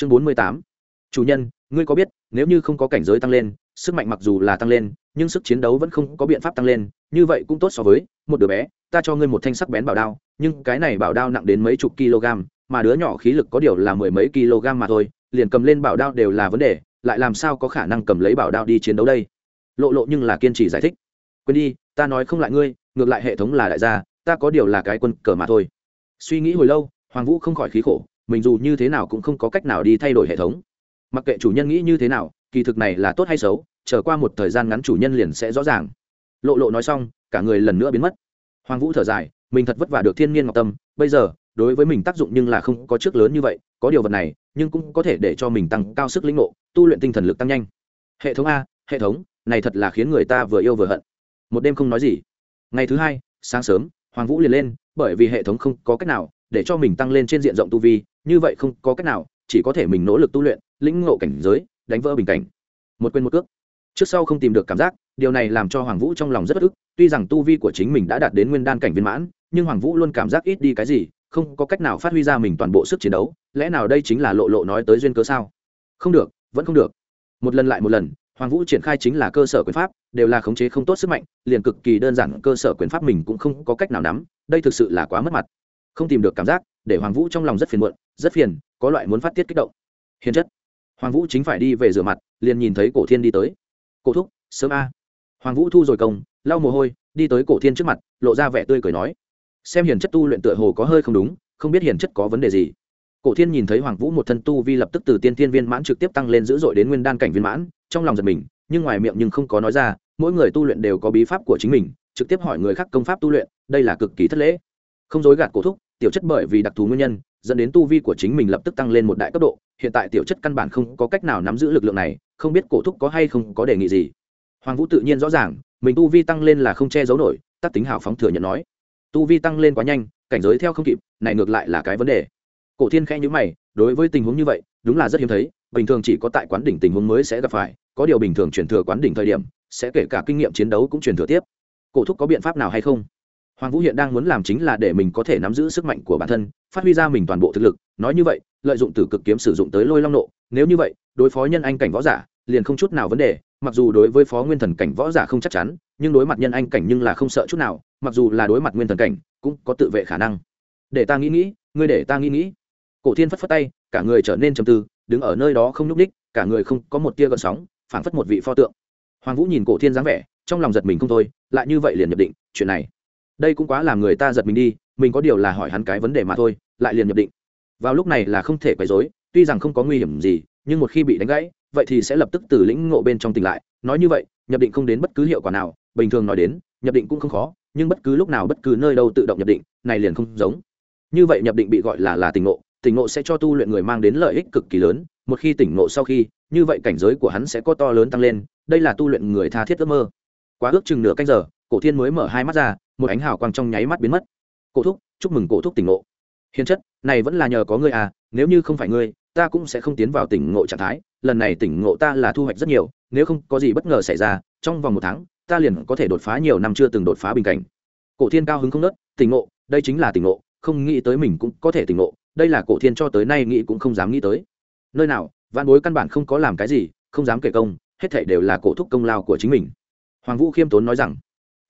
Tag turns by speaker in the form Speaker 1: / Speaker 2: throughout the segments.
Speaker 1: chương bốn mươi tám. Chủ nhân, ngươi có biết, nếu như không có cảnh giới tăng lên, sức mạnh mặc dù là tăng lên, nhưng sức chiến đấu vẫn không có biện pháp tăng lên, như vậy cũng tốt so với, một đứa bé, ta cho ngươi một thanh sắc bén bảo đao, nhưng cái này bảo đao nặng đến mấy chục kg, mà đứa nhỏ khí lực có điều là mười mấy kg mà thôi, liền cầm lên bảo đao đều là vấn đề, lại làm sao có khả năng cầm lấy bảo đao đi chiến đấu đây? Lộ lộ nhưng là kiên trì giải thích. Quên đi, ta nói không lại ngươi, ngược lại hệ thống là đại gia, ta có điều là cái quân cờ mà thôi. Suy nghĩ hồi lâu, hoàng vũ không khỏi khí khổ mình dù như thế nào cũng không có cách nào đi thay đổi hệ thống. Mặc kệ chủ nhân nghĩ như thế nào, kỳ thực này là tốt hay xấu trở qua một thời gian ngắn chủ nhân liền sẽ rõ ràng. Lộ lộ nói xong, cả người lần nữa biến mất. Hoàng vũ thở dài, mình thật vất vả được thiên nhiên ngọc tâm, bây giờ, đối với mình tác dụng nhưng là không có trước lớn như vậy, có điều vật này, nhưng cũng có thể để cho mình tăng cao sức lĩnh ngộ, tu luyện tinh thần lực tăng nhanh. Hệ thống a, hệ thống, này thật là khiến người ta vừa yêu vừa hận. Một đêm không nói gì. Ngày thứ hai, sáng sớm, hoàng vũ liền lên, bởi vì hệ thống không có cách nào để cho mình tăng lên trên diện rộng tu vi như vậy không có cách nào, chỉ có thể mình nỗ lực tu luyện, lĩnh ngộ cảnh giới, đánh vỡ bình cảnh. Một quên một cước. Trước sau không tìm được cảm giác, điều này làm cho hoàng vũ trong lòng rất bất ức. Tuy rằng tu vi của chính mình đã đạt đến nguyên đan cảnh viên mãn, nhưng hoàng vũ luôn cảm giác ít đi cái gì, không có cách nào phát huy ra mình toàn bộ sức chiến đấu. Lẽ nào đây chính là lộ lộ nói tới duyên cớ sao? Không được, vẫn không được. Một lần lại một lần, hoàng vũ triển khai chính là cơ sở quyền pháp, đều là khống chế không tốt sức mạnh, liền cực kỳ đơn giản, cơ sở quyền pháp mình cũng không có cách nào nắm, đây thực sự là quá mất mặt. Không tìm được cảm giác để hoàng vũ trong lòng rất phiền muộn, rất phiền, có loại muốn phát tiết kích động. Hiền chất. Hoàng vũ chính phải đi về rửa mặt, liền nhìn thấy cổ thiên đi tới. Cổ thúc, sớm a. Hoàng vũ thu rồi công, lau mồ hôi, đi tới cổ thiên trước mặt, lộ ra vẻ tươi cười nói, xem hiền chất tu luyện tựa hồ có hơi không đúng, không biết hiền chất có vấn đề gì. Cổ thiên nhìn thấy hoàng vũ một thân tu vi lập tức từ tiên thiên viên mãn trực tiếp tăng lên dữ dội đến nguyên đan cảnh viên mãn, trong lòng giật mình, nhưng ngoài miệng nhưng không có nói ra, mỗi người tu luyện đều có bí pháp của chính mình, trực tiếp hỏi người khác công pháp tu luyện, đây là cực kỳ thất lễ. Không dối gạt cổ thúc tiểu chất bởi vì đặc thù nguyên nhân, dẫn đến tu vi của chính mình lập tức tăng lên một đại cấp độ. Hiện tại tiểu chất căn bản không có cách nào nắm giữ lực lượng này, không biết cổ thúc có hay không có đề nghị gì. Hoàng vũ tự nhiên rõ ràng, mình tu vi tăng lên là không che giấu nổi, tắc tính hào phóng thừa nhận nói. Tu vi tăng lên quá nhanh, cảnh giới theo không kịp, này ngược lại là cái vấn đề. Cổ thiên khẽ nhữ mày, đối với tình huống như vậy, đúng là rất hiếm thấy, bình thường chỉ có tại quán đỉnh tình huống mới sẽ gặp phải, có điều bình thường chuyển thừa quán đỉnh thời điểm, sẽ kể cả kinh nghiệm chiến đấu cũng chuyển thừa tiếp. Cổ thúc có biện pháp nào hay không? Hoàng vũ hiện đang muốn làm chính là để mình có thể nắm giữ sức mạnh của bản thân, phát huy ra mình toàn bộ thực lực. Nói như vậy, lợi dụng từ cực kiếm sử dụng tới lôi long nộ. Nếu như vậy, đối phó nhân anh cảnh võ giả, liền không chút nào vấn đề. Mặc dù đối với phó nguyên thần cảnh võ giả không chắc chắn, nhưng đối mặt nhân anh cảnh nhưng là không sợ chút nào. Mặc dù là đối mặt nguyên thần cảnh, cũng có tự vệ khả năng. Để ta nghĩ nghĩ, ngươi để ta nghĩ nghĩ. Cổ thiên phất phất tay, cả người trở nên trầm tư, đứng ở nơi đó không nhúc ních cả người không có một tia gợn sóng, phảng phất một vị pho tượng. Hoàng vũ nhìn cổ thiên dáng vẻ, trong lòng giật mình không thôi, lại như vậy liền nhập định, chuyện này đây cũng quá làm người ta giật mình đi, mình có điều là hỏi hắn cái vấn đề mà thôi, lại liền nhập định. Vào lúc này là không thể quấy rối, tuy rằng không có nguy hiểm gì, nhưng một khi bị đánh gãy, vậy thì sẽ lập tức từ lĩnh ngộ bên trong tỉnh lại. Nói như vậy, nhập định không đến bất cứ hiệu quả nào, bình thường nói đến, nhập định cũng không khó, nhưng bất cứ lúc nào bất cứ nơi đâu tự động nhập định, này liền không giống. Như vậy nhập định bị gọi là là tỉnh ngộ tỉnh ngộ sẽ cho tu luyện người mang đến lợi ích cực kỳ lớn, một khi tỉnh ngộ sau khi, như vậy cảnh giới của hắn sẽ có to lớn tăng lên, đây là tu luyện người tha thiết ước mơ. Quá ước chừng nửa canh giờ, cổ thiên mới mở hai mắt ra một ánh hào quang trong nháy mắt biến mất. Cổ thúc, chúc mừng cổ thúc tỉnh ngộ. Hiền chất, này vẫn là nhờ có ngươi à nếu như không phải ngươi, ta cũng sẽ không tiến vào tỉnh ngộ trạng thái. Lần này tỉnh ngộ ta là thu hoạch rất nhiều, nếu không có gì bất ngờ xảy ra, trong vòng một tháng, ta liền có thể đột phá nhiều năm chưa từng đột phá bình cảnh. Cổ thiên cao hứng không nớt, tỉnh ngộ, đây chính là tỉnh ngộ, không nghĩ tới mình cũng có thể tỉnh ngộ, đây là cổ thiên cho tới nay nghĩ cũng không dám nghĩ tới. Nơi nào văn bối căn bản không có làm cái gì, không dám kể công, hết thảy đều là cổ thúc công lao của chính mình. Hoàng vũ khiêm tốn nói rằng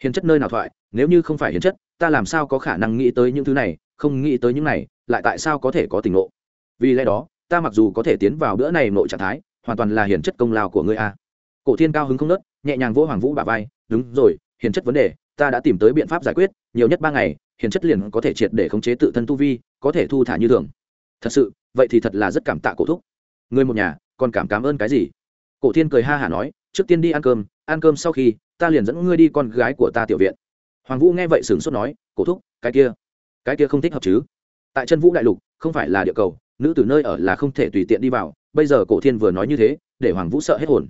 Speaker 1: hiền chất nơi nào thoại, nếu như không phải hiền chất, ta làm sao có khả năng nghĩ tới những thứ này, không nghĩ tới những này, lại tại sao có thể có tình ngộ? Vì lẽ đó, ta mặc dù có thể tiến vào bữa này nội trạng thái, hoàn toàn là hiền chất công lao của ngươi a. Cổ thiên cao hứng không nớt, nhẹ nhàng vỗ hoàng vũ bà vai, đúng rồi, hiền chất vấn đề, ta đã tìm tới biện pháp giải quyết, nhiều nhất ba ngày, hiền chất liền có thể triệt để khống chế tự thân tu vi, có thể thu thả như thường. Thật sự, vậy thì thật là rất cảm tạ cổ thúc. Người một nhà, còn cảm cảm ơn cái gì? Cổ thiên cười ha hả nói, trước tiên đi ăn cơm ăn cơm sau khi ta liền dẫn ngươi đi con gái của ta tiểu viện. Hoàng vũ nghe vậy sửng sốt nói, cổ thúc, cái kia cái kia không thích hợp chứ? Tại chân vũ đại lục, không phải là địa cầu, nữ từ nơi ở là không thể tùy tiện đi vào, bây giờ cổ thiên vừa nói như thế, để hoàng vũ sợ hết hồn.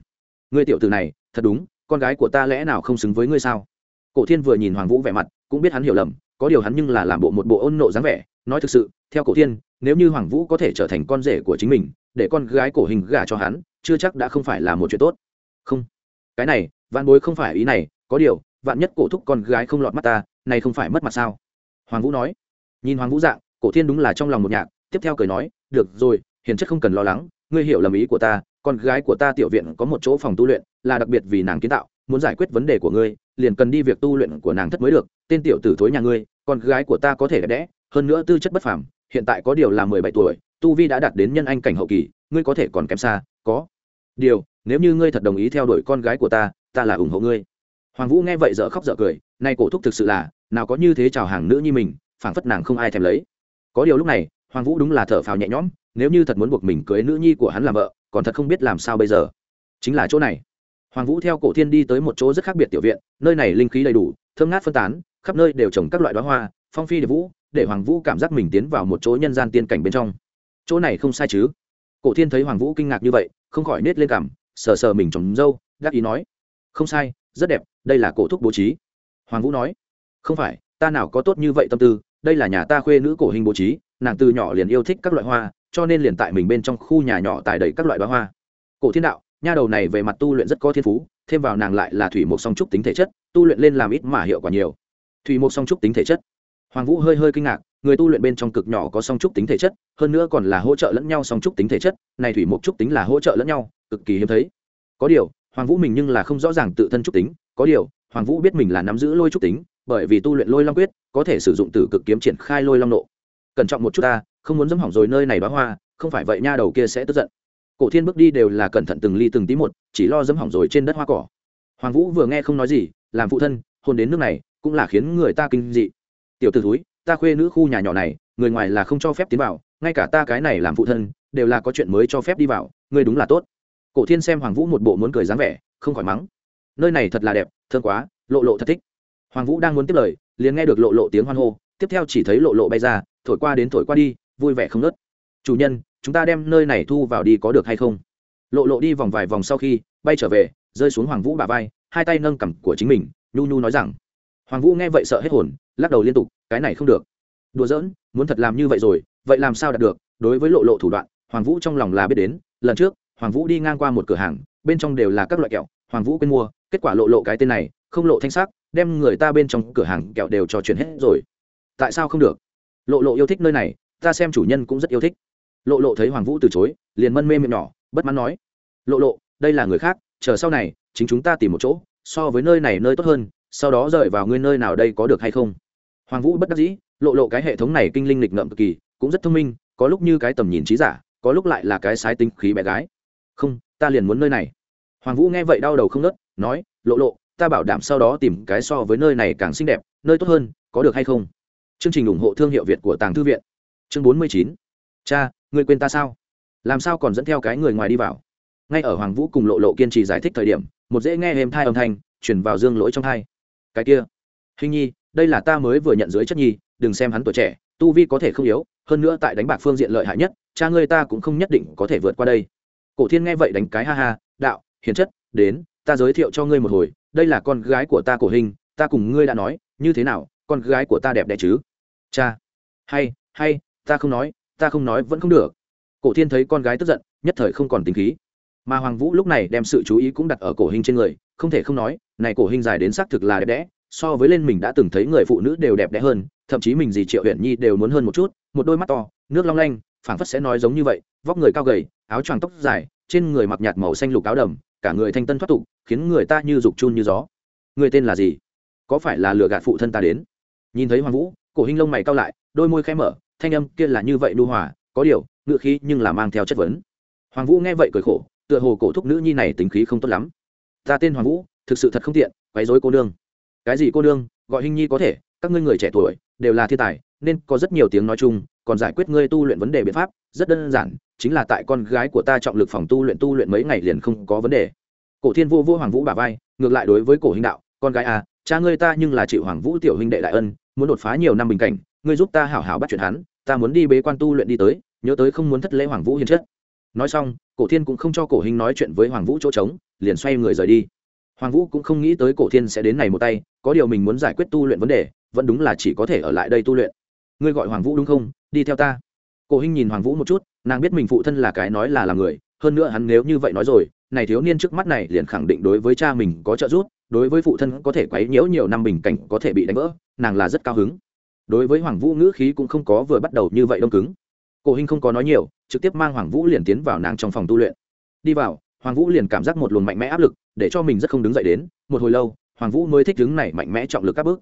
Speaker 1: Ngươi tiểu từ này, thật đúng, con gái của ta lẽ nào không xứng với ngươi sao? Cổ thiên vừa nhìn hoàng vũ vẻ mặt, cũng biết hắn hiểu lầm, có điều hắn nhưng là làm bộ một bộ ôn nộ dáng vẻ, nói thực sự, theo cổ thiên, nếu như hoàng vũ có thể trở thành con rể của chính mình, để con gái cổ hình gả cho hắn, chưa chắc đã không phải là một chuyện tốt. Không, cái này vạn bối không phải ý này, có điều, vạn nhất cổ thúc con gái không lọt mắt ta, này không phải mất mặt sao? Hoàng vũ nói. Nhìn hoàng vũ dạng, cổ thiên đúng là trong lòng một nhạc, tiếp theo cười nói, được rồi, hiền chất không cần lo lắng, ngươi hiểu lầm ý của ta, con gái của ta tiểu viện có một chỗ phòng tu luyện, là đặc biệt vì nàng kiến tạo, muốn giải quyết vấn đề của ngươi, liền cần đi việc tu luyện của nàng thất mới được, tên tiểu tử thối nhà ngươi, con gái của ta có thể đẹp đẽ, hơn nữa tư chất bất phàm, hiện tại có điều là mười bảy tuổi, tu vi đã đạt đến nhân anh cảnh hậu kỳ, ngươi có thể còn kém xa, có. Điều, nếu như ngươi thật đồng ý theo đuổi con gái của ta ta là ủng hộ ngươi. Hoàng vũ nghe vậy dở khóc dở cười, nay cổ thúc thực sự là, nào có như thế chào hàng nữ như mình, phảng phất nàng không ai thèm lấy. Có điều lúc này, hoàng vũ đúng là thở phào nhẹ nhõm, nếu như thật muốn buộc mình cưới nữ nhi của hắn làm vợ, còn thật không biết làm sao bây giờ. Chính là chỗ này. Hoàng vũ theo cổ thiên đi tới một chỗ rất khác biệt tiểu viện, nơi này linh khí đầy đủ, thơm ngát phân tán, khắp nơi đều trồng các loại đoá hoa, phong phi điệp vũ, để hoàng vũ cảm giác mình tiến vào một chỗ nhân gian tiên cảnh bên trong. Chỗ này không sai chứ? Cổ thiên thấy hoàng vũ kinh ngạc như vậy, không khỏi nết lên cảm sờ sờ mình trồng dâu gác ý nói không sai, rất đẹp, đây là cổ thúc bố trí. Hoàng vũ nói, không phải, ta nào có tốt như vậy tâm tư, đây là nhà ta khuê nữ cổ hình bố trí, nàng từ nhỏ liền yêu thích các loại hoa, cho nên liền tại mình bên trong khu nhà nhỏ tài đầy các loại bá hoa. Cổ thiên đạo, nha đầu này về mặt tu luyện rất có thiên phú, thêm vào nàng lại là thủy mộc song trúc tính thể chất, tu luyện lên làm ít mà hiệu quả nhiều. Thủy mộc song trúc tính thể chất. Hoàng vũ hơi hơi kinh ngạc, người tu luyện bên trong cực nhỏ có song trúc tính thể chất, hơn nữa còn là hỗ trợ lẫn nhau song trúc tính thể chất, này thủy mộc trúc tính là hỗ trợ lẫn nhau, cực kỳ hiếm thấy. Có điều hoàng vũ mình nhưng là không rõ ràng tự thân trúc tính, có điều, hoàng vũ biết mình là nắm giữ lôi trúc tính, bởi vì tu luyện lôi long quyết, có thể sử dụng tử cực kiếm triển khai lôi long nộ. Cẩn trọng một chút ta, không muốn dẫm hỏng rồi nơi này bá hoa, không phải vậy nha đầu kia sẽ tức giận. Cổ thiên bước đi đều là cẩn thận từng ly từng tí một, chỉ lo dẫm hỏng rồi trên đất hoa cỏ. Hoàng vũ vừa nghe không nói gì, làm phụ thân, hôn đến nước này, cũng là khiến người ta kinh dị. Tiểu t ử ta khuê nữ khu nhà nhỏ này, người ngoài là không cho phép tiến vào, ngay cả ta cái này làm phụ thân, đều là có chuyện mới cho phép đi vào, ngươi đúng là tốt cổ thiên xem hoàng vũ một bộ muốn cười dáng vẻ, không khỏi mắng. Nơi này thật là đẹp thương quá, lộ lộ thật thích. Hoàng vũ đang muốn tiếp lời, liền nghe được lộ lộ tiếng hoan hô, tiếp theo chỉ thấy lộ lộ bay ra, thổi qua đến thổi qua đi, vui vẻ không nớt chủ nhân, chúng ta đem nơi này thu vào đi có được hay không? Lộ lộ đi vòng vài vòng sau khi, bay trở về, rơi xuống hoàng vũ bà vai, hai tay nâng cằm của chính mình, nhu nhu nói rằng, hoàng vũ nghe vậy sợ hết hồn, lắc đầu liên tục, cái này không được. Đùa giỡn, muốn thật làm như vậy rồi, vậy làm sao đạt được? Đối với lộ lộ thủ đoạn, hoàng vũ trong lòng là biết đến, lần trước hoàng vũ đi ngang qua một cửa hàng, bên trong đều là các loại kẹo, hoàng vũ quên mua, kết quả lộ lộ cái tên này, không lộ thanh sắc, đem người ta bên trong cửa hàng kẹo đều cho chuyển hết rồi. Tại sao không được? Lộ lộ yêu thích nơi này, ta xem chủ nhân cũng rất yêu thích. Lộ lộ thấy hoàng vũ từ chối, liền mân mê miệng nhỏ, bất mãn nói. Lộ lộ, đây là người khác, chờ sau này, chính chúng ta tìm một chỗ, so với nơi này nơi tốt hơn, sau đó rời vào ngươi nơi nào đây có được hay không? Hoàng vũ bất đắc dĩ, lộ lộ cái hệ thống này kinh linh lịch ngợm cực kỳ, cũng rất thông minh, có lúc như cái tầm nhìn trí giả, có lúc lại là cái sái tính khí bé gái không, ta liền muốn nơi này. Hoàng vũ nghe vậy đau đầu không nớt nói, lộ lộ, ta bảo đảm sau đó tìm cái so với nơi này càng xinh đẹp, nơi tốt hơn, có được hay không? Chương trình ủng hộ thương hiệu việt của tàng thư viện. Chương bốn mươi chín. Cha người quên ta sao? Làm sao còn dẫn theo cái người ngoài đi vào? Ngay ở hoàng vũ cùng lộ lộ kiên trì giải thích thời điểm, một dễ nghe êm thai âm thanh chuyển vào dương lỗi trong thai. Cái kia hình nhi, đây là ta mới vừa nhận dưới chất nhi, đừng xem hắn tuổi trẻ, tu vi có thể không yếu, hơn nữa tại đánh bạc phương diện lợi hại nhất, cha ngươi ta cũng không nhất định có thể vượt qua đây cổ thiên nghe vậy đánh cái ha ha, đạo, hiền chất, đến, ta giới thiệu cho ngươi một hồi, đây là con gái của ta cổ hình, ta cùng ngươi đã nói, như thế nào, con gái của ta đẹp đẽ chứ? Cha. Hay hay, ta không nói, ta không nói vẫn không được. Cổ thiên thấy con gái tức giận, nhất thời không còn tính khí. Mà hoàng vũ lúc này đem sự chú ý cũng đặt ở cổ hình trên người, không thể không nói, này cổ hình dài đến xác thực là đẹp đẽ, so với lên mình đã từng thấy người phụ nữ đều đẹp đẽ hơn, thậm chí mình gì triệu huyện nhi đều muốn hơn một chút, một đôi mắt to, nước long lanh phảng phất sẽ nói giống như vậy, vóc người cao gầy, áo choàng tóc dài, trên người mặc nhạt màu xanh lục áo đầm, cả người thanh tân thoát tục, khiến người ta như dục chun như gió. Người tên là gì? Có phải là lừa gạt phụ thân ta đến? Nhìn thấy hoàng vũ, cổ hinh lông mày cao lại, đôi môi khẽ mở, thanh âm kia là như vậy nu hòa, có điều ngựa khí nhưng là mang theo chất vấn. Hoàng vũ nghe vậy cười khổ, tựa hồ cổ thúc nữ nhi này tính khí không tốt lắm. Ta tên hoàng vũ, thực sự thật không tiện, quấy rối cô nương. Cái gì cô nương, gọi hình nhi có thể, các ngươi người trẻ tuổi, đều là thiên tài, nên có rất nhiều tiếng nói chung còn giải quyết ngươi tu luyện vấn đề biện pháp, rất đơn giản, chính là tại con gái của ta trọng lực phòng tu luyện tu luyện mấy ngày liền không có vấn đề. Cổ thiên vô vô hoàng vũ bà vai, ngược lại đối với cổ hình đạo, con gái à cha ngươi ta nhưng là chịu hoàng vũ tiểu huynh đệ đại ân, muốn đột phá nhiều năm bình cảnh, ngươi giúp ta hảo hảo bắt chuyện hắn, ta muốn đi bế quan tu luyện đi tới, nhớ tới không muốn thất lễ hoàng vũ hiền chất. Nói xong, cổ thiên cũng không cho cổ hình nói chuyện với hoàng vũ chỗ trống, liền xoay người rời đi. Hoàng vũ cũng không nghĩ tới cổ thiên sẽ đến này một tay, có điều mình muốn giải quyết tu luyện vấn đề, vẫn đúng là chỉ có thể ở lại đây tu luyện. Ngươi gọi hoàng vũ đúng không? Đi theo ta. Cổ Hinh nhìn hoàng vũ một chút, nàng biết mình phụ thân là cái nói là là người, hơn nữa hắn nếu như vậy nói rồi, này thiếu niên trước mắt này liền khẳng định đối với cha mình có trợ giúp, đối với phụ thân có thể quấy nhiễu nhiều năm bình cảnh có thể bị đánh vỡ, nàng là rất cao hứng. Đối với hoàng vũ ngữ khí cũng không có vừa bắt đầu như vậy đông cứng. Cổ Hinh không có nói nhiều, trực tiếp mang hoàng vũ liền tiến vào nàng trong phòng tu luyện. Đi vào, hoàng vũ liền cảm giác một luồng mạnh mẽ áp lực, để cho mình rất không đứng dậy đến, một hồi lâu, hoàng vũ mới thích đứng này mạnh mẽ trọng lực các bước.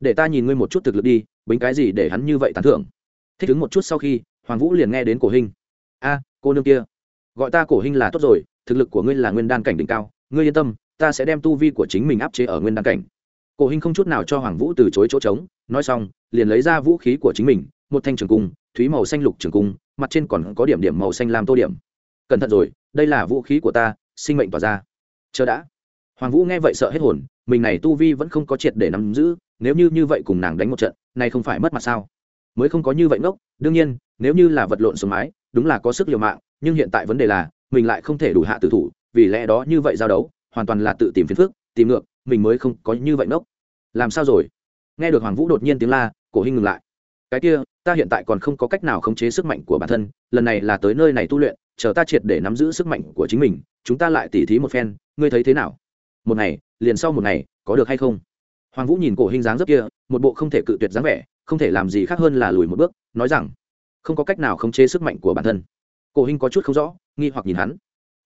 Speaker 1: Để ta nhìn ngươi một chút thực lực đi, bính cái gì để hắn như vậy tán thưởng? Thích ứng một chút sau khi, hoàng vũ liền nghe đến cổ hình a, cô nương kia, gọi ta cổ hình là tốt rồi, thực lực của ngươi là nguyên đan cảnh đỉnh cao, ngươi yên tâm, ta sẽ đem tu vi của chính mình áp chế ở nguyên đan cảnh. Cổ hình không chút nào cho hoàng vũ từ chối chỗ trống, nói xong, liền lấy ra vũ khí của chính mình, một thanh trường cung, thúy màu xanh lục trường cung, mặt trên còn có điểm điểm màu xanh lam tô điểm. Cẩn thận rồi, đây là vũ khí của ta, sinh mệnh tỏa ra. Chờ đã. Hoàng vũ nghe vậy sợ hết hồn, mình này tu vi vẫn không có triệt để nắm giữ, nếu như như vậy cùng nàng đánh một trận này không phải mất mặt sao? Mới không có như vậy ngốc. Đương nhiên, nếu như là vật lộn xuống mái, đúng là có sức liều mạng, nhưng hiện tại vấn đề là, mình lại không thể đủ hạ tử thủ, vì lẽ đó như vậy giao đấu, hoàn toàn là tự tìm phiền phức, tìm ngược, mình mới không có như vậy ngốc. Làm sao rồi? Nghe được hoàng vũ đột nhiên tiếng la, cổ hình ngừng lại. Cái kia, ta hiện tại còn không có cách nào khống chế sức mạnh của bản thân, lần này là tới nơi này tu luyện, chờ ta triệt để nắm giữ sức mạnh của chính mình, chúng ta lại tỉ thí một phen, ngươi thấy thế nào? Một ngày, liền sau một ngày, có được hay không? Hoàng vũ nhìn cổ hình dáng rất kia, một bộ không thể cự tuyệt dáng vẻ không thể làm gì khác hơn là lùi một bước, nói rằng, không có cách nào khống chế sức mạnh của bản thân. Cổ hình có chút không rõ, nghi hoặc nhìn hắn.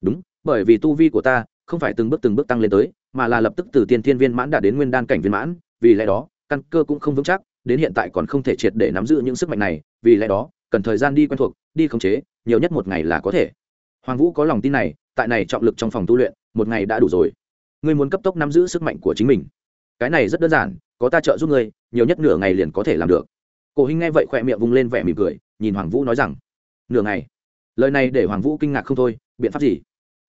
Speaker 1: Đúng, bởi vì tu vi của ta không phải từng bước từng bước tăng lên tới, mà là lập tức từ tiên thiên viên mãn đạt đến nguyên đan cảnh viên mãn, vì lẽ đó, căn cơ cũng không vững chắc, đến hiện tại còn không thể triệt để nắm giữ những sức mạnh này, vì lẽ đó, cần thời gian đi quen thuộc, đi khống chế, nhiều nhất một ngày là có thể. Hoàng vũ có lòng tin này, tại này trọng lực trong phòng tu luyện, một ngày đã đủ rồi. Ngươi muốn cấp tốc nắm giữ sức mạnh của chính mình cái này rất đơn giản, có ta trợ giúp ngươi, nhiều nhất nửa ngày liền có thể làm được. Cổ hình nghe vậy khỏe miệng vung lên vẻ mỉm cười, nhìn hoàng vũ nói rằng, nửa ngày? Lời này để hoàng vũ kinh ngạc không thôi, biện pháp gì?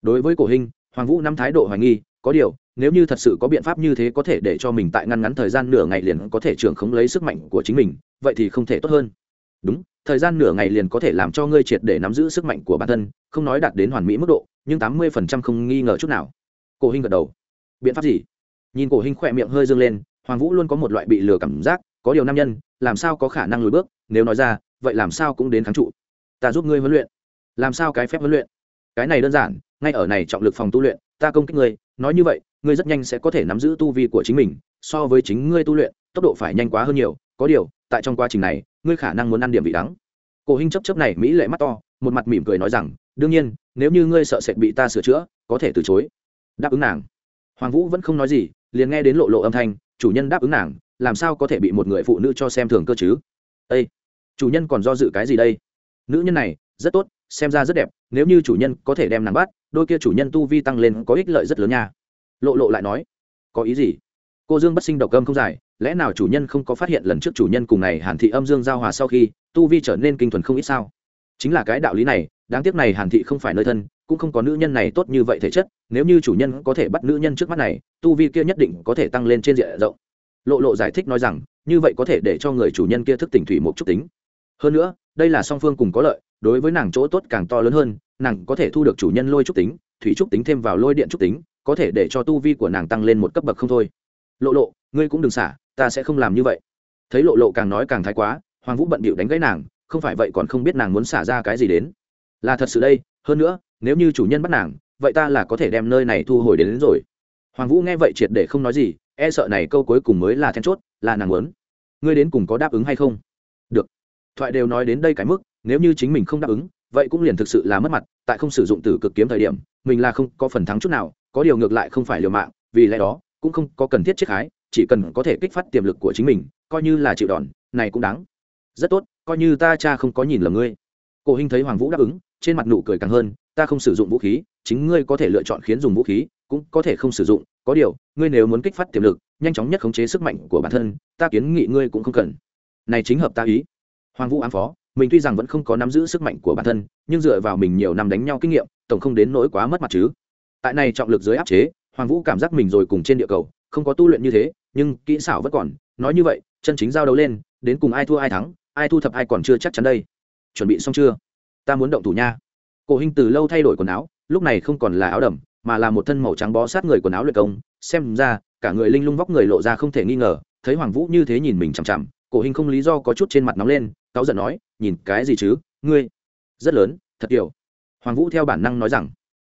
Speaker 1: Đối với cổ hình hoàng vũ năm thái độ hoài nghi, có điều, nếu như thật sự có biện pháp như thế có thể để cho mình tại ngăn ngắn thời gian nửa ngày liền có thể trưởng khống lấy sức mạnh của chính mình, vậy thì không thể tốt hơn. Đúng, thời gian nửa ngày liền có thể làm cho ngươi triệt để nắm giữ sức mạnh của bản thân, không nói đạt đến hoàn mỹ mức độ, nhưng tám mươi phần trăm không nghi ngờ chút nào. Cổ hình gật đầu. Biện pháp gì? Nhìn cổ hình khỏe miệng hơi dâng lên, hoàng vũ luôn có một loại bị lừa cảm giác, có điều nam nhân, làm sao có khả năng lùi bước? Nếu nói ra, vậy làm sao cũng đến kháng trụ. Ta giúp ngươi huấn luyện. Làm sao cái phép huấn luyện? Cái này đơn giản, ngay ở này trọng lực phòng tu luyện, ta công kích ngươi, nói như vậy, ngươi rất nhanh sẽ có thể nắm giữ tu vi của chính mình, so với chính ngươi tu luyện, tốc độ phải nhanh quá hơn nhiều. Có điều, tại trong quá trình này, ngươi khả năng muốn ăn điểm vị đắng. Cổ hình chấp chấp này mỹ lệ mắt to, một mặt mỉm cười nói rằng, đương nhiên, nếu như ngươi sợ sệt bị ta sửa chữa, có thể từ chối. Đáp ứng nàng. Hoàng vũ vẫn không nói gì liền nghe đến lộ lộ âm thanh, chủ nhân đáp ứng nàng, làm sao có thể bị một người phụ nữ cho xem thường cơ chứ? Â chủ nhân còn do dự cái gì đây? Nữ nhân này, rất tốt, xem ra rất đẹp, nếu như chủ nhân có thể đem nàng bắt, đôi kia chủ nhân tu vi tăng lên có ích lợi rất lớn nha. Lộ lộ lại nói, có ý gì? Cô dương bất sinh độc âm không dài lẽ nào chủ nhân không có phát hiện lần trước chủ nhân cùng này hàn thị âm dương giao hòa sau khi, tu vi trở nên kinh thuần không ít sao? Chính là cái đạo lý này, đáng tiếc này hàn thị không phải nơi thân cũng không có nữ nhân này tốt như vậy thể chất, nếu như chủ nhân có thể bắt nữ nhân trước mắt này, tu vi kia nhất định có thể tăng lên trên diện rộng. Lộ lộ giải thích nói rằng, như vậy có thể để cho người chủ nhân kia thức tỉnh thủy một chút tính. Hơn nữa, đây là song phương cùng có lợi, đối với nàng chỗ tốt càng to lớn hơn, nàng có thể thu được chủ nhân lôi trúc tính, thủy trúc tính thêm vào lôi điện trúc tính, có thể để cho tu vi của nàng tăng lên một cấp bậc không thôi. Lộ lộ, ngươi cũng đừng xả, ta sẽ không làm như vậy. Thấy lộ lộ càng nói càng thái quá, hoàng vũ bận bịu đánh gãy nàng, không phải vậy còn không biết nàng muốn xả ra cái gì đến. Là thật sự đây, hơn nữa nếu như chủ nhân bắt nàng vậy ta là có thể đem nơi này thu hồi đến, đến rồi. Hoàng vũ nghe vậy triệt để không nói gì e sợ này câu cuối cùng mới là then chốt là nàng muốn. Ngươi đến cùng có đáp ứng hay không? Được. Thoại đều nói đến đây cái mức nếu như chính mình không đáp ứng vậy cũng liền thực sự là mất mặt tại không sử dụng tử cực kiếm thời điểm mình là không có phần thắng chút nào có điều ngược lại không phải liều mạng vì lẽ đó cũng không có cần thiết chiết khái chỉ cần có thể kích phát tiềm lực của chính mình coi như là chịu đòn này cũng đáng. Rất tốt coi như ta cha không có nhìn lầm ngươi. Cổ hình thấy hoàng vũ đáp ứng trên mặt nụ cười càng hơn ta không sử dụng vũ khí, chính ngươi có thể lựa chọn khiến dùng vũ khí, cũng có thể không sử dụng. Có điều, ngươi nếu muốn kích phát tiềm lực, nhanh chóng nhất khống chế sức mạnh của bản thân, ta kiến nghị ngươi cũng không cần. Này chính hợp ta ý. Hoàng vũ ám phó, mình tuy rằng vẫn không có nắm giữ sức mạnh của bản thân, nhưng dựa vào mình nhiều năm đánh nhau kinh nghiệm, tổng không đến nỗi quá mất mặt chứ. Tại này trọng lực dưới áp chế, hoàng vũ cảm giác mình rồi cùng trên địa cầu, không có tu luyện như thế, nhưng kỹ xảo vẫn còn. Nói như vậy, chân chính giao đấu lên, đến cùng ai thua ai thắng, ai thu thập ai còn chưa chắc chắn đây. Chuẩn bị xong chưa? Ta muốn động thủ nha cổ hình từ lâu thay đổi quần áo, lúc này không còn là áo đầm, mà là một thân màu trắng bó sát người quần áo luyện công. Xem ra, cả người linh lung vóc người lộ ra không thể nghi ngờ, thấy hoàng vũ như thế nhìn mình chằm chằm, cổ hình không lý do có chút trên mặt nóng lên, cáu giận nói, nhìn cái gì chứ? Ngươi, rất lớn, thật kiểu. Hoàng vũ theo bản năng nói rằng,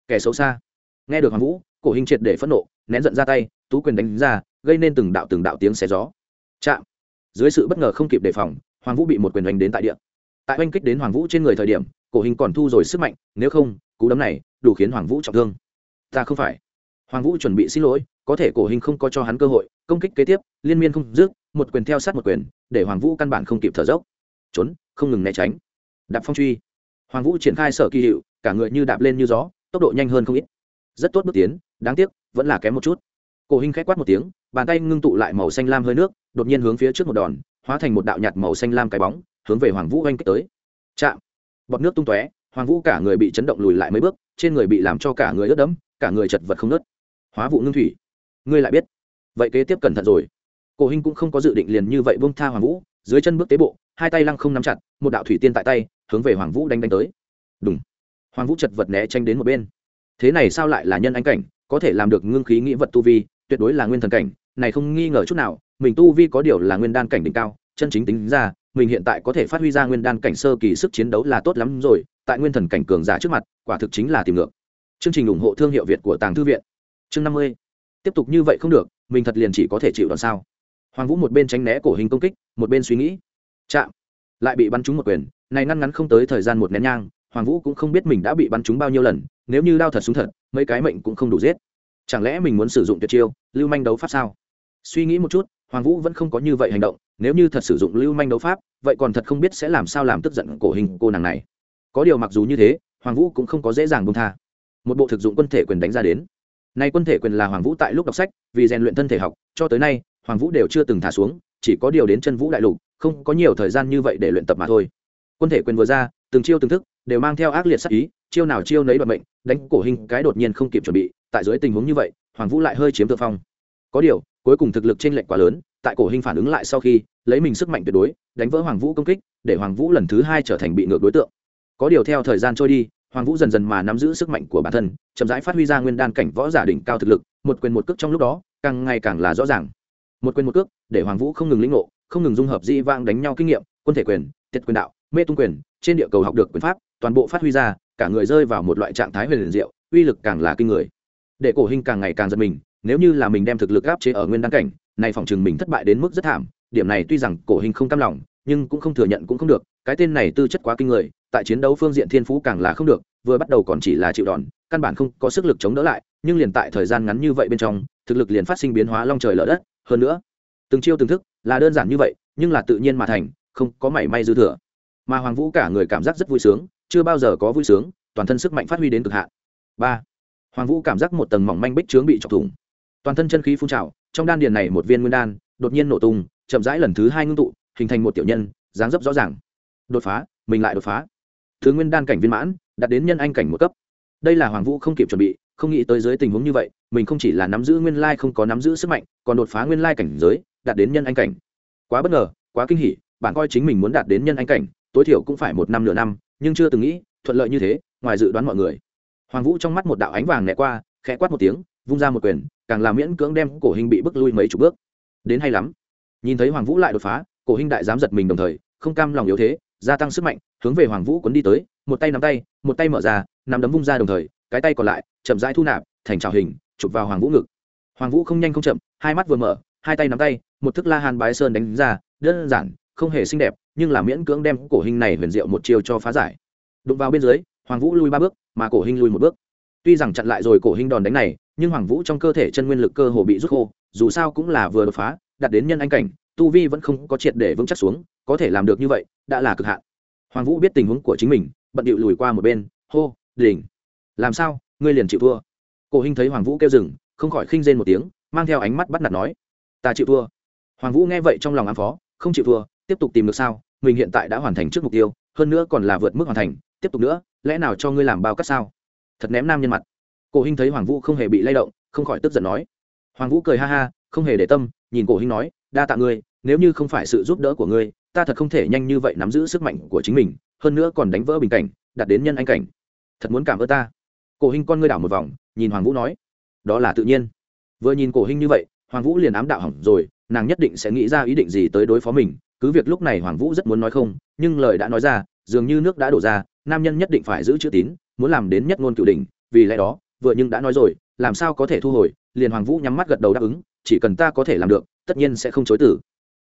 Speaker 1: kẻ xấu xa. Nghe được hoàng vũ, cổ hình triệt để phẫn nộ, nén giận ra tay, tú quyền đánh ra, gây nên từng đạo từng đạo tiếng xé gió. Chạm. Dưới sự bất ngờ không kịp đề phòng, hoàng vũ bị một quyền đánh đến tại địa. Tại oanh kích đến hoàng vũ trên người thời điểm cổ hình còn thu rồi sức mạnh, nếu không, cú đấm này đủ khiến hoàng vũ trọng thương. Ta không phải. Hoàng vũ chuẩn bị xin lỗi, có thể cổ hình không có cho hắn cơ hội, công kích kế tiếp, liên miên không dứt, một quyền theo sát một quyền, để hoàng vũ căn bản không kịp thở dốc. Trốn, không ngừng né tránh. Đạp phong truy. Hoàng vũ triển khai sở kỳ hiệu, cả người như đạp lên như gió, tốc độ nhanh hơn không ít. Rất tốt bước tiến, đáng tiếc, vẫn là kém một chút. Cổ hình k h á quát một tiếng, bàn tay ngưng tụ lại màu xanh lam hơi nước, đột nhiên hướng phía trước một đòn, hóa thành một đạo nhạt màu xanh lam cái bóng, hướng về hoàng vũ oanh kích tới. Chạm bọt nước tung tóe, hoàng vũ cả người bị chấn động lùi lại mấy bước, trên người bị làm cho cả người ướt đẫm, cả người chật vật không nớt. Hóa vụ ngưng thủy. Ngươi lại biết. Vậy kế tiếp cẩn thận rồi. Cổ hình cũng không có dự định liền như vậy bông tha hoàng vũ, dưới chân bước tế bộ, hai tay lăng không nắm chặt, một đạo thủy tiên tại tay, hướng về hoàng vũ đánh đánh tới. Đúng hoàng vũ chật vật né tranh đến một bên. Thế này sao lại là nhân anh cảnh, có thể làm được ngưng khí nghĩ vật tu vi, tuyệt đối là nguyên thần cảnh, này không nghi ngờ chút nào, mình tu vi có điều là nguyên đan cảnh đỉnh cao, chân chính tính ra mình hiện tại có thể phát huy ra nguyên đan cảnh sơ kỳ sức chiến đấu là tốt lắm rồi, tại nguyên thần cảnh cường giả trước mặt, quả thực chính là tìm ngược. Chương trình ủng hộ thương hiệu việt của tàng thư viện. Chương năm mươi. Tiếp tục như vậy không được, mình thật liền chỉ có thể chịu đòn sao? Hoàng vũ một bên tránh né cổ hình công kích, một bên suy nghĩ. Chạm. Lại bị bắn trúng một quyền, này ngăn ngắn không tới thời gian một nén nhang, hoàng vũ cũng không biết mình đã bị bắn trúng bao nhiêu lần, nếu như đao thật súng thật, mấy cái mệnh cũng không đủ giết. Chẳng lẽ mình muốn sử dụng tuyệt chiêu, lưu manh đấu pháp sao? Suy nghĩ một chút, hoàng vũ vẫn không có như vậy hành động nếu như thật sử dụng lưu manh đấu pháp, vậy còn thật không biết sẽ làm sao làm tức giận cổ hình cô nàng này. Có điều mặc dù như thế, hoàng vũ cũng không có dễ dàng bông tha. Một bộ thực dụng quân thể quyền đánh ra đến. Nay quân thể quyền là hoàng vũ tại lúc đọc sách, vì rèn luyện thân thể học, cho tới nay, hoàng vũ đều chưa từng thả xuống, chỉ có điều đến chân vũ đại lục, không có nhiều thời gian như vậy để luyện tập mà thôi. Quân thể quyền vừa ra, từng chiêu từng thức, đều mang theo ác liệt sắc ý, chiêu nào chiêu nấy bận mệnh, đánh cổ hình cái đột nhiên không kịp chuẩn bị, tại dưới tình huống như vậy, hoàng vũ lại hơi chiếm thượng phong. Có điều, cuối cùng thực lực trên lệch quá lớn tại cổ hình phản ứng lại sau khi, lấy mình sức mạnh tuyệt đối, đánh vỡ hoàng vũ công kích, để hoàng vũ lần thứ hai trở thành bị ngược đối tượng. Có điều theo thời gian trôi đi, hoàng vũ dần dần mà nắm giữ sức mạnh của bản thân, chậm rãi phát huy ra nguyên đan cảnh võ giả đỉnh cao thực lực, một quyền một cước trong lúc đó, càng ngày càng là rõ ràng. Một quyền một cước, để hoàng vũ không ngừng lĩnh ngộ, không ngừng dung hợp dĩ vang đánh nhau kinh nghiệm, quân thể quyền, tiệt quyền đạo, mê tung quyền, trên địa cầu học được quyền pháp, toàn bộ phát huy ra, cả người rơi vào một loại trạng thái huyền diệu, uy lực càng là kinh người. Để cổ hình càng ngày càng giật mình, nếu như là mình đem thực lực áp chế ở nguyên đan cảnh này phòng chừng mình thất bại đến mức rất thảm, điểm này tuy rằng cổ hình không cam lòng, nhưng cũng không thừa nhận cũng không được, cái tên này tư chất quá kinh người, tại chiến đấu phương diện thiên phú càng là không được, vừa bắt đầu còn chỉ là chịu đòn, căn bản không có sức lực chống đỡ lại, nhưng liền tại thời gian ngắn như vậy bên trong, thực lực liền phát sinh biến hóa long trời lở đất, hơn nữa, từng chiêu từng thức là đơn giản như vậy, nhưng là tự nhiên mà thành, không có mảy may dư thừa. Mà hoàng vũ cả người cảm giác rất vui sướng, chưa bao giờ có vui sướng, toàn thân sức mạnh phát huy đến cực hạn. Ba, hoàng vũ cảm giác một tầng mỏng manh bích trướng bị chọc thủng. Toàn thân chân khí phun trào trong đan điền này một viên nguyên đan, đột nhiên nổ tung, chậm rãi lần thứ hai ngưng tụ, hình thành một tiểu nhân, dáng dấp rõ ràng. Đột phá, mình lại đột phá. Thứ nguyên đan cảnh viên mãn, đạt đến nhân anh cảnh một cấp. Đây là hoàng vũ không kịp chuẩn bị, không nghĩ tới dưới tình huống như vậy, mình không chỉ là nắm giữ nguyên lai không có nắm giữ sức mạnh, còn đột phá nguyên lai cảnh giới, đạt đến nhân anh cảnh. Quá bất ngờ, quá kinh hỉ, bạn coi chính mình muốn đạt đến nhân anh cảnh, tối thiểu cũng phải một năm nửa năm, nhưng chưa từng nghĩ, thuận lợi như thế, ngoài dự đoán mọi người. Hoàng vũ trong mắt một đạo ánh vàng nhẹ qua, khẽ quát một tiếng vung ra một quyền, càng làm miễn cưỡng đem cổ hình bị bức lui mấy chục bước. Đến hay lắm. Nhìn thấy hoàng vũ lại đột phá, cổ hình đại dám giật mình đồng thời, không cam lòng yếu thế, gia tăng sức mạnh, hướng về hoàng vũ quấn đi tới, một tay nắm tay, một tay mở ra, nắm đấm vung ra đồng thời, cái tay còn lại, chậm rãi thu nạp, thành trào hình, chụp vào hoàng vũ ngực. Hoàng vũ không nhanh không chậm, hai mắt vừa mở, hai tay nắm tay, một thức la hàn bái sơn đánh ra, đơn giản, không hề xinh đẹp, nhưng là miễn cưỡng đem cổ hình này huyền diệu một chiều cho phá giải. Đụng vào bên dưới, hoàng vũ lui ba bước, mà cổ hình lui một bước. Tuy rằng chặn lại rồi cổ hình đòn đánh này nhưng hoàng vũ trong cơ thể chân nguyên lực cơ hồ bị rút khô, dù sao cũng là vừa đột phá, đạt đến nhân anh cảnh, tu vi vẫn không có triệt để vững chắc xuống, có thể làm được như vậy, đã là cực hạn. Hoàng vũ biết tình huống của chính mình, bận điệu lùi qua một bên, hô đỉnh làm sao? Ngươi liền chịu thua. Cổ hình thấy hoàng vũ kêu dừng, không khỏi khinh rên một tiếng, mang theo ánh mắt bắt nạt nói, ta chịu thua. Hoàng vũ nghe vậy trong lòng ám phó, không chịu thua, tiếp tục tìm được sao? Mình hiện tại đã hoàn thành trước mục tiêu, hơn nữa còn là vượt mức hoàn thành, tiếp tục nữa, lẽ nào cho ngươi làm bao cắt sao? Thật ném nam nhân mặt cổ Hinh thấy hoàng vũ không hề bị lay động, không khỏi tức giận nói. Hoàng vũ cười ha ha, không hề để tâm, nhìn cổ Hinh nói, đa tạ ngươi, nếu như không phải sự giúp đỡ của ngươi, ta thật không thể nhanh như vậy nắm giữ sức mạnh của chính mình, hơn nữa còn đánh vỡ bình cảnh, đạt đến nhân anh cảnh. Thật muốn cảm ơn ta. Cổ Hinh con ngươi đảo một vòng, nhìn hoàng vũ nói, đó là tự nhiên. Vừa nhìn cổ Hinh như vậy, hoàng vũ liền ám đạo hỏng rồi, nàng nhất định sẽ nghĩ ra ý định gì tới đối phó mình, cứ việc lúc này hoàng vũ rất muốn nói không, nhưng lời đã nói ra, dường như nước đã đổ ra, nam nhân nhất định phải giữ chữ tín, muốn làm đến nhất ngôn cửu đình vì lẽ đó vừa nhưng đã nói rồi, làm sao có thể thu hồi? Liền hoàng vũ nhắm mắt gật đầu đáp ứng, chỉ cần ta có thể làm được, tất nhiên sẽ không chối tử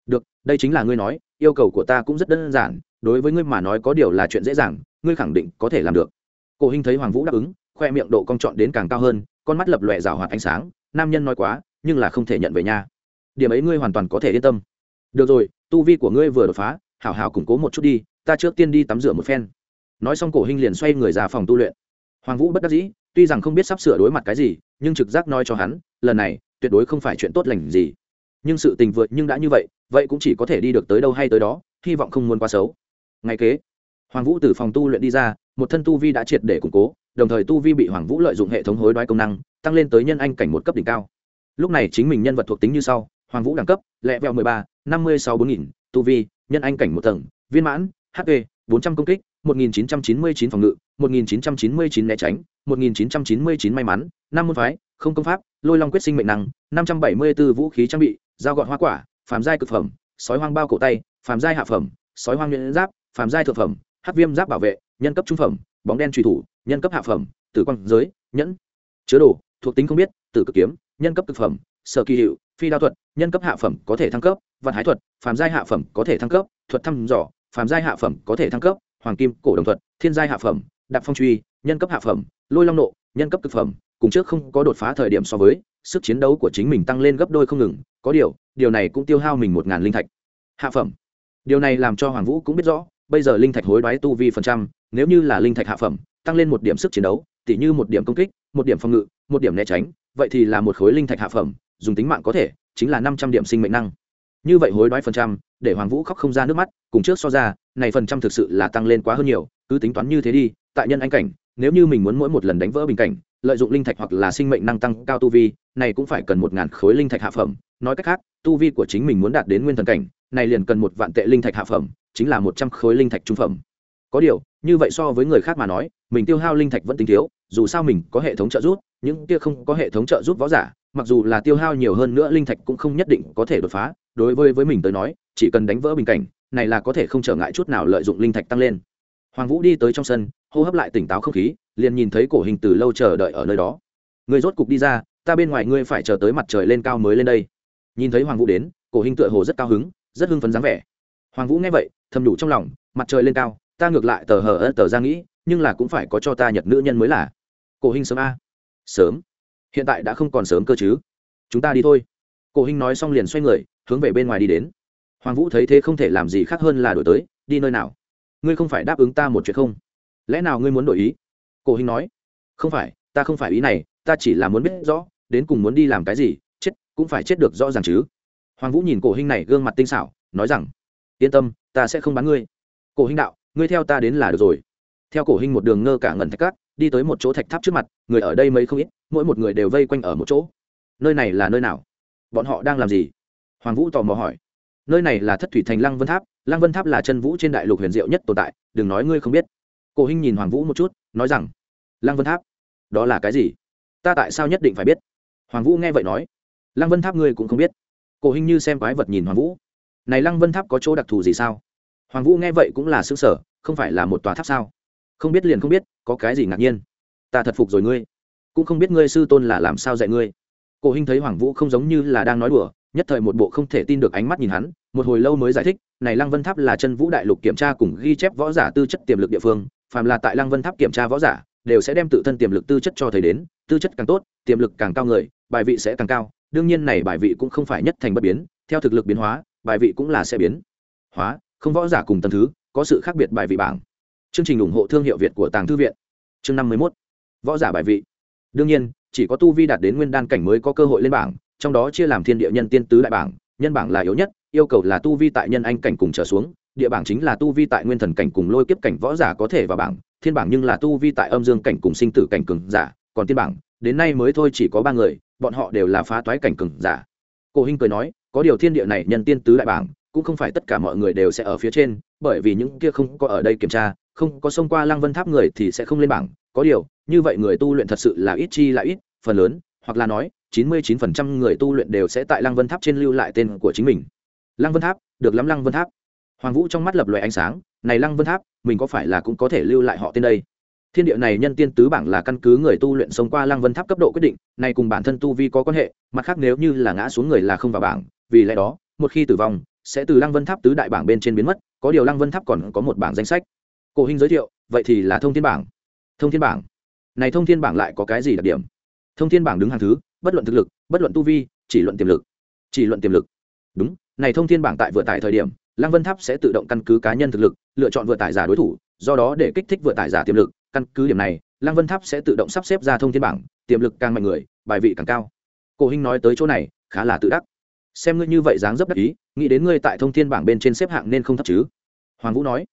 Speaker 1: được, đây chính là ngươi nói, yêu cầu của ta cũng rất đơn giản, đối với ngươi mà nói có điều là chuyện dễ dàng, ngươi khẳng định có thể làm được. Cổ hình thấy hoàng vũ đáp ứng, khoe miệng độ cong trọn đến càng cao hơn, con mắt lập lòe rào hoạt ánh sáng, nam nhân nói quá, nhưng là không thể nhận về nhà điểm ấy ngươi hoàn toàn có thể yên tâm. Được rồi, tu vi của ngươi vừa đột phá, hảo hảo củng cố một chút đi, ta trước tiên đi tắm rửa một phen. Nói xong cổ hình liền xoay người ra phòng tu luyện. Hoàng vũ bất đắc dĩ tuy rằng không biết sắp sửa đối mặt cái gì, nhưng trực giác nói cho hắn, lần này, tuyệt đối không phải chuyện tốt lành gì. Nhưng sự tình vượt nhưng đã như vậy vậy cũng chỉ có thể đi được tới đâu hay tới đó, hy vọng không muốn quá xấu. Ngay kế, hoàng vũ từ phòng tu luyện đi ra, một thân tu vi đã triệt để củng cố, đồng thời tu vi bị hoàng vũ lợi dụng hệ thống hối đoái công năng, tăng lên tới nhân anh cảnh một cấp đỉnh cao. Lúc này chính mình nhân vật thuộc tính như sau, hoàng vũ đẳng cấp, lẹ vẹo mười ba, năm mươi sáu bốn nghìn, tu vi, nhân anh cảnh một tầng, viên mãn hp bốn trăm công kích một nghìn chín trăm chín mươi chín phòng ngự, một nghìn chín trăm chín mươi chín né tránh, một nghìn chín trăm chín mươi chín may mắn, năm môn phái, không công pháp, lôi long quyết sinh mệnh năng, năm trăm bảy mươi b ố vũ khí trang bị, dao gọt hoa quả, phàm giai cực phẩm, sói hoang bao cổ tay, phàm giai hạ phẩm, sói hoang nhuyễn giáp, phàm giai thượng phẩm, hắc viêm giáp bảo vệ, nhân cấp trung phẩm, bóng đen truy thủ, nhân cấp hạ phẩm, tử quang giới, nhẫn, chứa đồ, thuộc tính không biết, tử cực kiếm, nhân cấp cực phẩm, sở kỳ hiệu, phi đao thuật, nhân cấp hạ phẩm có thể thăng cấp văn hái thuật, phàm giai hạ phẩm có thể thăng cấp, thuật thăm dò, phàm giai hạ phẩm có thể thăng cấp hoàng kim, cổ đồng thuật, thiên giai hạ phẩm, đạp phong truy, nhân cấp hạ phẩm, lôi long nộ, nhân cấp cực phẩm, cùng trước không có đột phá thời điểm so với, sức chiến đấu của chính mình tăng lên gấp đôi không ngừng. Có điều điều này cũng tiêu hao mình một ngàn linh thạch. Hạ phẩm. Điều này làm cho hoàng vũ cũng biết rõ, bây giờ linh thạch hối đoái tu vi phần trăm, nếu như là linh thạch hạ phẩm, tăng lên một điểm sức chiến đấu, tỉ như một điểm công kích, một điểm phòng ngự, một điểm né tránh, vậy thì là một khối linh thạch hạ phẩm, dùng tính mạng có thể, chính là năm trăm điểm sinh mệnh năng như vậy hối đoái phần trăm, để hoàng vũ khóc không ra nước mắt, cùng trước so ra, này phần trăm thực sự là tăng lên quá hơn nhiều, cứ tính toán như thế đi, tại nhân anh cảnh, nếu như mình muốn mỗi một lần đánh vỡ bình cảnh, lợi dụng linh thạch hoặc là sinh mệnh năng tăng cao tu vi, này cũng phải cần một ngàn khối linh thạch hạ phẩm. Nói cách khác, tu vi của chính mình muốn đạt đến nguyên thần cảnh, này liền cần một vạn tệ linh thạch hạ phẩm, chính là một trăm khối linh thạch trung phẩm. Có điều, như vậy so với người khác mà nói, mình tiêu hao linh thạch vẫn tính thiếu, dù sao mình có hệ thống trợ giúp, những kia không có hệ thống trợ giúp võ giả mặc dù là tiêu hao nhiều hơn nữa linh thạch cũng không nhất định có thể đột phá, đối với với mình tới nói, chỉ cần đánh vỡ bình cảnh, này là có thể không trở ngại chút nào lợi dụng linh thạch tăng lên. Hoàng vũ đi tới trong sân, hô hấp lại tỉnh táo không khí, liền nhìn thấy cổ hình từ lâu chờ đợi ở nơi đó. Người rốt cục đi ra, ta bên ngoài ngươi phải chờ tới mặt trời lên cao mới lên đây. Nhìn thấy hoàng vũ đến, cổ hình tựa hồ rất cao hứng, rất hưng phấn dáng vẻ. Hoàng vũ nghe vậy, thầm đủ trong lòng, mặt trời lên cao, ta ngược lại tờ hờ ớt tờ ra nghĩ, nhưng là cũng phải có cho ta nhật nữ nhân mới là. Cổ hình sớm a. Sớm hiện tại đã không còn sớm cơ chứ. Chúng ta đi thôi. Cổ hinh nói xong liền xoay người, hướng về bên ngoài đi đến. Hoàng vũ thấy thế không thể làm gì khác hơn là đổi tới, đi nơi nào? Ngươi không phải đáp ứng ta một chuyện không? Lẽ nào ngươi muốn đổi ý? Cổ hinh nói. Không phải, ta không phải ý này, ta chỉ là muốn biết rõ, đến cùng muốn đi làm cái gì, chết, cũng phải chết được rõ ràng chứ. Hoàng vũ nhìn cổ hinh này gương mặt tinh xảo, nói rằng, yên tâm, ta sẽ không bán ngươi. Cổ hinh đạo, ngươi theo ta đến là được rồi. Theo cổ hinh một đường ngơ cả ngẩn thạch cát đi tới một chỗ thạch tháp trước mặt, người ở đây mấy không ít, mỗi một người đều vây quanh ở một chỗ. Nơi này là nơi nào? Bọn họ đang làm gì? Hoàng vũ tò mò hỏi. Nơi này là thất thủy thành lăng vân tháp, lăng vân tháp là chân vũ trên đại lục huyền diệu nhất tồn tại, đừng nói ngươi không biết. Cổ Hinh nhìn hoàng vũ một chút, nói rằng, lăng vân tháp, đó là cái gì? Ta tại sao nhất định phải biết? Hoàng vũ nghe vậy nói, lăng vân tháp ngươi cũng không biết. Cổ Hinh như xem quái vật nhìn hoàng vũ, này lăng vân tháp có chỗ đặc thù gì sao? Hoàng vũ nghe vậy cũng là xứ sở không phải là một tòa tháp sao? Không biết liền không biết, có cái gì ngạc nhiên? Ta thật phục rồi ngươi. Cũng không biết ngươi sư tôn là làm sao dạy ngươi. Cổ hinh thấy hoàng vũ không giống như là đang nói đùa, nhất thời một bộ không thể tin được ánh mắt nhìn hắn, một hồi lâu mới giải thích, này lăng vân tháp là chân vũ đại lục kiểm tra cùng ghi chép võ giả tư chất tiềm lực địa phương, phàm là tại lăng vân tháp kiểm tra võ giả, đều sẽ đem tự thân tiềm lực tư chất cho thầy đến, tư chất càng tốt, tiềm lực càng cao người, bài vị sẽ càng cao, đương nhiên này bài vị cũng không phải nhất thành bất biến, theo thực lực biến hóa, bài vị cũng là sẽ biến hóa, không võ giả cùng tầm thứ, có sự khác biệt bài vị bảng chương trình ủng hộ thương hiệu việt của tàng thư viện. Chương năm mươi mốt. Võ giả bài vị. Đương nhiên, chỉ có tu vi đạt đến nguyên đan cảnh mới có cơ hội lên bảng, trong đó chia làm thiên địa nhân tiên tứ đại bảng, nhân bảng là yếu nhất, yêu cầu là tu vi tại nhân anh cảnh cùng trở xuống, địa bảng chính là tu vi tại nguyên thần cảnh cùng lôi kiếp cảnh võ giả có thể vào bảng, thiên bảng nhưng là tu vi tại âm dương cảnh cùng sinh tử cảnh cường giả, còn tiên bảng, đến nay mới thôi chỉ có ba người, bọn họ đều là phá toái cảnh cường giả. Cổ Hinh cười nói, có điều thiên địa này nhân tiên tứ đại bảng, cũng không phải tất cả mọi người đều sẽ ở phía trên, bởi vì những kia không có ở đây kiểm tra không có xông qua lăng vân tháp người thì sẽ không lên bảng. Có điều, như vậy người tu luyện thật sự là ít chi là ít, phần lớn, hoặc là nói, chín mươi chín phần trăm người tu luyện đều sẽ tại lăng vân tháp trên lưu lại tên của chính mình. Lăng vân tháp, được lắm lăng vân tháp. Hoàng vũ trong mắt lập loại ánh sáng, này lăng vân tháp, mình có phải là cũng có thể lưu lại họ tên đây? Thiên địa này nhân tiên tứ bảng là căn cứ người tu luyện sống qua lăng vân tháp cấp độ quyết định, này cùng bản thân tu vi có quan hệ, mặt khác nếu như là ngã xuống người là không vào bảng, vì lẽ đó, một khi tử vong, sẽ từ lăng vân tháp tứ đại bảng bên trên biến mất, có điều lăng vân tháp còn có một bảng danh sách cổ hình giới thiệu, vậy thì là thông thiên bảng. Thông thiên bảng. Này thông thiên bảng lại có cái gì đặc điểm? Thông thiên bảng đứng hàng thứ, bất luận thực lực, bất luận tu vi, chỉ luận tiềm lực. Chỉ luận tiềm lực. Đúng, này thông thiên bảng tại vừa tải thời điểm, lăng vân tháp sẽ tự động căn cứ cá nhân thực lực, lựa chọn vừa tải giả đối thủ, do đó để kích thích vừa tải giả tiềm lực. Căn cứ điểm này, lăng vân tháp sẽ tự động sắp xếp ra thông thiên bảng, tiềm lực càng mạnh người, bài vị càng cao. Cổ hình nói tới chỗ này, khá là tự đắc. Xem ngươi như vậy dáng dấp đắc ý, nghĩ đến ngươi tại thông thiên bảng bên trên xếp hạng nên không thấp chứ? Hoàng vũ nói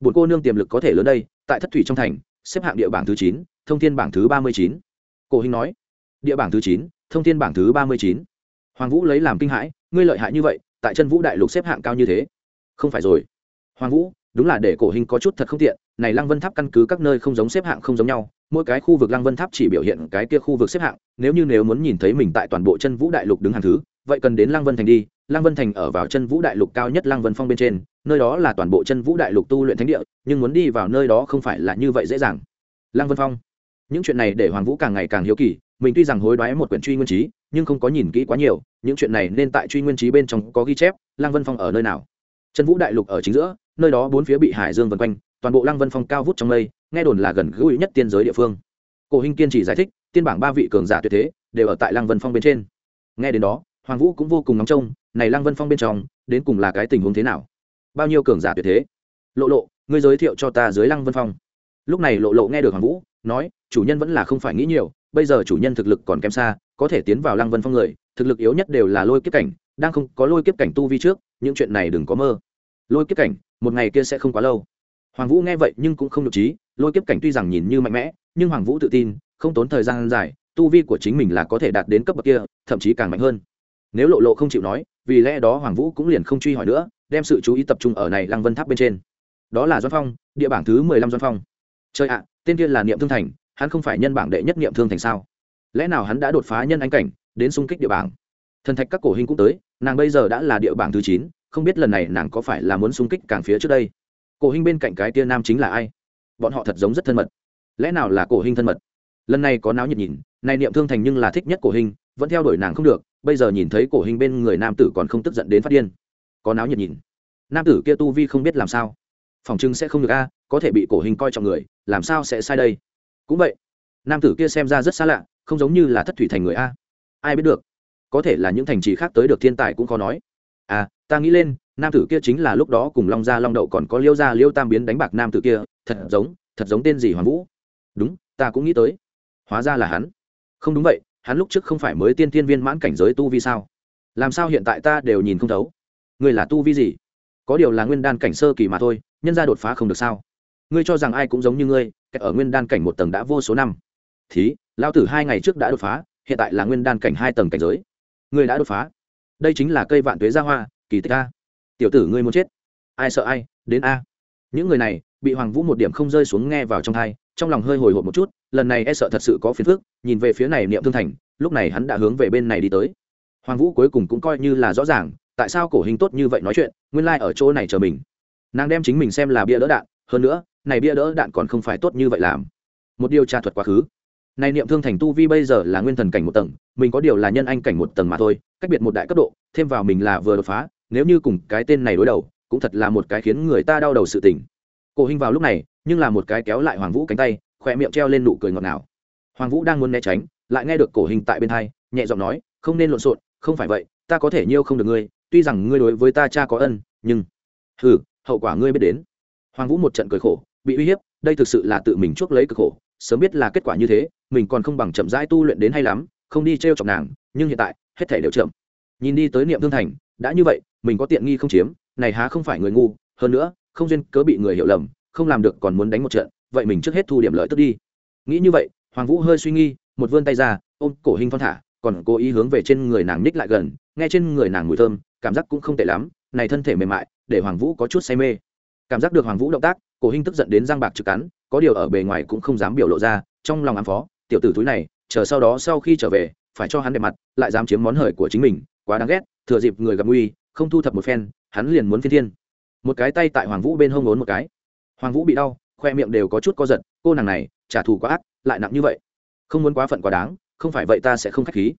Speaker 1: bồn cô nương tiềm lực có thể lớn đây, tại thất thủy trong thành, xếp hạng địa bảng thứ chín, thông thiên bảng thứ ba mươi chín. Cổ hình nói, địa bảng thứ chín, thông thiên bảng thứ ba mươi chín. Hoàng vũ lấy làm kinh hãi, ngươi lợi hại như vậy, tại chân vũ đại lục xếp hạng cao như thế. Không phải rồi. Hoàng vũ, đúng là để cổ hình có chút thật không tiện, này lăng vân tháp căn cứ các nơi không giống xếp hạng không giống nhau, mỗi cái khu vực lăng vân tháp chỉ biểu hiện cái kia khu vực xếp hạng, nếu như nếu muốn nhìn thấy mình tại toàn bộ chân vũ đại lục đứng hàng thứ, vậy cần đến lăng vân thành đi lăng vân thành ở vào chân vũ đại lục cao nhất lăng vân phong bên trên, nơi đó là toàn bộ chân vũ đại lục tu luyện thánh địa, nhưng muốn đi vào nơi đó không phải là như vậy dễ dàng. Lăng vân phong, những chuyện này để hoàng vũ càng ngày càng hiếu kỳ, mình tuy rằng hối đoái một quyển truy nguyên trí, nhưng không có nhìn kỹ quá nhiều, những chuyện này nên tại truy nguyên trí bên trong có ghi chép, lăng vân phong ở nơi nào. Chân vũ đại lục ở chính giữa, nơi đó bốn phía bị hải dương vần quanh, toàn bộ lăng vân phong cao vút trong mây, nghe đồn là gần gũi nhất tiên giới địa phương. Cổ Hinh kiên chỉ giải thích, tiên bảng ba vị cường giả tuyệt thế, đều ở tại lăng vân phong bên trên. Nghe đến đó, hoàng vũ cũng vô cùng nóng trông này lăng vân phong bên trong, đến cùng là cái tình huống thế nào? Bao nhiêu cường giả tuyệt thế? Lộ lộ, ngươi giới thiệu cho ta dưới lăng vân phong. Lúc này lộ lộ nghe được hoàng vũ, nói, chủ nhân vẫn là không phải nghĩ nhiều, bây giờ chủ nhân thực lực còn kém xa, có thể tiến vào lăng vân phong người, thực lực yếu nhất đều là lôi kiếp cảnh, đang không có lôi kiếp cảnh tu vi trước, những chuyện này đừng có mơ. Lôi kiếp cảnh, một ngày kia sẽ không quá lâu. Hoàng vũ nghe vậy nhưng cũng không được trí lôi kiếp cảnh tuy rằng nhìn như mạnh mẽ, nhưng hoàng vũ tự tin, không tốn thời gian dài, tu vi của chính mình là có thể đạt đến cấp bậc kia, thậm chí càng mạnh hơn. Nếu lộ lộ không chịu nói vì lẽ đó hoàng vũ cũng liền không truy hỏi nữa, đem sự chú ý tập trung ở này lăng vân tháp bên trên. Đó là doan phong, địa bảng thứ mười lăm doan phong. Trời ạ, tên kia là niệm thương thành, hắn không phải nhân bảng đệ nhất niệm thương thành sao? Lẽ nào hắn đã đột phá nhân anh cảnh, đến xung kích địa bảng? Thần thạch các cổ hình cũng tới, nàng bây giờ đã là địa bảng thứ chín, không biết lần này nàng có phải là muốn xung kích càng phía trước đây? Cổ hình bên cạnh cái tia nam chính là ai? Bọn họ thật giống rất thân mật. Lẽ nào là cổ hình thân mật? Lần này có náo nhiệt nhìn, này niệm thương thành nhưng là thích nhất cổ hình, vẫn theo đuổi nàng không được bây giờ nhìn thấy cổ hình bên người nam tử còn không tức giận đến phát điên. Có náo nhiệt nhìn. Nam tử kia tu vi không biết làm sao. Phòng trưng sẽ không được a, có thể bị cổ hình coi trọng người, làm sao sẽ sai đây? Cũng vậy, nam tử kia xem ra rất xa lạ, không giống như là thất thủy thành người a. Ai biết được, có thể là những thành trì khác tới được thiên tài cũng khó nói. À ta nghĩ lên, nam tử kia chính là lúc đó cùng long gia long đậu còn có liêu gia liêu tam biến đánh bạc nam tử kia, thật giống thật giống tên gì hoàng vũ. Đúng, ta cũng nghĩ tới. Hóa ra là hắn. Không đúng vậy hắn lúc trước không phải mới tiên tiên viên mãn cảnh giới tu vi sao? Làm sao hiện tại ta đều nhìn không thấu? Người là tu vi gì? Có điều là nguyên đan cảnh sơ kỳ mà thôi, nhân ra đột phá không được sao? Ngươi cho rằng ai cũng giống như ngươi ở nguyên đan cảnh một tầng đã vô số năm. Thí lao tử hai ngày trước đã đột phá, hiện tại là nguyên đan cảnh hai tầng cảnh giới. Ngươi đã đột phá. Đây chính là cây vạn tuế gia hoa, kỳ tích a. Tiểu tử ngươi muốn chết. Ai sợ ai, đến a. Những người này, bị hoàng vũ một điểm không rơi xuống nghe vào trong thai trong lòng hơi hồi hộp một chút, lần này e sợ thật sự có phiền phức, nhìn về phía này niệm thương thành, lúc này hắn đã hướng về bên này đi tới. Hoàng vũ cuối cùng cũng coi như là rõ ràng, tại sao cổ hình tốt như vậy nói chuyện, nguyên lai、like、ở chỗ này chờ mình. Nàng đem chính mình xem là bia đỡ đạn, hơn nữa, này bia đỡ đạn còn không phải tốt như vậy làm. Một điều tra thuật quá khứ. Này niệm thương thành tu vi bây giờ là nguyên thần cảnh một tầng, mình có điều là nhân anh cảnh một tầng mà thôi, cách biệt một đại cấp độ, thêm vào mình là vừa đột phá, nếu như cùng cái tên này đối đầu, cũng thật là một cái khiến người ta đau đầu sự tình. Cổ hình vào lúc này nhưng là một cái kéo lại hoàng vũ cánh tay khỏe miệng treo lên nụ cười ngọt ngào. Hoàng vũ đang muốn né tránh, lại nghe được cổ hình tại bên hai, nhẹ giọng nói, không nên lộn xộn, không phải vậy, ta có thể nhiêu không được ngươi, tuy rằng ngươi đối với ta cha có ân, nhưng hừ, hậu quả ngươi biết đến. Hoàng vũ một trận cười khổ, bị uy hiếp, đây thực sự là tự mình chuốc lấy cực khổ, sớm biết là kết quả như thế, mình còn không bằng chậm rãi tu luyện đến hay lắm, không đi t r e o chọc nàng, nhưng hiện tại, hết thể đều chậm. Nhìn đi tới niệm thương thành, đã như vậy, mình có tiện nghi không chiếm, này há không phải người ngu, hơn nữa, không duyên cớ bị người hiểu lầm không làm được còn muốn đánh một trận, vậy mình trước hết thu điểm lợi tức đi. Nghĩ như vậy, hoàng vũ hơi suy nghi, một vươn tay ra, ôm cổ hình thon thả, còn cố ý hướng về trên người nàng ních lại gần, nghe trên người nàng mùi thơm, cảm giác cũng không tệ lắm, này thân thể mềm mại, để hoàng vũ có chút say mê. Cảm giác được hoàng vũ động tác, cổ hình tức giận đến răng bạc trực cắn, có điều ở bề ngoài cũng không dám biểu lộ ra, trong lòng ám phó, tiểu tử túi này, chờ sau đó sau khi trở về, phải cho hắn đẹp mặt, lại dám chiếm món hời của chính mình, quá đáng ghét, thừa dịp người gặp nguy, không thu thập một phen, hắn liền muốn phiên thiên. Một cái tay tại hoàng vũ bên hông ốn một cái hoàng vũ bị đau, khoe miệng đều có chút co giật, cô nàng này, trả thù quá ác, lại nặng như vậy. Không muốn quá phận quá đáng, không phải vậy ta sẽ không k h á c h khí.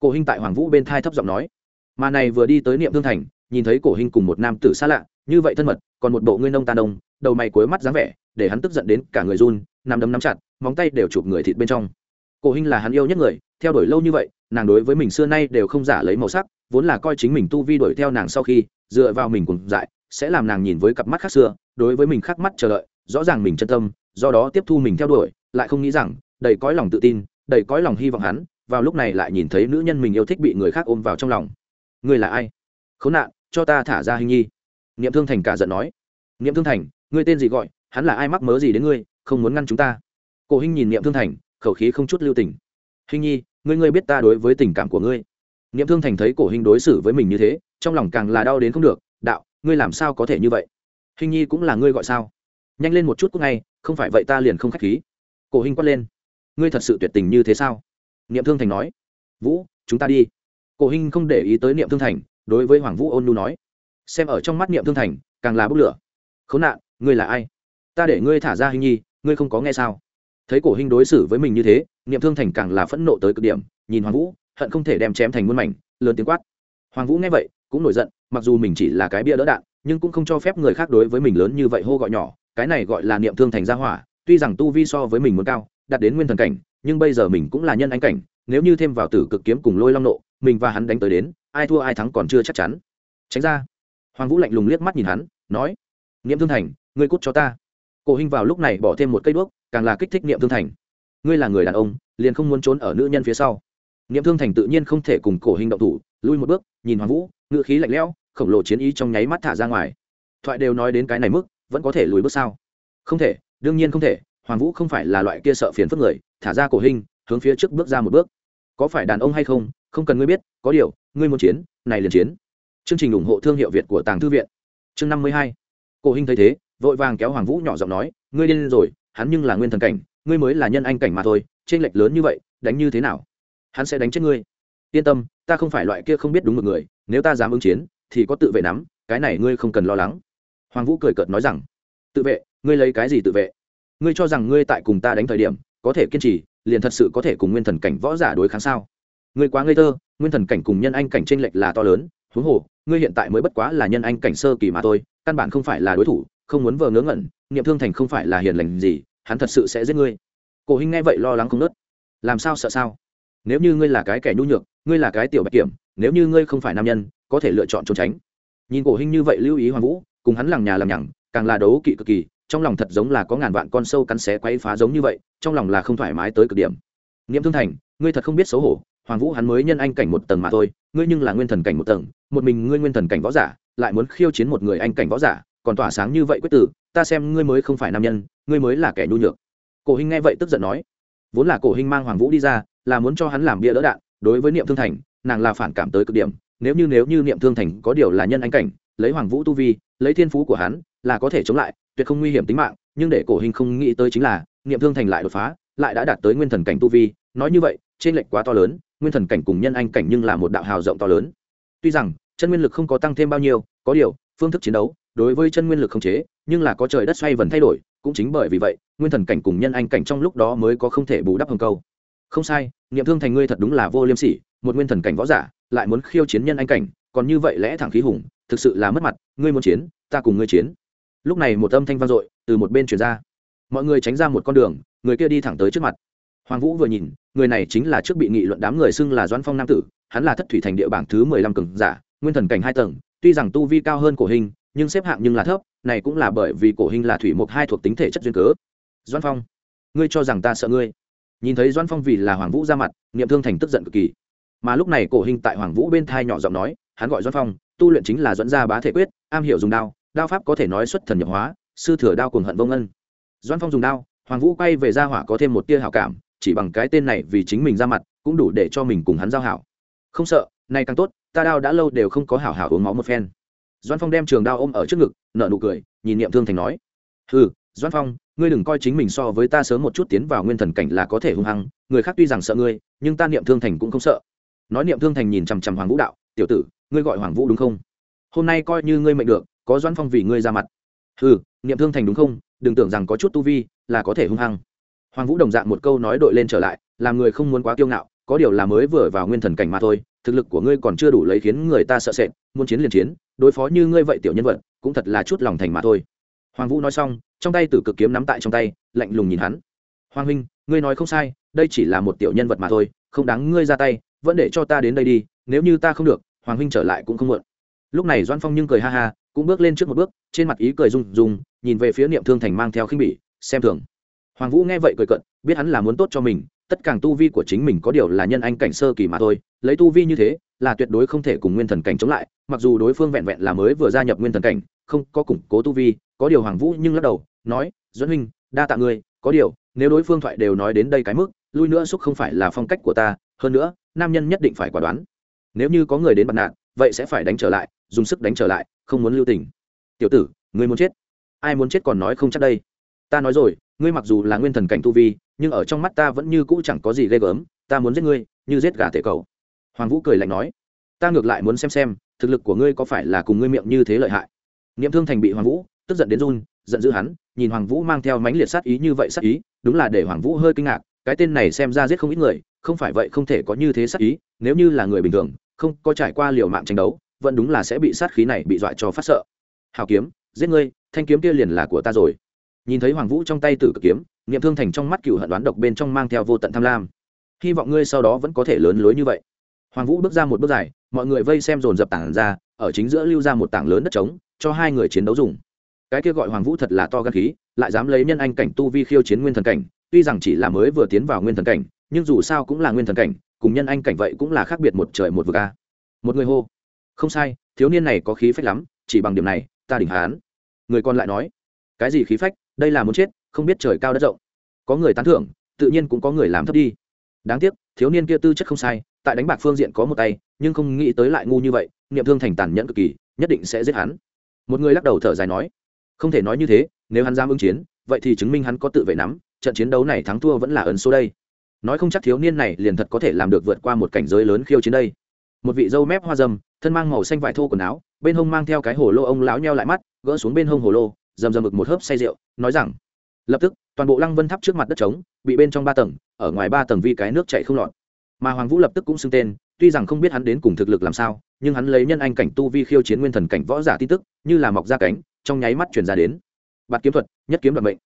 Speaker 1: Cổ hình tại hoàng vũ bên thai thấp giọng nói. Mà này vừa đi tới niệm thương thành, nhìn thấy cổ hình cùng một nam tử xa lạ, như vậy thân mật, còn một bộ ngươi nông tàn đông đầu mày cuối mắt dáng vẻ, để hắn tức giận đến cả người run nằm đấm nắm chặt, móng tay đều chụp người thịt bên trong. Cổ hình là hắn yêu nhất người, theo đuổi lâu như vậy, nàng đối với mình xưa nay đều không giả lấy màu sắc, vốn là coi chính mình tu vi đuổi theo nàng sau khi, dựa vào mình cùng dại, sẽ làm nàng nhìn với cặp mắt khác xưa đối với mình khắc mắt chờ đợi, rõ ràng mình chân tâm, do đó tiếp thu mình theo đuổi, lại không nghĩ rằng, đầy cõi lòng tự tin, đầy cõi lòng hy vọng hắn, vào lúc này lại nhìn thấy nữ nhân mình yêu thích bị người khác ôm vào trong lòng. Ngươi là ai? Khốn nạn, cho ta thả ra hình nhi. Niệm thương thành cả giận nói. Niệm thương thành, ngươi tên gì gọi, hắn là ai mắc mớ gì đến ngươi, không muốn ngăn chúng ta? Cổ hình nhìn niệm thương thành, khẩu khí không chút lưu tình. Hình nhi, ngươi ngươi biết ta đối với tình cảm của ngươi. Niệm thương thành thấy cổ hình đối xử với mình như thế, trong lòng càng là đau đến không được, đạo, ngươi làm sao có thể như vậy? Hình nhi cũng là ngươi gọi sao? Nhanh lên một chút cũng ngay, không phải vậy ta liền không k h á c h khí. Cổ hình quát lên. Ngươi thật sự tuyệt tình như thế sao? Niệm thương thành nói. Vũ, chúng ta đi. Cổ hình không để ý tới niệm thương thành, đối với hoàng vũ ôn nu nói. Xem ở trong mắt niệm thương thành, càng là bốc lửa. Khốn nạn, ngươi là ai? Ta để ngươi thả ra hình nhi, ngươi không có nghe sao? Thấy cổ hình đối xử với mình như thế, niệm thương thành càng là phẫn nộ tới cực điểm, nhìn hoàng vũ, hận không thể đem chém thành muôn mảnh, lớn tiếng quát. Hoàng vũ nghe vậy, cũng nổi giận, mặc dù mình chỉ là cái bia đỡ đạn nhưng cũng không cho phép người khác đối với mình lớn như vậy hô gọi nhỏ, cái này gọi là niệm thương thành gia hỏa, tuy rằng tu vi so với mình muốn cao, đạt đến nguyên thần cảnh, nhưng bây giờ mình cũng là nhân anh cảnh, nếu như thêm vào tử cực kiếm cùng lôi long nộ, mình và hắn đánh tới đến, ai thua ai thắng còn chưa chắc chắn. Tránh ra. Hoàng vũ lạnh lùng liếc mắt nhìn hắn, nói, niệm thương thành, ngươi cút cho ta. Cổ hình vào lúc này bỏ thêm một cây đuốc, càng là kích thích niệm thương thành. Ngươi là người đàn ông, liền không muốn trốn ở nữ nhân phía sau. Niệm thương thành tự nhiên không thể cùng cổ hình động thủ, lui một bước, nhìn hoàng vũ ngự khí lạnh lẽo khổng lồ chiến ý trong nháy mắt thả ra ngoài. Thoại đều nói đến cái này mức, vẫn có thể lùi bước sao? Không thể, đương nhiên không thể, hoàng vũ không phải là loại kia sợ phiền phức người, thả ra cổ hình, hướng phía trước bước ra một bước. Có phải đàn ông hay không không cần ngươi biết, có điều, ngươi muốn chiến, này liền chiến. Chương trình ủng hộ thương hiệu việt của tàng thư viện. Chương năm mươi hai. Cổ hình thấy thế, vội vàng kéo hoàng vũ nhỏ giọng nói, ngươi điên rồi, hắn nhưng là nguyên thần cảnh, ngươi mới là nhân anh cảnh mà thôi trên lệch lớn như vậy, đánh như thế nào? Hắn sẽ đánh chết ngươi. Yên tâm, ta không phải loại kia không biết đúng một người, nếu ta dám ứng chiến thì có tự vệ nắm, cái này ngươi không cần lo lắng. Hoàng vũ cười cợt nói rằng, tự vệ? Ngươi lấy cái gì tự vệ? Ngươi cho rằng ngươi tại cùng ta đánh thời điểm, có thể kiên trì, liền thật sự có thể cùng nguyên thần cảnh võ giả đối kháng sao? Ngươi quá ngây thơ, nguyên thần cảnh cùng nhân anh cảnh tranh lệch là to lớn, huống hồ, ngươi hiện tại mới bất quá là nhân anh cảnh sơ kỳ mà thôi, căn bản không phải là đối thủ, không muốn vờ ngớ ngẩn, niệm thương thành không phải là hiền lành gì, hắn thật sự sẽ giết ngươi. Cổ hình nghe vậy lo lắng không nớt. Làm sao sợ sao? Nếu như ngươi là cái kẻ nhu nhược, ngươi là cái tiểu bạch kiểm, nếu như ngươi không phải nam nhân có thể lựa chọn trốn tránh. Nhìn cổ hình như vậy lưu ý hoàng vũ, cùng hắn lằng nhà lằng nhằng, càng là đấu kỵ cực kỳ, trong lòng thật giống là có ngàn vạn con sâu cắn xé quay phá giống như vậy, trong lòng là không thoải mái tới cực điểm. Niệm thương thành, ngươi thật không biết xấu hổ, hoàng vũ hắn mới nhân anh cảnh một tầng mà thôi, ngươi nhưng là nguyên thần cảnh một tầng, một mình ngươi nguyên thần cảnh võ giả, lại muốn khiêu chiến một người anh cảnh võ giả, còn tỏa sáng như vậy quyết tử, ta xem ngươi mới không phải nam nhân, ngươi mới là kẻ nhu nhược. Cổ hình nghe vậy tức giận nói, vốn là cổ hình mang hoàng vũ đi ra, là muốn cho hắn làm bia đỡ đạn, đối với niệm thương thành, nàng là phản cảm tới cực điểm nếu như nếu như niệm thương thành có điều là nhân anh cảnh, lấy hoàng vũ tu vi, lấy thiên phú của hắn, là có thể chống lại, tuyệt không nguy hiểm tính mạng, nhưng để cổ hình không nghĩ tới chính là, niệm thương thành lại đột phá, lại đã đạt tới nguyên thần cảnh tu vi. Nói như vậy trên lệch quá to lớn, nguyên thần cảnh cùng nhân anh cảnh nhưng là một đạo hào rộng to lớn. Tuy rằng, chân nguyên lực không có tăng thêm bao nhiêu, có điều, phương thức chiến đấu, đối với chân nguyên lực không chế, nhưng là có trời đất xoay vần thay đổi, cũng chính bởi vì vậy, nguyên thần cảnh cùng nhân anh cảnh trong lúc đó mới có không thể bù đắp hồng câu. Không sai, niệm thương thành ngươi thật đúng là vô liêm sỉ, một nguyên thần cảnh võ giả lại muốn khiêu chiến nhân anh cảnh, còn như vậy lẽ thẳng khí hùng, thực sự là mất mặt, ngươi muốn chiến, ta cùng ngươi chiến. Lúc này một âm thanh vang dội, từ một bên truyền ra. Mọi người tránh ra một con đường, người kia đi thẳng tới trước mặt. Hoàng vũ vừa nhìn, người này chính là trước bị nghị luận đám người xưng là doãn phong nam tử, hắn là thất thủy thành địa bảng thứ mười lăm cường giả, nguyên thần cảnh hai tầng, tuy rằng tu vi cao hơn cổ hình, nhưng xếp hạng nhưng là thấp, này cũng là bởi vì cổ hình là thủy mục hai thuộc tính thể chất duyên cớ. Doãn phong, ngươi cho rằng ta sợ ngươi? Nhìn thấy doãn phong vì là hoàng vũ ra mặt, niệm thương thành tức giận cực kỳ mà lúc này cổ hình tại hoàng vũ bên thai nhỏ giọng nói, hắn gọi doãn phong, tu luyện chính là dẫn gia bá thể quyết, am hiểu dùng đao đao pháp có thể nói xuất thần nhập hóa, sư thừa đao cùng hận vông ân doãn phong dùng đao, hoàng vũ quay về gia hỏa có thêm một tia hảo cảm, chỉ bằng cái tên này vì chính mình ra mặt, cũng đủ để cho mình cùng hắn giao hảo. Không sợ, nay càng tốt, ta đao đã lâu đều không có hảo hảo uống máu một phen. Doan phong đem trường đao ôm ở trước ngực nợ nụ cười, nhìn niệm thương thành nói ừ doan phong, ngươi đừng coi chính mình so với ta sớm một chút tiến vào nguyên thần cảnh là có thể hung hăng, người khác tuy rằng sợ ngươi, nhưng ta niệm thương thành cũng không sợ nói niệm thương thành nhìn chằm chằm hoàng vũ đạo, tiểu tử, ngươi gọi hoàng vũ đúng không? Hôm nay coi như ngươi mệnh được, có doãn phong vì ngươi ra mặt. Ừ niệm thương thành đúng không? Đừng tưởng rằng có chút tu vi là có thể hung hăng. Hoàng vũ đồng dạng một câu nói đội lên trở lại, làm người không muốn quá kiêu ngạo, có điều là mới vừa vào nguyên thần cảnh mà thôi, thực lực của ngươi còn chưa đủ lấy khiến người ta sợ sệt, muốn chiến liền chiến, đối phó như ngươi vậy tiểu nhân vật, cũng thật là chút lòng thành mà thôi. Hoàng vũ nói xong, trong tay tử cực kiếm nắm tại trong tay, lạnh lùng nhìn hắn. Hoàng huynh, ngươi nói không sai, đây chỉ là một tiểu nhân vật mà thôi, không đáng ngươi ra tay vẫn để cho ta đến đây đi, nếu như ta không được, hoàng huynh trở lại cũng không muộn. Lúc này doan phong nhưng cười ha ha, cũng bước lên trước một bước, trên mặt ý cười rung rung, nhìn về phía niệm thương thành mang theo khinh bỉ, xem thường. Hoàng vũ nghe vậy cười cận biết hắn là muốn tốt cho mình, tất cả tu vi của chính mình có điều là nhân anh cảnh sơ kỳ mà thôi, lấy tu vi như thế, là tuyệt đối không thể cùng nguyên thần cảnh chống lại, mặc dù đối phương vẹn vẹn là mới vừa gia nhập nguyên thần cảnh, không có củng cố tu vi, có điều hoàng vũ nhưng lắc đầu, nói dẫn huynh, đa tạ ngươi, có điều, nếu đối phương thoại đều nói đến đây cái mức, lui nữa xúc không phải là phong cách của ta, hơn nữa nam nhân nhất định phải quả đoán. Nếu như có người đến bật nạn, vậy sẽ phải đánh trở lại, dùng sức đánh trở lại, không muốn lưu tình. Tiểu tử, ngươi muốn chết. Ai muốn chết còn nói không chắc đây. Ta nói rồi, ngươi mặc dù là nguyên thần cảnh tu vi, nhưng ở trong mắt ta vẫn như cũ chẳng có gì ghê gớm, ta muốn giết ngươi, như giết gà tể cầu. Hoàng vũ cười lạnh nói, ta ngược lại muốn xem xem, thực lực của ngươi có phải là cùng ngươi miệng như thế lợi hại. Niệm thương thành bị hoàng vũ tức giận đến run, giận dữ hắn, nhìn hoàng vũ mang theo mánh liệt sát ý như vậy sát ý, đúng là để hoàng vũ hơi kinh ngạc cái tên này xem ra giết không ít người, không phải vậy không thể có như thế sát ý, nếu như là người bình thường, không có trải qua liều mạng tranh đấu, vẫn đúng là sẽ bị sát khí này bị dọa cho phát sợ. Hào kiếm, giết ngươi, thanh kiếm kia liền là của ta rồi. Nhìn thấy hoàng vũ trong tay tử cực kiếm, niệm thương thành trong mắt cựu hận đoán độc bên trong mang theo vô tận tham lam. Hy vọng ngươi sau đó vẫn có thể lớn lối như vậy. Hoàng vũ bước ra một bước dài, mọi người vây xem dồn dập tảng ra, ở chính giữa lưu ra một tảng lớn đất trống, cho hai người chiến đấu dùng. Cái kia gọi hoàng vũ thật là to gan khí, lại dám lấy nhân anh cảnh tu vi khiêu chiến nguyên thần cảnh tuy rằng chỉ là mới vừa tiến vào nguyên thần cảnh, nhưng dù sao cũng là nguyên thần cảnh, cùng nhân anh cảnh vậy cũng là khác biệt một trời một vực a. Một người hô, không sai, thiếu niên này có khí phách lắm, chỉ bằng điểm này, ta đỉnh hán. Người còn lại nói, cái gì khí phách, đây là muốn chết, không biết trời cao đất rộng. Có người tán thưởng, tự nhiên cũng có người làm thấp đi. Đáng tiếc, thiếu niên kia tư chất không sai, tại đánh bạc phương diện có một tay, nhưng không nghĩ tới lại ngu như vậy, niệm thương thành tàn nhẫn cực kỳ, nhất định sẽ giết hắn. Một người lắc đầu thở dài nói, không thể nói như thế, nếu hắn dám ứng chiến, vậy thì chứng minh hắn có tự vệ nắm trận chiến đấu này thắng thua vẫn là ấn số đây. Nói không chắc thiếu niên này liền thật có thể làm được vượt qua một cảnh giới lớn khiêu chiến đây. Một vị dâu mép hoa dâm, thân mang màu xanh vải thô quần áo, bên hông mang theo cái hồ lô ông lão nheo lại mắt, gỡ xuống bên hông hồ lô, dầm dầm mực một hớp say rượu, nói rằng, lập tức, toàn bộ lăng vân tháp trước mặt đất trống, bị bên trong ba tầng, ở ngoài ba tầng vi cái nước chạy không lọt. Mà hoàng vũ lập tức cũng xưng tên, tuy rằng không biết hắn đến cùng thực lực làm sao, nhưng hắn lấy nhân anh cảnh tu vi khiêu chiến nguyên thần cảnh võ giả tin tức, như là mọc ra cánh, trong nháy mắt truyền ra đến. Bạt kiếm thuật, nhất kiếm đoạn mệnh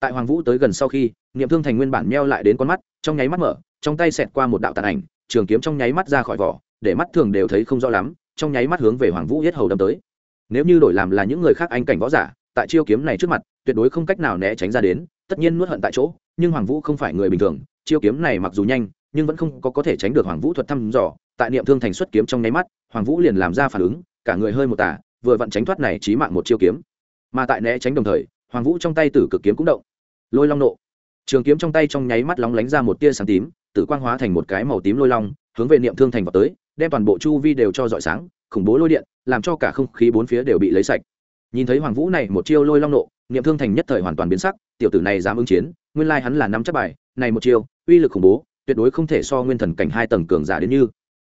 Speaker 1: tại hoàng vũ tới gần sau khi, niệm thương thành nguyên bản meo lại đến con mắt, trong nháy mắt mở, trong tay xẹt qua một đạo tàn ảnh, trường kiếm trong nháy mắt ra khỏi vỏ, để mắt thường đều thấy không rõ lắm, trong nháy mắt hướng về hoàng vũ hết hầu đâm tới. Nếu như đổi làm là những người khác anh cảnh võ giả, tại chiêu kiếm này trước mặt, tuyệt đối không cách nào né tránh ra đến, tất nhiên nuốt hận tại chỗ, nhưng hoàng vũ không phải người bình thường, chiêu kiếm này mặc dù nhanh, nhưng vẫn không có có thể tránh được hoàng vũ thuật thăm dò, tại niệm thương thành xuất kiếm trong nháy mắt, hoàng vũ liền làm ra phản ứng, cả người hơi một tả vừa vặn tránh thoát này chí mạng một chiêu kiếm. Mà tại né tránh đồng thời, hoàng vũ trong tay tử cực kiếm cũng động lôi long nộ. Trường kiếm trong tay trong nháy mắt lóng lánh ra một tia sáng tím, tử quang hóa thành một cái màu tím lôi long, hướng về niệm thương thành vào tới, đem toàn bộ chu vi đều cho dọi sáng, khủng bố lôi điện, làm cho cả không khí bốn phía đều bị lấy sạch. Nhìn thấy hoàng vũ này một chiêu lôi long nộ, niệm thương thành nhất thời hoàn toàn biến sắc, tiểu tử này dám ứng chiến, nguyên lai hắn là năm chắc bài, này một chiêu, uy lực khủng bố, tuyệt đối không thể so nguyên thần cảnh hai tầng cường giả đến như.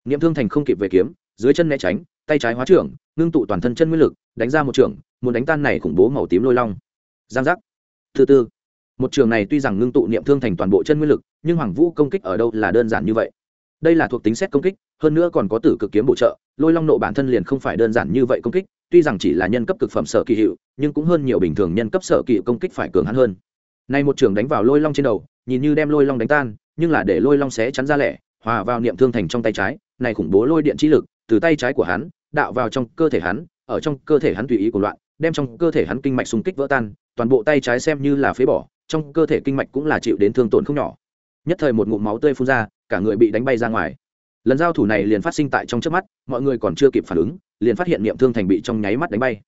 Speaker 1: Niệm thương thành không kịp về kiếm, dưới chân né tránh, tay trái hóa trưởng, ngưng tụ toàn thân chân nguyên lực, đánh ra một trưởng, muốn đánh tan này khủng bố màu tím lôi long. Giang giác. Thứ tư một trường này tuy rằng ngưng tụ niệm thương thành toàn bộ chân nguyên lực, nhưng hoàng vũ công kích ở đâu là đơn giản như vậy. Đây là thuộc tính xét công kích, hơn nữa còn có tử cực kiếm bổ trợ, lôi long nộ bản thân liền không phải đơn giản như vậy công kích, tuy rằng chỉ là nhân cấp cực phẩm sở kỳ hiệu, nhưng cũng hơn nhiều bình thường nhân cấp sở kỳ công kích phải cường hắn hơn. Nay một trường đánh vào lôi long trên đầu, nhìn như đem lôi long đánh tan, nhưng là để lôi long xé chắn ra lẻ, hòa vào niệm thương thành trong tay trái, này khủng bố lôi điện trí lực, từ tay trái của hắn, đạo vào trong cơ thể hắn, ở trong cơ thể hắn tùy ý của loạn, đem trong cơ thể hắn kinh mạch xung kích vỡ tan, toàn bộ tay trái xem như là phế bỏ trong cơ thể kinh mạch cũng là chịu đến thương tổn không nhỏ. Nhất thời một ngụm máu tươi phun ra, cả người bị đánh bay ra ngoài. Lần giao thủ này liền phát sinh tại trong trước mắt, mọi người còn chưa kịp phản ứng, liền phát hiện niệm thương thành bị trong nháy mắt đánh bay.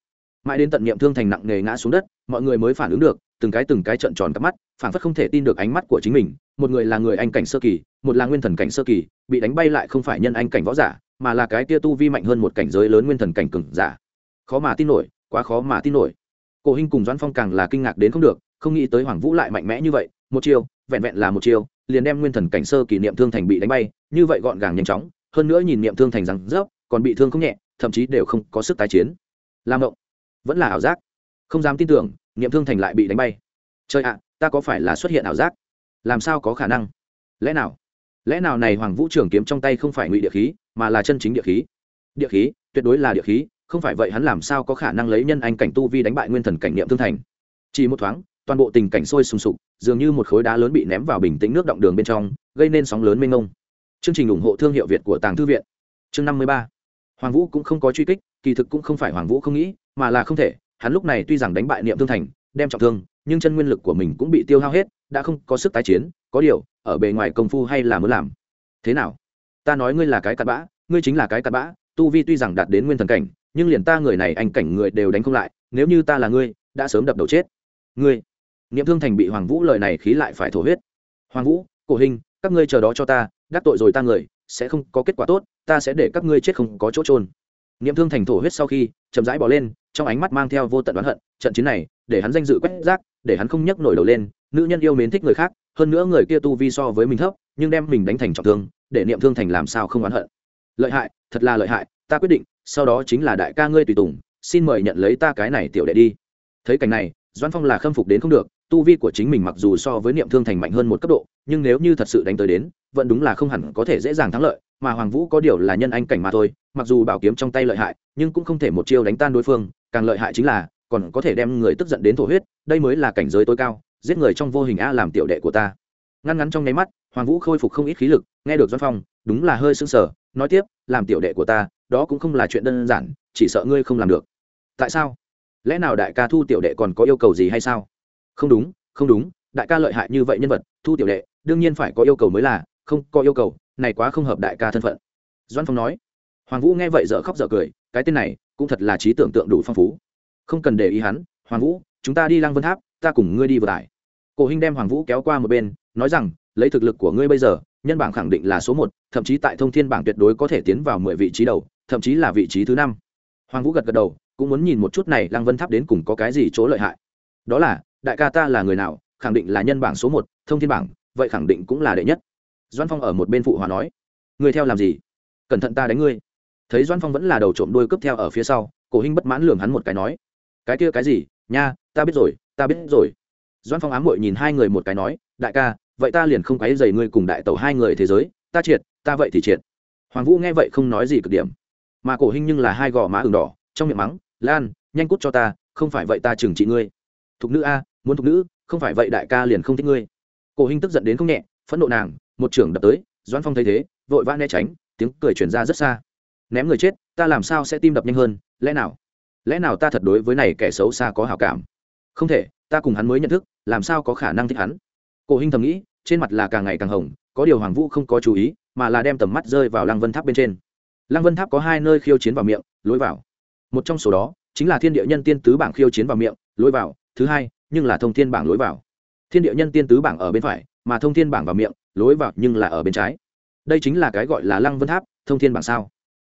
Speaker 1: Mãi đến tận niệm thương thành nặng nề ngã xuống đất, mọi người mới phản ứng được, từng cái từng cái trợn tròn cắp mắt, phản phất không thể tin được ánh mắt của chính mình. Một người là người anh cảnh sơ kỳ, một là nguyên thần cảnh sơ kỳ, bị đánh bay lại không phải nhân anh cảnh võ giả, mà là cái tia tu vi mạnh hơn một cảnh giới lớn nguyên thần cảnh cừng giả. Khó mà tin nổi, quá khó mà tin nổi. Cổ Hinh cùng doãn phong càng là kinh ngạc đến không được không nghĩ tới hoàng vũ lại mạnh mẽ như vậy, một chiêu, vẹn vẹn là một chiêu, liền đem nguyên thần cảnh sơ kỷ niệm thương thành bị đánh bay, như vậy gọn gàng nhanh chóng, hơn nữa nhìn niệm thương thành rằng rớp, còn bị thương không nhẹ, thậm chí đều không có sức tái chiến. Làm động vẫn là ảo giác. Không dám tin tưởng, niệm thương thành lại bị đánh bay. Trời ạ, ta có phải là xuất hiện ảo giác? Làm sao có khả năng? Lẽ nào? Lẽ nào này hoàng vũ trường kiếm trong tay không phải ngụy địa khí, mà là chân chính địa khí? Địa khí, tuyệt đối là địa khí, không phải vậy hắn làm sao có khả năng lấy nhân anh cảnh tu vi đánh bại nguyên thần cảnh niệm thương thành? Chỉ một thoáng toàn bộ tình cảnh sôi sùng sục, dường như một khối đá lớn bị ném vào bình tĩnh nước động đường bên trong, gây nên sóng lớn mênh mông. Chương trình ủng hộ thương hiệu việt của tàng thư viện. Chương năm mươi ba. Hoàng vũ cũng không có truy kích, kỳ thực cũng không phải hoàng vũ không nghĩ, mà là không thể, hắn lúc này tuy rằng đánh bại niệm thương thành, đem trọng thương, nhưng chân nguyên lực của mình cũng bị tiêu hao hết, đã không có sức tái chiến, có điều, ở bề ngoài công phu hay là muốn làm. Thế nào? Ta nói ngươi là cái cặn bã, ngươi chính là cái cặn bã, tu vi tuy rằng đạt đến nguyên thần cảnh, nhưng liền ta người này anh cảnh người đều đánh không lại, nếu như ta là ngươi, đã sớm đập đầu chết. Ngươi niệm thương thành bị hoàng vũ lời này khí lại phải thổ huyết. Hoàng vũ, cổ hình, các ngươi chờ đó cho ta, đắc tội rồi ta người, sẽ không có kết quả tốt, ta sẽ để các ngươi chết không có chỗ trôn niệm thương thành thổ huyết sau khi chậm rãi bỏ lên, trong ánh mắt mang theo vô tận oán hận, trận chiến này, để hắn danh dự quét rác, để hắn không nhấc nổi đầu lên, nữ nhân yêu mến thích người khác, hơn nữa người kia tu vi so với mình thấp, nhưng đem mình đánh thành trọng thương, để niệm thương thành làm sao không oán hận. Lợi hại, thật là lợi hại, ta quyết định, sau đó chính là đại ca ngươi tùy tùng, xin mời nhận lấy ta cái này tiểu đệ đi. Thấy cảnh này doan phong là khâm phục đến không được tu vi của chính mình mặc dù so với niệm thương thành mạnh hơn một cấp độ, nhưng nếu như thật sự đánh tới đến, vẫn đúng là không hẳn có thể dễ dàng thắng lợi, mà hoàng vũ có điều là nhân anh cảnh mà thôi, mặc dù bảo kiếm trong tay lợi hại, nhưng cũng không thể một chiêu đánh tan đối phương, càng lợi hại chính là, còn có thể đem người tức giận đến thổ huyết, đây mới là cảnh giới tối cao, giết người trong vô hình a làm tiểu đệ của ta. Ngăn ngắn trong nháy mắt, hoàng vũ khôi phục không ít khí lực, nghe được doan phong, đúng là hơi sưng sờ, nói tiếp, làm tiểu đệ của ta, đó cũng không là chuyện đơn giản, chỉ sợ ngươi không làm được. Tại sao? Lẽ nào đại ca thu tiểu đệ còn có yêu cầu gì hay sao? Không đúng không đúng, đại ca lợi hại như vậy nhân vật, thu tiểu đệ, đương nhiên phải có yêu cầu mới là, không, có yêu cầu, này quá không hợp đại ca thân phận. Doan phong nói. Hoàng vũ nghe vậy dở khóc dở cười, cái tên này, cũng thật là trí tưởng tượng đủ phong phú. Không cần để ý hắn, hoàng vũ, chúng ta đi lăng vân tháp, ta cùng ngươi đi vừa tải. Cổ Hinh đem hoàng vũ kéo qua một bên, nói rằng, lấy thực lực của ngươi bây giờ, nhân bảng khẳng định là số một, thậm chí tại thông thiên bảng tuyệt đối có thể tiến vào mười vị trí đầu, thậm chí là vị trí thứ năm. Hoàng vũ gật gật đầu, cũng muốn nhìn một chút này lăng vân tháp đến cùng có cái gì chỗ lợi hại. Đó là đại ca ta là người nào, khẳng định là nhân bảng số một, thông thiên bảng, vậy khẳng định cũng là đệ nhất. Doan phong ở một bên phụ hòa nói, người theo làm gì? Cẩn thận ta đánh ngươi. Thấy doan phong vẫn là đầu trộm đuôi cướp theo ở phía sau, cổ hinh bất mãn lường hắn một cái nói, cái kia cái gì? Nha, ta biết rồi, ta biết rồi. Doan phong ám muội nhìn hai người một cái nói, đại ca, vậy ta liền không cái dày ngươi cùng đại tẩu hai người thế giới, ta triệt, ta vậy thì triệt. Hoàng vũ nghe vậy không nói gì cực điểm. Mà cổ hinh nhưng là hai gò má ửng đỏ, trong miệng mắng, lan, nhanh cút cho ta, không phải vậy ta trừng trị ngươi. Thục nữ a muốn thục nữ, không phải vậy đại ca liền không thích ngươi. Cổ hinh tức giận đến không nhẹ, phẫn nộ nàng, một trưởng đập tới, doãn phong thấy thế, vội vã né tránh, tiếng cười truyền ra rất xa. Ném người chết, ta làm sao sẽ tim đập nhanh hơn, lẽ nào? Lẽ nào ta thật đối với này kẻ xấu xa có hảo cảm? Không thể, ta cùng hắn mới nhận thức, làm sao có khả năng thích hắn? Cổ hinh thầm nghĩ, trên mặt là càng ngày càng hồng, có điều hoàng vũ không có chú ý, mà là đem tầm mắt rơi vào lăng vân tháp bên trên. Lăng vân tháp có hai nơi khiêu chiến vào miệng, lối vào. Một trong số đó, chính là thiên địa nhân tiên tứ bảng khiêu chiến vào miệng, lối vào. Thứ hai nhưng là thông thiên bảng lối vào. Thiên địa nhân tiên tứ bảng ở bên phải, mà thông thiên bảng vào miệng, lối vào nhưng là ở bên trái. Đây chính là cái gọi là lăng vân tháp, thông thiên bảng sao?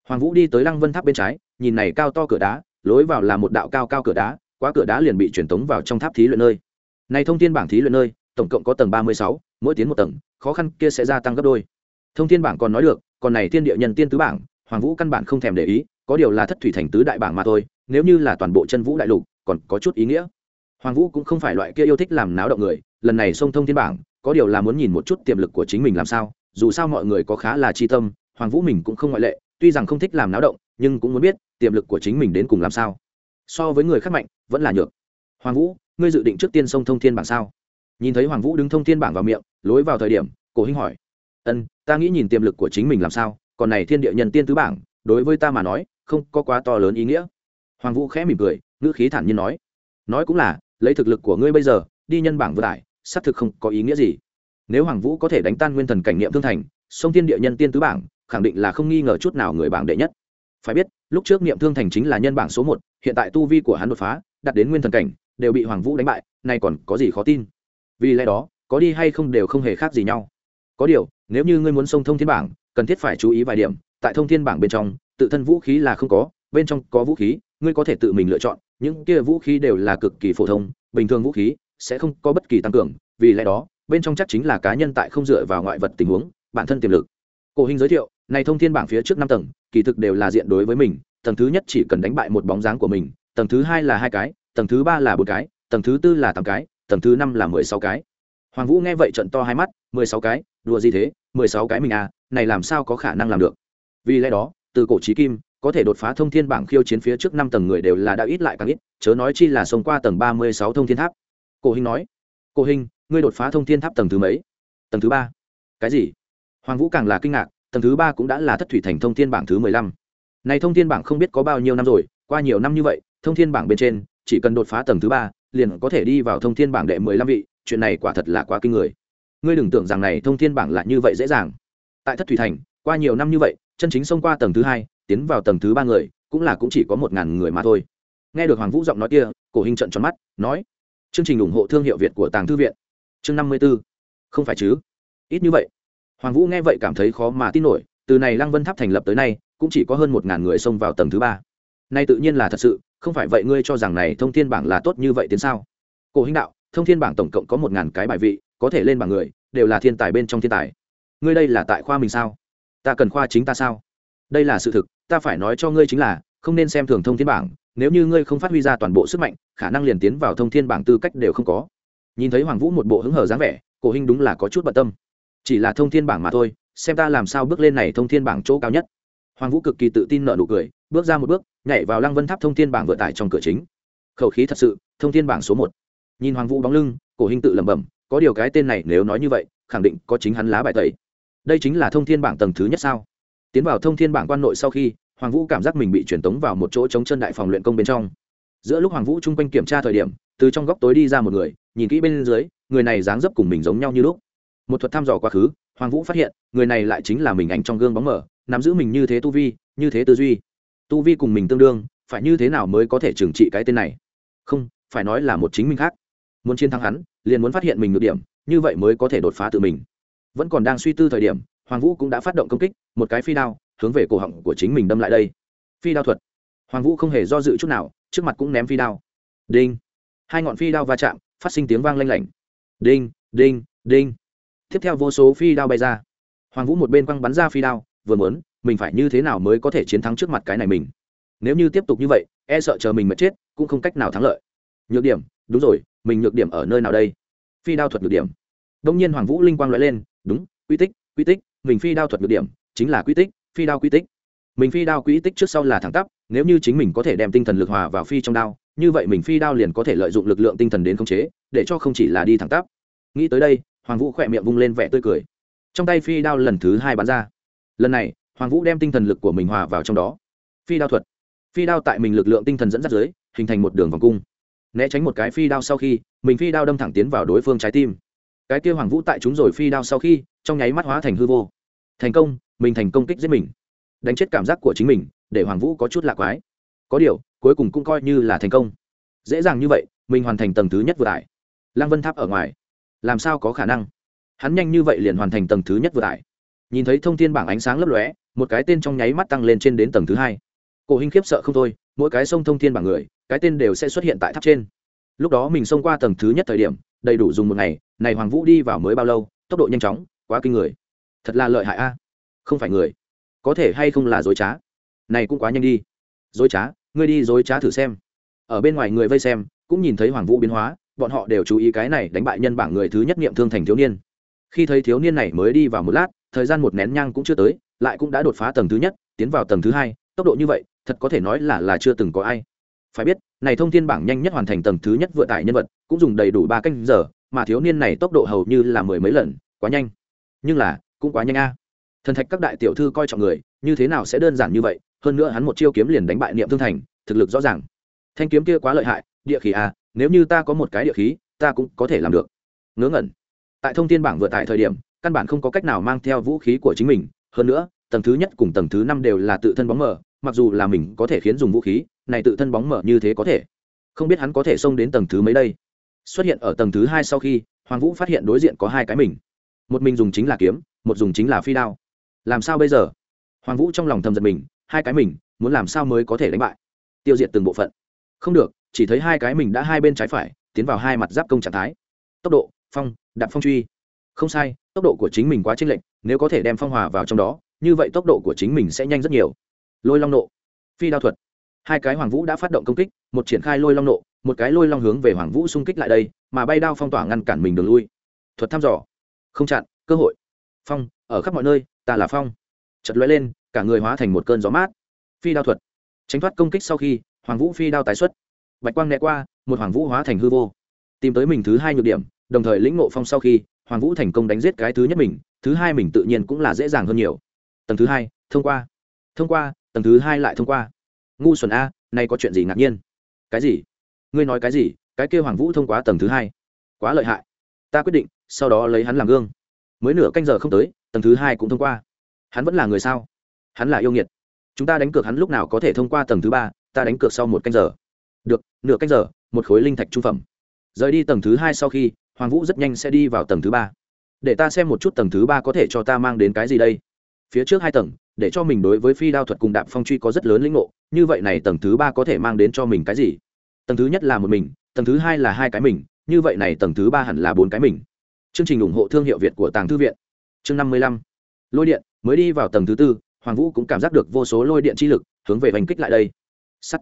Speaker 1: Hoàng vũ đi tới lăng vân tháp bên trái, nhìn này cao to cửa đá, lối vào là một đạo cao cao cửa đá qua cửa đá liền bị truyền tống vào trong tháp thí luyện nơi. Này thông thiên bảng thí luyện nơi, tổng cộng có tầng ba mươi sáu, mỗi tiến một tầng, khó khăn kia sẽ gia tăng gấp đôi. Thông thiên bảng còn nói được, còn này thiên địa nhân tiên tứ bảng, hoàng vũ căn bản không thèm để ý, có điều là thất thủy thành tứ đại bảng mà thôi, nếu như là toàn bộ chân vũ đại lục, còn có chút ý nghĩa hoàng vũ cũng không phải loại kia yêu thích làm náo động người, lần này xông thông thiên bảng, có điều là muốn nhìn một chút tiềm lực của chính mình làm sao, dù sao mọi người có khá là chi tâm, hoàng vũ mình cũng không ngoại lệ, tuy rằng không thích làm náo động, nhưng cũng muốn biết tiềm lực của chính mình đến cùng làm sao. So với người khác mạnh, vẫn là nhược. Hoàng vũ, ngươi dự định trước tiên xông thông thiên bảng sao? Nhìn thấy hoàng vũ đứng thông thiên bảng vào miệng, lối vào thời điểm, cổ hinh hỏi. Ân, ta nghĩ nhìn tiềm lực của chính mình làm sao, còn này thiên địa nhân tiên tứ bảng, đối với ta mà nói, không có quá to lớn ý nghĩa. Hoàng vũ khẽ mỉm cười, ngữ khí thản nhiên nói. Nói cũng là lấy thực lực của ngươi bây giờ, đi nhân bảng vừa lại xác thực không có ý nghĩa gì. Nếu hoàng vũ có thể đánh tan nguyên thần cảnh niệm thương thành, sông thiên địa nhân tiên tứ bảng, khẳng định là không nghi ngờ chút nào người bảng đệ nhất. Phải biết, lúc trước niệm thương thành chính là nhân bảng số một, hiện tại tu vi của hắn đột phá đặt đến nguyên thần cảnh, đều bị hoàng vũ đánh bại, nay còn có gì khó tin? Vì lẽ đó, có đi hay không đều không hề khác gì nhau. Có điều, nếu như ngươi muốn sông thông thiên bảng, cần thiết phải chú ý vài điểm. Tại thông thiên bảng bên trong, tự thân vũ khí là không có, bên trong có vũ khí, ngươi có thể tự mình lựa chọn những kia vũ khí đều là cực kỳ phổ thông, bình thường vũ khí sẽ không có bất kỳ tăng cường, vì lẽ đó, bên trong chắc chính là cá nhân tại không dựa vào ngoại vật tình huống, bản thân tiềm lực. Cổ hình giới thiệu, này thông thiên bảng phía trước năm tầng, kỳ thực đều là diện đối với mình, tầng thứ nhất chỉ cần đánh bại một bóng dáng của mình, tầng thứ hai là hai cái, tầng thứ ba là bốn cái, tầng thứ tư là tám cái, tầng thứ năm là mười sáu cái. Hoàng vũ nghe vậy trận to hai mắt, mười sáu cái, đùa gì thế, mười sáu cái mình à này làm sao có khả năng làm được? Vì lẽ đó, từ cổ trí kim có thể đột phá thông thiên bảng khiêu chiến phía trước năm tầng người đều là đã ít lại càng ít, chớ nói chi là sống qua tầng ba mươi sáu thông thiên tháp. Cổ hình nói, cổ hình ngươi đột phá thông thiên tháp tầng thứ mấy? Tầng thứ ba. Cái gì? Hoàng vũ càng là kinh ngạc, tầng thứ ba cũng đã là thất thủy thành thông thiên bảng thứ mười lăm. Này thông thiên bảng không biết có bao nhiêu năm rồi, qua nhiều năm như vậy, thông thiên bảng bên trên, chỉ cần đột phá tầng thứ ba, liền có thể đi vào thông thiên bảng đệ mười lăm vị, chuyện này quả thật là quá kinh người. Ngươi đừng tưởng rằng này thông thiên bảng là như vậy dễ dàng. Tại thất thủy thành, qua nhiều năm như vậy, chân chính xông qua tầng thứ hai tiến vào tầng thứ ba người, cũng là cũng chỉ có một ngàn người mà thôi. Nghe được hoàng vũ giọng nói kia, cổ hình trận tròn mắt, nói, chương trình ủng hộ thương hiệu việt của tàng thư viện. Chương năm mươi b ố không phải chứ? Ít như vậy. Hoàng vũ nghe vậy cảm thấy khó mà tin nổi, từ này lăng vân tháp thành lập tới nay, cũng chỉ có hơn một ngàn người xông vào tầng thứ ba. Nay tự nhiên là thật sự, không phải vậy ngươi cho rằng này thông thiên bảng là tốt như vậy tiến sao? Cổ hình đạo, thông thiên bảng tổng cộng có một ngàn cái bài vị, có thể lên bảng người, đều là thiên tài bên trong thiên tài. Ngươi đây là tại khoa mình sao? Ta cần khoa chính ta sao? Đây là sự thực, ta phải nói cho ngươi chính là, không nên xem thường thông thiên bảng, nếu như ngươi không phát huy ra toàn bộ sức mạnh, khả năng liền tiến vào thông thiên bảng tư cách đều không có. Nhìn thấy hoàng vũ một bộ hứng hở dáng vẻ, cổ hình đúng là có chút bận tâm. Chỉ là thông thiên bảng mà thôi, xem ta làm sao bước lên này thông thiên bảng chỗ cao nhất. Hoàng vũ cực kỳ tự tin nợ nụ cười, bước ra một bước, nhảy vào lăng vân tháp thông thiên bảng vừa tải trong cửa chính. Khẩu khí thật sự, thông thiên bảng số một. Nhìn hoàng vũ bóng lưng, cổ hình tự lẩm bẩm, có điều cái tên này nếu nói như vậy, khẳng định có chính hắn lá bài tẩy. Đây chính là thông thiên bảng tầng thứ nhất sao? Tiến vào thông thiên bảng quan nội sau khi, hoàng vũ cảm giác mình bị truyền tống vào một chỗ chống chân đại phòng luyện công bên trong. Giữa lúc hoàng vũ chung quanh kiểm tra thời điểm, từ trong góc tối đi ra một người, nhìn kỹ bên dưới, người này dáng dấp cùng mình giống nhau như lúc. Một thuật thăm dò quá khứ, hoàng vũ phát hiện, người này lại chính là mình ảnh trong gương bóng mở nắm giữ mình như thế tu vi, như thế tư duy. Tu vi cùng mình tương đương, phải như thế nào mới có thể trừng trị cái tên này? Không, phải nói là một chính mình khác. Muốn chiến thắng hắn, liền muốn phát hiện mình được điểm, như vậy mới có thể đột phá tự mình. Vẫn còn đang suy tư thời điểm hoàng vũ cũng đã phát động công kích, một cái phi đao, hướng về cổ họng của chính mình đâm lại đây. Phi đao thuật. Hoàng vũ không hề do dự chút nào, trước mặt cũng ném phi đao. Đinh. Hai ngọn phi đao va chạm, phát sinh tiếng vang lanh lảnh. Đinh đinh đinh. Tiếp theo vô số phi đao bay ra. Hoàng vũ một bên quăng bắn ra phi đao, vừa muốn, mình phải như thế nào mới có thể chiến thắng trước mặt cái này mình? Nếu như tiếp tục như vậy e sợ chờ mình mà chết, cũng không cách nào thắng lợi. Nhược điểm, đúng rồi, mình nhược điểm ở nơi nào đây? Phi đao thuật nhược điểm. Đông nhiên hoàng vũ linh quang loại lên, đúng, quy tích quy tích mình phi đao thuật nhược điểm chính là quy tích, phi đao quy tích. Mình phi đao quy tích trước sau là thẳng tắp, nếu như chính mình có thể đem tinh thần lực hòa vào phi trong đao, như vậy mình phi đao liền có thể lợi dụng lực lượng tinh thần đến khống chế, để cho không chỉ là đi thẳng tắp. Nghĩ tới đây, hoàng vũ khỏe miệng vung lên vẻ tươi cười. Trong tay phi đao lần thứ hai bắn ra. Lần này, hoàng vũ đem tinh thần lực của mình hòa vào trong đó. Phi đao thuật. Phi đao tại mình lực lượng tinh thần dẫn dắt dưới, hình thành một đường vòng cung. Né tránh một cái phi đao sau khi, mình phi đao đâm thẳng tiến vào đối phương trái tim cái kia hoàng vũ tại chúng rồi phi đao sau khi, trong nháy mắt hóa thành hư vô. Thành công, mình thành công kích giết mình. Đánh chết cảm giác của chính mình, để hoàng vũ có chút lạc quái. Có điều, cuối cùng cũng coi như là thành công. Dễ dàng như vậy, mình hoàn thành tầng thứ nhất vừa tải lăng vân tháp ở ngoài. Làm sao có khả năng? Hắn nhanh như vậy liền hoàn thành tầng thứ nhất vừa tải nhìn thấy thông tin bảng ánh sáng lấp lóe, một cái tên trong nháy mắt tăng lên trên đến tầng thứ hai. Cổ hình khiếp sợ không thôi, mỗi cái sông thông thiên bảng người, cái tên đều sẽ xuất hiện tại tháp trên. Lúc đó mình xông qua tầng thứ nhất thời điểm đầy đủ dùng một ngày, này hoàng vũ đi vào mới bao lâu, tốc độ nhanh chóng, quá kinh người. Thật là lợi hại a. Không phải người, có thể hay không là dối trá? Này cũng quá nhanh đi. Dối trá, ngươi đi dối trá thử xem. Ở bên ngoài người vây xem, cũng nhìn thấy hoàng vũ biến hóa, bọn họ đều chú ý cái này đánh bại nhân bảng người thứ nhất nghiệm thương thành thiếu niên. Khi thấy thiếu niên này mới đi vào một lát, thời gian một nén nhang cũng chưa tới, lại cũng đã đột phá tầng thứ nhất, tiến vào tầng thứ hai, tốc độ như vậy, thật có thể nói là là chưa từng có ai phải biết này thông thiên bảng nhanh nhất hoàn thành tầng thứ nhất vượt tải nhân vật cũng dùng đầy đủ ba canh giờ mà thiếu niên này tốc độ hầu như là mười mấy lần quá nhanh. Nhưng là cũng quá nhanh a. Thần thạch các đại tiểu thư coi trọng người như thế nào sẽ đơn giản như vậy? Hơn nữa hắn một chiêu kiếm liền đánh bại niệm thương thành thực lực rõ ràng. Thanh kiếm kia quá lợi hại địa khí a nếu như ta có một cái địa khí ta cũng có thể làm được. Ngớ ngẩn. Tại thông tin bảng vừa tại thời điểm căn bản không có cách nào mang theo vũ khí của chính mình. Hơn nữa tầng thứ nhất cùng tầng thứ năm đều là tự thân bóng mờ, mặc dù là mình có thể khiến dùng vũ khí này tự thân bóng mở như thế có thể. Không biết hắn có thể xông đến tầng thứ mấy đây. Xuất hiện ở tầng thứ hai sau khi, hoàng vũ phát hiện đối diện có hai cái mình. Một mình dùng chính là kiếm, một dùng chính là phi đao. Làm sao bây giờ? Hoàng vũ trong lòng thầm giật mình, hai cái mình, muốn làm sao mới có thể đánh bại? Tiêu diệt từng bộ phận. Không được, chỉ thấy hai cái mình đã hai bên trái phải, tiến vào hai mặt giáp công trạng thái. Tốc độ, phong, đạp phong truy. Không sai, tốc độ của chính mình quá chênh lệch, nếu có thể đem phong hòa vào trong đó, như vậy tốc độ của chính mình sẽ nhanh rất nhiều. Lôi long nộ. Phi đao thuật hai cái hoàng vũ đã phát động công kích, một triển khai lôi long nộ, một cái lôi long hướng về hoàng vũ xung kích lại đây, mà bay đao phong tỏa ngăn cản mình đường lui. Thuật thăm dò. Không chặn, cơ hội. Phong, ở khắp mọi nơi, ta là phong. Chật lóe lên, cả người hóa thành một cơn gió mát. Phi đao thuật. Tránh thoát công kích sau khi, hoàng vũ phi đao tái xuất. Bạch quang né qua, một hoàng vũ hóa thành hư vô. Tìm tới mình thứ hai nhược điểm, đồng thời lĩnh ngộ phong sau khi, hoàng vũ thành công đánh giết cái thứ nhất mình, thứ hai mình tự nhiên cũng là dễ dàng hơn nhiều. Tầng thứ hai, thông qua. Thông qua, tầng thứ hai lại thông qua ngu xuẩn a, nay có chuyện gì ngạc nhiên? Cái gì? Ngươi nói cái gì? Cái kêu hoàng vũ thông qua tầng thứ hai. Quá lợi hại. Ta quyết định, sau đó lấy hắn làm gương. Mới nửa canh giờ không tới, tầng thứ hai cũng thông qua. Hắn vẫn là người sao? Hắn là yêu nghiệt. Chúng ta đánh cược hắn lúc nào có thể thông qua tầng thứ ba, ta đánh cược sau một canh giờ. Được, nửa canh giờ, một khối linh thạch trung phẩm. Rời đi tầng thứ hai sau khi, hoàng vũ rất nhanh sẽ đi vào tầng thứ ba. Để ta xem một chút tầng thứ ba có thể cho ta mang đến cái gì đây phía trước hai tầng, để cho mình đối với phi đao thuật cùng đạp phong truy có rất lớn lĩnh ngộ, như vậy này tầng thứ ba có thể mang đến cho mình cái gì? Tầng thứ nhất là một mình, tầng thứ hai là hai cái mình, như vậy này tầng thứ ba hẳn là bốn cái mình. Chương trình ủng hộ thương hiệu việt của tàng thư viện. Chương năm mươi lăm. Lôi điện, mới đi vào tầng thứ tư, hoàng vũ cũng cảm giác được vô số lôi điện chi lực hướng về hành kích lại đây. Sắt.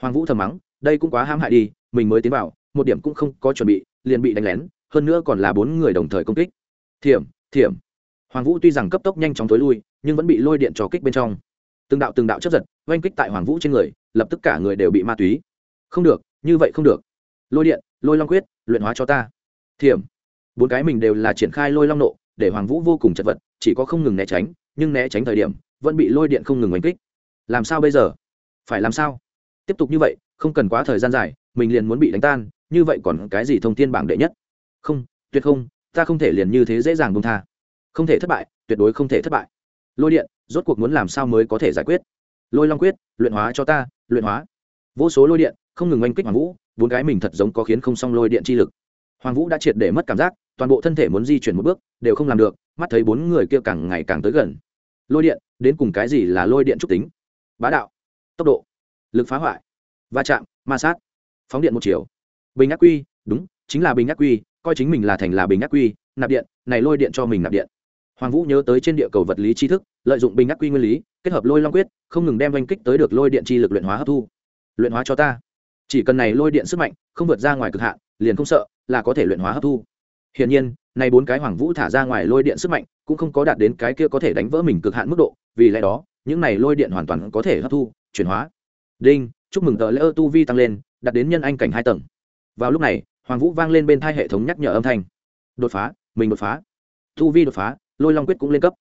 Speaker 1: Hoàng vũ thầm mắng, đây cũng quá ham hại đi, mình mới tiến vào, một điểm cũng không có chuẩn bị, liền bị đánh lén, hơn nữa còn là bốn người đồng thời công kích. Thiểm thiểm. Hoàng vũ tuy rằng cấp tốc nhanh chóng tối lui nhưng vẫn bị lôi điện cho kích bên trong. Từng đạo từng đạo chấp giật, oanh kích tại hoàng vũ trên người, lập tức cả người đều bị ma túy. Không được, như vậy không được. Lôi điện, lôi long quyết, luyện hóa cho ta. Thiểm. Bốn cái mình đều là triển khai lôi long nộ, để hoàng vũ vô cùng chật vật, chỉ có không ngừng né tránh, nhưng né tránh thời điểm, vẫn bị lôi điện không ngừng oanh kích. Làm sao bây giờ? Phải làm sao? Tiếp tục như vậy, không cần quá thời gian dài, mình liền muốn bị đánh tan, như vậy còn cái gì thông tin bảng đệ nhất? Không, tuyệt không, ta không thể liền như thế dễ dàng bông tha. Không thể thất bại, tuyệt đối không thể thất bại lôi điện, rốt cuộc muốn làm sao mới có thể giải quyết? Lôi long quyết, luyện hóa cho ta, luyện hóa. Vô số lôi điện, không ngừng oanh kích hoàng vũ, bốn cái mình thật giống có khiến không xong lôi điện chi lực. Hoàng vũ đã triệt để mất cảm giác, toàn bộ thân thể muốn di chuyển một bước, đều không làm được, mắt thấy bốn người kia càng ngày càng tới gần. Lôi điện, đến cùng cái gì là lôi điện trúc tính? Bá đạo, tốc độ, lực phá hoại, va chạm, ma sát, phóng điện một chiều. Bình ác quy, đúng, chính là bình ác quy, coi chính mình là thành là bình ác quy, nạp điện, này lôi điện cho mình nạp điện hoàng vũ nhớ tới trên địa cầu vật lý tri thức, lợi dụng bình ác quy nguyên lý, kết hợp lôi long quyết, không ngừng đem oanh kích tới được lôi điện chi lực luyện hóa hấp thu. Luyện hóa cho ta. Chỉ cần này lôi điện sức mạnh không vượt ra ngoài cực hạn, liền không sợ là có thể luyện hóa hấp thu. Hiển nhiên, này bốn cái hoàng vũ thả ra ngoài lôi điện sức mạnh cũng không có đạt đến cái kia có thể đánh vỡ mình cực hạn mức độ, vì lẽ đó, những này lôi điện hoàn toàn có thể hấp thu, chuyển hóa. Đinh, chúc mừng tờ lễ ơ tu vi tăng lên, đạt đến nhân anh cảnh hai tầng. Vào lúc này, hoàng vũ vang lên bên thai hệ thống nhắc nhở âm thanh. Đột phá, mình đột phá. Tu vi đột phá lôi long quyết cũng lên cấp.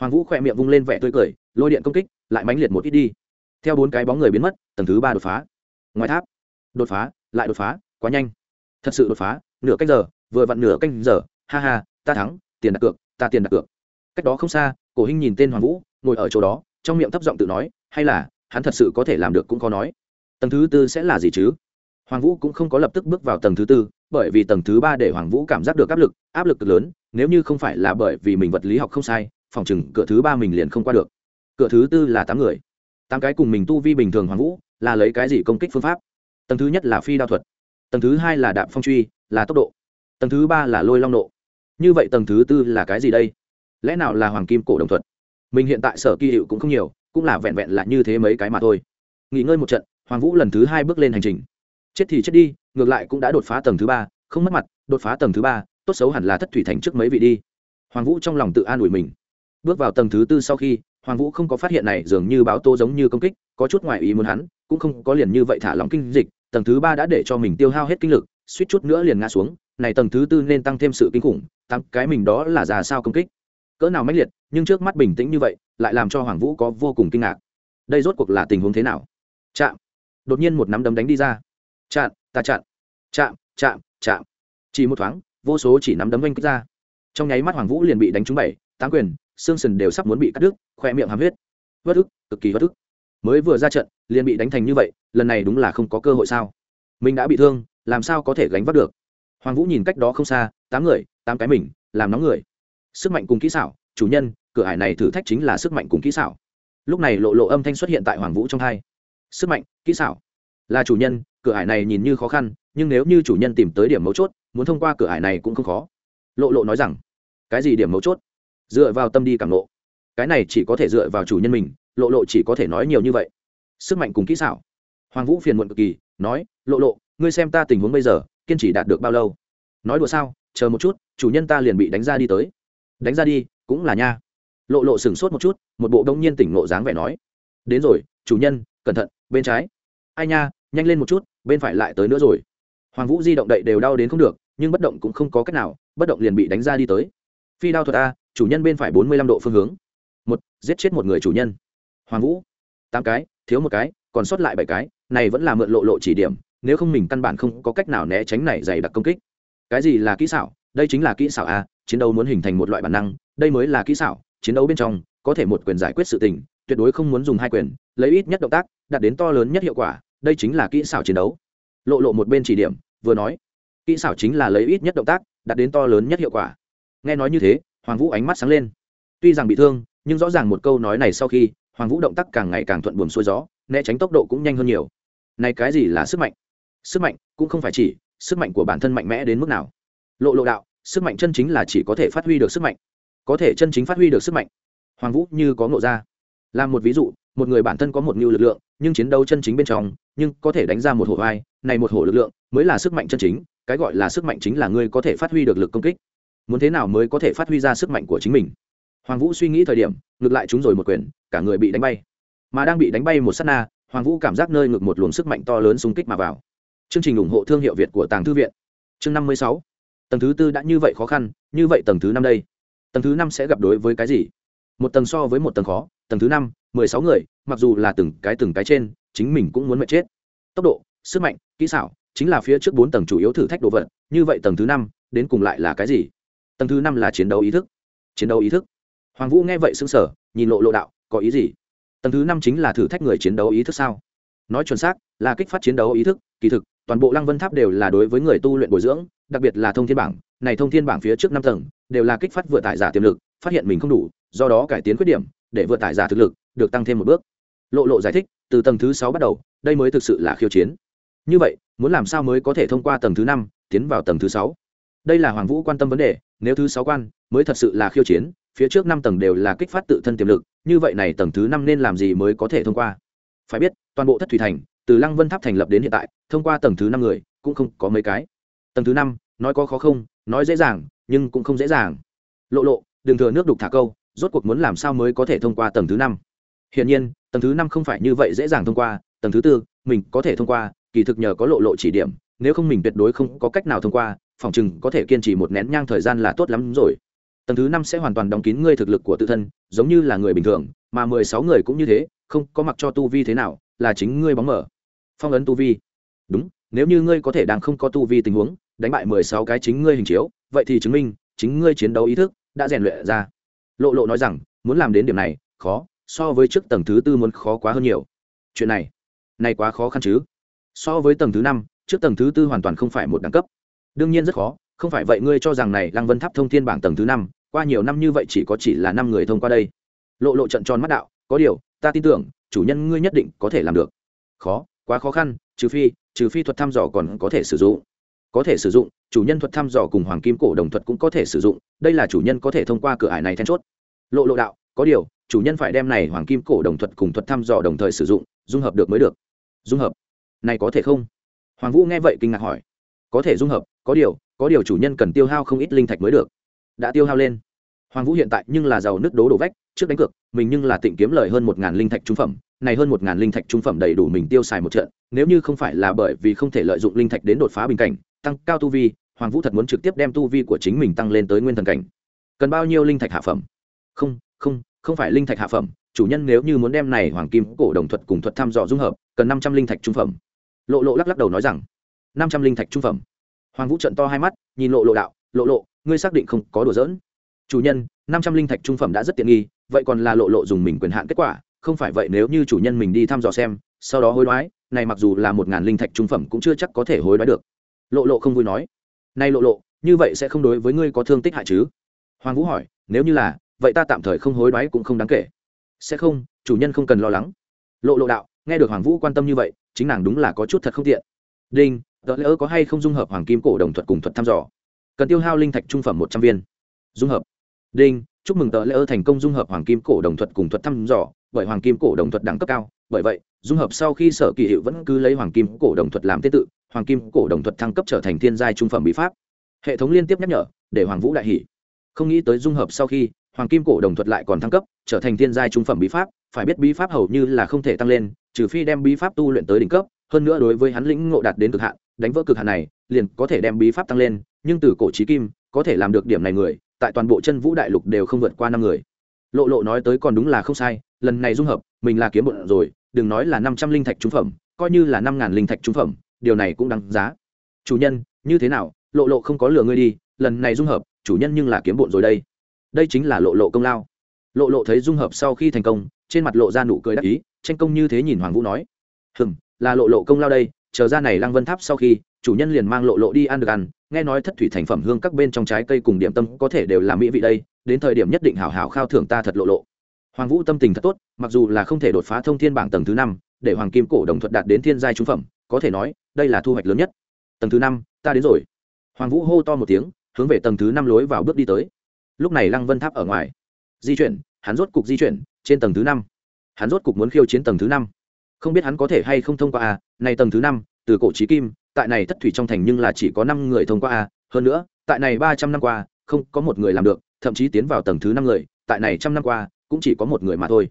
Speaker 1: Hoàng vũ khỏe miệng vung lên vẻ tươi cười, lôi điện công kích, lại mãnh liệt một ít đi. Theo bốn cái bóng người biến mất, tầng thứ ba đột phá. Ngoài tháp, đột phá, lại đột phá, quá nhanh. Thật sự đột phá, nửa canh giờ, vừa vặn nửa canh giờ, ha ha, ta thắng, tiền đặt cược, ta tiền đặt cược. Cách đó không xa, cổ hinh nhìn tên hoàng vũ, ngồi ở chỗ đó, trong miệng thấp giọng tự nói, hay là, hắn thật sự có thể làm được cũng có nói. Tầng thứ tư sẽ là gì chứ? Hoàng vũ cũng không có lập tức bước vào tầng thứ tư bởi vì tầng thứ ba để hoàng vũ cảm giác được áp lực áp lực cực lớn, nếu như không phải là bởi vì mình vật lý học không sai, phòng chừng cửa thứ ba mình liền không qua được. Cửa thứ tư là tám người. Tám cái cùng mình tu vi bình thường hoàng vũ, là lấy cái gì công kích phương pháp? Tầng thứ nhất là phi đao thuật. Tầng thứ hai là đạm phong truy, là tốc độ. Tầng thứ ba là lôi long nộ. Như vậy tầng thứ tư là cái gì đây? Lẽ nào là hoàng kim cổ đồng thuật? Mình hiện tại sở kỳ hiệu cũng không nhiều, cũng là vẹn vẹn là như thế mấy cái mà thôi. Nghỉ ngơi một trận, hoàng vũ lần thứ hai bước lên hành trình. Chết thì chết đi ngược lại cũng đã đột phá tầng thứ ba, không mất mặt, đột phá tầng thứ ba, tốt xấu hẳn là thất thủy thành trước mấy vị đi. Hoàng vũ trong lòng tự an ủi mình. Bước vào tầng thứ tư sau khi, hoàng vũ không có phát hiện này dường như báo tô giống như công kích, có chút ngoại ý muốn hắn, cũng không có liền như vậy thả lỏng kinh dịch, tầng thứ ba đã để cho mình tiêu hao hết kinh lực, suýt chút nữa liền ngã xuống, này tầng thứ tư nên tăng thêm sự kinh khủng, tăng cái mình đó là già sao công kích. Cỡ nào mãnh liệt, nhưng trước mắt bình tĩnh như vậy, lại làm cho hoàng vũ có vô cùng kinh ngạc. Đây rốt cuộc là tình huống thế nào? Chạm. Đột nhiên một nắm đấm đánh đi ra. Chặn ta chặn, chạm chạm chạm. Chỉ một thoáng, vô số chỉ nắm đấm oanh kích ra. Trong nháy mắt hoàng vũ liền bị đánh trúng bảy, tám quyền, xương sần đều sắp muốn bị cắt đứt khoe miệng hàm huyết. Vất ức, cực kỳ vất ức. Mới vừa ra trận, liền bị đánh thành như vậy, lần này đúng là không có cơ hội sao? Mình đã bị thương, làm sao có thể gánh vác được? Hoàng vũ nhìn cách đó không xa, tám người, tám cái mình, làm nóng người. Sức mạnh cùng kỹ xảo, chủ nhân, cửa hải này thử thách chính là sức mạnh cùng kỹ xảo. Lúc này lộ lộ âm thanh xuất hiện tại hoàng vũ trong hai. Sức mạnh, kỹ xảo. Là chủ nhân cửa ải này nhìn như khó khăn, nhưng nếu như chủ nhân tìm tới điểm mấu chốt, muốn thông qua cửa ải này cũng không khó. Lộ lộ nói rằng, cái gì điểm mấu chốt? Dựa vào tâm đi cảm lộ cái này chỉ có thể dựa vào chủ nhân mình, lộ lộ chỉ có thể nói nhiều như vậy. Sức mạnh cùng kỹ xảo. Hoàng vũ phiền muộn cực kỳ, nói, lộ lộ, ngươi xem ta tình huống bây giờ, kiên trì đạt được bao lâu? Nói đùa sao, chờ một chút, chủ nhân ta liền bị đánh ra đi tới. Đánh ra đi, cũng là nha. Lộ lộ sửng sốt một chút, một bộ đông nhiên tỉnh ngộ dáng vẻ nói, đến rồi, chủ nhân, cẩn thận, bên trái. Ai nha, nhanh lên một chút bên phải lại tới nữa rồi. Hoàng vũ di động đậy đều đau đến không được, nhưng bất động cũng không có cách nào, bất động liền bị đánh ra đi tới. Phi đao thuật a, chủ nhân bên phải bốn mươi lăm độ phương hướng. Một, giết chết một người chủ nhân. Hoàng vũ, tám cái, thiếu một cái, còn sót lại bảy cái, này vẫn là mượn lộ lộ chỉ điểm, nếu không mình căn bản không có cách nào né tránh này dày đặc công kích. Cái gì là kỹ xảo? Đây chính là kỹ xảo a, chiến đấu muốn hình thành một loại bản năng, đây mới là kỹ xảo, chiến đấu bên trong, có thể một quyền giải quyết sự tình, tuyệt đối không muốn dùng hai quyền, lấy ít nhất động tác, đạt đến to lớn nhất hiệu quả đây chính là kỹ xảo chiến đấu. Lộ lộ một bên chỉ điểm, vừa nói, kỹ xảo chính là lấy ít nhất động tác, đạt đến to lớn nhất hiệu quả. Nghe nói như thế, hoàng vũ ánh mắt sáng lên. Tuy rằng bị thương, nhưng rõ ràng một câu nói này sau khi, hoàng vũ động tác càng ngày càng thuận buồm xuôi gió, né tránh tốc độ cũng nhanh hơn nhiều. Này cái gì là sức mạnh? Sức mạnh cũng không phải chỉ sức mạnh của bản thân mạnh mẽ đến mức nào. Lộ lộ đạo, sức mạnh chân chính là chỉ có thể phát huy được sức mạnh. Có thể chân chính phát huy được sức mạnh. Hoàng vũ như có ngộ ra. Làm một ví dụ, một người bản thân có một mưu lực lượng nhưng chiến đấu chân chính bên trong, nhưng có thể đánh ra một hổ vai, này một hổ lực lượng mới là sức mạnh chân chính, cái gọi là sức mạnh chính là ngươi có thể phát huy được lực công kích. Muốn thế nào mới có thể phát huy ra sức mạnh của chính mình? Hoàng vũ suy nghĩ thời điểm, ngược lại chúng rồi một quyền, cả người bị đánh bay. Mà đang bị đánh bay một s á t na, hoàng vũ cảm giác nơi ngược một luồng sức mạnh to lớn xung kích mà vào. Chương trình ủng hộ thương hiệu việt của tàng thư viện. Chương năm mươi sáu. Tầng thứ tư đã như vậy khó khăn, như vậy tầng thứ năm đây. Tầng thứ năm sẽ gặp đối với cái gì? Một tầng so với một tầng khó, tầng thứ năm, mười sáu người mặc dù là từng cái từng cái trên, chính mình cũng muốn mệt chết. Tốc độ, sức mạnh, kỹ xảo, chính là phía trước bốn tầng chủ yếu thử thách đồ vật, như vậy tầng thứ năm, đến cùng lại là cái gì? Tầng thứ năm là chiến đấu ý thức. Chiến đấu ý thức. Hoàng vũ nghe vậy xứng sở nhìn lộ lộ đạo, có ý gì? Tầng thứ năm chính là thử thách người chiến đấu ý thức sao? Nói chuẩn xác, là kích phát chiến đấu ý thức, kỳ thực, toàn bộ lăng vân tháp đều là đối với người tu luyện bồi dưỡng, đặc biệt là thông thiên bảng. Này thông thiên bảng phía trước năm tầng, đều là kích phát vừa tải giả tiềm lực, phát hiện mình không đủ, do đó cải tiến khuyết điểm, để vừa tải giả thực lực, được tăng thêm một bước lộ lộ giải thích, từ tầng thứ sáu bắt đầu, đây mới thực sự là khiêu chiến. Như vậy, muốn làm sao mới có thể thông qua tầng thứ năm tiến vào tầng thứ sáu? Đây là hoàng vũ quan tâm vấn đề, nếu thứ sáu quan mới thật sự là khiêu chiến, phía trước năm tầng đều là kích phát tự thân tiềm lực, như vậy này tầng thứ năm nên làm gì mới có thể thông qua? Phải biết, toàn bộ thất thủy thành, từ lăng vân tháp thành lập đến hiện tại, thông qua tầng thứ năm người, cũng không có mấy cái. Tầng thứ năm, nói có khó không, nói dễ dàng, nhưng cũng không dễ dàng. Lộ lộ, đừng thừa nước đục thả câu, rốt cuộc muốn làm sao mới có thể thông qua tầng thứ năm? Hiển nhiên tầng thứ năm không phải như vậy dễ dàng thông qua, tầng thứ tư, mình có thể thông qua, kỳ thực nhờ có lộ lộ chỉ điểm, nếu không mình tuyệt đối không có cách nào thông qua, phòng chừng có thể kiên trì một nén nhang thời gian là tốt lắm rồi. Tầng thứ năm sẽ hoàn toàn đóng kín ngươi thực lực của tự thân, giống như là người bình thường, mà mười sáu người cũng như thế, không có mặc cho tu vi thế nào, là chính ngươi bóng mở. Phong ấn tu vi. Đúng, nếu như ngươi có thể đang không có tu vi tình huống, đánh bại mười sáu cái chính ngươi hình chiếu, vậy thì chứng minh, chính ngươi chiến đấu ý thức đã rèn luyện ra. Lộ lộ nói rằng, muốn làm đến điểm này, khó so với trước tầng thứ tư muốn khó quá hơn nhiều. Chuyện này này quá khó khăn chứ. So với tầng thứ năm, trước tầng thứ tư hoàn toàn không phải một đẳng cấp. Đương nhiên rất khó, không phải vậy ngươi cho rằng này lăng vân tháp thông thiên bảng tầng thứ năm, qua nhiều năm như vậy chỉ có chỉ là năm người thông qua đây. Lộ lộ trận tròn mắt đạo, có điều, ta tin tưởng, chủ nhân ngươi nhất định có thể làm được. Khó, quá khó khăn, trừ phi trừ phi thuật thăm dò còn có thể sử dụng. Có thể sử dụng, chủ nhân thuật thăm dò cùng hoàng kim cổ đồng thuật cũng có thể sử dụng, đây là chủ nhân có thể thông qua cửa ải này then chốt. Lộ lộ đạo, có điều chủ nhân phải đem này hoàng kim cổ đồng thuật cùng thuật thăm dò đồng thời sử dụng, dung hợp được mới được. Dung hợp? Này có thể không? Hoàng vũ nghe vậy kinh ngạc hỏi. Có thể dung hợp, có điều có điều chủ nhân cần tiêu hao không ít linh thạch mới được. Đã tiêu hao lên. Hoàng vũ hiện tại nhưng là giàu nước đố đổ vách, trước đánh cược, mình nhưng là tịnh kiếm lời hơn một ngàn linh thạch trung phẩm, này hơn một ngàn linh thạch trung phẩm đầy đủ mình tiêu xài một trận, nếu như không phải là bởi vì không thể lợi dụng linh thạch đến đột phá bình cảnh, tăng cao tu vi, hoàng vũ thật muốn trực tiếp đem tu vi của chính mình tăng lên tới nguyên thần cảnh. Cần bao nhiêu linh thạch hạ phẩm? Không không không phải linh thạch hạ phẩm, chủ nhân nếu như muốn đem này hoàng kim cổ đồng thuật cùng thuật thăm dò dung hợp, cần năm trăm linh thạch trung phẩm. Lộ lộ lắc lắc đầu nói rằng, năm trăm linh thạch trung phẩm. Hoàng vũ trận to hai mắt, nhìn lộ lộ đạo, lộ lộ, ngươi xác định không có đùa dỡn. chủ nhân, năm trăm linh thạch trung phẩm đã rất tiện nghi, vậy còn là lộ lộ dùng mình quyền hạn kết quả, không phải vậy nếu như chủ nhân mình đi thăm dò xem, sau đó hối đoái, này mặc dù là một ngàn linh thạch trung phẩm cũng chưa chắc có thể hối đoái được. Lộ lộ không vui nói nay lộ lộ, như vậy sẽ không đối với ngươi có thương tích hại chứ? Hoàng vũ hỏi, nếu như là vậy ta tạm thời không hối đoái cũng không đáng kể. Sẽ không, chủ nhân không cần lo lắng. Lộ lộ đạo, nghe được hoàng vũ quan tâm như vậy, chính nàng đúng là có chút thật không tiện. Đinh tờ lỡ có hay không dung hợp hoàng kim cổ đồng thuật cùng thuật thăm dò? Cần tiêu hao linh thạch trung phẩm một trăm viên. Dung hợp. Đinh, chúc mừng tờ lỡ thành công dung hợp hoàng kim cổ đồng thuật cùng thuật thăm dò, bởi hoàng kim cổ đồng thuật đẳng cấp cao, bởi vậy, dung hợp sau khi sở kỳ hiệu vẫn cứ lấy hoàng kim cổ đồng thuật làm tế tự, hoàng kim cổ đồng thuật thăng cấp trở thành thiên giai trung phẩm bí pháp. Hệ thống liên tiếp nhắc nhở, để hoàng vũ đại hỷ không nghĩ tới dung hợp sau khi hoàng kim cổ đồng thuật lại còn thăng cấp, trở thành thiên giai trung phẩm bí pháp, phải biết bí pháp hầu như là không thể tăng lên, trừ phi đem bí pháp tu luyện tới đỉnh cấp, hơn nữa đối với hắn lĩnh ngộ đạt đến cực hạn, đánh vỡ cực hạn này, liền có thể đem bí pháp tăng lên, nhưng từ cổ trí kim, có thể làm được điểm này người, tại toàn bộ chân vũ đại lục đều không vượt qua năm người. Lộ lộ nói tới còn đúng là không sai, lần này dung hợp, mình là kiếm bộn rồi, đừng nói là năm trăm linh thạch trung phẩm, coi như là năm ngàn linh thạch trung phẩm, điều này cũng đáng giá. Chủ nhân, như thế nào? Lộ lộ không có lừa ngươi đi, lần này dung hợp, chủ nhân nhưng là kiếm bộn rồi đây đây chính là lộ lộ công lao. Lộ lộ thấy dung hợp sau khi thành công, trên mặt lộ ra nụ cười đắc ý, tranh công như thế nhìn hoàng vũ nói, hừm, là lộ lộ công lao đây, chờ ra này lăng vân tháp sau khi, chủ nhân liền mang lộ lộ đi ăn được ăn, nghe nói thất thủy thành phẩm hương các bên trong trái cây cùng điểm tâm có thể đều là mỹ vị đây, đến thời điểm nhất định hảo hảo khao thưởng ta thật lộ lộ. Hoàng vũ tâm tình thật tốt, mặc dù là không thể đột phá thông thiên bảng tầng thứ năm, để hoàng kim cổ đồng thuận đạt đến thiên giai trung phẩm, có thể nói, đây là thu hoạch lớn nhất. Tầng thứ năm, ta đến rồi. Hoàng vũ hô to một tiếng, hướng về tầng thứ năm lối vào bước đi tới lúc này lăng vân tháp ở ngoài. Di chuyển, hắn rốt cục di chuyển, trên tầng thứ năm. Hắn rốt cục muốn khiêu chiến tầng thứ năm. Không biết hắn có thể hay không thông qua a, này tầng thứ năm, từ cổ trí kim, tại này thất thủy trong thành nhưng là chỉ có năm người thông qua a. Hơn nữa, tại này ba trăm năm qua, không có một người làm được, thậm chí tiến vào tầng thứ năm người, tại này trăm năm qua, cũng chỉ có một người mà thôi.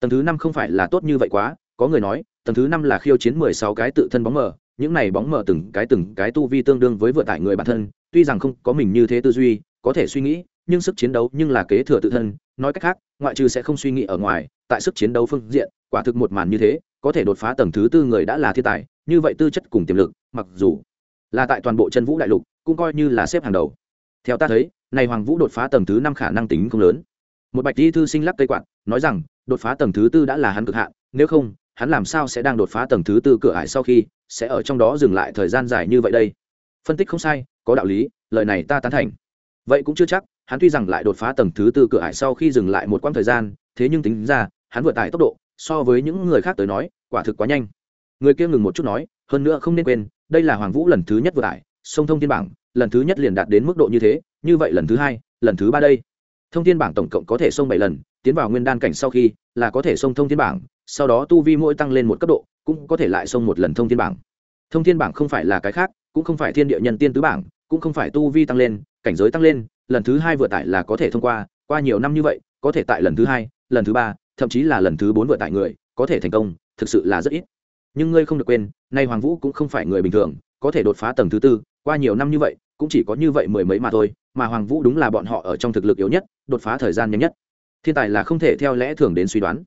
Speaker 1: Tầng thứ năm không phải là tốt như vậy quá, có người nói, tầng thứ năm là khiêu chiến mười sáu cái tự thân bóng mờ, những này bóng mờ từng cái từng cái tu vi tương đương với vựa tải người bản thân, tuy rằng không có mình như thế tư duy, có thể suy nghĩ nhưng sức chiến đấu nhưng là kế thừa tự thân, nói cách khác, ngoại trừ sẽ không suy nghĩ ở ngoài, tại sức chiến đấu phương diện, quả thực một màn như thế, có thể đột phá tầng thứ tư người đã là thiên tài, như vậy tư chất cùng tiềm lực, mặc dù là tại toàn bộ chân vũ đại lục, cũng coi như là xếp hàng đầu. Theo ta thấy, này hoàng vũ đột phá tầng thứ năm khả năng tính không lớn. Một bạch di thư sinh lắc cây quạt, nói rằng, đột phá tầng thứ tư đã là hắn cực hạn, nếu không, hắn làm sao sẽ đang đột phá tầng thứ tư cửa ải sau khi, sẽ ở trong đó dừng lại thời gian dài như vậy đây? Phân tích không sai, có đạo lý, lời này ta tán thành. Vậy cũng chưa chắc hắn tuy rằng lại đột phá tầng thứ tư cửa ải sau khi dừng lại một quãng thời gian, thế nhưng tính ra, hắn vượt tải tốc độ, so với những người khác tới nói, quả thực quá nhanh. Người kia ngừng một chút nói, hơn nữa không nên quên, đây là hoàng vũ lần thứ nhất vượt tải sông thông thiên bảng, lần thứ nhất liền đạt đến mức độ như thế, như vậy lần thứ hai, lần thứ ba đây. Thông thiên bảng tổng cộng có thể xông bảy lần, tiến vào nguyên đan cảnh sau khi, là có thể xông thông thiên bảng, sau đó tu vi mỗi tăng lên một cấp độ, cũng có thể lại xông một lần thông thiên bảng. Thông thiên bảng không phải là cái khác, cũng không phải thiên địa nhân tiên tứ bảng, cũng không phải tu vi tăng lên, cảnh giới tăng lên lần thứ hai vừa tải là có thể thông qua qua nhiều năm như vậy, có thể tại lần thứ hai, lần thứ ba, thậm chí là lần thứ bốn vừa tải người, có thể thành công, thực sự là rất ít. Nhưng ngươi không được quên, nay hoàng vũ cũng không phải người bình thường, có thể đột phá tầng thứ tư, qua nhiều năm như vậy, cũng chỉ có như vậy mười mấy mà thôi, mà hoàng vũ đúng là bọn họ ở trong thực lực yếu nhất, đột phá thời gian nhanh nhất. Thiên tài là không thể theo lẽ thường đến suy đoán.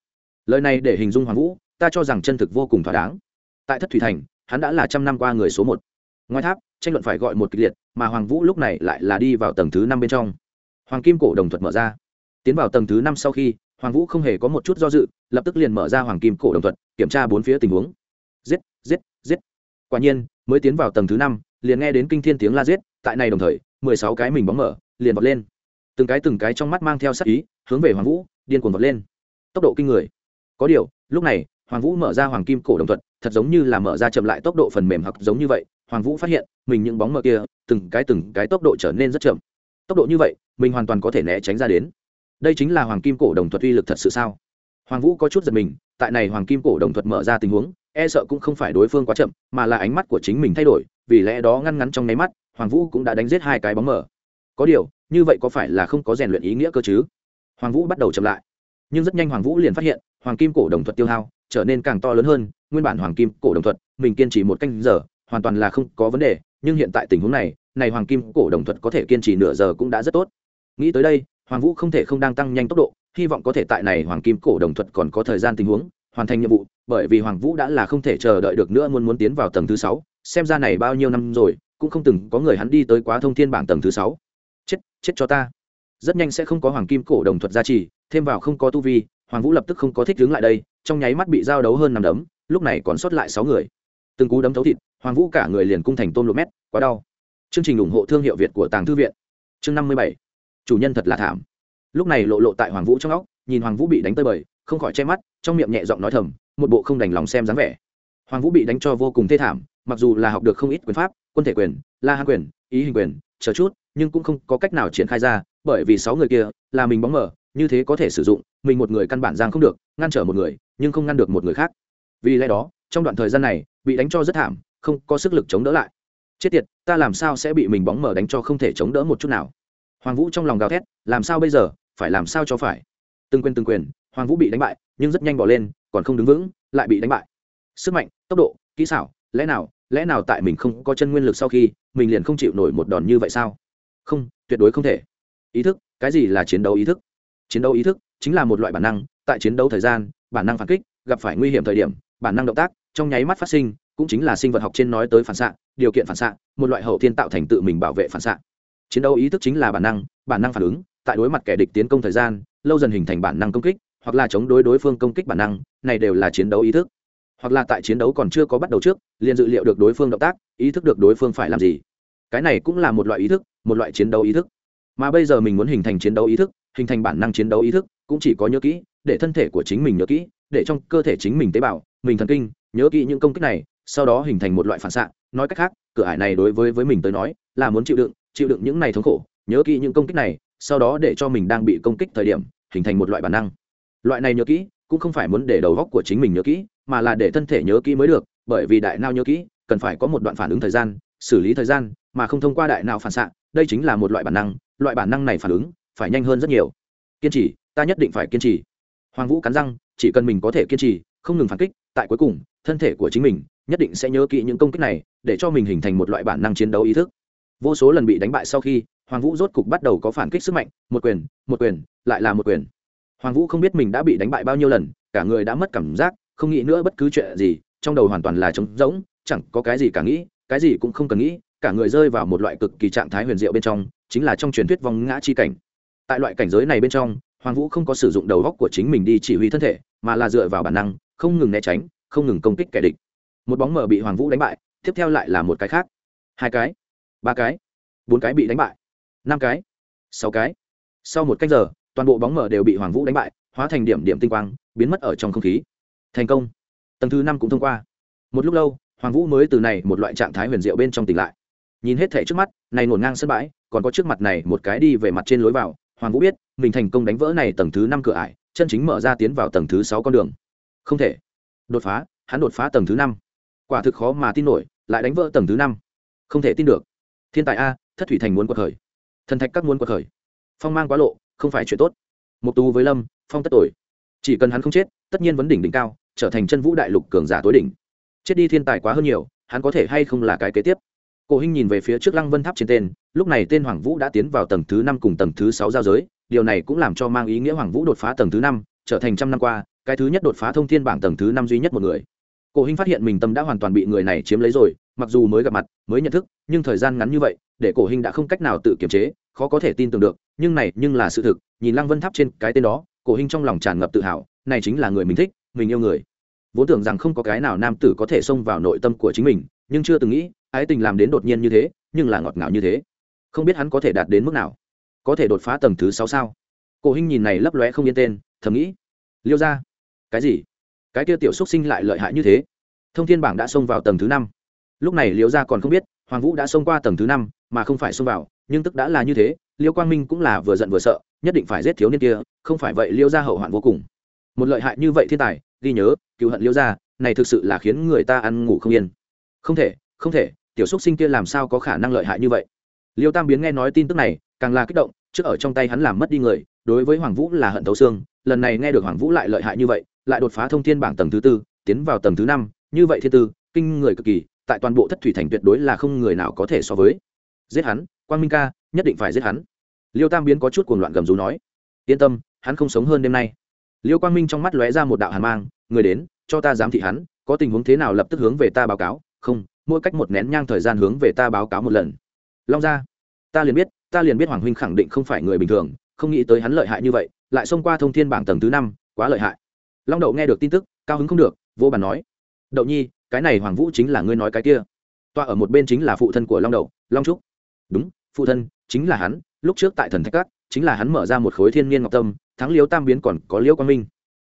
Speaker 1: Lời này để hình dung hoàng vũ, ta cho rằng chân thực vô cùng thỏa đáng. Tại thất thủy thành, hắn đã là trăm năm qua người số một. Ngoài tháp tranh luận phải gọi một kịch liệt, mà hoàng vũ lúc này lại là đi vào tầng thứ năm bên trong. Hoàng kim cổ đồng thuật mở ra. Tiến vào tầng thứ năm sau khi, hoàng vũ không hề có một chút do dự, lập tức liền mở ra hoàng kim cổ đồng thuật, kiểm tra bốn phía tình huống. Giết giết giết. Quả nhiên, mới tiến vào tầng thứ năm, liền nghe đến kinh thiên tiếng la giết, tại này đồng thời, mười sáu cái mình bóng mở, liền vọt lên. Từng cái từng cái trong mắt mang theo sắc ý, hướng về hoàng vũ, điên cuồng vọt lên. Tốc độ kinh người. Có điều, lúc này, hoàng vũ mở ra hoàng kim cổ đồng thuật, thật giống như là mở ra chậm lại tốc độ phần mềm hoặc giống như vậy hoàng vũ phát hiện, mình những bóng mờ kia, từng cái từng cái tốc độ trở nên rất chậm. Tốc độ như vậy, mình hoàn toàn có thể né tránh ra đến. Đây chính là hoàng kim cổ đồng thuật uy lực thật sự sao? Hoàng vũ có chút giật mình, tại này hoàng kim cổ đồng thuật mở ra tình huống e sợ cũng không phải đối phương quá chậm, mà là ánh mắt của chính mình thay đổi, vì lẽ đó ngăn ngắn trong nháy mắt, hoàng vũ cũng đã đánh giết hai cái bóng mở có điều, như vậy có phải là không có rèn luyện ý nghĩa cơ chứ? Hoàng vũ bắt đầu chậm lại. Nhưng rất nhanh hoàng vũ liền phát hiện, hoàng kim cổ đồng thuật tiêu hao trở nên càng to lớn hơn, nguyên bản hoàng kim cổ đồng thuật, mình kiên trì một canh giờ hoàn toàn là không có vấn đề, nhưng hiện tại tình huống này này hoàng kim cổ đồng thuật có thể kiên trì nửa giờ cũng đã rất tốt. Nghĩ tới đây, hoàng vũ không thể không đang tăng nhanh tốc độ, hy vọng có thể tại này hoàng kim cổ đồng thuật còn có thời gian tình huống, hoàn thành nhiệm vụ, bởi vì hoàng vũ đã là không thể chờ đợi được nữa muốn muốn tiến vào tầng thứ sáu, xem ra này bao nhiêu năm rồi, cũng không từng có người hắn đi tới quá thông thiên bảng tầng thứ sáu. Chết chết cho ta. Rất nhanh sẽ không có hoàng kim cổ đồng thuật gia trì, thêm vào không có tu vi, hoàng vũ lập tức không có thích đứng lại đây, trong nháy mắt bị giao đấu hơn năm đấm, lúc này còn sót lại sáu người. Từng cú đấm thấu thịt hoàng vũ cả người liền cung thành tôm lộ mét, quá đau. Chương trình ủng hộ thương hiệu việt của tàng thư viện. Chương năm mươi bảy. Chủ nhân thật là thảm. Lúc này lộ lộ tại hoàng vũ trong óc, nhìn hoàng vũ bị đánh tơi bời, không khỏi che mắt, trong miệng nhẹ giọng nói thầm, một bộ không đành lòng xem dáng vẻ. Hoàng vũ bị đánh cho vô cùng thê thảm, mặc dù là học được không ít quyền pháp, quân thể quyền, la hạ quyền, ý hình quyền, chờ chút, nhưng cũng không có cách nào triển khai ra, bởi vì sáu người kia là mình bóng mở như thế có thể sử dụng, mình một người căn bản giang không được, ngăn trở một người, nhưng không ngăn được một người khác. Vì lẽ đó, trong đoạn thời gian này, bị đánh cho rất thảm không có sức lực chống đỡ lại. Chết tiệt, ta làm sao sẽ bị mình bóng mở đánh cho không thể chống đỡ một chút nào? Hoàng vũ trong lòng gào thét, làm sao bây giờ, phải làm sao cho phải? Từng quyền từng quyền, hoàng vũ bị đánh bại, nhưng rất nhanh bỏ lên, còn không đứng vững, lại bị đánh bại. Sức mạnh, tốc độ, kỹ xảo, lẽ nào lẽ nào tại mình không có chân nguyên lực sau khi, mình liền không chịu nổi một đòn như vậy sao? Không, tuyệt đối không thể. Ý thức, cái gì là chiến đấu ý thức? Chiến đấu ý thức chính là một loại bản năng, tại chiến đấu thời gian, bản năng phản kích, gặp phải nguy hiểm thời điểm, bản năng động tác, trong nháy mắt phát sinh cũng chính là sinh vật học trên nói tới phản xạ, điều kiện phản xạ, một loại hậu thiên tạo thành tự mình bảo vệ phản xạ. Chiến đấu ý thức chính là bản năng bản năng phản ứng, tại đối mặt kẻ địch tiến công thời gian, lâu dần hình thành bản năng công kích, hoặc là chống đối đối phương công kích bản năng, này đều là chiến đấu ý thức. Hoặc là tại chiến đấu còn chưa có bắt đầu trước, liền dự liệu được đối phương động tác, ý thức được đối phương phải làm gì. Cái này cũng là một loại ý thức, một loại chiến đấu ý thức. Mà bây giờ mình muốn hình thành chiến đấu ý thức, hình thành bản năng chiến đấu ý thức, cũng chỉ có nhớ kỹ, để thân thể của chính mình nhớ kỹ, để trong cơ thể chính mình tế bào, mình thần kinh, nhớ kỹ những công kích này sau đó hình thành một loại phản xạ. Nói cách khác, cửa ải này đối với với mình tới nói là muốn chịu đựng chịu đựng những này thống khổ. Nhớ kỹ những công kích này, sau đó để cho mình đang bị công kích thời điểm, hình thành một loại bản năng. Loại này nhớ kỹ, cũng không phải muốn để đầu góc của chính mình nhớ kỹ, mà là để thân thể nhớ kỹ mới được, bởi vì đại não nhớ kỹ, cần phải có một đoạn phản ứng thời gian, xử lý thời gian, mà không thông qua đại não phản xạ, đây chính là một loại bản năng. Loại bản năng này phản ứng phải nhanh hơn rất nhiều. Kiên trì, ta nhất định phải kiên trì. Hoàng vũ cắn răng, chỉ cần mình có thể kiên trì, không ngừng phản kích, tại cuối cùng, thân thể của chính mình nhất định sẽ nhớ kỹ những công kích này, để cho mình hình thành một loại bản năng chiến đấu ý thức. Vô số lần bị đánh bại sau khi, hoàng vũ rốt cục bắt đầu có phản kích sức mạnh, một quyền một quyền, lại là một quyền. Hoàng vũ không biết mình đã bị đánh bại bao nhiêu lần, cả người đã mất cảm giác, không nghĩ nữa bất cứ chuyện gì, trong đầu hoàn toàn là trống rỗng, chẳng có cái gì cả nghĩ, cái gì cũng không cần nghĩ, cả người rơi vào một loại cực kỳ trạng thái huyền diệu bên trong, chính là trong truyền thuyết vong ngã chi cảnh. Tại loại cảnh giới này bên trong, hoàng vũ không có sử dụng đầu góc của chính mình đi chỉ huy thân thể, mà là dựa vào bản năng, không ngừng né tránh, không ngừng công kích kẻ địch một bóng mở bị hoàng vũ đánh bại, tiếp theo lại là một cái khác. Hai cái, ba cái, bốn cái bị đánh bại, năm cái, sáu cái. Sau một cách giờ, toàn bộ bóng mở đều bị hoàng vũ đánh bại, hóa thành điểm điểm tinh quang, biến mất ở trong không khí. Thành công. Tầng thứ năm cũng thông qua. Một lúc lâu, hoàng vũ mới từ này một loại trạng thái huyền diệu bên trong tỉnh lại. Nhìn hết thể trước mắt, này ngổn ngang sân bãi, còn có trước mặt này một cái đi về mặt trên lối vào, hoàng vũ biết, mình thành công đánh vỡ này tầng thứ năm cửa ải, chân chính mở ra tiến vào tầng thứ sáu con đường. Không thể. Đột phá, hắn đột phá tầng thứ năm quả thực khó mà tin nổi, lại đánh vỡ tầng thứ năm. Không thể tin được. Thiên tài a, thất thủy thành muốn quật khởi. Thần thạch các muốn quật khởi. Phong mang quá lộ, không phải chuyện tốt. Mục tú với lâm, phong tất tội chỉ cần hắn không chết, tất nhiên vấn đỉnh đỉnh cao, trở thành chân vũ đại lục cường giả tối đỉnh. Chết đi thiên tài quá hơn nhiều, hắn có thể hay không là cái kế tiếp? Cổ hinh nhìn về phía trước lăng vân tháp trên tên, lúc này tên hoàng vũ đã tiến vào tầng thứ năm cùng tầng thứ sáu giao giới, điều này cũng làm cho mang ý nghĩa hoàng vũ đột phá tầng thứ năm, trở thành trăm năm qua, cái thứ nhất đột phá thông thiên bảng tầng thứ năm duy nhất một người cổ hinh phát hiện mình tâm đã hoàn toàn bị người này chiếm lấy rồi, mặc dù mới gặp mặt, mới nhận thức, nhưng thời gian ngắn như vậy, để cổ hinh đã không cách nào tự kiềm chế, khó có thể tin tưởng được, nhưng này, nhưng là sự thực, nhìn lăng vân tháp trên cái tên đó, cổ hinh trong lòng tràn ngập tự hào, này chính là người mình thích, mình yêu người. Vốn tưởng rằng không có cái nào nam tử có thể xông vào nội tâm của chính mình, nhưng chưa từng nghĩ, ái tình làm đến đột nhiên như thế, nhưng là ngọt ngào như thế. Không biết hắn có thể đạt đến mức nào, có thể đột phá tầng thứ sáu sao? Cổ hinh nhìn này lấp lóe không yên tên, thầm nghĩ. Liêu ra cái gì? Cái kia tiểu xúc sinh lại lợi hại như thế. Thông thiên bảng đã xông vào tầng thứ năm. Lúc này liêu Gia còn không biết hoàng vũ đã xông qua tầng thứ năm mà không phải xông vào nhưng tức đã là như thế liêu quang minh cũng là vừa giận vừa sợ nhất định phải giết thiếu niên kia không phải vậy liêu Gia hậu hoạn vô cùng. Một lợi hại như vậy thiên tài ghi nhớ cứu hận liêu Gia, này thực sự là khiến người ta ăn ngủ không yên. Không thể không thể tiểu xúc sinh kia làm sao có khả năng lợi hại như vậy? Liêu tam biến nghe nói tin tức này càng là kích động trước ở trong tay hắn làm mất đi người đối với hoàng vũ là hận thấu xương lần này nghe được hoàng vũ lại lợi hại như vậy lại đột phá thông thiên bảng tầng thứ tư, tiến vào tầng thứ năm, như vậy thiên tư, kinh người cực kỳ, tại toàn bộ thất thủy thành tuyệt đối là không người nào có thể so với. Giết hắn, quang minh ca, nhất định phải giết hắn. Liêu tam biến có chút cuồng loạn gầm rú nói. Yên tâm, hắn không sống hơn đêm nay. Liêu quang minh trong mắt lóe ra một đạo hàn mang, người đến, cho ta giám thị hắn, có tình huống thế nào lập tức hướng về ta báo cáo. Không, mỗi cách một nén nhang thời gian hướng về ta báo cáo một lần. Long ra ta liền biết, ta liền biết hoàng huynh khẳng định không phải người bình thường, không nghĩ tới hắn lợi hại như vậy, lại xông qua thông thiên bảng tầng thứ năm, quá lợi hại long đậu nghe được tin tức, cao hứng không được, vô bàn nói. Đậu nhi, cái này hoàng vũ chính là ngươi nói cái kia. Toa ở một bên chính là phụ thân của long đậu, long trúc. Đúng, phụ thân, chính là hắn, lúc trước tại thần thạch cát chính là hắn mở ra một khối thiên niên ngọc tâm, thắng liếu tam biến còn có liễu quang minh.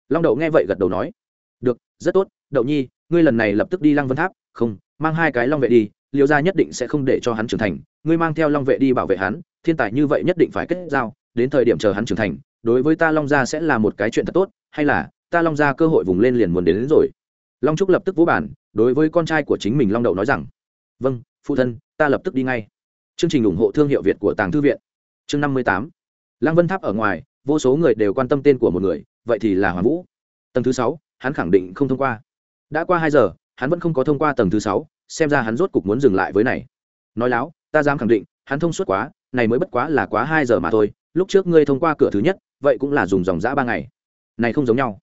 Speaker 1: Long đậu nghe vậy gật đầu nói. Được, rất tốt, đậu nhi, ngươi lần này lập tức đi lăng vân tháp, không, mang hai cái long vệ đi Liễu gia nhất định sẽ không để cho hắn trưởng thành, ngươi mang theo long vệ đi bảo vệ hắn, thiên tài như vậy nhất định phải kết giao, đến thời điểm chờ hắn trưởng thành, đối với ta long gia sẽ là một cái chuyện thật tốt, hay là ta long ra cơ hội vùng lên liền muốn đến, đến rồi. Long trúc lập tức vũ bản đối với con trai của chính mình long đậu nói rằng vâng phụ thân ta lập tức đi ngay. Chương trình ủng hộ thương hiệu việt của tàng thư viện. Chương năm mươi tám. Lăng vân tháp ở ngoài vô số người đều quan tâm tên của một người vậy thì là hoàng vũ. Tầng thứ sáu hắn khẳng định không thông qua. Đã qua hai giờ hắn vẫn không có thông qua tầng thứ sáu xem ra hắn rốt cục muốn dừng lại với này. Nói láo ta dám khẳng định hắn thông suốt quá này mới bất quá là quá hai giờ mà thôi lúc trước ngươi thông qua cửa thứ nhất vậy cũng là dùng dòng giã ba ngày. Này không giống nhau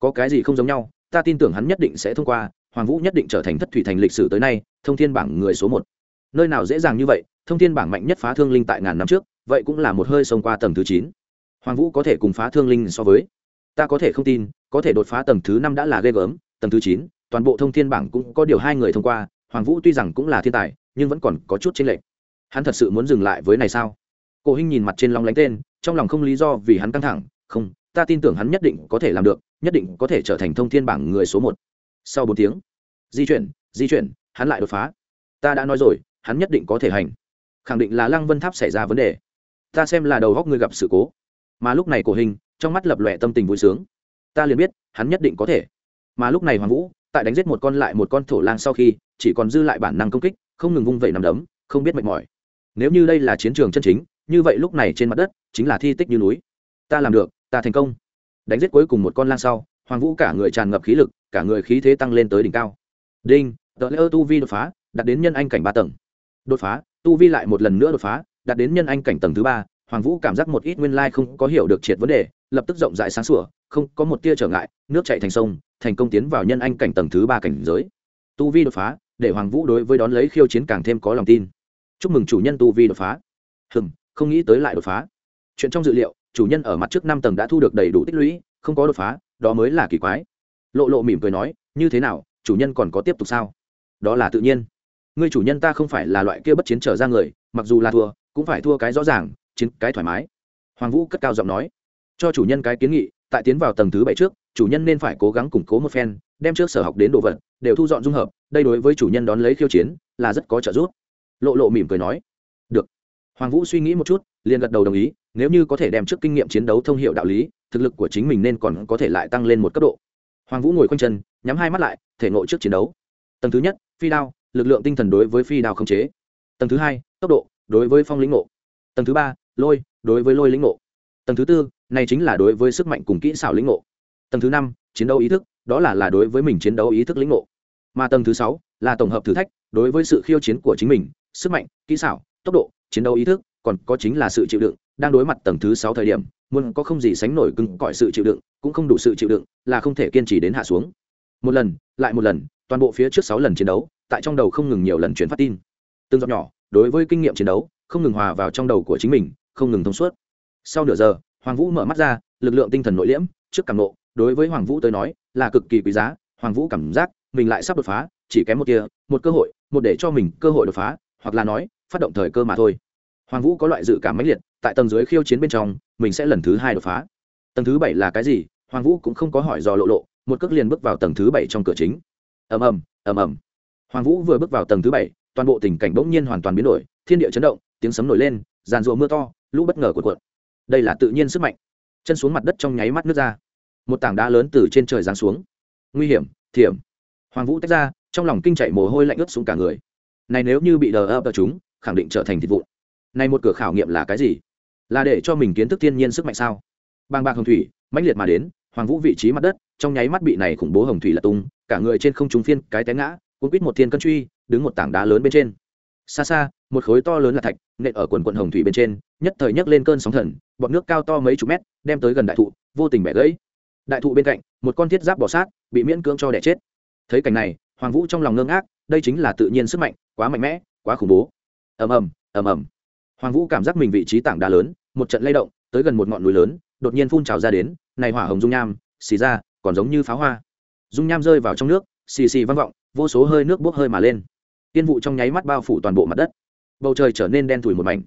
Speaker 1: có cái gì không giống nhau, ta tin tưởng hắn nhất định sẽ thông qua, hoàng vũ nhất định trở thành thất thủy thành lịch sử tới nay, thông thiên bảng người số một. Nơi nào dễ dàng như vậy, thông thiên bảng mạnh nhất phá thương linh tại ngàn năm trước, vậy cũng là một hơi xông qua tầng thứ chín. Hoàng vũ có thể cùng phá thương linh so với. Ta có thể không tin, có thể đột phá tầng thứ năm đã là ghê gớm, tầng thứ chín, toàn bộ thông thiên bảng cũng có điều hai người thông qua, hoàng vũ tuy rằng cũng là thiên tài, nhưng vẫn còn có chút chênh lệch. Hắn thật sự muốn dừng lại với này sao? Cổ hinh nhìn mặt trên long lánh tên, trong lòng không lý do vì hắn căng thẳng, không, ta tin tưởng hắn nhất định có thể làm được nhất định có thể trở thành thông thiên bảng người số một. Sau bốn tiếng, di chuyển di chuyển, hắn lại đột phá. Ta đã nói rồi, hắn nhất định có thể hành. Khẳng định là lăng vân tháp xảy ra vấn đề. Ta xem là đầu góc ngươi gặp sự cố. Mà lúc này cổ hình, trong mắt lập lòe tâm tình vui sướng. Ta liền biết, hắn nhất định có thể. Mà lúc này hoàng vũ, tại đánh giết một con lại một con thổ lang sau khi, chỉ còn dư lại bản năng công kích, không ngừng vung vẩy nằm đấm, không biết mệt mỏi. Nếu như đây là chiến trường chân chính, như vậy lúc này trên mặt đất, chính là thi tích như núi. Ta làm được, ta thành công đánh giết cuối cùng một con lang sau, hoàng vũ cả người tràn ngập khí lực, cả người khí thế tăng lên tới đỉnh cao. Đinh tờ lễ tu vi đột phá, đạt đến nhân anh cảnh ba tầng. Đột phá, tu vi lại một lần nữa đột phá, đạt đến nhân anh cảnh tầng thứ ba, hoàng vũ cảm giác một ít nguyên lai không có hiểu được triệt vấn đề, lập tức rộng rãi sáng sủa, không có một tia trở ngại, nước chạy thành sông, thành công tiến vào nhân anh cảnh tầng thứ ba cảnh giới. Tu vi đột phá, để hoàng vũ đối với đón lấy khiêu chiến càng thêm có lòng tin. Chúc mừng chủ nhân tu vi đột phá. Hừm, không nghĩ tới lại đột phá. Chuyện trong dự liệu chủ nhân ở mặt trước năm tầng đã thu được đầy đủ tích lũy, không có đột phá, đó mới là kỳ quái. Lộ lộ mỉm cười nói, như thế nào, chủ nhân còn có tiếp tục sao? Đó là tự nhiên. Ngươi chủ nhân ta không phải là loại kia bất chiến trở ra người, mặc dù là thua, cũng phải thua cái rõ ràng, chiến cái thoải mái. Hoàng vũ cất cao giọng nói, cho chủ nhân cái kiến nghị, tại tiến vào tầng thứ bảy trước, chủ nhân nên phải cố gắng củng cố một phen, đem trước sở học đến đồ vật, đều thu dọn dung hợp, đây đối với chủ nhân đón lấy khiêu chiến, là rất có trợ giúp. Lộ lộ mỉm cười nói hoàng vũ suy nghĩ một chút, liền gật đầu đồng ý, nếu như có thể đem trước kinh nghiệm chiến đấu thông hiệu đạo lý, thực lực của chính mình nên còn có thể lại tăng lên một cấp độ. Hoàng vũ ngồi quanh chân, nhắm hai mắt lại, thể ngộ trước chiến đấu. Tầng thứ nhất, phi đao, lực lượng tinh thần đối với phi đao không chế. Tầng thứ hai, tốc độ, đối với phong lĩnh ngộ. Tầng thứ ba, lôi, đối với lôi lĩnh ngộ. Tầng thứ tư, này chính là đối với sức mạnh cùng kỹ xảo lĩnh ngộ. Tầng thứ năm, chiến đấu ý thức, đó là là đối với mình chiến đấu ý thức lĩnh ngộ. Mà tầng thứ sáu, là tổng hợp thử thách, đối với sự khiêu chiến của chính mình, sức mạnh, kỹ xảo, tốc độ chiến đấu ý thức, còn có chính là sự chịu đựng, đang đối mặt tầng thứ sáu thời điểm, muốn có không gì sánh nổi cứng cỏi sự chịu đựng, cũng không đủ sự chịu đựng, là không thể kiên trì đến hạ xuống. Một lần, lại một lần, toàn bộ phía trước sáu lần chiến đấu, tại trong đầu không ngừng nhiều lần chuyển phát tin. Từng giọt nhỏ, đối với kinh nghiệm chiến đấu, không ngừng hòa vào trong đầu của chính mình, không ngừng thông suốt. Sau nửa giờ, hoàng vũ mở mắt ra, lực lượng tinh thần nội liễm, trước cảm nộ, đối với hoàng vũ tới nói, là cực kỳ quý giá. Hoàng vũ cảm giác, mình lại sắp đột phá, chỉ kém một kia một cơ hội, một để cho mình cơ hội đột phá, hoặc là nói phát động thời cơ mà thôi. Hoàng vũ có loại dự cảm mãnh liệt, tại tầng dưới khiêu chiến bên trong, mình sẽ lần thứ hai đột phá. Tầng thứ bảy là cái gì? Hoàng vũ cũng không có hỏi dò lộ lộ, một cước liền bước vào tầng thứ bảy trong cửa chính. Ầm ầm ầm ầm. Hoàng vũ vừa bước vào tầng thứ bảy, toàn bộ tình cảnh bỗng nhiên hoàn toàn biến đổi, thiên địa chấn động, tiếng sấm nổi lên, giàn rùa mưa to, lũ bất ngờ cuộn cuộn. Đây là tự nhiên sức mạnh. Chân xuống mặt đất trong nháy mắt nước ra. Một tảng đá lớn từ trên trời giáng xuống. Nguy hiểm, thiểm. Hoàng vũ tách ra, trong lòng kinh chạy mồ hôi lạnh ướt xuống cả người. Này nếu như bị đờ ập ở chúng khẳng định trở thành thịt vụn. Này một cửa khảo nghiệm là cái gì? Là để cho mình kiến thức thiên nhiên sức mạnh sao? Bàng bạc hồng thủy mãnh liệt mà đến hoàng vũ vị trí mặt đất trong nháy mắt bị này khủng bố hồng thủy lật tung cả người trên không trung phiên cái té ngã cuốn quýt một thiên cân truy đứng một tảng đá lớn bên trên. Xa xa một khối to lớn là thạch nện ở quần quận hồng thủy bên trên nhất thời nhấc lên cơn sóng thần bọn nước cao to mấy chục mét đem tới gần đại thụ vô tình bẻ gãy. Đại thụ bên cạnh một con thiết giáp bỏ sát bị miễn cưỡng cho đẻ chết. Thấy cảnh này hoàng vũ trong lòng ngơ ngác, đây chính là tự nhiên sức mạnh quá mạnh mẽ quá khủng bố ầm ầm ầm ầm. Hoàng vũ cảm giác mình vị trí tảng đá lớn, một trận lay động, tới gần một ngọn núi lớn, đột nhiên phun trào ra đến, này hỏa hồng dung nham, xì ra, còn giống như pháo hoa. Dung nham rơi vào trong nước, xì xì vang vọng, vô số hơi nước bốc hơi mà lên. Tiên vụ trong nháy mắt bao phủ toàn bộ mặt đất. Bầu trời trở nên đen thủi một mảnh.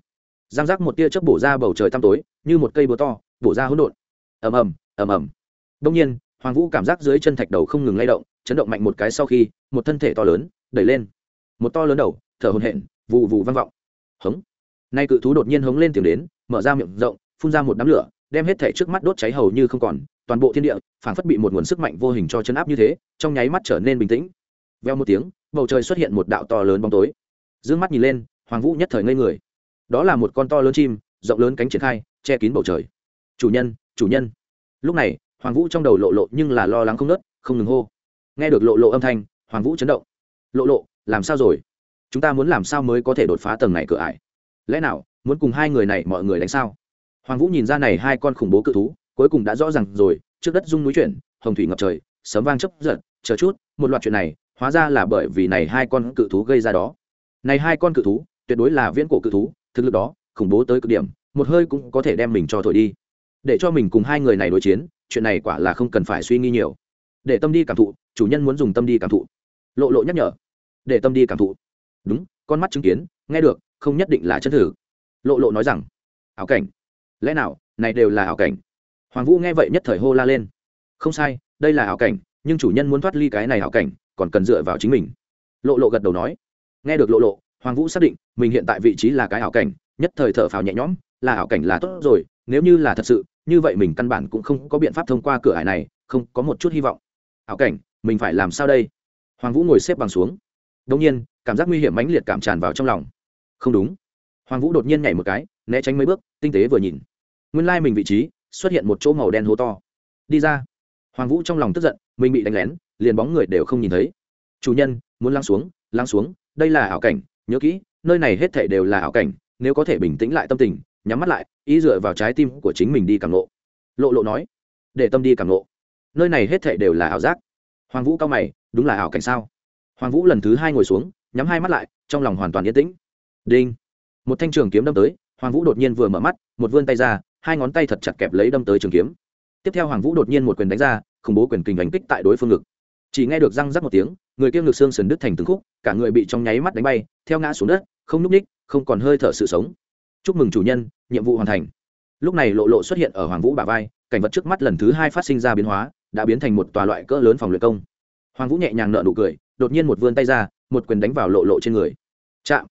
Speaker 1: Giang rác một tia chớp bổ ra bầu trời tăm tối, như một cây búa to, bổ ra hỗn độn. Ầm ầm ầm ầm. Đông nhiên, hoàng vũ cảm giác dưới chân thạch đầu không ngừng lay động, chấn động mạnh một cái sau khi, một thân thể to lớn, đẩy lên. Một to lớn đầu, thở hổn hển vụ vụ vang vọng. Hống. Nay cự thú đột nhiên hống lên tiếng đến, mở ra miệng rộng, phun ra một đám lửa, đem hết thể trước mắt đốt cháy hầu như không còn, toàn bộ thiên địa, phảng phất bị một nguồn sức mạnh vô hình cho chấn áp như thế, trong nháy mắt trở nên bình tĩnh. Veo một tiếng, bầu trời xuất hiện một đạo to lớn bóng tối. D ư ơ n g mắt nhìn lên, hoàng vũ nhất thời ngây người. Đó là một con to lớn chim, rộng lớn cánh triển khai, che kín bầu trời. Chủ nhân chủ nhân. Lúc này, hoàng vũ trong đầu lộ lộ nhưng là lo lắng không nớt không ngừng hô. Nghe được lộ lộ âm thanh, hoàng vũ chấn động. Lộ lộ, làm sao rồi? Chúng ta muốn làm sao mới có thể đột phá tầng này cửa ải? Lẽ nào, muốn cùng hai người này mọi người đánh sao? Hoàng vũ nhìn ra này hai con khủng bố cự thú, cuối cùng đã rõ ràng rồi, trước đất rung núi chuyển, hồng thủy ngập trời, sấm vang chấp giật, chờ chút, một loạt chuyện này, hóa ra là bởi vì này hai con cự thú gây ra đó. Này hai con cự thú, tuyệt đối là viễn cổ cự thú, thực lực đó, khủng bố tới cực điểm, một hơi cũng có thể đem mình cho thổi đi. Để cho mình cùng hai người này đối chiến, chuyện này quả là không cần phải suy nghĩ nhiều. Để tâm đi cảm thụ, chủ nhân muốn dùng tâm đi cảm thụ. Lộ lộ nhắc nhở. Để tâm đi cảm thụ đúng, con mắt chứng kiến, nghe được, không nhất định là chân thử lộ lộ nói rằng, ảo cảnh? Lẽ nào, này đều là ảo cảnh? Hoàng vũ nghe vậy nhất thời hô la lên. Không sai, đây là ảo cảnh, nhưng chủ nhân muốn thoát ly cái này ảo cảnh, còn cần dựa vào chính mình. Lộ lộ gật đầu nói. Nghe được lộ lộ, hoàng vũ xác định mình hiện tại vị trí là cái ảo cảnh, nhất thời thở phào nhẹ nhõm, là ảo cảnh là tốt rồi, nếu như là thật sự, như vậy mình căn bản cũng không có biện pháp thông qua cửa ải này, không có một chút hy vọng. Ảo cảnh, mình phải làm sao đây? Hoàng vũ ngồi xếp bằng xuống đông nhiên, cảm giác nguy hiểm mãnh liệt cảm tràn vào trong lòng. Không đúng. Hoàng vũ đột nhiên nhảy một cái, né tránh mấy bước, tinh tế vừa nhìn. Nguyên lai mình vị trí, xuất hiện một chỗ màu đen hố to. Đi ra. Hoàng vũ trong lòng tức giận, mình bị đánh lén, liền bóng người đều không nhìn thấy. Chủ nhân, muốn lăng xuống lăng xuống, đây là ảo cảnh, nhớ kỹ, nơi này hết thể đều là ảo cảnh, nếu có thể bình tĩnh lại tâm tình, nhắm mắt lại, ý dựa vào trái tim của chính mình đi cảm lộ lộ lộ nói, để tâm đi cảm lộ nơi này hết thể đều là ảo giác. Hoàng vũ cao mày, đúng là ảo cảnh sao? Hoàng vũ lần thứ hai ngồi xuống, nhắm hai mắt lại, trong lòng hoàn toàn yên tĩnh. Đinh! Một thanh trường kiếm đâm tới, hoàng vũ đột nhiên vừa mở mắt, một vươn tay ra, hai ngón tay thật chặt kẹp lấy đâm tới trường kiếm. Tiếp theo hoàng vũ đột nhiên một quyền đánh ra, khủng bố quyền kình đánh kích tại đối phương ngực. Chỉ nghe được răng rắc một tiếng, người kia ngực xương sườn đứt thành từng khúc, cả người bị trong nháy mắt đánh bay, theo ngã xuống đất, không n ú c ních, không còn hơi thở sự sống. Chúc mừng chủ nhân, nhiệm vụ hoàn thành. Lúc này lộ lộ xuất hiện ở hoàng vũ bà vai, cảnh vật trước mắt lần thứ hai phát sinh ra biến hóa, đã biến thành một tòa loại cỡ lớn phòng luyện công. Hoàng vũ nhẹ nhàng nợ nụ cười đột nhiên một vươn tay ra, một quyền đánh vào lộ lộ trên người. Chạm!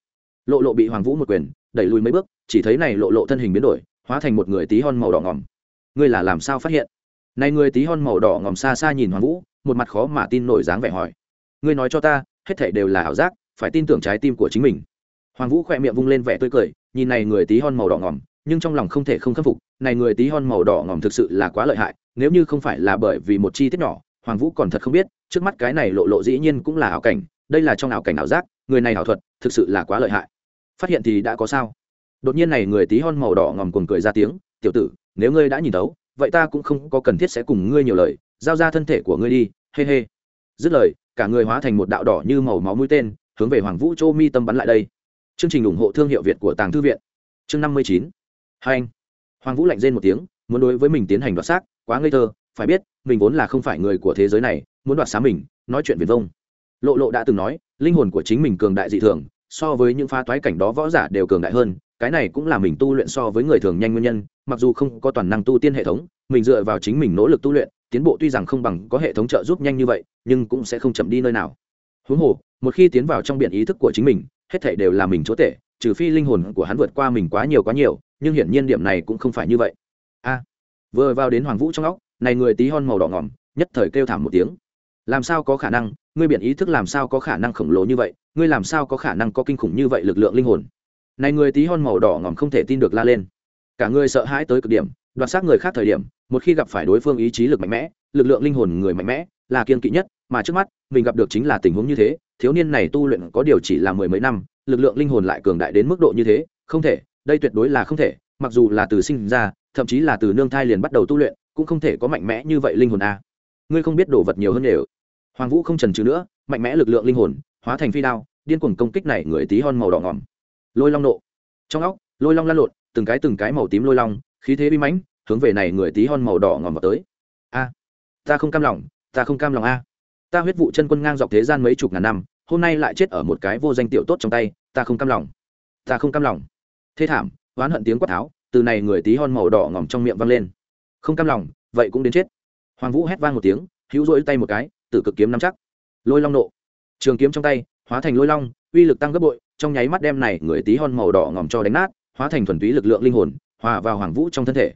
Speaker 1: Lộ lộ bị hoàng vũ một quyền, đẩy lùi mấy bước, chỉ thấy này lộ lộ thân hình biến đổi, hóa thành một người tí hon màu đỏ ngòm. Ngươi là làm sao phát hiện? Này người tí hon màu đỏ ngòm xa xa nhìn hoàng vũ, một mặt khó mà tin nổi dáng vẻ hỏi. Ngươi nói cho ta, hết thảy đều là ảo giác, phải tin tưởng trái tim của chính mình. Hoàng vũ khỏe miệng vung lên vẻ tươi cười, nhìn này người tí hon màu đỏ ngòm, nhưng trong lòng không thể không khâm phục, này người tí hon màu đỏ ngòm thực sự là quá lợi hại, nếu như không phải là bởi vì một chi tiết nhỏ hoàng vũ còn thật không biết, trước mắt cái này lộ lộ dĩ nhiên cũng là ảo cảnh, đây là trong ảo cảnh ảo giác, người này ảo thuật, thực sự là quá lợi hại. Phát hiện thì đã có sao. Đột nhiên này người tí hon màu đỏ ngòm cuồng cười ra tiếng, tiểu tử, nếu ngươi đã nhìn tấu vậy ta cũng không có cần thiết sẽ cùng ngươi nhiều lời, giao ra thân thể của ngươi đi, hê hê. Dứt lời, cả người hóa thành một đạo đỏ như màu máu mũi tên, hướng về hoàng vũ châu mi tâm bắn lại đây. Chương trình ủng hộ thương hiệu việt của tàng thư viện. Chương năm mươi chín. Hai anh. Hoàng vũ lạnh rên một tiếng, muốn đối với mình tiến hành đoạt xác, quá ngây thơ phải biết, mình vốn là không phải người của thế giới này, muốn đoạt xá mình, nói chuyện viền vông. Lộ lộ đã từng nói, linh hồn của chính mình cường đại dị thường, so với những pha toái cảnh đó võ giả đều cường đại hơn, cái này cũng là mình tu luyện so với người thường nhanh nguyên nhân, mặc dù không có toàn năng tu tiên hệ thống, mình dựa vào chính mình nỗ lực tu luyện, tiến bộ tuy rằng không bằng có hệ thống trợ giúp nhanh như vậy, nhưng cũng sẽ không chậm đi nơi nào. Huống hồ, một khi tiến vào trong biển ý thức của chính mình, hết thể đều là mình chúa tể, trừ phi linh hồn của hắn vượt qua mình quá nhiều quá nhiều, nhưng hiển nhiên điểm này cũng không phải như vậy. A. Vừa vào đến hoàng vũ trong óc này người tí hon màu đỏ ngỏm, nhất thời kêu thảm một tiếng. Làm sao có khả năng, ngươi biển ý thức làm sao có khả năng khổng lồ như vậy, ngươi làm sao có khả năng có kinh khủng như vậy lực lượng linh hồn? Này người tí hon màu đỏ ngỏm không thể tin được la lên. Cả người sợ hãi tới cực điểm, đoạt xác người khác thời điểm, một khi gặp phải đối phương ý chí lực mạnh mẽ, lực lượng linh hồn người mạnh mẽ, là kiên kỵ nhất, mà trước mắt, mình gặp được chính là tình huống như thế, thiếu niên này tu luyện có điều chỉ là mười mấy năm, lực lượng linh hồn lại cường đại đến mức độ như thế, không thể, đây tuyệt đối là không thể, mặc dù là từ sinh ra, thậm chí là từ nương thai liền bắt đầu tu luyện cũng không thể có mạnh mẽ như vậy linh hồn a. Ngươi không biết đồ vật nhiều hơn đều hoàng vũ không trần trừ nữa, mạnh mẽ lực lượng linh hồn, hóa thành phi đao, điên cuồng công kích này người tí hon màu đỏ ngỏm. Lôi long nộ. Trong óc, lôi long lan lộn, từng cái từng cái màu tím lôi long, khí thế bi mãnh, hướng về này người tí hon màu đỏ ngòm vào tới. A, ta không cam lòng, ta không cam lòng a. Ta huyết vụ chân quân ngang dọc thế gian mấy chục ngàn năm, hôm nay lại chết ở một cái vô danh tiểu tốt trong tay, ta không cam lòng. Ta không cam lòng. Thế thảm, oán hận tiếng quát tháo, từ này người tí hon màu đỏ ngòm trong miệng vang lên không cam lòng, vậy cũng đến chết. Hoàng vũ hét vang một tiếng, hữu rỗi tay một cái tự cực kiếm nắm chắc. Lôi long nộ. Trường kiếm trong tay, hóa thành lôi long, uy lực tăng gấp bội, trong nháy mắt đem này người tí hon màu đỏ ngòm cho đánh nát, hóa thành thuần túy lực lượng linh hồn, hòa vào hoàng vũ trong thân thể.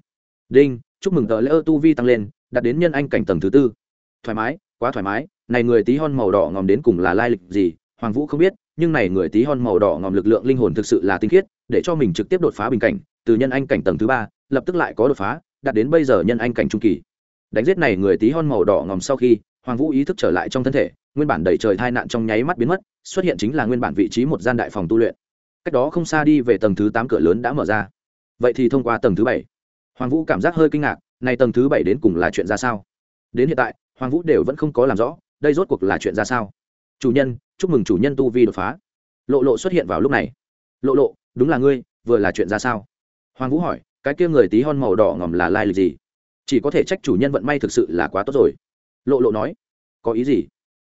Speaker 1: Đinh, chúc mừng tờ lễ ơ tu vi tăng lên, đạt đến nhân anh cảnh tầng thứ tư. Thoải mái, quá thoải mái, này người tí hon màu đỏ ngòm đến cùng là lai lịch gì, hoàng vũ không biết, nhưng này người tí hon màu đỏ ngòm lực lượng linh hồn thực sự là tinh khiết, để cho mình trực tiếp đột phá bình cảnh, từ nhân anh cảnh tầng thứ ba, lập tức lại có đột phá đạt đến bây giờ nhân anh cảnh trung kỳ. Đánh giết này người tí hon màu đỏ ngòm sau khi, hoàng vũ ý thức trở lại trong thân thể, nguyên bản đầy trời thai nạn trong nháy mắt biến mất, xuất hiện chính là nguyên bản vị trí một gian đại phòng tu luyện. Cách đó không xa đi về tầng thứ tám cửa lớn đã mở ra. Vậy thì thông qua tầng thứ bảy. Hoàng vũ cảm giác hơi kinh ngạc, này tầng thứ bảy đến cùng là chuyện ra sao? Đến hiện tại, hoàng vũ đều vẫn không có làm rõ, đây rốt cuộc là chuyện ra sao? Chủ nhân, chúc mừng chủ nhân tu vi đột phá. Lộ lộ xuất hiện vào lúc này. Lộ lộ, đúng là ngươi, vừa là chuyện ra sao? Hoàng vũ hỏi cái kia người tí hon màu đỏ ngòm là lai lịch gì? Chỉ có thể trách chủ nhân vận may thực sự là quá tốt rồi. Lộ lộ nói. Có ý gì?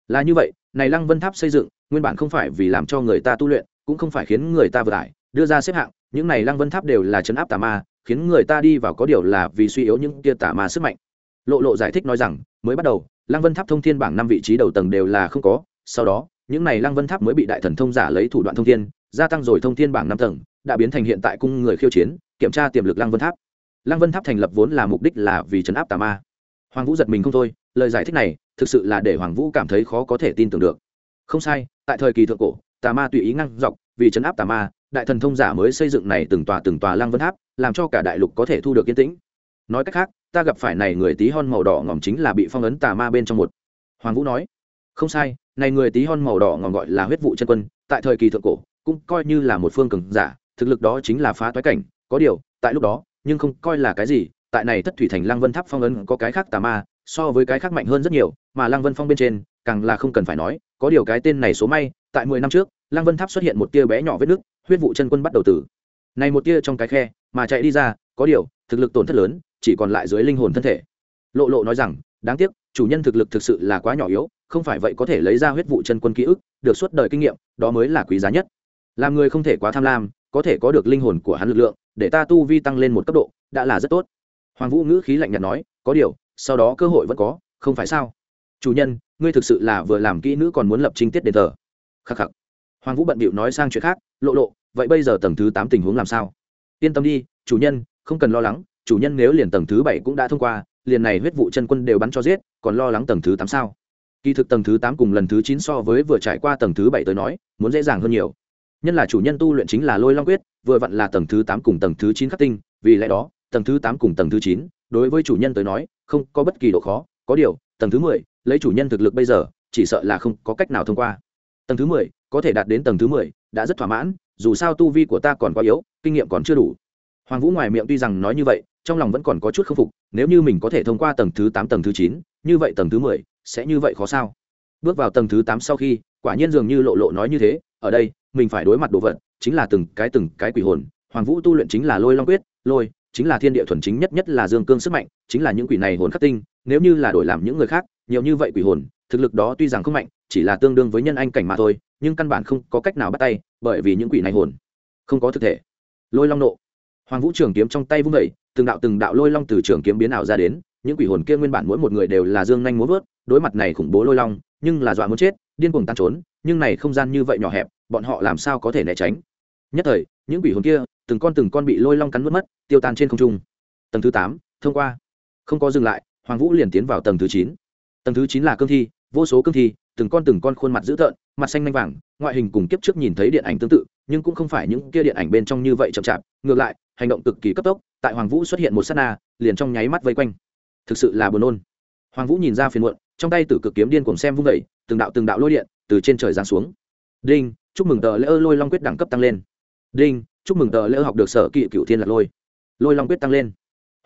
Speaker 1: Là như vậy, này lăng vân tháp xây dựng, nguyên bản không phải vì làm cho người ta tu luyện, cũng không phải khiến người ta vừa tải đưa ra xếp hạng, những này lăng vân tháp đều là chấn áp tà ma, khiến người ta đi vào có điều là vì suy yếu những kia tà ma sức mạnh. Lộ lộ giải thích nói rằng, mới bắt đầu, lăng vân tháp thông thiên bảng năm vị trí đầu tầng đều là không có, sau đó, những này lăng vân tháp mới bị đại thần thông giả lấy thủ đoạn thông thiên, gia tăng rồi thông thiên bảng năm tầng, đã biến thành hiện tại cung người khiêu chiến kiểm tra tiềm lực lăng vân tháp. Lăng vân tháp thành lập vốn là mục đích là vì chấn áp tà ma. Hoàng vũ giật mình không thôi, lời giải thích này thực sự là để hoàng vũ cảm thấy khó có thể tin tưởng được. Không sai, tại thời kỳ thượng cổ, tà ma tùy ý ngăn dọc, vì chấn áp tà ma, đại thần thông giả mới xây dựng này từng tòa từng tòa lăng vân tháp, làm cho cả đại lục có thể thu được yên tĩnh. Nói cách khác, ta gặp phải này người tí hon màu đỏ ngỏm chính là bị phong ấn tà ma bên trong một. Hoàng vũ nói, không sai, này người tí hon màu đỏ ngỏm gọi là huyết vụ chân quân, tại thời kỳ thượng cổ, cũng coi như là một phương cường giả, thực lực đó chính là phá toái cảnh có điều, tại lúc đó, nhưng không coi là cái gì, tại này thất thủy thành lăng vân tháp phong ấn có cái khác tà ma, so với cái khác mạnh hơn rất nhiều, mà lăng vân phong bên trên, càng là không cần phải nói, có điều cái tên này số may, tại mười năm trước, lăng vân tháp xuất hiện một tia bé nhỏ vết nước huyết vụ chân quân bắt đầu tử. Này một tia trong cái khe, mà chạy đi ra, có điều, thực lực tổn thất lớn, chỉ còn lại dưới linh hồn thân thể. Lộ lộ nói rằng, đáng tiếc, chủ nhân thực lực thực sự là quá nhỏ yếu, không phải vậy có thể lấy ra huyết vụ chân quân ký ức, được suốt đời kinh nghiệm, đó mới là quý giá nhất. Làm người không thể quá tham lam, có thể có được linh hồn của hắn lực lượng để ta tu vi tăng lên một cấp độ, đã là rất tốt. Hoàng vũ ngữ khí lạnh nhạt nói, có điều, sau đó cơ hội vẫn có, không phải sao? Chủ nhân, ngươi thực sự là vừa làm kỹ nữ còn muốn lập trinh tiết đền thờ. Khắc khắc. Hoàng vũ bận bịu nói sang chuyện khác, lộ lộ, vậy bây giờ tầng thứ tám tình huống làm sao? Yên tâm đi, chủ nhân, không cần lo lắng, chủ nhân nếu liền tầng thứ bảy cũng đã thông qua, liền này huyết vụ chân quân đều bắn cho giết, còn lo lắng tầng thứ tám sao? Kỳ thực tầng thứ tám cùng lần thứ chín so với vừa trải qua tầng thứ bảy tới nói, muốn dễ dàng hơn nhiều nhân là chủ nhân tu luyện chính là lôi long quyết vừa vặn là tầng thứ tám cùng tầng thứ chín khắc tinh vì lẽ đó tầng thứ tám cùng tầng thứ chín đối với chủ nhân tới nói không có bất kỳ độ khó có điều tầng thứ mười lấy chủ nhân thực lực bây giờ chỉ sợ là không có cách nào thông qua tầng thứ mười có thể đạt đến tầng thứ mười đã rất thỏa mãn dù sao tu vi của ta còn quá yếu kinh nghiệm còn chưa đủ hoàng vũ ngoài miệng tuy rằng nói như vậy trong lòng vẫn còn có chút k phục nếu như mình có thể thông qua tầng thứ tám tầng thứ chín như vậy tầng thứ mười sẽ như vậy khó sao bước vào tầng thứ tám sau khi quả nhiên dường như lộ lộ nói như thế ở đây mình phải đối mặt đồ vật, chính là từng cái từng cái quỷ hồn. Hoàng vũ tu luyện chính là lôi long quyết, lôi, chính là thiên địa thuần chính, nhất nhất là dương cương sức mạnh, chính là những quỷ này hồn khắc tinh. Nếu như là đổi làm những người khác, nhiều như vậy quỷ hồn, thực lực đó tuy rằng không mạnh, chỉ là tương đương với nhân anh cảnh mà thôi, nhưng căn bản không có cách nào bắt tay, bởi vì những quỷ này hồn không có thực thể. Lôi long nộ. Hoàng vũ trường kiếm trong tay vung vẩy từng đạo từng đạo lôi long từ trường kiếm biến ảo ra đến, những quỷ hồn kia nguyên bản mỗi một người đều là dương nhanh muốn vớt, đối mặt này khủng bố lôi long, nhưng là dọa muốn chết, điên cuồng tan trốn, nhưng này không gian như vậy nhỏ hẹp bọn họ làm sao có thể né tránh? Nhất thời, những quỷ hồn kia, từng con từng con bị lôi long cắn mất mất, tiêu tan trên không trung. Tầng thứ tám, thông qua. Không có dừng lại, hoàng vũ liền tiến vào tầng thứ chín. Tầng thứ chín là cương thi, vô số cương thi, từng con từng con khuôn mặt dữ tợn, mặt xanh nanh vàng, ngoại hình cùng kiếp trước nhìn thấy điện ảnh tương tự, nhưng cũng không phải những kia điện ảnh bên trong như vậy chậm chạp. Ngược lại, hành động cực kỳ cấp tốc, tại hoàng vũ xuất hiện một s á t na, liền trong nháy mắt vây quanh. Thực sự là buồn nôn. Hoàng vũ nhìn ra phiền muộn, trong tay tử cực kiếm điên cùng xem vung vẩy từng đạo từng đạo lôi điện từ trên trời giáng xuống. Đinh chúc mừng tờ lễ ơ lôi long quyết đẳng cấp tăng lên. Đinh, chúc mừng tờ lễ học được sở kỵ cựu thiên lạc lôi. Lôi long quyết tăng lên.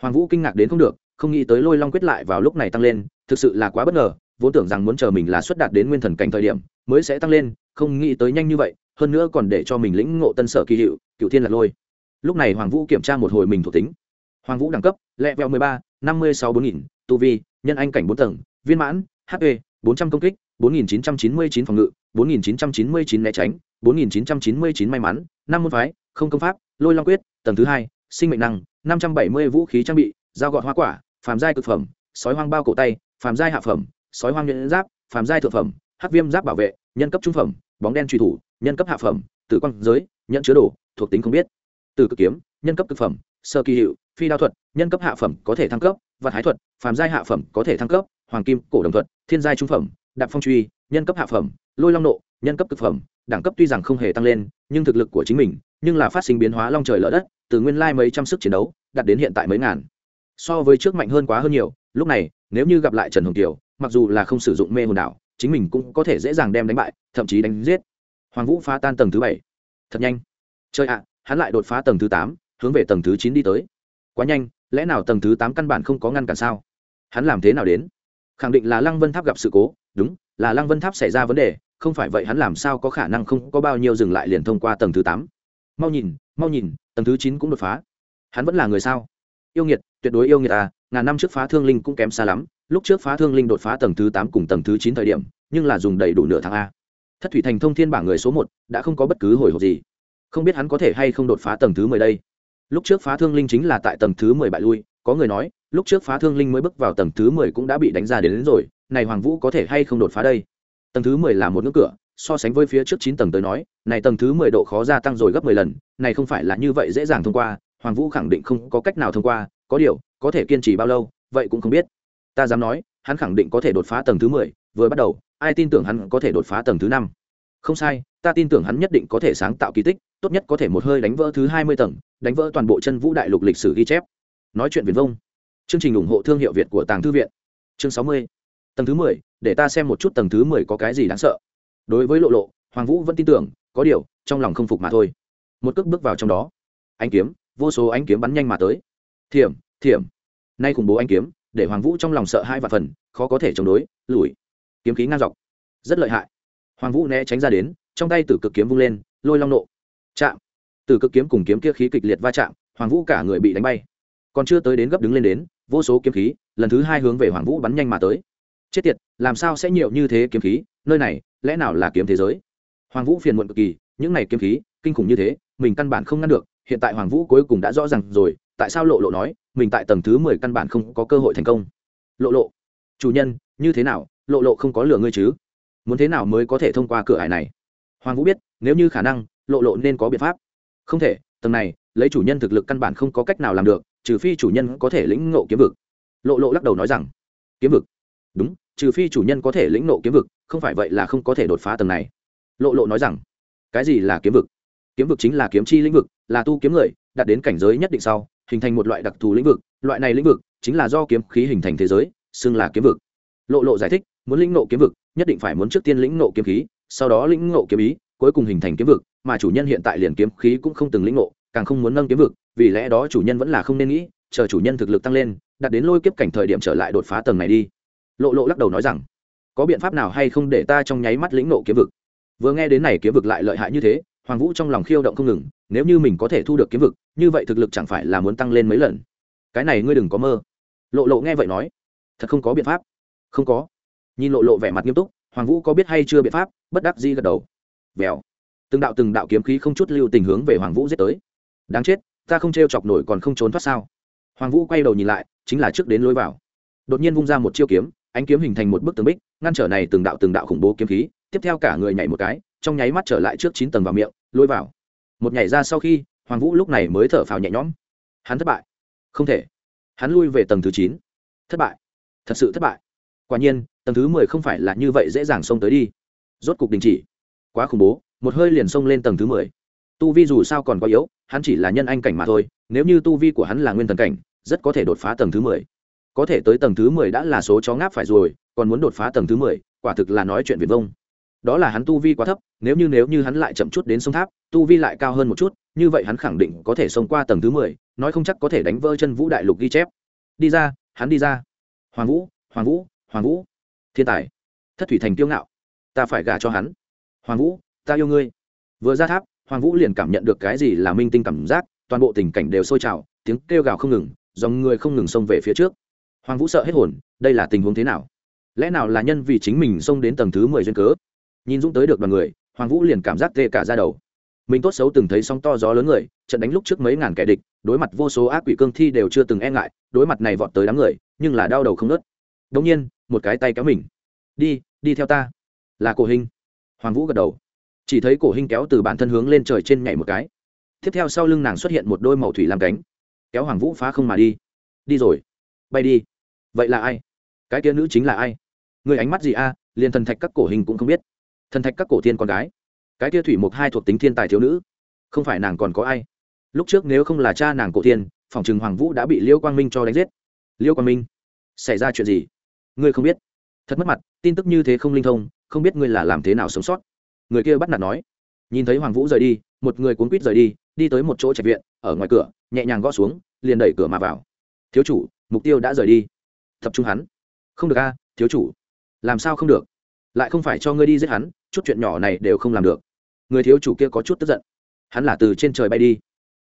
Speaker 1: Hoàng vũ kinh ngạc đến không được, không nghĩ tới lôi long quyết lại vào lúc này tăng lên, thực sự là quá bất ngờ, vốn tưởng rằng muốn chờ mình là xuất đạt đến nguyên thần cảnh thời điểm, mới sẽ tăng lên, không nghĩ tới nhanh như vậy, hơn nữa còn để cho mình lĩnh ngộ tân sở kỳ hiệu cựu thiên lạc lôi. Lúc này hoàng vũ kiểm tra một hồi mình thuộc tính. Hoàng vũ đẳng cấp, lẹ vẹo mười ba, năm mươi sáu bốn nghìn, tu vi, nhân anh cảnh bốn tầng, viên mãn hp bốn trăm công kích, bốn nghìn chín trăm chín mươi chín phòng ngự, bốn nghìn chín trăm chín mươi chín né tránh, bốn nghìn chín trăm chín mươi chín may mắn, năm môn phái, không công pháp, lôi long quyết, tầng thứ hai, sinh mệnh năng, năm trăm bảy mươi vũ khí trang bị, dao gọt hoa quả, phàm giai cực phẩm, sói hoang bao cổ tay, phàm giai hạ phẩm, sói hoang nhẫn giáp, phàm giai thượng phẩm, hắc viêm giáp bảo vệ, nhân cấp trung phẩm, bóng đen truy thủ, nhân cấp hạ phẩm, tử quang giới, nhận chứa đồ, thuộc tính không biết. Từ cực kiếm, nhân cấp cực phẩm, sơ kỳ hiệu, phi đao thuật, nhân cấp hạ phẩm có thể thăng cấp, vật hái thuật, phàm giai hạ phẩm có thể thăng cấp, hoàng kim, cổ đồng thuật thiên giai trung phẩm, đạp phong truy, nhân cấp hạ phẩm, lôi long nộ, nhân cấp cực phẩm, đẳng cấp tuy rằng không hề tăng lên, nhưng thực lực của chính mình, nhưng là phát sinh biến hóa long trời lỡ đất, từ nguyên lai mấy trăm sức chiến đấu, đạt đến hiện tại mấy ngàn. So với trước mạnh hơn quá hơn nhiều, lúc này, nếu như gặp lại trần hồng kiều, mặc dù là không sử dụng mê hồn đảo, chính mình cũng có thể dễ dàng đem đánh bại, thậm chí đánh giết. Hoàng vũ phá tan tầng thứ bảy. Thật nhanh. Chơi ạ, hắn lại đột phá tầng thứ tám, hướng về tầng thứ chín đi tới. Quá nhanh, lẽ nào tầng thứ tám căn bản không có ngăn cản sao? Hắn làm thế nào đến? Khẳng định là lăng vân tháp gặp sự cố. Đúng, là lăng vân tháp xảy ra vấn đề, không phải vậy hắn làm sao có khả năng không có bao nhiêu dừng lại liền thông qua tầng thứ tám. Mau nhìn mau nhìn, tầng thứ chín cũng đột phá. Hắn vẫn là người sao? Yêu nghiệt, tuyệt đối yêu nghiệt à ngàn năm trước phá thương linh cũng kém xa lắm. Lúc trước phá thương linh đột phá tầng thứ tám cùng tầng thứ chín thời điểm, nhưng là dùng đầy đủ nửa tháng a. Thất thủy thành thông thiên bảng người số một, đã không có bất cứ hồi hộp gì. Không biết hắn có thể hay không đột phá tầng thứ mười đây. Lúc trước phá thương linh chính là tại tầng thứ mười bại lui có người nói lúc trước phá thương linh mới bước vào tầng thứ mười cũng đã bị đánh ra đến, đến rồi này hoàng vũ có thể hay không đột phá đây? Tầng thứ mười là một ngưỡng cửa so sánh với phía trước chín tầng tới nói này tầng thứ mười độ khó gia tăng rồi gấp mười lần này không phải là như vậy dễ dàng thông qua hoàng vũ khẳng định không có cách nào thông qua có điều có thể kiên trì bao lâu vậy cũng không biết. Ta dám nói hắn khẳng định có thể đột phá tầng thứ mười vừa bắt đầu ai tin tưởng hắn có thể đột phá tầng thứ năm? Không sai ta tin tưởng hắn nhất định có thể sáng tạo kỳ tích tốt nhất có thể một hơi đánh vỡ thứ hai mươi tầng đánh vỡ toàn bộ chân vũ đại lục lịch sử ghi chép nói chuyện viền vông. Chương trình ủng hộ thương hiệu việt của tàng thư viện. Chương sáu mươi. Tầng thứ mười, để ta xem một chút tầng thứ mười có cái gì đáng sợ. Đối với lộ lộ, hoàng vũ vẫn tin tưởng, có điều, trong lòng không phục mà thôi. Một cước bước vào trong đó. Anh kiếm, vô số anh kiếm bắn nhanh mà tới. Thiểm thiểm. Nay khủng bố anh kiếm, để hoàng vũ trong lòng sợ hai và phần, khó có thể chống đối, lùi. Kiếm khí ngang dọc. Rất lợi hại. Hoàng vũ né tránh ra đến, trong tay tử cực kiếm vung lên, lôi long nộ. Chạm. Tử cực kiếm cùng kiếm kia khí kịch liệt va chạm, hoàng vũ cả người bị đánh bay còn chưa tới đến gấp đứng lên đến, vô số kiếm khí, lần thứ hai hướng về hoàng vũ bắn nhanh mà tới. Chết tiệt, làm sao sẽ nhiều như thế kiếm khí, nơi này, lẽ nào là kiếm thế giới? Hoàng vũ phiền muộn cực kỳ, những này kiếm khí, kinh khủng như thế, mình căn bản không ngăn được, hiện tại hoàng vũ cuối cùng đã rõ ràng rồi, tại sao lộ lộ nói, mình tại tầng thứ mười căn bản không có cơ hội thành công? Lộ lộ, chủ nhân, như thế nào, lộ lộ không có lừa ngươi chứ? Muốn thế nào mới có thể thông qua cửa hải này? Hoàng vũ biết, nếu như khả năng, lộ lộ nên có biện pháp. Không thể, tầng này, lấy chủ nhân thực lực căn bản không có cách nào làm được trừ phi chủ nhân có thể lĩnh ngộ kiếm vực. Lộ lộ lắc đầu nói rằng, kiếm vực? Đúng, trừ phi chủ nhân có thể lĩnh ngộ kiếm vực, không phải vậy là không có thể đột phá tầng này. Lộ lộ nói rằng, cái gì là kiếm vực? Kiếm vực chính là kiếm chi lĩnh vực, là tu kiếm người, đạt đến cảnh giới nhất định sau, hình thành một loại đặc thù lĩnh vực. Loại này lĩnh vực chính là do kiếm khí hình thành thế giới, xưng là kiếm vực. Lộ lộ giải thích, muốn lĩnh ngộ kiếm vực, nhất định phải muốn trước tiên lĩnh ngộ kiếm khí, sau đó lĩnh ngộ kiếm ý, cuối cùng hình thành kiếm vực, mà chủ nhân hiện tại liền kiếm khí cũng không từng lĩnh ngộ càng không muốn nâng kiếm vực, vì lẽ đó chủ nhân vẫn là không nên nghĩ, chờ chủ nhân thực lực tăng lên, đặt đến lôi kiếp cảnh thời điểm trở lại đột phá tầng này đi. Lộ lộ lắc đầu nói rằng, có biện pháp nào hay không để ta trong nháy mắt lĩnh nộ kiếm vực? Vừa nghe đến này kiếm vực lại lợi hại như thế, hoàng vũ trong lòng khiêu động không ngừng, nếu như mình có thể thu được kiếm vực, như vậy thực lực chẳng phải là muốn tăng lên mấy lần? Cái này ngươi đừng có mơ. Lộ lộ nghe vậy nói, thật không có biện pháp. Không có. Nhìn lộ lộ vẻ mặt nghiêm túc, hoàng vũ có biết hay chưa biện pháp, bất đắc di gật đầu. Vèo. Từng đạo từng đạo kiếm khí không chút lưu tình hướng về hoàng vũ giết tới đáng chết, ta không t r e o chọc nổi còn không trốn thoát sao? Hoàng vũ quay đầu nhìn lại, chính là trước đến lối vào. Đột nhiên vung ra một chiêu kiếm, ánh kiếm hình thành một bức tường bích, ngăn trở này từng đạo từng đạo khủng bố kiếm khí, tiếp theo cả người nhảy một cái, trong nháy mắt trở lại trước chín tầng vào miệng, lôi vào. Một nhảy ra sau khi, hoàng vũ lúc này mới thở phào nhẹ nhõm. Hắn thất bại. Không thể. Hắn lui về tầng thứ chín. Thất bại. Thật sự thất bại. Quả nhiên, tầng thứ mười không phải là như vậy dễ dàng xông tới đi. Rốt cục đình chỉ. Quá khủng bố, một hơi liền xông lên tầng thứ mười tu vi dù sao còn quá yếu, hắn chỉ là nhân anh cảnh mà thôi, nếu như tu vi của hắn là nguyên thần cảnh, rất có thể đột phá tầng thứ mười. Có thể tới tầng thứ mười đã là số chó ngáp phải rồi, còn muốn đột phá tầng thứ mười, quả thực là nói chuyện viền vông. Đó là hắn tu vi quá thấp, nếu như nếu như hắn lại chậm chút đến sông tháp, tu vi lại cao hơn một chút, như vậy hắn khẳng định có thể xông qua tầng thứ mười, nói không chắc có thể đánh vỡ chân vũ đại lục ghi chép. Đi ra, hắn đi ra. Hoàng vũ hoàng vũ hoàng vũ. Thiên tài. Thất thủy thành kiêu ngạo. Ta phải gả cho hắn. Hoàng vũ, ta yêu ngươi. Vừa ra tháp hoàng vũ liền cảm nhận được cái gì là minh tinh cảm giác, toàn bộ tình cảnh đều sôi trào, tiếng kêu gào không ngừng, dòng người không ngừng xông về phía trước. Hoàng vũ sợ hết hồn, đây là tình huống thế nào? Lẽ nào là nhân vì chính mình xông đến tầng thứ mười duyên cớ? Nhìn dũng tới được đoàn người, hoàng vũ liền cảm giác tê cả ra đầu. Mình tốt xấu từng thấy sóng to gió lớn người, trận đánh lúc trước mấy ngàn kẻ địch, đối mặt vô số ác quỷ cương thi đều chưa từng e ngại, đối mặt này vọt tới đám người, nhưng là đau đầu không nớt đông nhiên, một cái tay kéo mình. Đi đi theo ta. Là cổ hình. Hoàng vũ gật đầu chỉ thấy cổ hình kéo từ bản thân hướng lên trời trên nhảy một cái. Tiếp theo sau lưng nàng xuất hiện một đôi màu thủy làm cánh. Kéo hoàng vũ phá không mà đi. Đi rồi. Bay đi. Vậy là ai? Cái kia nữ chính là ai? Người ánh mắt gì a? Liền thần thạch các cổ hình cũng không biết. Thần thạch các cổ thiên con gái. Cái kia thủy mục hai thuộc tính thiên tài thiếu nữ. Không phải nàng còn có ai? Lúc trước nếu không là cha nàng cổ thiên, phòng trừng hoàng vũ đã bị liêu quang minh cho đánh giết. Liêu quang minh, xảy ra chuyện gì? Ngươi không biết. Thật mất mặt, tin tức như thế không linh thông, không biết ngươi là làm thế nào sống sót người kia bắt nạt nói. Nhìn thấy hoàng vũ rời đi, một người cuốn quýt rời đi đi tới một chỗ trạch viện, ở ngoài cửa, nhẹ nhàng gõ xuống, liền đẩy cửa mà vào. Thiếu chủ, mục tiêu đã rời đi. Tập trung hắn. Không được a, thiếu chủ. Làm sao không được? Lại không phải cho ngươi đi giết hắn, chút chuyện nhỏ này đều không làm được. Người thiếu chủ kia có chút tức giận. Hắn là từ trên trời bay đi.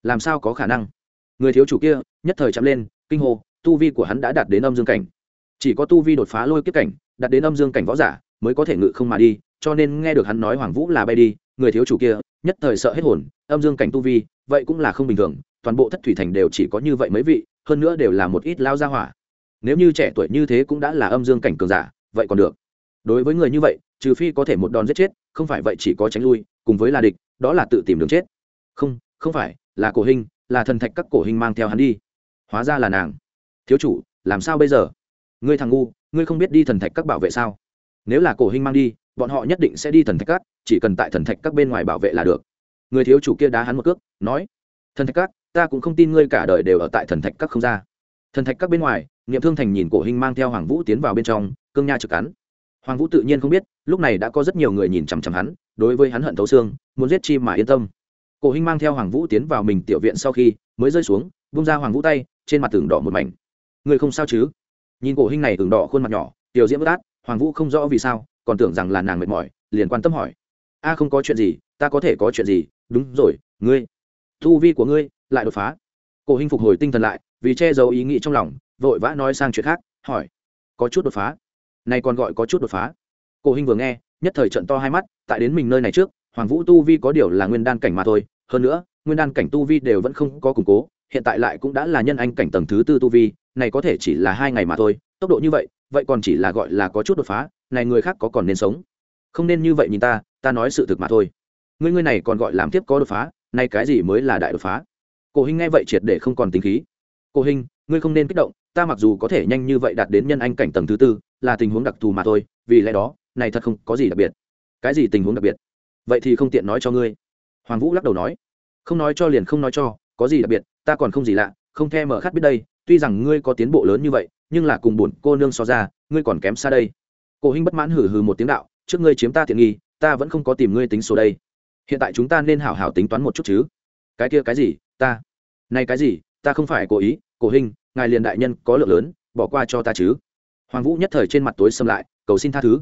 Speaker 1: Làm sao có khả năng? Người thiếu chủ kia, nhất thời chạm lên, kinh hô, tu vi của hắn đã đạt đến âm dương cảnh. Chỉ có tu vi đột phá lôi kiếp cảnh, đạt đến âm dương cảnh võ giả, mới có thể ngự không mà đi cho nên nghe được hắn nói hoàng vũ là bay đi, người thiếu chủ kia, nhất thời sợ hết hồn, âm dương cảnh tu vi, vậy cũng là không bình thường, toàn bộ thất thủy thành đều chỉ có như vậy mấy vị, hơn nữa đều là một ít lao gia hỏa. Nếu như trẻ tuổi như thế cũng đã là âm dương cảnh cường giả, vậy còn được. Đối với người như vậy, trừ phi có thể một đòn giết chết, không phải vậy chỉ có tránh lui, cùng với là địch, đó là tự tìm đường chết. Không không phải, là cổ hình, là thần thạch các cổ hình mang theo hắn đi. Hóa ra là nàng. Thiếu chủ, làm sao bây giờ? Ngươi thằng ngu, ngươi không biết đi thần thạch các bảo vệ sao? Nếu là cổ hình mang đi bọn họ nhất định sẽ đi thần thạch cát, chỉ cần tại thần thạch các bên ngoài bảo vệ là được. Người thiếu chủ kia đá hắn một cước nói thần thạch các ta cũng không tin ngươi cả đời đều ở tại thần thạch các không ra. Thần thạch các bên ngoài nghiệm thương thành nhìn cổ hình mang theo hoàng vũ tiến vào bên trong cương nha trực cắn. Hoàng vũ tự nhiên không biết lúc này đã có rất nhiều người nhìn chằm chằm hắn đối với hắn hận thấu xương muốn giết chi mà yên tâm. Cổ hình mang theo hoàng vũ tiến vào mình tiểu viện sau khi mới rơi xuống bung ra hoàng vũ tay trên mặt tường đỏ một mảnh. Người không sao chứ? Nhìn cổ hình này tường đỏ khuôn mặt nhỏ tiểu diễm bất át hoàng vũ không rõ vì sao, còn tưởng rằng là nàng mệt mỏi, liền quan tâm hỏi. A, không có chuyện gì, ta có thể có chuyện gì? Đúng rồi, ngươi. Thu vi của ngươi lại đột phá. Cổ hình phục hồi tinh thần lại, vì che giấu ý nghĩ trong lòng, vội vã nói sang chuyện khác, hỏi. Có chút đột phá? Này còn gọi có chút đột phá? Cổ hình vừa nghe, nhất thời trận to hai mắt, tại đến mình nơi này trước, hoàng vũ tu vi có điều là nguyên đan cảnh mà thôi, hơn nữa, nguyên đan cảnh tu vi đều vẫn không có củng cố, hiện tại lại cũng đã là nhân anh cảnh tầng thứ tư tu vi, này có thể chỉ là hai ngày mà thôi, tốc độ như vậy vậy còn chỉ là gọi là có chút đột phá, này người khác có còn nên sống? Không nên như vậy nhìn ta ta nói sự thực mà thôi. Ngươi ngươi này còn gọi làm tiếp có đột phá nay cái gì mới là đại đột phá? Cổ hình nghe vậy triệt để không còn tính khí. Cổ hình, ngươi không nên kích động, ta mặc dù có thể nhanh như vậy đạt đến nhân anh cảnh tầng thứ tư, là tình huống đặc thù mà thôi, vì lẽ đó, này thật không có gì đặc biệt. Cái gì tình huống đặc biệt? Vậy thì không tiện nói cho ngươi. Hoàng vũ lắc đầu nói. Không nói cho liền không nói cho, có gì đặc biệt, ta còn không gì lạ, không the mở khát biết đây, tuy rằng ngươi có tiến bộ lớn như vậy nhưng là cùng buồn cô nương so ra ngươi còn kém xa đây. Cổ Hinh bất mãn hừ hừ một tiếng đạo trước ngươi chiếm ta tiện nghi ta vẫn không có tìm ngươi tính số đây. Hiện tại chúng ta nên hảo hảo tính toán một chút chứ. Cái kia cái gì ta? Này cái gì ta không phải cố ý cổ Hinh, ngài liền đại nhân có lượng lớn bỏ qua cho ta chứ. Hoàng vũ nhất thời trên mặt tối xâm lại cầu xin tha thứ.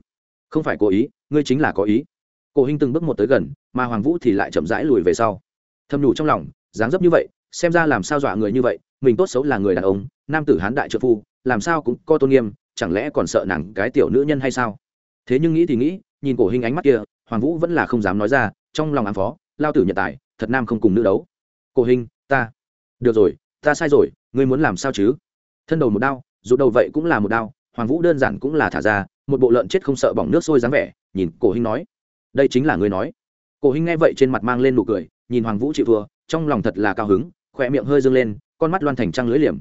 Speaker 1: Không phải cố ý ngươi chính là có ý. Cổ Hinh từng bước một tới gần mà hoàng vũ thì lại chậm rãi lùi về sau. Thâm nhủ trong lòng dáng dấp như vậy xem ra làm sao dọa người như vậy, mình tốt xấu là người đàn ông, nam tử hán đại trợ phu, làm sao cũng co tôn nghiêm, chẳng lẽ còn sợ nàng cái tiểu nữ nhân hay sao? Thế nhưng nghĩ thì nghĩ, nhìn cổ hình ánh mắt kia, hoàng vũ vẫn là không dám nói ra, trong lòng ám phó, lao tử nhận tài, thật nam không cùng nữ đấu. Cổ hình, ta. Được rồi, ta sai rồi, ngươi muốn làm sao chứ? Thân đầu một đau dù đầu vậy cũng là một đau hoàng vũ đơn giản cũng là thả ra, một bộ lợn chết không sợ bỏng nước sôi dáng vẻ, nhìn cổ hình nói. Đây chính là ngươi nói. Cổ hình nghe vậy trên mặt mang lên nụ cười, nhìn hoàng vũ chịu thua, trong lòng thật là cao hứng khỏe miệng hơi dâng lên, con mắt loan thành trăng lưới liềm.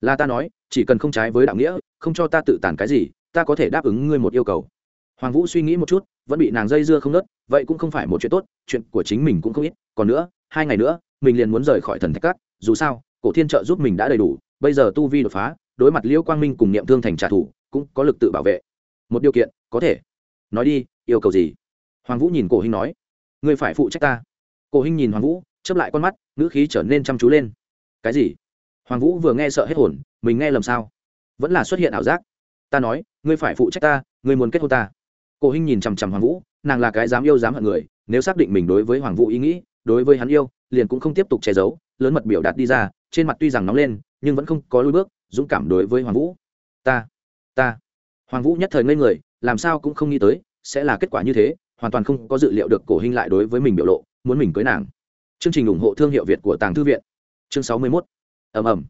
Speaker 1: Là ta nói, chỉ cần không trái với đạo nghĩa, không cho ta tự tàn cái gì, ta có thể đáp ứng ngươi một yêu cầu. Hoàng vũ suy nghĩ một chút, vẫn bị nàng dây dưa không nớt, vậy cũng không phải một chuyện tốt, chuyện của chính mình cũng không ít. Còn nữa, hai ngày nữa, mình liền muốn rời khỏi thần thạch cát dù sao, cổ thiên trợ giúp mình đã đầy đủ, bây giờ tu vi đột phá, đối mặt liễu quang minh cùng niệm thương thành trả thù, cũng có lực tự bảo vệ. Một điều kiện, có thể. Nói đi, yêu cầu gì? Hoàng vũ nhìn cổ hình nói. Ngươi phải phụ trách ta. Cổ hình nhìn hoàng vũ chớp lại con mắt, ngữ khí trở nên chăm chú lên. Cái gì? Hoàng vũ vừa nghe sợ hết hồn, mình nghe lầm sao? Vẫn là xuất hiện ảo giác. Ta nói, ngươi phải phụ trách ta, ngươi muốn kết hôn ta. Cổ hinh nhìn chằm chằm hoàng vũ, nàng là cái dám yêu dám hận người, nếu xác định mình đối với hoàng vũ ý nghĩ, đối với hắn yêu, liền cũng không tiếp tục che giấu, lớn mật biểu đạt đi ra, trên mặt tuy rằng nóng lên, nhưng vẫn không có lối bước, dũng cảm đối với hoàng vũ. Ta ta. Hoàng vũ nhất thời ngây người, làm sao cũng không nghĩ tới, sẽ là kết quả như thế, hoàn toàn không có dự liệu được cổ hinh lại đối với mình biểu lộ, muốn mình cưới nàng chương trình ủng hộ thương hiệu việt của tàng thư viện. Chương sáu mươi mốt. Ầm ầm.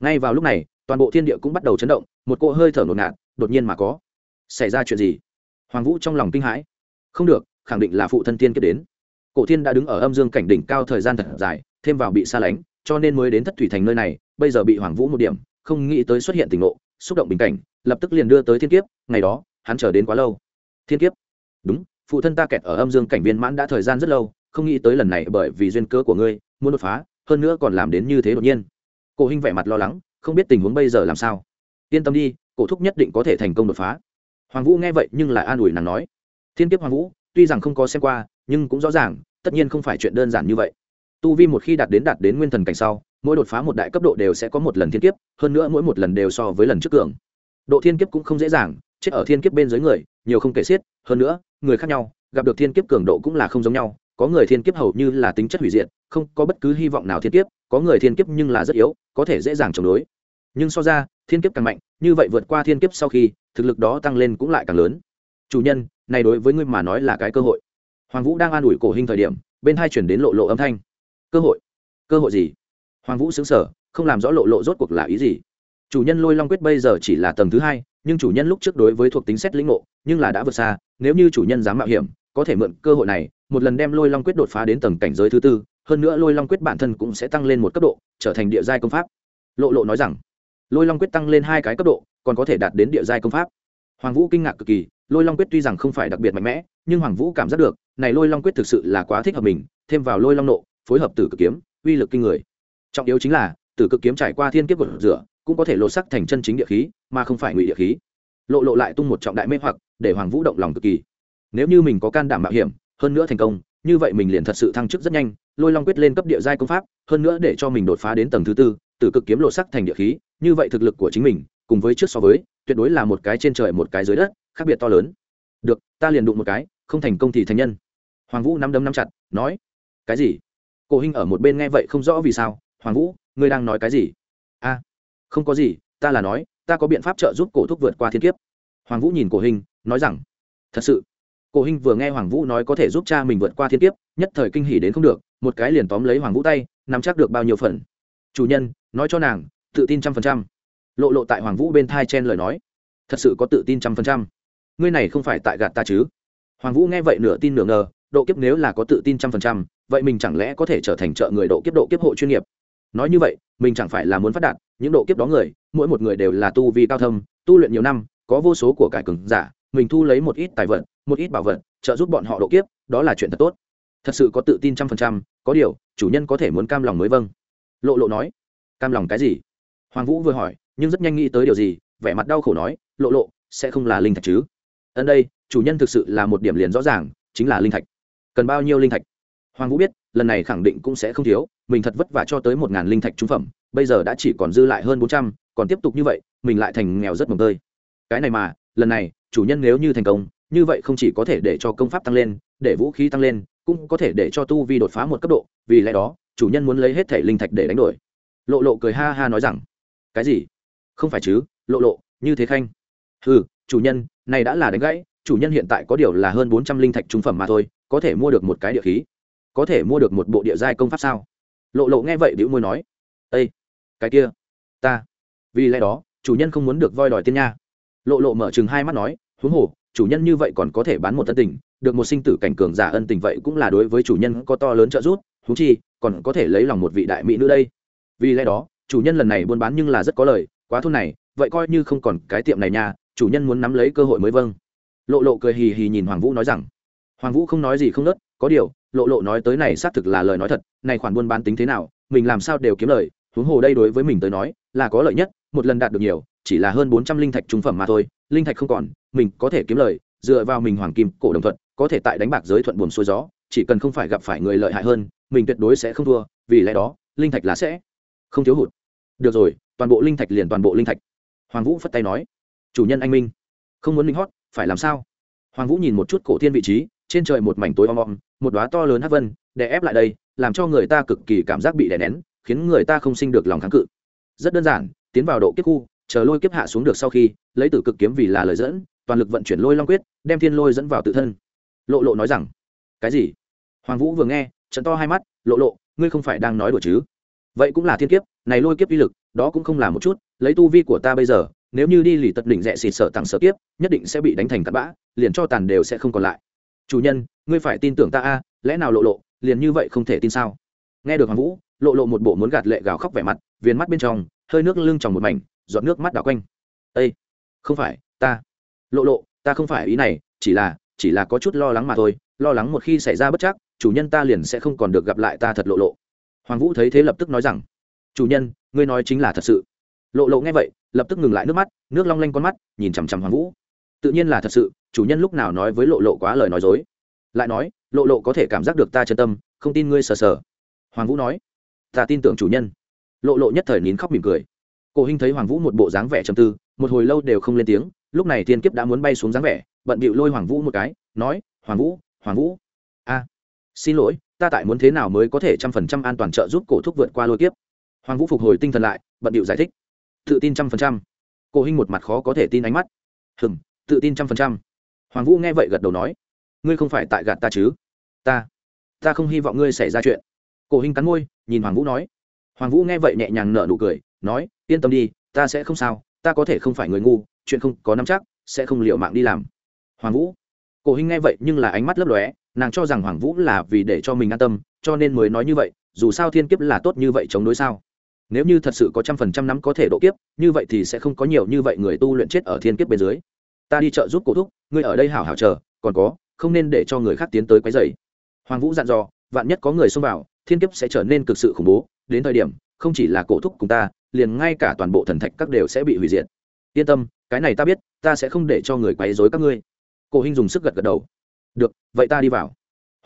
Speaker 1: Ngay vào lúc này, toàn bộ thiên địa cũng bắt đầu chấn động, một cỗ hơi thở ngột ngạt đột nhiên mà có. Xảy ra chuyện gì? Hoàng vũ trong lòng kinh hãi. Không được, khẳng định là phụ thân tiên kiếp đến. Cổ thiên đã đứng ở âm dương cảnh đỉnh cao thời gian thật dài, thêm vào bị xa lánh, cho nên mới đến thất thủy thành nơi này, bây giờ bị hoàng vũ một điểm, không nghĩ tới xuất hiện tình ngộ, xúc động bình cảnh, lập tức liền đưa tới thiên kiếp, ngày đó, hắn chờ đến quá lâu. Thiên kiếp? Đúng, phụ thân ta kẹt ở âm dương cảnh viên mãn đã thời gian rất lâu không nghĩ tới lần này bởi vì duyên cớ của ngươi, muốn đột phá, hơn nữa còn làm đến như thế đột nhiên. Cổ hinh vẻ mặt lo lắng, không biết tình huống bây giờ làm sao. Yên tâm đi, cổ thúc nhất định có thể thành công đột phá. Hoàng vũ nghe vậy nhưng lại an ủi nàng nói, thiên kiếp hoàng vũ, tuy rằng không có xem qua, nhưng cũng rõ ràng, tất nhiên không phải chuyện đơn giản như vậy. Tu vi một khi đạt đến đạt đến nguyên thần cảnh sau, mỗi đột phá một đại cấp độ đều sẽ có một lần thiên kiếp, hơn nữa mỗi một lần đều so với lần trước cường. Độ thiên kiếp cũng không dễ dàng, chết ở thiên kiếp bên dưới người, nhiều không kể xiết, hơn nữa, người khác nhau, gặp được thiên kiếp cường độ cũng là không giống nhau có người thiên kiếp hầu như là tính chất hủy diệt, không có bất cứ hy vọng nào thiên kiếp, có người thiên kiếp nhưng là rất yếu, có thể dễ dàng chống đối. Nhưng so ra, thiên kiếp càng mạnh, như vậy vượt qua thiên kiếp sau khi, thực lực đó tăng lên cũng lại càng lớn. Chủ nhân, này đối với ngươi mà nói là cái cơ hội. Hoàng vũ đang an ủi cổ hình thời điểm, bên hai chuyển đến lộ lộ âm thanh. Cơ hội? Cơ hội gì? Hoàng vũ xứng sở không làm rõ lộ lộ rốt cuộc là ý gì. Chủ nhân lôi long quyết bây giờ chỉ là tầng thứ hai, nhưng chủ nhân lúc trước đối với thuộc tính xét lĩnh ngộ, nhưng là đã vượt xa, nếu như chủ nhân dám mạo hiểm, có thể mượn cơ hội này một lần đem lôi long quyết đột phá đến tầng cảnh giới thứ tư, hơn nữa lôi long quyết bản thân cũng sẽ tăng lên một cấp độ, trở thành địa giai công pháp. Lộ lộ nói rằng, lôi long quyết tăng lên hai cái cấp độ, còn có thể đạt đến địa giai công pháp. Hoàng vũ kinh ngạc cực kỳ, lôi long quyết tuy rằng không phải đặc biệt mạnh mẽ, nhưng hoàng vũ cảm giác được, này lôi long quyết thực sự là quá thích hợp mình, thêm vào lôi long nộ, phối hợp tử cực kiếm, uy lực kinh người. Trọng yếu chính là, tử cực kiếm trải qua thiên kiếp vật rửa, cũng có thể lột sắc thành chân chính địa khí, mà không phải ngụy địa khí. Lộ lộ lại tung một trọng đại mê hoặc, để hoàng vũ động lòng cực kỳ. Nếu như mình có can đảm mạo hiểm hơn nữa thành công, như vậy mình liền thật sự thăng chức rất nhanh, lôi long quyết lên cấp địa giai công pháp, hơn nữa để cho mình đột phá đến tầng thứ tư, từ cực kiếm lộ sắc thành địa khí, như vậy thực lực của chính mình, cùng với trước so với, tuyệt đối là một cái trên trời một cái dưới đất, khác biệt to lớn. Được, ta liền đụng một cái, không thành công thì thành nhân. Hoàng vũ nắm đấm nắm chặt, nói, cái gì? Cổ hình ở một bên nghe vậy không rõ vì sao, hoàng vũ, ngươi đang nói cái gì? A, không có gì, ta là nói, ta có biện pháp trợ giúp cổ thúc vượt qua thiên kiếp. Hoàng vũ nhìn cổ hình nói rằng, thật sự cổ hình vừa nghe hoàng vũ nói có thể giúp cha mình vượt qua thiên kiếp, nhất thời kinh hỉ đến không được, một cái liền tóm lấy hoàng vũ tay, nắm chắc được bao nhiêu phần. Chủ nhân, nói cho nàng, tự tin trăm phần trăm. Lộ lộ tại hoàng vũ bên thai chen lời nói. Thật sự có tự tin trăm phần trăm? Ngươi này không phải tại gạt ta chứ? Hoàng vũ nghe vậy nửa tin nửa ngờ, độ kiếp nếu là có tự tin trăm phần trăm, vậy mình chẳng lẽ có thể trở thành trợ người độ kiếp độ kiếp hộ chuyên nghiệp? Nói như vậy, mình chẳng phải là muốn phát đạt, những độ kiếp đó người, mỗi một người đều là tu vi cao thâm, tu luyện nhiều năm, có vô số của cải cường giả mình thu lấy một ít tài vật, một ít bảo vật, trợ giúp bọn họ độ kiếp, đó là chuyện thật tốt. Thật sự có tự tin trăm phần trăm, có điều, chủ nhân có thể muốn cam lòng mới vâng. Lộ lộ nói, cam lòng cái gì? Hoàng vũ vừa hỏi, nhưng rất nhanh nghĩ tới điều gì, vẻ mặt đau khổ nói, lộ lộ, sẽ không là linh thạch chứ? Ân đây, chủ nhân thực sự là một điểm liền rõ ràng, chính là linh thạch. Cần bao nhiêu linh thạch? Hoàng vũ biết, lần này khẳng định cũng sẽ không thiếu, mình thật vất vả cho tới một ngàn linh thạch trung phẩm, bây giờ đã chỉ còn dư lại hơn bốn trăm, còn tiếp tục như vậy, mình lại thành nghèo rất mồng tơi. Cái này mà, lần này chủ nhân nếu như thành công, như vậy không chỉ có thể để cho công pháp tăng lên, để vũ khí tăng lên, cũng có thể để cho tu vi đột phá một cấp độ, vì lẽ đó, chủ nhân muốn lấy hết thể linh thạch để đánh đổi. Lộ lộ cười ha ha nói rằng, cái gì? Không phải chứ, lộ lộ, như thế khanh. Ừ chủ nhân, này đã là đánh gãy, chủ nhân hiện tại có điều là hơn bốn trăm linh thạch trung phẩm mà thôi, có thể mua được một cái địa khí, có thể mua được một bộ địa giai công pháp sao? Lộ lộ nghe vậy đĩu môi nói ây cái kia, ta, vì lẽ đó, chủ nhân không muốn được voi đòi tiên nha lộ lộ mở chừng hai mắt nói, huống hồ, chủ nhân như vậy còn có thể bán một ân tình, được một sinh tử cảnh cường giả ân tình vậy cũng là đối với chủ nhân có to lớn trợ giúp, huống chi, còn có thể lấy lòng một vị đại mỹ nữ đây. Vì lẽ đó, chủ nhân lần này buôn bán nhưng là rất có lời, quá thôn này, vậy coi như không còn cái tiệm này nha, chủ nhân muốn nắm lấy cơ hội mới vâng. Lộ lộ cười hì hì nhìn hoàng vũ nói rằng, hoàng vũ không nói gì không nớt, có điều, lộ lộ nói tới này xác thực là lời nói thật, này khoản buôn bán tính thế nào, mình làm sao đều kiếm lời, huống hồ đây đối với mình tới nói, là có lợi nhất, một lần đạt được nhiều chỉ là hơn bốn trăm linh thạch trung phẩm mà thôi, linh thạch không còn, mình có thể kiếm lời, dựa vào mình hoàng kim, cổ đồng thuận, có thể tại đánh bạc giới thuận buồm xuôi gió, chỉ cần không phải gặp phải người lợi hại hơn, mình tuyệt đối sẽ không thua, vì lẽ đó, linh thạch là sẽ không thiếu hụt. Được rồi, toàn bộ linh thạch liền toàn bộ linh thạch. Hoàng vũ phất tay nói, chủ nhân anh minh, không muốn linh hót, phải làm sao? Hoàng vũ nhìn một chút cổ thiên vị trí, trên trời một mảnh tối om om, một đoá to lớn hắc vân đè ép lại đây, làm cho người ta cực kỳ cảm giác bị đè nén, khiến người ta không sinh được lòng kháng cự. Rất đơn giản, tiến vào độ kiếp khu chờ lôi kiếp hạ xuống được sau khi, lấy tử cực kiếm vì là lời dẫn, toàn lực vận chuyển lôi long quyết, đem thiên lôi dẫn vào tự thân. Lộ lộ nói rằng, cái gì? Hoàng vũ vừa nghe, trận to hai mắt, lộ lộ, ngươi không phải đang nói đùa chứ? Vậy cũng là thiên kiếp, này lôi kiếp uy lực, đó cũng không là một chút, lấy tu vi của ta bây giờ, nếu như đi lì tật đỉnh rẽ xịt sợ tặng sợ kiếp, nhất định sẽ bị đánh thành cặn bã, liền cho tàn đều sẽ không còn lại. Chủ nhân, ngươi phải tin tưởng ta a, lẽ nào lộ lộ, liền như vậy không thể tin sao? Nghe được hoàng vũ, lộ lộ một bộ muốn gạt lệ gào khóc vẻ mặt, viền mắt bên trong, hơi nước lưng tròng một mảnh giọt nước mắt đảo quanh. Ây không phải, ta. Lộ lộ, ta không phải ý này, chỉ là chỉ là có chút lo lắng mà thôi, lo lắng một khi xảy ra bất chắc, chủ nhân ta liền sẽ không còn được gặp lại ta thật, lộ lộ. Hoàng vũ thấy thế lập tức nói rằng, chủ nhân, ngươi nói chính là thật sự. Lộ lộ nghe vậy, lập tức ngừng lại nước mắt, nước long lanh con mắt, nhìn chằm chằm hoàng vũ. Tự nhiên là thật sự, chủ nhân lúc nào nói với lộ lộ quá lời nói dối. Lại nói, lộ lộ có thể cảm giác được ta chân tâm, không tin ngươi sờ sờ. Hoàng vũ nói, ta tin tưởng chủ nhân. Lộ lộ nhất thời nín khóc mỉm cười cổ hình thấy hoàng vũ một bộ dáng vẻ trầm tư, một hồi lâu đều không lên tiếng, lúc này thiên kiếp đã muốn bay xuống dáng vẻ, bận bịu lôi hoàng vũ một cái, nói, hoàng vũ hoàng vũ. A, xin lỗi, ta tại muốn thế nào mới có thể trăm phần trăm an toàn trợ giúp cổ thúc vượt qua lôi kiếp? Hoàng vũ phục hồi tinh thần lại, bận bịu giải thích, tự tin trăm phần trăm. Cổ hình một mặt khó có thể tin ánh mắt. Hừm, tự tin trăm phần trăm. Hoàng vũ nghe vậy gật đầu nói, ngươi không phải tại gạt ta chứ? Ta ta không hy vọng ngươi xảy ra chuyện. Cổ hình cắn môi, nhìn hoàng vũ nói. Hoàng vũ nghe vậy nhẹ nhàng nở nụ cười nói, yên tâm đi, ta sẽ không sao, ta có thể không phải người ngu, chuyện không có nắm chắc, sẽ không liệu mạng đi làm. Hoàng vũ. Cổ hình nghe vậy nhưng là ánh mắt lấp lóe, nàng cho rằng hoàng vũ là vì để cho mình an tâm, cho nên mới nói như vậy, dù sao thiên kiếp là tốt như vậy chống đối sao? Nếu như thật sự có trăm phần trăm nắm có thể độ kiếp, như vậy thì sẽ không có nhiều như vậy người tu luyện chết ở thiên kiếp bên dưới. Ta đi chợ giúp cổ thúc, ngươi ở đây hảo hảo chờ, còn có, không nên để cho người khác tiến tới quấy dày hoàng vũ dặn dò, vạn nhất có người xông vào, thiên kiếp sẽ trở nên cực sự khủng bố, đến thời điểm không chỉ là cổ thúc cùng ta, liền ngay cả toàn bộ thần thạch các đều sẽ bị hủy diệt. Yên tâm, cái này ta biết, ta sẽ không để cho người quấy dối các ngươi. Cổ Hinh dùng sức gật gật đầu. Được, vậy ta đi vào.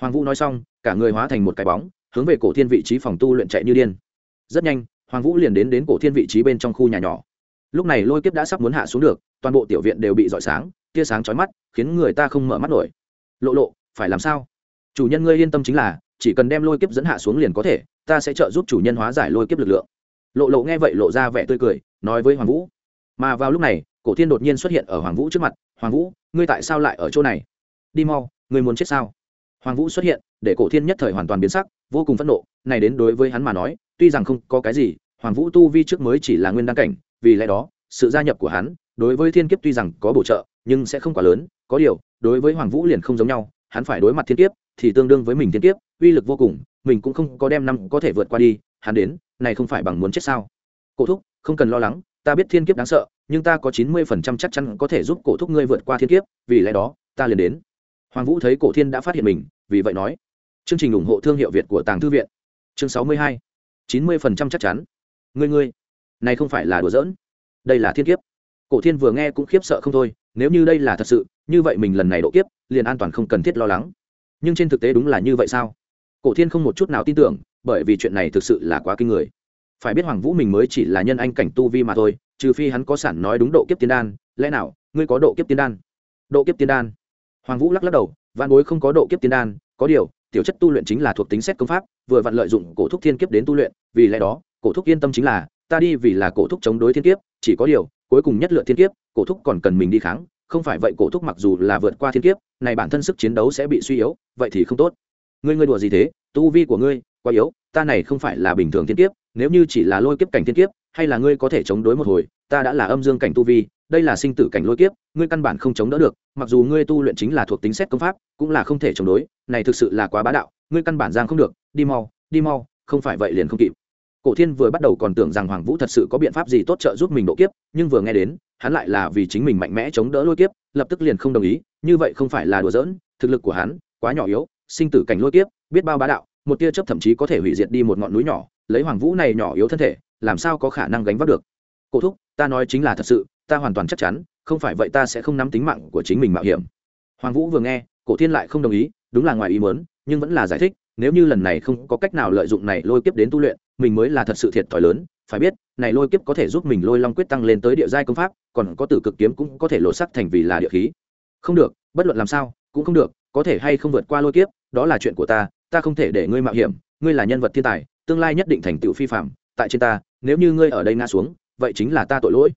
Speaker 1: Hoàng vũ nói xong, cả người hóa thành một cái bóng, hướng về cổ thiên vị trí phòng tu luyện chạy như điên. Rất nhanh, hoàng vũ liền đến đến cổ thiên vị trí bên trong khu nhà nhỏ. Lúc này lôi kiếp đã sắp muốn hạ xuống được, toàn bộ tiểu viện đều bị rọi sáng, tia sáng chói mắt, khiến người ta không mở mắt nổi. Lộ lộ, phải làm sao? Chủ nhân ngươi yên tâm chính là, chỉ cần đem lôi kiếp dẫn hạ xuống liền có thể ta sẽ trợ giúp chủ nhân hóa giải lôi kiếp lực lượng. Lộ lộ nghe vậy lộ ra vẻ tươi cười, nói với hoàng vũ. Mà vào lúc này, cổ thiên đột nhiên xuất hiện ở hoàng vũ trước mặt. Hoàng vũ, ngươi tại sao lại ở chỗ này? Đi mau, ngươi muốn chết sao? Hoàng vũ xuất hiện, để cổ thiên nhất thời hoàn toàn biến sắc, vô cùng phẫn nộ. Này đến đối với hắn mà nói, tuy rằng không có cái gì, hoàng vũ tu vi trước mới chỉ là nguyên đăng cảnh, vì lẽ đó, sự gia nhập của hắn, đối với thiên kiếp tuy rằng có bổ trợ, nhưng sẽ không quá lớn. Có điều, đối với hoàng vũ liền không giống nhau, hắn phải đối mặt thiên kiếp, thì tương đương với mình thiên kiếp uy lực vô cùng, mình cũng không có đem năm có thể vượt qua đi, hắn đến, này không phải bằng muốn chết sao? Cổ thúc, không cần lo lắng, ta biết thiên kiếp đáng sợ, nhưng ta có chín mươi phần trăm chắc chắn có thể giúp cổ thúc ngươi vượt qua thiên kiếp, vì lẽ đó, ta liền đến. Hoàng vũ thấy cổ thiên đã phát hiện mình, vì vậy nói. Chương trình ủng hộ thương hiệu việt của tàng thư viện. Chương sáu mươi hai. chín mươi phần trăm chắc chắn. Ngươi ngươi, này không phải là đùa giỡn. Đây là thiên kiếp. Cổ thiên vừa nghe cũng khiếp sợ không thôi, nếu như đây là thật sự, như vậy mình lần này độ kiếp, liền an toàn không cần thiết lo lắng. Nhưng trên thực tế đúng là như vậy sao? Cổ thiên không một chút nào tin tưởng, bởi vì chuyện này thực sự là quá kinh người. Phải biết hoàng vũ mình mới chỉ là nhân anh cảnh tu vi mà thôi, trừ phi hắn có sản nói đúng độ kiếp tiên đan, lẽ nào, ngươi có độ kiếp tiên đan? Độ kiếp tiên đan. Hoàng vũ lắc lắc đầu văn bối không có độ kiếp tiên đan, có điều, tiểu chất tu luyện chính là thuộc tính xét công pháp, vừa vặn lợi dụng cổ thúc thiên kiếp đến tu luyện, vì lẽ đó, cổ thúc yên tâm chính là, ta đi vì là cổ thúc chống đối thiên kiếp, chỉ có điều, cuối cùng nhất lựa thiên kiếp, cổ thúc còn cần mình đi kháng, không phải vậy cổ thúc mặc dù là vượt qua thiên kiếp, này bản thân sức chiến đấu sẽ bị suy yếu, vậy thì không tốt ngươi ngươi đùa gì thế? Tu vi của ngươi quá yếu, ta này không phải là bình thường thiên kiếp, nếu như chỉ là lôi kiếp cảnh thiên kiếp, hay là ngươi có thể chống đối một hồi, ta đã là âm dương cảnh tu vi, đây là sinh tử cảnh lôi kiếp, ngươi căn bản không chống đỡ được, mặc dù ngươi tu luyện chính là thuộc tính xét công pháp, cũng là không thể chống đối, này thực sự là quá bá đạo, ngươi căn bản giang không được, đi mau đi mau, không phải vậy liền không kịp. Cổ thiên vừa bắt đầu còn tưởng rằng hoàng vũ thật sự có biện pháp gì tốt trợ giúp mình độ kiếp, nhưng vừa nghe đến, hắn lại là vì chính mình mạnh mẽ chống đỡ lôi kiếp, lập tức liền không đồng ý, như vậy không phải là đùa giỡn, thực lực của hắn quá nhỏ yếu sinh tử cảnh lôi kiếp, biết bao bá đạo, một tia chớp thậm chí có thể hủy diệt đi một ngọn núi nhỏ, lấy hoàng vũ này nhỏ yếu thân thể, làm sao có khả năng gánh vác được? Cổ thúc, ta nói chính là thật sự, ta hoàn toàn chắc chắn, không phải vậy ta sẽ không nắm tính mạng của chính mình mạo hiểm. Hoàng vũ vừa nghe, cổ thiên lại không đồng ý, đúng là ngoài ý muốn, nhưng vẫn là giải thích, nếu như lần này không có cách nào lợi dụng này lôi kiếp đến tu luyện, mình mới là thật sự thiệt thòi lớn, phải biết, này lôi kiếp có thể giúp mình lôi long quyết tăng lên tới địa giai công pháp, còn có tử cực kiếm cũng có thể lộ sắc thành vì là địa khí. Không được, bất luận làm sao, cũng không được có thể hay không vượt qua lôi kiếp, đó là chuyện của ta ta không thể để ngươi mạo hiểm, ngươi là nhân vật thiên tài, tương lai nhất định thành tựu phi phạm, tại trên ta, nếu như ngươi ở đây ngã xuống, vậy chính là ta tội lỗi.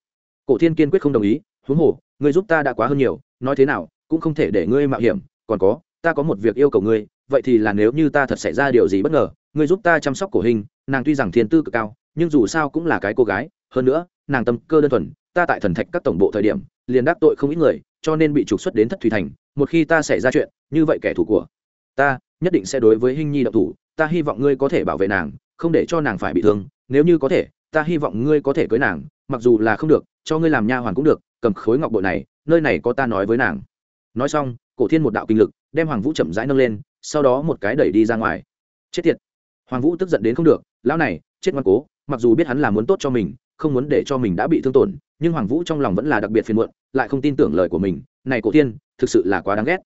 Speaker 1: Cổ thiên kiên quyết không đồng ý, huống hồ, ngươi giúp ta đã quá hơn nhiều, nói thế nào, cũng không thể để ngươi mạo hiểm, còn có, ta có một việc yêu cầu ngươi, vậy thì là nếu như ta thật xảy ra điều gì bất ngờ, ngươi giúp ta chăm sóc cổ hình, nàng tuy rằng thiên tư cực cao, nhưng dù sao cũng là cái cô gái, hơn nữa, nàng tâm cơ đơn thuần, ta tại thần thạch các tổng bộ thời điểm, liền đắc tội không ít người cho nên bị trục xuất đến thất thủy thành, một khi ta xảy ra chuyện, như vậy kẻ thù của ta nhất định sẽ đối với hình nhi độc thủ, ta hy vọng ngươi có thể bảo vệ nàng, không để cho nàng phải bị thương, nếu như có thể, ta hy vọng ngươi có thể cưới nàng, mặc dù là không được, cho ngươi làm nha hoàn cũng được, cầm khối ngọc bội này, nơi này có ta nói với nàng. Nói xong, cổ thiên một đạo kinh lực, đem hoàng vũ chậm rãi nâng lên, sau đó một cái đẩy đi ra ngoài. Chết tiệt. Hoàng vũ tức giận đến không được, lão này, chết ngoan cố, mặc dù biết hắn là muốn tốt cho mình, không muốn để cho mình đã bị thương tổn nhưng hoàng vũ trong lòng vẫn là đặc biệt phiền muộn, lại không tin tưởng lời của mình. Này cổ tiên, thực sự là quá đáng ghét.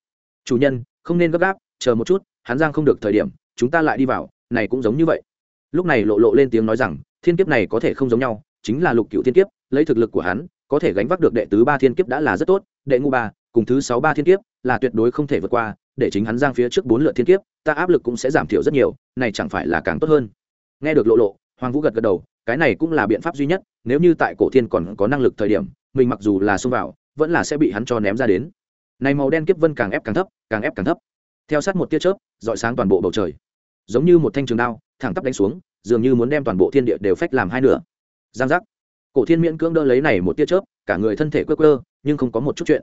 Speaker 1: Chủ nhân, không nên gấp gáp, chờ một chút, hắn giang không được thời điểm, chúng ta lại đi vào, này cũng giống như vậy. Lúc này lộ lộ lên tiếng nói rằng, thiên kiếp này có thể không giống nhau, chính là lục cựu thiên kiếp, lấy thực lực của hắn, có thể gánh vác được đệ tứ ba thiên kiếp đã là rất tốt, đệ ngũ ba, cùng thứ sáu ba thiên kiếp, là tuyệt đối không thể vượt qua, để chính hắn giang phía trước bốn lượt thiên kiếp, ta áp lực cũng sẽ giảm thiểu rất nhiều, này chẳng phải là càng tốt hơn. Nghe được lộ lộ hoàng vũ gật gật đầu, cái này cũng là biện pháp duy nhất, nếu như tại cổ thiên còn có năng lực thời điểm, mình mặc dù là xông vào, vẫn là sẽ bị hắn cho ném ra đến. Này màu đen kiếp vân càng ép càng thấp, càng ép càng thấp. Theo sát một tia chớp dọi sáng toàn bộ bầu trời. Giống như một thanh trường đao, thẳng tắp đánh xuống, dường như muốn đem toàn bộ thiên địa đều phách làm hai nửa. Giang giác. Cổ thiên miễn cưỡng đỡ lấy này một tia chớp, cả người thân thể quơ quơ, nhưng không có một chút chuyện.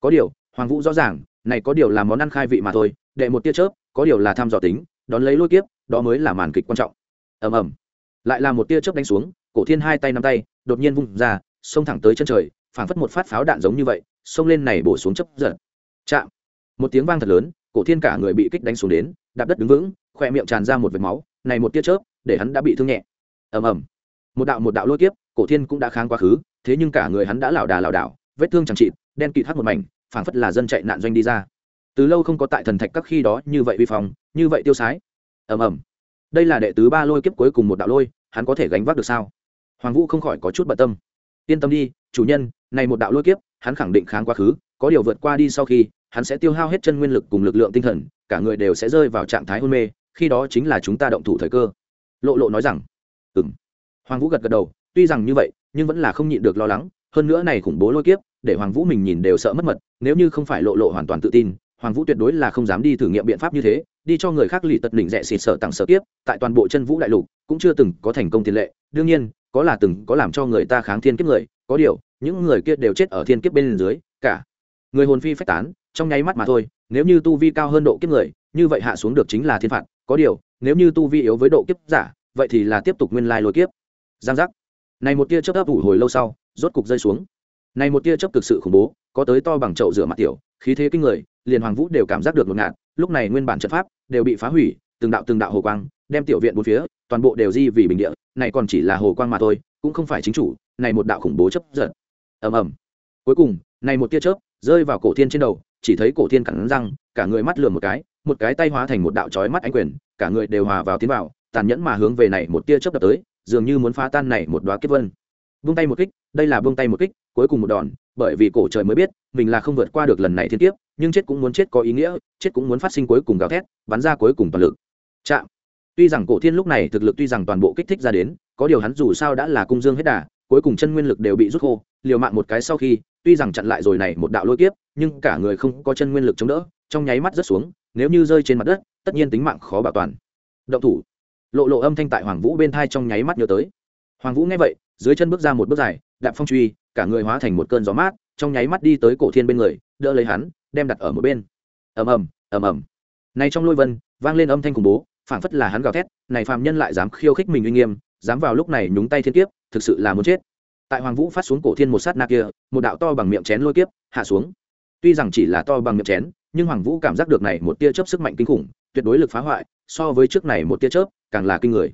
Speaker 1: Có điều, hoàng vũ rõ ràng, này có điều là món ăn khai vị mà thôi, đệ một tia chớp, có điều là tham dò tính, đón lấy lôi kiếp, đó mới là màn kịch quan trọng. Ầm ầm lại là một tia chớp đánh xuống, cổ thiên hai tay nắm tay, đột nhiên vung ra, xông thẳng tới chân trời, phảng phất một phát pháo đạn giống như vậy, xông lên này bổ xuống chấp giật. Chạm! Một tiếng vang thật lớn, cổ thiên cả người bị kích đánh xuống đến, đạp đất đứng vững, khoe miệng tràn ra một vệt máu, này một tia chớp, để hắn đã bị thương nhẹ. Ầm ầm! Một đạo một đạo lôi kiếp, cổ thiên cũng đã kháng quá khứ, thế nhưng cả người hắn đã lảo đà lảo đảo, vết thương chẳng trị đen kịt hắt một mảnh, phảng phất là dân chạy nạn doanh đi ra. Từ lâu không có tại thần thạch các khi đó như vậy vi phòng như vậy tiêu sái. Ầm ầm! Đây là đệ tứ ba lôi kiếp cuối cùng một đạo lôi hắn có thể gánh vác được sao? Hoàng vũ không khỏi có chút bận tâm. Yên tâm đi, chủ nhân, này một đạo lôi kiếp, hắn khẳng định kháng quá khứ, có điều vượt qua đi sau khi, hắn sẽ tiêu hao hết chân nguyên lực cùng lực lượng tinh thần, cả người đều sẽ rơi vào trạng thái hôn mê, khi đó chính là chúng ta động thủ thời cơ. Lộ lộ nói rằng. Ừ m hoàng vũ gật gật đầu, tuy rằng như vậy, nhưng vẫn là không nhịn được lo lắng, hơn nữa này khủng bố lôi kiếp, để hoàng vũ mình nhìn đều sợ mất mật, nếu như không phải lộ lộ hoàn toàn tự tin hoàng vũ tuyệt đối là không dám đi thử nghiệm biện pháp như thế, đi cho người khác lì tật đỉnh rẻ xịt sợ tặng sợ kiếp, tại toàn bộ chân vũ đại lục, cũng chưa từng có thành công tiền lệ. Đương nhiên, có là từng, có làm cho người ta kháng thiên kiếp người, có điều, những người kia đều chết ở thiên kiếp bên dưới, cả người hồn phi phách tán, trong nháy mắt mà thôi, nếu như tu vi cao hơn độ kiếp người, như vậy hạ xuống được chính là thiên phạt. Có điều, nếu như tu vi yếu với độ kiếp giả, vậy thì là tiếp tục nguyên lai lôi kiếp. Giang giác. Này một tia chớp ấp ủ hồi lâu sau, rốt cục rơi xuống. Này một tia chớp cực sự khủng bố, có tới to bằng chậu rửa mặt tiểu, khí thế kinh người liền hoàng vũ đều cảm giác được ngột ngạt, lúc này nguyên bản trận pháp đều bị phá hủy, từng đạo từng đạo hồ quang đem tiểu viện bốn phía, toàn bộ đều di vì bình địa, này còn chỉ là hồ quang mà thôi, cũng không phải chính chủ, này một đạo khủng bố chấp giật. Ầm ầm. Cuối cùng, này một tia chớp rơi vào cổ thiên trên đầu, chỉ thấy cổ thiên cắn răng, cả người mắt lườm một cái một cái tay hóa thành một đạo chói mắt ánh quyền, cả người đều hòa vào tiến vào, tàn nhẫn mà hướng về này một tia chớp đập tới, dường như muốn phá tan này một đóa kết vân. Vung tay một kích đây là buông tay một kích, cuối cùng một đòn, bởi vì cổ trời mới biết, mình là không vượt qua được lần này thiên kiếp, nhưng chết cũng muốn chết có ý nghĩa, chết cũng muốn phát sinh cuối cùng gào thét, bắn ra cuối cùng toàn lực. Chạm. Tuy rằng cổ thiên lúc này thực lực tuy rằng toàn bộ kích thích ra đến, có điều hắn dù sao đã là cung dương hết đà, cuối cùng chân nguyên lực đều bị rút khô, liều mạng một cái sau khi, tuy rằng chặn lại rồi này một đạo lôi kiếp, nhưng cả người không có chân nguyên lực chống đỡ, trong nháy mắt rớt xuống, nếu như rơi trên mặt đất, tất nhiên tính mạng khó bảo toàn. Động thủ. Lộ lộ âm thanh tại hoàng vũ bên thai trong nháy mắt nhớ tới. Hoàng vũ nghe vậy, dưới chân bước ra một bước dài đạp phong truy, cả người hóa thành một cơn gió mát, trong nháy mắt đi tới cổ thiên bên người, đỡ lấy hắn, đem đặt ở một bên. Ầm ầm ầm ầm. Này trong lôi vân, vang lên âm thanh khủng bố, phảng phất là hắn gào thét, này phàm nhân lại dám khiêu khích mình uy nghiêm, dám vào lúc này nhúng tay thiên kiếp, thực sự là muốn chết. Tại hoàng vũ phát xuống cổ thiên một sát na kia, một đạo to bằng miệng chén lôi kiếp hạ xuống. Tuy rằng chỉ là to bằng miệng chén, nhưng hoàng vũ cảm giác được này một tia chớp sức mạnh kinh khủng, tuyệt đối lực phá hoại, so với trước này một tia chớp, càng là kinh người.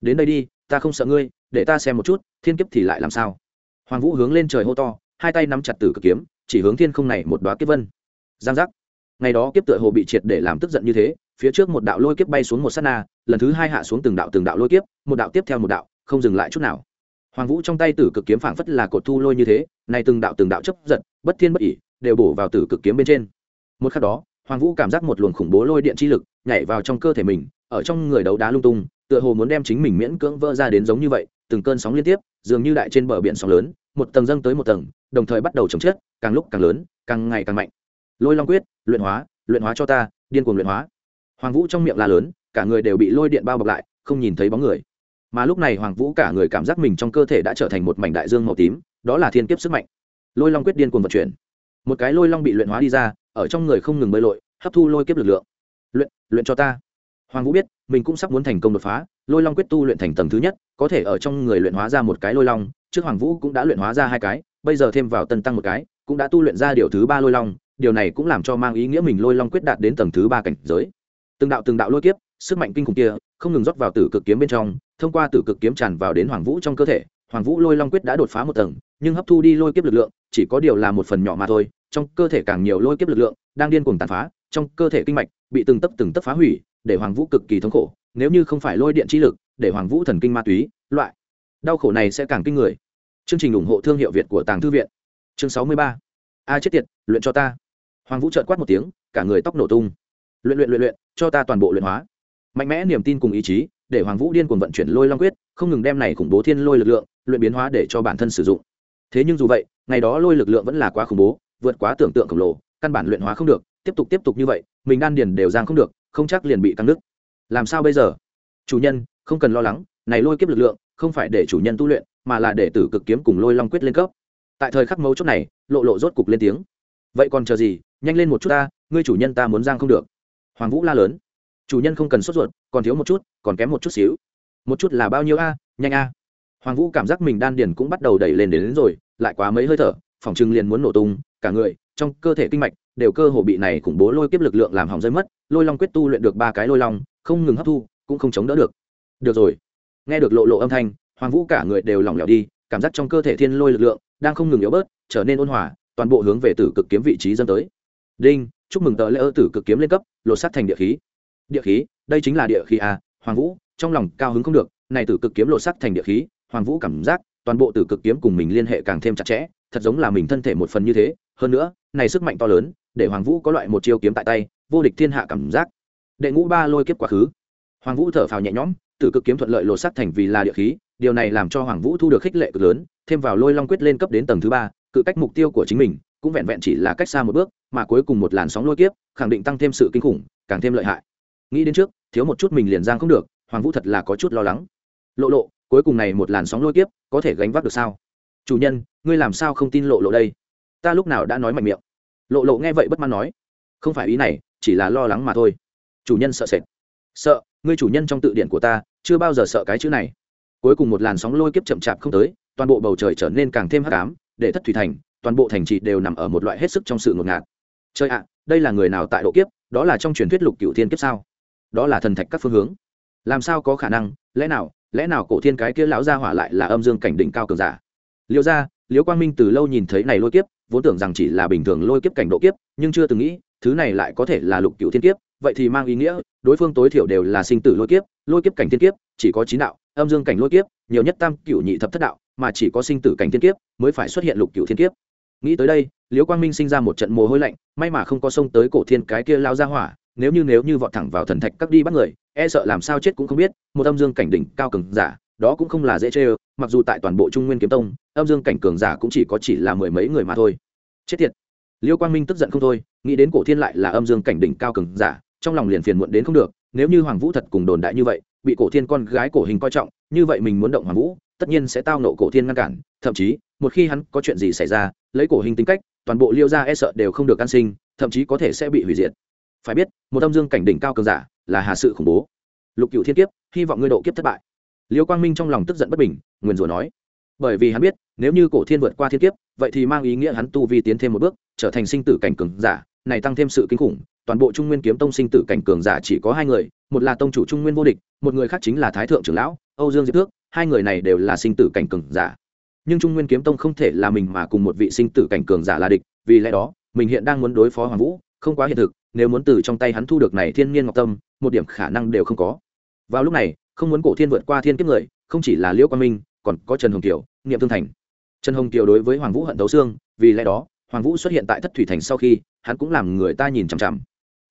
Speaker 1: Đến đây đi, ta không sợ ngươi, để ta xem một chút, thiên kiếp thì lại làm sao? Hoàng vũ hướng lên trời hô to, hai tay nắm chặt tử cực kiếm, chỉ hướng thiên không này một đoá kiếp vân. Giang giác. Ngày đó kiếp tựa hồ bị triệt để làm tức giận như thế, phía trước một đạo lôi kiếp bay xuống một s á t na, lần thứ hai hạ xuống từng đạo từng đạo lôi kiếp, một đạo tiếp theo một đạo, không dừng lại chút nào. Hoàng vũ trong tay tử cực kiếm phảng phất là cột thu lôi như thế này từng đạo từng đạo chấp giận bất thiên bất ỉ, đều bổ vào tử cực kiếm bên trên. Một khắc đó, hoàng vũ cảm giác một luồng khủng bố lôi điện chi lực nhảy vào trong cơ thể mình, ở trong người đấu đá lung tung, tựa hồ muốn đem chính mình miễn cưỡng vỡ ra đến giống như vậy từng cơn sóng liên tiếp, dường như đại trên bờ biển sóng lớn, một tầng dâng tới một tầng, đồng thời bắt đầu chồng chết, càng lúc càng lớn, càng ngày càng mạnh. Lôi long quyết, luyện hóa luyện hóa cho ta, điên cuồng luyện hóa. Hoàng vũ trong miệng la lớn, cả người đều bị lôi điện bao bọc lại, không nhìn thấy bóng người. Mà lúc này hoàng vũ cả người cảm giác mình trong cơ thể đã trở thành một mảnh đại dương màu tím, đó là thiên kiếp sức mạnh. Lôi long quyết điên cuồng vận chuyển. Một cái lôi long bị luyện hóa đi ra, ở trong người không ngừng bơi lội, hấp thu lôi kiếp lực lượng. Luyện luyện cho ta hoàng vũ biết, mình cũng sắp muốn thành công đột phá, lôi long quyết tu luyện thành tầng thứ nhất, có thể ở trong người luyện hóa ra một cái lôi long, trước hoàng vũ cũng đã luyện hóa ra hai cái, bây giờ thêm vào tân tăng một cái, cũng đã tu luyện ra điều thứ ba lôi long, điều này cũng làm cho mang ý nghĩa mình lôi long quyết đạt đến tầng thứ ba cảnh giới. Từng đạo từng đạo lôi kiếp, sức mạnh kinh khủng kia, không ngừng rót vào tử cực kiếm bên trong, thông qua tử cực kiếm tràn vào đến hoàng vũ trong cơ thể, hoàng vũ lôi long quyết đã đột phá một tầng, nhưng hấp thu đi lôi kiếp lực lượng, chỉ có điều là một phần nhỏ mà thôi, trong cơ thể càng nhiều lôi kiếp lực lượng, đang điên cuồng tàn phá, trong cơ thể kinh mạch, bị từng tấc từng tấc phá hủy để hoàng vũ cực kỳ thống khổ, nếu như không phải lôi điện chi lực, để hoàng vũ thần kinh ma túy, loại đau khổ này sẽ càng kinh người. Chương trình ủng hộ thương hiệu việt của tàng thư viện. Chương sáu mươi ba. A chết tiệt, luyện cho ta. Hoàng vũ trợn quát một tiếng, cả người tóc nổ tung. Luyện luyện luyện luyện, cho ta toàn bộ luyện hóa. Mạnh mẽ niềm tin cùng ý chí, để hoàng vũ điên cuồng vận chuyển lôi long quyết, không ngừng đem này khủng bố thiên lôi lực lượng, luyện biến hóa để cho bản thân sử dụng. Thế nhưng dù vậy, ngày đó lôi lực lượng vẫn là quá khủng bố, vượt quá tưởng tượng khổng lồ, căn bản luyện hóa không được, tiếp tục tiếp tục như vậy, mình đan điền đều giang không được không chắc liền bị căng nứt. Làm sao bây giờ? Chủ nhân không cần lo lắng này lôi kiếp lực lượng không phải để chủ nhân tu luyện mà là để tử cực kiếm cùng lôi long quyết lên cấp. Tại thời khắc mấu chốt này lộ lộ rốt cục lên tiếng. Vậy còn chờ gì? Nhanh lên một chút ta ngươi chủ nhân ta muốn giang không được. Hoàng vũ la lớn. Chủ nhân không cần sốt ruột còn thiếu một chút còn kém một chút xíu. Một chút là bao nhiêu a? Nhanh a. Hoàng vũ cảm giác mình đan điền cũng bắt đầu đẩy lên đến, đến rồi lại quá mấy hơi thở phòng trưng liền muốn nổ tung cả người trong cơ thể kinh mạch đều cơ hồ bị này khủng bố lôi kiếp lực lượng làm hỏng rơi mất, lôi long quyết tu luyện được ba cái lôi long, không ngừng hấp thu, cũng không chống đỡ được. Được rồi. Nghe được lộ lộ âm thanh, hoàng vũ cả người đều lỏng lẻo đi, cảm giác trong cơ thể thiên lôi lực lượng đang không ngừng yếu bớt, trở nên ôn hòa, toàn bộ hướng về tử cực kiếm vị trí dâng tới. Đinh, chúc mừng tờ lễ ơ tử cực kiếm lên cấp, lột sắt thành địa khí. Địa khí? Đây chính là địa khí à? Hoàng vũ, trong lòng cao hứng không được, này tử cực kiếm lột sắt thành địa khí, hoàng vũ cảm giác toàn bộ tử cực kiếm cùng mình liên hệ càng thêm chặt chẽ, thật giống là mình thân thể một phần như thế. Hơn nữa, này sức mạnh to lớn để hoàng vũ có loại một chiêu kiếm tại tay, vô địch thiên hạ cảm giác. Đệ ngũ ba lôi kiếp quá khứ. Hoàng vũ thở phào nhẹ nhõm, tử cực kiếm thuận lợi lột sắt thành vì là địa khí, điều này làm cho hoàng vũ thu được khích lệ cực lớn, thêm vào lôi long quyết lên cấp đến tầng thứ ba, cự cách mục tiêu của chính mình cũng vẹn vẹn chỉ là cách xa một bước, mà cuối cùng một làn sóng lôi kiếp khẳng định tăng thêm sự kinh khủng, càng thêm lợi hại. Nghĩ đến trước, thiếu một chút mình liền giang không được, hoàng vũ thật là có chút lo lắng. Lộ lộ, cuối cùng này một làn sóng lôi kiếp có thể gánh vác được sao? Chủ nhân, ngươi làm sao không tin lộ lộ đây? Ta lúc nào đã nói mạnh miệng lộ lộ nghe vậy bất mãn nói, không phải ý này, chỉ là lo lắng mà thôi. Chủ nhân sợ sệt. Sợ, ngươi chủ nhân trong tự điển của ta, chưa bao giờ sợ cái chữ này. Cuối cùng một làn sóng lôi kiếp chậm chạp không tới, toàn bộ bầu trời trở nên càng thêm hắc ám, để thất thủy thành, toàn bộ thành trì đều nằm ở một loại hết sức trong sự ngột ngạt. Chơi ạ, đây là người nào tại độ kiếp, đó là trong truyền thuyết lục cựu thiên kiếp sao? Đó là thần thạch các phương hướng. Làm sao có khả năng, lẽ nào lẽ nào cổ thiên cái kia lão gia hỏa lại là âm dương cảnh đỉnh cao cường giả? Liêu ra liêu quang minh từ lâu nhìn thấy này lôi kiếp vốn tưởng rằng chỉ là bình thường lôi kiếp cảnh độ kiếp, nhưng chưa từng nghĩ, thứ này lại có thể là lục cựu thiên kiếp, vậy thì mang ý nghĩa, đối phương tối thiểu đều là sinh tử lôi kiếp lôi kiếp cảnh thiên kiếp, chỉ có chín đạo, âm dương cảnh lôi kiếp, nhiều nhất tam cựu nhị thập thất đạo, mà chỉ có sinh tử cảnh thiên kiếp mới phải xuất hiện lục cựu thiên kiếp. Nghĩ tới đây, liễu quang minh sinh ra một trận mồ hôi lạnh, may mà không có sông tới cổ thiên cái kia lao ra hỏa, nếu như nếu như vọt thẳng vào thần thạch các đi bắt người e sợ làm sao chết cũng không biết, một âm dương cảnh đỉnh cao cường giả đó cũng không là dễ chơi mặc dù tại toàn bộ trung nguyên kiếm tông, âm dương cảnh cường giả cũng chỉ có chỉ là mười mấy người mà thôi. Chết tiệt. Liêu quang minh tức giận không thôi, nghĩ đến cổ thiên lại là âm dương cảnh đỉnh cao cường giả, trong lòng liền phiền muộn đến không được, nếu như hoàng vũ thật cùng đồn đại như vậy, bị cổ thiên con gái cổ hình coi trọng, như vậy mình muốn động hoàng vũ, tất nhiên sẽ tao nộ cổ thiên ngăn cản, thậm chí, một khi hắn có chuyện gì xảy ra, lấy cổ hình tính cách, toàn bộ liêu ra e sợ đều không được an sinh, thậm chí có thể sẽ bị hủy diệt. Phải biết, một âm dương cảnh đỉnh cao cường giả là hà sự khủng bố. Lục cựu thiên kiếp, hy vọng ngươi độ kiếp thất bại liêu quang minh trong lòng tức giận bất bình, nguyền rủa nói, bởi vì hắn biết, nếu như cổ thiên vượt qua thiên kiếp, vậy thì mang ý nghĩa hắn tu vi tiến thêm một bước, trở thành sinh tử cảnh cường giả, này tăng thêm sự kinh khủng, toàn bộ trung nguyên kiếm tông sinh tử cảnh cường giả chỉ có hai người, một là tông chủ trung nguyên vô địch, một người khác chính là thái thượng trưởng lão, âu dương diệp thước, hai người này đều là sinh tử cảnh cường giả. Nhưng trung nguyên kiếm tông không thể là mình mà cùng một vị sinh tử cảnh cường giả là địch, vì lẽ đó, mình hiện đang muốn đối phó hoàng vũ, không quá hiện thực, nếu muốn từ trong tay hắn thu được này thiên Nhiên ngọc tâm, một điểm khả năng đều không có. Vào lúc này không muốn cổ thiên vượt qua thiên kiếp người, không chỉ là liễu quang minh, còn có trần hồng kiều, niệm thương thành. Trần hồng kiều đối với hoàng vũ hận thấu xương, vì lẽ đó, hoàng vũ xuất hiện tại thất thủy thành sau khi, hắn cũng làm người ta nhìn chằm chằm.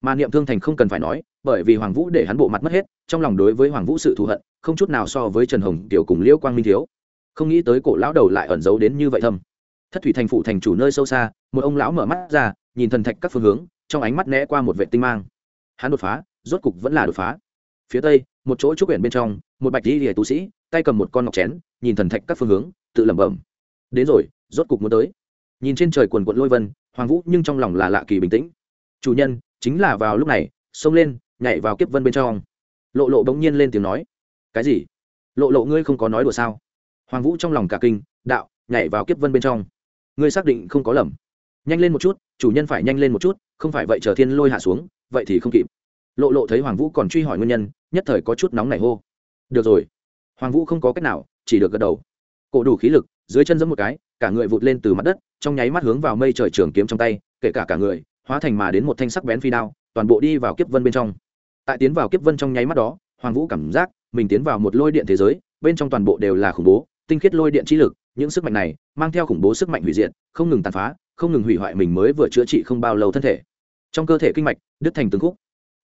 Speaker 1: Mà niệm thương thành không cần phải nói, bởi vì hoàng vũ để hắn bộ mặt mất hết, trong lòng đối với hoàng vũ sự thù hận, không chút nào so với trần hồng kiều cùng liễu quang minh thiếu. Không nghĩ tới cổ lão đầu lại ẩn giấu đến như vậy thâm. Thất thủy thành phụ thành chủ nơi sâu xa, một ông lão mở mắt ra, nhìn thần thạch các phương hướng, trong ánh mắt né qua một vệ tinh mang. Hắn đột phá, rốt cục vẫn là đột phá. Phía tây một chỗ trúc viện bên trong, một bạch di rìa tu sĩ, tay cầm một con ngọc chén, nhìn thần thạch các phương hướng, tự lẩm bẩm. Đến rồi, rốt cục muốn tới. Nhìn trên trời quần quận lôi vân, hoàng vũ nhưng trong lòng là lạ kỳ bình tĩnh. Chủ nhân, chính là vào lúc này, xông lên, nhảy vào kiếp vân bên trong. Lộ lộ bỗng nhiên lên tiếng nói. Cái gì? Lộ lộ ngươi không có nói đùa sao? Hoàng vũ trong lòng cả kinh, đạo, nhảy vào kiếp vân bên trong. Ngươi xác định không có lầm. Nhanh lên một chút, chủ nhân phải nhanh lên một chút, không phải vậy chờ thiên lôi hạ xuống, vậy thì không kịp lộ lộ thấy hoàng vũ còn truy hỏi nguyên nhân, nhất thời có chút nóng nảy hô. Được rồi. Hoàng vũ không có cách nào, chỉ được gật đầu. Cổ đủ khí lực, dưới chân giẫm một cái, cả người vụt lên từ mặt đất, trong nháy mắt hướng vào mây trời trường kiếm trong tay, kể cả cả người, hóa thành mà đến một thanh sắc bén phi đao, toàn bộ đi vào kiếp vân bên trong. Tại tiến vào kiếp vân trong nháy mắt đó, hoàng vũ cảm giác mình tiến vào một lôi điện thế giới, bên trong toàn bộ đều là khủng bố, tinh khiết lôi điện trí lực, những sức mạnh này mang theo khủng bố sức mạnh hủy diệt, không ngừng tàn phá, không ngừng hủy hoại mình mới vừa chữa trị không bao lâu thân thể. Trong cơ thể kinh mạch, đứt thành từng khúc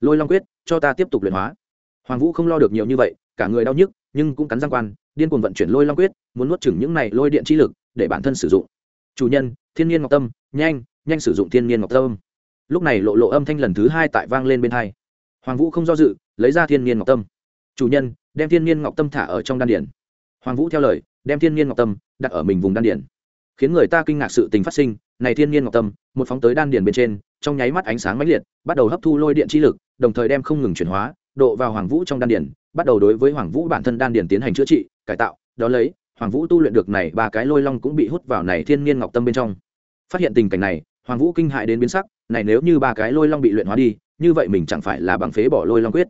Speaker 1: lôi long quyết, cho ta tiếp tục luyện hóa. Hoàng vũ không lo được nhiều như vậy, cả người đau nhức, nhưng cũng cắn răng quan, điên cuồng vận chuyển lôi long quyết, muốn nuốt chửng những này lôi điện chi lực để bản thân sử dụng. Chủ nhân, thiên nhiên ngọc tâm, nhanh nhanh sử dụng thiên nhiên ngọc tâm. Lúc này lộ lộ âm thanh lần thứ hai tại vang lên bên hai. Hoàng vũ không do dự, lấy ra thiên nhiên ngọc tâm. Chủ nhân, đem thiên nhiên ngọc tâm thả ở trong đan điển hoàng vũ theo lời, đem thiên nhiên ngọc tâm đặt ở mình vùng đan điển khiến người ta kinh ngạc sự tình phát sinh, này thiên nhiên ngọc tâm, một phóng tới đan điển bên trên, trong nháy mắt ánh sáng mãnh liệt, bắt đầu hấp thu lôi điện chi lực, đồng thời đem không ngừng chuyển hóa, độ vào hoàng vũ trong đan điển bắt đầu đối với hoàng vũ bản thân đan điển tiến hành chữa trị, cải tạo, đó lấy, hoàng vũ tu luyện được này ba cái lôi long cũng bị hút vào này thiên nhiên ngọc tâm bên trong. Phát hiện tình cảnh này, hoàng vũ kinh hại đến biến sắc, này nếu như ba cái lôi long bị luyện hóa đi, như vậy mình chẳng phải là bằng phế bỏ lôi long quyết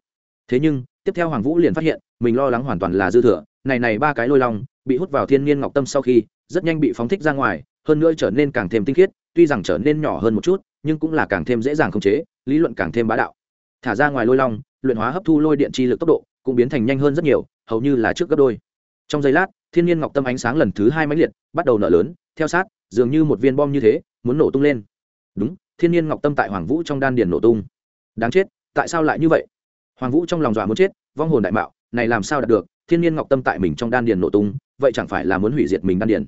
Speaker 1: thế nhưng, tiếp theo hoàng vũ liền phát hiện, mình lo lắng hoàn toàn là dư thừa. Này này ba cái lôi long, bị hút vào thiên nhiên ngọc tâm sau khi, rất nhanh bị phóng thích ra ngoài, hơn nữa trở nên càng thêm tinh khiết, tuy rằng trở nên nhỏ hơn một chút, nhưng cũng là càng thêm dễ dàng khống chế, lý luận càng thêm bá đạo. Thả ra ngoài lôi long, luyện hóa hấp thu lôi điện chi lực tốc độ cũng biến thành nhanh hơn rất nhiều, hầu như là trước gấp đôi. Trong giây lát, thiên nhiên ngọc tâm ánh sáng lần thứ hai máy liệt, bắt đầu nở lớn, theo sát, dường như một viên bom như thế, muốn nổ tung lên. Đúng, thiên nhiên ngọc tâm tại hoàng vũ trong đan điền nổ tung. Đáng chết, tại sao lại như vậy? Hoàng vũ trong lòng dọa muốn chết, vong hồn đại mạo, này làm sao đạt được, thiên nhiên ngọc tâm tại mình trong đan điền nổ tung, vậy chẳng phải là muốn hủy diệt mình đan điền.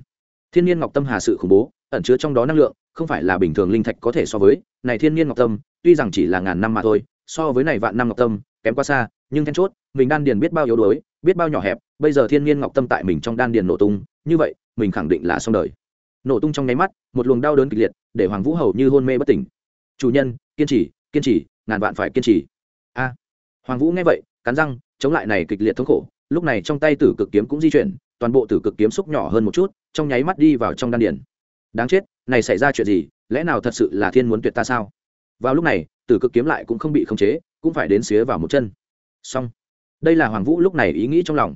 Speaker 1: Thiên nhiên ngọc tâm hà sự khủng bố, ẩn chứa trong đó năng lượng, không phải là bình thường linh thạch có thể so với, này thiên nhiên ngọc tâm, tuy rằng chỉ là ngàn năm mà thôi, so với này vạn năm ngọc tâm, kém quá xa, nhưng then chốt, mình đan điền biết bao yếu đuối, biết bao nhỏ hẹp, bây giờ thiên nhiên ngọc tâm tại mình trong đan điền nổ tung, như vậy, mình khẳng định là xong đời. Nổ tung trong nháy mắt, một luồng đau đớn kịch liệt, để hoàng vũ hầu như hôn mê bất tỉnh. Chủ nhân, kiên trì kiên trì, ngàn vạn phải kiên trì hoàng vũ nghe vậy, cắn răng, chống lại này kịch liệt thống khổ, lúc này trong tay tử cực kiếm cũng di chuyển, toàn bộ tử cực kiếm xúc nhỏ hơn một chút, trong nháy mắt đi vào trong đan điền. Đáng chết, này xảy ra chuyện gì, lẽ nào thật sự là thiên muốn tuyệt ta sao? Vào lúc này, tử cực kiếm lại cũng không bị khống chế, cũng phải đến xía vào một chân. Xong. Đây là hoàng vũ lúc này ý nghĩ trong lòng.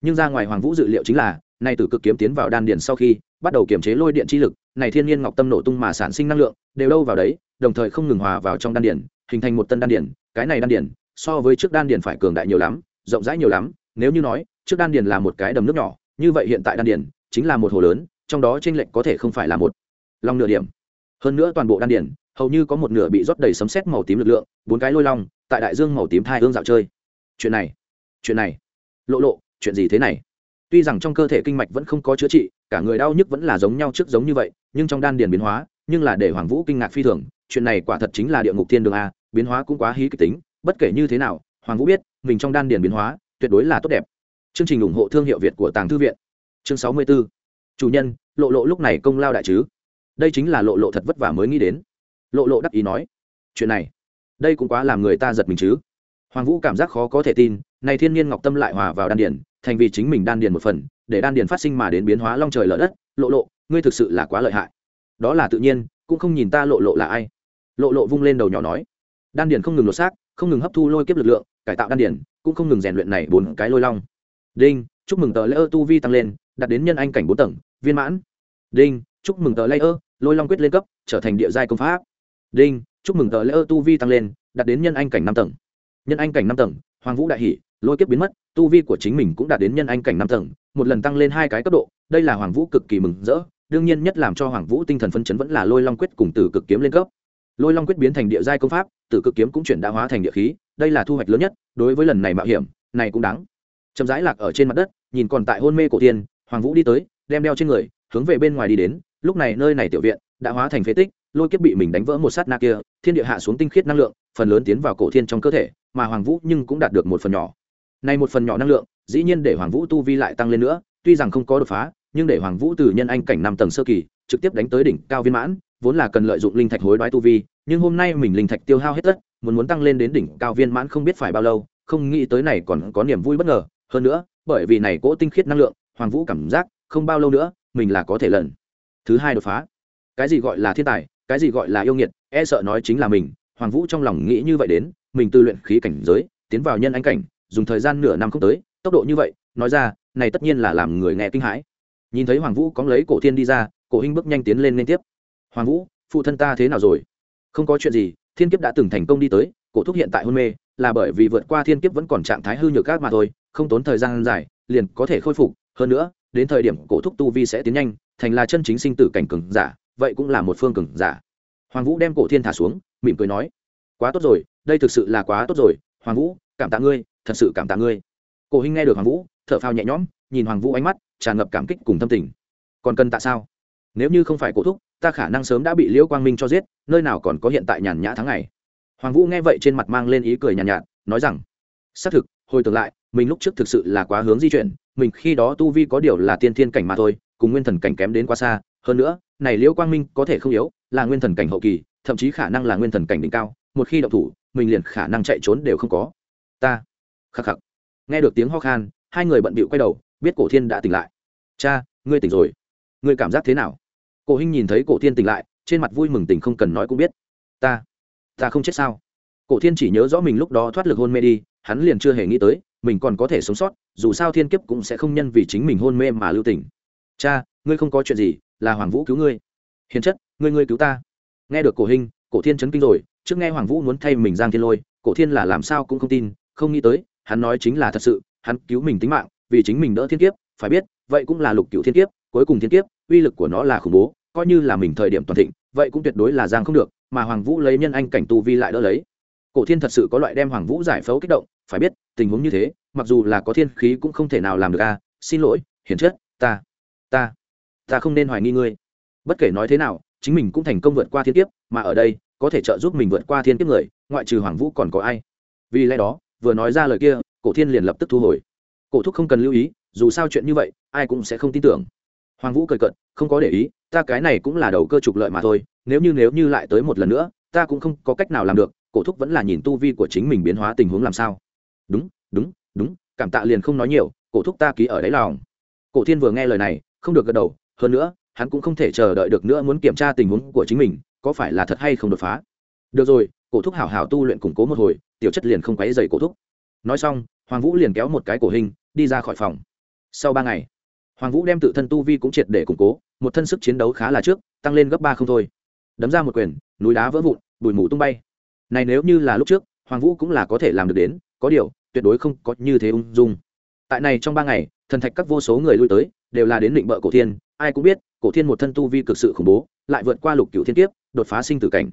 Speaker 1: Nhưng ra ngoài hoàng vũ dự liệu chính là, nay tử cực kiếm tiến vào đan điền sau khi, bắt đầu kiểm chế lôi điện chi lực, này thiên nhiên ngọc tâm nổ tung mà sản sinh năng lượng, đều đâu vào đấy, đồng thời không ngừng hòa vào trong đan điền, hình thành một tân đan điền, cái này đan điền so với trước đan điền phải cường đại nhiều lắm, rộng rãi nhiều lắm, nếu như nói, trước đan điền là một cái đầm nước nhỏ, như vậy hiện tại đan điền chính là một hồ lớn, trong đó t r lệch có thể không phải là một long nửa điểm. Hơn nữa toàn bộ đan điền, hầu như có một nửa bị rót đầy sấm sét màu tím lực lượng, bốn cái lôi long, tại đại dương màu tím thai hương dạo chơi. Chuyện này chuyện này. Lộ lộ, chuyện gì thế này? Tuy rằng trong cơ thể kinh mạch vẫn không có chữa trị, cả người đau nhức vẫn là giống nhau trước giống như vậy, nhưng trong đan điền biến hóa, nhưng là để hoàng vũ kinh ngạc phi thường, chuyện này quả thật chính là địa ngục thiên đường a, biến hóa cũng quá hí kịch tính bất kể như thế nào, hoàng vũ biết, mình trong đan điền biến hóa, tuyệt đối là tốt đẹp. Chương trình ủng hộ thương hiệu việt của tàng thư viện. Chương sáu mươi 64. chủ nhân, lộ lộ lúc này công lao đại chứ? Đây chính là lộ lộ thật vất vả mới nghĩ đến. Lộ lộ đắc ý nói, chuyện này, đây cũng quá làm người ta giật mình chứ. Hoàng vũ cảm giác khó có thể tin này thiên nhiên ngọc tâm lại hòa vào đan điền, thành vì chính mình đan điền một phần, để đan điền phát sinh mà đến biến hóa long trời lở đất. Lộ lộ, ngươi thực sự là quá lợi hại. Đó là tự nhiên, cũng không nhìn ta lộ lộ là ai. Lộ lộ vung lên đầu nhỏ nói. Đan điền không ngừng lột xác không ngừng hấp thu lôi kiếp lực lượng, cải tạo đan điền, cũng không ngừng rèn luyện này bốn cái lôi long. Đinh, chúc mừng tờ lễ ơ tu vi tăng lên, đạt đến nhân anh cảnh bốn tầng, viên mãn. Đinh, chúc mừng tờ lễ ơ lôi long quyết lên cấp, trở thành địa giai công pháp. Đinh, chúc mừng tờ lễ ơ tu vi tăng lên, đạt đến nhân anh cảnh năm tầng. Nhân anh cảnh năm tầng, hoàng vũ đại hỷ lôi kiếp biến mất, tu vi của chính mình cũng đạt đến nhân anh cảnh năm tầng, một lần tăng lên hai cái cấp độ, đây là hoàng vũ cực kỳ mừng rỡ, đương nhiên nhất làm cho hoàng vũ tinh thần phân chấn vẫn là lôi long quyết cùng tử cực kiếm lên cấp lôi long quyết biến thành địa giai công pháp, tử cực kiếm cũng chuyển đã hóa thành địa khí, đây là thu hoạch lớn nhất, đối với lần này mạo hiểm, này cũng đáng. Chậm rãi lạc ở trên mặt đất, nhìn còn tại hôn mê cổ tiên, hoàng vũ đi tới, đem đeo trên người, hướng về bên ngoài đi đến, lúc này nơi này tiểu viện, đã hóa thành phế tích, lôi kiếp bị mình đánh vỡ một sát na kia, thiên địa hạ xuống tinh khiết năng lượng, phần lớn tiến vào cổ thiên trong cơ thể, mà hoàng vũ nhưng cũng đạt được một phần nhỏ. Này một phần nhỏ năng lượng, dĩ nhiên để hoàng vũ tu vi lại tăng lên nữa, tuy rằng không có đột phá, nhưng để hoàng vũ từ nhân anh cảnh năm tầng sơ kỳ, trực tiếp đánh tới đỉnh cao viên mãn vốn là cần lợi dụng linh thạch hối đoái tu vi, nhưng hôm nay mình linh thạch tiêu hao hết tất, muốn muốn tăng lên đến đỉnh cao viên mãn không biết phải bao lâu, không nghĩ tới này còn có niềm vui bất ngờ. Hơn nữa, bởi vì này cỗ tinh khiết năng lượng, hoàng vũ cảm giác không bao lâu nữa, mình là có thể lần thứ hai đột phá. Cái gì gọi là thiên tài, cái gì gọi là yêu nghiệt e sợ nói chính là mình. Hoàng vũ trong lòng nghĩ như vậy đến, mình tư luyện khí cảnh giới, tiến vào nhân anh cảnh, dùng thời gian nửa năm không tới, tốc độ như vậy, nói ra, này tất nhiên là làm người nghe kinh hãi. Nhìn thấy hoàng vũ có lấy cổ thiên đi ra, cổ hinh bước nhanh tiến lên liên tiếp hoàng vũ, phụ thân ta thế nào rồi? Không có chuyện gì, thiên kiếp đã từng thành công đi tới, cổ thúc hiện tại hôn mê, là bởi vì vượt qua thiên kiếp vẫn còn trạng thái hư nhược các mà thôi, không tốn thời gian dài, liền có thể khôi phục. Hơn nữa, đến thời điểm cổ thúc tu vi sẽ tiến nhanh, thành là chân chính sinh tử cảnh cường giả, vậy cũng là một phương cường giả. Hoàng vũ đem cổ thiên thả xuống, mỉm cười nói, quá tốt rồi, đây thực sự là quá tốt rồi. Hoàng vũ, cảm tạ ngươi, thật sự cảm tạ ngươi. Cổ hinh nghe được hoàng vũ, thở phào nhẹ nhõm, nhìn hoàng vũ ánh mắt, tràn ngập cảm kích cùng tâm tình. Còn cần tạ sao? Nếu như không phải cổ thúc ta khả năng sớm đã bị liễu quang minh cho giết nơi nào còn có hiện tại nhàn nhã tháng ngày. Hoàng vũ nghe vậy trên mặt mang lên ý cười nhàn nhạt, nhạt nói rằng xác thực hồi tưởng lại mình lúc trước thực sự là quá hướng di chuyển mình khi đó tu vi có điều là tiên thiên cảnh mà thôi cùng nguyên thần cảnh kém đến quá xa. Hơn nữa này liễu quang minh có thể không yếu là nguyên thần cảnh hậu kỳ thậm chí khả năng là nguyên thần cảnh đỉnh cao một khi động thủ mình liền khả năng chạy trốn đều không có. Ta khắc khắc. Nghe được tiếng ho khan hai người bận bịu quay đầu biết cổ thiên đã tỉnh lại. Cha ngươi tỉnh rồi. Ngươi cảm giác thế nào? Cổ hinh nhìn thấy cổ thiên tỉnh lại trên mặt vui mừng tỉnh không cần nói cũng biết. Ta ta không chết sao? Cổ thiên chỉ nhớ rõ mình lúc đó thoát lực hôn mê đi hắn liền chưa hề nghĩ tới mình còn có thể sống sót dù sao thiên kiếp cũng sẽ không nhân vì chính mình hôn mê mà lưu tỉnh cha ngươi không có chuyện gì là hoàng vũ cứu ngươi. Hiền chất ngươi ngươi cứu ta. Nghe được cổ Hinh, cổ thiên chấn kinh rồi trước nghe hoàng vũ muốn thay mình giang thiên lôi cổ thiên là làm sao cũng không tin không nghĩ tới hắn nói chính là thật sự hắn cứu mình tính mạng vì chính mình đỡ thiên kiếp phải biết vậy cũng là lục cựu thiên kiếp cuối cùng thiên kiếp, uy lực của nó là khủng bố, coi như là mình thời điểm toàn thịnh, vậy cũng tuyệt đối là giang không được, mà hoàng vũ lấy nhân anh cảnh tu vi lại đỡ lấy. Cổ thiên thật sự có loại đem hoàng vũ giải phẫu kích động, phải biết, tình huống như thế, mặc dù là có thiên khí cũng không thể nào làm được a, xin lỗi hiển chất, ta ta ta không nên hoài nghi ngươi. Bất kể nói thế nào, chính mình cũng thành công vượt qua thiên kiếp, mà ở đây, có thể trợ giúp mình vượt qua thiên kiếp người, ngoại trừ hoàng vũ còn có ai? Vì lẽ đó, vừa nói ra lời kia, cổ thiên liền lập tức thu hồi. Cổ thúc không cần lưu ý, dù sao chuyện như vậy, ai cũng sẽ không tin tưởng hoàng vũ cười cận không có để ý, ta cái này cũng là đầu cơ trục lợi mà thôi, nếu như nếu như lại tới một lần nữa, ta cũng không có cách nào làm được, cổ thúc vẫn là nhìn tu vi của chính mình biến hóa tình huống làm sao. Đúng đúng đúng, cảm tạ liền không nói nhiều, cổ thúc ta ký ở đáy lòng. Cổ thiên vừa nghe lời này, không được gật đầu, hơn nữa, hắn cũng không thể chờ đợi được nữa muốn kiểm tra tình huống của chính mình, có phải là thật hay không đột phá. Được rồi, cổ thúc hảo hảo tu luyện củng cố một hồi, tiểu chất liền không quấy dày cổ thúc. Nói xong, hoàng vũ liền kéo một cái cổ hình, đi ra khỏi phòng. Sau ba ngày hoàng vũ đem tự thân tu vi cũng triệt để củng cố, một thân sức chiến đấu khá là trước, tăng lên gấp ba không thôi. Đấm ra một quyền, núi đá vỡ vụn, bụi mù tung bay. Này nếu như là lúc trước, hoàng vũ cũng là có thể làm được đến, có điều, tuyệt đối không có như thế ung dung. Tại này trong ba ngày, thần thạch các vô số người lui tới, đều là đến định bợ cổ thiên, ai cũng biết, cổ thiên một thân tu vi cực sự khủng bố, lại vượt qua lục cựu thiên kiếp, đột phá sinh tử cảnh.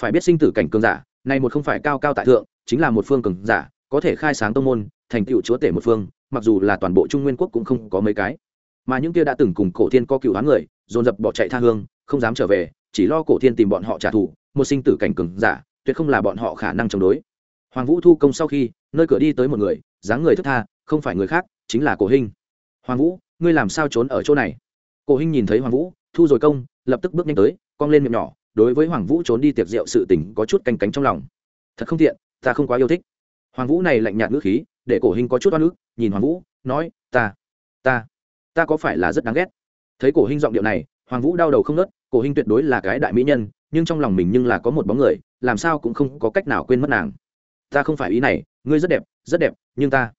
Speaker 1: Phải biết sinh tử cảnh cường giả, này một không phải cao cao tại thượng, chính là một phương cường giả, có thể khai sáng tông môn, thành tựu chúa tể một phương, mặc dù là toàn bộ trung nguyên quốc cũng không có mấy cái mà những kia đã từng cùng cổ thiên có cựu đoán người, dồn dập bỏ chạy tha hương, không dám trở về, chỉ lo cổ thiên tìm bọn họ trả thù, một sinh tử cảnh cường giả, tuyệt không là bọn họ khả năng chống đối. Hoàng vũ thu công sau khi, nơi cửa đi tới một người, dáng người thức tha, không phải người khác, chính là cổ hình hoàng vũ, ngươi làm sao trốn ở chỗ này? Cổ hình nhìn thấy hoàng vũ, thu rồi công. Lập tức bước nhanh tới, cong lên miệng nhỏ, đối với hoàng vũ trốn đi tiệc rượu sự tình có chút canh cánh trong lòng. Thật không thiện ta không quá yêu thích. Hoàng vũ này lạnh nhạt ngữ khí, để cổ hình có chút oan ức, nhìn hoàng vũ, nói, ta ta ta có phải là rất đáng ghét. Thấy cổ hình giọng điệu này, hoàng vũ đau đầu không nớt cổ hình tuyệt đối là cái đại mỹ nhân, nhưng trong lòng mình nhưng là có một bóng người, làm sao cũng không có cách nào quên mất nàng. Ta không phải ý này, ngươi rất đẹp rất đẹp, nhưng ta.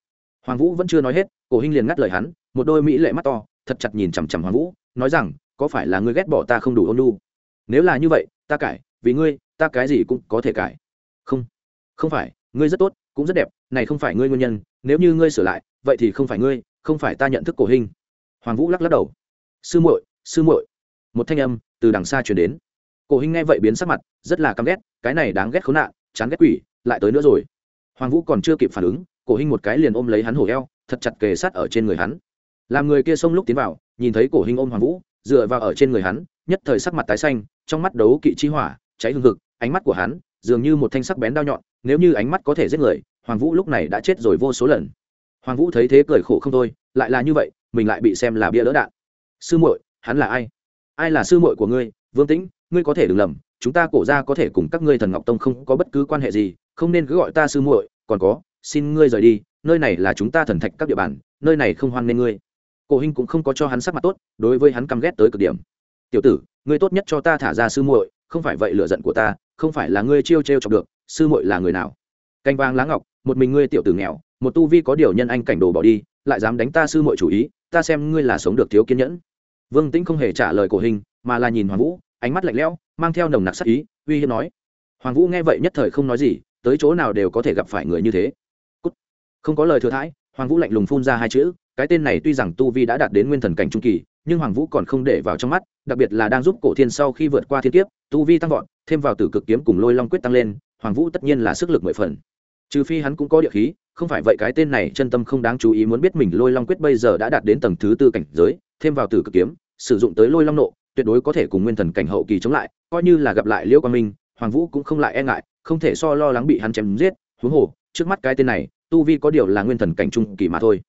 Speaker 1: Hoàng vũ vẫn chưa nói hết, cổ hình liền ngắt lời hắn, một đôi mỹ lệ mắt to, thật chặt nhìn chằm chằm hoàng vũ, nói rằng, có phải là ngươi ghét bỏ ta không đủ ôn lu nếu là như vậy, ta cải, vì ngươi, ta cái gì cũng có thể cải. Không không phải, ngươi rất tốt, cũng rất đẹp, này không phải ngươi nguyên nhân, nếu như ngươi sửa lại, vậy thì không phải ngươi, không phải ta nhận thức cổ hình hoàng vũ lắc lắc đầu. Sư muội sư muội. Một thanh âm từ đằng xa truyền đến. Cổ hình nghe vậy biến sắc mặt, rất là căm ghét, cái này đáng ghét khốn nạn, chán ghét quỷ, lại tới nữa rồi. Hoàng vũ còn chưa kịp phản ứng, cổ hình một cái liền ôm lấy hắn hổ eo, thật chặt kề sát ở trên người hắn. Làm người kia xông lúc tiến vào, nhìn thấy cổ hình ôm hoàng vũ, dựa vào ở trên người hắn, nhất thời sắc mặt tái xanh, trong mắt đấu kỵ chi hỏa, cháy hương hực, ánh mắt của hắn dường như một thanh sắc bén đao nhọn, nếu như ánh mắt có thể giết người, hoàng vũ lúc này đã chết rồi vô số lần. Hoàng vũ thấy thế cười khổ không thôi lại là như vậy, mình lại bị xem là bia lỡ đạn. Sư muội, hắn là ai? Ai là sư muội của ngươi? Vương tĩnh, ngươi có thể đừng lầm, chúng ta cổ ra có thể cùng các ngươi thần ngọc tông không có bất cứ quan hệ gì, không nên cứ gọi ta sư muội, còn có, xin ngươi rời đi, nơi này là chúng ta thần thạch các địa bàn, nơi này không hoan nên ngươi. Cổ hinh cũng không có cho hắn sắc mặt tốt, đối với hắn căm ghét tới cực điểm. Tiểu tử, ngươi tốt nhất cho ta thả ra sư muội, không phải vậy lựa giận của ta, không phải là ngươi chiêu trêu chọc được, sư muội là người nào? Canh vang lá ngọc, một mình ngươi tiểu tử nghèo, một tu vi có điều nhân anh cảnh đồ bỏ đi lại dám đánh ta sư muội chủ ý, ta xem ngươi là sống được thiếu kiên nhẫn. Vương tĩnh không hề trả lời cổ hình, mà là nhìn hoàng vũ, ánh mắt lạnh lẽo, mang theo nồng nặc sắc ý, uy hiếp nói. Hoàng vũ nghe vậy nhất thời không nói gì, tới chỗ nào đều có thể gặp phải người như thế. Cút. không có lời thừa thãi, hoàng vũ lạnh lùng phun ra hai chữ, cái tên này tuy rằng tu vi đã đạt đến nguyên thần cảnh trung kỳ, nhưng hoàng vũ còn không để vào trong mắt, đặc biệt là đang giúp cổ thiên sau khi vượt qua thiên kiếp, tu vi tăng vọt, thêm vào tử cực kiếm cùng lôi long quyết tăng lên, hoàng vũ tất nhiên là sức lực mười phần. Trừ phi hắn cũng có địa khí không phải vậy cái tên này chân tâm không đáng chú ý muốn biết mình lôi long quyết bây giờ đã đạt đến tầng thứ tư cảnh giới, thêm vào tử cực kiếm, sử dụng tới lôi long nộ, tuyệt đối có thể cùng nguyên thần cảnh hậu kỳ chống lại, coi như là gặp lại liễu quang minh, hoàng vũ cũng không lại e ngại, không thể so lo lắng bị hắn chém giết, huống hồ, trước mắt cái tên này, tu vi có điều là nguyên thần cảnh trung kỳ mà thôi.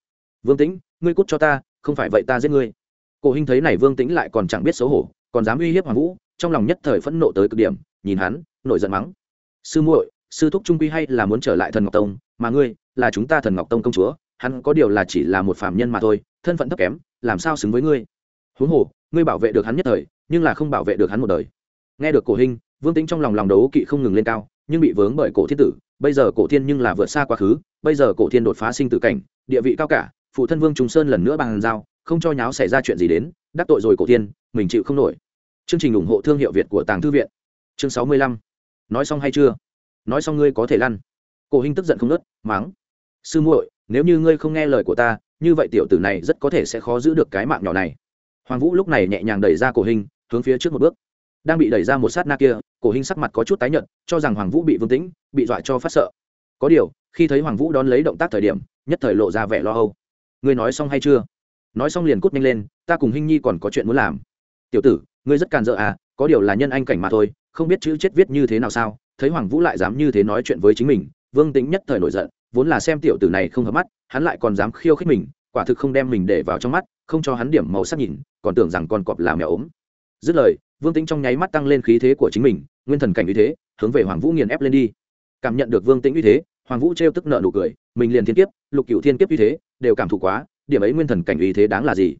Speaker 1: Vương tĩnh, ngươi cút cho ta, không phải vậy ta giết ngươi. Cổ hình thấy này vương tĩnh lại còn chẳng biết xấu hổ, còn dám uy hiếp hoàng vũ, trong lòng nhất thời phẫn nộ tới cực điểm, nhìn hắn, nổi giận mắng. Sư muội, sư thúc trung quy hay là muốn trở lại thần ngọc tông, mà ngươi là chúng ta thần ngọc tông công chúa, hắn có điều là chỉ là một phạm nhân mà thôi, thân phận thấp kém, làm sao xứng với ngươi? Huống hồ, ngươi bảo vệ được hắn nhất thời, nhưng là không bảo vệ được hắn một đời. Nghe được cổ hình, vương tính trong lòng lòng đấu kỵ không ngừng lên cao, nhưng bị vướng bởi cổ thiên tử, bây giờ cổ thiên nhưng là vượt xa quá khứ, bây giờ cổ thiên đột phá sinh tử cảnh, địa vị cao cả, phụ thân vương trung sơn lần nữa bằng giao, không cho nháo xảy ra chuyện gì đến, đắc tội rồi cổ thiên, mình chịu không nổi. Chương trình ủng hộ thương hiệu việt của tàng thư viện. Chương sáu mươi lăm. Nói xong hay chưa? Nói xong ngươi có thể lăn. Cổ hình tức giận không nớt mắng sư muội, nếu như ngươi không nghe lời của ta, như vậy tiểu tử này rất có thể sẽ khó giữ được cái mạng nhỏ này. Hoàng vũ lúc này nhẹ nhàng đẩy ra cổ hình, hướng phía trước một bước. Đang bị đẩy ra một sát na kia, cổ hình sắc mặt có chút tái nhợt, cho rằng hoàng vũ bị vương tĩnh, bị dọa cho phát sợ. Có điều, khi thấy hoàng vũ đón lấy động tác thời điểm, nhất thời lộ ra vẻ lo âu. Ngươi nói xong hay chưa? Nói xong liền cút nhanh lên, ta cùng hình nhi còn có chuyện muốn làm. Tiểu tử, ngươi rất càn dợ à có điều là nhân anh cảnh mà thôi, không biết chữ chết viết như thế nào sao? Thấy hoàng vũ lại dám như thế nói chuyện với chính mình, vương tính nhất thời nổi giận vốn là xem tiểu tử này không hợp mắt, hắn lại còn dám khiêu khích mình, quả thực không đem mình để vào trong mắt, không cho hắn điểm màu sắc nhìn, còn tưởng rằng con cọp là mèo ốm. Dứt lời, vương tĩnh trong nháy mắt tăng lên khí thế của chính mình, nguyên thần cảnh uy thế, hướng về hoàng vũ nghiền ép lên đi. Cảm nhận được vương tĩnh uy thế, hoàng vũ trêu tức nợ nụ cười, mình liền thiên kiếp, lục cựu thiên kiếp uy thế, đều cảm thụ quá, điểm ấy nguyên thần cảnh uy thế đáng là gì?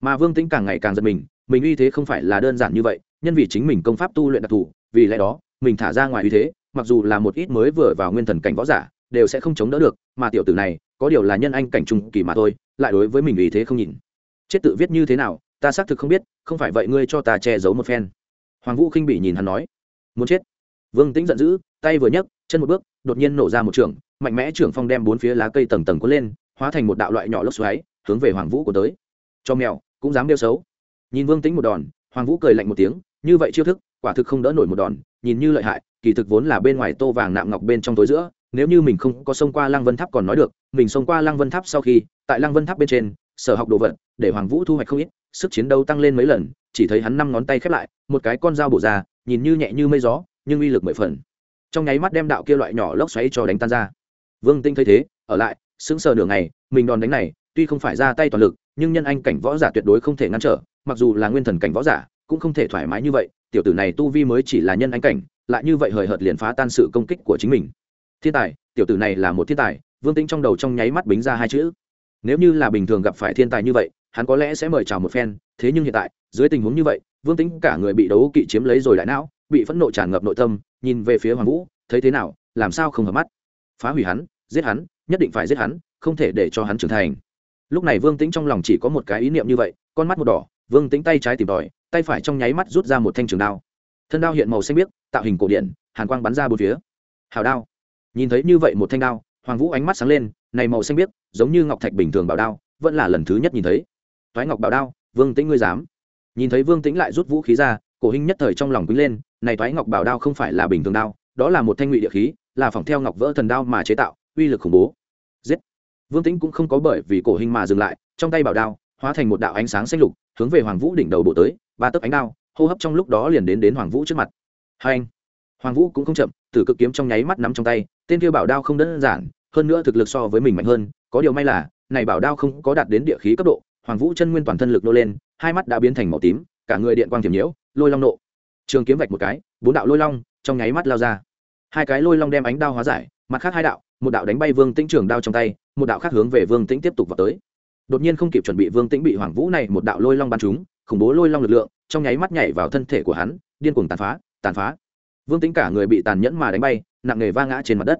Speaker 1: Mà vương tĩnh càng ngày càng giật mình mình uy thế không phải là đơn giản như vậy, nhân vì chính mình công pháp tu luyện đặc thù, vì lẽ đó, mình thả ra ngoài uy thế, mặc dù là một ít mới vừa vào nguyên thần cảnh võ giả đều sẽ không chống đỡ được, mà tiểu tử này, có điều là nhân anh cảnh trung kỳ mà thôi, lại đối với mình vì thế không nhìn. Chết tự viết như thế nào, ta xác thực không biết, không phải vậy ngươi cho ta che giấu một phen. Hoàng vũ khinh bị nhìn hắn nói. Muốn chết. Vương tĩnh giận dữ, tay vừa nhấc, chân một bước, đột nhiên nổ ra một trường, mạnh mẽ trưởng phong đem bốn phía lá cây tầng tầng cuốn lên, hóa thành một đạo loại nhỏ lốc xoáy, hướng về hoàng vũ của tới. Cho mèo, cũng dám đeo xấu. Nhìn vương tĩnh một đòn, hoàng vũ cười lạnh một tiếng, như vậy chiêu thức, quả thực không đỡ nổi một đòn, nhìn như lợi hại, kỳ thực vốn là bên ngoài tô vàng nạm ngọc bên trong tối giữa nếu như mình không có xông qua lăng vân tháp còn nói được, mình xông qua lăng vân tháp sau khi, tại lăng vân tháp bên trên, sở học đồ vật để hoàng vũ thu hoạch không ít, sức chiến đấu tăng lên mấy lần, chỉ thấy hắn năm ngón tay khép lại, một cái con dao bổ ra, nhìn như nhẹ như mây gió, nhưng uy lực mười phần. Trong nháy mắt đem đạo kia loại nhỏ lốc xoáy cho đánh tan ra. Vương tinh thấy thế, ở lại, sững sờ nửa ngày, mình đòn đánh này, tuy không phải ra tay toàn lực, nhưng nhân anh cảnh võ giả tuyệt đối không thể ngăn trở, mặc dù là nguyên thần cảnh võ giả, cũng không thể thoải mái như vậy, tiểu tử này tu vi mới chỉ là nhân anh cảnh, lại như vậy hời hợt liền phá tan sự công kích của chính mình thiên tài, tiểu tử này là một thiên tài, vương tĩnh trong đầu trong nháy mắt bính ra hai chữ. Nếu như là bình thường gặp phải thiên tài như vậy, hắn có lẽ sẽ mời chào một phen, thế nhưng hiện tại, dưới tình huống như vậy, vương tĩnh cả người bị đấu kỵ chiếm lấy rồi đại não, bị phẫn nộ tràn ngập nội tâm, nhìn về phía hoàng vũ, thấy thế nào, làm sao không hợp mắt. Phá hủy hắn, giết hắn, nhất định phải giết hắn, không thể để cho hắn trưởng thành. Lúc này vương tĩnh trong lòng chỉ có một cái ý niệm như vậy, con mắt một đỏ, vương tĩnh tay trái tìm tòi, tay phải trong nháy mắt rút ra một thanh trường đao. Thân đao hiện màu xanh biếc, tạo hình cổ điển hàn quang bắn ra bốn phía. Hào đao nhìn thấy như vậy một thanh đao, hoàng vũ ánh mắt sáng lên, này màu xanh biếc, giống như ngọc thạch bình thường bảo đao, vẫn là lần thứ nhất nhìn thấy. Thoái ngọc bảo đao, vương tĩnh ngươi dám. Nhìn thấy vương tĩnh lại rút vũ khí ra, cổ Hinh nhất thời trong lòng quý lên, này thoái ngọc bảo đao không phải là bình thường đao, đó là một thanh ngụy địa khí, là phỏng theo ngọc vỡ thần đao mà chế tạo, uy lực khủng bố. Giết! Vương tĩnh cũng không có bởi vì cổ hình mà dừng lại, trong tay bảo đao, hóa thành một đạo ánh sáng xanh lục, hướng về hoàng vũ đỉnh đầu bộ tới, ba tấc ánh đao, hô hấp trong lúc đó liền đến đến hoàng vũ trước mặt. Hai anh! Hoàng vũ cũng không chậm, tử cực kiếm trong nháy mắt nắm trong tay tên kia bảo đao không đơn giản, hơn nữa thực lực so với mình mạnh hơn, có điều may là, này bảo đao không có đạt đến địa khí cấp độ, hoàng vũ chân nguyên toàn thân lực nô lên, hai mắt đã biến thành màu tím, cả người điện quang thiểm nhiễu, lôi long nộ. Trường kiếm vạch một cái, bốn đạo lôi long trong nháy mắt lao ra. Hai cái lôi long đem ánh đao hóa giải, mặt khác hai đạo, một đạo đánh bay vương tĩnh trường đao trong tay, một đạo khác hướng về vương tĩnh tiếp tục vào tới. Đột nhiên không kịp chuẩn bị vương tĩnh bị hoàng vũ này một đạo lôi long bắn trúng, khủng bố lôi long lực lượng trong nháy mắt nhảy vào thân thể của hắn, điên cuồng tàn phá tàn phá. Vương Tĩnh cả người bị tàn nhẫn mà đánh bay nặng nề va ngã trên mặt đất.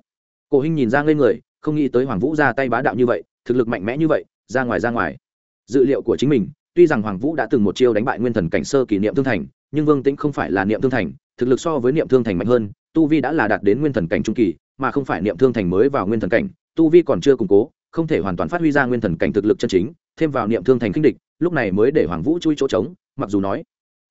Speaker 1: Cổ hinh nhìn ra ngây người, không nghĩ tới hoàng vũ ra tay bá đạo như vậy, thực lực mạnh mẽ như vậy, ra ngoài ra ngoài. Dự liệu của chính mình, tuy rằng hoàng vũ đã từng một chiêu đánh bại nguyên thần cảnh sơ kỷ niệm thương thành, nhưng vương tĩnh không phải là niệm thương thành, thực lực so với niệm thương thành mạnh hơn, tu vi đã là đạt đến nguyên thần cảnh trung kỳ, mà không phải niệm thương thành mới vào nguyên thần cảnh, tu vi còn chưa củng cố, không thể hoàn toàn phát huy ra nguyên thần cảnh thực lực chân chính, thêm vào niệm thương thành kinh địch, lúc này mới để hoàng vũ chui chỗ trống, mặc dù nói,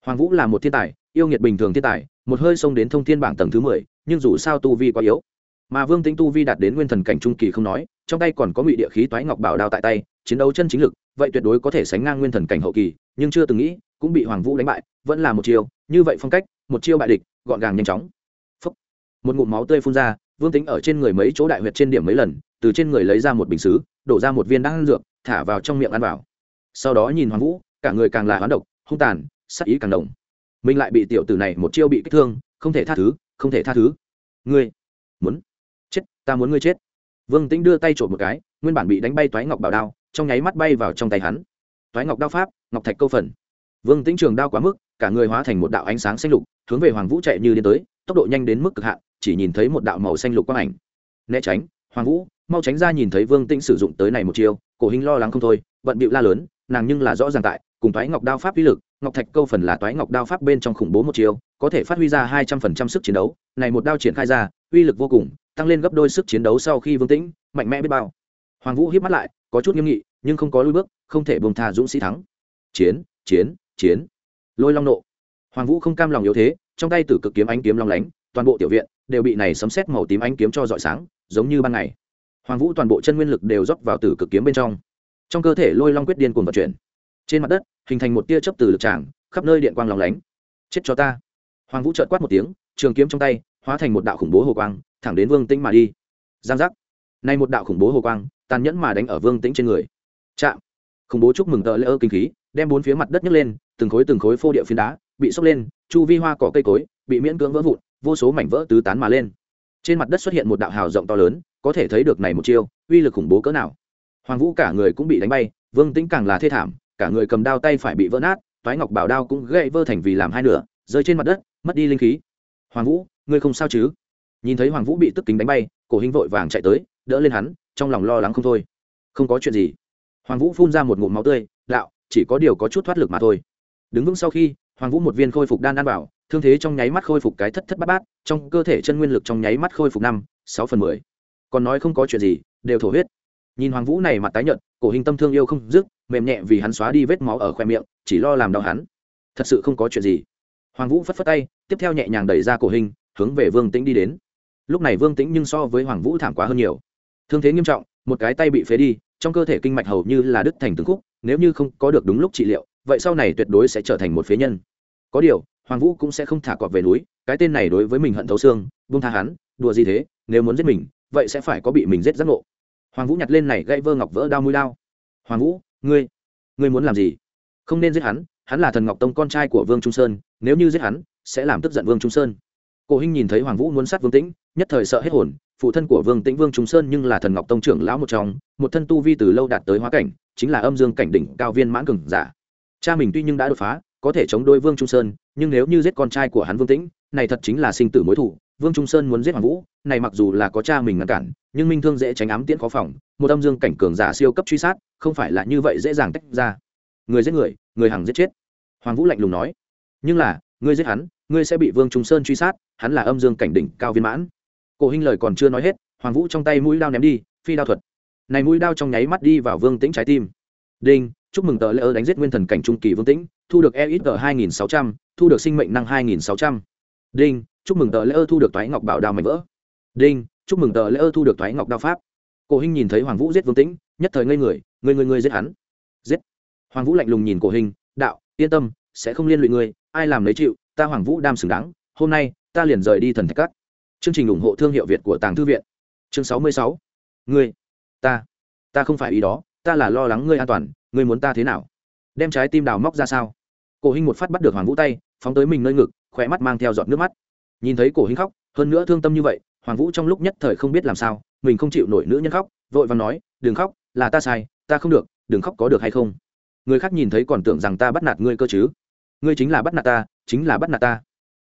Speaker 1: hoàng vũ là một thiên tài, yêu nghiệt bình thường thiên tài, một hơi xông đến thông thiên bảng tầng thứ mười nhưng dù sao tu vi quá yếu. Mà vương tính tu vi đạt đến nguyên thần cảnh trung kỳ không nói, trong tay còn có ngụy địa khí toái ngọc bảo đao tại tay, chiến đấu chân chính lực, vậy tuyệt đối có thể sánh ngang nguyên thần cảnh hậu kỳ, nhưng chưa từng nghĩ, cũng bị hoàng vũ đánh bại, vẫn là một chiêu, như vậy phong cách, một chiêu bại địch, gọn gàng nhanh chóng. Phúc. một ngụm máu tươi phun ra, vương tính ở trên người mấy chỗ đại huyệt trên điểm mấy lần, từ trên người lấy ra một bình xứ, đổ ra một viên đan dược, thả vào trong miệng ăn vào. Sau đó nhìn hoàng vũ, cả người càng là hoán độc, hung tàn, sắc ý càng đồng. Mình lại bị tiểu tử này một chiêu bị kích thương, không thể tha thứ không thể tha thứ. Ngươi muốn chết, ta muốn ngươi chết. Vương tĩnh đưa tay trộm một cái, nguyên bản bị đánh bay toái ngọc bảo đao, trong nháy mắt bay vào trong tay hắn. Toái ngọc đao pháp, ngọc thạch câu phần. Vương tĩnh trường đao quá mức, cả người hóa thành một đạo ánh sáng xanh lục, hướng về hoàng vũ chạy như điên tới, tốc độ nhanh đến mức cực hạn, chỉ nhìn thấy một đạo màu xanh lục quang ảnh. Né tránh, hoàng vũ, mau tránh ra nhìn thấy vương tĩnh sử dụng tới này một chiêu, cổ hình lo lắng không thôi bận bịu la lớn, nàng nhưng là rõ ràng tại cùng toái ngọc đao pháp uy lực ngọc thạch câu phần là toái ngọc đao pháp bên trong khủng bố một chiều, có thể phát huy ra hai trăm phần trăm sức chiến đấu. Này một đao triển khai ra uy lực vô cùng tăng lên gấp đôi sức chiến đấu sau khi vương tĩnh mạnh mẽ biết bao. Hoàng vũ hiếp mắt lại có chút nghiêm nghị nhưng không có lui bước không thể buông tha dũng sĩ thắng. Chiến chiến chiến. Lôi long nộ. Hoàng vũ không cam lòng yếu thế trong tay tử cực kiếm ánh kiếm long lánh toàn bộ tiểu viện đều bị này sấm sét màu tím ánh kiếm cho rọi sáng giống như ban ngày. Hoàng vũ toàn bộ chân nguyên lực đều rót vào tử cực kiếm bên trong. Trong cơ thể lôi long quyết điên cuồng vận chuyển trên mặt đất, hình thành một tia chớp từ lực tràng, khắp nơi điện quang lòng lánh. Chết cho ta. Hoàng vũ trợt quát một tiếng, trường kiếm trong tay, hóa thành một đạo khủng bố hồ quang, thẳng đến vương tĩnh mà đi. Giang giác. Nay một đạo khủng bố hồ quang, tàn nhẫn mà đánh ở vương tĩnh trên người. Chạm. Khủng bố chúc mừng tợ lễ ơ kinh khí, đem bốn phía mặt đất nhấc lên, từng khối từng khối phô địa phiến đá, bị sốc lên, chu vi hoa cỏ cây cối, bị miễn cưỡng vỡ vụn, vô số mảnh vỡ tứ tán mà lên. Trên mặt đất xuất hiện một đạo hào rộng to lớn, có thể thấy được này một chiêu, uy lực khủng bố cỡ nào. Hoàng vũ cả người cũng bị đánh bay, vương tĩnh càng là thê thảm cả người cầm đao tay phải bị vỡ nát, toái ngọc bảo đao cũng gãy vỡ thành vì làm hai nửa, rơi trên mặt đất, mất đi linh khí. Hoàng vũ, ngươi không sao chứ? Nhìn thấy hoàng vũ bị tức kính đánh bay, cổ Hinh vội vàng chạy tới, đỡ lên hắn, trong lòng lo lắng không thôi. Không có chuyện gì. Hoàng vũ phun ra một ngụm máu tươi, đạo, chỉ có điều có chút thoát lực mà thôi. Đứng vững sau khi, hoàng vũ một viên khôi phục đan ăn bảo thương thế trong nháy mắt khôi phục cái thất thất bát bát, trong cơ thể chân nguyên lực trong nháy mắt khôi phục năm, sáu phần mười. Còn nói không có chuyện gì, đều thổ huyết nhìn hoàng vũ này mặt tái nhợt, cổ hình tâm thương yêu không dứt, mềm nhẹ vì hắn xóa đi vết máu ở khoe miệng, chỉ lo làm đau hắn. Thật sự không có chuyện gì. Hoàng vũ phất phất tay, tiếp theo nhẹ nhàng đẩy ra cổ hình, hướng về vương tĩnh đi đến. Lúc này vương tĩnh nhưng so với hoàng vũ thảm quá hơn nhiều. Thương thế nghiêm trọng, một cái tay bị phế đi, trong cơ thể kinh mạch hầu như là đứt thành từng khúc, nếu như không có được đúng lúc trị liệu, vậy sau này tuyệt đối sẽ trở thành một phế nhân. Có điều, hoàng vũ cũng sẽ không thả cọp về núi, cái tên này đối với mình hận thấu xương, buông tha hắn, đùa gì thế, nếu muốn giết mình, vậy sẽ phải có bị mình giết giác ngộ hoàng vũ nhặt lên này gãy vơ ngọc vỡ đao mũi đao. Hoàng vũ, ngươi ngươi muốn làm gì? Không nên giết hắn hắn là thần ngọc tông con trai của vương trung sơn, nếu như giết hắn, sẽ làm tức giận vương trung sơn. Cổ hinh nhìn thấy hoàng vũ muốn sát vương tĩnh, nhất thời sợ hết hồn, phụ thân của vương tĩnh vương trung sơn nhưng là thần ngọc tông trưởng lão một trong, một thân tu vi từ lâu đạt tới hóa cảnh, chính là âm dương cảnh đỉnh cao viên mãn cường giả. Cha mình tuy nhưng đã đột phá, có thể chống đôi vương trung sơn, nhưng nếu như giết con trai của hắn vương tĩnh, này thật chính là sinh tử mối thủ vương trung sơn muốn giết hoàng vũ, này mặc dù là có cha mình ngăn cản, nhưng minh thương dễ tránh ám tiễn khó phòng, một âm dương cảnh cường giả siêu cấp truy sát, không phải là như vậy dễ dàng tách ra. Người giết người người hằng giết chết. Hoàng vũ lạnh lùng nói. Nhưng là, ngươi giết hắn, ngươi sẽ bị vương trung sơn truy sát, hắn là âm dương cảnh đỉnh cao viên mãn. Cổ Hinh lời còn chưa nói hết, hoàng vũ trong tay mũi đao ném đi, phi đao thuật. Này mũi đao trong nháy mắt đi vào vương tĩnh trái tim. Đinh, chúc mừng tờ lễ ơ đánh giết nguyên thần cảnh trung kỳ vương tĩnh, thu được e ít tờ hai nghìn sáu trăm, thu được sinh mệnh năng hai nghìn sáu trăm. Đinh chúc mừng tờ lễ ơ thu được Thoái ngọc bảo đao mảnh vỡ. Đinh, chúc mừng tờ lễ ơ thu được Thoái ngọc đao pháp. Cổ hình nhìn thấy hoàng vũ giết vương tĩnh, nhất thời ngây người người người người giết hắn. Giết. Hoàng vũ lạnh lùng nhìn cổ hình đạo, yên tâm, sẽ không liên lụy ngươi, ai làm lấy chịu, ta hoàng vũ đam xứng đáng, hôm nay, ta liền rời đi thần thạch cát chương trình ủng hộ thương hiệu việt của tàng thư viện. Chương sáu mươi sáu. Ngươi, ta ta không phải ý đó, ta là lo lắng ngươi an toàn, ngươi muốn ta thế nào? Đem trái tim đào móc ra sao? Cổ hình một phát bắt được hoàng vũ tay, phóng tới mình nơi ngực khỏe mắt mang theo giọt nước mắt nhìn thấy cổ hinh khóc hơn nữa thương tâm như vậy hoàng vũ trong lúc nhất thời không biết làm sao mình không chịu nổi nữ nhân khóc vội và nói đừng khóc là ta sai ta không được đừng khóc có được hay không? Người khác nhìn thấy còn tưởng rằng ta bắt nạt ngươi cơ chứ. Ngươi chính là bắt nạt ta chính là bắt nạt ta.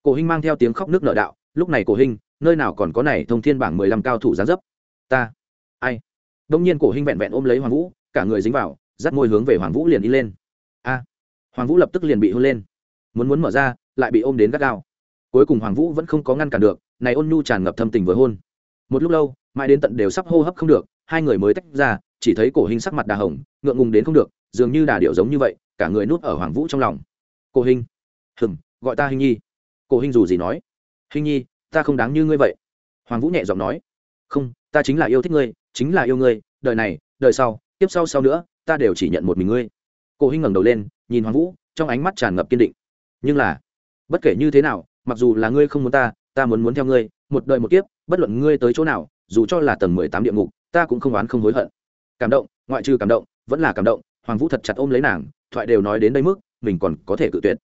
Speaker 1: Cổ hinh mang theo tiếng khóc nước nợ đạo lúc này cổ hinh, nơi nào còn có này thông thiên bảng mười lăm cao thủ gián dấp? Ta ai? Đông nhiên cổ hinh vẹn vẹn ôm lấy hoàng vũ cả người dính vào dắt môi hướng về hoàng vũ liền đi lên. A. Hoàng vũ lập tức liền bị hôn lên. Muốn muốn mở ra lại bị ôm đến gắt gao cuối cùng hoàng vũ vẫn không có ngăn cản được, này ôn nhu tràn ngập thâm tình với hôn. Một lúc lâu, mãi đến tận đều sắp hô hấp không được, hai người mới tách ra, chỉ thấy cổ hình sắc mặt đà hồng, ngượng ngùng đến không được, dường như đà điệu giống như vậy, cả người nuốt ở hoàng vũ trong lòng. Cổ hình. Hừng gọi ta hình nhi. Cổ hình dù gì nói. Hình nhi, ta không đáng như ngươi vậy. Hoàng vũ nhẹ giọng nói. Không, ta chính là yêu thích ngươi, chính là yêu ngươi, đời này, đời sau tiếp sau sau nữa, ta đều chỉ nhận một mình ngươi. Cổ hình ngẩng đầu lên, nhìn hoàng vũ, trong ánh mắt tràn ngập kiên định. Nhưng là, bất kể như thế nào mặc dù là ngươi không muốn ta ta muốn muốn theo ngươi, một đời một kiếp, bất luận ngươi tới chỗ nào, dù cho là tầng mười tám địa ngục, ta cũng không oán không hối hận. Cảm động, ngoại trừ cảm động, vẫn là cảm động, hoàng vũ thật chặt ôm lấy nàng, thoại đều nói đến đây mức, mình còn có thể cự tuyệt.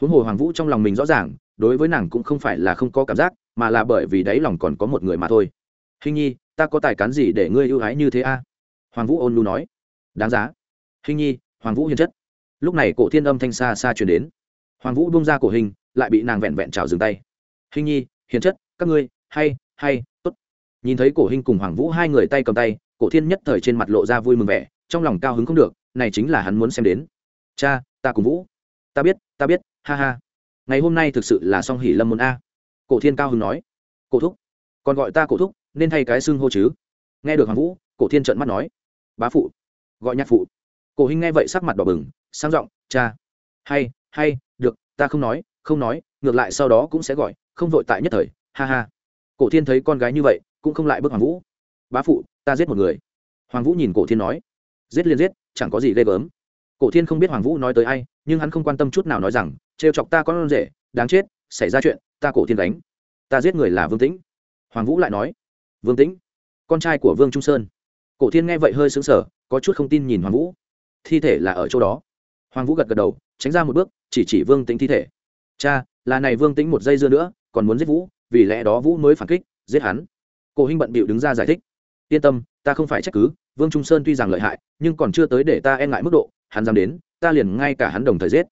Speaker 1: Huống hồ hoàng vũ trong lòng mình rõ ràng, đối với nàng cũng không phải là không có cảm giác, mà là bởi vì đáy lòng còn có một người mà thôi. Hình nhi, ta có tài cán gì để ngươi ưu ái như thế a? Hoàng vũ ôn lu nói. Đáng giá. Hình nhi, hoàng vũ hiền chất. Lúc này cổ thiên âm thanh xa xa chuyển đến. Hoàng vũ bung ra cổ hình lại bị nàng vẹn vẹn trào dừng tay. Hình nhi, hiền chất, các ngươi, hay hay, tốt. Nhìn thấy cổ hình cùng hoàng vũ hai người tay cầm tay, cổ thiên nhất thời trên mặt lộ ra vui mừng vẻ, trong lòng cao hứng không được, này chính là hắn muốn xem đến. Cha, ta cùng vũ. Ta biết ta biết, ha ha. Ngày hôm nay thực sự là song hỉ lâm môn a. Cổ thiên cao hứng nói. Cổ thúc, còn gọi ta cổ thúc, nên thay cái xưng hô chứ. Nghe được hoàng vũ, cổ thiên trợn mắt nói. Bá phụ, gọi nhạc phụ. Cổ hình nghe vậy sắc mặt đỏ bừng, sang giọng, cha. Hay hay, được, ta không nói không nói, ngược lại sau đó cũng sẽ gọi, không vội tại nhất thời, ha ha. Cổ thiên thấy con gái như vậy, cũng không lại bước hoàng vũ. Bá phụ, ta giết một người. Hoàng vũ nhìn cổ thiên nói, giết liền giết, chẳng có gì ghê gớm. Cổ thiên không biết hoàng vũ nói tới ai, nhưng hắn không quan tâm chút nào nói rằng, trêu chọc ta con rể, đáng chết, xảy ra chuyện, ta cổ thiên đánh ta giết người là vương tĩnh. Hoàng vũ lại nói, vương tĩnh, con trai của vương trung sơn. Cổ thiên nghe vậy hơi xứng sở có chút không tin nhìn hoàng vũ. Thi thể là ở chỗ đó. Hoàng vũ gật gật đầu, tránh ra một bước, chỉ chỉ vương tĩnh thi thể cha, là này vương tĩnh một giây dưa nữa, còn muốn giết vũ, vì lẽ đó vũ mới phản kích, giết hắn. Cổ hinh bận bịu đứng ra giải thích. Yên tâm, ta không phải trách cứ, vương trung sơn tuy rằng lợi hại, nhưng còn chưa tới để ta e ngại mức độ, hắn dám đến, ta liền ngay cả hắn đồng thời giết.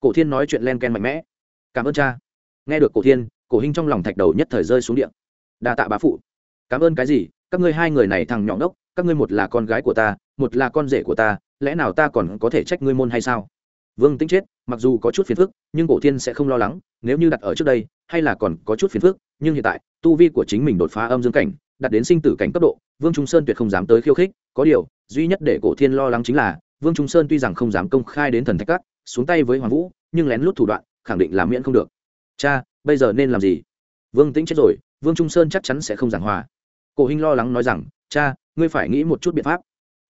Speaker 1: Cổ thiên nói chuyện len ken mạnh mẽ. Cảm ơn cha. Nghe được cổ thiên, cổ hinh trong lòng thạch đầu nhất thời rơi xuống điện đa tạ bá phụ. Cảm ơn cái gì? Các ngươi hai người này thằng nhỏ ngốc, các ngươi một là con gái của ta, một là con rể của ta, lẽ nào ta còn có thể trách ngươi môn hay sao? Vương tính chết, mặc dù có chút phiền phức, nhưng cổ thiên sẽ không lo lắng, nếu như đặt ở trước đây, hay là còn có chút phiền phức, nhưng hiện tại, tu vi của chính mình đột phá âm dương cảnh đặt đến sinh tử cảnh cấp độ, vương trung sơn tuyệt không dám tới khiêu khích, có điều, duy nhất để cổ thiên lo lắng chính là, vương trung sơn tuy rằng không dám công khai đến thần thạch cát xuống tay với hoàng vũ, nhưng lén lút thủ đoạn, khẳng định là miễn không được. Cha, bây giờ nên làm gì? Vương tĩnh chết rồi, vương trung sơn chắc chắn sẽ không giảng hòa. Cổ Hinh lo lắng nói rằng, cha, ngươi phải nghĩ một chút biện pháp.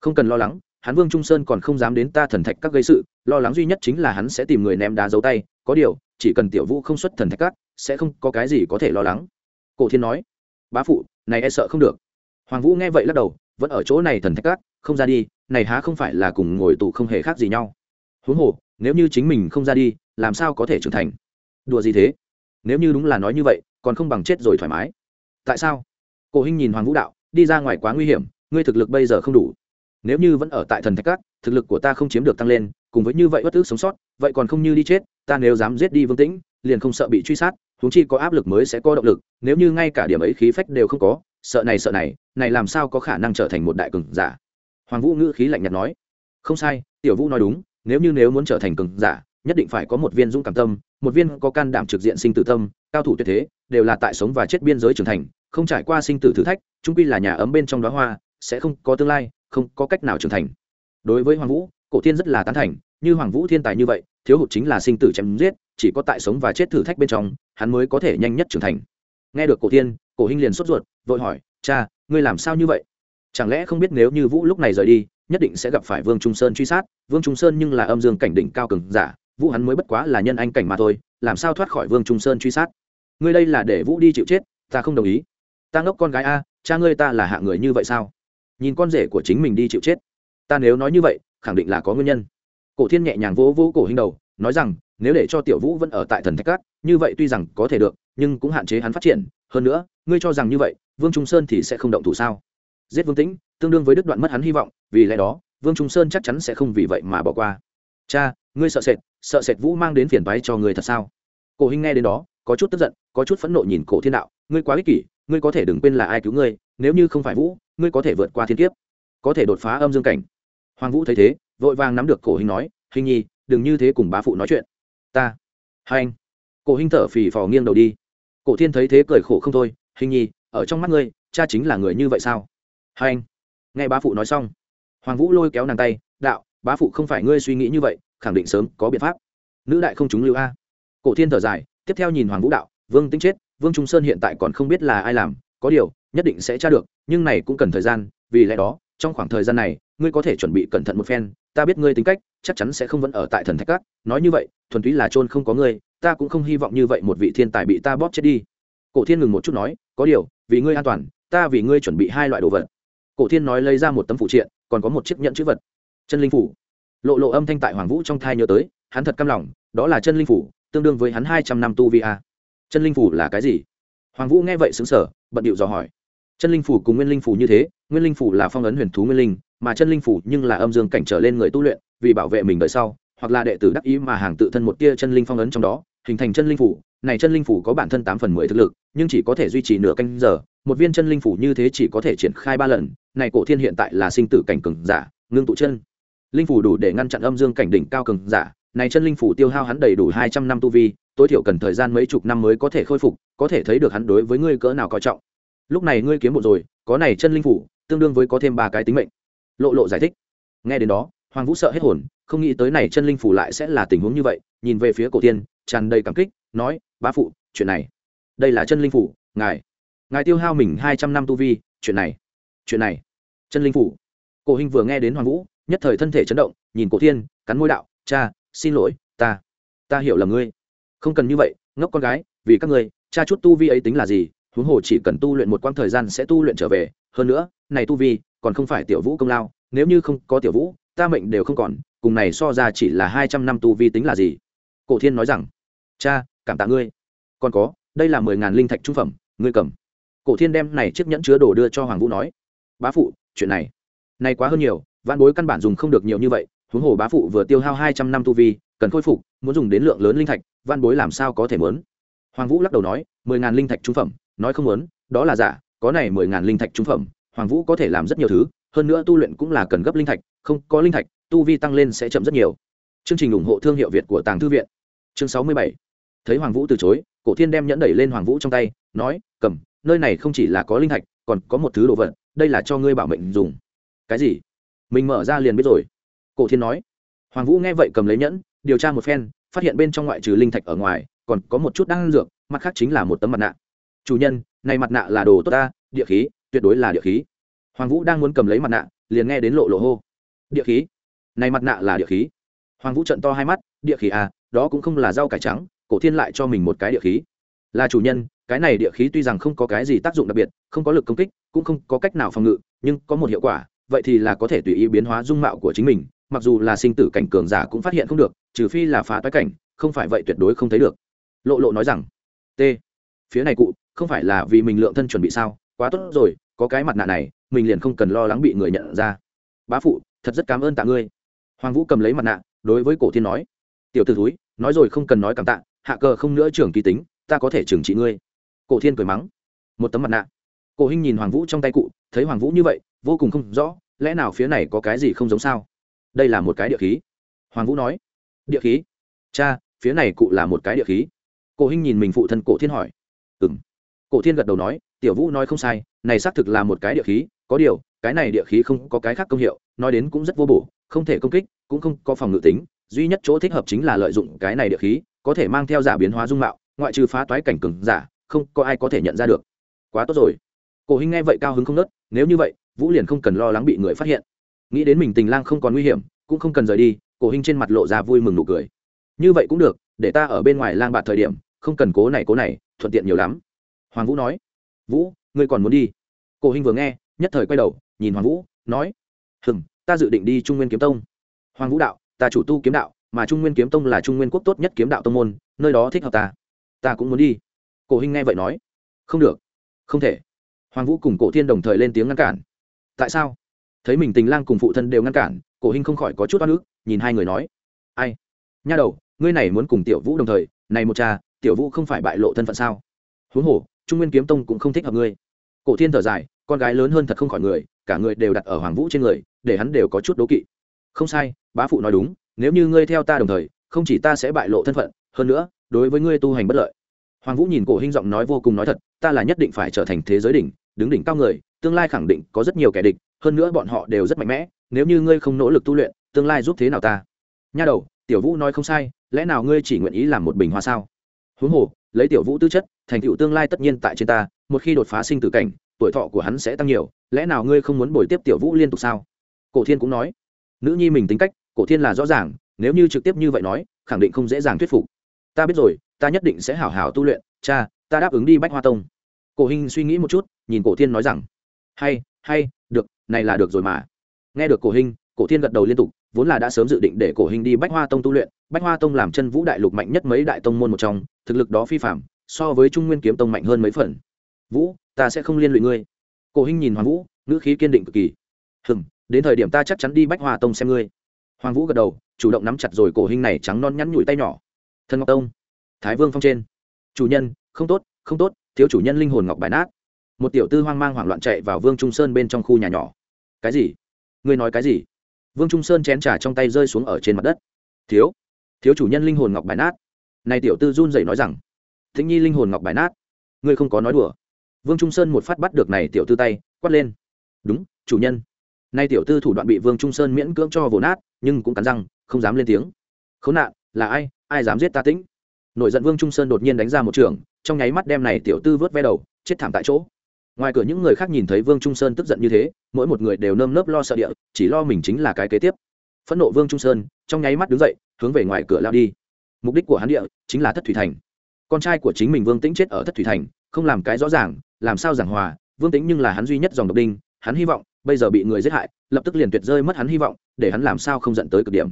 Speaker 1: Không cần lo lắng hắn vương trung sơn còn không dám đến ta thần thạch các gây sự, lo lắng duy nhất chính là hắn sẽ tìm người ném đá dấu tay, có điều, chỉ cần tiểu vũ không xuất thần thạch các, sẽ không có cái gì có thể lo lắng. Cổ thiên nói. Bá phụ, này e sợ không được. Hoàng vũ nghe vậy lắc đầu, vẫn ở chỗ này thần thạch các, không ra đi, này há không phải là cùng ngồi tù không hề khác gì nhau. Huống hồ, nếu như chính mình không ra đi, làm sao có thể trưởng thành? Đùa gì thế? Nếu như đúng là nói như vậy, còn không bằng chết rồi thoải mái. Tại sao? Cổ hinh nhìn hoàng vũ đạo, đi ra ngoài quá nguy hiểm, ngươi thực lực bây giờ không đủ nếu như vẫn ở tại thần thạch cát, thực lực của ta không chiếm được tăng lên cùng với như vậy bất ước sống sót vậy còn không như đi chết ta nếu dám giết đi vương tĩnh liền không sợ bị truy sát huống chi có áp lực mới sẽ có động lực nếu như ngay cả điểm ấy khí phách đều không có sợ này sợ này này làm sao có khả năng trở thành một đại cường giả? Hoàng vũ ngữ khí lạnh nhạt nói. Không sai tiểu vũ nói đúng nếu như nếu muốn trở thành cường giả nhất định phải có một viên dũng cảm tâm một viên có can đảm trực diện sinh tử tâm cao thủ tuyệt thế đều là tại sống và chết biên giới trưởng thành không trải qua sinh tử thử thách trung quy là nhà ấm bên trong đó hoa sẽ không có tương lai không có cách nào trưởng thành. Đối với hoàng vũ, cổ thiên rất là tán thành, như hoàng vũ thiên tài như vậy, thiếu hụt chính là sinh tử chém giết, chỉ có tại sống và chết thử thách bên trong, hắn mới có thể nhanh nhất trưởng thành. Nghe được cổ thiên, cổ hinh liền sốt ruột, vội hỏi, cha, ngươi làm sao như vậy? Chẳng lẽ không biết nếu như vũ lúc này rời đi, nhất định sẽ gặp phải vương trung sơn truy sát, vương trung sơn nhưng là âm dương cảnh đỉnh cao cường giả, vũ hắn mới bất quá là nhân anh cảnh mà thôi, làm sao thoát khỏi vương trung sơn truy sát? Ngươi đây là để vũ đi chịu chết, ta không đồng ý. Ta ngốc con gái a, cha ngươi ta là hạ người như vậy sao? Nhìn con rể của chính mình đi chịu chết. Ta nếu nói như vậy, khẳng định là có nguyên nhân. Cổ thiên nhẹ nhàng vỗ vỗ cổ hình đầu, nói rằng, nếu để cho tiểu vũ vẫn ở tại thần thạch cát như vậy tuy rằng có thể được, nhưng cũng hạn chế hắn phát triển. Hơn nữa, ngươi cho rằng như vậy, vương trung sơn thì sẽ không động thủ sao? Giết vương tĩnh, tương đương với đứt đoạn mất hắn hy vọng, vì lẽ đó, vương trung sơn chắc chắn sẽ không vì vậy mà bỏ qua. Cha, ngươi sợ sệt sợ sệt vũ mang đến phiền toái cho người thật sao? Cổ hình nghe đến đó, có chút tức giận, có chút phẫn nộ nhìn cổ thiên đạo, ngươi quá ích kỷ, ngươi có thể đừng quên là ai cứu ngươi, nếu như không phải vũ ngươi có thể vượt qua thiên kiếp, có thể đột phá âm dương cảnh. Hoàng vũ thấy thế, vội vàng nắm được cổ hình nói, hình nhi, đừng như thế cùng bá phụ nói chuyện. Ta. Hai anh. Cổ hinh thở phì phò nghiêng đầu đi. Cổ thiên thấy thế cười khổ không thôi, hình nhi, ở trong mắt ngươi, cha chính là người như vậy sao? Hai anh. Nghe bá phụ nói xong, hoàng vũ lôi kéo nàng tay, đạo, bá phụ không phải ngươi suy nghĩ như vậy, khẳng định sớm có biện pháp. Nữ đại không chúng lưu a. Cổ thiên thở dài, tiếp theo nhìn hoàng vũ đạo, vương tính chết, vương trung sơn hiện tại còn không biết là ai làm, có điều nhất định sẽ tra được, nhưng này cũng cần thời gian, vì lẽ đó, trong khoảng thời gian này, ngươi có thể chuẩn bị cẩn thận một phen, ta biết ngươi tính cách, chắc chắn sẽ không vẫn ở tại thần thạch cát nói như vậy, thuần túy là trôn không có ngươi, ta cũng không hy vọng như vậy một vị thiên tài bị ta bóp chết đi. Cổ thiên ngừng một chút nói, có điều, vì ngươi an toàn, ta vì ngươi chuẩn bị hai loại đồ vật. Cổ thiên nói lấy ra một tấm phụ triện, còn có một chiếc nhẫn chữ vật. Chân linh phủ. Lộ lộ âm thanh tại hoàng vũ trong thai nhớ tới, hắn thật căm lòng, đó là chân linh phủ, tương đương với hắn hai trăm năm tu vi a. Chân linh phủ là cái gì? Hoàng vũ nghe vậy xứng sở bận điệu dò hỏi chân linh phủ cùng nguyên linh phủ như thế, nguyên linh phủ là phong ấn huyền thú nguyên linh, mà chân linh phủ nhưng là âm dương cảnh trở lên người tu luyện, vì bảo vệ mình đời sau, hoặc là đệ tử đắc ý mà hàng tự thân một tia chân linh phong ấn trong đó, hình thành chân linh phủ. Này chân linh phủ có bản thân tám phần mười thực lực, nhưng chỉ có thể duy trì nửa canh giờ. Một viên chân linh phủ như thế chỉ có thể triển khai ba lần. Này cổ thiên hiện tại là sinh tử cảnh cường giả, ngưng tụ chân. Linh phủ đủ để ngăn chặn âm dương cảnh đỉnh cao cường giả. Này chân linh phủ tiêu hao hắn đầy đủ hai trăm năm tu vi, tối thiểu cần thời gian mấy chục năm mới có thể khôi phục, có thể thấy được hắn đối với ngươi cỡ nào coi trọng lúc này ngươi kiếm một rồi, có này chân linh phủ, tương đương với có thêm ba cái tính mệnh. Lộ lộ giải thích. Nghe đến đó, hoàng vũ sợ hết hồn, không nghĩ tới này chân linh phủ lại sẽ là tình huống như vậy, nhìn về phía cổ tiên, tràn đầy cảm kích, nói, bá phụ, chuyện này, đây là chân linh phủ, ngài ngài tiêu hao mình hai trăm năm tu vi, chuyện này chuyện này, chân linh phủ. Cổ hình vừa nghe đến hoàng vũ, nhất thời thân thể chấn động, nhìn cổ thiên cắn môi đạo, cha, xin lỗi, ta ta hiểu là ngươi. Không cần như vậy, ngốc con gái, vì các ngươi, cha chút tu vi ấy tính là gì huống hồ chỉ cần tu luyện một quãng thời gian sẽ tu luyện trở về. Hơn nữa, này tu vi, còn không phải tiểu vũ công lao. Nếu như không có tiểu vũ, ta mệnh đều không còn. Cùng này so ra chỉ là hai trăm năm tu vi tính là gì? Cổ thiên nói rằng, cha, cảm tạ ngươi. Còn có, đây là mười ngàn linh thạch trung phẩm, ngươi cầm. Cổ thiên đem này chiếc nhẫn chứa đồ đưa cho hoàng vũ nói, bá phụ, chuyện này này quá hơn nhiều. Văn bối căn bản dùng không được nhiều như vậy. Huống hồ bá phụ vừa tiêu hao hai trăm năm tu vi, cần khôi phục, muốn dùng đến lượng lớn linh thạch văn bối làm sao có thể muốn? Hoàng vũ lắc đầu nói, mười ngàn linh thạch trung phẩm nói không muốn, đó là giả, có này mười ngàn linh thạch trung phẩm, hoàng vũ có thể làm rất nhiều thứ, hơn nữa tu luyện cũng là cần gấp linh thạch, không, có linh thạch, tu vi tăng lên sẽ chậm rất nhiều. Chương trình ủng hộ thương hiệu việt của tàng thư viện. Chương sáu mươi bảy. Thấy hoàng vũ từ chối, cổ thiên đem nhẫn đẩy lên hoàng vũ trong tay, nói, cầm, nơi này không chỉ là có linh thạch, còn có một thứ đồ vật, đây là cho ngươi bảo mệnh dùng. Cái gì? Mình mở ra liền biết rồi. Cổ thiên nói. Hoàng vũ nghe vậy cầm lấy nhẫn, điều tra một phen, phát hiện bên trong ngoại trừ linh thạch ở ngoài, còn có một chút đan dược, mặt khác chính là một tấm mặt nạ chủ nhân, này mặt nạ là đồ tốt ta, địa khí, tuyệt đối là địa khí. Hoàng vũ đang muốn cầm lấy mặt nạ, liền nghe đến lộ lộ hô. Địa khí? Này mặt nạ là địa khí. Hoàng vũ trận to hai mắt, địa khí à đó cũng không là rau cải trắng, cổ thiên lại cho mình một cái địa khí. Là chủ nhân, cái này địa khí tuy rằng không có cái gì tác dụng đặc biệt, không có lực công kích, cũng không có cách nào phòng ngự, nhưng có một hiệu quả, vậy thì là có thể tùy ý biến hóa dung mạo của chính mình, mặc dù là sinh tử cảnh cường giả cũng phát hiện không được, trừ phi là phá toái cảnh, không phải vậy tuyệt đối không thấy được. Lộ lộ nói rằng, t, phía này cụ không phải là vì mình lượng thân chuẩn bị sao? Quá tốt rồi, có cái mặt nạ này, mình liền không cần lo lắng bị người nhận ra. Bá phụ, thật rất cảm ơn tạ ngươi. Hoàng vũ cầm lấy mặt nạ, đối với cổ thiên nói. Tiểu t ử túi nói rồi không cần nói cảm tạ, hạ cờ không nữa trưởng kỳ tính, ta có thể trừng trị ngươi. Cổ thiên cười mắng. Một tấm mặt nạ. Cổ hinh nhìn hoàng vũ trong tay cụ, thấy hoàng vũ như vậy, vô cùng không rõ, lẽ nào phía này có cái gì không giống sao? Đây là một cái địa khí. Hoàng vũ nói. Địa khí? Cha, phía này cụ là một cái địa khí. Cổ hinh nhìn mình phụ thân cổ thiên hỏi. Ừ m cổ thiên gật đầu nói, tiểu vũ nói không sai, này xác thực là một cái địa khí, có điều, cái này địa khí không có cái khác công hiệu, nói đến cũng rất vô bổ, không thể công kích, cũng không có phòng ngự tính, duy nhất chỗ thích hợp chính là lợi dụng cái này địa khí, có thể mang theo giả biến hóa dung mạo, ngoại trừ phá toái cảnh cừng giả, không có ai có thể nhận ra được. Quá tốt rồi. Cổ hinh nghe vậy cao hứng không nớt, nếu như vậy, vũ liền không cần lo lắng bị người phát hiện. Nghĩ đến mình tình lang không còn nguy hiểm, cũng không cần rời đi. Cổ hinh trên mặt lộ ra vui mừng nụ cười. Như vậy cũng được, để ta ở bên ngoài lang bạt thời điểm, không cần cố này cố này, thuận tiện nhiều lắm hoàng vũ nói. Vũ, ngươi còn muốn đi? Cổ hinh vừa nghe, nhất thời quay đầu, nhìn hoàng vũ, nói. Hừng ta dự định đi trung nguyên kiếm tông. Hoàng vũ đạo, ta chủ tu kiếm đạo, mà trung nguyên kiếm tông là trung nguyên quốc tốt nhất kiếm đạo tông môn, nơi đó thích hợp ta. Ta cũng muốn đi. Cổ hinh nghe vậy nói. Không được. Không thể. Hoàng vũ cùng cổ thiên đồng thời lên tiếng ngăn cản. Tại sao? Thấy mình tình lang cùng phụ thân đều ngăn cản, cổ hinh không khỏi có chút oan ức, nhìn hai người nói. Ai? Nha đầu, ngươi này muốn cùng tiểu vũ đồng thời, này một cha, tiểu vũ không phải bại lộ thân phận sao? Huống hồ trung nguyên kiếm tông cũng không thích hợp ngươi. Cổ thiên thở dài, con gái lớn hơn thật không khỏi người, cả người đều đặt ở hoàng vũ trên người, để hắn đều có chút đố kỵ. Không sai, bá phụ nói đúng, nếu như ngươi theo ta đồng thời, không chỉ ta sẽ bại lộ thân phận, hơn nữa, đối với ngươi tu hành bất lợi. Hoàng vũ nhìn cổ hinh giọng nói vô cùng nói thật, ta là nhất định phải trở thành thế giới đỉnh, đứng đỉnh cao người, tương lai khẳng định có rất nhiều kẻ địch, hơn nữa bọn họ đều rất mạnh mẽ, nếu như ngươi không nỗ lực tu luyện, tương lai giúp thế nào ta? Nha đầu, tiểu vũ nói không sai, lẽ nào ngươi chỉ nguyện ý làm một bình hoa sao? Huống hồ, lấy tiểu vũ tư chất thành tựu tương lai tất nhiên tại trên ta, một khi đột phá sinh tử cảnh, tuổi thọ của hắn sẽ tăng nhiều, lẽ nào ngươi không muốn bồi tiếp tiểu vũ liên tục sao? Cổ thiên cũng nói. Nữ nhi mình tính cách, cổ thiên là rõ ràng, nếu như trực tiếp như vậy nói, khẳng định không dễ dàng thuyết phục. Ta biết rồi, ta nhất định sẽ hảo hảo tu luyện, cha, ta đáp ứng đi bách hoa tông. Cổ hình suy nghĩ một chút, nhìn cổ thiên nói rằng, hay hay, được, này là được rồi mà. Nghe được cổ hình cổ thiên gật đầu liên tục, vốn là đã sớm dự định để cổ hình đi bách hoa tông tu luyện. Bách hoa tông làm chân vũ đại lục mạnh nhất mấy đại tông môn một trong, thực lực đó phi phạm so với trung nguyên kiếm tông mạnh hơn mấy phần. Vũ, ta sẽ không liên lụy ngươi. Cổ hinh nhìn hoàng vũ, ngữ khí kiên định cực kỳ. Hừng đến thời điểm ta chắc chắn đi bách hoa tông xem ngươi. Hoàng vũ gật đầu, chủ động nắm chặt rồi cổ hinh này trắng non nhắn nhủi tay nhỏ. Thân ngọc tông, thái vương phong trên. Chủ nhân, không tốt không tốt, thiếu chủ nhân linh hồn ngọc bài nát. Một tiểu tư hoang mang hoảng loạn chạy vào vương trung sơn bên trong khu nhà nhỏ. Cái gì? Ngươi nói cái gì? Vương trung sơn chén trà trong tay rơi xuống ở trên mặt đất. Thiếu thiếu chủ nhân linh hồn ngọc bài nát. Này tiểu tư run dậy nói rằng thính nhi linh hồn ngọc bài nát. Ngươi không có nói đùa. Vương trung sơn một phát bắt được này tiểu tư tay, quát lên. Đúng, chủ nhân. Nay tiểu tư thủ đoạn bị vương trung sơn miễn cưỡng cho vồ nát, nhưng cũng cắn răng, không dám lên tiếng. Khốn nạn, là ai ai dám giết ta tĩnh? Nổi giận vương trung sơn đột nhiên đánh ra một trường, trong nháy mắt đem này tiểu tư vớt ve đầu, chết thảm tại chỗ. Ngoài cửa những người khác nhìn thấy vương trung sơn tức giận như thế, mỗi một người đều nơm nớp lo sợ địa, chỉ lo mình chính là cái kế tiếp. Phẫn nộ vương trung sơn, trong nháy mắt đứng dậy, hướng về ngoài cửa lao đi. Mục đích của hắn địa, chính là thất thủy thành con trai của chính mình vương tĩnh chết ở thất thủy thành, không làm cái rõ ràng, làm sao giảng hòa, vương tĩnh nhưng là hắn duy nhất dòng độc đinh, hắn hy vọng, bây giờ bị người giết hại, lập tức liền tuyệt rơi mất hắn hy vọng, để hắn làm sao không dẫn tới cực điểm.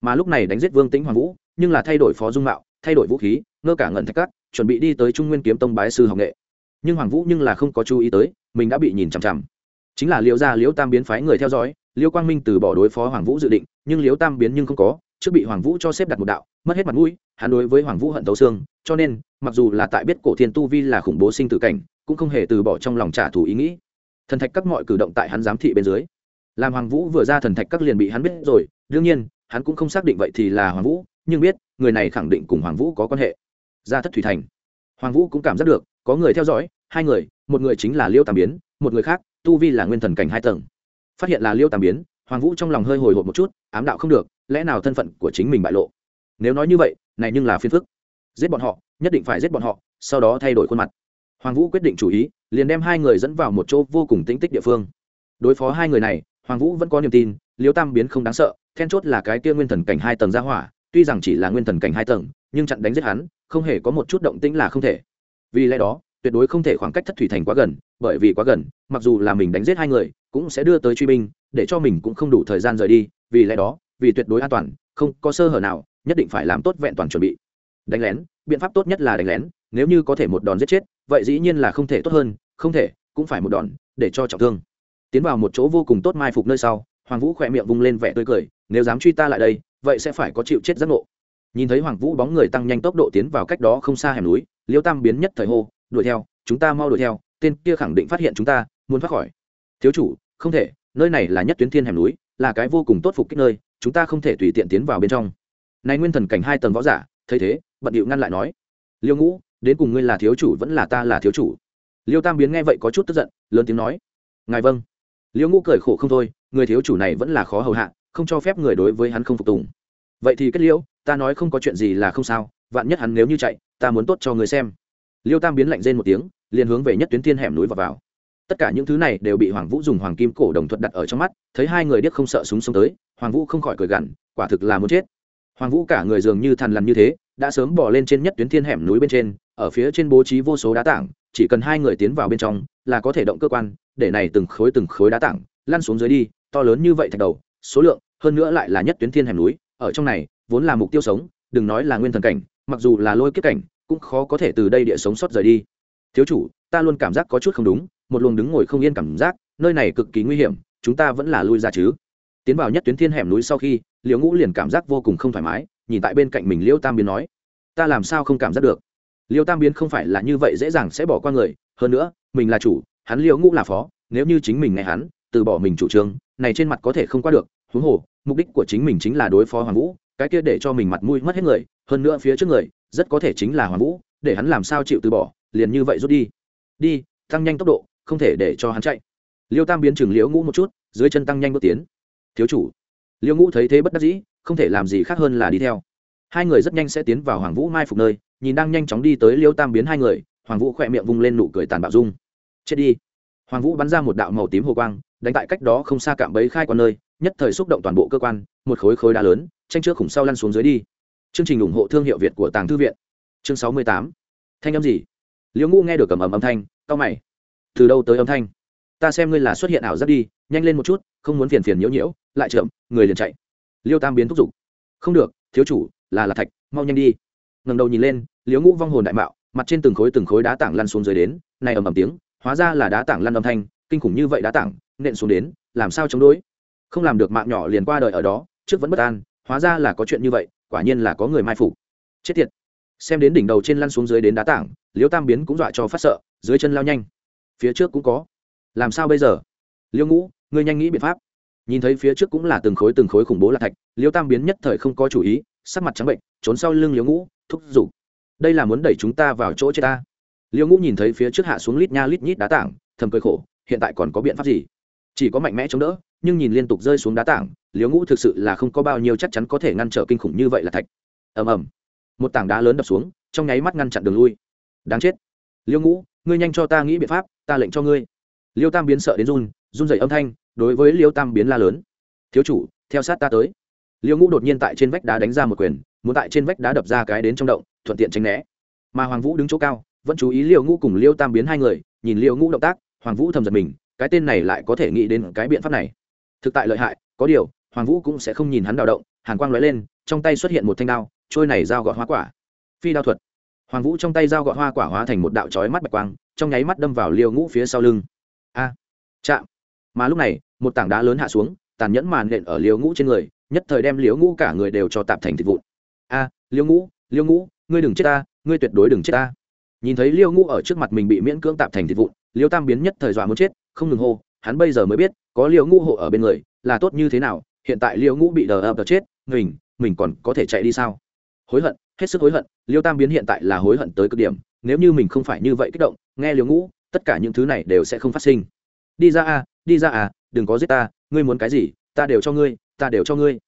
Speaker 1: Mà lúc này đánh giết vương tĩnh hoàng vũ, nhưng là thay đổi phó dung mạo, thay đổi vũ khí, ngơ cả ngẩn thạch cắt chuẩn bị đi tới trung nguyên kiếm tông bái sư học nghệ. Nhưng hoàng vũ nhưng là không có chú ý tới, mình đã bị nhìn chằm chằm. Chính là liễu gia, liễu tam biến phái người theo dõi, liễu quang minh từ bỏ đối phó hoàng vũ dự định, nhưng liễu tam biến nhưng không có trước bị hoàng vũ cho xếp đặt một đạo, mất hết mặt mũi, hắn đối với hoàng vũ hận tấu xương, cho nên, mặc dù là tại biết cổ thiên tu vi là khủng bố sinh tử cảnh, cũng không hề từ bỏ trong lòng trả thù ý nghĩ. Thần thạch các mọi cử động tại hắn giám thị bên dưới. Làm hoàng vũ vừa ra thần thạch các liền bị hắn biết rồi, đương nhiên, hắn cũng không xác định vậy thì là hoàng vũ, nhưng biết, người này khẳng định cùng hoàng vũ có quan hệ. Ra thất thủy thành. Hoàng vũ cũng cảm giác được, có người theo dõi, hai người, một người chính là liêu tam biến, một người khác, tu vi là nguyên thần cảnh hai tầng. Phát hiện là liêu tam biến hoàng vũ trong lòng hơi hồi hộp một chút, ám đạo không được, lẽ nào thân phận của chính mình bại lộ? Nếu nói như vậy, này nhưng là phiền phức. Giết bọn họ, nhất định phải giết bọn họ, sau đó thay đổi khuôn mặt. Hoàng vũ quyết định chủ ý, liền đem hai người dẫn vào một chỗ vô cùng tĩnh tích địa phương. Đối phó hai người này, hoàng vũ vẫn có niềm tin, liêu tam biến không đáng sợ, then chốt là cái kia nguyên thần cảnh hai tầng ra hỏa, tuy rằng chỉ là nguyên thần cảnh hai tầng, nhưng chặn đánh giết hắn, không hề có một chút động tĩnh là không thể. Vì lẽ đó, tuyệt đối không thể khoảng cách thất thủy thành quá gần, bởi vì quá gần, mặc dù là mình đánh giết hai người cũng sẽ đưa tới truy binh, để cho mình cũng không đủ thời gian rời đi, vì lẽ đó, vì tuyệt đối an toàn, không có sơ hở nào, nhất định phải làm tốt vẹn toàn chuẩn bị. Đánh lén, biện pháp tốt nhất là đánh lén, nếu như có thể một đòn giết chết, vậy dĩ nhiên là không thể tốt hơn, không thể, cũng phải một đòn, để cho trọng thương. Tiến vào một chỗ vô cùng tốt mai phục nơi sau, hoàng vũ khỏe miệng vung lên vẻ tươi cười, nếu dám truy ta lại đây, vậy sẽ phải có chịu chết giác ngộ. Nhìn thấy hoàng vũ bóng người tăng nhanh tốc độ tiến vào cách đó không xa hẻm núi, liêu tam biến nhất thời hô, đuổi theo, chúng ta mau đuổi theo, tên kia khẳng định phát hiện chúng ta, muốn thoát khỏi. Thiếu chủ không thể nơi này là nhất tuyến thiên hẻm núi là cái vô cùng tốt phục kích nơi chúng ta không thể tùy tiện tiến vào bên trong. Này nguyên thần cảnh hai tầng võ giả thấy thế bận điệu ngăn lại nói. Liêu ngũ đến cùng ngươi là thiếu chủ vẫn là ta là thiếu chủ? Liêu tam biến nghe vậy có chút tức giận lớn tiếng nói. Ngài vâng. Liêu ngũ cười khổ không thôi người thiếu chủ này vẫn là khó hầu hạ không cho phép người đối với hắn không phục tùng. Vậy thì kết liễu ta nói không có chuyện gì là không sao vạn nhất hắn nếu như chạy ta muốn tốt cho người xem. Liêu tam biến lạnh rên một tiếng liền hướng về nhất tuyến thiên hẻm núi vào, vào tất cả những thứ này đều bị hoàng vũ dùng hoàng kim cổ đồng thuật đặt ở trong mắt, thấy hai người điếc không sợ súng xông tới, hoàng vũ không khỏi cười gằn, quả thực là muốn chết. Hoàng vũ cả người dường như thằn lằn như thế, đã sớm bỏ lên trên nhất tuyến thiên hẻm núi bên trên, ở phía trên bố trí vô số đá tảng, chỉ cần hai người tiến vào bên trong là có thể động cơ quan, để này từng khối từng khối đá tảng lăn xuống dưới đi, to lớn như vậy thạch đầu, số lượng, hơn nữa lại là nhất tuyến thiên hẻm núi, ở trong này, vốn là mục tiêu sống, đừng nói là nguyên thần cảnh, mặc dù là lôi kiếp cảnh, cũng khó có thể từ đây địa sống sót rời đi. Thiếu chủ, ta luôn cảm giác có chút không đúng một luồng đứng ngồi không yên cảm giác, nơi này cực kỳ nguy hiểm, chúng ta vẫn là lui ra chứ. Tiến vào nhất tuyến thiên hẻm núi sau khi, liễu ngũ liền cảm giác vô cùng không thoải mái, nhìn tại bên cạnh mình liễu tam biến nói, ta làm sao không cảm giác được? Liễu tam biến không phải là như vậy dễ dàng sẽ bỏ qua người, hơn nữa, mình là chủ, hắn liễu ngũ là phó, nếu như chính mình nghe hắn, từ bỏ mình chủ trương, này trên mặt có thể không qua được, huống hồ, mục đích của chính mình chính là đối phó hoàng vũ, cái kia để cho mình mặt mũi mất hết người, hơn nữa phía trước người, rất có thể chính là hoàng vũ, để hắn làm sao chịu từ bỏ, liền như vậy rút đi. Đi, tăng nhanh tốc độ không thể để cho hắn chạy. Liêu tam biến chừng liễu ngũ một chút, dưới chân tăng nhanh bước tiến. Thiếu chủ. Liễu ngũ thấy thế bất đắc dĩ, không thể làm gì khác hơn là đi theo. Hai người rất nhanh sẽ tiến vào hoàng vũ mai phục nơi, nhìn đang nhanh chóng đi tới liêu tam biến hai người, hoàng vũ khỏe miệng vung lên nụ cười tàn bạo dung chết đi. Hoàng vũ bắn ra một đạo màu tím hồ quang, đánh tại cách đó không xa cạm bẫy khai quan nơi, nhất thời xúc động toàn bộ cơ quan, một khối khối đá lớn, tranh trước khủng sau lăn xuống dưới đi. Chương trình ủng hộ thương hiệu việt của tàng thư viện. Chương sáu mươi tám. Thanh âm gì? Liễu ngũ nghe được cầm ầm âm thanh, cau mày từ đâu tới âm thanh? Ta xem ngươi là xuất hiện ảo giác đi, nhanh lên một chút, không muốn phiền phiền nhiễu nhiễu, lại chậm, người liền chạy. Liêu tam biến thúc giục. Không được, thiếu chủ, là là thạch, mau nhanh đi. Ngầm đầu nhìn lên liếu ngũ vong hồn đại mạo, mặt trên từng khối từng khối đá tảng lăn xuống dưới đến, này ầm ầm tiếng, hóa ra là đá tảng lăn âm thanh, kinh khủng như vậy đá tảng, nện xuống đến, làm sao chống đối? Không làm được mạng nhỏ liền qua đời ở đó, trước vẫn bất an, hóa ra là có chuyện như vậy, quả nhiên là có người mai phục. Chết tiệt. Xem đến đỉnh đầu trên lăn xuống dưới đến đá tảng liếu tam biến cũng dọa cho phát sợ, dưới chân lao nhanh phía trước cũng có. Làm sao bây giờ? Liêu ngũ, ngươi nhanh nghĩ biện pháp. Nhìn thấy phía trước cũng là từng khối từng khối khủng bố là thạch, liêu tam biến nhất thời không có chủ ý, sắc mặt trắng bệnh, trốn sau lưng liêu ngũ, thúc giục. Đây là muốn đẩy chúng ta vào chỗ chết ta. Liêu ngũ nhìn thấy phía trước hạ xuống lít nha lít nhít đá tảng, thầm cười khổ, hiện tại còn có biện pháp gì? Chỉ có mạnh mẽ chống đỡ, nhưng nhìn liên tục rơi xuống đá tảng, liêu ngũ thực sự là không có bao nhiêu chắc chắn có thể ngăn trở kinh khủng như vậy là thạch. Ầm ầm. Một tảng đá lớn đập xuống, trong nháy mắt ngăn chặn đường lui. Đáng chết. Liêu ngũ, ngươi nhanh cho ta nghĩ biện pháp ta lệnh cho ngươi. Liêu tam biến sợ đến run run dày âm thanh, đối với liêu tam biến la lớn. Thiếu chủ, theo sát ta tới. Liêu ngũ đột nhiên tại trên vách đá đánh ra một quyền, muốn tại trên vách đá đập ra cái đến trong động, thuận tiện tránh né. Mà hoàng vũ đứng chỗ cao, vẫn chú ý liêu ngũ cùng liêu tam biến hai người, nhìn liêu ngũ động tác, hoàng vũ thầm giật mình, cái tên này lại có thể nghĩ đến cái biện pháp này. Thực tại lợi hại, có điều, hoàng vũ cũng sẽ không nhìn hắn đào động, hàn quang lóe lên, trong tay xuất hiện một thanh đao, trôi này dao gọt hoa quả. Phi đao thuật. Hoàng vũ trong tay dao gọt hoa quả hóa thành một đạo trói mắt bạch quang trong nháy mắt đâm vào liêu ngũ phía sau lưng. A, chạm. Mà lúc này, một tảng đá lớn hạ xuống, tàn nhẫn màn nện ở liêu ngũ trên người, nhất thời đem liêu ngũ cả người đều cho tạp thành thịt vụn. A, liêu ngũ liêu ngũ, ngươi đừng chết ta, ngươi tuyệt đối đừng chết ta. Nhìn thấy liêu ngũ ở trước mặt mình bị miễn cưỡng tạp thành thịt vụn, liêu tam biến nhất thời dọa muốn chết, không ngừng hô, hắn bây giờ mới biết, có liêu ngũ hộ ở bên người, là tốt như thế nào, hiện tại liêu ngũ bị đờ ập đờ chết, mình mình còn có thể chạy đi sao? Hối hận, hết sức hối hận, liêu tam biến hiện tại là hối hận tới cực điểm, nếu như mình không phải như vậy kích động, nghe liêu ngũ, tất cả những thứ này đều sẽ không phát sinh. Đi ra a đi ra à đừng có giết ta, ngươi muốn cái gì, ta đều cho ngươi, ta đều cho ngươi.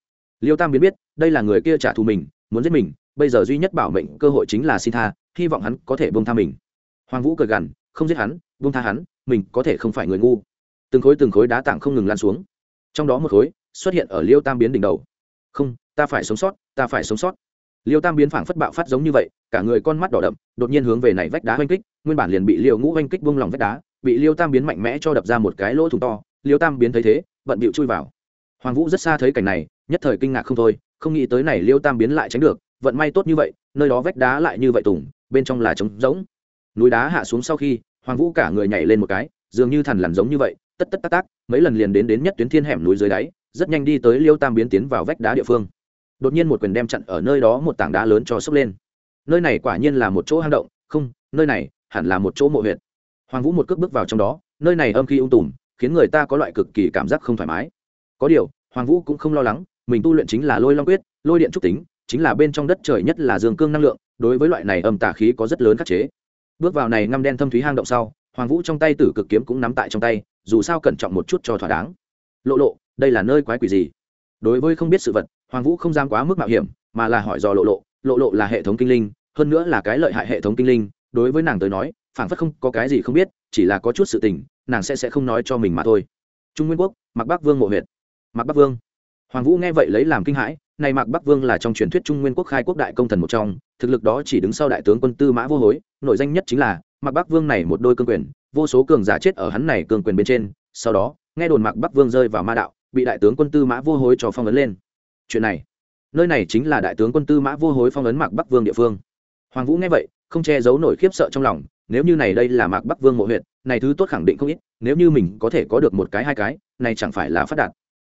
Speaker 1: Liêu tam biến biết, đây là người kia trả thù mình, muốn giết mình, bây giờ duy nhất bảo mệnh cơ hội chính là xin tha, hy vọng hắn có thể buông tha mình. Hoàng vũ cười gằn, không giết hắn, buông tha hắn, mình có thể không phải người ngu. Từng khối từng khối đá tảng không ngừng lan xuống. Trong đó một khối xuất hiện ở liêu tam biến đỉnh đầu. Không, ta phải sống sót, ta phải sống sót liêu tam biến phảng phất bạo phát giống như vậy, cả người con mắt đỏ đậm, đột nhiên hướng về này vách đá oanh kích, nguyên bản liền bị liêu ngũ oanh kích buông lòng vách đá, bị liêu tam biến mạnh mẽ cho đập ra một cái lỗ thủng to, liêu tam biến thấy thế bận bịu chui vào. Hoàng vũ rất xa thấy cảnh này, nhất thời kinh ngạc không thôi, không nghĩ tới này liêu tam biến lại tránh được, vận may tốt như vậy, nơi đó vách đá lại như vậy tùng, bên trong là trống rỗng. Núi đá hạ xuống sau khi, hoàng vũ cả người nhảy lên một cái, dường như thằn lằn giống như vậy, tất tất tác tác, mấy lần liền đến đến nhất tuyến thiên hẻm núi dưới đáy, rất nhanh đi tới liêu tam biến tiến vào vách đá địa phương đột nhiên một quyền đem chặn ở nơi đó một tảng đá lớn cho sốc lên. Nơi này quả nhiên là một chỗ hang động, không, nơi này hẳn là một chỗ mộ huyệt. hoàng vũ một cước bước vào trong đó, nơi này âm khi ung tùm, khiến người ta có loại cực kỳ cảm giác không thoải mái. Có điều, hoàng vũ cũng không lo lắng, mình tu luyện chính là lôi long quyết, lôi điện trúc tính, chính là bên trong đất trời nhất là dương cương năng lượng, đối với loại này âm tà khí có rất lớn khắc chế. Bước vào này ngăm đen thâm thúy hang động sau, hoàng vũ trong tay tử cực kiếm cũng nắm tại trong tay, dù sao cẩn trọng một chút cho thỏa đáng. Lộ lộ, đây là nơi quái quỷ gì? Đối với không biết sự vật hoàng vũ không dám quá mức mạo hiểm, mà là hỏi dò lộ lộ lộ lộ là hệ thống kinh linh, hơn nữa là cái lợi hại hệ thống kinh linh, đối với nàng tới nói, phảng phất không có cái gì không biết, chỉ là có chút sự tình, nàng sẽ sẽ không nói cho mình mà thôi. Trung nguyên quốc mặc bắc vương mộ huyện mặc bắc vương. Hoàng vũ nghe vậy lấy làm kinh hãi này mặc bắc vương là trong truyền thuyết trung nguyên quốc khai quốc đại công thần một trong, thực lực đó chỉ đứng sau đại tướng quân tư mã vô hối nội danh nhất chính là mặc bắc vương này một đôi cương quyền, vô số cường giả chết ở hắn này cương quyền bên trên, sau đó, nghe đồn mặc bắc vương rơi vào ma đạo, bị đại tướng quân tư mã vô hối cho phong ấn lên chuyện này. Nơi này chính là đại tướng quân tư mã vô hối phong ấn mạc bắc vương địa phương. Hoàng vũ nghe vậy, không che giấu nổi khiếp sợ trong lòng, nếu như này đây là mạc bắc vương mộ huyện này thứ tốt khẳng định không ít, nếu như mình có thể có được một cái hai cái, này chẳng phải là phát đạt.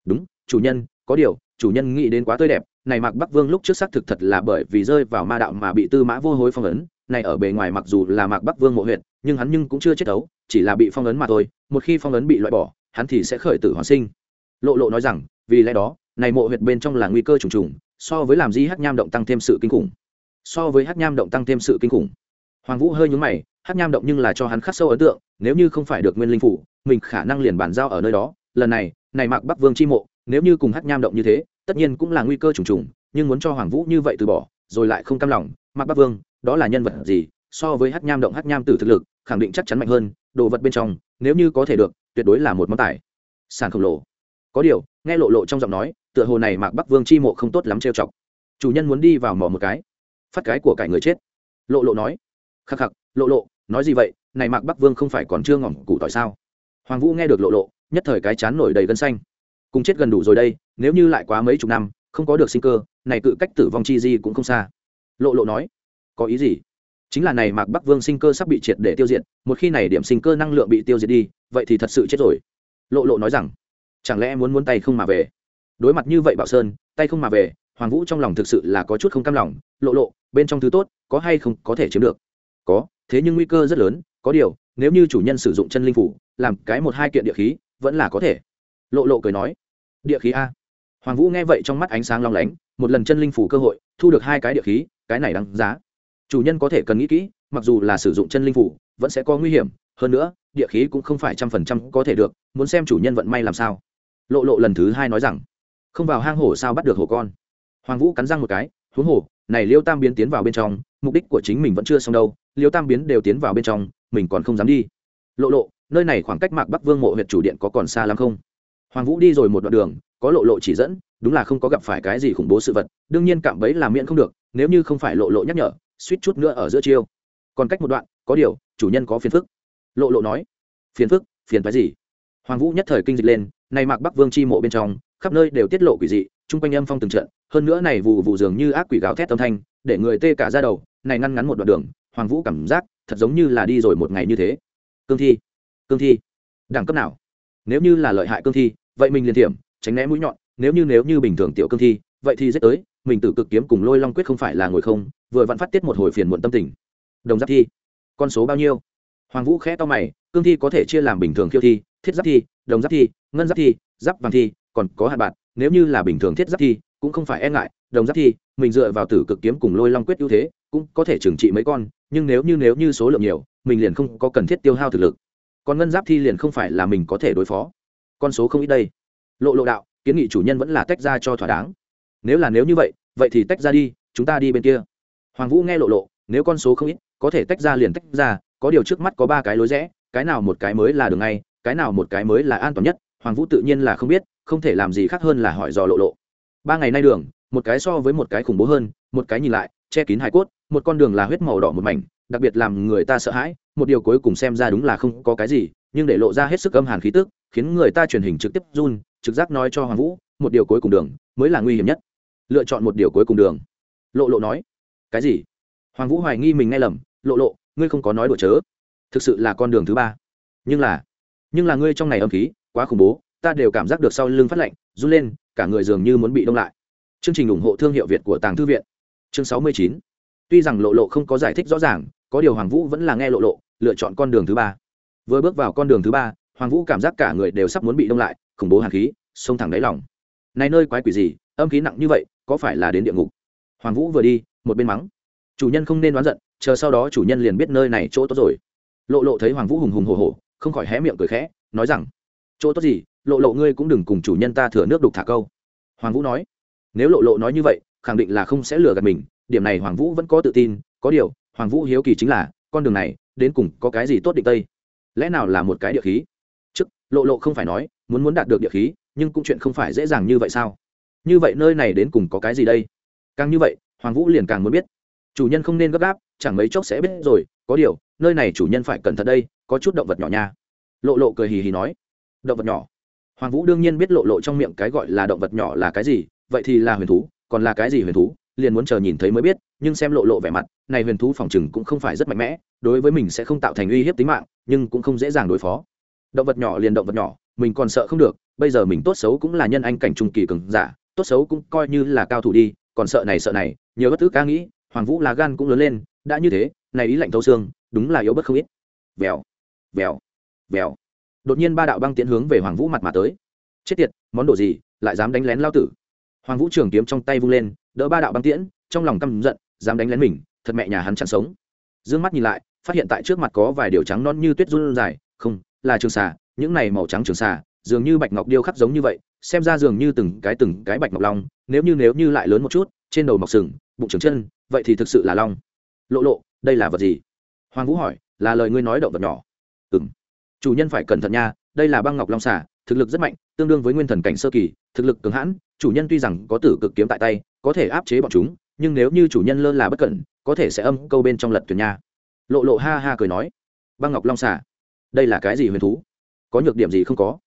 Speaker 1: Đúng, chủ nhân, có điều, chủ nhân nghĩ đến quá tươi đẹp, này mạc bắc vương lúc trước xác thực thật là bởi vì rơi vào ma đạo mà bị tư mã vô hối phong ấn, này ở bề ngoài mặc dù là mạc bắc vương mộ huyện nhưng hắn nhưng cũng chưa chết đấu, chỉ là bị phong ấn mà thôi, một khi phong ấn bị loại bỏ, hắn thì sẽ khởi tử hoàn sinh. Lộ lộ nói rằng, vì lẽ đó này mộ huyệt bên trong là nguy cơ trùng trùng, so với làm di hát nham động tăng thêm sự kinh khủng. So với hát nham động tăng thêm sự kinh khủng. Hoàng vũ hơi nhúng mày hát nham động nhưng là cho hắn khắc sâu ấn tượng, nếu như không phải được nguyên linh phủ, mình khả năng liền bàn giao ở nơi đó. Lần này này mạc bắc vương chi mộ, nếu như cùng hát nham động như thế, tất nhiên cũng là nguy cơ trùng trùng, nhưng muốn cho hoàng vũ như vậy từ bỏ, rồi lại không cam lòng, mạc bắc vương, đó là nhân vật gì? So với hát nham động hát nham tử thực lực, khẳng định chắc chắn mạnh hơn, đồ vật bên trong, nếu như có thể được, tuyệt đối là một món tài. Sản khổng lồ. Có điều, nghe lộ lộ trong giọng nói tựa hồ này mạc bắc vương chi mộ không tốt lắm trêu chọc. Chủ nhân muốn đi vào mỏ một cái. Phát cái của cải người chết. Lộ lộ nói. Khắc khắc, lộ lộ, nói gì vậy? Này mạc bắc vương không phải còn chưa ngỏm củ tỏi sao? Hoàng vũ nghe được lộ lộ, nhất thời cái chán nổi đầy gân xanh. Cùng chết gần đủ rồi đây, nếu như lại quá mấy chục năm, không có được sinh cơ, này cự cách tử vong chi di cũng không xa. Lộ lộ nói. Có ý gì? Chính là này mạc bắc vương sinh cơ sắp bị triệt để tiêu diệt, một khi này điểm sinh cơ năng lượng bị tiêu diệt đi, vậy thì thật sự chết rồi. Lộ lộ nói rằng, chẳng lẽ muốn muốn tay không mà về? Đối mặt như vậy bảo sơn, tay không mà về, hoàng vũ trong lòng thực sự là có chút không cam lòng, lộ lộ, bên trong thứ tốt, có hay không có thể chiếm được? Có, thế nhưng nguy cơ rất lớn, có điều, nếu như chủ nhân sử dụng chân linh phủ, làm cái một hai kiện địa khí, vẫn là có thể. Lộ lộ cười nói, địa khí a? Hoàng vũ nghe vậy trong mắt ánh sáng long lánh, một lần chân linh phủ cơ hội, thu được hai cái địa khí, cái này đáng giá. Chủ nhân có thể cần nghĩ kỹ, mặc dù là sử dụng chân linh phủ, vẫn sẽ có nguy hiểm, hơn nữa, địa khí cũng không phải trăm phần trăm có thể được, muốn xem chủ nhân vận may làm sao. Lộ lộ lần thứ hai nói rằng không vào hang hổ sao bắt được hổ con. Hoàng vũ cắn răng một cái, huống hổ này liêu tam biến tiến vào bên trong, mục đích của chính mình vẫn chưa xong đâu, liêu tam biến đều tiến vào bên trong, mình còn không dám đi. Lộ lộ, nơi này khoảng cách mạc bắc vương mộ huyện chủ điện có còn xa lắm không? Hoàng vũ đi rồi một đoạn đường, có lộ lộ chỉ dẫn, đúng là không có gặp phải cái gì khủng bố sự vật, đương nhiên cạm bẫy làm miễn không được, nếu như không phải lộ lộ nhắc nhở, suýt chút nữa ở giữa chiêu. Còn cách một đoạn, có điều, chủ nhân có phiền phức. Lộ lộ nói, phiền phức? Phiền phái gì? Hoàng vũ nhất thời kinh dịch lên, này mạc bắc vương chi mộ bên trong khắp nơi đều tiết lộ quỷ dị, chung quanh âm phong từng trận, hơn nữa này vụ vụ dường như ác quỷ gào thét âm thanh, để người tê cả ra đầu, này ngăn ngắn một đoạn đường, hoàng vũ cảm giác thật giống như là đi rồi một ngày như thế. Cương thi cương thi, đẳng cấp nào? Nếu như là lợi hại cương thi, vậy mình liền thiểm, tránh né mũi nhọn, nếu như nếu như bình thường tiểu cương thi, vậy thì dễ tới, mình tự cực kiếm cùng lôi long quyết không phải là ngồi không, vừa vặn phát tiết một hồi phiền muộn tâm tình. Đồng giáp thi, con số bao nhiêu? Hoàng vũ khẽ to mày, cương thi có thể chia làm bình thường khiêu thi, thiết giáp thi, đồng giáp thi, ngân giáp thi, giáp vàng thi còn có hạt bạc nếu như là bình thường thiết giáp thi, cũng không phải e ngại, đồng giáp thi, mình dựa vào tử cực kiếm cùng lôi long quyết ưu thế, cũng có thể trừng trị mấy con, nhưng nếu như nếu như số lượng nhiều, mình liền không có cần thiết tiêu hao thực lực. Còn ngân giáp thi liền không phải là mình có thể đối phó. Con số không ít đây. Lộ lộ đạo, kiến nghị chủ nhân vẫn là tách ra cho thỏa đáng. Nếu là nếu như vậy vậy thì tách ra đi, chúng ta đi bên kia. Hoàng vũ nghe lộ lộ, nếu con số không ít, có thể tách ra liền tách ra, có điều trước mắt có ba cái lối rẽ, cái nào một cái mới là đường ngay, cái nào một cái mới là an toàn nhất, hoàng vũ tự nhiên là không biết không thể làm gì khác hơn là hỏi dò lộ lộ. Ba ngày nay đường, một cái so với một cái khủng bố hơn, một cái nhìn lại, che kín hải cốt, một con đường là huyết màu đỏ một mảnh, đặc biệt làm người ta sợ hãi, một điều cuối cùng xem ra đúng là không có cái gì, nhưng để lộ ra hết sức âm hàn khí tức, khiến người ta truyền hình trực tiếp run, trực giác nói cho hoàng vũ, một điều cuối cùng đường mới là nguy hiểm nhất. Lựa chọn một điều cuối cùng đường. Lộ lộ nói, cái gì? Hoàng vũ hoài nghi mình nghe lầm, lộ lộ, ngươi không có nói đùa chớ. Thực sự là con đường thứ ba. Nhưng là nhưng là ngươi trong này âm khí quá khủng bố ta đều cảm giác được sau lưng phát lạnh, run lên, cả người dường như muốn bị đông lại. Chương trình ủng hộ thương hiệu việt của tàng thư viện. Chương sáu mươi chín. Tuy rằng lộ lộ không có giải thích rõ ràng, có điều hoàng vũ vẫn là nghe lộ lộ, lựa chọn con đường thứ ba. Vừa bước vào con đường thứ ba, hoàng vũ cảm giác cả người đều sắp muốn bị đông lại, khủng bố hàn khí xông thẳng đáy lòng. Này nơi quái quỷ gì, âm khí nặng như vậy, có phải là đến địa ngục? Hoàng vũ vừa đi, một bên mắng. Chủ nhân không nên đoán giận, chờ sau đó chủ nhân liền biết nơi này chỗ tốt rồi. Lộ lộ thấy hoàng vũ hùng hùng hồ hồ không khỏi hé miệng cười khẽ, nói rằng, chỗ tốt gì? Lộ lộ ngươi cũng đừng cùng chủ nhân ta thừa nước đục thả câu. Hoàng vũ nói, nếu lộ lộ nói như vậy, khẳng định là không sẽ lừa gạt mình, điểm này hoàng vũ vẫn có tự tin, có điều, hoàng vũ hiếu kỳ chính là, con đường này, đến cùng có cái gì tốt định tây? Lẽ nào là một cái địa khí? Chức lộ lộ không phải nói, muốn muốn đạt được địa khí, nhưng cũng chuyện không phải dễ dàng như vậy sao? Như vậy nơi này đến cùng có cái gì đây? Càng như vậy, hoàng vũ liền càng muốn biết. Chủ nhân không nên gấp gáp, chẳng mấy chốc sẽ biết rồi, có điều, nơi này chủ nhân phải cẩn thận đây, có chút động vật nhỏ nha. Lộ lộ cười hì hì nói, động vật nhỏ? Hoàng vũ đương nhiên biết lộ lộ trong miệng cái gọi là động vật nhỏ là cái gì, vậy thì là huyền thú, còn là cái gì huyền thú, liền muốn chờ nhìn thấy mới biết, nhưng xem lộ lộ vẻ mặt, này huyền thú phòng chừng cũng không phải rất mạnh mẽ, đối với mình sẽ không tạo thành uy hiếp tính mạng, nhưng cũng không dễ dàng đối phó. Động vật nhỏ liền động vật nhỏ, mình còn sợ không được, bây giờ mình tốt xấu cũng là nhân anh cảnh trung kỳ cường giả, tốt xấu cũng coi như là cao thủ đi, còn sợ này sợ này, nhiều bất thứ ca nghĩ, hoàng vũ là gan cũng lớn lên, đã như thế, này ý lạnh thấu xương, đúng là yếu bất không ít. Vèo vèo vèo đột nhiên ba đạo băng tiến hướng về hoàng vũ mặt mà tới. Chết tiệt, món đồ gì, lại dám đánh lén lao tử? Hoàng vũ trường kiếm trong tay vung lên, đỡ ba đạo băng tiễn, trong lòng căm giận, dám đánh lén mình, thật mẹ nhà hắn chẳng sống. D ư ơ n g mắt nhìn lại, phát hiện tại trước mặt có vài điều trắng non như tuyết run dài, không, là trường xà, những này màu trắng trường xà, dường như bạch ngọc điêu khắc giống như vậy, xem ra dường như từng cái từng cái bạch ngọc long, nếu như nếu như lại lớn một chút, trên đầu mọc sừng, bụng trường chân, vậy thì thực sự là long. Lộ lộ, đây là vật gì? Hoàng vũ hỏi, là lời ngươi nói động vật nhỏ. Ừ m chủ nhân phải cẩn thận nha, đây là băng ngọc long xà, thực lực rất mạnh, tương đương với nguyên thần cảnh sơ kỳ, thực lực cường hãn, chủ nhân tuy rằng có tử cực kiếm tại tay, có thể áp chế bọn chúng, nhưng nếu như chủ nhân lơ là bất cẩn, có thể sẽ âm câu bên trong lật thuyền nha. Lộ lộ ha ha cười nói. Băng ngọc long xả đây là cái gì huyền thú? Có nhược điểm gì không có?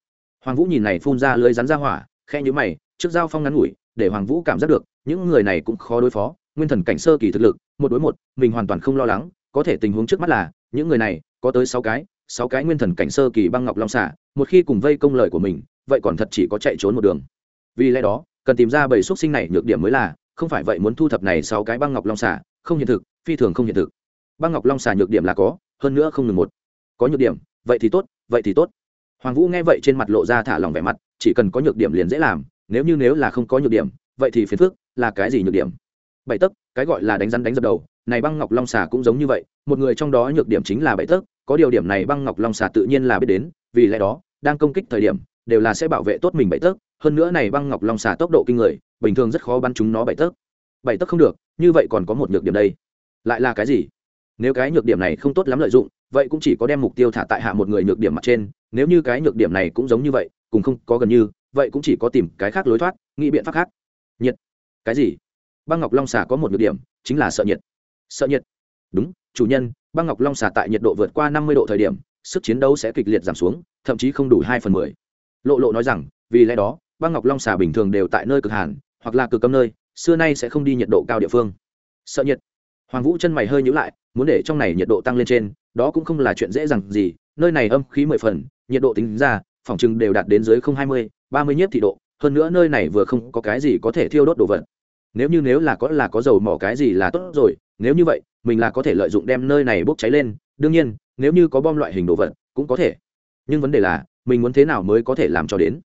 Speaker 1: Hoàng vũ nhìn này phun ra lưới rắn ra hỏa khe nhữ mày, trước dao phong ngắn ngủi, để hoàng vũ cảm giác được, những người này cũng khó đối phó, nguyên thần cảnh sơ kỳ thực lực, một đối một, mình hoàn toàn không lo lắng, có thể tình huống trước mắt là, những người này, có tới sáu cái sáu cái nguyên thần cảnh sơ kỳ băng ngọc long xả, một khi cùng vây công lời của mình, vậy còn thật chỉ có chạy trốn một đường. Vì lẽ đó, cần tìm ra bảy xuất sinh này nhược điểm mới là, không phải vậy muốn thu thập này sáu cái băng ngọc long xà không hiện thực, phi thường không hiện thực. Băng ngọc long xà nhược điểm là có, hơn nữa không ngừng một. Có nhược điểm, vậy thì tốt, vậy thì tốt. Hoàng vũ nghe vậy trên mặt lộ ra thả lòng vẻ mặt, chỉ cần có nhược điểm liền dễ làm, nếu như nếu là không có nhược điểm, vậy thì phiền phức, là cái gì nhược điểm? Bảy tấc, cái gọi là đánh rắn đánh dập đầu, này băng ngọc long xà cũng giống như vậy, một người trong đó nhược điểm chính là bảy tấc có điều điểm này băng ngọc long xà tự nhiên là biết đến, vì lẽ đó, đang công kích thời điểm, đều là sẽ bảo vệ tốt mình bảy tấc. Hơn nữa này băng ngọc long xà tốc độ kinh người, bình thường rất khó bắn chúng nó bảy tấc. Bảy tấc không được, như vậy còn có một nhược điểm đây. Lại là cái gì? Nếu cái nhược điểm này không tốt lắm lợi dụng, vậy cũng chỉ có đem mục tiêu thả tại hạ một người nhược điểm mặt trên. Nếu như cái nhược điểm này cũng giống như vậy, cùng không có gần như, vậy cũng chỉ có tìm cái khác lối thoát, nghĩ biện pháp khác. Nhiệt. Cái gì? Băng ngọc long xà có một nhược điểm, chính là sợ nhiệt. Sợ nhiệt. Đúng chủ nhân, băng ngọc long xà tại nhiệt độ vượt qua năm mươi độ thời điểm, sức chiến đấu sẽ kịch liệt giảm xuống, thậm chí không đủ hai phần mười. Lộ lộ nói rằng, vì lẽ đó, băng ngọc long xà bình thường đều tại nơi cực hàn, hoặc là cực cấm nơi, xưa nay sẽ không đi nhiệt độ cao địa phương. Sợ nhiệt. Hoàng vũ chân mày hơi nhữ lại, muốn để trong này nhiệt độ tăng lên trên, đó cũng không là chuyện dễ dàng gì, nơi này âm khí mười phần, nhiệt độ tính ra, phòng chừng đều đạt đến dưới không hai mươi, ba mươi nhất thị độ, hơn nữa nơi này vừa không có cái gì có thể thiêu đốt đồ vật nếu như nếu là có là có dầu mỏ cái gì là tốt rồi, nếu như vậy, mình là có thể lợi dụng đem nơi này bốc cháy lên. Đương nhiên, nếu như có bom loại hình đồ vật, cũng có thể. Nhưng vấn đề là, mình muốn thế nào mới có thể làm cho đến?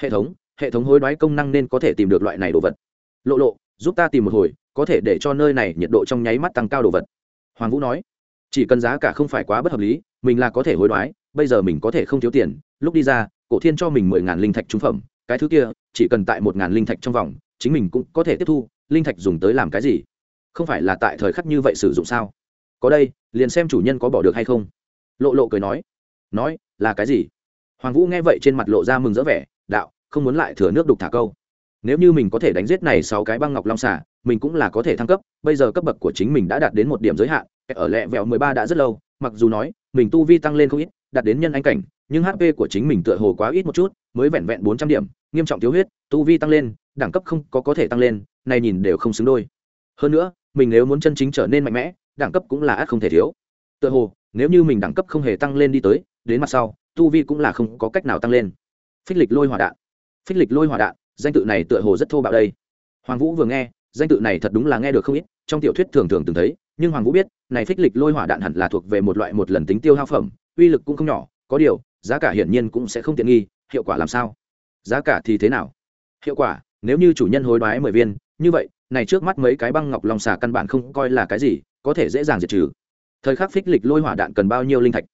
Speaker 1: Hệ thống hệ thống hối đoái công năng nên có thể tìm được loại này đồ vật. Lộ lộ, giúp ta tìm một hồi, có thể để cho nơi này nhiệt độ trong nháy mắt tăng cao đồ vật. Hoàng vũ nói, chỉ cần giá cả không phải quá bất hợp lý, mình là có thể hối đoái, bây giờ mình có thể không thiếu tiền. Lúc đi ra, cổ thiên cho mình mười ngàn linh thạch trung phẩm, cái thứ kia, chỉ cần tại một ngàn linh thạch trong vòng chính mình cũng có thể tiếp thu, linh thạch dùng tới làm cái gì? Không phải là tại thời khắc như vậy sử dụng sao? Có đây, liền xem chủ nhân có bỏ được hay không. Lộ lộ cười nói. Nói, là cái gì? Hoàng vũ nghe vậy trên mặt lộ ra mừng rỡ vẻ, đạo, không muốn lại thừa nước đục thả câu. Nếu như mình có thể đánh giết này sáu cái băng ngọc long xả mình cũng là có thể thăng cấp, bây giờ cấp bậc của chính mình đã đạt đến một điểm giới hạn ở lẹ vẹo mười ba đã rất lâu, mặc dù nói, mình tu vi tăng lên không ít, đạt đến nhân anh cảnh nhưng hp của chính mình tựa hồ quá ít một chút, mới vẹn vẹn bốn trăm điểm, nghiêm trọng thiếu huyết, tu vi tăng lên, đẳng cấp không có có thể tăng lên, này nhìn đều không xứng đôi. Hơn nữa, mình nếu muốn chân chính trở nên mạnh mẽ, đẳng cấp cũng là ắt không thể thiếu. Tựa hồ, nếu như mình đẳng cấp không hề tăng lên đi tới, đến mặt sau, tu vi cũng là không có cách nào tăng lên. Phích lịch lôi hỏa đạn. Phích lịch lôi hỏa đạn, danh tự này tựa hồ rất thô bạo đây. Hoàng vũ vừa nghe, danh tự này thật đúng là nghe được không ít, trong tiểu thuyết thường thường từng thấy, nhưng hoàng vũ biết, này phích lịch lôi hỏa đạn hẳn là thuộc về một loại một lần tính tiêu hao phẩm, uy lực cũng không nhỏ, có điều giá cả hiển nhiên cũng sẽ không tiện nghi, hiệu quả làm sao? Giá cả thì thế nào? Hiệu quả, nếu như chủ nhân hối đoái mười viên, như vậy, này trước mắt mấy cái băng ngọc long xà căn bản không coi là cái gì, có thể dễ dàng diệt trừ. Thời khắc phích lịch lôi hỏa đạn cần bao nhiêu linh thạch?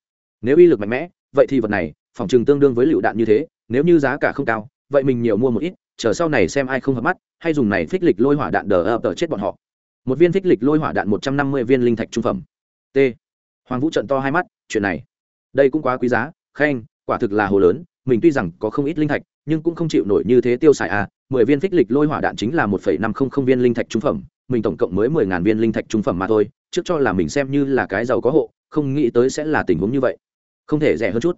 Speaker 1: Nếu uy lực mạnh mẽ, vậy thì vật này, phòng chừng tương đương với lựu đạn như thế, nếu như giá cả không cao, vậy mình nhiều mua một ít, chờ sau này xem ai không hợp mắt, hay dùng này phích lịch lôi hỏa đạn đờ ập chết bọn họ. Một viên phích lịch lôi hỏa đạn một trăm năm mươi viên linh thạch trung phẩm. T. Hoàng vũ trận to hai mắt, chuyện này, đây cũng quá quý giá khen quả thực là hồ lớn, mình tuy rằng có không ít linh thạch, nhưng cũng không chịu nổi như thế tiêu xài à. Mười viên phích lịch lôi hỏa đạn chính là một phẩy năm không không viên linh thạch trung phẩm, mình tổng cộng mới mười ngàn viên linh thạch trung phẩm mà thôi, trước cho là mình xem như là cái giàu có hộ, không nghĩ tới sẽ là tình huống như vậy. Không thể rẻ hơn chút.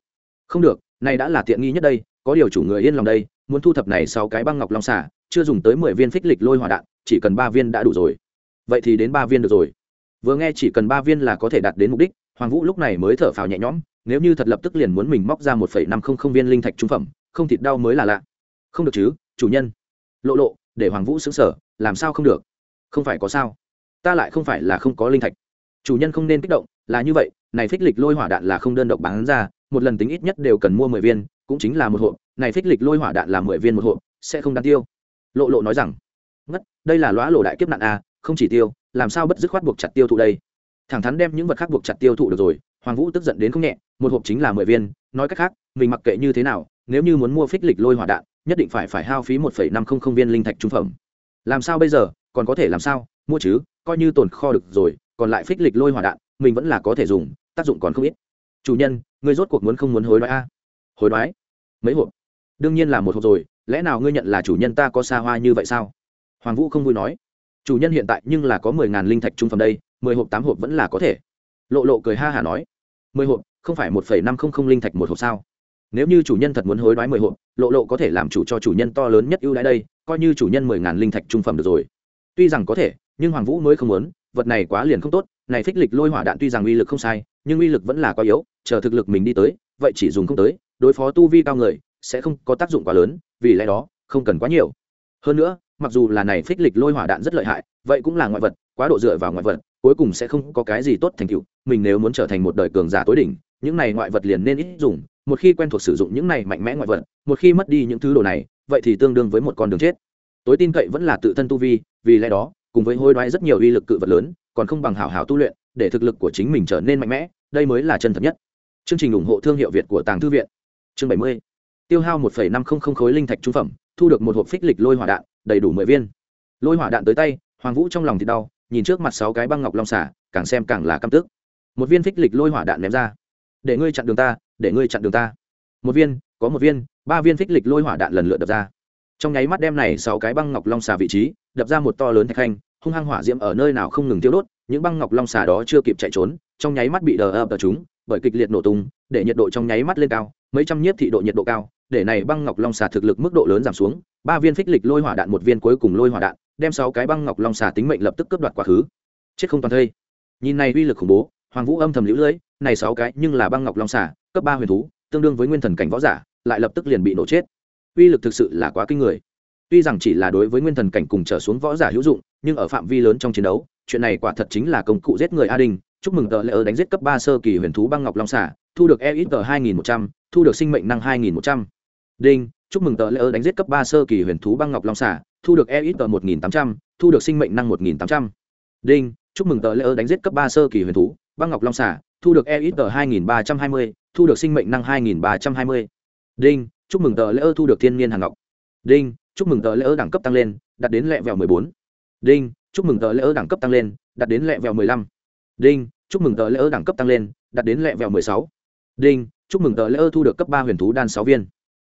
Speaker 1: Không được, này đã là tiện nghi nhất đây, có điều chủ người yên lòng đây, muốn thu thập này sau cái băng ngọc long xả chưa dùng tới mười viên phích lịch lôi hỏa đạn, chỉ cần ba viên đã đủ rồi. Vậy thì đến ba viên được rồi. Vừa nghe chỉ cần ba viên là có thể đạt đến mục đích, hoàng vũ lúc này mới thở phào nhẹ nhõm nếu như thật lập tức liền muốn mình móc ra một phẩy năm không không viên linh thạch trung phẩm, không thịt đau mới là lạ. Không được chứ, chủ nhân. Lộ lộ, để hoàng vũ xứng sở làm sao không được? Không phải có sao. Ta lại không phải là không có linh thạch. Chủ nhân không nên kích động, là như vậy, này phích lịch lôi hỏa đạn là không đơn độc bán ra, một lần tính ít nhất đều cần mua mười viên, cũng chính là một hộp, này phích lịch lôi hỏa đạn là mười viên một hộp, sẽ không đáng tiêu. Lộ lộ nói rằng đây là lõa lộ đại kiếp nạn a không chỉ tiêu, làm sao bất dứt khoát buộc chặt tiêu thụ đây? Thẳng thắn đem những vật khác buộc chặt tiêu thụ được rồi, hoàng vũ tức giận đến không nhẹ một hộp chính là mười viên, nói cách khác, mình mặc kệ như thế nào, nếu như muốn mua phích lịch lôi hỏa đạn, nhất định phải phải hao phí một phẩy năm không không viên linh thạch trung phẩm. Làm sao bây giờ, còn có thể làm sao, mua chứ, coi như tồn kho được rồi, còn lại phích lịch lôi hỏa đạn, mình vẫn là có thể dùng, tác dụng còn không ít. Chủ nhân, ngươi rốt cuộc muốn không muốn hối đoái a? Hối đoái? Mấy hộp? Đương nhiên là một hộp rồi, lẽ nào ngươi nhận là chủ nhân ta có xa hoa như vậy sao? Hoàng vũ không vui nói. Chủ nhân hiện tại nhưng là có mười ngàn linh thạch trung phẩm đây, mười hộp tám hộp vẫn là có thể. Lộ lộ cười ha hả nói. Mười hộp không phải một phẩy năm không không linh thạch một hộp sao? Nếu như chủ nhân thật muốn hối đoái mười hộp, lộ lộ có thể làm chủ cho chủ nhân to lớn nhất ưu đãi đây, coi như chủ nhân mười ngàn linh thạch trung phẩm được rồi. Tuy rằng có thể, nhưng hoàng vũ mới không muốn, vật này quá liền không tốt, này phích lịch lôi hỏa đạn tuy rằng uy lực không sai, nhưng uy lực vẫn là quá yếu, chờ thực lực mình đi tới, vậy chỉ dùng không tới, đối phó tu vi cao người, sẽ không có tác dụng quá lớn, vì lẽ đó, không cần quá nhiều. Hơn nữa, mặc dù là này phích lịch lôi hỏa đạn rất lợi hại, vậy cũng là ngoại vật, quá độ dựa vào ngoại vật, cuối cùng sẽ không có cái gì tốt thành tựu, mình nếu muốn trở thành một đời cường giả tối đỉnh những này ngoại vật liền nên ít dùng, một khi quen thuộc sử dụng những này mạnh mẽ ngoại vật, một khi mất đi những thứ đồ này, vậy thì tương đương với một con đường chết. Tối tin cậy vẫn là tự thân tu vi, vì lẽ đó, cùng với hối đoái rất nhiều uy lực cự vật lớn, còn không bằng hảo hảo tu luyện, để thực lực của chính mình trở nên mạnh mẽ, đây mới là chân thật nhất. Chương trình ủng hộ thương hiệu việt của tàng thư viện. Chương bảy mươi. Tiêu hao một năm trăm linh khối linh thạch trung phẩm, thu được một hộp phích lịch lôi hỏa đạn, đầy đủ mười viên. Lôi hỏa đạn tới tay, hoàng vũ trong lòng thì đau, nhìn trước mặt sáu cái băng ngọc long xả càng xem càng là căm tức. Một viên phích lịch lôi hỏa đạn ném ra để ngươi chặn đường ta, để ngươi chặn đường ta. Một viên, có một viên, ba viên phích lịch lôi hỏa đạn lần lượt đập ra. Trong nháy mắt đem này sáu cái băng ngọc long xà vị trí, đập ra một to lớn thạch khanh, hung hăng hỏa diễm ở nơi nào không ngừng tiêu đốt, những băng ngọc long xà đó chưa kịp chạy trốn, trong nháy mắt bị đờ ập ở chúng, bởi kịch liệt nổ tung, để nhiệt độ trong nháy mắt lên cao, mấy trăm nhiếp thị độ nhiệt độ cao, để này băng ngọc long xà thực lực mức độ lớn giảm xuống, ba viên phích lịch lôi hỏa đạn một viên cuối cùng lôi hỏa đạn, đem sáu cái băng ngọc long xà tính mệnh lập tức cướp đoạt quá khứ. Chết không toàn thây. Nhìn này uy lực khủng bố hoàng vũ âm thầm lũ lưỡi này sáu cái, nhưng là băng ngọc long xà, cấp ba huyền thú, tương đương với nguyên thần cảnh võ giả, lại lập tức liền bị nổ chết. Uy lực thực sự là quá kinh người. Tuy rằng chỉ là đối với nguyên thần cảnh cùng trở xuống võ giả hữu dụng, nhưng ở phạm vi lớn trong chiến đấu, chuyện này quả thật chính là công cụ giết người a đình chúc mừng tờ lễ ở đánh giết cấp ba sơ kỳ huyền thú băng ngọc long xả thu được e ít tờ hai nghìn một trăm, thu được sinh mệnh năng hai nghìn một trăm. Đinh, chúc mừng tờ lễ ở đánh giết cấp ba sơ kỳ huyền thú băng ngọc long xả thu được e ít tờ một nghìn tám trăm, thu được sinh mệnh năng một nghìn tám trăm. Đinh, chúc mừng tờ lễ ở đánh giết cấp ba sơ kỳ huyền thú băng ngọc long xả thu được e ít tờ hai nghìn ba trăm hai mươi, thu được sinh mệnh năng hai nghìn ba trăm hai mươi. Đinh, chúc mừng tờ lễ ơ thu được thiên nhiên hàng ngọc. Đinh, chúc mừng tờ lễ ơ đẳng cấp tăng lên, đạt đến lẹ vẹo mười bốn. Đinh, chúc mừng tờ lễ ơ đẳng cấp tăng lên, đạt đến lẹ vẹo mười lăm. Đinh, chúc mừng tờ lễ ơ đẳng cấp tăng lên, đạt đến lẹ vẹo mười sáu. Đinh, chúc mừng tờ lễ ơ thu được cấp ba huyền thú đan sáu viên.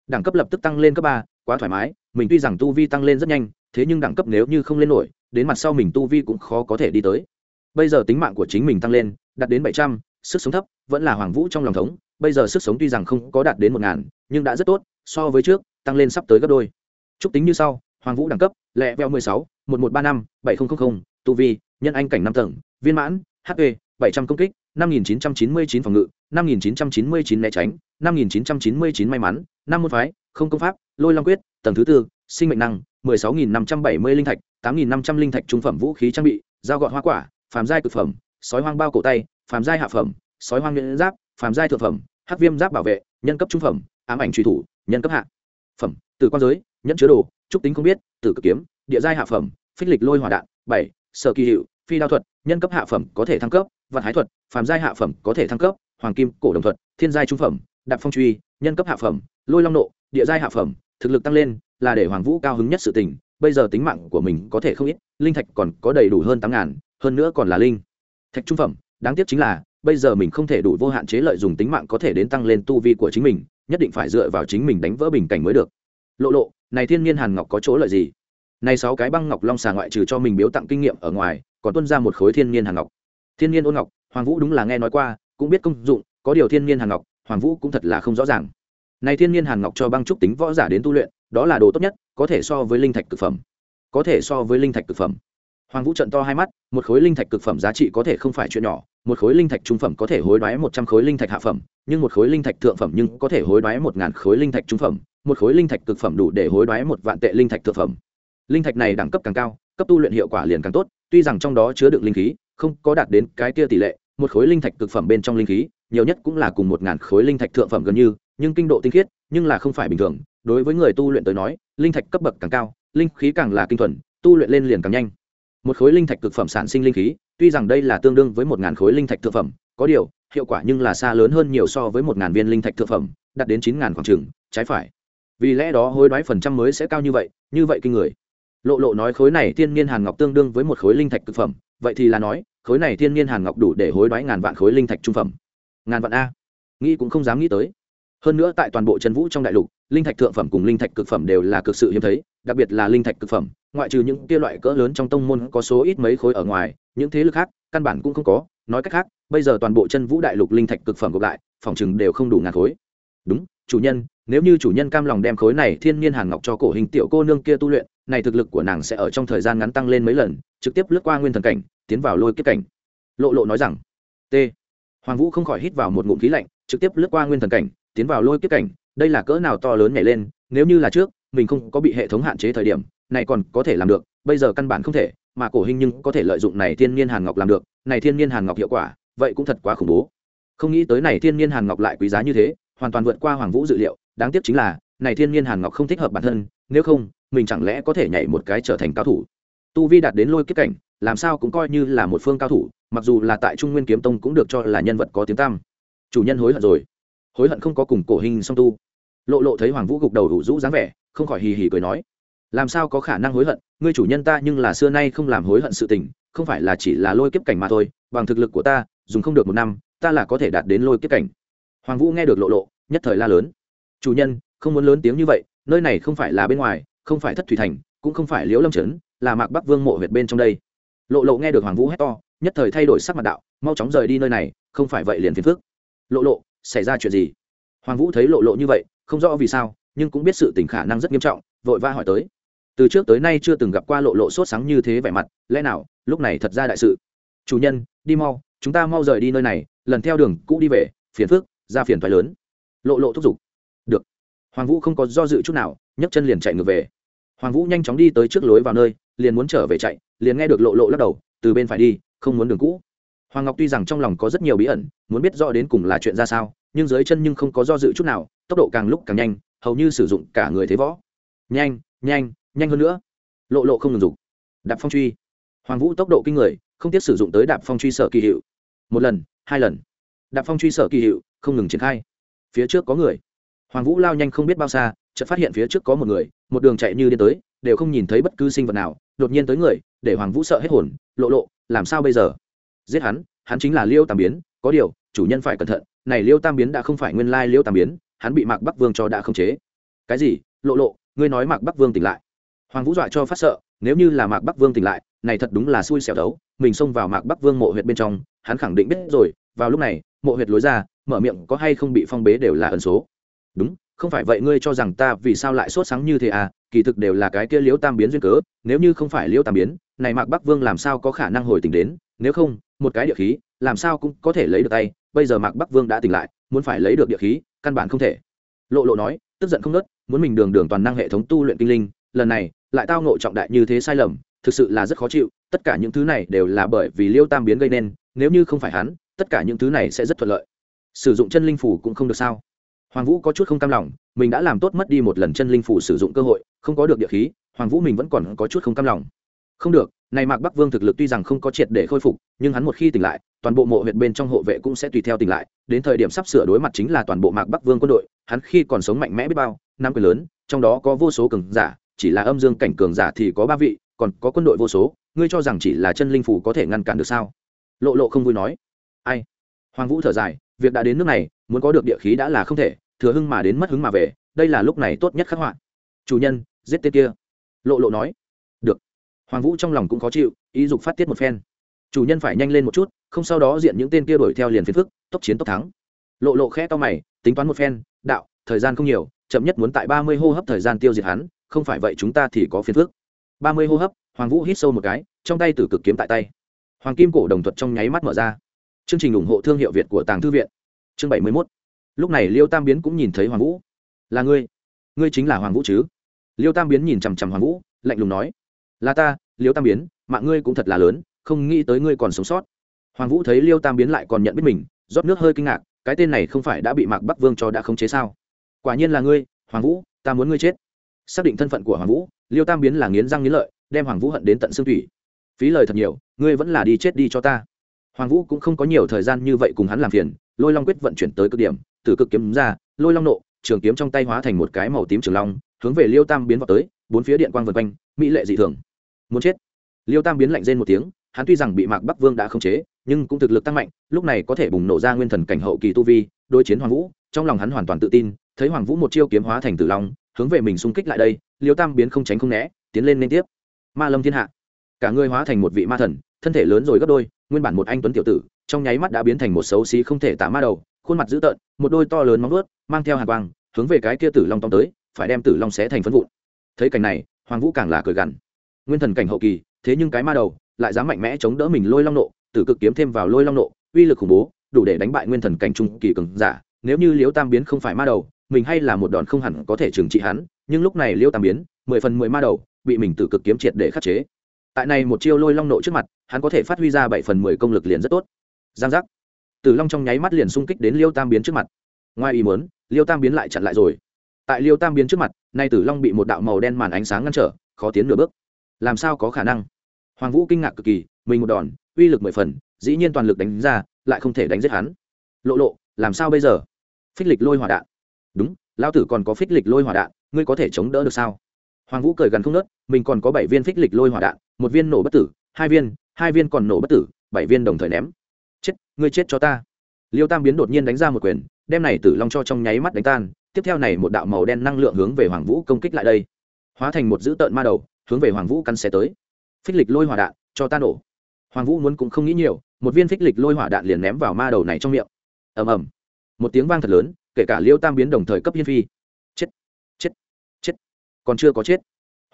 Speaker 1: Đẳng cấp lập tức tăng lên cấp ba, quá thoải mái, mình tuy rằng tu vi tăng lên rất nhanh, thế nhưng đẳng cấp nếu như không lên nổi, đến mặt sau mình tu vi cũng khó có thể đi tới. Bây giờ tính mạng của chính mình tăng lên đạt đến bảy trăm, sức sống thấp, vẫn là hoàng vũ trong lòng thống. Bây giờ sức sống tuy rằng không có đạt đến một ngàn, nhưng đã rất tốt, so với trước, tăng lên sắp tới gấp đôi. Chúc tính như sau, hoàng vũ đẳng cấp, lẹ veo mười sáu, một một ba năm, bảy nghìn tu vi, nhân anh cảnh năm tầng, viên mãn hp bảy trăm công kích, năm nghìn chín trăm chín mươi chín phòng ngự, năm nghìn chín trăm chín mươi chín né tránh, năm nghìn chín trăm chín mươi chín may mắn, năm môn phái, không công pháp, lôi long quyết, tầng thứ tư, sinh mệnh năng, mười sáu nghìn năm trăm bảy mươi linh thạch, tám nghìn năm trăm linh thạch trung phẩm vũ khí trang bị, dao gọt hoa quả, phàm giai cực phẩm sói hoang bao cổ tay, phàm giai hạ phẩm, sói hoang nguyên giáp, phàm giai thượng phẩm, hắc viêm giáp bảo vệ, nhân cấp trung phẩm, ám ảnh truy thủ, nhân cấp hạ phẩm. Từ quan giới, nhẫn chứa đồ, trúc tính không biết từ cực kiếm, địa giai hạ phẩm, phích lịch lôi hỏa đạn, bảy, sở kỳ hiệu, phi đao thuật, nhân cấp hạ phẩm có thể thăng cấp, vạn hái thuật, phàm giai hạ phẩm có thể thăng cấp, hoàng kim, cổ đồng thuật, thiên giai trung phẩm, đạp phong truy, nhân cấp hạ phẩm, lôi long nộ, địa giai hạ phẩm, thực lực tăng lên, là để hoàng vũ cao hứng nhất sự tình, bây giờ tính mạng của mình có thể không ít, linh thạch còn có đầy đủ hơn tám ngàn, hơn nữa còn là linh thạch trung phẩm, đáng tiếc chính là, bây giờ mình không thể đủ vô hạn chế lợi dùng tính mạng có thể đến tăng lên tu vi của chính mình, nhất định phải dựa vào chính mình đánh vỡ bình cảnh mới được. Lộ lộ, này thiên nhiên hàn ngọc có chỗ lợi gì? Này sáu cái băng ngọc long xà ngoại trừ cho mình biếu tặng kinh nghiệm ở ngoài, còn tuân ra một khối thiên nhiên hàn ngọc. Thiên nhiên ôn ngọc, hoàng vũ đúng là nghe nói qua, cũng biết công dụng, có điều thiên nhiên hàn ngọc, hoàng vũ cũng thật là không rõ ràng. Này thiên nhiên hàn ngọc cho băng trúc tính võ giả đến tu luyện, đó là đồ tốt nhất, có thể so với linh thạch thực phẩm. Có thể so với linh thạch thực phẩm hoàng vũ trận to hai mắt một khối linh thạch cực phẩm giá trị có thể không phải chuyện nhỏ một khối linh thạch trung phẩm có thể hối đoái một trăm khối linh thạch hạ phẩm nhưng một khối linh thạch thượng phẩm nhưng có thể hối đoái một ngàn khối linh thạch trung phẩm một khối linh thạch cực phẩm đủ để hối đoái một vạn tệ linh thạch thượng phẩm linh thạch này đẳng cấp càng cao cấp tu luyện hiệu quả liền càng tốt tuy rằng trong đó chứa đựng linh khí không có đạt đến cái kia tỷ lệ một khối linh thạch cực phẩm bên trong linh khí nhiều nhất cũng là cùng một ngàn khối linh thạch thượng phẩm gần như nhưng kinh độ tinh khiết nhưng là không phải bình thường đối với người tu luyện tới nói linh thạch cấp bậc càng cao linh khí càng là kinh thuần tu luyện lên liền càng nhanh một khối linh thạch cực phẩm sản sinh linh khí, tuy rằng đây là tương đương với một ngàn khối linh thạch thực phẩm, có điều, hiệu quả nhưng là xa lớn hơn nhiều so với một ngàn viên linh thạch thực phẩm, đạt đến chín ngàn khoảng trừng trái phải. Vì lẽ đó hối đoái phần trăm mới sẽ cao như vậy như vậy kinh người. Lộ lộ nói khối này thiên niên hàn ngọc tương đương với một khối linh thạch thực phẩm, vậy thì là nói, khối này thiên niên hàn ngọc đủ để hối đoái ngàn vạn khối linh thạch trung phẩm. Ngàn vạn a. Nghĩ cũng không dám nghĩ tới hơn nữa tại toàn bộ trần vũ trong đại lục, linh thạch thượng phẩm cùng linh thạch cực phẩm đều là cực sự hiếm thấy, đặc biệt là linh thạch cực phẩm, ngoại trừ những kia loại cỡ lớn trong tông môn có số ít mấy khối ở ngoài, những thế lực khác, căn bản cũng không có. Nói cách khác, bây giờ toàn bộ chân vũ đại lục linh thạch cực phẩm gộp lại, phòng chừng đều không đủ ngàn khối. Đúng, chủ nhân, nếu như chủ nhân cam lòng đem khối này thiên nhiên hàn ngọc cho cổ hình tiểu cô nương kia tu luyện, này thực lực của nàng sẽ ở trong thời gian ngắn tăng lên mấy lần, trực tiếp lướt qua nguyên thần cảnh, tiến vào lôi kiếp cảnh. Lộ lộ nói rằng, t. Hoàng vũ không khỏi hít vào một ngụm khí lạnh, trực tiếp lướt qua nguyên thần cảnh tiến vào lôi kiếp cảnh, đây là cỡ nào to lớn nhảy lên, nếu như là trước, mình không có bị hệ thống hạn chế thời điểm, này còn có thể làm được, bây giờ căn bản không thể, mà cổ hình nhưng có thể lợi dụng này thiên nhiên hàn ngọc làm được, này thiên nhiên hàn ngọc hiệu quả, vậy cũng thật quá khủng bố. Không nghĩ tới này thiên nhiên hàn ngọc lại quý giá như thế, hoàn toàn vượt qua hoàng vũ dự liệu, đáng tiếc chính là, này thiên nhiên hàn ngọc không thích hợp bản thân, nếu không, mình chẳng lẽ có thể nhảy một cái trở thành cao thủ. Tu vi đạt đến lôi kiếp cảnh, làm sao cũng coi như là một phương cao thủ, mặc dù là tại trung nguyên kiếm tông cũng được cho là nhân vật có tiếng tăm. Chủ nhân hối hận rồi hối hận không có cùng cổ hình song tu. Lộ lộ thấy hoàng vũ gục đầu đủ rũ dáng vẻ, không khỏi hì hì cười nói, làm sao có khả năng hối hận? Ngươi chủ nhân ta nhưng là xưa nay không làm hối hận sự tình, không phải là chỉ là lôi kiếp cảnh mà thôi, bằng thực lực của ta, dùng không được một năm, ta là có thể đạt đến lôi kiếp cảnh. Hoàng vũ nghe được lộ lộ, nhất thời la lớn, chủ nhân, không muốn lớn tiếng như vậy, nơi này không phải là bên ngoài, không phải thất thủy thành, cũng không phải liễu lâm trấn, là mạc bắc vương mộ huyệt bên trong đây. Lộ lộ nghe được hoàng vũ hét to, nhất thời thay đổi sắc mặt đạo, mau chóng rời đi nơi này, không phải vậy liền phiền phước lộ lộ xảy ra chuyện gì? Hoàng vũ thấy lộ lộ như vậy, không rõ vì sao, nhưng cũng biết sự tình khả năng rất nghiêm trọng, vội va hỏi tới. Từ trước tới nay chưa từng gặp qua lộ lộ sốt sáng như thế vẻ mặt, lẽ nào, lúc này thật ra đại sự? Chủ nhân, đi mau, chúng ta mau rời đi nơi này, lần theo đường, cũ đi về, phiền phước ra phiền thoái lớn. Lộ lộ thúc giục. Được. Hoàng vũ không có do dự chút nào, nhấc chân liền chạy ngược về. Hoàng vũ nhanh chóng đi tới trước lối vào nơi, liền muốn trở về chạy, liền nghe được lộ lộ lắc đầu, từ bên phải đi, không muốn đường cũ hoàng ngọc tuy rằng trong lòng có rất nhiều bí ẩn, muốn biết rõ đến cùng là chuyện ra sao, nhưng dưới chân nhưng không có do dự chút nào, tốc độ càng lúc càng nhanh, hầu như sử dụng cả người thế võ. Nhanh nhanh nhanh hơn nữa. Lộ lộ không ngừng dục. Đạp phong truy. Hoàng vũ tốc độ kinh người, không tiếc sử dụng tới đạp phong truy sở kỳ hiệu. Một lần, hai lần. Đạp phong truy sở kỳ hiệu, không ngừng triển khai. Phía trước có người. Hoàng vũ lao nhanh không biết bao xa, chợt phát hiện phía trước có một người, một đường chạy như điên tới, đều không nhìn thấy bất cứ sinh vật nào, đột nhiên tới người, để hoàng vũ sợ hết hồn. Lộ lộ, làm sao bây giờ? Giết hắn hắn chính là liêu tam biến, có điều, chủ nhân phải cẩn thận, này liêu tam biến đã không phải nguyên lai liêu tam biến, hắn bị mạc bắc vương cho đã không chế. Cái gì? Lộ lộ, ngươi nói mạc bắc vương tỉnh lại. Hoàng vũ dọa cho phát sợ, nếu như là mạc bắc vương tỉnh lại, này thật đúng là xui xẻo đấu, mình xông vào mạc bắc vương mộ huyệt bên trong, hắn khẳng định biết rồi, vào lúc này, mộ huyệt lối ra, mở miệng có hay không bị phong bế đều là ẩn số. Đúng, không phải vậy ngươi cho rằng ta vì sao lại sốt sáng như thế à kỳ thực đều là cái kia liễu tam biến duyên cớ, nếu như không phải liễu tam biến, này mạc bắc vương làm sao có khả năng hồi tỉnh đến, nếu không một cái địa khí, làm sao cũng có thể lấy được tay. Bây giờ mạc bắc vương đã tỉnh lại, muốn phải lấy được địa khí, căn bản không thể. Lộ lộ nói, tức giận không nớt muốn mình đường đường toàn năng hệ thống tu luyện kinh linh, lần này, lại tao ngộ trọng đại như thế sai lầm, thực sự là rất khó chịu, tất cả những thứ này đều là bởi vì liêu tam biến gây nên, nếu như không phải hắn, tất cả những thứ này sẽ rất thuận lợi. Sử dụng chân linh phủ cũng không được sao? Hoàng vũ có chút không cam lòng, mình đã làm tốt mất đi một lần chân linh phủ sử dụng cơ hội, không có được địa khí, hoàng vũ mình vẫn còn có chút không cam lòng. Không được này mạc bắc vương thực lực tuy rằng không có triệt để khôi phục, nhưng hắn một khi tỉnh lại, toàn bộ mộ huyện bên trong hộ vệ cũng sẽ tùy theo tỉnh lại. Đến thời điểm sắp sửa đối mặt chính là toàn bộ mạc bắc vương quân đội, hắn khi còn sống mạnh mẽ biết bao, năm quyền lớn, trong đó có vô số cường giả, chỉ là âm dương cảnh cường giả thì có ba vị, còn có quân đội vô số, ngươi cho rằng chỉ là chân linh phủ có thể ngăn cản được sao? Lộ lộ không vui nói. Ai? Hoàng vũ thở dài, việc đã đến nước này, muốn có được địa khí đã là không thể, thừa hưng mà đến mất hứng mà về, đây là lúc này tốt nhất khắc họa. Chủ nhân, giết tên kia. Lộ lộ nói hoàng vũ trong lòng cũng khó chịu, ý dục phát tiết một phen. Chủ nhân phải nhanh lên một chút, không sau đó diện những tên kia đuổi theo liền phiền phức, tốc chiến tốc thắng. Lộ lộ khẽ to mày, tính toán một phen, đạo, thời gian không nhiều, chậm nhất muốn tại ba mươi hô hấp thời gian tiêu diệt hắn, không phải vậy chúng ta thì có phiền phức. Ba mươi hô hấp, hoàng vũ hít sâu một cái, trong tay tử cực kiếm tại tay. Hoàng kim cổ đồng thuật trong nháy mắt mở ra. Chương trình ủng hộ thương hiệu việt của tàng thư viện. Chương bảy mươi mốt. Lúc này liêu tam biến cũng nhìn thấy hoàng vũ. Là ngươi? Ngươi chính là hoàng vũ chứ? Liêu tam biến nhìn chằm chằm hoàng vũ, lạnh lùng nói là ta, liêu tam biến, mạng ngươi cũng thật là lớn, không nghĩ tới ngươi còn sống sót. Hoàng vũ thấy liêu tam biến lại còn nhận biết mình, rót nước hơi kinh ngạc, cái tên này không phải đã bị mạc bắc vương cho đã khống chế sao? Quả nhiên là ngươi, hoàng vũ, ta muốn ngươi chết. Xác định thân phận của hoàng vũ, liêu tam biến là nghiến răng nghiến lợi, đem hoàng vũ hận đến tận xương thủy phí lời thật nhiều, ngươi vẫn là đi chết đi cho ta. Hoàng vũ cũng không có nhiều thời gian như vậy cùng hắn làm phiền, lôi long quyết vận chuyển tới cực điểm từ cực kiếm ra, lôi long nộ, trường kiếm trong tay hóa thành một cái màu tím trường long, hướng về liêu tam biến vào tới, bốn phía điện quang vân quanh, mỹ lệ dị thường muốn chết. Liêu tam biến lạnh rên một tiếng, hắn tuy rằng bị mạc bắc vương đã khống chế, nhưng cũng thực lực tăng mạnh, lúc này có thể bùng nổ ra nguyên thần cảnh hậu kỳ tu vi, đối chiến hoàng vũ, trong lòng hắn hoàn toàn tự tin, thấy hoàng vũ một chiêu kiếm hóa thành tử long, hướng về mình xung kích lại đây, liêu tam biến không tránh không né, tiến lên liên tiếp. Ma lâm thiên hạ. Cả người hóa thành một vị ma thần, thân thể lớn rồi gấp đôi, nguyên bản một anh tuấn tiểu tử, trong nháy mắt đã biến thành một xấu xí không thể tả ma đầu, khuôn mặt dữ tợn, một đôi to lớn móng vuốt, mang theo hàn quang, hướng về cái kia tử long tông tới, phải đem tử long xé thành phân vụn. Thấy cảnh này, hoàng vũ càng là cười gằn nguyên thần cảnh hậu kỳ, thế nhưng cái ma đầu lại dám mạnh mẽ chống đỡ mình lôi long nộ, tử cực kiếm thêm vào lôi long nộ, uy lực khủng bố, đủ để đánh bại nguyên thần cảnh trung kỳ cường giả. Nếu như liễu tam biến không phải ma đầu, mình hay là một đòn không hẳn có thể trừng trị hắn, nhưng lúc này liễu tam biến, mười phần mười ma đầu, bị mình tử cực kiếm triệt để khắc chế. Tại này một chiêu lôi long nộ trước mặt, hắn có thể phát huy ra bảy phần mười công lực liền rất tốt. Giang giác. Tử long trong nháy mắt liền xung kích đến liêu tam biến trước mặt. Ngoài ý muốn liêu tam biến lại chặn lại rồi. Tại liêu tam biến trước mặt, nay tử long bị một đạo màu đen màn ánh sáng ngăn trở, khó tiến nửa bước làm sao có khả năng? Hoàng vũ kinh ngạc cực kỳ, mình một đòn, uy lực mười phần, dĩ nhiên toàn lực đánh ra, lại không thể đánh giết hắn. Lộ lộ, làm sao bây giờ? Phích lịch lôi hỏa đạn. Đúng lao tử còn có phích lịch lôi hỏa đạn, ngươi có thể chống đỡ được sao? Hoàng vũ cười gần không nớt, mình còn có bảy viên phích lịch lôi hỏa đạn, một viên nổ bất tử, hai viên hai viên còn nổ bất tử, bảy viên đồng thời ném. Chết, ngươi chết cho ta. Liêu tam biến đột nhiên đánh ra một quyền, đem này tử long cho trong nháy mắt đánh tan, tiếp theo này một đạo màu đen năng lượng hướng về hoàng vũ công kích lại đây. Hóa thành một dữ tợn ma đầu hướng về hoàng vũ căn xe tới. Phích lịch lôi hỏa đạn, cho ta nổ. Hoàng vũ muốn cũng không nghĩ nhiều, một viên phích lịch lôi hỏa đạn liền ném vào ma đầu này trong miệng. Ầm ầm. Một tiếng vang thật lớn, kể cả liêu tam biến đồng thời cấp hiên phi. Chết chết chết. Còn chưa có chết.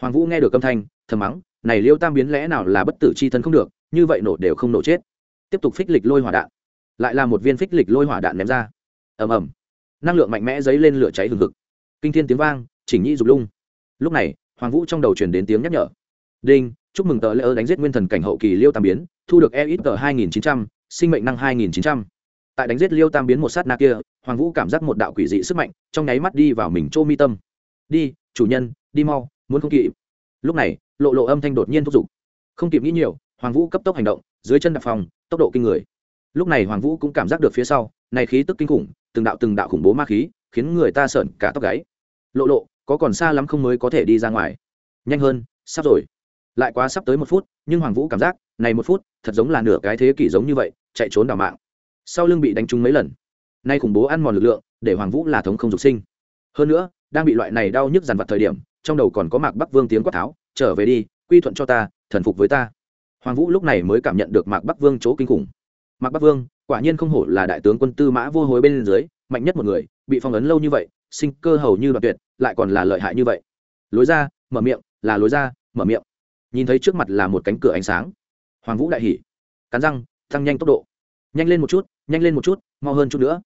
Speaker 1: Hoàng vũ nghe được âm thanh, thầm mắng, này liêu tam biến lẽ nào là bất tử c h i thân không được, như vậy nổ đều không nổ chết. Tiếp tục phích lịch lôi hỏa đạn. Lại là một viên phích lịch lôi hỏa đạn ném ra. Ầm ầm. Năng lượng mạnh mẽ dấy lên lửa cháy hừng hực. Kinh thiên tiếng vang, chỉnh nhĩ rục lung. Lúc này hoàng vũ trong đầu truyền đến tiếng nhắc nhở. Đinh, chúc mừng tờ lễ ơ đánh giết nguyên thần cảnh hậu kỳ liêu tam biến, thu được e ít tờ hai nghìn chín trăm, sinh mệnh năng hai nghìn chín trăm. Tại đánh giết liêu tam biến một sát na kia, hoàng vũ cảm giác một đạo quỷ dị sức mạnh trong nháy mắt đi vào mình chỗ mi tâm. Đi, chủ nhân, đi mau, muốn không kịp. Lúc này, lộ lộ âm thanh đột nhiên thúc giục. Không kịp nghĩ nhiều, hoàng vũ cấp tốc hành động, dưới chân đạp phòng, tốc độ kinh người. Lúc này hoàng vũ cũng cảm giác được phía sau, này khí tức kinh khủng, từng đạo từng đạo khủng bố ma khí, khiến người ta sợn cả tóc gáy. Lộ lộ có còn xa lắm không mới có thể đi ra ngoài. Nhanh hơn, sắp rồi. Lại quá sắp tới một phút, nhưng hoàng vũ cảm giác, này một phút, thật giống là nửa cái thế kỷ giống như vậy, chạy trốn đảo mạng. Sau lưng bị đánh trúng mấy lần. Nay khủng bố ăn mòn lực lượng, để hoàng vũ là thống không dục sinh. Hơn nữa, đang bị loại này đau nhức dằn vặt thời điểm, trong đầu còn có mạc bắc vương tiếng quát tháo, trở về đi, quy thuận cho ta, thần phục với ta. Hoàng vũ lúc này mới cảm nhận được mạc bắc vương chỗ kinh khủng. Mạc bắc vương, quả nhiên không hổ là đại tướng quân tư mã vô hối bên dưới, mạnh nhất một người, bị phong ấn lâu như vậy sinh cơ hầu như đoạn tuyệt, lại còn là lợi hại như vậy. Lối ra, mở miệng, là lối ra, mở miệng. Nhìn thấy trước mặt là một cánh cửa ánh sáng. Hoàng vũ đại hỉ. Cắn răng, tăng nhanh tốc độ. Nhanh lên một chút, nhanh lên một chút, mau hơn chút nữa.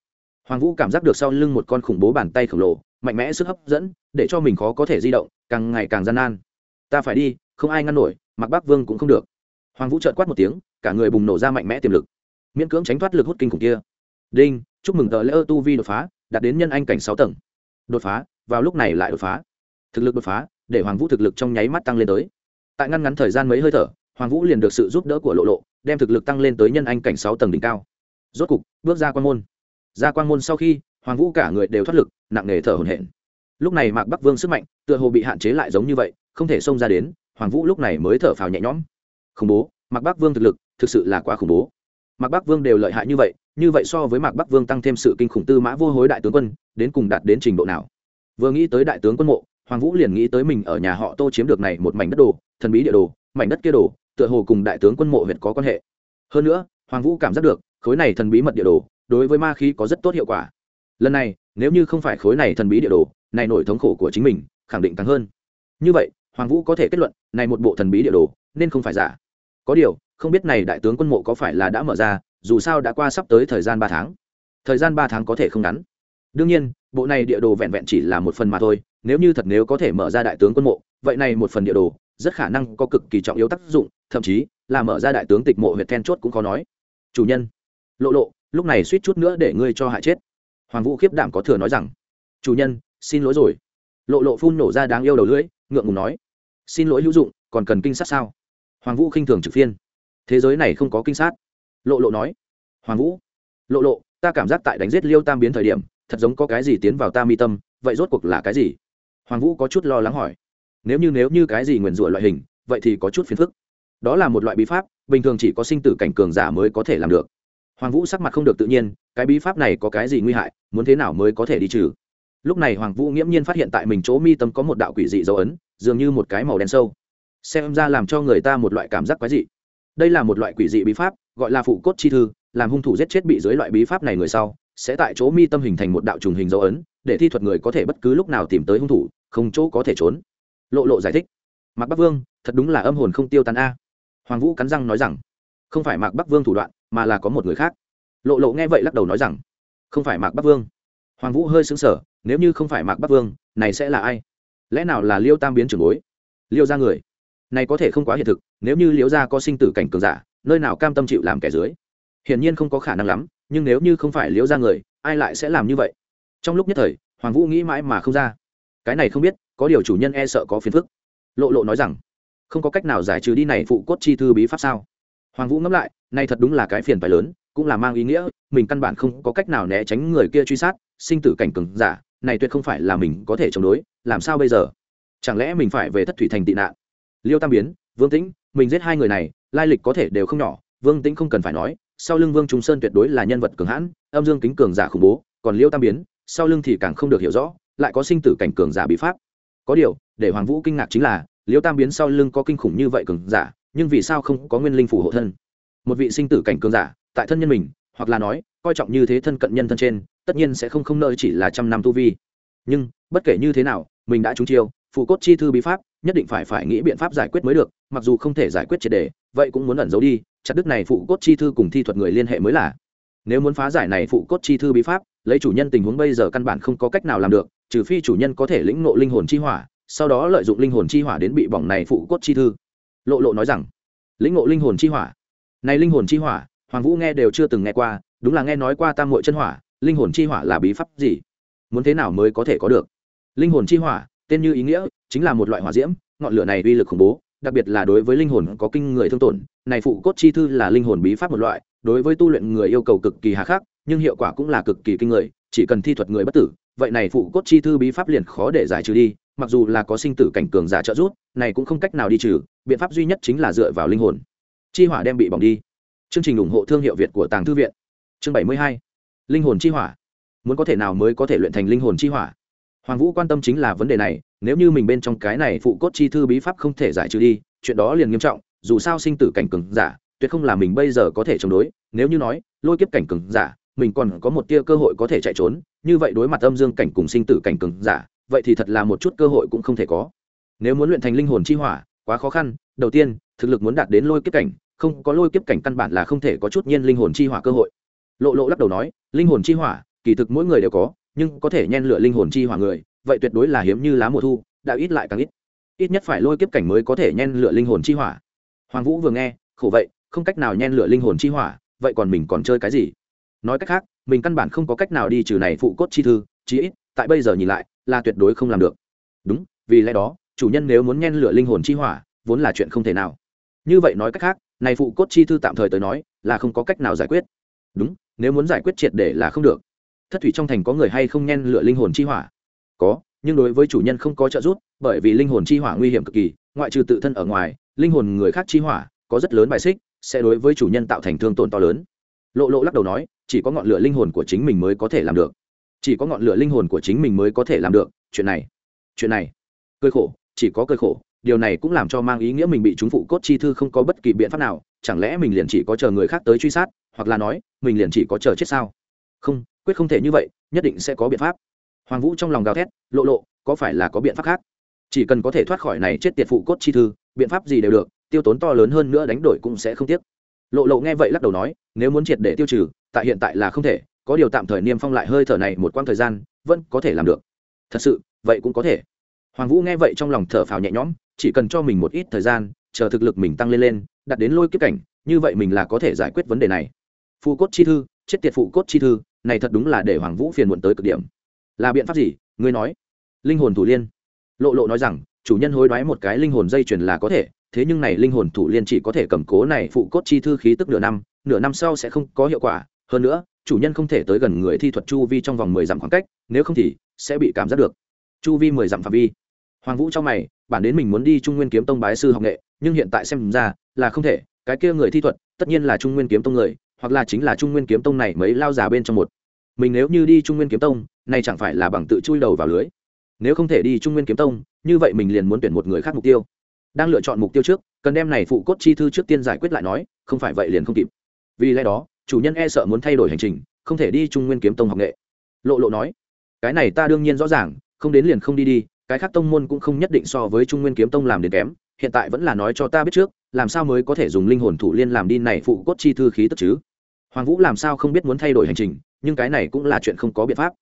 Speaker 1: Hoàng vũ cảm giác được sau lưng một con khủng bố bàn tay khổng lồ, mạnh mẽ sức hấp dẫn, để cho mình khó có thể di động, càng ngày càng gian nan. Ta phải đi, không ai ngăn nổi, mặc bác vương cũng không được. Hoàng vũ chợt quát một tiếng, cả người bùng nổ ra mạnh mẽ tiềm lực. Miễn cưỡng tránh thoát lực hút kinh khủng kia. Đinh, chúc mừng tờ lễ ơ tu vi đột phá, đạt đến nhân anh cảnh sáu tầng đột phá, vào lúc này lại đột phá. Thực lực đột phá, để hoàng vũ thực lực trong nháy mắt tăng lên tới. Tại ngăn ngắn thời gian mấy hơi thở, hoàng vũ liền được sự giúp đỡ của lộ lộ, đem thực lực tăng lên tới nhân anh cảnh sáu tầng đỉnh cao. Rốt cục, bước ra quan môn. Ra quan môn sau khi, hoàng vũ cả người đều thoát lực, nặng nề thở hổn hển. Lúc này mạc bắc vương sức mạnh, tựa hồ bị hạn chế lại giống như vậy, không thể xông ra đến, hoàng vũ lúc này mới thở phào nhẹ nhõm. Khủng bố, mạc bắc vương thực lực thực sự là quá khủng bố mạc bắc vương đều lợi hại như vậy như vậy so với mạc bắc vương tăng thêm sự kinh khủng tư mã vô hối đại tướng quân, đến cùng đạt đến trình độ nào? Vừa nghĩ tới đại tướng quân mộ, hoàng vũ liền nghĩ tới mình ở nhà họ tô chiếm được này một mảnh đất đồ, thần bí địa đồ, mảnh đất kia đồ, tựa hồ cùng đại tướng quân mộ huyện có quan hệ. Hơn nữa, hoàng vũ cảm giác được, khối này thần bí mật địa đồ, đối với ma khí có rất tốt hiệu quả. Lần này, nếu như không phải khối này thần bí địa đồ, này nổi thống khổ của chính mình, khẳng định càng hơn. Như vậy, hoàng vũ có thể kết luận, này một bộ thần bí địa đồ, nên không phải giả. Có điều không biết này đại tướng quân mộ có phải là đã mở ra, dù sao đã qua sắp tới thời gian ba tháng. Thời gian ba tháng có thể không ngắn. Đương nhiên, bộ này địa đồ vẹn vẹn chỉ là một phần mà thôi, nếu như thật nếu có thể mở ra đại tướng quân mộ, vậy này một phần địa đồ, rất khả năng có cực kỳ trọng yếu tác dụng, thậm chí là mở ra đại tướng tịch mộ huyện then chốt cũng khó nói. Chủ nhân, lộ lộ, lúc này suýt chút nữa để ngươi cho hại chết. Hoàng vũ khiếp đảm có thừa nói rằng, chủ nhân, xin lỗi rồi. Lộ lộ phun nổ ra đáng yêu đầu lưỡi, ngượng ngùng nói, xin lỗi hữu dụng, còn cần kinh sát sao? Hoàng vũ khinh thường trực phiên thế giới này không có kinh sát. Lộ lộ nói. Hoàng vũ. Lộ lộ, ta cảm giác tại đánh giết liêu tam biến thời điểm, thật giống có cái gì tiến vào ta mi tâm, vậy rốt cuộc là cái gì? Hoàng vũ có chút lo lắng hỏi. Nếu như nếu như cái gì nguyền rủa loại hình, vậy thì có chút phiền phức. Đó là một loại bí pháp, bình thường chỉ có sinh tử cảnh cường giả mới có thể làm được. Hoàng vũ sắc mặt không được tự nhiên, cái bí pháp này có cái gì nguy hại, muốn thế nào mới có thể đi trừ? Lúc này hoàng vũ nghiễm nhiên phát hiện tại mình chỗ mi tâm có một đạo quỷ dị dấu ấn, dường như một cái màu đen sâu. Xem ra làm cho người ta một loại cảm giác quái dị đây là một loại quỷ dị bí pháp, gọi là phụ cốt chi thư, làm hung thủ giết chết bị dưới loại bí pháp này người sau, sẽ tại chỗ mi tâm hình thành một đạo trùng hình dấu ấn, để thi thuật người có thể bất cứ lúc nào tìm tới hung thủ, không chỗ có thể trốn. Lộ lộ giải thích. Mạc bắc vương, thật đúng là âm hồn không tiêu tan a. Hoàng vũ cắn răng nói rằng, không phải mạc bắc vương thủ đoạn, mà là có một người khác. Lộ lộ nghe vậy lắc đầu nói rằng, không phải mạc bắc vương. Hoàng vũ hơi xứng sở nếu như không phải mạc bắc vương, này sẽ là ai? Lẽ nào là liêu tam biến trưởng bối? Liêu ra người này có thể không quá hiện thực, nếu như liễu gia có sinh tử cảnh cường giả, nơi nào cam tâm chịu làm kẻ dưới? Hiển nhiên không có khả năng lắm, nhưng nếu như không phải liễu gia người, ai lại sẽ làm như vậy? Trong lúc nhất thời, hoàng vũ nghĩ mãi mà không ra. Cái này không biết, có điều chủ nhân e sợ có phiền phức. Lộ lộ nói rằng, không có cách nào giải trừ đi này phụ cốt chi thư bí pháp sao? Hoàng vũ ngẫm lại nay thật đúng là cái phiền phải lớn, cũng là mang ý nghĩa, mình căn bản không có cách nào né tránh người kia truy sát, sinh tử cảnh cường giả, này tuyệt không phải là mình có thể chống đối, làm sao bây giờ? Chẳng lẽ mình phải về thất thủy thành tị nạn? Liêu tam biến, vương tĩnh, mình giết hai người này, lai lịch có thể đều không nhỏ, vương tĩnh không cần phải nói, sau lưng vương trung sơn tuyệt đối là nhân vật cường hãn, âm dương kính cường giả khủng bố, còn liêu tam biến, sau lưng thì càng không được hiểu rõ, lại có sinh tử cảnh cường giả bị pháp. Có điều, để hoàng vũ kinh ngạc chính là, liêu tam biến sau lưng có kinh khủng như vậy cường giả, nhưng vì sao không có nguyên linh phù hộ thân? Một vị sinh tử cảnh cường giả, tại thân nhân mình, hoặc là nói, coi trọng như thế thân cận nhân thân trên, tất nhiên sẽ không không nơi chỉ là trăm năm tu vi. Nhưng, bất kể như thế nào, mình đã trúng chiêu phụ cốt chi thư bí pháp nhất định phải phải nghĩ biện pháp giải quyết mới được, mặc dù không thể giải quyết triệt đề, vậy cũng muốn ẩn giấu đi, chặt đức này phụ cốt chi thư cùng thi thuật người liên hệ mới là. Nếu muốn phá giải này phụ cốt chi thư bí pháp, lấy chủ nhân tình huống bây giờ căn bản không có cách nào làm được, trừ phi chủ nhân có thể lĩnh ngộ linh hồn chi hỏa, sau đó lợi dụng linh hồn chi hỏa đến bị bỏng này phụ cốt chi thư. Lộ lộ nói rằng, lĩnh ngộ linh hồn chi hỏa? Này linh hồn chi hỏa, hoàng vũ nghe đều chưa từng nghe qua, đúng là nghe nói qua tam hội chân hỏa, linh hồn chi hỏa là bí pháp gì? Muốn thế nào mới có thể có được? Linh hồn chi hỏa, tên như ý nghĩa chính là một loại hỏa diễm, ngọn lửa này uy lực khủng bố, đặc biệt là đối với linh hồn có kinh người thương tổn, này phụ cốt chi thư là linh hồn bí pháp một loại, đối với tu luyện người yêu cầu cực kỳ hà khắc, nhưng hiệu quả cũng là cực kỳ kinh người, chỉ cần thi thuật người bất tử, vậy này phụ cốt chi thư bí pháp liền khó để giải trừ đi, mặc dù là có sinh tử cảnh cường giả trợ giúp, này cũng không cách nào đi trừ, biện pháp duy nhất chính là dựa vào linh hồn. Chi hỏa đem bị bỏng đi. Chương trình ủng hộ thương hiệu việt của tàng thư viện. Chương bảy mươi hai. Linh hồn chi hỏa. Muốn có thể nào mới có thể luyện thành linh hồn chi hỏa? Hoàng vũ quan tâm chính là vấn đề này, nếu như mình bên trong cái này phụ cốt chi thư bí pháp không thể giải trừ đi, chuyện đó liền nghiêm trọng, dù sao sinh tử cảnh cường giả, tuyệt không là mình bây giờ có thể chống đối, nếu như nói, lôi kiếp cảnh cường giả, mình còn có một tia cơ hội có thể chạy trốn, như vậy đối mặt âm dương cảnh cùng sinh tử cảnh cường giả, vậy thì thật là một chút cơ hội cũng không thể có. Nếu muốn luyện thành linh hồn chi hỏa, quá khó khăn, đầu tiên, thực lực muốn đạt đến lôi kiếp cảnh, không có lôi kiếp cảnh căn bản là không thể có chút nhiên linh hồn chi hỏa cơ hội. Lộ lộ lắc đầu nói, linh hồn chi hỏa, kỳ thực mỗi người đều có nhưng có thể nhen lửa linh hồn chi hỏa người, vậy tuyệt đối là hiếm như lá mùa thu đã ít lại càng ít. Ít nhất phải lôi kiếp cảnh mới có thể nhen lửa linh hồn chi hỏa. Hoàng vũ vừa nghe, khổ vậy, không cách nào nhen lửa linh hồn chi hỏa, vậy còn mình còn chơi cái gì? Nói cách khác, mình căn bản không có cách nào đi trừ này phụ cốt chi thư, chí ít, tại bây giờ nhìn lại, là tuyệt đối không làm được. Đúng, vì lẽ đó, chủ nhân nếu muốn nhen lửa linh hồn chi hỏa, vốn là chuyện không thể nào. Như vậy nói cách khác, này phụ cốt chi thư tạm thời tới nói, là không có cách nào giải quyết. Đúng, nếu muốn giải quyết triệt để là không được thất thủy trong thành có người hay không nhen lửa linh hồn chi hỏa? Có, nhưng đối với chủ nhân không có trợ giúp, bởi vì linh hồn chi hỏa nguy hiểm cực kỳ, ngoại trừ tự thân ở ngoài, linh hồn người khác chi hỏa có rất lớn bài xích, sẽ đối với chủ nhân tạo thành thương tổn to lớn. Lộ lộ lắc đầu nói, chỉ có ngọn lửa linh hồn của chính mình mới có thể làm được. Chỉ có ngọn lửa linh hồn của chính mình mới có thể làm được, chuyện này chuyện này. Cơi khổ, chỉ có cơi khổ, điều này cũng làm cho mang ý nghĩa mình bị chúng phụ cốt chi thư không có bất kỳ biện pháp nào, chẳng lẽ mình liền chỉ có chờ người khác tới truy sát, hoặc là nói, mình liền chỉ có chờ chết sao? Không quyết không thể như vậy, nhất định sẽ có biện pháp. Hoàng vũ trong lòng gào thét, lộ lộ, có phải là có biện pháp khác? Chỉ cần có thể thoát khỏi này chết tiệt phụ cốt chi thư, biện pháp gì đều được, tiêu tốn to lớn hơn nữa đánh đổi cũng sẽ không tiếc. Lộ lộ nghe vậy lắc đầu nói, nếu muốn triệt để tiêu trừ, tại hiện tại là không thể, có điều tạm thời niêm phong lại hơi thở này một quãng thời gian, vẫn có thể làm được. Thật sự, vậy cũng có thể. Hoàng vũ nghe vậy trong lòng thở phào nhẹ nhõm, chỉ cần cho mình một ít thời gian, chờ thực lực mình tăng lên lên đặt đến lôi kiếp cảnh, như vậy mình là có thể giải quyết vấn đề này. Phụ cốt chi thư, chết tiệt phụ cốt chi thư này thật đúng là để hoàng vũ phiền muộn tới cực điểm. Là biện pháp gì? Ngươi nói. Linh hồn thủ liên. Lộ lộ nói rằng, chủ nhân hối đoái một cái linh hồn dây chuyền là có thể, thế nhưng này linh hồn thủ liên chỉ có thể cầm cố này phụ cốt chi thư khí tức nửa năm nửa năm sau sẽ không có hiệu quả. Hơn nữa, chủ nhân không thể tới gần người thi thuật chu vi trong vòng mười dặm khoảng cách, nếu không thì sẽ bị cảm giác được. Chu vi mười dặm phạm vi. Hoàng vũ trong mày, bản đến mình muốn đi trung nguyên kiếm tông bái sư học nghệ, nhưng hiện tại xem ra là không thể, cái kia người thi thuật, tất nhiên là trung nguyên kiếm tông người hoặc là chính là trung nguyên kiếm tông này mấy lao già bên trong một. Mình nếu như đi trung nguyên kiếm tông, này chẳng phải là bằng tự chui đầu vào lưới. Nếu không thể đi trung nguyên kiếm tông, như vậy mình liền muốn tuyển một người khác mục tiêu. Đang lựa chọn mục tiêu trước, cần đem này phụ cốt chi thư trước tiên giải quyết lại nói, không phải vậy liền không kịp. Vì lẽ đó, chủ nhân e sợ muốn thay đổi hành trình, không thể đi trung nguyên kiếm tông học nghệ. Lộ lộ nói, cái này ta đương nhiên rõ ràng, không đến liền không đi đi, cái khác tông môn cũng không nhất định so với trung nguyên kiếm tông làm đến kém, hiện tại vẫn là nói cho ta biết trước làm sao mới có thể dùng linh hồn thủ liên làm đi này phụ cốt chi thư khí tức chứ? Hoàng vũ làm sao không biết muốn thay đổi hành trình, nhưng cái này cũng là chuyện không có biện pháp.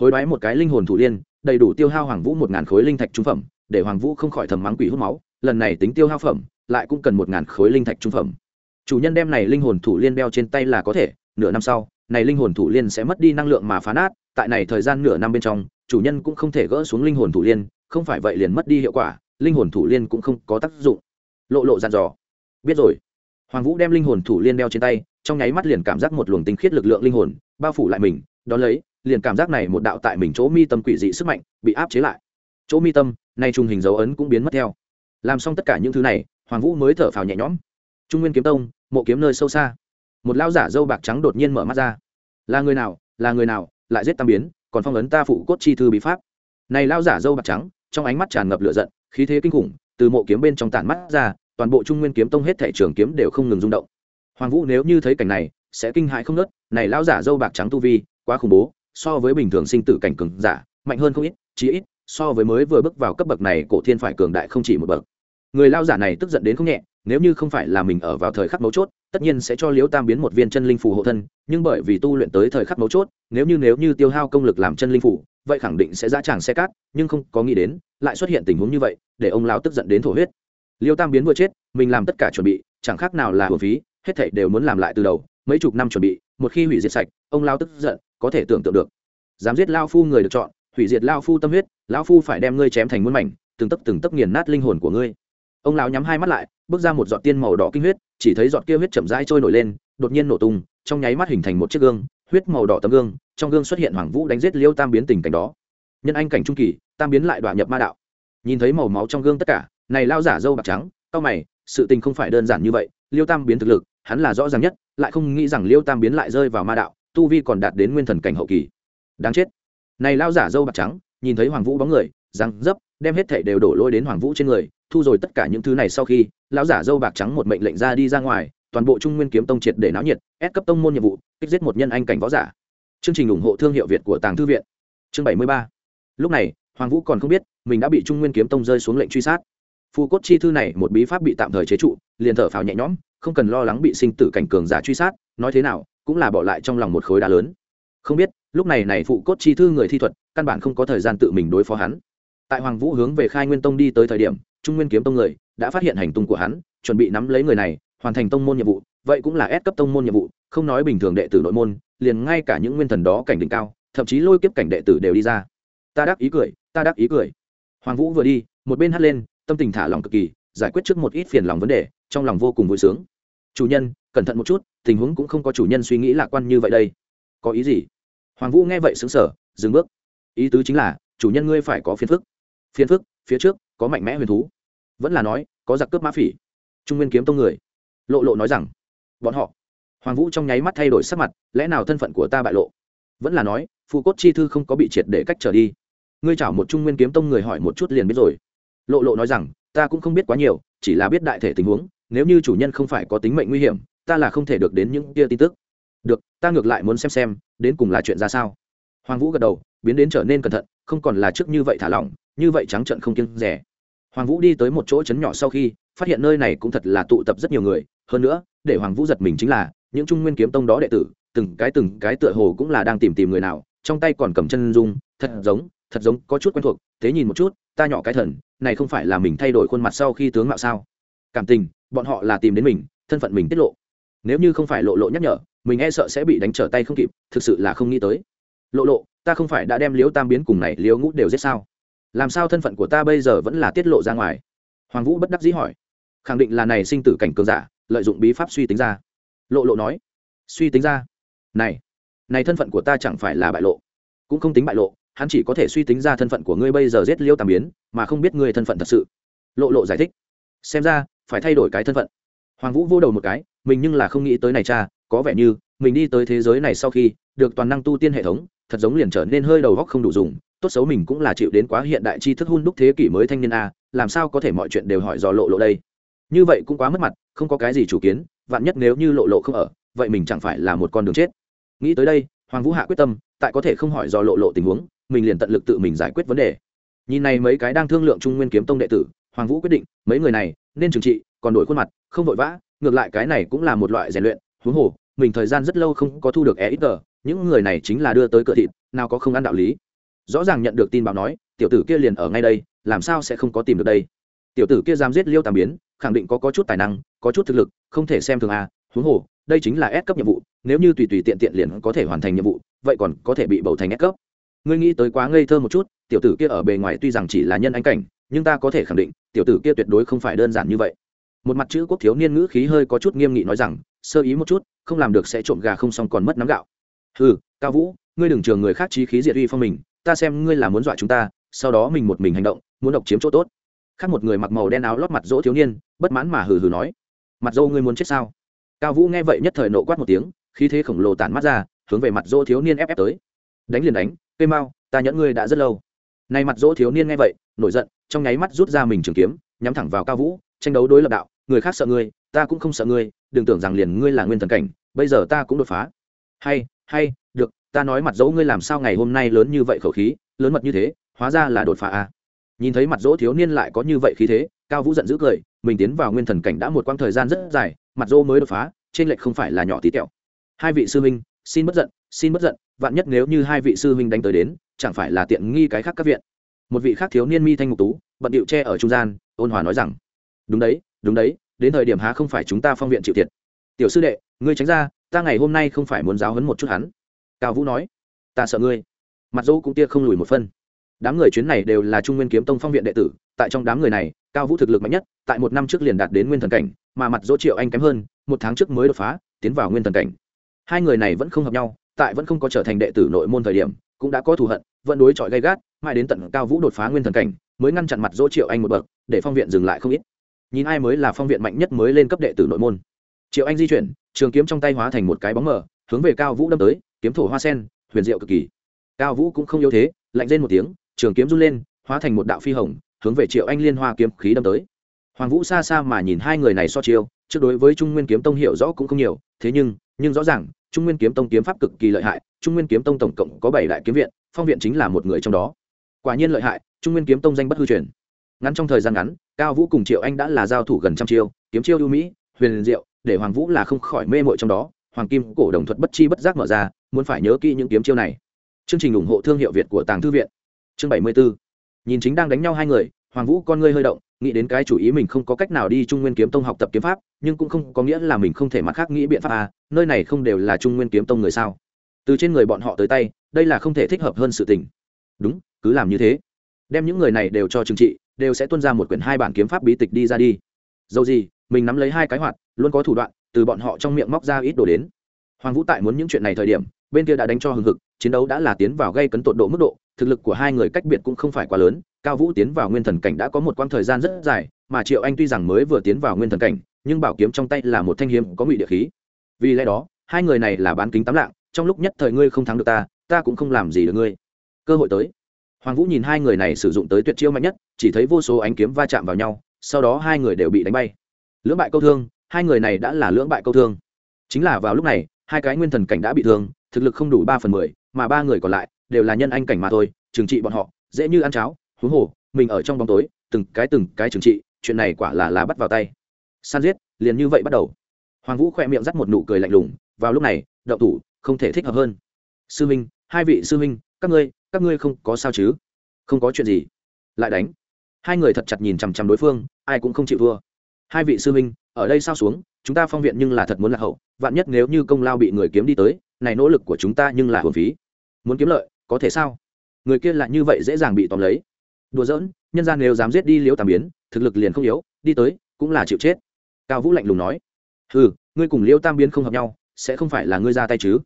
Speaker 1: Hối đoái một cái linh hồn thủ liên, đầy đủ tiêu hao hoàng vũ một ngàn khối linh thạch trung phẩm, để hoàng vũ không khỏi thầm mắng quỷ hút máu, lần này tính tiêu hao phẩm, lại cũng cần một ngàn khối linh thạch trung phẩm. Chủ nhân đem này linh hồn thủ liên đeo trên tay là có thể, nửa năm sau, này linh hồn thủ liên sẽ mất đi năng lượng mà phá nát tại này thời gian nửa năm bên trong, chủ nhân cũng không thể gỡ xuống linh hồn thủ liên, không phải vậy liền mất đi hiệu quả, linh hồn thủ liên cũng không có tác dụng lộ lộ dặn dò. Biết rồi. Hoàng vũ đem linh hồn thủ liên đeo trên tay, trong nháy mắt liền cảm giác một luồng tinh khiết lực lượng linh hồn bao phủ lại mình, đón lấy, liền cảm giác này một đạo tại mình chỗ mi tâm quỷ dị sức mạnh bị áp chế lại. Chỗ mi tâm, nay trung hình dấu ấn cũng biến mất theo. Làm xong tất cả những thứ này, hoàng vũ mới thở phào nhẹ nhõm. Trung nguyên kiếm tông, mộ kiếm nơi sâu xa. Một lao giả dâu bạc trắng đột nhiên mở mắt ra. Là người nào, là người nào, lại giết tam biến, còn phong ấn ta phụ cốt chi thư bí pháp. Này lao giả dâu bạc trắng, trong ánh mắt tràn ngập lửa giận, khí thế kinh khủng từ mộ kiếm bên trong tản mắt ra, toàn bộ trung nguyên kiếm tông hết thể trường kiếm đều không ngừng rung động. Hoàng vũ nếu như thấy cảnh này, sẽ kinh hãi không nớt này lao giả dâu bạc trắng tu vi, quá khủng bố, so với bình thường sinh tử cảnh cường giả, mạnh hơn không ít, chí ít, so với mới vừa bước vào cấp bậc này, cổ thiên phải cường đại không chỉ một bậc. Người lao giả này tức giận đến không nhẹ, nếu như không phải là mình ở vào thời khắc mấu chốt, tất nhiên sẽ cho liễu tam biến một viên chân linh phù hộ thân, nhưng bởi vì tu luyện tới thời khắc mấu chốt, nếu như nếu như tiêu hao công lực làm chân linh phù vậy khẳng định sẽ ra tràng xe cát, nhưng không có nghĩ đến, lại xuất hiện tình huống như vậy, để ông lao tức giận đến thổ huyết. Liêu tam biến vừa chết, mình làm tất cả chuẩn bị, chẳng khác nào là hồn phí, hết thảy đều muốn làm lại từ đầu, mấy chục năm chuẩn bị, một khi hủy diệt sạch, ông lao tức giận, có thể tưởng tượng được. Dám giết lao phu người được chọn, hủy diệt lao phu tâm huyết lao phu phải đem ngươi chém thành muôn mảnh, từng tấc từng tấc nghiền nát linh hồn của ngươi. Ông lão nhắm hai mắt lại, bước ra một giọt tiên màu đỏ kinh huyết, chỉ thấy giọt kia huyết chậm rãi trôi nổi lên, đột nhiên nổ tung, trong nháy mắt hình thành một chiếc gương, huyết màu đỏ tấm gương trong gương xuất hiện hoàng vũ đánh giết liêu tam biến tình cảnh đó. Nhân anh cảnh trung kỳ, tam biến lại đoạn nhập ma đạo. Nhìn thấy màu máu trong gương tất cả, này lao giả dâu bạc trắng, cao mày, sự tình không phải đơn giản như vậy, liêu tam biến thực lực, hắn là rõ ràng nhất, lại không nghĩ rằng liêu tam biến lại rơi vào ma đạo, tu vi còn đạt đến nguyên thần cảnh hậu kỳ. Đáng chết. Này lao giả dâu bạc trắng, nhìn thấy hoàng vũ bóng người, răng dấp, đem hết thảy đều đổ lôi đến hoàng vũ trên người, thu rồi tất cả những thứ này sau khi, lão giả dâu bạc trắng một mệnh lệnh ra đi ra ngoài, toàn bộ trung nguyên kiếm tông triệt để náo nhiệt, ép cấp tông môn nhiệm vụ, kích giết một nhân anh cảnh võ giả chương trình ủng hộ thương hiệu việt của tàng thư viện. Chương bảy mươi ba. Lúc này, hoàng vũ còn không biết, mình đã bị trung nguyên kiếm tông rơi xuống lệnh truy sát. Phù cốt chi thư này một bí pháp bị tạm thời chế trụ, liền thở phào nhẹ nhõm, không cần lo lắng bị sinh tử cảnh cường giả truy sát, nói thế nào, cũng là bỏ lại trong lòng một khối đá lớn. Không biết, lúc này này phụ cốt chi thư người thi thuật, căn bản không có thời gian tự mình đối phó hắn. Tại hoàng vũ hướng về khai nguyên tông đi tới thời điểm, trung nguyên kiếm tông người đã phát hiện hành tung của hắn, chuẩn bị nắm lấy người này hoàn thành tông môn nhiệm vụ, vậy cũng là ép cấp tông môn nhiệm vụ, không nói bình thường đệ tử nội môn, liền ngay cả những nguyên thần đó cảnh đỉnh cao, thậm chí lôi kiếp cảnh đệ tử đều đi ra. Ta đáp ý cười, ta đáp ý cười. Hoàng vũ vừa đi, một bên hắt lên, tâm tình thả lòng cực kỳ, giải quyết trước một ít phiền lòng vấn đề, trong lòng vô cùng vui sướng. Chủ nhân, cẩn thận một chút, tình huống cũng không có chủ nhân suy nghĩ lạc quan như vậy đây. Có ý gì? Hoàng vũ nghe vậy xứng sở dừng bước. Ý tứ chính là, chủ nhân ngươi phải có phiền phức. Phiền phức, phía trước, có mạnh mẽ huyền thú. Vẫn là nói, có giặc cướp mã phỉ. Trung nguyên kiếm tông người lộ lộ nói rằng, bọn họ. Hoàng vũ trong nháy mắt thay đổi sắc mặt, lẽ nào thân phận của ta bại lộ? Vẫn là nói phù cốt chi thư không có bị triệt để cách trở đi. Ngươi chảo một trung nguyên kiếm tông người hỏi một chút liền biết rồi. Lộ lộ nói rằng, ta cũng không biết quá nhiều, chỉ là biết đại thể tình huống, nếu như chủ nhân không phải có tính mệnh nguy hiểm, ta là không thể được đến những kia tin tức. Được, ta ngược lại muốn xem xem, đến cùng là chuyện ra sao? Hoàng vũ gật đầu, biến đến trở nên cẩn thận, không còn là trước như vậy thả lỏng, như vậy trắng trận không kiêng rẻ. Hoàng vũ đi tới một chỗ trấn nhỏ sau khi, phát hiện nơi này cũng thật là tụ tập rất nhiều người hơn nữa, để hoàng vũ giật mình chính là, những trung nguyên kiếm tông đó đệ tử, từng cái từng cái tựa hồ cũng là đang tìm tìm người nào, trong tay còn cầm chân dung, thật giống thật giống có chút quen thuộc, thế nhìn một chút, ta nhỏ cái thần, này không phải là mình thay đổi khuôn mặt sau khi tướng mạo sao? Cảm tình, bọn họ là tìm đến mình, thân phận mình tiết lộ. Nếu như không phải lộ lộ nhắc nhở, mình e sợ sẽ bị đánh trở tay không kịp, thực sự là không nghĩ tới. Lộ lộ, ta không phải đã đem liễu tam biến cùng này liễu ngũ đều giết sao? Làm sao thân phận của ta bây giờ vẫn là tiết lộ ra ngoài? Hoàng vũ bất đắc dĩ hỏi. Khẳng định là này sinh tử cảnh cường giả lợi dụng bí pháp suy tính ra. Lộ lộ nói, suy tính ra. Này này thân phận của ta chẳng phải là bại lộ, cũng không tính bại lộ, hắn chỉ có thể suy tính ra thân phận của ngươi bây giờ giết liêu tàm biến, mà không biết ngươi thân phận thật sự. Lộ lộ giải thích, xem ra, phải thay đổi cái thân phận. Hoàng vũ vô đầu một cái, mình nhưng là không nghĩ tới này cha, có vẻ như, mình đi tới thế giới này sau khi, được toàn năng tu tiên hệ thống, thật giống liền trở nên hơi đầu góc không đủ dùng, tốt xấu mình cũng là chịu đến quá hiện đại tri thức hun đúc thế kỷ mới thanh niên a, làm sao có thể mọi chuyện đều hỏi dò lộ lộ đây? Như vậy cũng quá mất mặt, không có cái gì chủ kiến, vạn nhất nếu như lộ lộ không ở, vậy mình chẳng phải là một con đường chết. Nghĩ tới đây, hoàng vũ hạ quyết tâm, tại có thể không hỏi do lộ lộ tình huống, mình liền tận lực tự mình giải quyết vấn đề. Nhìn này mấy cái đang thương lượng trung nguyên kiếm tông đệ tử, hoàng vũ quyết định, mấy người này, nên trừng trị, còn đổi khuôn mặt, không vội vã, ngược lại cái này cũng là một loại rèn luyện, huống hồ, mình thời gian rất lâu không có thu được e ít tờ những người này chính là đưa tới cửa thịt, nào có không ăn đạo lý. Rõ ràng nhận được tin báo nói, tiểu tử kia liền ở ngay đây, làm sao sẽ không có tìm được đây? Tiểu tử kia dám giết liêu tam biến khẳng định có có chút tài năng, có chút thực lực, không thể xem thường a huống hồ, đây chính là S cấp nhiệm vụ, nếu như tùy tùy tiện tiện liền có thể hoàn thành nhiệm vụ, vậy còn có thể bị bầu thành S cấp. Ngươi nghĩ tới quá ngây thơ một chút, tiểu tử kia ở bề ngoài tuy rằng chỉ là nhân anh cảnh, nhưng ta có thể khẳng định, tiểu tử kia tuyệt đối không phải đơn giản như vậy. Một mặt chữ quốc thiếu niên ngữ khí hơi có chút nghiêm nghị nói rằng, sơ ý một chút, không làm được sẽ trộm gà không xong còn mất nắm gạo. Ừ cao vũ, ngươi đừng trường người khác trí khí diệt uy phong mình, ta xem ngươi là muốn dọa chúng ta, sau đó mình một mình hành động, muốn độc chiếm chỗ tốt khác một người mặc màu đen áo lót mặt dỗ thiếu niên, bất mãn mà hừ hừ nói, mặt dâu ngươi muốn chết sao? Cao vũ nghe vậy nhất thời nộ quát một tiếng, khí thế khổng lồ tản mắt ra, hướng về mặt dỗ thiếu niên ép ép tới. Đánh liền đánh, cây mau ta nhẫn ngươi đã rất lâu. Nay mặt dỗ thiếu niên nghe vậy, nổi giận, trong nháy mắt rút ra mình trường kiếm, nhắm thẳng vào cao vũ, tranh đấu đối lập đạo, người khác sợ ngươi, ta cũng không sợ ngươi, đừng tưởng rằng liền ngươi là nguyên thần cảnh, bây giờ ta cũng đột phá. Hay hay, được, ta nói mặt dỗ ngươi làm sao ngày hôm nay lớn như vậy khẩu khí, lớn mật như thế, hóa ra là đột phá à nhìn thấy mặt dỗ thiếu niên lại có như vậy khí thế, cao vũ giận dữ cười, mình tiến vào nguyên thần cảnh đã một quãng thời gian rất dài, mặt dỗ mới đột phá, trên lệch không phải là nhỏ tí tẹo. Hai vị sư huynh, xin bất giận, xin bất giận, vạn nhất nếu như hai vị sư huynh đánh tới đến, chẳng phải là tiện nghi cái khác các viện. Một vị khác thiếu niên mi thanh ngục tú, bận điệu tre ở trung gian, ôn hòa nói rằng, đúng đấy đúng đấy, đến thời điểm há không phải chúng ta phong viện chịu thiệt. Tiểu sư đệ, ngươi tránh ra, ta ngày hôm nay không phải muốn giáo hấn một chút hắn. Cao vũ nói, ta sợ ngươi. Mặt dỗ cũng tia không lùi một phân đám người chuyến này đều là trung nguyên kiếm tông phong viện đệ tử, tại trong đám người này, cao vũ thực lực mạnh nhất, tại một năm trước liền đạt đến nguyên thần cảnh, mà mặt dỗ triệu anh kém hơn, một tháng trước mới đột phá, tiến vào nguyên thần cảnh. Hai người này vẫn không hợp nhau, tại vẫn không có trở thành đệ tử nội môn thời điểm, cũng đã có thù hận, vẫn đối chọi gay gắt, mãi đến tận cao vũ đột phá nguyên thần cảnh, mới ngăn chặn mặt dỗ triệu anh một bậc, để phong viện dừng lại không ít. Nhìn ai mới là phong viện mạnh nhất mới lên cấp đệ tử nội môn. Triệu anh di chuyển, trường kiếm trong tay hóa thành một cái bóng mờ, hướng về cao vũ đâm tới, kiếm thổ hoa sen, huyền diệu cực kỳ. Cao vũ cũng không yếu thế, lạnh lên một tiếng trường kiếm run lên, hóa thành một đạo phi hồng, hướng về triệu anh liên hoa kiếm khí đâm tới. Hoàng vũ xa xa mà nhìn hai người này so chiêu, trước đối với trung nguyên kiếm tông hiểu rõ cũng không nhiều, thế nhưng nhưng rõ ràng, trung nguyên kiếm tông kiếm pháp cực kỳ lợi hại, trung nguyên kiếm tông tổng cộng có bảy đại kiếm viện, phong viện chính là một người trong đó. Quả nhiên lợi hại, trung nguyên kiếm tông danh bất hư truyền. Ngắn trong thời gian ngắn, cao vũ cùng triệu anh đã là giao thủ gần trăm chiêu, kiếm chiêu ưu mỹ, huyền diệu, để hoàng vũ là không khỏi mê mội trong đó, hoàng kim cổ đồng thuật bất chi bất giác mở ra, muốn phải nhớ kỹ những kiếm chiêu này. Chương trình ủng hộ thương hiệu việt của tàng thư viện chương bảy mươi b ố nhìn chính đang đánh nhau hai người, hoàng vũ con ngươi hơi động, nghĩ đến cái chủ ý mình không có cách nào đi trung nguyên kiếm tông học tập kiếm pháp, nhưng cũng không có nghĩa là mình không thể mặt khác nghĩ biện pháp à nơi này không đều là trung nguyên kiếm tông người sao? Từ trên người bọn họ tới tay, đây là không thể thích hợp hơn sự tình. Đúng, cứ làm như thế. Đem những người này đều cho trừng trị, đều sẽ tuân ra một quyển hai bản kiếm pháp bí tịch đi ra đi. Dầu gì, mình nắm lấy hai cái hoạt, luôn có thủ đoạn, từ bọn họ trong miệng móc ra ít đồ đến. Hoàng vũ tại muốn những chuyện này thời điểm, bên kia đã đánh cho hừng hực, chiến đấu đã là tiến vào gây cấn tột độ mức độ thực lực của hai người cách biệt cũng không phải quá lớn, cao vũ tiến vào nguyên thần cảnh đã có một quãng thời gian rất dài, mà triệu anh tuy rằng mới vừa tiến vào nguyên thần cảnh, nhưng bảo kiếm trong tay là một thanh hiếm có ngụy địa khí. Vì lẽ đó, hai người này là bán kính tám lạng, trong lúc nhất thời ngươi không thắng được ta ta cũng không làm gì được ngươi. Cơ hội tới. Hoàng vũ nhìn hai người này sử dụng tới tuyệt chiêu mạnh nhất, chỉ thấy vô số ánh kiếm va chạm vào nhau, sau đó hai người đều bị đánh bay. Lưỡng bại câu thương, hai người này đã là lưỡng bại câu thương. Chính là vào lúc này, hai cái nguyên thần cảnh đã bị thương, thực lực không đủ ba phần mười, mà ba người còn lại đều là nhân anh cảnh mà thôi, trừng trị bọn họ, dễ như ăn cháo, huống hồ, mình ở trong bóng tối, từng cái từng cái trừng trị, chuyện này quả là là bắt vào tay. San giết, liền như vậy bắt đầu. Hoàng vũ khoe miệng dắt một nụ cười lạnh lùng, vào lúc này đậu thủ, không thể thích hợp hơn. Sư minh, hai vị sư minh, các ngươi các ngươi không có sao chứ? Không có chuyện gì. Lại đánh. Hai người thật chặt nhìn chằm chằm đối phương, ai cũng không chịu thua. Hai vị sư minh, ở đây sao xuống, chúng ta phong viện nhưng là thật muốn lạc hậu, vạn nhất nếu như công lao bị người kiếm đi tới, này nỗ lực của chúng ta nhưng là hồn phí. Muốn kiếm lợi có thể sao? Người kia lại như vậy dễ dàng bị tóm lấy. Đùa giỡn, nhân gian nếu dám giết đi liễu tam biến, thực lực liền không yếu, đi tới, cũng là chịu chết. Cao vũ lạnh lùng nói. Ừ ngươi cùng liễu tam biến không hợp nhau, sẽ không phải là ngươi ra tay chứ?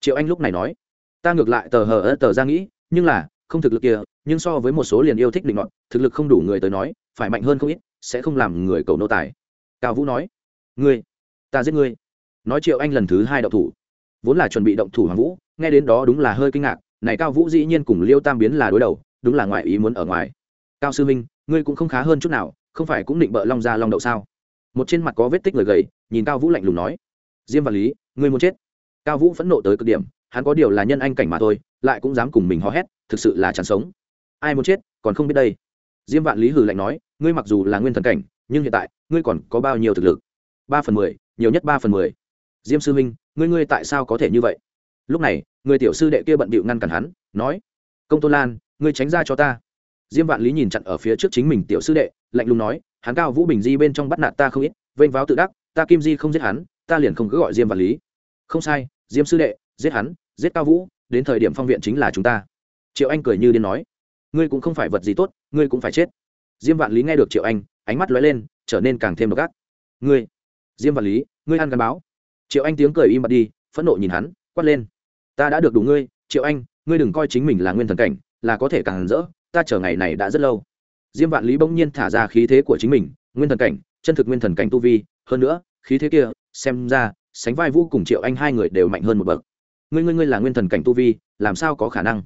Speaker 1: Triệu anh lúc này nói. Ta ngược lại tờ hờ tờ ra nghĩ, nhưng là, không thực lực kia, nhưng so với một số liền yêu thích định ngọn thực lực không đủ người tới nói, phải mạnh hơn không ít, sẽ không làm người cầu nô tài. Cao vũ nói. Ngươi, ta giết ngươi. Nói triệu anh lần thứ hai động thủ. Vốn là chuẩn bị động thủ hoàng vũ, nghe đến đó đúng là hơi kinh ngạc này cao vũ dĩ nhiên cùng liêu tam biến là đối đầu, đúng là ngoại ý muốn ở ngoài. Cao sư minh ngươi cũng không khá hơn chút nào, không phải cũng định bợ long ra long đậu sao? Một trên mặt có vết tích người gầy, nhìn cao vũ lạnh lùng nói. Diêm và lý, ngươi muốn chết? Cao vũ phẫn nộ tới cực điểm, hắn có điều là nhân anh cảnh mà thôi, lại cũng dám cùng mình hò hét, thực sự là chẳng sống. Ai muốn chết, còn không biết đây. Diêm vạn lý hừ lạnh nói, ngươi mặc dù là nguyên thần cảnh, nhưng hiện tại, ngươi còn có bao nhiêu thực lực? Ba phần mười, nhiều nhất ba phần mười. Diêm sư minh ngươi ngươi tại sao có thể như vậy? Lúc này, người tiểu sư đệ kia bận bịu ngăn cản hắn, nói, công tôn lan, ngươi tránh ra cho ta. Diêm vạn lý nhìn chặn ở phía trước chính mình tiểu sư đệ, lạnh lùng nói, hắn cao vũ bình di bên trong bắt nạt ta không ít, vênh váo tự đắc, ta kim di không giết hắn, ta liền không cứ gọi diêm vạn lý. Không sai, diêm sư đệ, giết hắn, giết cao vũ, đến thời điểm phong viện chính là chúng ta. Triệu anh cười như điên nói, ngươi cũng không phải vật gì tốt, ngươi cũng phải chết. Diêm vạn lý nghe được triệu anh, ánh mắt lóe lên, trở nên càng thêm độc ác. Ngươi, diêm vạn lý, ngươi ăn gắn báo. Triệu anh tiếng cười im bặt đi, phẫn nộ nhìn hắn, quát lên ta đã được đủ ngươi, triệu anh, ngươi đừng coi chính mình là nguyên thần cảnh, là có thể càng rỡ, ta chờ ngày này đã rất lâu. Diêm vạn lý bỗng nhiên thả ra khí thế của chính mình, nguyên thần cảnh, chân thực nguyên thần cảnh tu vi, hơn nữa, khí thế kia, xem ra, sánh vai vũ cùng triệu anh hai người đều mạnh hơn một bậc. Ngươi ngươi ngươi là nguyên thần cảnh tu vi, làm sao có khả năng?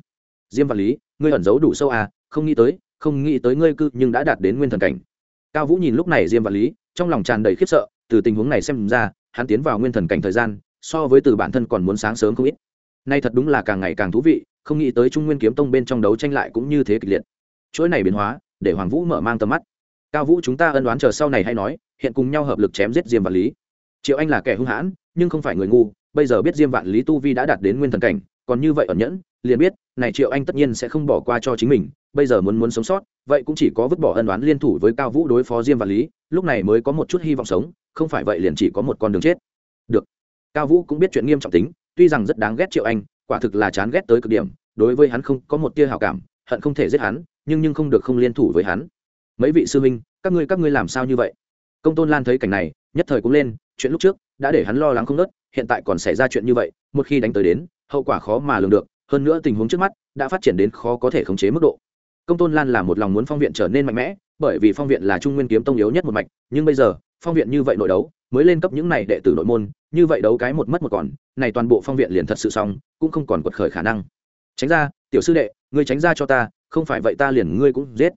Speaker 1: Diêm vạn lý, ngươi ẩn giấu đủ sâu à không nghĩ tới, không nghĩ tới ngươi cư nhưng đã đạt đến nguyên thần cảnh. Cao vũ nhìn lúc này diêm vạn lý, trong lòng tràn đầy khiếp sợ, từ tình huống này xem ra, hắn tiến vào nguyên thần cảnh thời gian, so với từ bản thân còn muốn sáng sớm không ít nay thật đúng là càng ngày càng thú vị, không nghĩ tới trung nguyên kiếm tông bên trong đấu tranh lại cũng như thế kịch liệt. Chuỗi này biến hóa, để hoàng vũ mở mang tầm mắt. Cao vũ chúng ta ân đoán chờ sau này hay nói, hiện cùng nhau hợp lực chém giết diêm vạn lý. Triệu anh là kẻ hung hãn, nhưng không phải người ngu, bây giờ biết diêm vạn lý tu vi đã đạt đến nguyên thần cảnh, còn như vậy ẩn nhẫn, liền biết, này triệu anh tất nhiên sẽ không bỏ qua cho chính mình, bây giờ muốn muốn sống sót, vậy cũng chỉ có vứt bỏ ân đoán liên thủ với cao vũ đối phó diêm vạn lý, lúc này mới có một chút hy vọng sống, không phải vậy liền chỉ có một con đường chết. Được. Cao vũ cũng biết chuyện nghiêm trọng tính tuy rằng rất đáng ghét triệu anh, quả thực là chán ghét tới cực điểm, đối với hắn không có một tia hào cảm, hận không thể giết hắn, nhưng nhưng không được không liên thủ với hắn. Mấy vị sư huynh, các ngươi các ngươi làm sao như vậy? Công tôn lan thấy cảnh này, nhất thời cũng lên, chuyện lúc trước đã để hắn lo lắng không nớt hiện tại còn xảy ra chuyện như vậy, một khi đánh tới đến, hậu quả khó mà lường được, hơn nữa tình huống trước mắt đã phát triển đến khó có thể khống chế mức độ. Công tôn lan là một lòng muốn phong viện trở nên mạnh mẽ, bởi vì phong viện là trung nguyên kiếm tông yếu nhất một mạch, nhưng bây giờ, phong viện như vậy nội đấu mới lên cấp những này đệ tử nội môn, như vậy đấu cái một mất một còn, này toàn bộ phong viện liền thật sự xong, cũng không còn quật khởi khả năng. Tránh ra, tiểu sư đệ, ngươi tránh ra cho ta, không phải vậy ta liền ngươi cũng giết.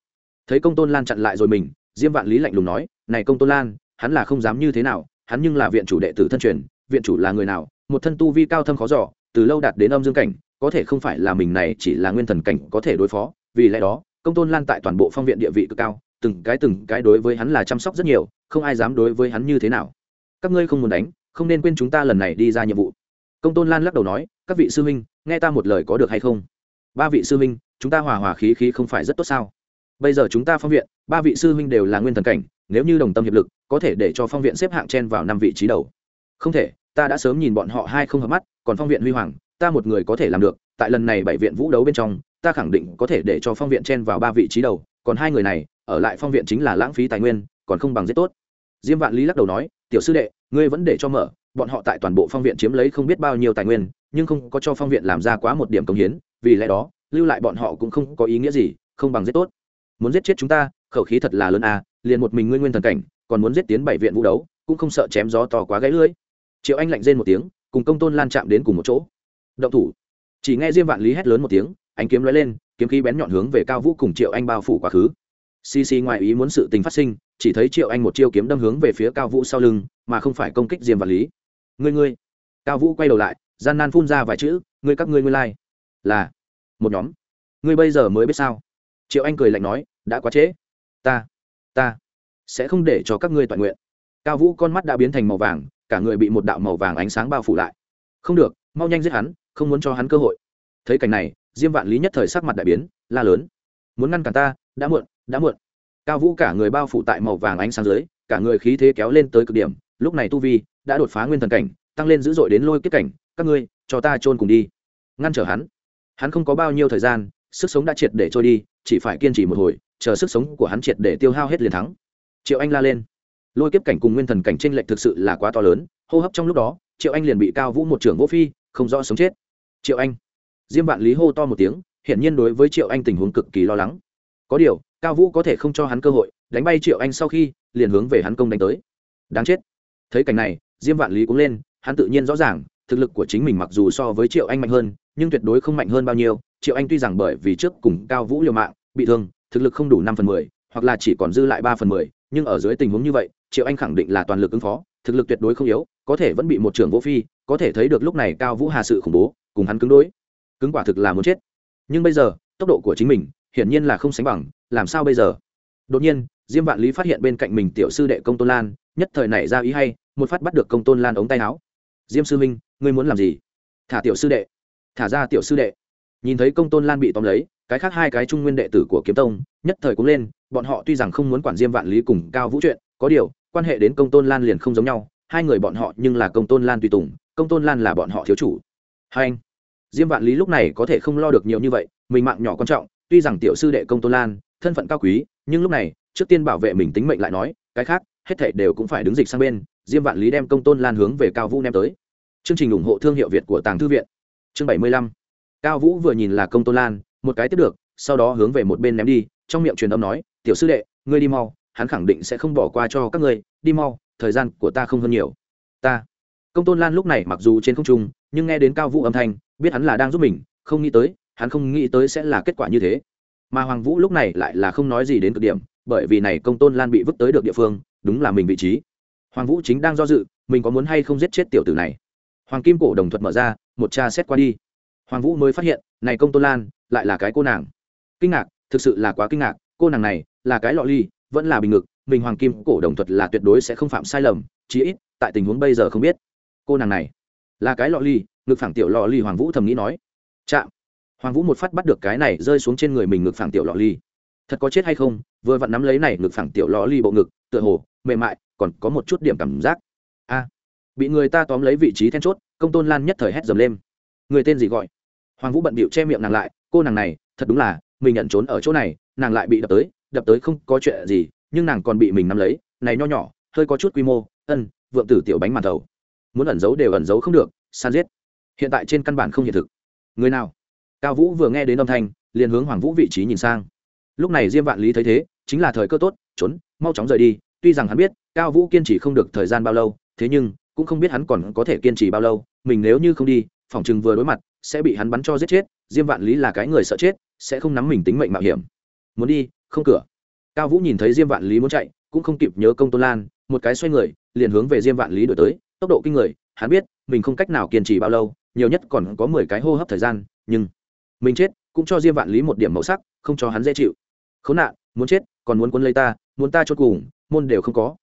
Speaker 1: Thấy công tôn lan chặn lại rồi mình, diêm vạn lý lạnh lùng nói, này công tôn lan, hắn là không dám như thế nào, hắn nhưng là viện chủ đệ tử thân truyền, viện chủ là người nào, một thân tu vi cao thâm khó giỏ từ lâu đạt đến âm dương cảnh, có thể không phải là mình này, chỉ là nguyên thần cảnh có thể đối phó. Vì lẽ đó, công tôn lan tại toàn bộ phong viện địa vị cực cao, từng cái từng cái đối với hắn là chăm sóc rất nhiều, không ai dám đối với hắn như thế nào các ngươi không muốn đánh, không nên quên chúng ta lần này đi ra nhiệm vụ. Công tôn lan lắc đầu nói, các vị sư huynh, nghe ta một lời có được hay không? Ba vị sư huynh, chúng ta hòa hòa khí khí không phải rất tốt sao? Bây giờ chúng ta phong viện, ba vị sư huynh đều là nguyên thần cảnh, nếu như đồng tâm hiệp lực, có thể để cho phong viện xếp hạng chen vào năm vị trí đầu. Không thể, ta đã sớm nhìn bọn họ hai không hợp mắt, còn phong viện huy hoàng, ta một người có thể làm được, tại lần này bảy viện vũ đấu bên trong, ta khẳng định có thể để cho phong viện chen vào ba vị trí đầu, còn hai người này, ở lại phong viện chính là lãng phí tài nguyên, còn không bằng rất tốt. Diêm vạn lý lắc đầu nói tiểu sư đệ, ngươi vẫn để cho mở, bọn họ tại toàn bộ phong viện chiếm lấy không biết bao nhiêu tài nguyên, nhưng không có cho phong viện làm ra quá một điểm công hiến, vì lẽ đó, lưu lại bọn họ cũng không có ý nghĩa gì, không bằng giết tốt. Muốn giết chết chúng ta, khẩu khí thật là lớn à liền một mình ngươi nguyên thần cảnh, còn muốn giết tiến bảy viện vũ đấu, cũng không sợ chém gió to quá gãy lưỡi. Triệu anh lạnh rên một tiếng, cùng công tôn lan chạm đến cùng một chỗ. Động thủ. Chỉ nghe diêm vạn lý hét lớn một tiếng, ánh kiếm lóe lên, kiếm khí bén nhọn hướng về cao vũ cùng triệu anh bao phủ quá khứ cc ngoài ý muốn sự tình phát sinh, chỉ thấy triệu anh một chiêu kiếm đâm hướng về phía cao vũ sau lưng, mà không phải công kích diêm vạn lý. Ngươi ngươi. Cao vũ quay đầu lại, gian nan phun ra vài chữ, ngươi các ngươi ngươi lai、like. là, một nhóm. Ngươi bây giờ mới biết sao? Triệu anh cười lạnh nói, đã quá trễ. Ta ta sẽ không để cho các ngươi toàn nguyện. Cao vũ con mắt đã biến thành màu vàng, cả người bị một đạo màu vàng ánh sáng bao phủ lại. Không được, mau nhanh giết hắn, không muốn cho hắn cơ hội. Thấy cảnh này, diêm vạn lý nhất thời sắc mặt đại biến, la lớn, muốn ngăn cản ta, đã muộn đã muộn. Cao vũ cả người bao phủ tại màu vàng ánh sáng dưới, cả người khí thế kéo lên tới cực điểm, lúc này tu vi đã đột phá nguyên thần cảnh, tăng lên dữ dội đến lôi kết cảnh, các ngươi, cho ta chôn cùng đi. Ngăn trở hắn. Hắn không có bao nhiêu thời gian, sức sống đã triệt để trôi đi, chỉ phải kiên trì một hồi, chờ sức sống của hắn triệt để tiêu hao hết liền thắng. Triệu anh la lên. Lôi kiếp cảnh cùng nguyên thần cảnh tranh lệch thực sự là quá to lớn, hô hấp trong lúc đó, triệu anh liền bị cao vũ một trưởng vô phi, không rõ sống chết. Triệu anh. Diêm vạn lý hô to một tiếng, hiển nhiên đối với triệu anh tình huống cực kỳ lo lắng có điều, cao vũ có thể không cho hắn cơ hội, đánh bay triệu anh sau khi, liền hướng về hắn công đánh tới. Đáng chết. Thấy cảnh này, diêm vạn lý cũng lên, hắn tự nhiên rõ ràng, thực lực của chính mình mặc dù so với triệu anh mạnh hơn, nhưng tuyệt đối không mạnh hơn bao nhiêu. Triệu anh tuy rằng bởi vì trước cùng cao vũ liều mạng, bị thương, thực lực không đủ năm phần mười, hoặc là chỉ còn dư lại ba phần mười, nhưng ở dưới tình huống như vậy, triệu anh khẳng định là toàn lực ứng phó, thực lực tuyệt đối không yếu, có thể vẫn bị một trưởng vô phi, có thể thấy được lúc này cao vũ hà sự khủng bố, cùng hắn cứng đối. Cứng quả thực là muốn chết. Nhưng bây giờ, tốc độ của chính mình hiển nhiên là không sánh bằng, làm sao bây giờ? Đột nhiên, diêm vạn lý phát hiện bên cạnh mình tiểu sư đệ công tôn lan, nhất thời nảy ra ý hay, một phát bắt được công tôn lan ống tay áo. Diêm sư minh ngươi muốn làm gì? Thả tiểu sư đệ. Thả ra tiểu sư đệ. Nhìn thấy công tôn lan bị tóm lấy, cái khác hai cái trung nguyên đệ tử của kiếm tông, nhất thời cũng lên, bọn họ tuy rằng không muốn quản diêm vạn lý cùng cao vũ chuyện, có điều, quan hệ đến công tôn lan liền không giống nhau, hai người bọn họ nhưng là công tôn lan tùy tùng, công tôn lan là bọn họ thiếu chủ. Hai anh, diêm vạn lý lúc này có thể không lo được nhiều như vậy, mình mạng nhỏ quan trọng tuy rằng tiểu sư đệ công tôn lan, thân phận cao quý, nhưng lúc này, trước tiên bảo vệ mình tính mệnh lại nói, cái khác, hết thảy đều cũng phải đứng dịch sang bên, diêm vạn lý đem công tôn lan hướng về cao vũ ném tới. Chương trình ủng hộ thương hiệu việt của tàng thư viện. Chương bảy mươi lăm. Cao vũ vừa nhìn là công tôn lan, một cái tiếp được, sau đó hướng về một bên ném đi, trong miệng truyền âm nói, tiểu sư đệ, ngươi đi mau, hắn khẳng định sẽ không bỏ qua cho các ngươi, đi mau, thời gian của ta không hơn nhiều. Ta. Công tôn lan lúc này mặc dù trên không trung, nhưng nghe đến cao vũ âm thanh, biết hắn là đang giúp mình, không nghĩ tới hắn không nghĩ tới sẽ là kết quả như thế. Mà hoàng vũ lúc này lại là không nói gì đến cực điểm, bởi vì này công tôn lan bị vứt tới được địa phương, đúng là mình vị trí. Hoàng vũ chính đang do dự, mình có muốn hay không giết chết tiểu tử này. Hoàng kim cổ đồng thuật mở ra, một cha xét qua đi. Hoàng vũ mới phát hiện, này công tôn lan lại là cái cô nàng. Kinh ngạc, thực sự là quá kinh ngạc, cô nàng này là cái lọ ly, vẫn là bình ngực, mình hoàng kim cổ đồng thuật là tuyệt đối sẽ không phạm sai lầm, chí ít, tại tình huống bây giờ không biết. Cô nàng này là cái lọ ly, ngực phẳng tiểu lọ ly, hoàng vũ thầm nghĩ nói. Chạm hoàng vũ một phát bắt được cái này rơi xuống trên người mình ngực phẳng tiểu lọ ly. Thật có chết hay không? Vừa vặn nắm lấy này ngực phẳng tiểu lọ ly bộ ngực, tựa hồ, mềm mại, còn có một chút điểm cảm giác. A, bị người ta tóm lấy vị trí then chốt, công tôn lan nhất thời hét dầm lên. Người tên gì gọi? Hoàng vũ bận bịu che miệng nàng lại, cô nàng này, thật đúng là, mình nhận trốn ở chỗ này, nàng lại bị đập tới đập tới không có chuyện gì, nhưng nàng còn bị mình nắm lấy, này nho nhỏ, hơi có chút quy mô, ân, vượng tử tiểu bánh màn thầu. Muốn ẩn giấu đều ẩn giấu không được san giết. Hiện tại trên căn bản không hiện thực. Người nào? Cao vũ vừa nghe đến âm thanh, liền hướng hoàng vũ vị trí nhìn sang. Lúc này diêm vạn lý thấy thế, chính là thời cơ tốt, trốn, mau chóng rời đi, tuy rằng hắn biết, cao vũ kiên trì không được thời gian bao lâu, thế nhưng, cũng không biết hắn còn có thể kiên trì bao lâu, mình nếu như không đi, phòng chừng vừa đối mặt, sẽ bị hắn bắn cho giết chết, diêm vạn lý là cái người sợ chết, sẽ không nắm mình tính mệnh mạo hiểm. Muốn đi, không cửa. Cao vũ nhìn thấy diêm vạn lý muốn chạy, cũng không kịp nhớ công tôn lan, một cái xoay người, liền hướng về diêm vạn lý đổi tới, tốc độ kinh người, hắn biết, mình không cách nào kiên trì bao lâu, nhiều nhất còn có mười cái hô hấp thời gian, nhưng mình chết, cũng cho diêm vạn lý một điểm màu sắc, không cho hắn dễ chịu. Khốn nạn, muốn chết, còn muốn quân lấy ta, muốn ta chốt cùng, môn đều không có.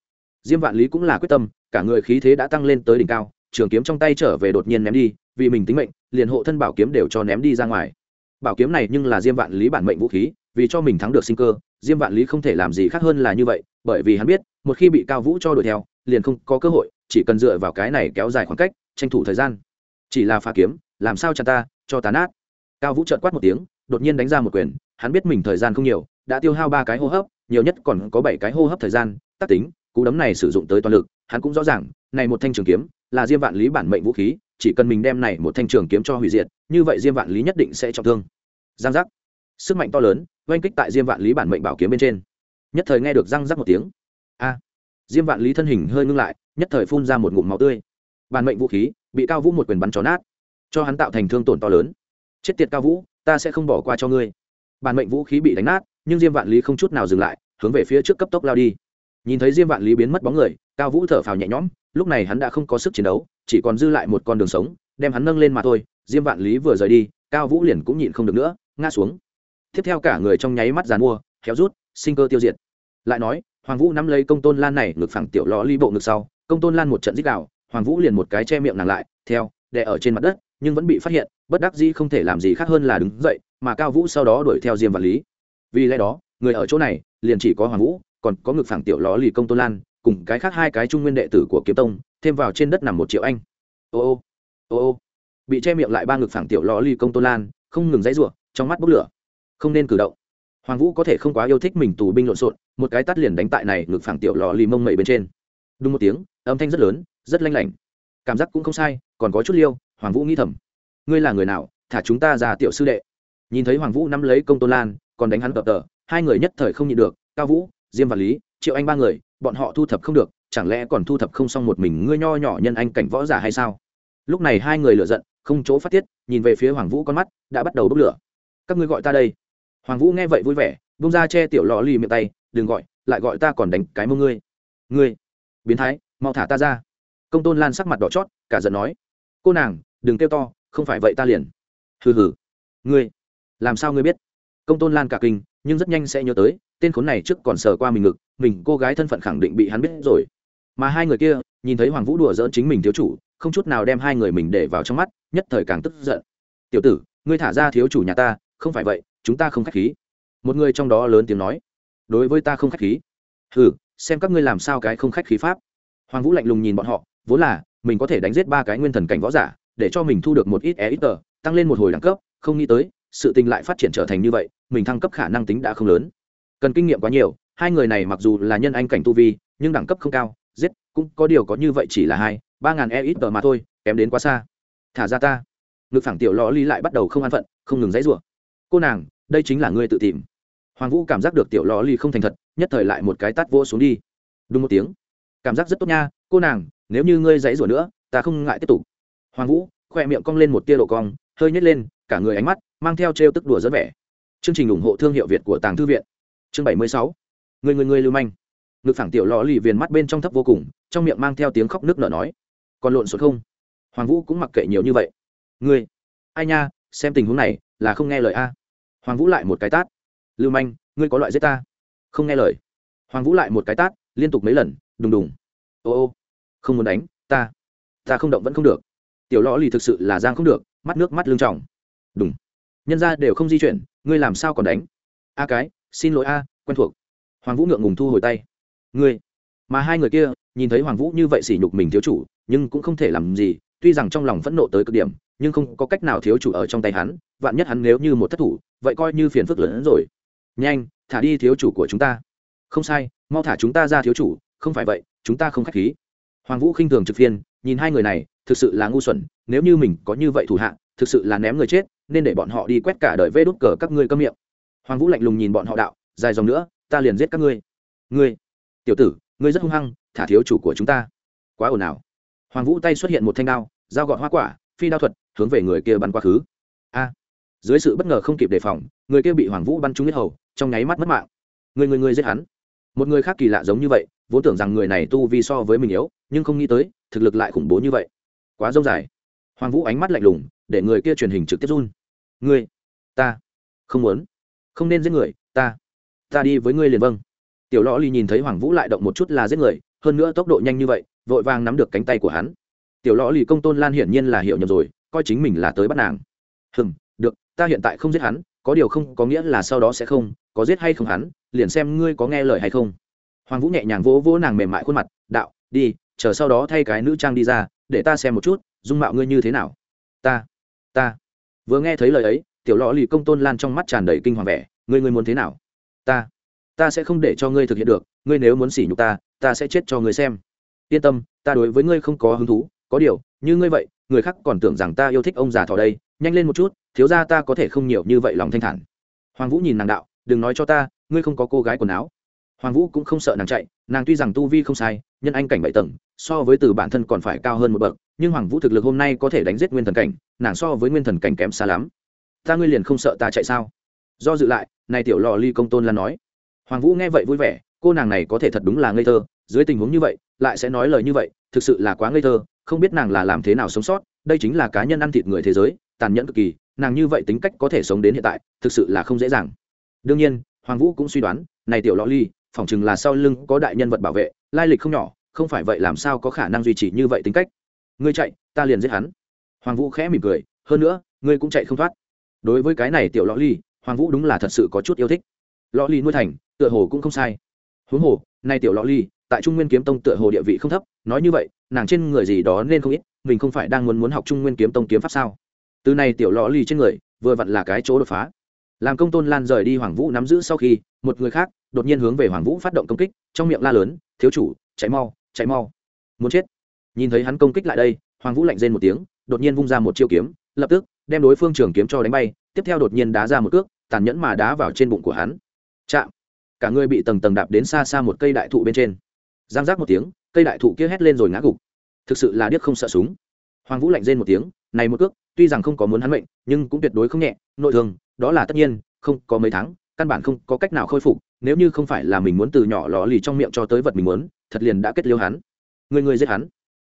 Speaker 1: Diêm vạn lý cũng là quyết tâm, cả người khí thế đã tăng lên tới đỉnh cao, trường kiếm trong tay trở về đột nhiên ném đi, vì mình tính mệnh, liền hộ thân bảo kiếm đều cho ném đi ra ngoài. Bảo kiếm này nhưng là diêm vạn lý bản mệnh vũ khí, vì cho mình thắng được sinh cơ, diêm vạn lý không thể làm gì khác hơn là như vậy, bởi vì hắn biết, một khi bị cao vũ cho đuổi theo, liền không có cơ hội, chỉ cần dựa vào cái này kéo dài khoảng cách, tranh thủ thời gian. Chỉ là phá kiếm, làm sao chặt ta, cho tàn át cao vũ trợn quát một tiếng, đột nhiên đánh ra một quyền, hắn biết mình thời gian không nhiều, đã tiêu hao ba cái hô hấp, nhiều nhất còn có bảy cái hô hấp thời gian, tác tính, cú đấm này sử dụng tới toàn lực, hắn cũng rõ ràng, này một thanh trường kiếm, là diêm vạn lý bản mệnh vũ khí, chỉ cần mình đem này một thanh trường kiếm cho hủy diệt, như vậy diêm vạn lý nhất định sẽ trọng thương. Giang giác. Sức mạnh to lớn, oanh kích tại diêm vạn lý bản mệnh bảo kiếm bên trên. Nhất thời nghe được răng rắc một tiếng. A. Diêm vạn lý thân hình hơi ngưng lại, nhất thời phun ra một ngụm máu tươi. Bản mệnh vũ khí, bị cao vũ một quyền bắn chó nát, cho hắn tạo thành thương tổn to lớn chết tiệt cao vũ, ta sẽ không bỏ qua cho ngươi. Bản mệnh vũ khí bị đánh nát, nhưng diêm vạn lý không chút nào dừng lại, hướng về phía trước cấp tốc lao đi. Nhìn thấy diêm vạn lý biến mất bóng người, cao vũ thở phào nhẹ nhõm, lúc này hắn đã không có sức chiến đấu, chỉ còn dư lại một con đường sống, đem hắn nâng lên mà thôi. Diêm vạn lý vừa rời đi, cao vũ liền cũng nhịn không được nữa, ngã xuống. Tiếp theo cả người trong nháy mắt dàn mua kéo rút, sinh cơ tiêu diệt. Lại nói, hoàng vũ nắm lấy công tôn lan này ngực phẳng tiểu lò ly bộ ngực sau, công tôn lan một trận dích đạo hoàng vũ liền một cái che miệng nàng lại, theo, đè ở trên mặt đất nhưng vẫn bị phát hiện, bất đắc dĩ không thể làm gì khác hơn là đứng dậy, mà cao vũ sau đó đuổi theo diêm vạn lý. Vì lẽ đó, người ở chỗ này liền chỉ có hoàng vũ, còn có ngực phẳng tiểu ló lì công tôn lan, cùng cái khác hai cái trung nguyên đệ tử của kiếm tông, thêm vào trên đất nằm một triệu anh. Ô ô ô ô. Bị che miệng lại ba ngực phẳng tiểu ló lì công tôn lan, không ngừng dãy rủa, trong mắt bốc lửa. Không nên cử động. Hoàng vũ có thể không quá yêu thích mình tù binh lộn xộn, một cái tắt liền đánh tại này ngực phẳng tiểu lò lì mông mẩy bên trên. Đúng một tiếng, âm thanh rất lớn, rất lanh lảnh. Cảm giác cũng không sai, còn có chút liêu hoàng vũ nghĩ thầm. Ngươi là người nào? Thả chúng ta ra tiểu sư đệ. Nhìn thấy hoàng vũ nắm lấy công tôn lan, còn đánh hắn tập tờ, hai người nhất thời không nhịn được. Cao vũ, diêm và lý, triệu anh ba người, bọn họ thu thập không được, chẳng lẽ còn thu thập không xong một mình ngươi nho nhỏ nhân anh cảnh võ giả hay sao? Lúc này hai người lựa giận, không chỗ phát tiết, nhìn về phía hoàng vũ con mắt, đã bắt đầu bốc lửa. Các ngươi gọi ta đây. Hoàng vũ nghe vậy vui vẻ bông ra che tiểu lò lì miệng tay, đừng gọi, lại gọi ta còn đánh cái mông ngươi. Ngươi? Biến thái, mau thả ta ra. Công tôn lan sắc mặt đỏ chót, cả giận nói. Cô nàng đừng kêu to, không phải vậy ta liền. Hừ hừ. Ngươi, làm sao ngươi biết? Công tôn lan cả kinh, nhưng rất nhanh sẽ nhớ tới, tên khốn này trước còn sờ qua mình ngực, mình cô gái thân phận khẳng định bị hắn biết rồi. Mà hai người kia, nhìn thấy hoàng vũ đùa dỡn chính mình thiếu chủ, không chút nào đem hai người mình để vào trong mắt, nhất thời càng tức giận. Tiểu tử, ngươi thả ra thiếu chủ nhà ta, không phải vậy, chúng ta không k h á c h khí. Một người trong đó lớn tiếng nói. Đối với ta không k h á c h khí. Ừ xem các ngươi làm sao cái không khách khí pháp. Hoàng vũ lạnh lùng nhìn bọn họ, vốn là, mình có thể đánh giết ba cái nguyên thần cảnh võ giả để cho mình thu được một ít e ít tờ, tăng lên một hồi đẳng cấp, không nghĩ tới, sự tình lại phát triển trở thành như vậy, mình thăng cấp khả năng tính đã không lớn. Cần kinh nghiệm quá nhiều, hai người này mặc dù là nhân anh cảnh tu vi, nhưng đẳng cấp không cao, giết, cũng có điều có như vậy chỉ là hai, ba ngàn e ít tờ mà thôi, kém đến quá xa. Thả ra ta. Ngực phẳng tiểu lò ly lại bắt đầu không an phận, không ngừng dãy rủa. Cô nàng, đây chính là ngươi tự tìm. Hoàng vũ cảm giác được tiểu lò ly không thành thật, nhất thời lại một cái tát vô xuống đi. Đúng một tiếng. Cảm giác rất tốt nha, cô nàng, nếu như ngươi dãy rủa nữa, ta không ngại tiếp tục hoàng vũ, khoe miệng cong lên một tia độ cong, hơi nhét lên, cả người ánh mắt mang theo trêu tức đùa rất vẻ. Chương trình ủng hộ thương hiệu việt của tàng thư viện. Chương bảy mươi sáu. Người người người lưu manh. Ngực phẳng tiểu lò lì viền mắt bên trong thấp vô cùng, trong miệng mang theo tiếng khóc nước nở nói. Còn lộn xộn không? Hoàng vũ cũng mặc kệ nhiều như vậy. Ngươi ai nha, xem tình huống này, là không nghe lời a. Hoàng vũ lại một cái tát. Lưu manh, ngươi có loại giết ta? Không nghe lời. Hoàng vũ lại một cái tát, liên tục mấy lần, đùng đùng. Ô ô. Không muốn đánh, ta. Ta không động vẫn không được tiểu lò lì thực sự là giang không được, mắt nước mắt lương trọng đúng nhân ra đều không di chuyển, ngươi làm sao còn đánh? A cái, xin lỗi a, quen thuộc. Hoàng vũ ngượng ngùng thu hồi tay. Ngươi. Mà hai người kia, nhìn thấy hoàng vũ như vậy sỉ nhục mình thiếu chủ, nhưng cũng không thể làm gì, tuy rằng trong lòng phẫn nộ tới cực điểm, nhưng không có cách nào thiếu chủ ở trong tay hắn, vạn nhất hắn nếu như một thất thủ, vậy coi như phiền phức lớn hơn rồi. Nhanh, thả đi thiếu chủ của chúng ta. Không sai, mau thả chúng ta ra thiếu chủ, không phải vậy, chúng ta không k h á c h khí. Hoàng vũ khinh thường trực phiên nhìn hai người này, thực sự là ngu xuẩn, nếu như mình có như vậy thủ hạ, thực sự là ném người chết, nên để bọn họ đi quét cả đời vê đốt cờ các ngươi cơm miệng. Hoàng vũ lạnh lùng nhìn bọn họ đạo, dài dòng nữa, ta liền giết các ngươi. Ngươi, tiểu tử, ngươi rất hung hăng, thả thiếu chủ của chúng ta. Quá ồn ào. Hoàng vũ tay xuất hiện một thanh đao, dao gọn hoa quả, phi đao thuật, hướng về người kia bắn quá khứ. A. Dưới sự bất ngờ không kịp đề phòng, người kia bị hoàng vũ bắn trúng huyết hầu, trong nháy mắt mất mạng. Người người người giết hắn. Một người khác kỳ lạ giống như vậy, vốn tưởng rằng người này tu vi so với mình yếu, nhưng không nghĩ tới thực lực lại khủng bố như vậy. Quá dông dài. Hoàng vũ ánh mắt lạnh lùng, để người kia truyền hình trực tiếp run. Ngươi, ta, không muốn. Không nên giết người, ta ta đi với ngươi liền vâng. Tiểu lõ ly nhìn thấy hoàng vũ lại động một chút là giết người, hơn nữa tốc độ nhanh như vậy, vội vàng nắm được cánh tay của hắn. Tiểu lõ lì công tôn lan hiển nhiên là hiểu nhầm rồi, coi chính mình là tới bắt nàng. Hừng được, ta hiện tại không giết hắn, có điều không có nghĩa là sau đó sẽ không, có giết hay không hắn, liền xem ngươi có nghe lời hay không. Hoàng vũ nhẹ nhàng vỗ vỗ nàng mềm mại khuôn mặt, đạo, đi chờ sau đó thay cái nữ trang đi ra, để ta xem một chút, dung mạo ngươi như thế nào. Ta ta. Vừa nghe thấy lời ấy, tiểu lọ lì công tôn lan trong mắt tràn đầy kinh hoàng vẻ, ngươi ngươi muốn thế nào? Ta ta sẽ không để cho ngươi thực hiện được, ngươi nếu muốn xỉ nhục ta ta sẽ chết cho ngươi xem. Yên tâm, ta đối với ngươi không có hứng thú, có điều, như ngươi vậy, người khác còn tưởng rằng ta yêu thích ông già thỏ đây, nhanh lên một chút, thiếu ra ta có thể không nhiều như vậy lòng thanh thản. Hoàng vũ nhìn nàng đạo, đừng nói cho ta, ngươi không có cô gái quần áo. Hoàng vũ cũng không sợ nàng chạy, nàng tuy rằng tu vi không sai, nhân anh cảnh bảy tầng so với từ bản thân còn phải cao hơn một bậc, nhưng hoàng vũ thực lực hôm nay có thể đánh giết nguyên thần cảnh, nàng so với nguyên thần cảnh kém xa lắm. Ta ngươi liền không sợ ta chạy sao? Do dự lại, này tiểu lò ly công tôn lan nói. Hoàng vũ nghe vậy vui vẻ, cô nàng này có thể thật đúng là ngây thơ, dưới tình huống như vậy, lại sẽ nói lời như vậy, thực sự là quá ngây thơ, không biết nàng là làm thế nào sống sót, đây chính là cá nhân ăn thịt người thế giới, tàn nhẫn cực kỳ, nàng như vậy tính cách có thể sống đến hiện tại, thực sự là không dễ dàng. Đương nhiên, hoàng vũ cũng suy đoán, này tiểu lò ly, phỏng chừng là sau lưng có đại nhân vật bảo vệ, lai lịch không nhỏ không phải vậy làm sao có khả năng duy trì như vậy tính cách? Ngươi chạy, ta liền giết hắn. Hoàng vũ khẽ mỉm cười, hơn nữa, ngươi cũng chạy không thoát. Đối với cái này tiểu lõ ly, hoàng vũ đúng là thật sự có chút yêu thích. Lõ ly nuôi thành, tựa hồ cũng không sai. Huống hồ, nay tiểu lõ ly, tại trung nguyên kiếm tông tựa hồ địa vị không thấp, nói như vậy, nàng trên người gì đó nên không ít, mình không phải đang muốn muốn học trung nguyên kiếm tông kiếm pháp sao? Từ này tiểu lõ ly trên người, vừa vặn là cái chỗ đột phá. Làm công tôn lan rời đi hoàng vũ nắm giữ sau khi, một người khác, đột nhiên hướng về hoàng vũ phát động công kích, trong miệng la lớn, thiếu chủ, chạy mau chạy mau. Muốn chết. Nhìn thấy hắn công kích lại đây, hoàng vũ lạnh rên một tiếng, đột nhiên vung ra một chiêu kiếm, lập tức đem đối phương trường kiếm cho đánh bay, tiếp theo đột nhiên đá ra một cước, tàn nhẫn mà đá vào trên bụng của hắn. Chạm. Cả người bị tầng tầng đạp đến xa xa một cây đại thụ bên trên. Giang giác một tiếng, cây đại thụ kia hét lên rồi ngã gục. Thực sự là điếc không sợ súng. Hoàng vũ lạnh rên một tiếng, này một cước, tuy rằng không có muốn hắn mệnh, nhưng cũng tuyệt đối không nhẹ, nội thương, đó là tất nhiên, không có mấy tháng, căn bản không có cách nào khôi phục, nếu như không phải là mình muốn từ nhỏ lò lì trong miệng cho tới vật mình muốn thật liền đã kết liêu hắn. Người người giết hắn.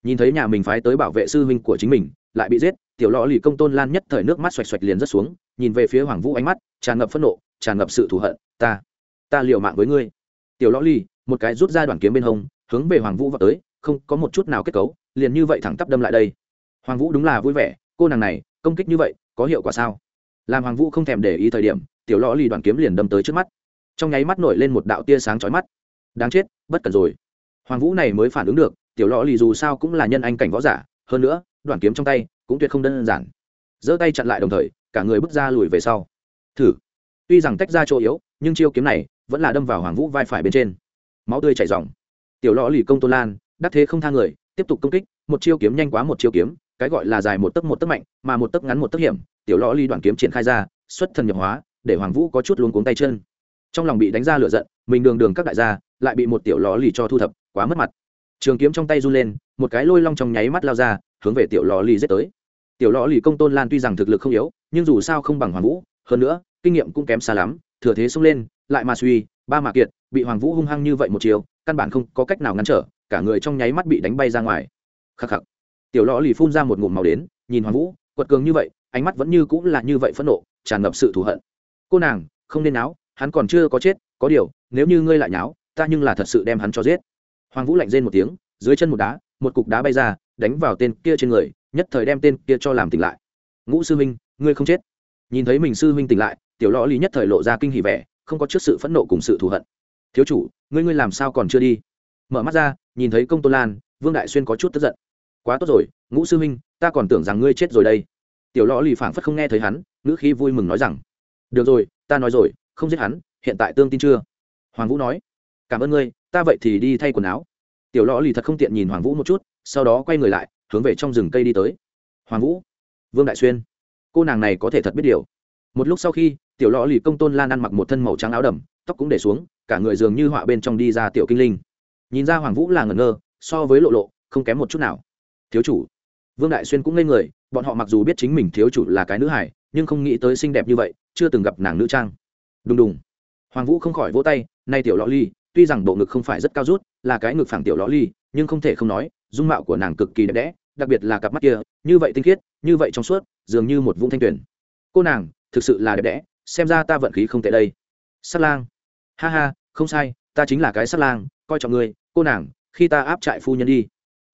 Speaker 1: Nhìn thấy nhà mình phái tới bảo vệ sư huynh của chính mình, lại bị giết, tiểu lò lì công tôn lan nhất thời nước mắt xoạch xoạch liền rất xuống, nhìn về phía hoàng vũ ánh mắt, tràn ngập phẫn nộ, tràn ngập sự thù hận, ta ta liều mạng với ngươi. Tiểu lò lì, một cái rút ra đoàn kiếm bên hông, hướng về hoàng vũ vào tới, không có một chút nào kết cấu, liền như vậy thẳng tắp đâm lại đây. Hoàng vũ đúng là vui vẻ, cô nàng này, công kích như vậy, có hiệu quả sao? Làm hoàng vũ không thèm để ý thời điểm, tiểu lò lì đoàn kiếm liền đâm tới trước mắt. Trong nháy mắt nổi lên một đạo tia sáng chói mắt. Đáng chết, bất cần rồi hoàng vũ này mới phản ứng được, tiểu lò lì dù sao cũng là nhân anh cảnh võ giả, hơn nữa, đoạn kiếm trong tay cũng tuyệt không đơn giản. Giơ tay chặn lại đồng thời, cả người bước ra lùi về sau. Thử. Tuy rằng tách ra chỗ yếu, nhưng chiêu kiếm này vẫn là đâm vào hoàng vũ vai phải bên trên. Máu tươi chảy dòng tiểu lò lì công tô lan, đắc thế không tha người, tiếp tục công kích, một chiêu kiếm nhanh quá một chiêu kiếm, cái gọi là dài một tấc một tấc mạnh, mà một tấc ngắn một tấc hiểm, tiểu lò lì đoạn kiếm triển khai ra, xuất thần nhập hóa, để hoàng vũ có chút luống cuống tay chân. Trong lòng bị đánh ra lửa giận, mình đường đường các đại gia, lại bị một tiểu lò lì cho thu thập quá mất mặt. Trường kiếm trong tay run lên, một cái lôi long trong nháy mắt lao ra, hướng về tiểu lò lì giết tới. Tiểu lò lì công tôn lan tuy rằng thực lực không yếu, nhưng dù sao không bằng hoàng vũ, hơn nữa, kinh nghiệm cũng kém xa lắm, thừa thế xông lên, lại mà suy, ba mà kiệt, bị hoàng vũ hung hăng như vậy một chiều, căn bản không có cách nào ngăn trở, cả người trong nháy mắt bị đánh bay ra ngoài. Khắc khắc. Tiểu lò lì phun ra một ngụm màu đến, nhìn hoàng vũ, quật cường như vậy, ánh mắt vẫn như cũng là như vậy phẫn nộ, tràn ngập sự thù hận. Cô nàng, không nên náo, hắn còn chưa có chết, có điều, nếu như ngươi lại nháo ta nhưng là thật sự đem hắn cho giết hoàng vũ lạnh rên một tiếng, dưới chân một đá, một cục đá bay ra, đánh vào tên kia trên người, nhất thời đem tên kia cho làm tỉnh lại. Ngũ sư huynh, ngươi không chết. Nhìn thấy mình sư huynh tỉnh lại, tiểu lõ lý nhất thời lộ ra kinh hỉ vẻ, không có trước sự phẫn nộ cùng sự thù hận. Thiếu chủ, ngươi ngươi làm sao còn chưa đi? Mở mắt ra, nhìn thấy công tô lan, vương đại xuyên có chút tức giận. Quá tốt rồi, ngũ sư huynh, ta còn tưởng rằng ngươi chết rồi đây. Tiểu lõ lì phảng phất không nghe thấy hắn, ngữ khí vui mừng nói rằng, được rồi, ta nói rồi, không giết hắn, hiện tại tương tin chưa? Hoàng vũ nói cảm ơn ngươi, ta vậy thì đi thay quần áo. Tiểu lõ lì thật không tiện nhìn hoàng vũ một chút, sau đó quay người lại, hướng về trong rừng cây đi tới. Hoàng vũ, vương đại xuyên, cô nàng này có thể thật biết điều. Một lúc sau khi, tiểu lõ lì công tôn lan ăn mặc một thân màu trắng áo đầm, tóc cũng để xuống, cả người dường như họa bên trong đi ra tiểu kinh linh. Nhìn ra hoàng vũ là ngẩn ngơ, so với lộ lộ, không kém một chút nào. Thiếu chủ, vương đại xuyên cũng ngây người, bọn họ mặc dù biết chính mình thiếu chủ là cái nữ hải nhưng không nghĩ tới xinh đẹp như vậy, chưa từng gặp nàng nữ trang. Đùng đùng. Hoàng vũ không khỏi vỗ tay, nay tiểu lọ ly tuy rằng bộ ngực không phải rất cao rút, là cái ngực phẳng tiểu ló ly, nhưng không thể không nói, dung mạo của nàng cực kỳ đẹp đẽ, đặc biệt là cặp mắt kia, như vậy tinh khiết, như vậy trong suốt, dường như một vũng thanh tuyển cô nàng, thực sự là đẹp đẽ, xem ra ta vận khí không tệ đây. Sắt lang. Ha ha, không sai, ta chính là cái sắt lang, coi trọng ngươi, cô nàng, khi ta áp trại phu nhân đi.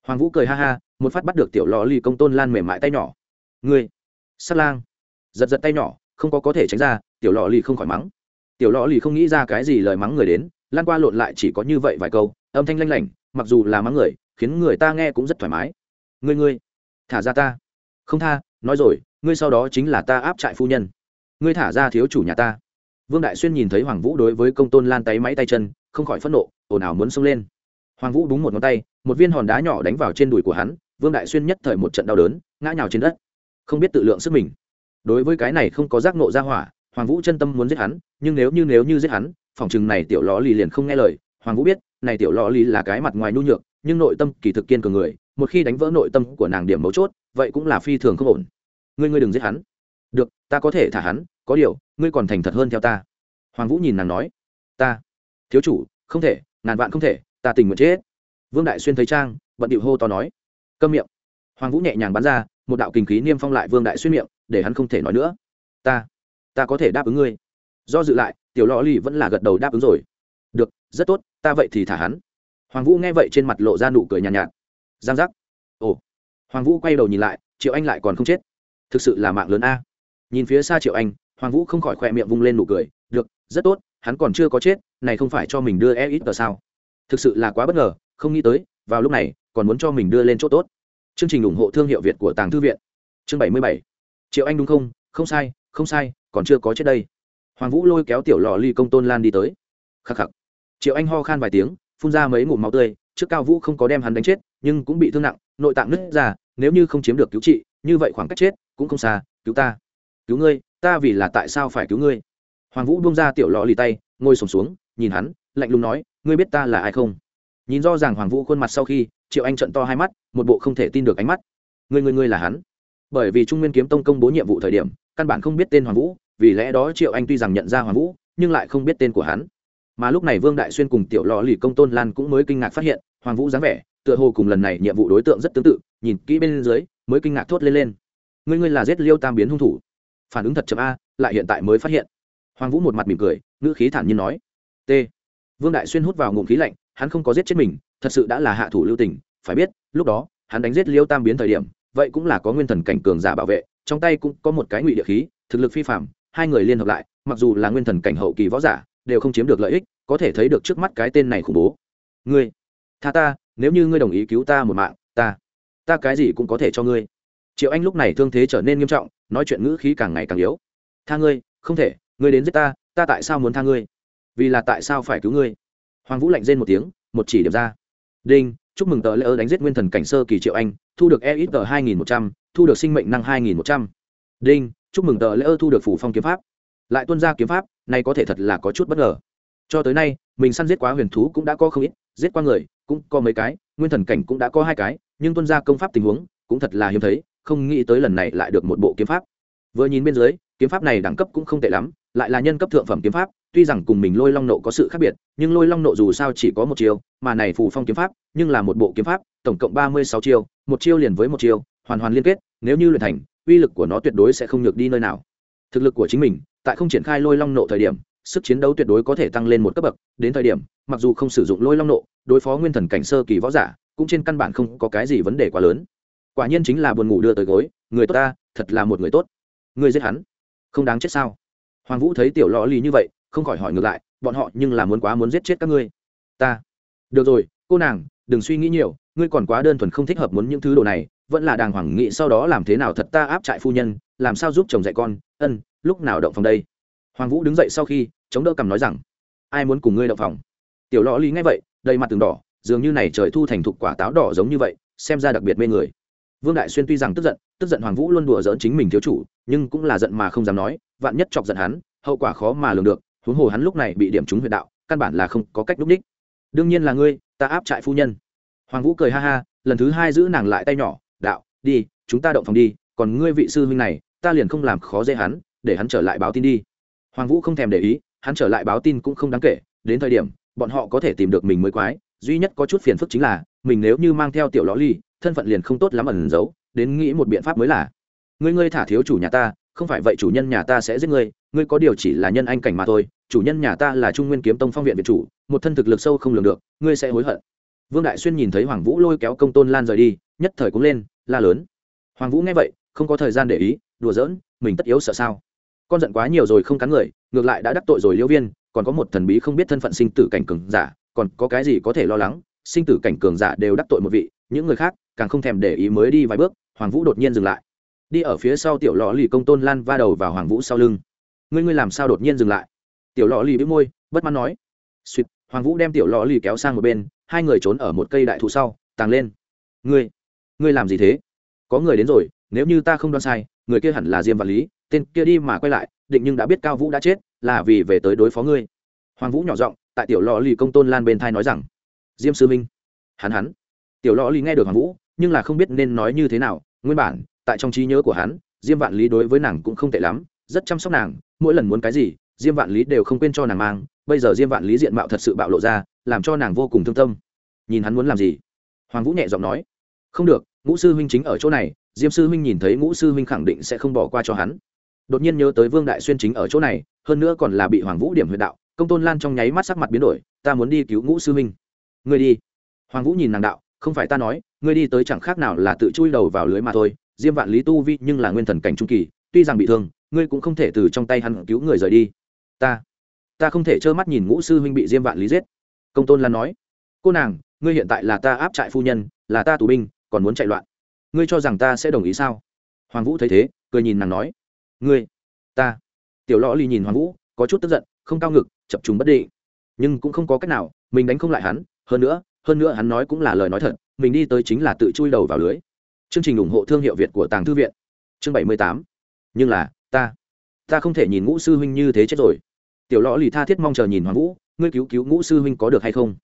Speaker 1: Hoàng vũ cười ha ha, một phát bắt được tiểu lò ly công tôn lan mềm mại tay nhỏ. Ngươi sắt lang. Giật giật tay nhỏ, không có có thể tránh ra, tiểu lò ly không khỏi mắng. Tiểu lò ly không nghĩ ra cái gì lời mắng người đến lan qua lộn lại chỉ có như vậy vài câu, âm thanh lanh lảnh, mặc dù là mắng người, khiến người ta nghe cũng rất thoải mái. Ngươi ngươi, thả ra ta. Không tha, nói rồi, ngươi sau đó chính là ta áp trại phu nhân. Ngươi thả ra thiếu chủ nhà ta. Vương đại xuyên nhìn thấy hoàng vũ đối với công tôn lan tay máy tay chân, không khỏi phẫn nộ, ồn ào muốn xông lên. Hoàng vũ búng một ngón tay, một viên hòn đá nhỏ đánh vào trên đùi của hắn, vương đại xuyên nhất thời một trận đau đớn, ngã nhào trên đất. Không biết tự lượng sức mình. Đối với cái này không có giác nộ ra hỏa, hoàng vũ chân tâm muốn giết hắn, nhưng nếu như nếu như giết hắn phòng chừng này tiểu lò lì liền không nghe lời, hoàng vũ biết, này tiểu lò lì là cái mặt ngoài nhu nhược, nhưng nội tâm kỳ thực kiên cường người, một khi đánh vỡ nội tâm của nàng điểm mấu chốt, vậy cũng là phi thường không ổn. Ngươi ngươi đừng giết hắn. Được, ta có thể thả hắn, có điều, ngươi còn thành thật hơn theo ta. Hoàng vũ nhìn nàng nói. Ta. Thiếu chủ, không thể, ngàn vạn không thể, ta tình nguyện chết. Vương đại xuyên thấy trang, bận điệu hô to nói. Câm miệng. Hoàng vũ nhẹ nhàng bắn ra, một đạo kinh khí niêm phong lại vương đại xuyên miệng, để hắn không thể nói nữa. Ta ta có thể đáp ứng ngươi. Do dự lại tiểu lò lì vẫn là gật đầu đáp ứng rồi. Được rất tốt ta vậy thì thả hắn. Hoàng vũ nghe vậy trên mặt lộ ra nụ cười nhàn nhạt, nhạt. Giang giác. Ồ. Hoàng vũ quay đầu nhìn lại triệu anh lại còn không chết. Thực sự là mạng lớn a. Nhìn phía xa triệu anh hoàng vũ không khỏi khỏe miệng vung lên nụ cười. Được rất tốt hắn còn chưa có chết này không phải cho mình đưa e ít tờ sao? Thực sự là quá bất ngờ không nghĩ tới vào lúc này còn muốn cho mình đưa lên chỗ tốt. Chương trình ủng hộ thương hiệu việt của tàng thư viện. Chương bảy mươi bảy. Triệu anh đúng không? Không sai không sai còn chưa có chết đây hoàng vũ lôi kéo tiểu lò ly công tôn lan đi tới. Khắc khắc. Triệu anh ho khan vài tiếng, phun ra mấy ngụm máu tươi, trước cao vũ không có đem hắn đánh chết, nhưng cũng bị thương nặng, nội tạng nứt ra, nếu như không chiếm được cứu trị, như vậy khoảng cách chết cũng không xa, cứu ta. Cứu ngươi, ta vì là tại sao phải cứu ngươi? Hoàng vũ buông ra tiểu lò lì tay, ngồi sổm xuống, nhìn hắn, lạnh lùng nói, ngươi biết ta là ai không? Nhìn rõ ràng hoàng vũ khuôn mặt sau khi, triệu anh trận to hai mắt, một bộ không thể tin được ánh mắt. Ngươi ngươi ngươi là hắn. Bởi vì trung nguyên kiếm tông công bố nhiệm vụ thời điểm, căn bản không biết tên hoàng vũ vì lẽ đó triệu anh tuy rằng nhận ra hoàng vũ, nhưng lại không biết tên của hắn. Mà lúc này vương đại xuyên cùng tiểu lò lì công tôn lan cũng mới kinh ngạc phát hiện, hoàng vũ dáng vẻ, tựa hồ cùng lần này nhiệm vụ đối tượng rất tương tự, nhìn kỹ bên dưới, mới kinh ngạc thốt lên lên. Ngươi ngươi là giết liêu tam biến hung thủ. Phản ứng thật chậm a, lại hiện tại mới phát hiện. Hoàng vũ một mặt mỉm cười, ngữ khí thản nhiên nói. T. Vương đại xuyên hút vào ngụm khí lạnh, hắn không có giết chết mình, thật sự đã là hạ thủ lưu tình, phải biết, lúc đó, hắn đánh giết liêu tam biến thời điểm, vậy cũng là có nguyên thần cảnh cường giả bảo vệ, trong tay cũng có một cái ngụy địa khí, thực lực phi phạm hai người liên hợp lại, mặc dù là nguyên thần cảnh hậu kỳ võ giả, đều không chiếm được lợi ích, có thể thấy được trước mắt cái tên này khủng bố. Ngươi, tha ta, nếu như ngươi đồng ý cứu ta một mạng, ta ta cái gì cũng có thể cho ngươi. Triệu anh lúc này thương thế trở nên nghiêm trọng, nói chuyện ngữ khí càng ngày càng yếu. Tha ngươi, không thể, ngươi đến giết ta ta tại sao muốn tha ngươi? Vì là tại sao phải cứu ngươi? Hoàng vũ lạnh rên một tiếng, một chỉ điểm ra. Đinh, chúc mừng tờ lễ ơ đánh giết nguyên thần cảnh sơ kỳ triệu anh, thu được e ít tờ hai nghìn một trăm, thu được sinh mệnh năng hai nghìn một trăm. Đinh chúc mừng tờ lễ ơ thu được phủ phong kiếm pháp. Lại tuân ra kiếm pháp, này có thể thật là có chút bất ngờ. Cho tới nay, mình săn giết quá huyền thú cũng đã có không ít, giết qua người cũng có mấy cái, nguyên thần cảnh cũng đã có hai cái, nhưng tuân ra công pháp tình huống cũng thật là hiếm thấy, không nghĩ tới lần này lại được một bộ kiếm pháp. Vừa nhìn bên dưới, kiếm pháp này đẳng cấp cũng không tệ lắm, lại là nhân cấp thượng phẩm kiếm pháp, tuy rằng cùng mình lôi long nộ có sự khác biệt, nhưng lôi long nộ dù sao chỉ có một chiêu, mà này phù phong kiếm pháp, nhưng là một bộ kiếm pháp, tổng cộng ba mươi sáu chiêu, một chiêu liền với một chiêu, hoàn hoàn liên kết, nếu như luyện thành uy lực của nó tuyệt đối sẽ không nhược đi nơi nào. Thực lực của chính mình, tại không triển khai lôi long nộ thời điểm, sức chiến đấu tuyệt đối có thể tăng lên một cấp bậc. Đến thời điểm, mặc dù không sử dụng lôi long nộ, đối phó nguyên thần cảnh sơ kỳ võ giả, cũng trên căn bản không có cái gì vấn đề quá lớn. Quả nhiên chính là buồn ngủ đưa tới gối, người tốt ta, thật là một người tốt. Người giết hắn, không đáng chết sao? Hoàng vũ thấy tiểu lò lì như vậy, không khỏi hỏi ngược lại, bọn họ nhưng là muốn quá muốn giết chết các ngươi. Ta. Được rồi, cô nàng, đừng suy nghĩ nhiều, ngươi còn quá đơn thuần không thích hợp muốn những thứ đồ này vẫn là đàng hoàng nghị sau đó làm thế nào thật ta áp trại phu nhân, làm sao giúp chồng dạy con, ân, lúc nào động phòng đây? Hoàng vũ đứng dậy sau khi, chống đỡ cằm nói rằng, ai muốn cùng ngươi động phòng? Tiểu lò lý nghe vậy, đầy mặt từng đỏ, dường như này trời thu thành thục quả táo đỏ giống như vậy, xem ra đặc biệt mê người. Vương đại xuyên tuy rằng tức giận tức giận hoàng vũ luôn đùa giỡn chính mình thiếu chủ, nhưng cũng là giận mà không dám nói, vạn nhất chọc giận hắn, hậu quả khó mà lường được, huống hồ hắn lúc này bị điểm trúng huyện đạo, căn bản là không có cách đúc đích. Đương nhiên là ngươi, ta áp trại phu nhân. Hoàng vũ cười ha ha, lần thứ hai giữ nàng lại tay nhỏ đạo, đi, chúng ta động phòng đi, còn ngươi vị sư huynh này, ta liền không làm khó dễ hắn, để hắn trở lại báo tin đi. Hoàng vũ không thèm để ý, hắn trở lại báo tin cũng không đáng kể, đến thời điểm, bọn họ có thể tìm được mình mới quái, duy nhất có chút phiền phức chính là, mình nếu như mang theo tiểu ló ly, thân phận liền không tốt lắm ẩn giấu, đến nghĩ một biện pháp mới là, ngươi ngươi thả thiếu chủ nhà ta, không phải vậy chủ nhân nhà ta sẽ giết ngươi ngươi có điều chỉ là nhân anh cảnh mà thôi, chủ nhân nhà ta là trung nguyên kiếm tông phong viện việt chủ, một thân thực lực sâu không lường được, ngươi sẽ hối hận. Vương đại xuyên nhìn thấy hoàng vũ lôi kéo công tôn lan rời đi nhất thời cũng lên, la lớn. Hoàng vũ nghe vậy, không có thời gian để ý, đùa giỡn, mình tất yếu sợ sao? Con giận quá nhiều rồi không cắn người, ngược lại đã đắc tội rồi liễu viên, còn có một thần bí không biết thân phận sinh tử cảnh cường giả, còn có cái gì có thể lo lắng, sinh tử cảnh cường giả đều đắc tội một vị, những người khác càng không thèm để ý mới đi vài bước, hoàng vũ đột nhiên dừng lại. Đi ở phía sau tiểu lò lì công tôn lan va đầu vào hoàng vũ sau lưng. Ngươi ngươi làm sao đột nhiên dừng lại? Tiểu lò lì bĩu môi, bất mãn nói. Suýt hoàng vũ đem tiểu lò lì kéo sang một bên, hai người trốn ở một cây đại thụ sau, tàng lên. Ngươi ngươi làm gì thế? Có người đến rồi, nếu như ta không đoán sai, người kia hẳn là diêm Vạn lý, tên kia đi mà quay lại, định nhưng đã biết cao vũ đã chết, là vì về tới đối phó ngươi. Hoàng vũ nhỏ giọng, tại tiểu lò lì công tôn lan bên thai nói rằng, diêm sư minh. Hắn hắn. Tiểu lò lì nghe được hoàng vũ, nhưng là không biết nên nói như thế nào. Nguyên bản, tại trong trí nhớ của hắn, diêm vạn lý đối với nàng cũng không tệ lắm, rất chăm sóc nàng. Mỗi lần muốn cái gì, diêm vạn lý đều không quên cho nàng mang. Bây giờ diêm vạn lý diện mạo thật sự bạo lộ ra, làm cho nàng vô cùng thương tâm. Nhìn hắn muốn làm gì? Hoàng vũ nhẹ giọng nói, không được ngũ sư huynh chính ở chỗ này, diêm sư huynh nhìn thấy ngũ sư huynh khẳng định sẽ không bỏ qua cho hắn. Đột nhiên nhớ tới vương đại xuyên chính ở chỗ này, hơn nữa còn là bị hoàng vũ điểm huyện đạo, công tôn lan trong nháy mắt sắc mặt biến đổi, ta muốn đi cứu ngũ sư huynh. Ngươi đi. Hoàng vũ nhìn nàng đạo, không phải ta nói, ngươi đi tới chẳng khác nào là tự chui đầu vào lưới mà thôi, diêm vạn lý tu vi nhưng là nguyên thần cảnh trung kỳ, tuy rằng bị thương, ngươi cũng không thể từ trong tay hắn cứu người rời đi. Ta ta không thể trơ mắt nhìn ngũ sư huynh bị diêm vạn lý giết. Công tôn lan nói, cô nàng, ngươi hiện tại là ta áp trại phu nhân, là ta tù binh còn muốn chạy loạn. Ngươi cho rằng ta sẽ đồng ý sao? Hoàng vũ thấy thế, cười nhìn nàng nói. Ngươi, ta. Tiểu lõ ly nhìn hoàng vũ, có chút tức giận, không cao ngực, chập trùng bất định. Nhưng cũng không có cách nào, mình đánh không lại hắn. Hơn nữa hơn nữa hắn nói cũng là lời nói thật, mình đi tới chính là tự chui đầu vào lưới. Chương trình ủng hộ thương hiệu việt của tàng thư viện. Chương bảy mươi tám. Nhưng là, ta. Ta không thể nhìn ngũ sư huynh như thế chết rồi. Tiểu lõ lì tha thiết mong chờ nhìn hoàng vũ, ngươi cứu cứu ngũ sư huynh có được hay không?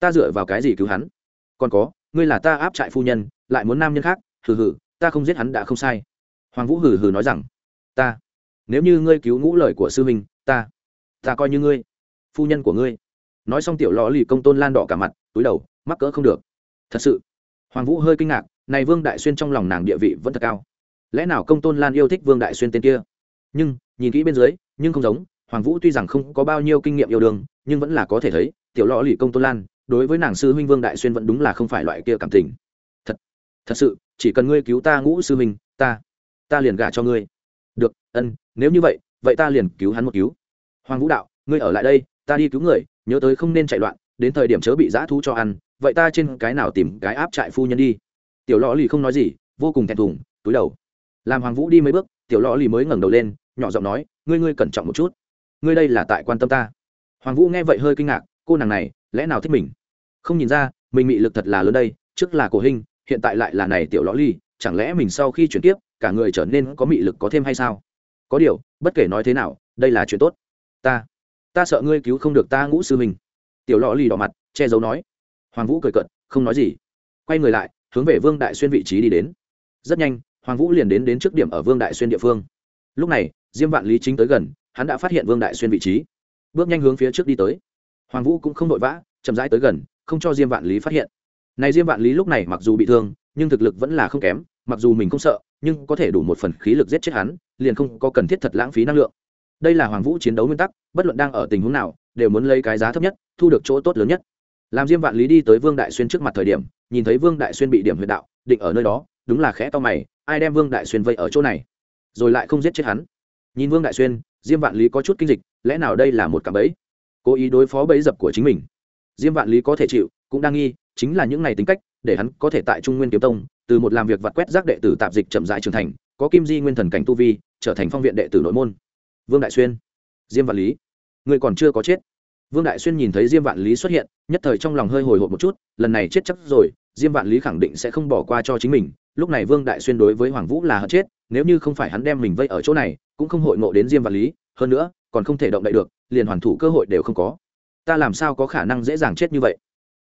Speaker 1: Ta dựa vào cái gì cứu hắn? Còn có ngươi là ta áp trại phu nhân, lại muốn nam nhân khác, hừ hừ, ta không giết hắn đã không sai. Hoàng vũ hừ hừ nói rằng, ta, nếu như ngươi cứu ngũ lời của sư huynh, ta ta coi như ngươi, phu nhân của ngươi. Nói xong tiểu lò lì công tôn lan đỏ cả mặt, túi đầu, mắc cỡ không được. Thật sự? Hoàng vũ hơi kinh ngạc, này vương đại xuyên trong lòng nàng địa vị vẫn thật cao. Lẽ nào công tôn lan yêu thích vương đại xuyên tên kia? Nhưng, nhìn kỹ bên dưới, nhưng không giống, hoàng vũ tuy rằng không có bao nhiêu kinh nghiệm yêu đương, nhưng vẫn là có thể thấy, tiểu lò lì công tôn lan đối với nàng sư huynh vương đại xuyên vẫn đúng là không phải loại kia cảm tình. Thật thật sự, chỉ cần ngươi cứu ta ngũ sư huynh, ta ta liền gả cho ngươi. Được, ân, nếu như vậy vậy ta liền cứu hắn một cứu. Hoàng vũ đạo, ngươi ở lại đây, ta đi cứu người, nhớ tới không nên chạy loạn, đến thời điểm chớ bị dã thú cho ăn, vậy ta trên cái nào tìm cái áp trại phu nhân đi. Tiểu lò lì không nói gì, vô cùng thẹn thùng, túi đầu. Làm hoàng vũ đi mấy bước, tiểu lò lì mới ngẩng đầu lên, nhỏ giọng nói, ngươi ngươi cẩn trọng một chút. Ngươi đây là tại quan tâm ta. Hoàng vũ nghe vậy hơi kinh ngạc, cô nàng này, lẽ nào thích mình? Không nhìn ra, mình bị lực thật là lớn đây, trước là cổ hình, hiện tại lại là này tiểu lõ ly, chẳng lẽ mình sau khi chuyển tiếp cả người trở nên có mị lực có thêm hay sao? Có điều, bất kể nói thế nào, đây là chuyện tốt. Ta ta sợ ngươi cứu không được ta ngũ sư mình tiểu lò lì đỏ mặt, che giấu nói. Hoàng vũ cười cận không nói gì. Quay người lại, hướng về vương đại xuyên vị trí đi đến. Rất nhanh, hoàng vũ liền đến đến trước điểm ở vương đại xuyên địa phương. Lúc này, diêm vạn lý chính tới gần, hắn đã phát hiện vương đại xuyên vị trí. Bước nhanh hướng phía trước đi tới. Hoàng vũ cũng không vội vã, chậm rãi tới gần không cho diêm vạn lý phát hiện. Này diêm vạn lý lúc này mặc dù bị thương, nhưng thực lực vẫn là không kém, mặc dù mình không sợ, nhưng có thể đủ một phần khí lực giết chết hắn, liền không có cần thiết thật lãng phí năng lượng. Đây là hoàng vũ chiến đấu nguyên tắc, bất luận đang ở tình huống nào, đều muốn lấy cái giá thấp nhất, thu được chỗ tốt lớn nhất. Làm diêm vạn lý đi tới vương đại xuyên trước mặt thời điểm, nhìn thấy vương đại xuyên bị điểm huyệt đạo, định ở nơi đó, đúng là khẽ to mày, ai đem vương đại xuyên vây ở chỗ này? Rồi lại không giết chết hắn. Nhìn vương đại xuyên, diêm vạn lý có chút kinh dịch, lẽ nào đây là một cạm bẫy? Cố ý đối phó bẫy dập của chính mình diêm vạn lý có thể chịu, cũng đang nghi, chính là những ngày tính cách, để hắn có thể tại trung nguyên kiếm tông, từ một làm việc vặt quét rác đệ tử tạp dịch chậm rãi trưởng thành, có kim di nguyên thần cảnh tu vi, trở thành phong viện đệ tử nội môn. Vương đại xuyên, diêm vạn lý, người còn chưa có chết. Vương đại xuyên nhìn thấy diêm vạn lý xuất hiện, nhất thời trong lòng hơi hồi hộp một chút, lần này chết chắc rồi, diêm vạn lý khẳng định sẽ không bỏ qua cho chính mình. Lúc này vương đại xuyên đối với hoàng vũ là hận chết, nếu như không phải hắn đem mình vây ở chỗ này, cũng không hội ngộ đến diêm vạn lý. Hơn nữa, còn không thể động đậy được, liền hoàn thủ cơ hội đều không có ta làm sao có khả năng dễ dàng chết như vậy?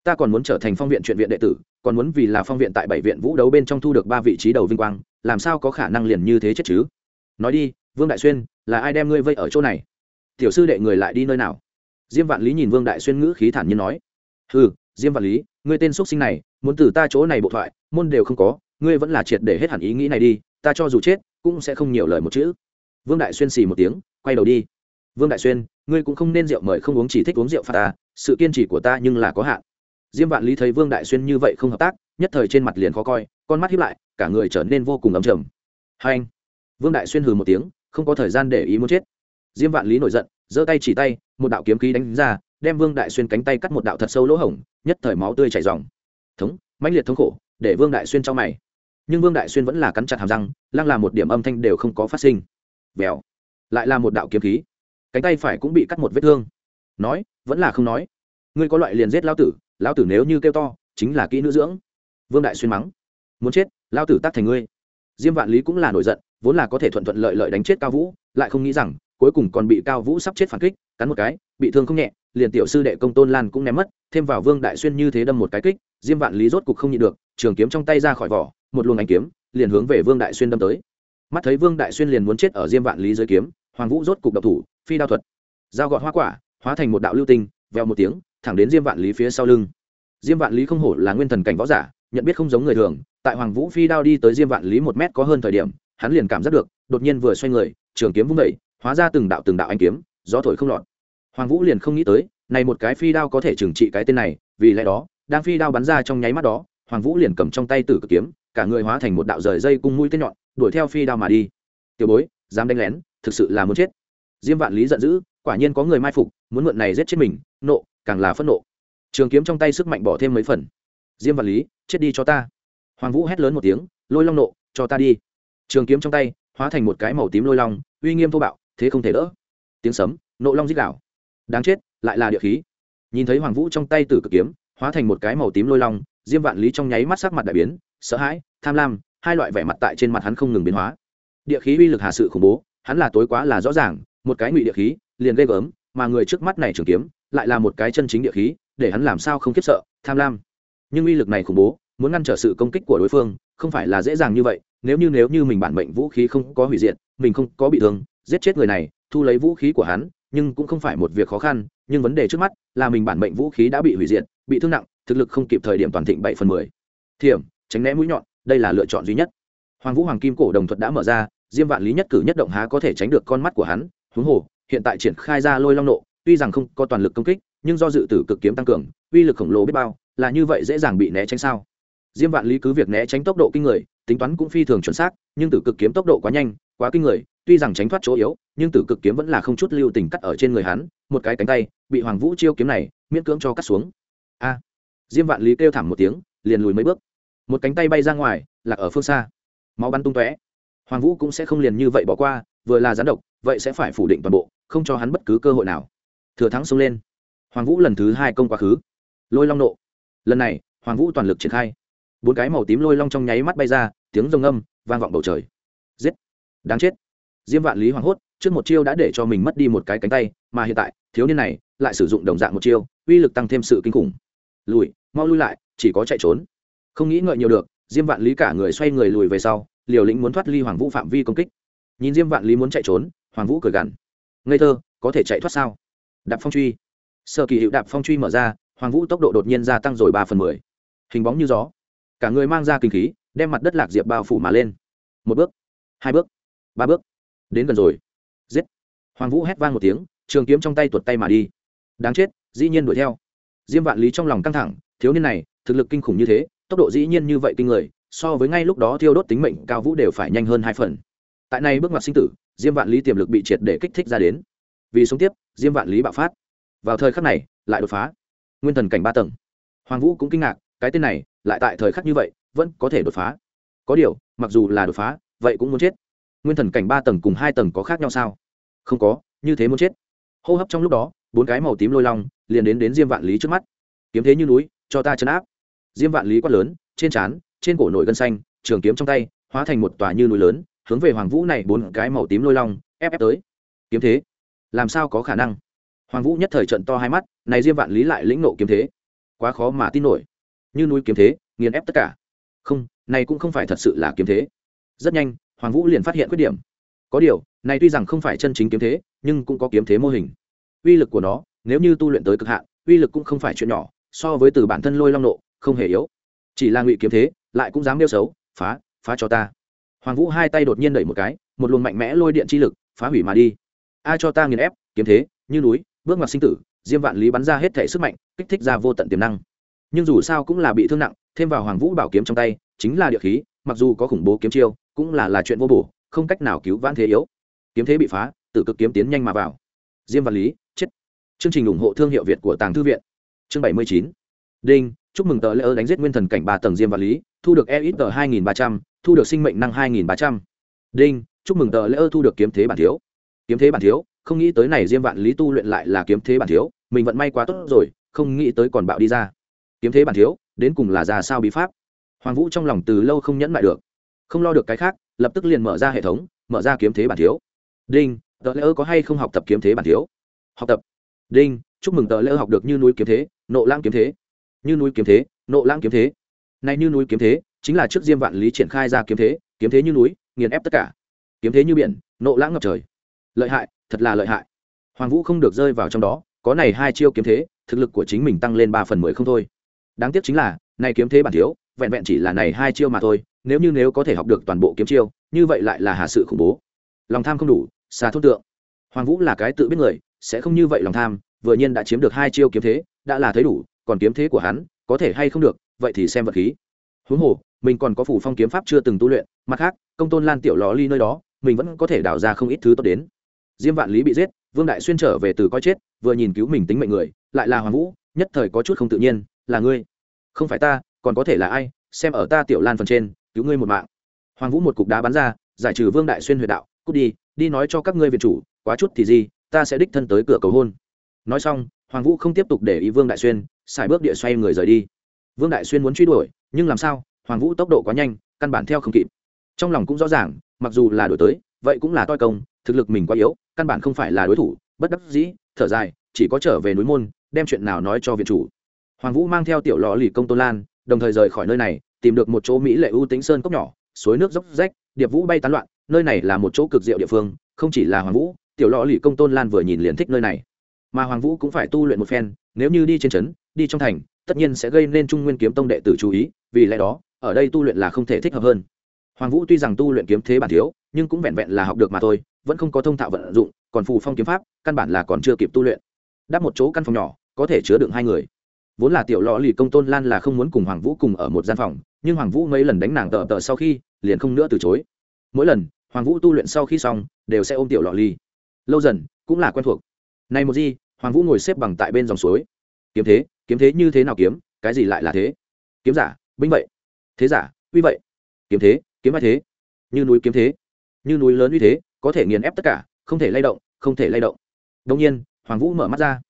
Speaker 1: Ta còn muốn trở thành phong viện truyện viện đệ tử, còn muốn vì là phong viện tại bảy viện vũ đấu bên trong thu được ba vị trí đầu vinh quang, làm sao có khả năng liền như thế chết chứ? Nói đi, vương đại xuyên, là ai đem ngươi vây ở chỗ này? Tiểu sư đệ người lại đi nơi nào? Diêm vạn lý nhìn vương đại xuyên ngữ khí thản nhiên nói. Ừ diêm vạn lý, ngươi tên x sinh này, muốn từ ta chỗ này bộ thoại, môn đều không có, ngươi vẫn là triệt để hết hẳn ý nghĩ này đi, ta cho dù chết, cũng sẽ không nhiều lời một chữ. Vương đại xuyên xì một tiếng, quay đầu đi vương đại xuyên, ngươi cũng không nên rượu mời không uống chỉ thích uống rượu phạt ta, sự kiên trì của ta nhưng là có hạn. Diêm vạn lý thấy vương đại xuyên như vậy không hợp tác, nhất thời trên mặt liền khó coi, con mắt hiếp lại, cả người trở nên vô cùng ấm trầm. Hai anh, vương đại xuyên hừ một tiếng, không có thời gian để ý muốn chết. Diêm vạn lý nổi giận, giơ tay chỉ tay, một đạo kiếm khí đánh ra, đem vương đại xuyên cánh tay cắt một đạo thật sâu lỗ hổng, nhất thời máu tươi chảy dòng thống, mãnh liệt thống khổ, để vương đại xuyên trong mày. Nhưng vương đại xuyên vẫn là cắn chặt hàm răng, lăng là một điểm âm thanh đều không có phát sinh. Vèo, lại là một đạo kiếm khí cánh tay phải cũng bị cắt một vết thương. Nói, vẫn là không nói. Ngươi có loại liền giết lao tử lao tử nếu như kêu to, chính là kỹ nữ dưỡng. Vương đại xuyên mắng. Muốn chết lao tử tác thành ngươi. Diêm vạn lý cũng là nổi giận, vốn là có thể thuận thuận lợi lợi đánh chết cao vũ, lại không nghĩ rằng, cuối cùng còn bị cao vũ sắp chết phản kích, cắn một cái, bị thương không nhẹ, liền tiểu sư đệ công tôn lan cũng ném mất, thêm vào vương đại xuyên như thế đâm một cái kích, diêm vạn lý rốt cục không nhịn được, trường kiếm trong tay ra khỏi vỏ, một luồng ánh kiếm, liền hướng về vương đại xuyên đâm tới. Mắt thấy vương đại xuyên liền muốn chết ở diêm vạn lý dưới kiếm, hoàng vũ rốt cục độc thủ phi đao thuật. Dao gọt hoa quả, hóa thành một đạo lưu tinh veo một tiếng, thẳng đến diêm vạn lý phía sau lưng. Diêm vạn lý không hổ là nguyên thần cảnh võ giả, nhận biết không giống người thường, tại hoàng vũ phi đao đi tới diêm vạn lý một mét có hơn thời điểm, hắn liền cảm giác được, đột nhiên vừa xoay người, trường kiếm vung vẩy hóa ra từng đạo từng đạo anh kiếm, gió thổi không lọt. Hoàng vũ liền không nghĩ tới, này một cái phi đao có thể trừng trị cái tên này, vì lẽ đó, đang phi đao bắn ra trong nháy mắt đó, hoàng vũ liền cầm trong tay tử cực kiếm, cả người hóa thành một đạo rời dây cung mũi tên nhọn, đuổi theo phi đao mà đi. Tiểu bối, dám đánh lén, thực sự là muốn chết diêm vạn lý giận dữ, quả nhiên có người mai phục, muốn mượn này giết chết mình, nộ, càng là phẫn nộ. Trường kiếm trong tay sức mạnh bỏ thêm mấy phần. Diêm vạn lý, chết đi cho ta. Hoàng vũ hét lớn một tiếng, lôi long nộ, cho ta đi. Trường kiếm trong tay, hóa thành một cái màu tím lôi long, uy nghiêm thô bạo, thế không thể đỡ. Tiếng sấm, nộ long dích đảo đáng chết, lại là địa khí. Nhìn thấy hoàng vũ trong tay tử cực kiếm, hóa thành một cái màu tím lôi long, diêm vạn lý trong nháy mắt sắc mặt đại biến, sợ hãi, tham lam, hai loại vẻ mặt tại trên mặt hắn không ngừng biến hóa. Địa khí uy lực hà sự khủng bố, hắn là tối quá là rõ ràng một cái ngụy địa khí, liền ghê gớm, mà người trước mắt này trường kiếm lại là một cái chân chính địa khí, để hắn làm sao không khiếp sợ, tham lam. Nhưng uy lực này khủng bố, muốn ngăn trở sự công kích của đối phương, không phải là dễ dàng như vậy, nếu như nếu như mình bản mệnh vũ khí không có hủy diệt, mình không có bị thương, giết chết người này, thu lấy vũ khí của hắn, nhưng cũng không phải một việc khó khăn, nhưng vấn đề trước mắt là mình bản mệnh vũ khí đã bị hủy diệt, bị thương nặng, thực lực không kịp thời điểm toàn thịnh bảy phần mười. Thiểm, tránh né mũi nhọn, đây là lựa chọn duy nhất. Hoàng vũ hoàng kim cổ đồng thuật đã mở ra, diêm vạn lý nhất cử nhất động há có thể tránh được con mắt của hắn huống hồ, hiện tại triển khai ra lôi long nộ, tuy rằng không có toàn lực công kích, nhưng do dự tử cực kiếm tăng cường, uy lực khổng lồ biết bao, là như vậy dễ dàng bị né tránh sao? Diêm vạn lý cứ việc né tránh tốc độ kinh người, tính toán cũng phi thường chuẩn xác, nhưng tử cực kiếm tốc độ quá nhanh, quá kinh người, tuy rằng tránh thoát chỗ yếu, nhưng tử cực kiếm vẫn là không chút lưu tình cắt ở trên người hắn, một cái cánh tay, bị hoàng vũ chiêu kiếm này, miễn cưỡng cho cắt xuống. A! Diêm vạn lý kêu thảm một tiếng, liền lùi mấy bước. Một cánh tay bay ra ngoài, lạc ở phương xa. Máu bắn tung tóe. Hoàng vũ cũng sẽ không liền như vậy bỏ qua, vừa là gián độc vậy sẽ phải phủ định toàn bộ, không cho hắn bất cứ cơ hội nào. Thừa thắng xông lên. Hoàng vũ lần thứ hai công quá khứ. Lôi long nộ. Lần này, hoàng vũ toàn lực triển khai. Bốn cái màu tím lôi long trong nháy mắt bay ra, tiếng rồng âm, vang vọng bầu trời. Giết. Đáng chết. Diêm vạn lý hoảng hốt, trước một chiêu đã để cho mình mất đi một cái cánh tay, mà hiện tại, thiếu niên này lại sử dụng đồng dạng một chiêu, uy lực tăng thêm sự kinh khủng. Lùi, mau lui lại, chỉ có chạy trốn. Không nghĩ ngợi nhiều được, diêm vạn lý cả người xoay người lùi về sau, liều lĩnh muốn thoát ly hoàng vũ phạm vi công kích. Nhìn diêm vạn lý muốn chạy trốn hoàng vũ cười gằn. Ngây thơ, có thể chạy thoát sao? Đạp phong truy. Sở kỳ hiệu đạp phong truy mở ra, hoàng vũ tốc độ đột nhiên gia tăng rồi ba phần mười. Hình bóng như gió. Cả người mang ra kinh khí, đem mặt đất lạc diệp bao phủ mà lên. Một bước, hai bước, ba bước. Đến gần rồi. Giết. Hoàng vũ hét vang một tiếng, trường kiếm trong tay tuột tay mà đi. Đáng chết, dĩ nhiên đuổi theo. Diêm vạn lý trong lòng căng thẳng, thiếu niên này, thực lực kinh khủng như thế, tốc độ dĩ nhiên như vậy kinh người, so với ngay lúc đó thiêu đốt tính mệnh cao vũ đều phải nhanh hơn hai phần tại này bước ngoặt sinh tử, diêm vạn lý tiềm lực bị triệt để kích thích ra đến. Vì sống tiếp, diêm vạn lý bạo phát. Vào thời khắc này, lại đột phá. Nguyên thần cảnh ba tầng. Hoàng vũ cũng kinh ngạc, cái tên này, lại tại thời khắc như vậy, vẫn có thể đột phá. Có điều, mặc dù là đột phá, vậy cũng muốn chết. Nguyên thần cảnh ba tầng cùng hai tầng có khác nhau sao? Không có, như thế muốn chết. Hô hấp trong lúc đó, bốn cái màu tím lôi long liền đến đến diêm vạn lý trước mắt. Kiếm thế như núi, cho ta chấn áp. Diêm vạn lý quát lớn, trên trán, trên cổ nổi gân xanh, trường kiếm trong tay, hóa thành một tòa như núi lớn hướng về hoàng vũ này bốn cái màu tím lôi long, ép ép tới. Kiếm thế. Làm sao có khả năng? Hoàng vũ nhất thời trận to hai mắt, này diêm vạn lý lại lĩnh nộ kiếm thế. Quá khó mà tin nổi. Như núi kiếm thế, nghiền ép tất cả. Không, này cũng không phải thật sự là kiếm thế. Rất nhanh, hoàng vũ liền phát hiện khuyết điểm. Có điều, này tuy rằng không phải chân chính kiếm thế, nhưng cũng có kiếm thế mô hình. Uy lực của nó, nếu như tu luyện tới cực hạn, uy lực cũng không phải chuyện nhỏ, so với từ bản thân lôi long nộ, không hề yếu. Chỉ là ngụy kiếm thế, lại cũng dám nêu xấu, phá phá cho ta hoàng vũ hai tay đột nhiên đẩy một cái, một luồng mạnh mẽ lôi điện chi lực phá hủy mà đi. Ai cho ta nghiền ép, kiếm thế, như núi, bước ngoặt sinh tử, diêm vạn lý bắn ra hết thể sức mạnh, kích thích ra vô tận tiềm năng. Nhưng dù sao cũng là bị thương nặng, thêm vào hoàng vũ bảo kiếm trong tay, chính là địa khí, mặc dù có khủng bố kiếm chiêu, cũng là là chuyện vô bổ, không cách nào cứu vãn thế yếu. Kiếm thế bị phá tự cực kiếm tiến nhanh mà vào. Diêm vạn lý, chết. Chương trình ủng hộ thương hiệu việt của tàng thư viện. Chương bảy mươi chín. Đinh, chúc mừng tờ lễ ơ đánh giết nguyên thần cảnh ba tầng diêm vạn lý, thu được e ít tờ hai nghìn ba trăm thu được sinh mệnh năng hai nghìn ba trăm. Đinh, chúc mừng tờ lễ ơ thu được kiếm thế bản thiếu. Kiếm thế bản thiếu, không nghĩ tới này diêm vạn lý tu luyện lại là kiếm thế bản thiếu, mình vẫn may quá tốt rồi, không nghĩ tới còn bạo đi ra. Kiếm thế bản thiếu, đến cùng là ra sao bí pháp? Hoàng vũ trong lòng từ lâu không nhẫn lại được. Không lo được cái khác, lập tức liền mở ra hệ thống, mở ra kiếm thế bản thiếu. Đinh, tờ lễ ơ có hay không học tập kiếm thế bản thiếu? Học tập. Đinh, chúc mừng tờ lễ ơ học được như núi kiếm thế, nộ lãng kiếm thế. Như núi kiếm thế, nộ lãng kiếm thế. Này như núi kiếm thế chính là trước diêm vạn lý triển khai ra kiếm thế kiếm thế như núi, nghiền ép tất cả. Kiếm thế như biển, nộ lãng ngập trời. Lợi hại, thật là lợi hại. Hoàng vũ không được rơi vào trong đó, có này hai chiêu kiếm thế, thực lực của chính mình tăng lên ba phần mười không thôi. Đáng tiếc chính là, này kiếm thế bản thiếu, vẹn vẹn chỉ là này hai chiêu mà thôi, nếu như nếu có thể học được toàn bộ kiếm chiêu, như vậy lại là hạ sự khủng bố. Lòng tham không đủ, xa thốt tượng. Hoàng vũ là cái tự biết người, sẽ không như vậy lòng tham, vừa nhiên đã chiếm được hai chiêu kiếm thế, đã là thấy đủ, còn kiếm thế của hắn, có thể hay không được, vậy thì xem vật khí. Huống hồ mình còn có phủ phong kiếm pháp chưa từng tu luyện, mặt khác, công tôn lan tiểu lò ly nơi đó, mình vẫn có thể đào ra không ít thứ tốt đến. Diêm vạn lý bị giết, vương đại xuyên trở về từ coi chết, vừa nhìn cứu mình tính mệnh người, lại là hoàng vũ, nhất thời có chút không tự nhiên, là ngươi? Không phải ta, còn có thể là ai? Xem ở ta tiểu lan phần trên, cứu ngươi một mạng. Hoàng vũ một cục đá bắn ra, giải trừ vương đại xuyên huyền đạo, cút đi đi nói cho các ngươi việt chủ, quá chút thì gì, ta sẽ đích thân tới cửa cầu hôn. Nói xong, hoàng vũ không tiếp tục để ý vương đại xuyên xài bước địa xoay người rời đi. Vương đại xuyên muốn truy đuổi, nhưng làm sao? Hoàng vũ tốc độ quá nhanh, căn bản theo không kịp. Trong lòng cũng rõ ràng, mặc dù là đổi tới, vậy cũng là toi công, thực lực mình quá yếu, căn bản không phải là đối thủ, bất đắc dĩ, thở dài, chỉ có trở về núi môn, đem chuyện nào nói cho viện chủ. Hoàng vũ mang theo tiểu lò lì công tôn lan, đồng thời rời khỏi nơi này, tìm được một chỗ mỹ lệ ưu tính sơn cốc nhỏ, suối nước dốc rách, điệp vũ bay tán loạn, nơi này là một chỗ cực diệu địa phương, không chỉ là hoàng vũ, tiểu lò lì công tôn lan vừa nhìn liền thích nơi này. Mà hoàng vũ cũng phải tu luyện một phen, nếu như đi trên trấn, đi trong thành, tất nhiên sẽ gây nên trung nguyên kiếm tông đệ tử chú ý vì lẽ đó, ở đây tu luyện là không thể thích hợp hơn. Hoàng vũ tuy rằng tu luyện kiếm thế bản thiếu, nhưng cũng vẹn vẹn là học được mà thôi, vẫn không có thông thạo vận dụng, còn phù phong kiếm pháp, căn bản là còn chưa kịp tu luyện. Đắp một chỗ căn phòng nhỏ, có thể chứa đựng hai người. Vốn là tiểu lò lì công tôn lan là không muốn cùng hoàng vũ cùng ở một gian phòng, nhưng hoàng vũ mấy lần đánh nàng tờ tờ sau khi, liền không nữa từ chối. Mỗi lần, hoàng vũ tu luyện sau khi xong, đều sẽ ôm tiểu lò lì. Lâu dần, cũng là quen thuộc. Này một gì, hoàng vũ ngồi xếp bằng tại bên dòng suối. Kiếm thế kiếm thế như thế nào kiếm, cái gì lại là thế? Kiếm giả binh vậy. Thế giả, uy vậy. Kiếm thế, kiếm ai thế. Như núi kiếm thế. Như núi lớn uy thế, có thể nghiền ép tất cả, không thể lay động, không thể lay động. Đông nhiên, hoàng vũ mở mắt ra.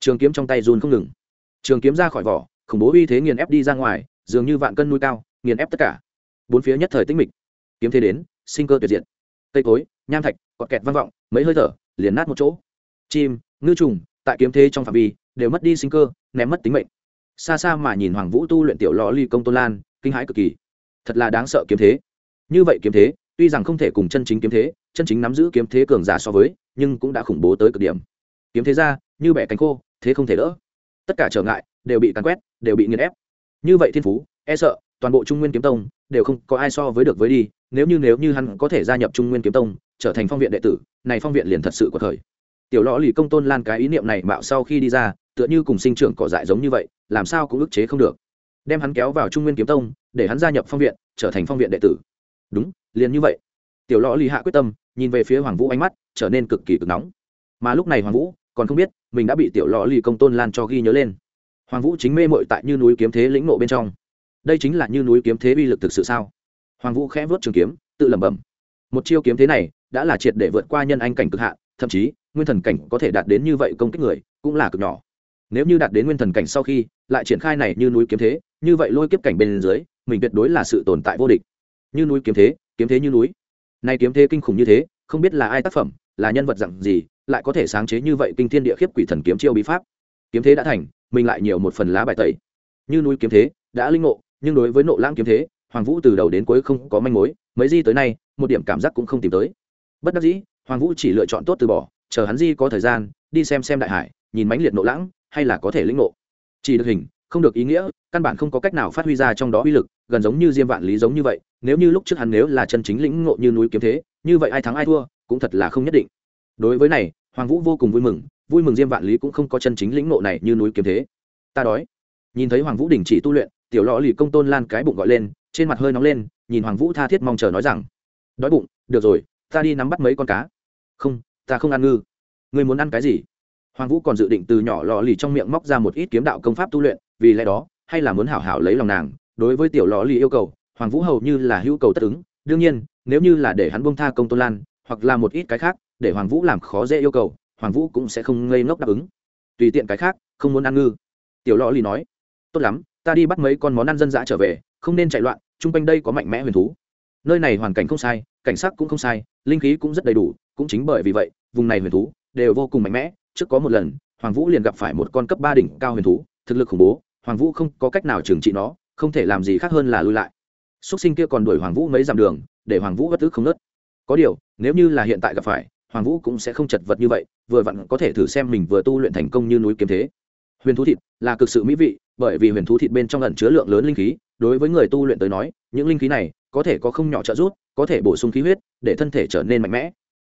Speaker 1: Trường kiếm trong tay run không ngừng. Trường kiếm ra khỏi vỏ, khủng bố uy thế nghiền ép đi ra ngoài, dường như vạn cân núi cao, nghiền ép tất cả. Bốn phía nhất thời tinh mịch. Kiếm thế đến, sinh cơ tuyệt diện cây cối, nham thạch, cọt kẹt vang vọng, mấy hơi thở, liền nát một chỗ. Chim, ngư trùng, tại kiếm thế trong phạm vi, đều mất đi sinh cơ, ném mất tính mệnh xa xa mà nhìn hoàng vũ tu luyện tiểu lò ly công tôn lan, kinh hãi cực kỳ. Thật là đáng sợ kiếm thế. Như vậy kiếm thế, tuy rằng không thể cùng chân chính kiếm thế, chân chính nắm giữ kiếm thế cường giả so với, nhưng cũng đã khủng bố tới cực điểm. Kiếm thế ra, như bẻ cánh khô, thế không thể đỡ. Tất cả trở ngại, đều bị càn quét, đều bị nghiền ép. Như vậy thiên phú e sợ, toàn bộ trung nguyên kiếm tông, đều không có ai so với được với đi, nếu như nếu như hắn có thể gia nhập trung nguyên kiếm tông, trở thành phong viện đệ tử, này phong viện liền thật sự có thời tiểu lõ lì công tôn lan cái ý niệm này mạo sau khi đi ra tựa như cùng sinh trưởng cỏ dại giống như vậy, làm sao cũng ức chế không được. Đem hắn kéo vào trung nguyên kiếm tông, để hắn gia nhập phong viện, trở thành phong viện đệ tử. Đúng, liền như vậy. Tiểu lõ lì hạ quyết tâm, nhìn về phía hoàng vũ ánh mắt trở nên cực kỳ cực nóng. Mà lúc này hoàng vũ còn không biết, mình đã bị tiểu lò lì công tôn lan cho ghi nhớ lên. Hoàng vũ chính mê mội tại như núi kiếm thế lĩnh nộ bên trong. Đây chính là như núi kiếm thế uy lực thực sự sao? Hoàng vũ khẽ vớt trường kiếm, tự lẩm bẩm. Một chiêu kiếm thế này đã là triệt để vượt qua nhân anh cảnh cực hạ thậm chí nguyên thần cảnh có thể đạt đến như vậy công kích người cũng là cực nhỏ nếu như đạt đến nguyên thần cảnh sau khi, lại triển khai này như núi kiếm thế, như vậy lôi kiếp cảnh bên dưới, mình tuyệt đối là sự tồn tại vô địch. Như núi kiếm thế kiếm thế như núi. Nay kiếm thế kinh khủng như thế, không biết là ai tác phẩm, là nhân vật dặn gì, lại có thể sáng chế như vậy kinh thiên địa khiếp quỷ thần kiếm chiêu bí pháp. Kiếm thế đã thành, mình lại nhiều một phần lá bài tẩy. Như núi kiếm thế, đã linh ngộ, nhưng đối với nộ lãng kiếm thế, hoàng vũ từ đầu đến cuối không có manh mối, mấy di tới nay, một điểm cảm giác cũng không tìm tới. Bất đắc dĩ, hoàng vũ chỉ lựa chọn tốt từ bỏ, chờ hắn di có thời gian, đi xem xem đại hải, nhìn mãnh liệt nộ lãng hay là có thể lĩnh ngộ. Chỉ được hình, không được ý nghĩa, căn bản không có cách nào phát huy ra trong đó uy lực, gần giống như diêm vạn lý giống như vậy, nếu như lúc trước hắn nếu là chân chính lĩnh ngộ như núi kiếm thế, như vậy ai thắng ai thua, cũng thật là không nhất định. Đối với này, hoàng vũ vô cùng vui mừng vui mừng diêm vạn lý cũng không có chân chính lĩnh ngộ này như núi kiếm thế. Ta đói. Nhìn thấy hoàng vũ đình chỉ tu luyện, tiểu lọ lì công tôn lan cái bụng gọi lên, trên mặt hơi nóng lên, nhìn hoàng vũ tha thiết mong chờ nói rằng, đói bụng, được rồi, ta đi nắm bắt mấy con cá. Không, ta không ăn ngư. Ngươi muốn ăn cái gì? Hoàng vũ còn dự định từ nhỏ lò lì trong miệng móc ra một ít kiếm đạo công pháp tu luyện, vì lẽ đó, hay là muốn hảo hảo lấy lòng nàng. Đối với tiểu lò lì yêu cầu, hoàng vũ hầu như là hữu cầu tất ứng. Đương nhiên, nếu như là để hắn bông tha công tôn lan, hoặc là một ít cái khác, để hoàng vũ làm khó dễ yêu cầu, hoàng vũ cũng sẽ không ngây ngốc đáp ứng. Tùy tiện cái khác, không muốn ăn ngư. Tiểu lò lì nói, tốt lắm, ta đi bắt mấy con món ăn dân dã trở về, không nên chạy loạn, chung quanh đây có mạnh mẽ huyền thú. Nơi này hoàn cảnh không sai, cảnh sắc cũng không sai, linh khí cũng rất đầy đủ, cũng chính bởi vì vậy, vùng này huyền thú đều vô cùng mạnh mẽ trước có một lần, hoàng vũ liền gặp phải một con cấp ba đỉnh cao huyền thú, thực lực khủng bố, hoàng vũ không có cách nào trừng trị nó, không thể làm gì khác hơn là lui lại. Xuất sinh kia còn đuổi hoàng vũ mấy dặm đường, để hoàng vũ bất tức không nớt. Có điều, nếu như là hiện tại gặp phải, hoàng vũ cũng sẽ không chật vật như vậy, vừa vặn có thể thử xem mình vừa tu luyện thành công như núi kiếm thế. Huyền thú thịt là cực sự mỹ vị, bởi vì huyền thú thịt bên trong ẩn chứa lượng lớn linh khí, đối với người tu luyện tới nói, những linh khí này có thể có không nhỏ trợ giúp, có thể bổ sung khí huyết, để thân thể trở nên mạnh mẽ.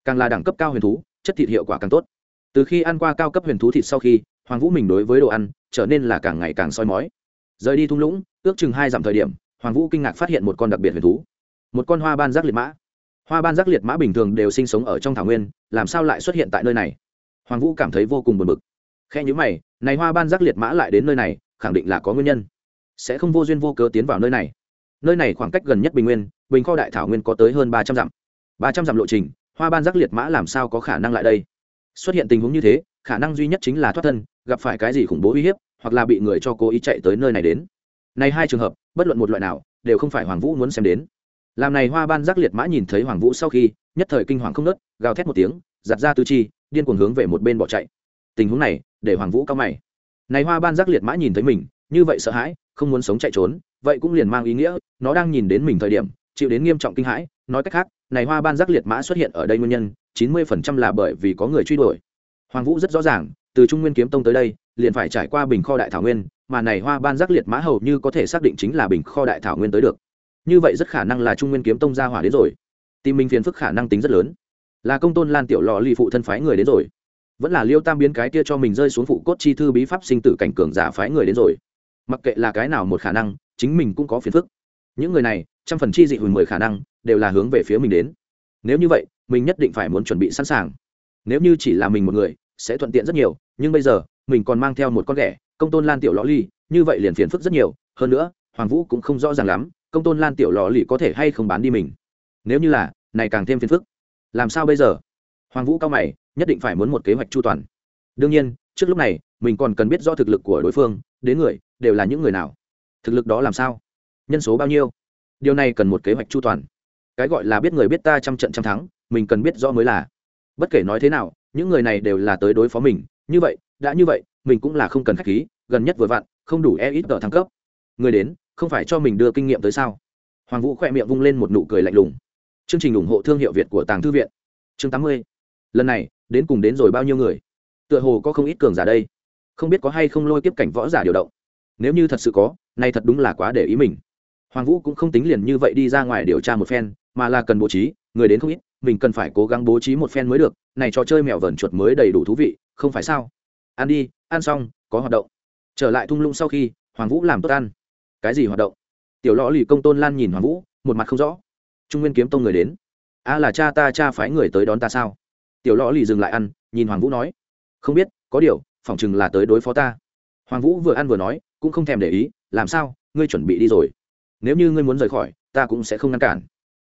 Speaker 1: Càng là đẳng cấp cao huyền thú, chất thịt hiệu quả càng tốt từ khi ăn qua cao cấp huyền thú thịt sau khi, hoàng vũ mình đối với đồ ăn trở nên là càng ngày càng soi mói. Rời đi thung lũng, ước chừng hai dặm thời điểm, hoàng vũ kinh ngạc phát hiện một con đặc biệt huyền thú. Một con hoa ban giác liệt mã. Hoa ban giác liệt mã bình thường đều sinh sống ở trong thảo nguyên, làm sao lại xuất hiện tại nơi này? Hoàng vũ cảm thấy vô cùng buồn bực. Khe nhữ mày, này hoa ban giác liệt mã lại đến nơi này, khẳng định là có nguyên nhân. Sẽ không vô duyên vô cớ tiến vào nơi này. Nơi này khoảng cách gần nhất bình nguyên, bình kho đại thảo nguyên có tới hơn ba trăm dặm. Ba trăm dặm lộ trình, hoa ban giác liệt mã làm sao có khả năng lại đây? Xuất hiện tình huống như thế, khả năng duy nhất chính là thoát thân, gặp phải cái gì khủng bố uy hiếp, hoặc là bị người cho cố ý chạy tới nơi này đến. Này hai trường hợp, bất luận một loại nào, đều không phải hoàng vũ muốn xem đến. Làm này hoa ban giác liệt mã nhìn thấy hoàng vũ sau khi, nhất thời kinh hoàng không nớt, gào thét một tiếng, giặt ra tư chi, điên cuồng hướng về một bên bỏ chạy. Tình huống này, để hoàng vũ cao mày. Này hoa ban giác liệt mã nhìn thấy mình, như vậy sợ hãi, không muốn sống chạy trốn, vậy cũng liền mang ý nghĩa, nó đang nhìn đến mình thời điểm, chịu đến nghiêm trọng kinh hãi nói cách khác, này hoa ban giác liệt mã xuất hiện ở đây nguyên nhân, chín mươi phần trăm là bởi vì có người truy đuổi. Hoàng vũ rất rõ ràng, từ trung nguyên kiếm tông tới đây, liền phải trải qua bình kho đại thảo nguyên, mà này hoa ban giác liệt mã hầu như có thể xác định chính là bình kho đại thảo nguyên tới được. Như vậy rất khả năng là trung nguyên kiếm tông ra hỏa đến rồi. Tìm minh phiền phức khả năng tính rất lớn. Là công tôn lan tiểu lò lì phụ thân phái người đến rồi. Vẫn là liêu tam biến cái kia cho mình rơi xuống phụ cốt chi thư bí pháp sinh tử cảnh cường giả phái người đến rồi. Mặc kệ là cái nào một khả năng, chính mình cũng có phiền phức. Những người này, trăm phần chi dị hùn mười khả năng đều là hướng về phía mình đến. Nếu như vậy, mình nhất định phải muốn chuẩn bị sẵn sàng. Nếu như chỉ là mình một người, sẽ thuận tiện rất nhiều, nhưng bây giờ, mình còn mang theo một con ghẻ, công tôn lan tiểu lò ly như vậy liền phiền phức rất nhiều. Hơn nữa, hoàng vũ cũng không rõ ràng lắm, công tôn lan tiểu lò lì có thể hay không bán đi mình. Nếu như là, này càng thêm phiền phức. Làm sao bây giờ? Hoàng vũ cao mày, nhất định phải muốn một kế hoạch chu toàn. Đương nhiên, trước lúc này, mình còn cần biết rõ thực lực của đối phương, đến người, đều là những người nào. Thực lực đó làm sao? Nhân số bao nhiêu? Điều này cần một kế hoạch chu toàn cái gọi là biết người biết ta trăm trận trăm thắng, mình cần biết rõ mới là. Bất kể nói thế nào, những người này đều là tới đối phó mình. Như vậy, đã như vậy, mình cũng là không cần khách khí, gần nhất vừa vặn, không đủ e ít tờ thăng cấp. Người đến, không phải cho mình đưa kinh nghiệm tới sao? Hoàng vũ khỏe miệng vung lên một nụ cười lạnh lùng. Chương trình ủng hộ thương hiệu việt của tàng thư viện. Chương tám mươi. Lần này, đến cùng đến rồi bao nhiêu người? Tựa hồ có không ít cường giả đây. Không biết có hay không lôi kiếp cảnh võ giả điều động. Nếu như thật sự có, nay thật đúng là quá để ý mình. Hoàng vũ cũng không tính liền như vậy đi ra ngoài điều tra một phen mà là cần bố trí, người đến không ít, mình cần phải cố gắng bố trí một phen mới được, này trò chơi mèo vờn chuột mới đầy đủ thú vị, không phải sao? Ăn đi, ăn xong, có hoạt động. Trở lại thung lũng sau khi, hoàng vũ làm tốt ăn. Cái gì hoạt động? Tiểu lõ lì công tôn lan nhìn hoàng vũ, một mặt không rõ. Trung nguyên kiếm tông người đến. A là cha ta, cha phái người tới đón ta sao? Tiểu lõ lì dừng lại ăn, nhìn hoàng vũ nói. Không biết, có điều, phỏng chừng là tới đối phó ta. Hoàng vũ vừa ăn vừa nói, cũng không thèm để ý, làm sao, ngươi chuẩn bị đi rồi. Nếu như ngươi muốn rời khỏi, ta cũng sẽ không ngăn cản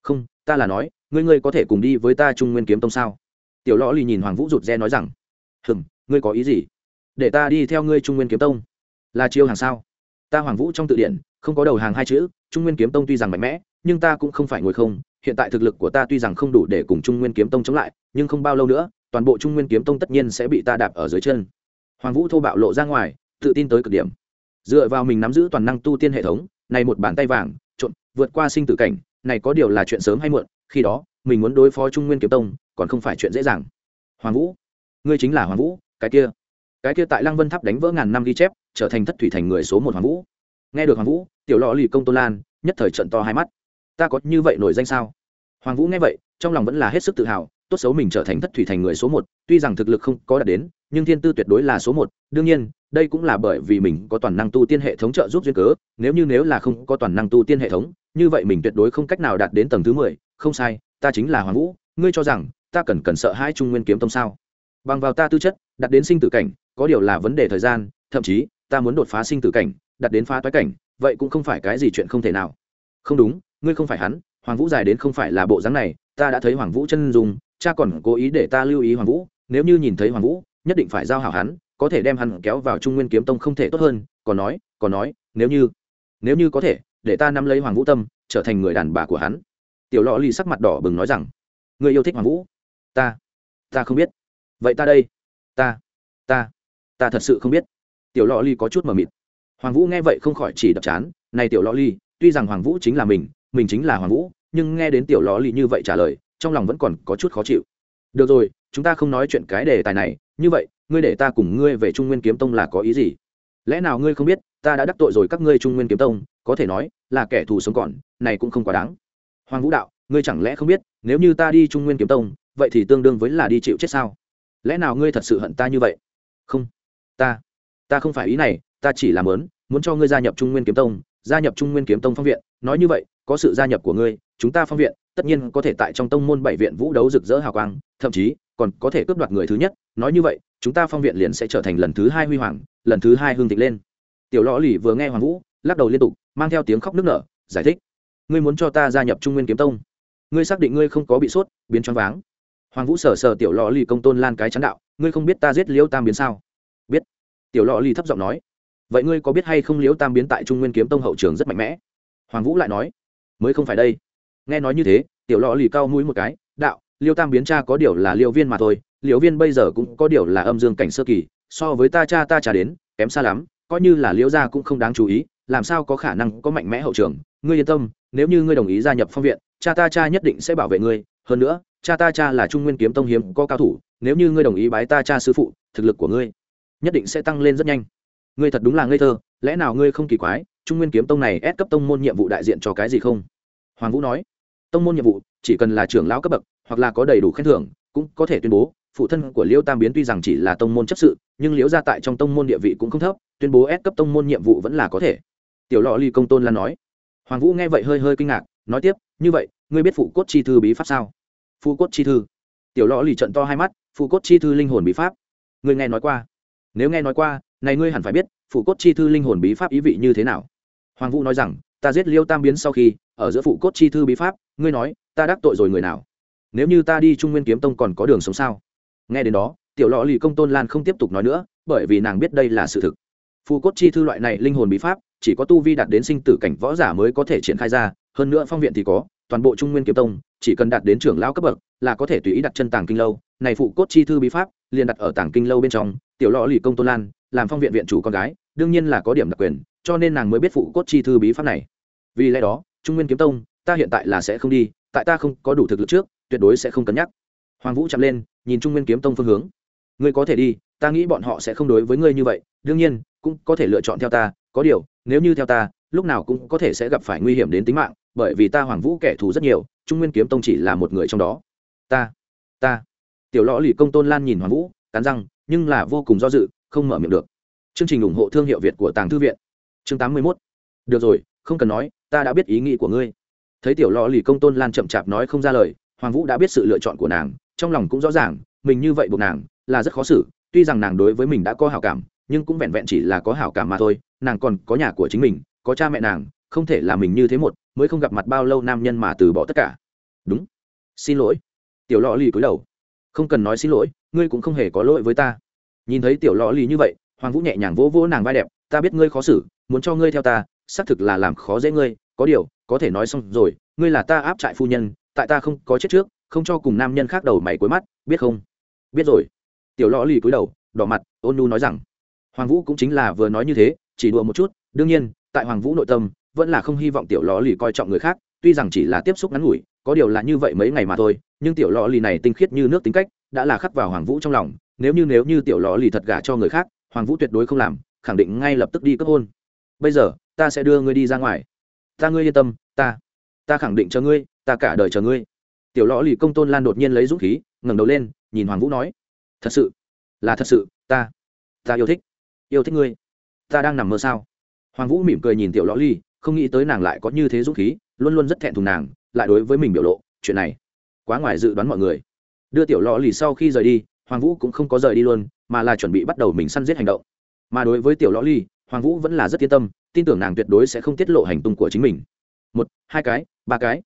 Speaker 1: không, ta là nói, ngươi ngươi có thể cùng đi với ta trung nguyên kiếm tông sao? Tiểu lõ lì nhìn hoàng vũ rụt re nói rằng hừng ngươi có ý gì? Để ta đi theo ngươi trung nguyên kiếm tông. Là chiêu hàng sao? Ta hoàng vũ trong tự điển không có đầu hàng hai chữ, trung nguyên kiếm tông tuy rằng mạnh mẽ, nhưng ta cũng không phải ngồi không, hiện tại thực lực của ta tuy rằng không đủ để cùng trung nguyên kiếm tông chống lại, nhưng không bao lâu nữa, toàn bộ trung nguyên kiếm tông tất nhiên sẽ bị ta đạp ở dưới chân. Hoàng vũ thô bạo lộ ra ngoài, tự tin tới cực điểm. Dựa vào mình nắm giữ toàn năng tu tiên hệ thống, này một bàn tay vàng, trộn, vượt qua sinh tử cảnh này có điều là chuyện sớm hay muộn, khi đó, mình muốn đối phó trung nguyên kiếm tông, còn không phải chuyện dễ dàng. Hoàng vũ, ngươi chính là hoàng vũ, cái kia. Cái kia tại lăng vân tháp đánh vỡ ngàn năm ghi chép, trở thành thất thủy thành người số một hoàng vũ. Nghe được hoàng vũ, tiểu Lọ lì công Tô lan, nhất thời trận to hai mắt. Ta có như vậy nổi danh sao? Hoàng vũ nghe vậy, trong lòng vẫn là hết sức tự hào, tốt xấu mình trở thành thất thủy thành người số một, tuy rằng thực lực không có đạt đến, nhưng thiên tư tuyệt đối là số một. Đương nhiên, đây cũng là bởi vì mình có toàn năng tu tiên hệ thống trợ giúp duyên cớ, nếu như nếu là không có toàn năng tu tiên hệ thống như vậy mình tuyệt đối không cách nào đạt đến tầng thứ mười. Không sai, ta chính là hoàng vũ. Ngươi cho rằng, ta cần cần sợ hai trung nguyên kiếm tông sao? Bằng vào ta tư chất, đạt đến sinh tử cảnh, có điều là vấn đề thời gian, thậm chí, ta muốn đột phá sinh tử cảnh, đạt đến phá toái cảnh, vậy cũng không phải cái gì chuyện không thể nào. Không đúng, ngươi không phải hắn, hoàng vũ dài đến không phải là bộ dáng này, ta đã thấy hoàng vũ chân dùng cha còn cố ý để ta lưu ý hoàng vũ, nếu như nhìn thấy hoàng vũ, nhất định phải giao hảo hắn, có thể đem hắn kéo vào trung nguyên kiếm tông không thể tốt hơn, còn nói còn nói, nếu như nếu như có thể để ta nắm lấy hoàng vũ tâm, trở thành người đàn bà của hắn. Tiểu lọ lì sắc mặt đỏ bừng nói rằng người yêu thích hoàng vũ? Ta ta không biết. Vậy ta đây. Ta ta ta thật sự không biết. Tiểu lọ ly có chút mờ mịt. Hoàng vũ nghe vậy không khỏi chỉ đập chán. Này tiểu lọ ly tuy rằng hoàng vũ chính là mình mình chính là hoàng vũ, nhưng nghe đến tiểu lọ ly như vậy trả lời, trong lòng vẫn còn có chút khó chịu. Được rồi, chúng ta không nói chuyện cái đề tài này. Như vậy, ngươi để ta cùng ngươi về trung nguyên kiếm tông là có ý gì? Lẽ nào ngươi không biết ta đã đắc tội rồi các ngươi trung nguyên kiếm tông, có thể nói là kẻ thù sống còn, này cũng không quá đáng. Hoàng vũ đạo, ngươi chẳng lẽ không biết, nếu như ta đi trung nguyên kiếm tông, vậy thì tương đương với là đi chịu chết sao? Lẽ nào ngươi thật sự hận ta như vậy? Không. Ta ta không phải ý này, ta chỉ làm lớn muốn cho ngươi gia nhập trung nguyên kiếm tông, gia nhập trung nguyên kiếm tông phong viện. Nói như vậy, có sự gia nhập của ngươi, chúng ta phong viện, tất nhiên có thể tại trong tông môn bảy viện vũ đấu rực rỡ hào quang, thậm chí còn có thể cướp đoạt người thứ nhất. Nói như vậy, chúng ta phong viện liền sẽ trở thành lần thứ hai huy hoàng, lần thứ hai hương thịnh lên tiểu lõ lì vừa nghe hoàng vũ, lắc đầu liên tục, mang theo tiếng khóc nức nở, giải thích. Ngươi muốn cho ta gia nhập trung nguyên kiếm tông. Ngươi xác định ngươi không có bị sốt, biến choáng váng. Hoàng vũ sờ sờ tiểu lò lì công tôn lan cái chắn đạo, ngươi không biết ta giết liễu tam biến sao? Biết. Tiểu lò lì thấp giọng nói. Vậy ngươi có biết hay không liễu tam biến tại trung nguyên kiếm tông hậu trường rất mạnh mẽ? Hoàng vũ lại nói. Mới không phải đây. Nghe nói như thế, tiểu lò lì cao mũi một cái, đạo liêu tam biến cha có điều là liêu viên mà thôi liêu viên bây giờ cũng có điều là âm dương cảnh sơ kỳ, so với ta cha ta cha đến, kém xa lắm coi như là liễu gia cũng không đáng chú ý, làm sao có khả năng có mạnh mẽ hậu trường. Ngươi yên tâm, nếu như ngươi đồng ý gia nhập phong viện, cha ta cha nhất định sẽ bảo vệ ngươi. Hơn nữa, cha ta cha là trung nguyên kiếm tông hiếm có cao thủ, nếu như ngươi đồng ý bái ta cha sư phụ, thực lực của ngươi nhất định sẽ tăng lên rất nhanh. Ngươi thật đúng là ngây thơ, lẽ nào ngươi không kỳ quái, trung nguyên kiếm tông này ép cấp tông môn nhiệm vụ đại diện cho cái gì không? Hoàng vũ nói. Tông môn nhiệm vụ, chỉ cần là trưởng lão cấp bậc, hoặc là có đầy đủ khen thưởng, cũng có thể tuyên bố phụ thân của liêu tam biến tuy rằng chỉ là tông môn chấp sự, nhưng liễu gia tại trong tông môn địa vị cũng không thấp, tuyên bố ép cấp tông môn nhiệm vụ vẫn là có thể. Tiểu lọ ly công tôn lan nói. Hoàng vũ nghe vậy hơi hơi kinh ngạc, nói tiếp, như vậy, ngươi biết phụ cốt chi thư bí pháp sao? Phụ cốt chi thư? Tiểu lọ lì trận to hai mắt, phụ cốt chi thư linh hồn bí pháp? Ngươi nghe nói qua? Nếu nghe nói qua, này ngươi hẳn phải biết, phụ cốt chi thư linh hồn bí pháp ý vị như thế nào. Hoàng vũ nói rằng, ta giết liêu tam biến sau khi, ở giữa phụ cốt chi thư bí pháp, ngươi nói, ta đắc tội rồi người nào? Nếu như ta đi trung nguyên kiếm tông còn có đường sống sao? Nghe đến đó, tiểu lọ lì công tôn lan không tiếp tục nói nữa, bởi vì nàng biết đây là sự thực. Phù cốt chi thư loại này linh hồn bí pháp, chỉ có tu vi đạt đến sinh tử cảnh võ giả mới có thể triển khai ra, hơn nữa phong viện thì có, toàn bộ trung nguyên kiếm tông, chỉ cần đạt đến trưởng lao cấp bậc, là có thể tùy ý đặt chân tàng kinh lâu. Này phụ cốt chi thư bí pháp, liền đặt ở tàng kinh lâu bên trong, tiểu lọ lì công tôn lan, làm phong viện viện chủ con gái, đương nhiên là có điểm đặc quyền, cho nên nàng mới biết phụ cốt chi thư bí pháp này. Vì lẽ đó, trung nguyên kiếm tông, ta hiện tại là sẽ không đi, tại ta không có đủ thực lực trước, tuyệt đối sẽ không cân nhắc hoàng vũ chạm lên, nhìn trung nguyên kiếm tông phương hướng. Ngươi có thể đi, ta nghĩ bọn họ sẽ không đối với ngươi như vậy, đương nhiên, cũng có thể lựa chọn theo ta, có điều, nếu như theo ta, lúc nào cũng có thể sẽ gặp phải nguy hiểm đến tính mạng, bởi vì ta hoàng vũ kẻ thù rất nhiều, trung nguyên kiếm tông chỉ là một người trong đó. Ta ta. Tiểu lõ lì công tôn lan nhìn hoàng vũ, cắn răng, nhưng là vô cùng do dự, không mở miệng được. Chương trình ủng hộ thương hiệu việt của tàng thư viện. Chương tám mươi mốt. Được rồi, không cần nói, ta đã biết ý nghĩ của ngươi. Thấy tiểu lò lì công tôn lan chậm chạp nói không ra lời, hoàng vũ đã biết sự lựa chọn của nàng trong lòng cũng rõ ràng, mình như vậy buộc nàng là rất khó xử, tuy rằng nàng đối với mình đã có hảo cảm, nhưng cũng vẹn vẹn chỉ là có hảo cảm mà thôi, nàng còn có nhà của chính mình, có cha mẹ nàng, không thể là mình như thế một, mới không gặp mặt bao lâu nam nhân mà từ bỏ tất cả. Đúng. Xin lỗi. Tiểu lò lì cúi đầu. Không cần nói xin lỗi, ngươi cũng không hề có lỗi với ta. Nhìn thấy tiểu lò lì như vậy, hoàng vũ nhẹ nhàng vỗ vỗ nàng vai đẹp, ta biết ngươi khó xử, muốn cho ngươi theo ta, xác thực là làm khó dễ ngươi, có điều, có thể nói xong rồi, ngươi là ta áp trại phu nhân, tại ta không có chết trước không cho cùng nam nhân khác đầu mày cuối mắt, biết không? Biết rồi. Tiểu lò lì cúi đầu, đỏ mặt, ôn nu nói rằng, hoàng vũ cũng chính là vừa nói như thế, chỉ đùa một chút, đương nhiên, tại hoàng vũ nội tâm, vẫn là không hy vọng tiểu lò lì coi trọng người khác, tuy rằng chỉ là tiếp xúc ngắn ngủi, có điều là như vậy mấy ngày mà thôi, nhưng tiểu lò lì này tinh khiết như nước tính cách, đã là khắc vào hoàng vũ trong lòng, nếu như nếu như tiểu lò lì thật gả cho người khác, hoàng vũ tuyệt đối không làm, khẳng định ngay lập tức đi cấp hôn. Bây giờ, ta sẽ đưa ngươi đi ra ngoài. Ta ngươi yên tâm, ta ta khẳng định cho ngươi, ta cả đời chờ ngươi tiểu lõ lì công tôn lan đột nhiên lấy dũng khí ngẩng đầu lên nhìn hoàng vũ nói thật sự là thật sự ta ta yêu thích yêu thích ngươi. Ta đang nằm mơ sao? Hoàng vũ mỉm cười nhìn tiểu lõ Lì, không nghĩ tới nàng lại có như thế dũng khí luôn luôn rất thẹn thùng nàng lại đối với mình biểu lộ chuyện này quá ngoài dự đoán mọi người. Đưa tiểu lò lì sau khi rời đi hoàng vũ cũng không có rời đi luôn mà là chuẩn bị bắt đầu mình săn giết hành động. Mà đối với tiểu lò ly hoàng vũ vẫn là rất yên tâm tin tưởng nàng tuyệt đối sẽ không tiết lộ hành tung của chính mình. Một hai cái ba cái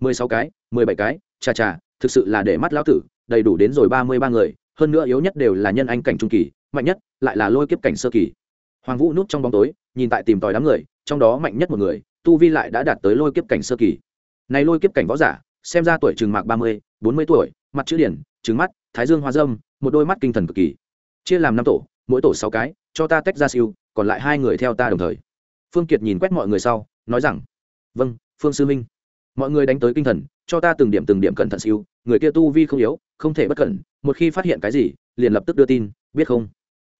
Speaker 1: mười sáu cái mười bảy cái chà chà, thực sự là để mắt lão tử, đầy đủ đến rồi ba mươi ba người, hơn nữa yếu nhất đều là nhân anh cảnh trung kỳ, mạnh nhất lại là lôi kiếp cảnh sơ kỳ. Hoàng vũ núp trong bóng tối, nhìn tại tìm tòi đám người, trong đó mạnh nhất một người, tu vi lại đã đạt tới lôi kiếp cảnh sơ kỳ. Này lôi kiếp cảnh võ giả, xem ra tuổi chừng mạc ba mươi, bốn mươi tuổi, mặt chữ điển trứng mắt, thái dương hoa dâm, một đôi mắt kinh thần cực kỳ. Chia làm năm tổ, mỗi tổ sáu cái, cho ta tách ra siêu, còn lại hai người theo ta đồng thời. Phương kiệt nhìn quét mọi người sau, nói rằng vâng phương sư minh mọi người đánh tới kinh thần, cho ta từng điểm từng điểm cẩn thận siêu người kia tu vi không yếu, không thể bất cẩn, một khi phát hiện cái gì, liền lập tức đưa tin, biết không?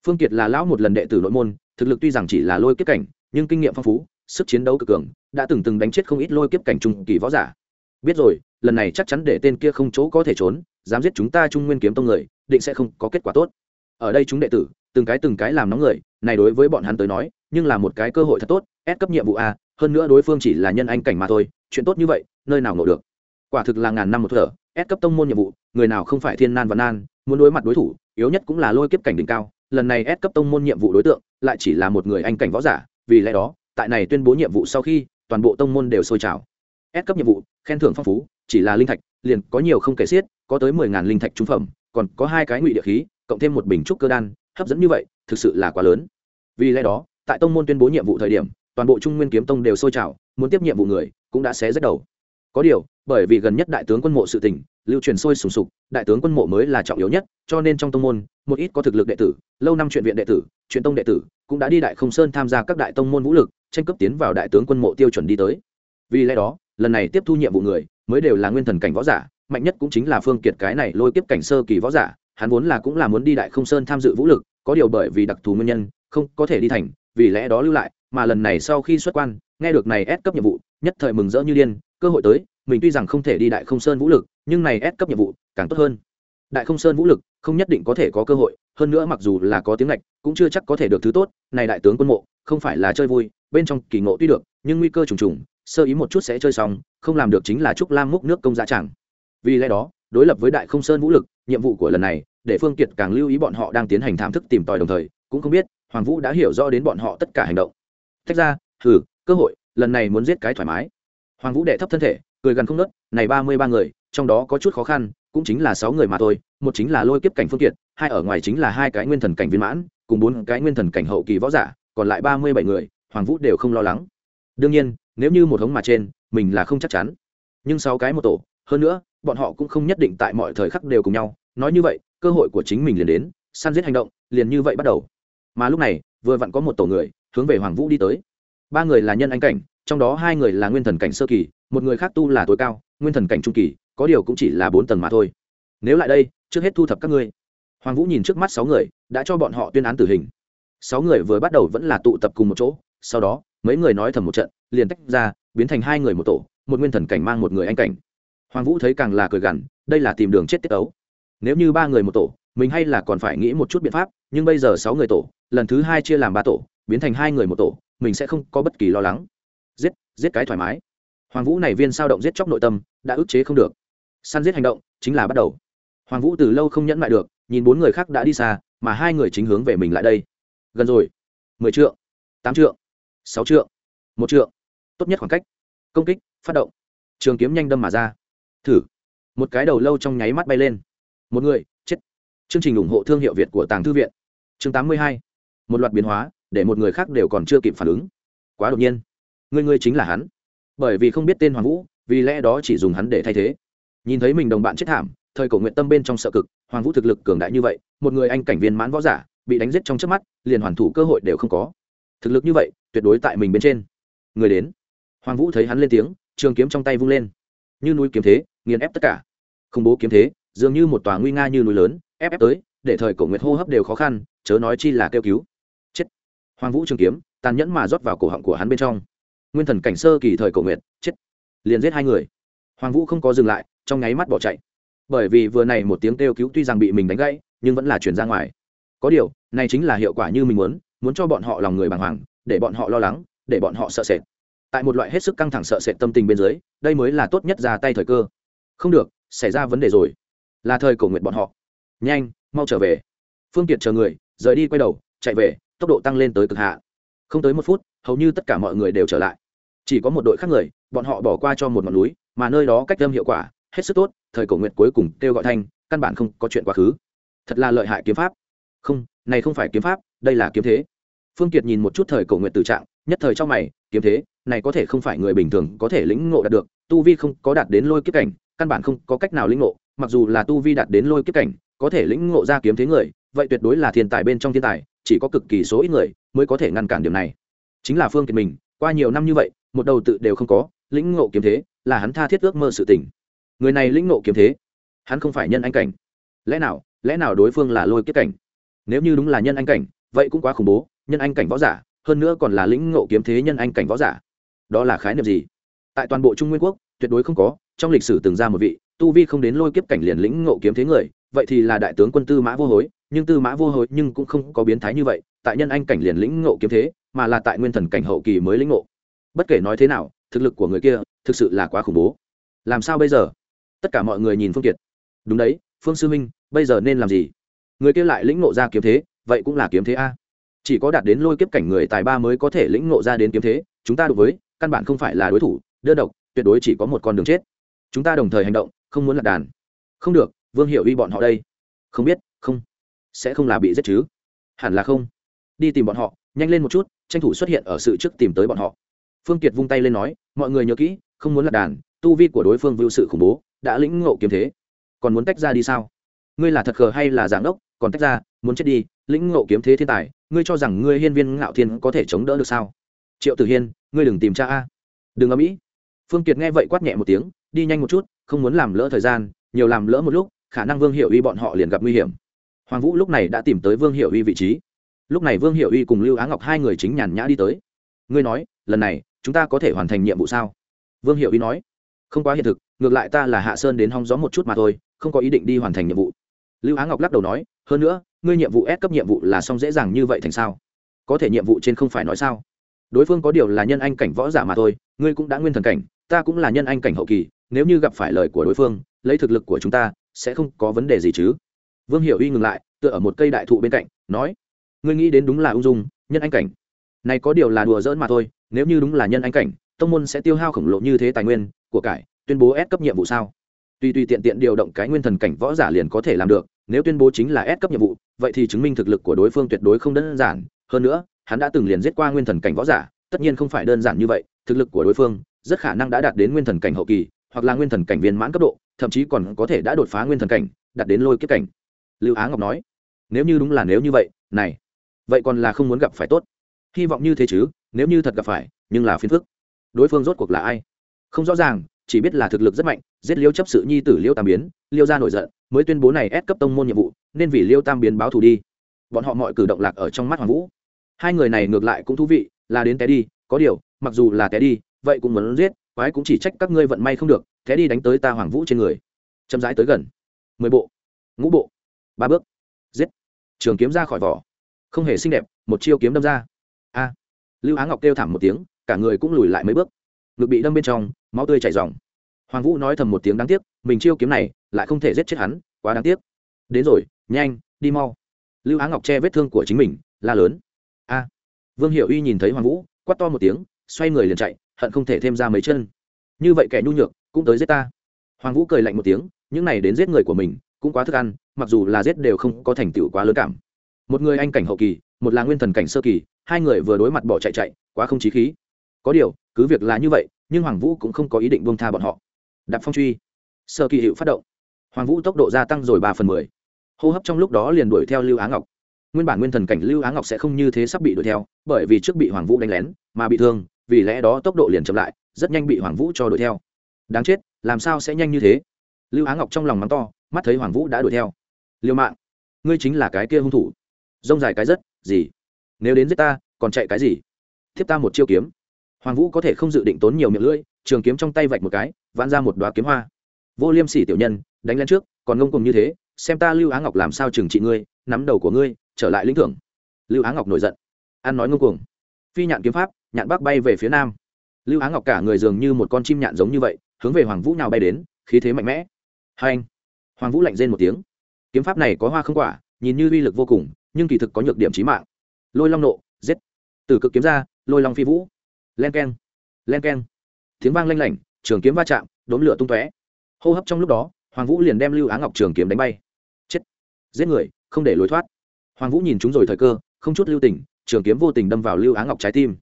Speaker 1: Phương kiệt là lão một lần đệ tử nội môn, thực lực tuy rằng chỉ là lôi kiếp cảnh, nhưng kinh nghiệm phong phú, sức chiến đấu cực cường, đã từng từng đánh chết không ít lôi kiếp cảnh trung kỳ võ giả. Biết rồi, lần này chắc chắn để tên kia không chỗ có thể trốn, dám giết chúng ta trung nguyên kiếm tông người, định sẽ không có kết quả tốt. Ở đây chúng đệ tử, từng cái từng cái làm nóng người, này đối với bọn hắn tới nói, nhưng là một cái cơ hội thật tốt ép cấp nhiệm vụ a hơn nữa đối phương chỉ là nhân anh cảnh mà thôi, chuyện tốt như vậy, nơi nào ngộ được. Quả thực là ngàn năm một thở ép cấp tông môn nhiệm vụ, người nào không phải thiên nan và nan, muốn đối mặt đối thủ, yếu nhất cũng là lôi kiếp cảnh đỉnh cao, lần này ép cấp tông môn nhiệm vụ đối tượng, lại chỉ là một người anh cảnh võ giả, vì lẽ đó, tại này tuyên bố nhiệm vụ sau khi, toàn bộ tông môn đều sôi trào. Ép cấp nhiệm vụ, khen thưởng phong phú, chỉ là linh thạch, liền có nhiều không kể xiết, có tới mười ngàn linh thạch trung phẩm, còn có hai cái ngụy địa khí, cộng thêm một bình trúc cơ đan, hấp dẫn như vậy, thực sự là quá lớn. Vì lẽ đó, tại tông môn tuyên bố nhiệm vụ thời điểm toàn bộ trung nguyên kiếm tông đều sôi trào, muốn tiếp nhiệm vụ người cũng đã xé rách đầu. Có điều, bởi vì gần nhất đại tướng quân mộ sự tình, lưu truyền sôi sùng sục, đại tướng quân mộ mới là trọng yếu nhất, cho nên trong tông môn, một ít có thực lực đệ tử, lâu năm chuyện viện đệ tử, chuyện tông đệ tử cũng đã đi đại không sơn tham gia các đại tông môn vũ lực, tranh cấp tiến vào đại tướng quân mộ tiêu chuẩn đi tới. Vì lẽ đó, lần này tiếp thu nhiệm vụ người mới đều là nguyên thần cảnh võ giả, mạnh nhất cũng chính là phương kiệt cái này lôi tiếp cảnh sơ kỳ võ giả, hắn vốn là cũng là muốn đi đại không sơn tham dự vũ lực, có điều bởi vì đặc thù nguyên nhân, không có thể đi thành, vì lẽ đó lưu lại mà lần này sau khi xuất quan, nghe được này ép cấp nhiệm vụ, nhất thời mừng rỡ như điên, cơ hội tới, mình tuy rằng không thể đi đại không sơn vũ lực, nhưng này ép cấp nhiệm vụ càng tốt hơn. Đại không sơn vũ lực không nhất định có thể có cơ hội, hơn nữa mặc dù là có tiếng lệch cũng chưa chắc có thể được thứ tốt, này đại tướng quân mộ, không phải là chơi vui, bên trong kỳ ngộ tuy được, nhưng nguy cơ trùng trùng, sơ ý một chút sẽ chơi xong, không làm được chính là trúc lam múc nước công giá chẳng. Vì lẽ đó, đối lập với đại không sơn vũ lực, nhiệm vụ của lần này, để phương kiệt càng lưu ý bọn họ đang tiến hành thảm thức tìm tòi đồng thời, cũng không biết hoàng vũ đã hiểu rõ đến bọn họ tất cả hành động tách ra thử cơ hội, lần này muốn giết cái thoải mái. Hoàng vũ đệ thấp thân thể, cười gần không nớt, này ba mươi ba người, trong đó có chút khó khăn, cũng chính là sáu người mà thôi, một chính là lôi kiếp cảnh phương kiệt, hai ở ngoài chính là hai cái nguyên thần cảnh viên mãn, cùng bốn cái nguyên thần cảnh hậu kỳ võ giả, còn lại ba mươi bảy người, hoàng vũ đều không lo lắng. Đương nhiên, nếu như một hống mà trên, mình là không chắc chắn. Nhưng sáu cái một tổ, hơn nữa, bọn họ cũng không nhất định tại mọi thời khắc đều cùng nhau, nói như vậy, cơ hội của chính mình liền đến, săn giết hành động, liền như vậy bắt đầu. Mà lúc này, vừa vặn có một tổ người hướng về hoàng vũ đi tới. Ba người là nhân anh cảnh, trong đó hai người là nguyên thần cảnh sơ kỳ, một người khác tu là tối cao, nguyên thần cảnh trung kỳ, có điều cũng chỉ là bốn tầng mà thôi. Nếu lại đây, trước hết thu thập các ngươi. Hoàng vũ nhìn trước mắt sáu người, đã cho bọn họ tuyên án tử hình. Sáu người vừa bắt đầu vẫn là tụ tập cùng một chỗ, sau đó, mấy người nói thầm một trận, liền tách ra, biến thành hai người một tổ, một nguyên thần cảnh mang một người anh cảnh. Hoàng vũ thấy càng là cười gằn, đây là tìm đường chết tiết ấu. Nếu như ba người một tổ, mình hay là còn phải nghĩ một chút biện pháp, nhưng bây giờ sáu người tổ, lần thứ hai chia làm ba tổ biến thành hai người một tổ, mình sẽ không có bất kỳ lo lắng. Giết giết cái thoải mái. Hoàng vũ này viên sao động giết chóc nội tâm, đã ức chế không được. Săn giết hành động, chính là bắt đầu. Hoàng vũ từ lâu không nhẫn lại được, nhìn bốn người khác đã đi xa, mà hai người chính hướng về mình lại đây. Gần rồi. Mười triệu tám triệu sáu triệu một triệu tốt nhất khoảng cách. Công kích, phát động. Trường kiếm nhanh đâm mà ra. Thử. Một cái đầu lâu trong nháy mắt bay lên. Một người, chết. Chương trình ủng hộ thương hiệu việt của tàng thư viện. Chương tám mươi hai. Một loạt biến hóa để một người khác đều còn chưa kịp phản ứng. Quá đột nhiên, người ngươi chính là hắn. Bởi vì không biết tên hoàng vũ, vì lẽ đó chỉ dùng hắn để thay thế. Nhìn thấy mình đồng bạn chết thảm, thời cổ nguyện tâm bên trong sợ cực, hoàng vũ thực lực cường đại như vậy, một người anh cảnh viên mãn võ giả, bị đánh giết trong trước mắt, liền hoàn thủ cơ hội đều không có. Thực lực như vậy, tuyệt đối tại mình bên trên. Người đến. Hoàng vũ thấy hắn lên tiếng, trường kiếm trong tay vung lên. Như núi kiếm thế, nghiền ép tất cả. Khủng bố kiếm thế, dường như một tòa nguy nga như núi lớn, ép ép tới, để thời cổ nguyệt hô hấp đều khó khăn, chớ nói chi là kêu cứu hoàng vũ trường kiếm, tàn nhẫn mà rót vào cổ họng của hắn bên trong. Nguyên thần cảnh sơ kỳ thời cổ nguyệt, chết. Liền giết hai người. Hoàng vũ không có dừng lại, trong nháy mắt bỏ chạy. Bởi vì vừa này một tiếng kêu cứu tuy rằng bị mình đánh gãy, nhưng vẫn là chuyển ra ngoài. Có điều, này chính là hiệu quả như mình muốn muốn cho bọn họ lòng người bàng hoàng, để bọn họ lo lắng, để bọn họ sợ sệt. Tại một loại hết sức căng thẳng sợ sệt tâm tình bên dưới, đây mới là tốt nhất ra tay thời cơ. Không được, xảy ra vấn đề rồi. Là thời cầu nguyện bọn họ. Nhanh, mau trở về. Phương tiện chờ người, rời đi quay đầu, chạy về tốc độ tăng lên tới cực hạ. Không tới một phút, hầu như tất cả mọi người đều trở lại. Chỉ có một đội khác người, bọn họ bỏ qua cho một ngọn núi, mà nơi đó cách âm hiệu quả, hết sức tốt, thời cổ nguyện cuối cùng kêu gọi thanh căn bản không có chuyện quá khứ. Thật là lợi hại kiếm pháp. Không, này không phải kiếm pháp, đây là kiếm thế. Phương kiệt nhìn một chút thời cổ nguyện từ trạng, nhất thời trong mày, kiếm thế, này có thể không phải người bình thường có thể lĩnh ngộ đạt được, tu vi không có đạt đến lôi kiếp cảnh, căn bản không có cách nào lĩnh ngộ, mặc dù là tu vi đạt đến lôi kiếp cảnh, có thể lĩnh ngộ ra kiếm thế người, vậy tuyệt đối là thiên tài bên trong thiên tài chỉ có cực kỳ số ít người mới có thể ngăn cản điểm này. Chính là phương kiệt mình, qua nhiều năm như vậy, một đầu tự đều không có, lĩnh ngộ kiếm thế là hắn tha thiết ước mơ sự tình. Người này lĩnh ngộ kiếm thế, hắn không phải nhân anh cảnh. Lẽ nào lẽ nào đối phương là lôi kiếp cảnh? Nếu như đúng là nhân anh cảnh, vậy cũng quá khủng bố, nhân anh cảnh võ giả, hơn nữa còn là lĩnh ngộ kiếm thế nhân anh cảnh võ giả. Đó là khái niệm gì? Tại toàn bộ trung nguyên quốc, tuyệt đối không có, trong lịch sử từng ra một vị, tu vi không đến lôi kiếp cảnh liền lĩnh ngộ kiếm thế người, vậy thì là đại tướng quân tư mã vô hối nhưng tư mã vô hối nhưng cũng không có biến thái như vậy, tại nhân anh cảnh liền lĩnh ngộ kiếm thế, mà là tại nguyên thần cảnh hậu kỳ mới lĩnh ngộ. Bất kể nói thế nào, thực lực của người kia thực sự là quá khủng bố. Làm sao bây giờ? Tất cả mọi người nhìn phương kiệt. Đúng đấy, phương sư minh, bây giờ nên làm gì? Người kia lại lĩnh ngộ ra kiếm thế, vậy cũng là kiếm thế a. Chỉ có đạt đến lôi kiếp cảnh người tài ba mới có thể lĩnh ngộ ra đến kiếm thế, chúng ta đối với, căn bản không phải là đối thủ, đơn độc, tuyệt đối chỉ có một con đường chết. Chúng ta đồng thời hành động, không muốn lật đàn. Không được, vương hiệu uy bọn họ đây. Không biết sẽ không là bị giết chứ? Hẳn là không. Đi tìm bọn họ, nhanh lên một chút, tranh thủ xuất hiện ở sự trước tìm tới bọn họ. Phương kiệt vung tay lên nói, mọi người nhớ kỹ, không muốn lật đàn, tu vi của đối phương vưu sự khủng bố, đã lĩnh ngộ kiếm thế. Còn muốn tách ra đi sao? Ngươi là thật khờ hay là giảng đốc, còn tách ra, muốn chết đi, lĩnh ngộ kiếm thế thiên tài, ngươi cho rằng ngươi hiên viên ngạo thiên có thể chống đỡ được sao? Triệu tử hiên, ngươi đừng tìm cha a. Đừng âm mỹ phương kiệt nghe vậy quát nhẹ một tiếng, đi nhanh một chút, không muốn làm lỡ thời gian, nhiều làm lỡ một lúc, khả năng vương hiệu uy bọn họ liền gặp nguy hiểm hoàng vũ lúc này đã tìm tới vương hiệu uy vị trí. Lúc này vương hiệu uy cùng lưu á ngọc hai người chính nhàn nhã đi tới. Ngươi nói, lần này, chúng ta có thể hoàn thành nhiệm vụ sao? Vương hiệu uy nói. Không quá hiện thực, ngược lại ta là hạ sơn đến hong gió một chút mà thôi, không có ý định đi hoàn thành nhiệm vụ. Lưu á ngọc lắc đầu nói, hơn nữa, ngươi nhiệm vụ ép cấp nhiệm vụ là xong dễ dàng như vậy thành sao? Có thể nhiệm vụ trên không phải nói sao? Đối phương có điều là nhân anh cảnh võ giả mà thôi, ngươi cũng đã nguyên thần cảnh, ta cũng là nhân anh cảnh hậu kỳ, nếu như gặp phải lời của đối phương, lấy thực lực của chúng ta, sẽ không có vấn đề gì chứ vương hiểu uy ngừng lại, tựa ở một cây đại thụ bên cạnh, nói, ngươi nghĩ đến đúng là ung dung, nhân anh cảnh. Này có điều là đùa dỡn mà thôi, nếu như đúng là nhân anh cảnh, tông môn sẽ tiêu hao khổng lồ như thế tài nguyên của cải, tuyên bố ép cấp nhiệm vụ sao? Tuy tùy tiện tiện điều động cái nguyên thần cảnh võ giả liền có thể làm được, nếu tuyên bố chính là ép cấp nhiệm vụ, vậy thì chứng minh thực lực của đối phương tuyệt đối không đơn giản. Hơn nữa, hắn đã từng liền giết qua nguyên thần cảnh võ giả, tất nhiên không phải đơn giản như vậy, thực lực của đối phương rất khả năng đã đạt đến nguyên thần cảnh hậu kỳ, hoặc là nguyên thần cảnh viên mãn cấp độ, thậm chí còn có thể đã đột phá nguyên thần cảnh, đạt đến lôi kiếp cảnh lưu á ngọc nói, nếu như đúng là nếu như vậy, này, vậy còn là không muốn gặp phải tốt. Hy vọng như thế chứ, nếu như thật gặp phải, nhưng là phiền phức. Đối phương rốt cuộc là ai? Không rõ ràng, chỉ biết là thực lực rất mạnh, giết liêu chấp sự nhi tử liêu tam biến, liêu ra nổi giận, mới tuyên bố này ép cấp tông môn nhiệm vụ, nên vì liêu tam biến báo thù đi. Bọn họ mọi cử động lạc ở trong mắt hoàng vũ. Hai người này ngược lại cũng thú vị, là đến té đi, có điều, mặc dù là té đi, vậy cũng muốn giết, quái cũng chỉ trách các ngươi vận may không được, té đi đánh tới ta hoàng vũ trên người. Chậm rãi tới gần. Mười bộ. Ngũ bộ ba bước. Giết. Trường kiếm ra khỏi vỏ. Không hề xinh đẹp, một chiêu kiếm đâm ra. A. Lưu á ngọc kêu thảm một tiếng, cả người cũng lùi lại mấy bước. Ngực bị đâm bên trong, máu tươi chảy dòng hoàng vũ nói thầm một tiếng đáng tiếc, mình chiêu kiếm này lại không thể giết chết hắn, quá đáng tiếc. Đến rồi, nhanh, đi mau. Lưu á ngọc che vết thương của chính mình, la lớn. A. Vương hiệu uy nhìn thấy hoàng vũ, quát to một tiếng, xoay người liền chạy, hận không thể thêm ra mấy chân. Như vậy kẻ nhu nhược, cũng tới giết ta. Hoàng vũ cười lạnh một tiếng, những này đến giết người của mình, cũng quá thức ăn mặc dù là giết đều không có thành tựu quá lớn cảm. Một người anh cảnh hậu kỳ, một là nguyên thần cảnh sơ kỳ, hai người vừa đối mặt bỏ chạy chạy, quá không chí khí. Có điều, cứ việc là như vậy, nhưng hoàng vũ cũng không có ý định buông tha bọn họ. Đạp phong truy. Sơ kỳ hiệu phát động. Hoàng vũ tốc độ gia tăng rồi ba phần mười. Hô hấp trong lúc đó liền đuổi theo lưu á ngọc. Nguyên bản nguyên thần cảnh lưu á ngọc sẽ không như thế sắp bị đuổi theo, bởi vì trước bị hoàng vũ đánh lén, mà bị thương, vì lẽ đó tốc độ liền chậm lại, rất nhanh bị hoàng vũ cho đuổi theo. Đáng chết, làm sao sẽ nhanh như thế? Lưu á ngọc trong lòng mắng to, mắt thấy hoàng vũ đã đuổi theo liêu mạng, ngươi chính là cái kia hung thủ. Rông dài cái rất, gì? Nếu đến giết ta, còn chạy cái gì? Thiếp ta một chiêu kiếm. Hoàng vũ có thể không dự định tốn nhiều miệng lưỡi, trường kiếm trong tay vạch một cái, vãn ra một đoá kiếm hoa. Vô liêm sỉ tiểu nhân, đánh lên trước, còn ngông cùng như thế, xem ta lưu á ngọc làm sao trừng trị ngươi, nắm đầu của ngươi, trở lại lĩnh thưởng. Lưu á ngọc nổi giận, ăn nói ngông cuồng. Phi nhạn kiếm pháp, nhạn bắc bay về phía nam. Lưu á ngọc cả người dường như một con chim nhạn giống như vậy, hướng về hoàng vũ nào bay đến, khí thế mạnh mẽ. Hai anh, hoàng vũ lạnh rên một tiếng kiếm pháp này có hoa không quả, nhìn như uy lực vô cùng, nhưng kỳ thực có nhược điểm trí mạng. Lôi long nộ, giết. Từ cực kiếm ra, lôi long phi vũ. Len k e n len k e n tiếng vang lanh lảnh, trường kiếm va chạm đốn lửa tung tóe. Hô hấp trong lúc đó, hoàng vũ liền đem lưu á ngọc trường kiếm đánh bay. Chết. Giết người, không để lối thoát. Hoàng vũ nhìn chúng rồi thời cơ, không chút lưu tình, trường kiếm vô tình đâm vào lưu á ngọc trái tim.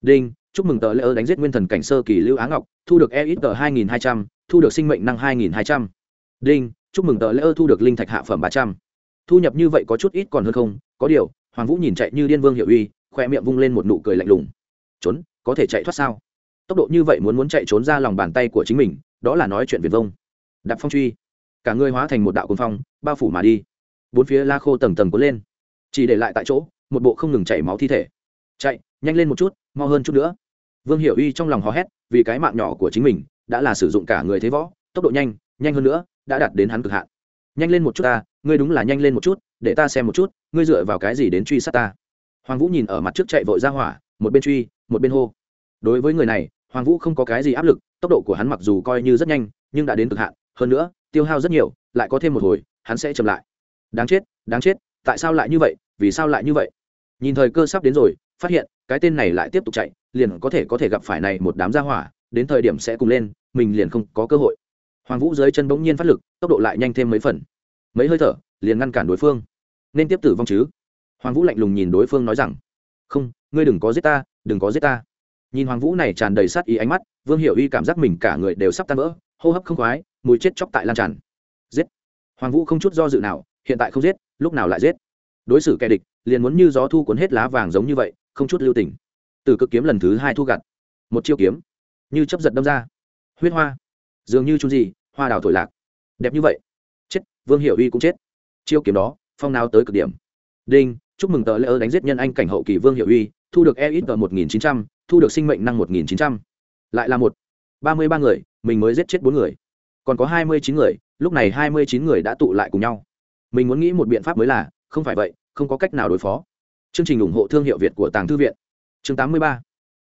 Speaker 1: Đinh, chúc mừng tờ lễ ơ đánh giết nguyên thần cảnh sơ kỳ lưu á ngọc, thu được e ít tờ hai nghìn hai trăm, thu được sinh mệnh năng hai nghìn hai trăm. Đinh chúc mừng tờ lễ ơ thu được linh thạch hạ phẩm ba trăm. Thu nhập như vậy có chút ít còn hơn không, có điều, hoàng vũ nhìn chạy như điên vương hiệu uy, khoe miệng vung lên một nụ cười lạnh lùng. Trốn, có thể chạy thoát sao? Tốc độ như vậy muốn muốn chạy trốn ra lòng bàn tay của chính mình, đó là nói chuyện việt vông. Đạp phong truy. Cả người hóa thành một đạo cuồng phong, bao phủ mà đi. Bốn phía la khô tầng tầng cuốn lên. Chỉ để lại tại chỗ, một bộ không ngừng chảy máu thi thể. Chạy, nhanh lên một chút, mau hơn chút nữa. Vương hiểu uy trong lòng hò hét, vì cái mạng nhỏ của chính mình, đã là sử dụng cả người thế võ, tốc độ nhanh nhanh hơn nữa đã đạt đến hắn cực hạn. Nhanh lên một chút ta, ngươi đúng là nhanh lên một chút, để ta xem một chút, ngươi dựa vào cái gì đến truy sát ta? Hoàng vũ nhìn ở mặt trước chạy vội ra hỏa, một bên truy, một bên hô. Đối với người này, hoàng vũ không có cái gì áp lực, tốc độ của hắn mặc dù coi như rất nhanh, nhưng đã đến cực hạn. Hơn nữa, tiêu hao rất nhiều, lại có thêm một hồi, hắn sẽ chậm lại. Đáng chết đáng chết, tại sao lại như vậy, vì sao lại như vậy? Nhìn thời cơ sắp đến rồi, phát hiện, cái tên này lại tiếp tục chạy, liền có thể có thể gặp phải này một đám gia hỏa, đến thời điểm sẽ cùng lên, mình liền không có cơ hội hoàng vũ dưới chân bỗng nhiên phát lực, tốc độ lại nhanh thêm mấy phần. Mấy hơi thở, liền ngăn cản đối phương. Nên tiếp tử vong chứ? Hoàng vũ lạnh lùng nhìn đối phương nói rằng, không, ngươi đừng có giết ta, đừng có giết ta. Nhìn hoàng vũ này tràn đầy sát ý ánh mắt, vương hiệu uy cảm giác mình cả người đều sắp tan vỡ, hô hấp không khoái, mùi chết chóc tại lan tràn. Giết! Hoàng vũ không chút do dự nào, hiện tại không giết, lúc nào lại giết? Đối xử kẻ địch, liền muốn như gió thu cuốn hết lá vàng giống như vậy, không chút lưu tình. Từ cực kiếm lần thứ hai thu gặt. Một chiêu kiếm. Như chấp giật đâm ra. Huyết hoa. Dường như chung gì hoa đào thổi lạc. Đẹp như vậy. Chết, vương hiệu uy cũng chết. Chiêu kiếm đó, phong nào tới cực điểm. Đinh, chúc mừng tờ lễ ơ đánh giết nhân anh cảnh hậu kỳ vương hiệu uy, thu được e ít tờ một nghìn chín trăm, thu được sinh mệnh năng một nghìn chín trăm. Lại là một. Ba mươi ba người, mình mới giết chết bốn người. Còn có hai mươi chín người, lúc này hai mươi chín người đã tụ lại cùng nhau. Mình muốn nghĩ một biện pháp mới là, không phải vậy, không có cách nào đối phó. Chương trình ủng hộ thương hiệu việt của tàng thư viện. Chương tám mươi ba.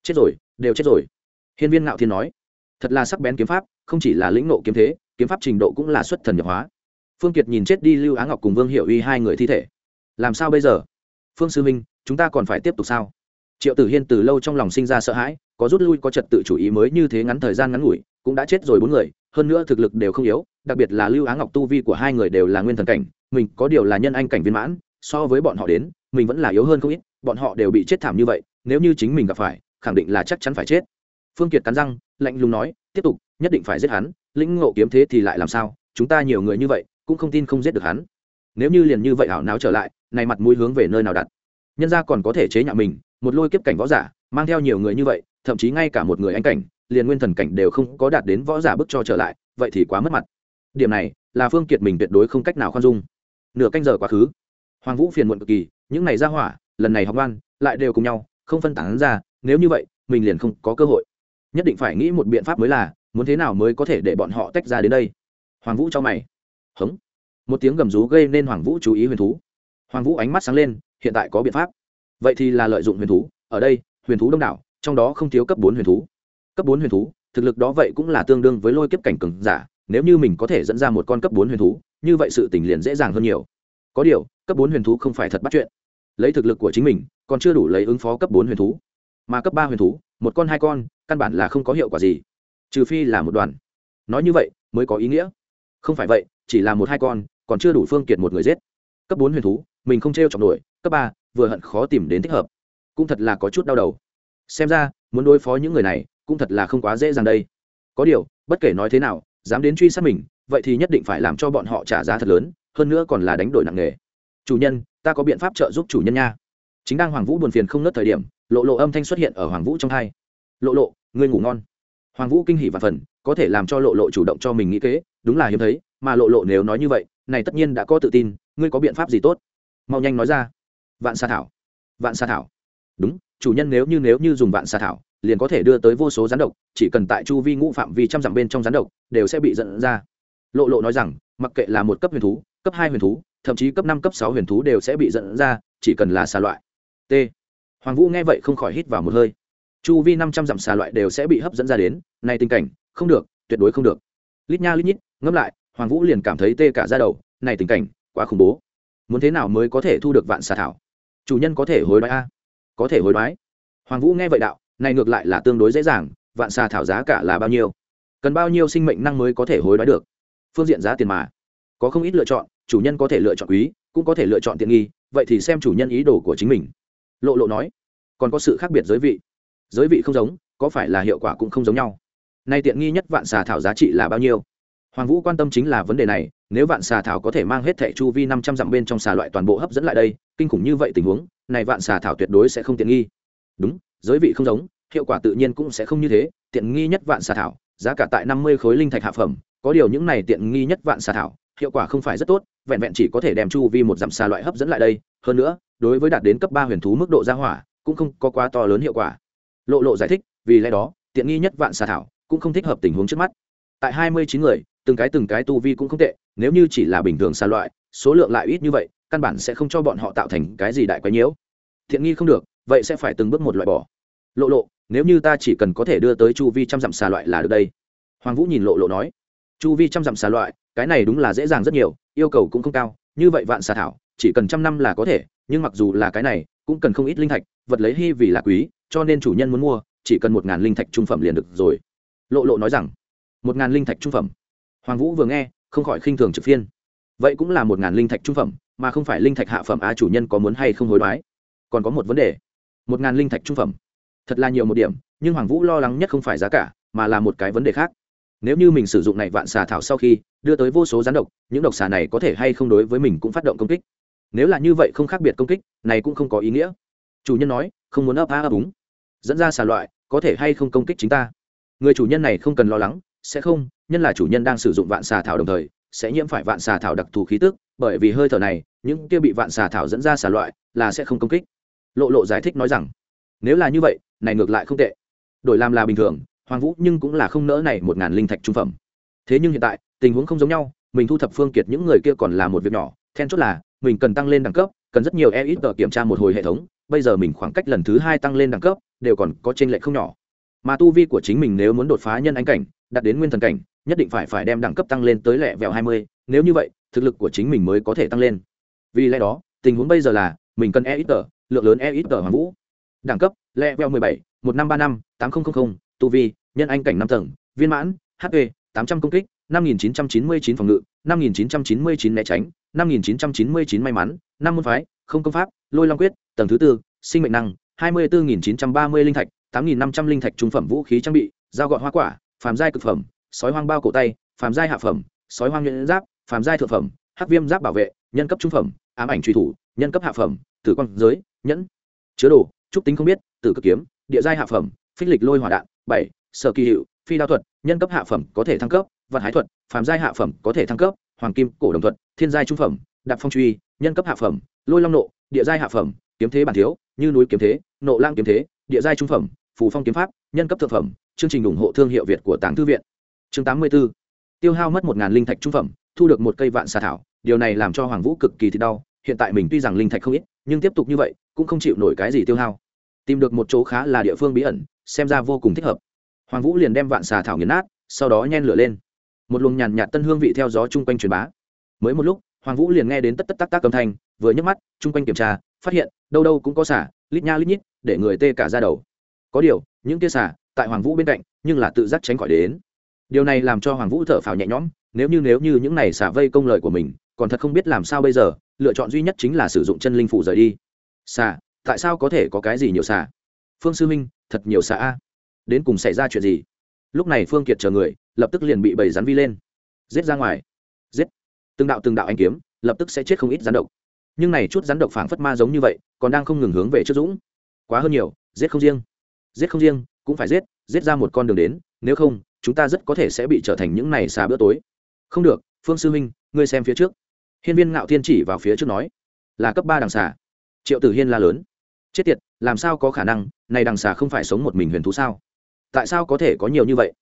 Speaker 1: Chết rồi, đều chết rồi. Hiên viên ngạo thiên nói. Thật là sắc bén kiếm pháp không chỉ là lĩnh nộ kiếm thế, kiếm pháp trình độ cũng là xuất thần nhập hóa. Phương kiệt nhìn chết đi lưu á ngọc cùng vương hiệu uy hai người thi thể. Làm sao bây giờ? Phương sư minh chúng ta còn phải tiếp tục sao? Triệu tử hiên từ lâu trong lòng sinh ra sợ hãi, có rút lui, có trật tự chủ ý mới như thế ngắn thời gian ngắn ngủi, cũng đã chết rồi bốn người, hơn nữa thực lực đều không yếu, đặc biệt là lưu á ngọc tu vi của hai người đều là nguyên thần cảnh, mình có điều là nhân anh cảnh viên mãn, so với bọn họ đến, mình vẫn là yếu hơn không ít, bọn họ đều bị chết thảm như vậy, nếu như chính mình gặp phải, khẳng định là chắc chắn phải chết. Phương kiệt cắn răng, lạnh lùng nói, tiếp tục nhất định phải giết hắn, lĩnh ngộ kiếm thế thì lại làm sao? Chúng ta nhiều người như vậy, cũng không tin không giết được hắn. Nếu như liền như vậy ảo náo trở lại, này mặt mũi hướng về nơi nào đặt? Nhân ra còn có thể chế nhạo mình, một lôi kiếp cảnh võ giả, mang theo nhiều người như vậy, thậm chí ngay cả một người anh cảnh, liền nguyên thần cảnh đều không có đạt đến võ giả bức cho trở lại, vậy thì quá mất mặt. Điểm này, là phương kiệt mình tuyệt đối không cách nào khoan dung. Nửa canh giờ quá khứ. Hoàng vũ phiền muộn cực kỳ, những này ra hỏa, lần này học ngoan, lại đều cùng nhau, không phân tán ra, nếu như vậy, mình liền không có cơ hội. Nhất định phải nghĩ một biện pháp mới là muốn thế nào mới có thể để bọn họ tách ra đến đây? Hoàng vũ cho mày. Hống. Một tiếng gầm rú gây nên hoàng vũ chú ý huyền thú. Hoàng vũ ánh mắt sáng lên, hiện tại có biện pháp. Vậy thì là lợi dụng huyền thú. Ở đây, huyền thú đông đảo, trong đó không thiếu cấp bốn huyền thú. Cấp bốn huyền thú, thực lực đó vậy cũng là tương đương với lôi kiếp cảnh cường giả. Nếu như mình có thể dẫn ra một con cấp bốn huyền thú, như vậy sự tình liền dễ dàng hơn nhiều. Có điều, cấp bốn huyền thú không phải thật bắt chuyện. Lấy thực lực của chính mình, còn chưa đủ lấy ứng phó cấp bốn huyền thú. Mà cấp ba huyền thú, một con hai con, căn bản là không có hiệu quả gì trừ phi là một đoàn. Nói như vậy, mới có ý nghĩa. Không phải vậy, chỉ là một hai con, còn chưa đủ phương kiệt một người giết. Cấp bốn huyền thú, mình không t r e o trọng nổi, cấp ba, vừa hận khó tìm đến thích hợp. Cũng thật là có chút đau đầu. Xem ra, muốn đối phó những người này, cũng thật là không quá dễ dàng đây. Có điều, bất kể nói thế nào, dám đến truy sát mình, vậy thì nhất định phải làm cho bọn họ trả giá thật lớn, hơn nữa còn là đánh đổi nặng nề. Chủ nhân, ta có biện pháp trợ giúp chủ nhân nha. Chính đang hoàng vũ buồn phiền không nớt thời điểm, lộ lộ âm thanh xuất hiện ở hoàng vũ trong hai. Lộ lộ, ngươi ngủ ngon hoàng vũ kinh hỉ và phần, có thể làm cho lộ lộ chủ động cho mình nghĩ kế, đúng là hiếm thấy, mà lộ lộ nếu nói như vậy, này tất nhiên đã có tự tin, ngươi có biện pháp gì tốt? Mau nhanh nói ra. Vạn sa thảo. Vạn sa thảo. Đúng, chủ nhân nếu như nếu như dùng vạn sa thảo, liền có thể đưa tới vô số rắn độc, chỉ cần tại chu vi ngũ phạm vi trăm dặm bên trong rắn độc, đều sẽ bị dẫn ra. Lộ lộ nói rằng, mặc kệ là một cấp huyền thú, cấp hai huyền thú, thậm chí cấp năm, cấp sáu huyền thú đều sẽ bị dẫn ra, chỉ cần là xà loại. T. Hoàng vũ nghe vậy không khỏi hít vào một hơi chu vi năm trăm dặm xà loại đều sẽ bị hấp dẫn ra đến này tình cảnh, không được, tuyệt đối không được. Lít nha lít nhít, ngẫm lại, hoàng vũ liền cảm thấy tê cả ra đầu này tình cảnh, quá khủng bố. Muốn thế nào mới có thể thu được vạn xà thảo? Chủ nhân có thể hối đoái a? Có thể hối đoái. Hoàng vũ nghe vậy đạo này ngược lại là tương đối dễ dàng, vạn xà thảo giá cả là bao nhiêu? Cần bao nhiêu sinh mệnh năng mới có thể hối đoái được? Phương diện giá tiền mà. Có không ít lựa chọn, chủ nhân có thể lựa chọn quý, cũng có thể lựa chọn tiện nghi, vậy thì xem chủ nhân ý đồ của chính mình. Lộ lộ nói, còn có sự khác biệt giới vị giới vị không giống, có phải là hiệu quả cũng không giống nhau? Nay tiện nghi nhất vạn xà thảo giá trị là bao nhiêu? Hoàng vũ quan tâm chính là vấn đề này, nếu vạn xà thảo có thể mang hết thẻ chu vi năm trăm dặm bên trong xà loại toàn bộ hấp dẫn lại đây, kinh khủng như vậy tình huống, này vạn xà thảo tuyệt đối sẽ không tiện nghi. Đúng, giới vị không giống, hiệu quả tự nhiên cũng sẽ không như thế, tiện nghi nhất vạn xà thảo, giá cả tại năm mươi khối linh thạch hạ phẩm, có điều những này tiện nghi nhất vạn xà thảo, hiệu quả không phải rất tốt, vẹn vẹn chỉ có thể đem chu vi một dặm xà loại hấp dẫn lại đây. Hơn nữa, đối với đạt đến cấp ba huyền thú mức độ gia hỏa, cũng không có quá to lớn hiệu quả lộ lộ giải thích, vì lẽ đó, tiện nghi nhất vạn xà thảo cũng không thích hợp tình huống trước mắt. Tại hai mươi chín người, từng cái từng cái tu vi cũng không tệ, nếu như chỉ là bình thường xà loại, số lượng lại ít như vậy, căn bản sẽ không cho bọn họ tạo thành cái gì đại quái nhiễu. Thiện nghi không được, vậy sẽ phải từng bước một loại bỏ. Lộ lộ, nếu như ta chỉ cần có thể đưa tới chu vi trăm dặm xà loại là được đây. Hoàng vũ nhìn lộ lộ nói, chu vi trăm dặm xà loại, cái này đúng là dễ dàng rất nhiều, yêu cầu cũng không cao, như vậy vạn xà thảo, chỉ cần trăm năm là có thể, nhưng mặc dù là cái này, cũng cần không ít linh thạch, vật lấy hy vì là quý cho nên chủ nhân muốn mua, chỉ cần một ngàn linh thạch trung phẩm liền được rồi. Lộ lộ nói rằng. Một ngàn linh thạch trung phẩm? Hoàng vũ vừa nghe, không khỏi khinh thường trực phiên. Vậy cũng là một ngàn linh thạch trung phẩm, mà không phải linh thạch hạ phẩm á chủ nhân có muốn hay không hối đoái? Còn có một vấn đề. Một ngàn linh thạch trung phẩm. Thật là nhiều một điểm, nhưng hoàng vũ lo lắng nhất không phải giá cả, mà là một cái vấn đề khác. Nếu như mình sử dụng này vạn xà thảo sau khi đưa tới vô số rắn độc, những độc xà này có thể hay không đối với mình cũng phát động công kích. Nếu là như vậy không khác biệt công kích, này cũng không có ý nghĩa. Chủ nhân nói không muốn ấp á ấp úng. Dẫn ra xà loại, có thể hay không công kích chính ta? Người chủ nhân này không cần lo lắng, sẽ không, nhân là chủ nhân đang sử dụng vạn xà thảo đồng thời, sẽ nhiễm phải vạn xà thảo đặc thù khí tức, bởi vì hơi thở này, những kia bị vạn xà thảo dẫn ra xà loại, là sẽ không công kích. Lộ lộ giải thích nói rằng, nếu là như vậy, này ngược lại không tệ. Đổi làm là bình thường, hoàng vũ nhưng cũng là không nỡ này một ngàn linh thạch trung phẩm. Thế nhưng hiện tại, tình huống không giống nhau, mình thu thập phương kiệt những người kia còn là một việc nhỏ, then chốt là, mình cần tăng lên đẳng cấp, cần rất nhiều e ít tờ kiểm tra một hồi hệ thống bây giờ mình khoảng cách lần thứ hai tăng lên đẳng cấp, đều còn có trên lệ lệch không nhỏ. Mà tu vi của chính mình nếu muốn đột phá nhân anh cảnh, đạt đến nguyên thần cảnh, nhất định phải phải đem đẳng cấp tăng lên tới lẹ vẹo hai mươi. Nếu như vậy, thực lực của chính mình mới có thể tăng lên. Vì lẽ đó, tình huống bây giờ là, mình cần e ít tờ lượng lớn e ít tờ hoàng vũ. Đẳng cấp lẹ vẹo mười bảy, một năm ba năm, tám nghìn tu vi, nhân anh cảnh năm tầng, viên mãn hp tám trăm công kích, năm nghìn chín trăm chín mươi chín phòng ngự, năm nghìn chín trăm chín mươi chín né tránh, năm nghìn chín trăm chín mươi chín may mắn, năm môn phái, không công pháp lôi long quyết, tầng thứ tư, sinh mệnh năng, hai mươi bốn nghìn chín trăm ba mươi linh thạch, tám nghìn năm trăm linh thạch trung phẩm vũ khí trang bị, dao gọt hoa quả, phàm giai cực phẩm, sói hoang bao cổ tay, phàm giai hạ phẩm, sói hoang nhuyễn giáp, phàm giai thượng phẩm, hắc viêm giáp bảo vệ, nhân cấp trung phẩm, ám ảnh truy thủ, nhân cấp hạ phẩm, tử quang giới, nhẫn. Chứa đồ, trúc tính không biết, tử cực kiếm, địa giai hạ phẩm, phích lịch lôi hỏa đạn, bảy, sở kỳ hiệu, phi đao thuật, nhân cấp hạ phẩm có thể thăng cấp, vật hái thuật, phàm giai hạ phẩm có thể thăng cấp, hoàng kim, cổ đồng thuật, thiên giai trung phẩm đạp phong truy, nhân cấp hạ phẩm, lôi long nộ, địa giai hạ phẩm, kiếm thế bản thiếu, như núi kiếm thế, nộ lang kiếm thế, địa giai trung phẩm, phù phong kiếm pháp, nhân cấp thượng phẩm, chương trình ủng hộ thương hiệu việt của tàng thư viện. Chương tám mươi 84. tiêu hao mất một ngàn linh thạch trung phẩm, thu được một cây vạn xà thảo, điều này làm cho hoàng vũ cực kỳ thì đau, hiện tại mình tuy rằng linh thạch không ít, nhưng tiếp tục như vậy, cũng không chịu nổi cái gì tiêu hao. Tìm được một chỗ khá là địa phương bí ẩn, xem ra vô cùng thích hợp. Hoàng vũ liền đem vạn xà thảo nghiền nát, sau đó nhen lửa lên. Một luồng nhàn nhạt tân hương vị theo gió chung quanh truyền bá. Mới một lúc hoàng vũ liền nghe đến tất tất tắc tắc âm thanh, vừa nhấc mắt, chung quanh kiểm tra, phát hiện, đâu đâu cũng có xả, lít nha lít nhít, để người tê cả ra đầu. Có điều, những kia xả, tại hoàng vũ bên cạnh, nhưng là tự giác tránh khỏi đến. Điều này làm cho hoàng vũ thở phào nhẹ nhõm, nếu như nếu như những này xả vây công lợi của mình, còn thật không biết làm sao bây giờ, lựa chọn duy nhất chính là sử dụng chân linh phủ rời đi. Xả, tại sao có thể có cái gì nhiều xả? Phương sư minh, thật nhiều xả a. Đến cùng xảy ra chuyện gì? Lúc này phương kiệt chờ người, lập tức liền bị bầy rắn vi lên. Giết ra ngoài từng đạo từng đạo anh kiếm lập tức sẽ chết không ít rắn độc. Nhưng này chút rắn độc phảng phất ma giống như vậy, còn đang không ngừng hướng về trước dũng. Quá hơn nhiều, giết không riêng. Giết không riêng, cũng phải giết giết ra một con đường đến, nếu không, chúng ta rất có thể sẽ bị trở thành những này xà bữa tối. Không được, phương sư huynh ngươi xem phía trước. Hiên viên ngạo thiên chỉ vào phía trước nói, là cấp ba đằng xà. Triệu tử hiên la lớn, chết tiệt, làm sao có khả năng, này đằng xà không phải sống một mình huyền thú sao? Tại sao có thể có nhiều như vậy?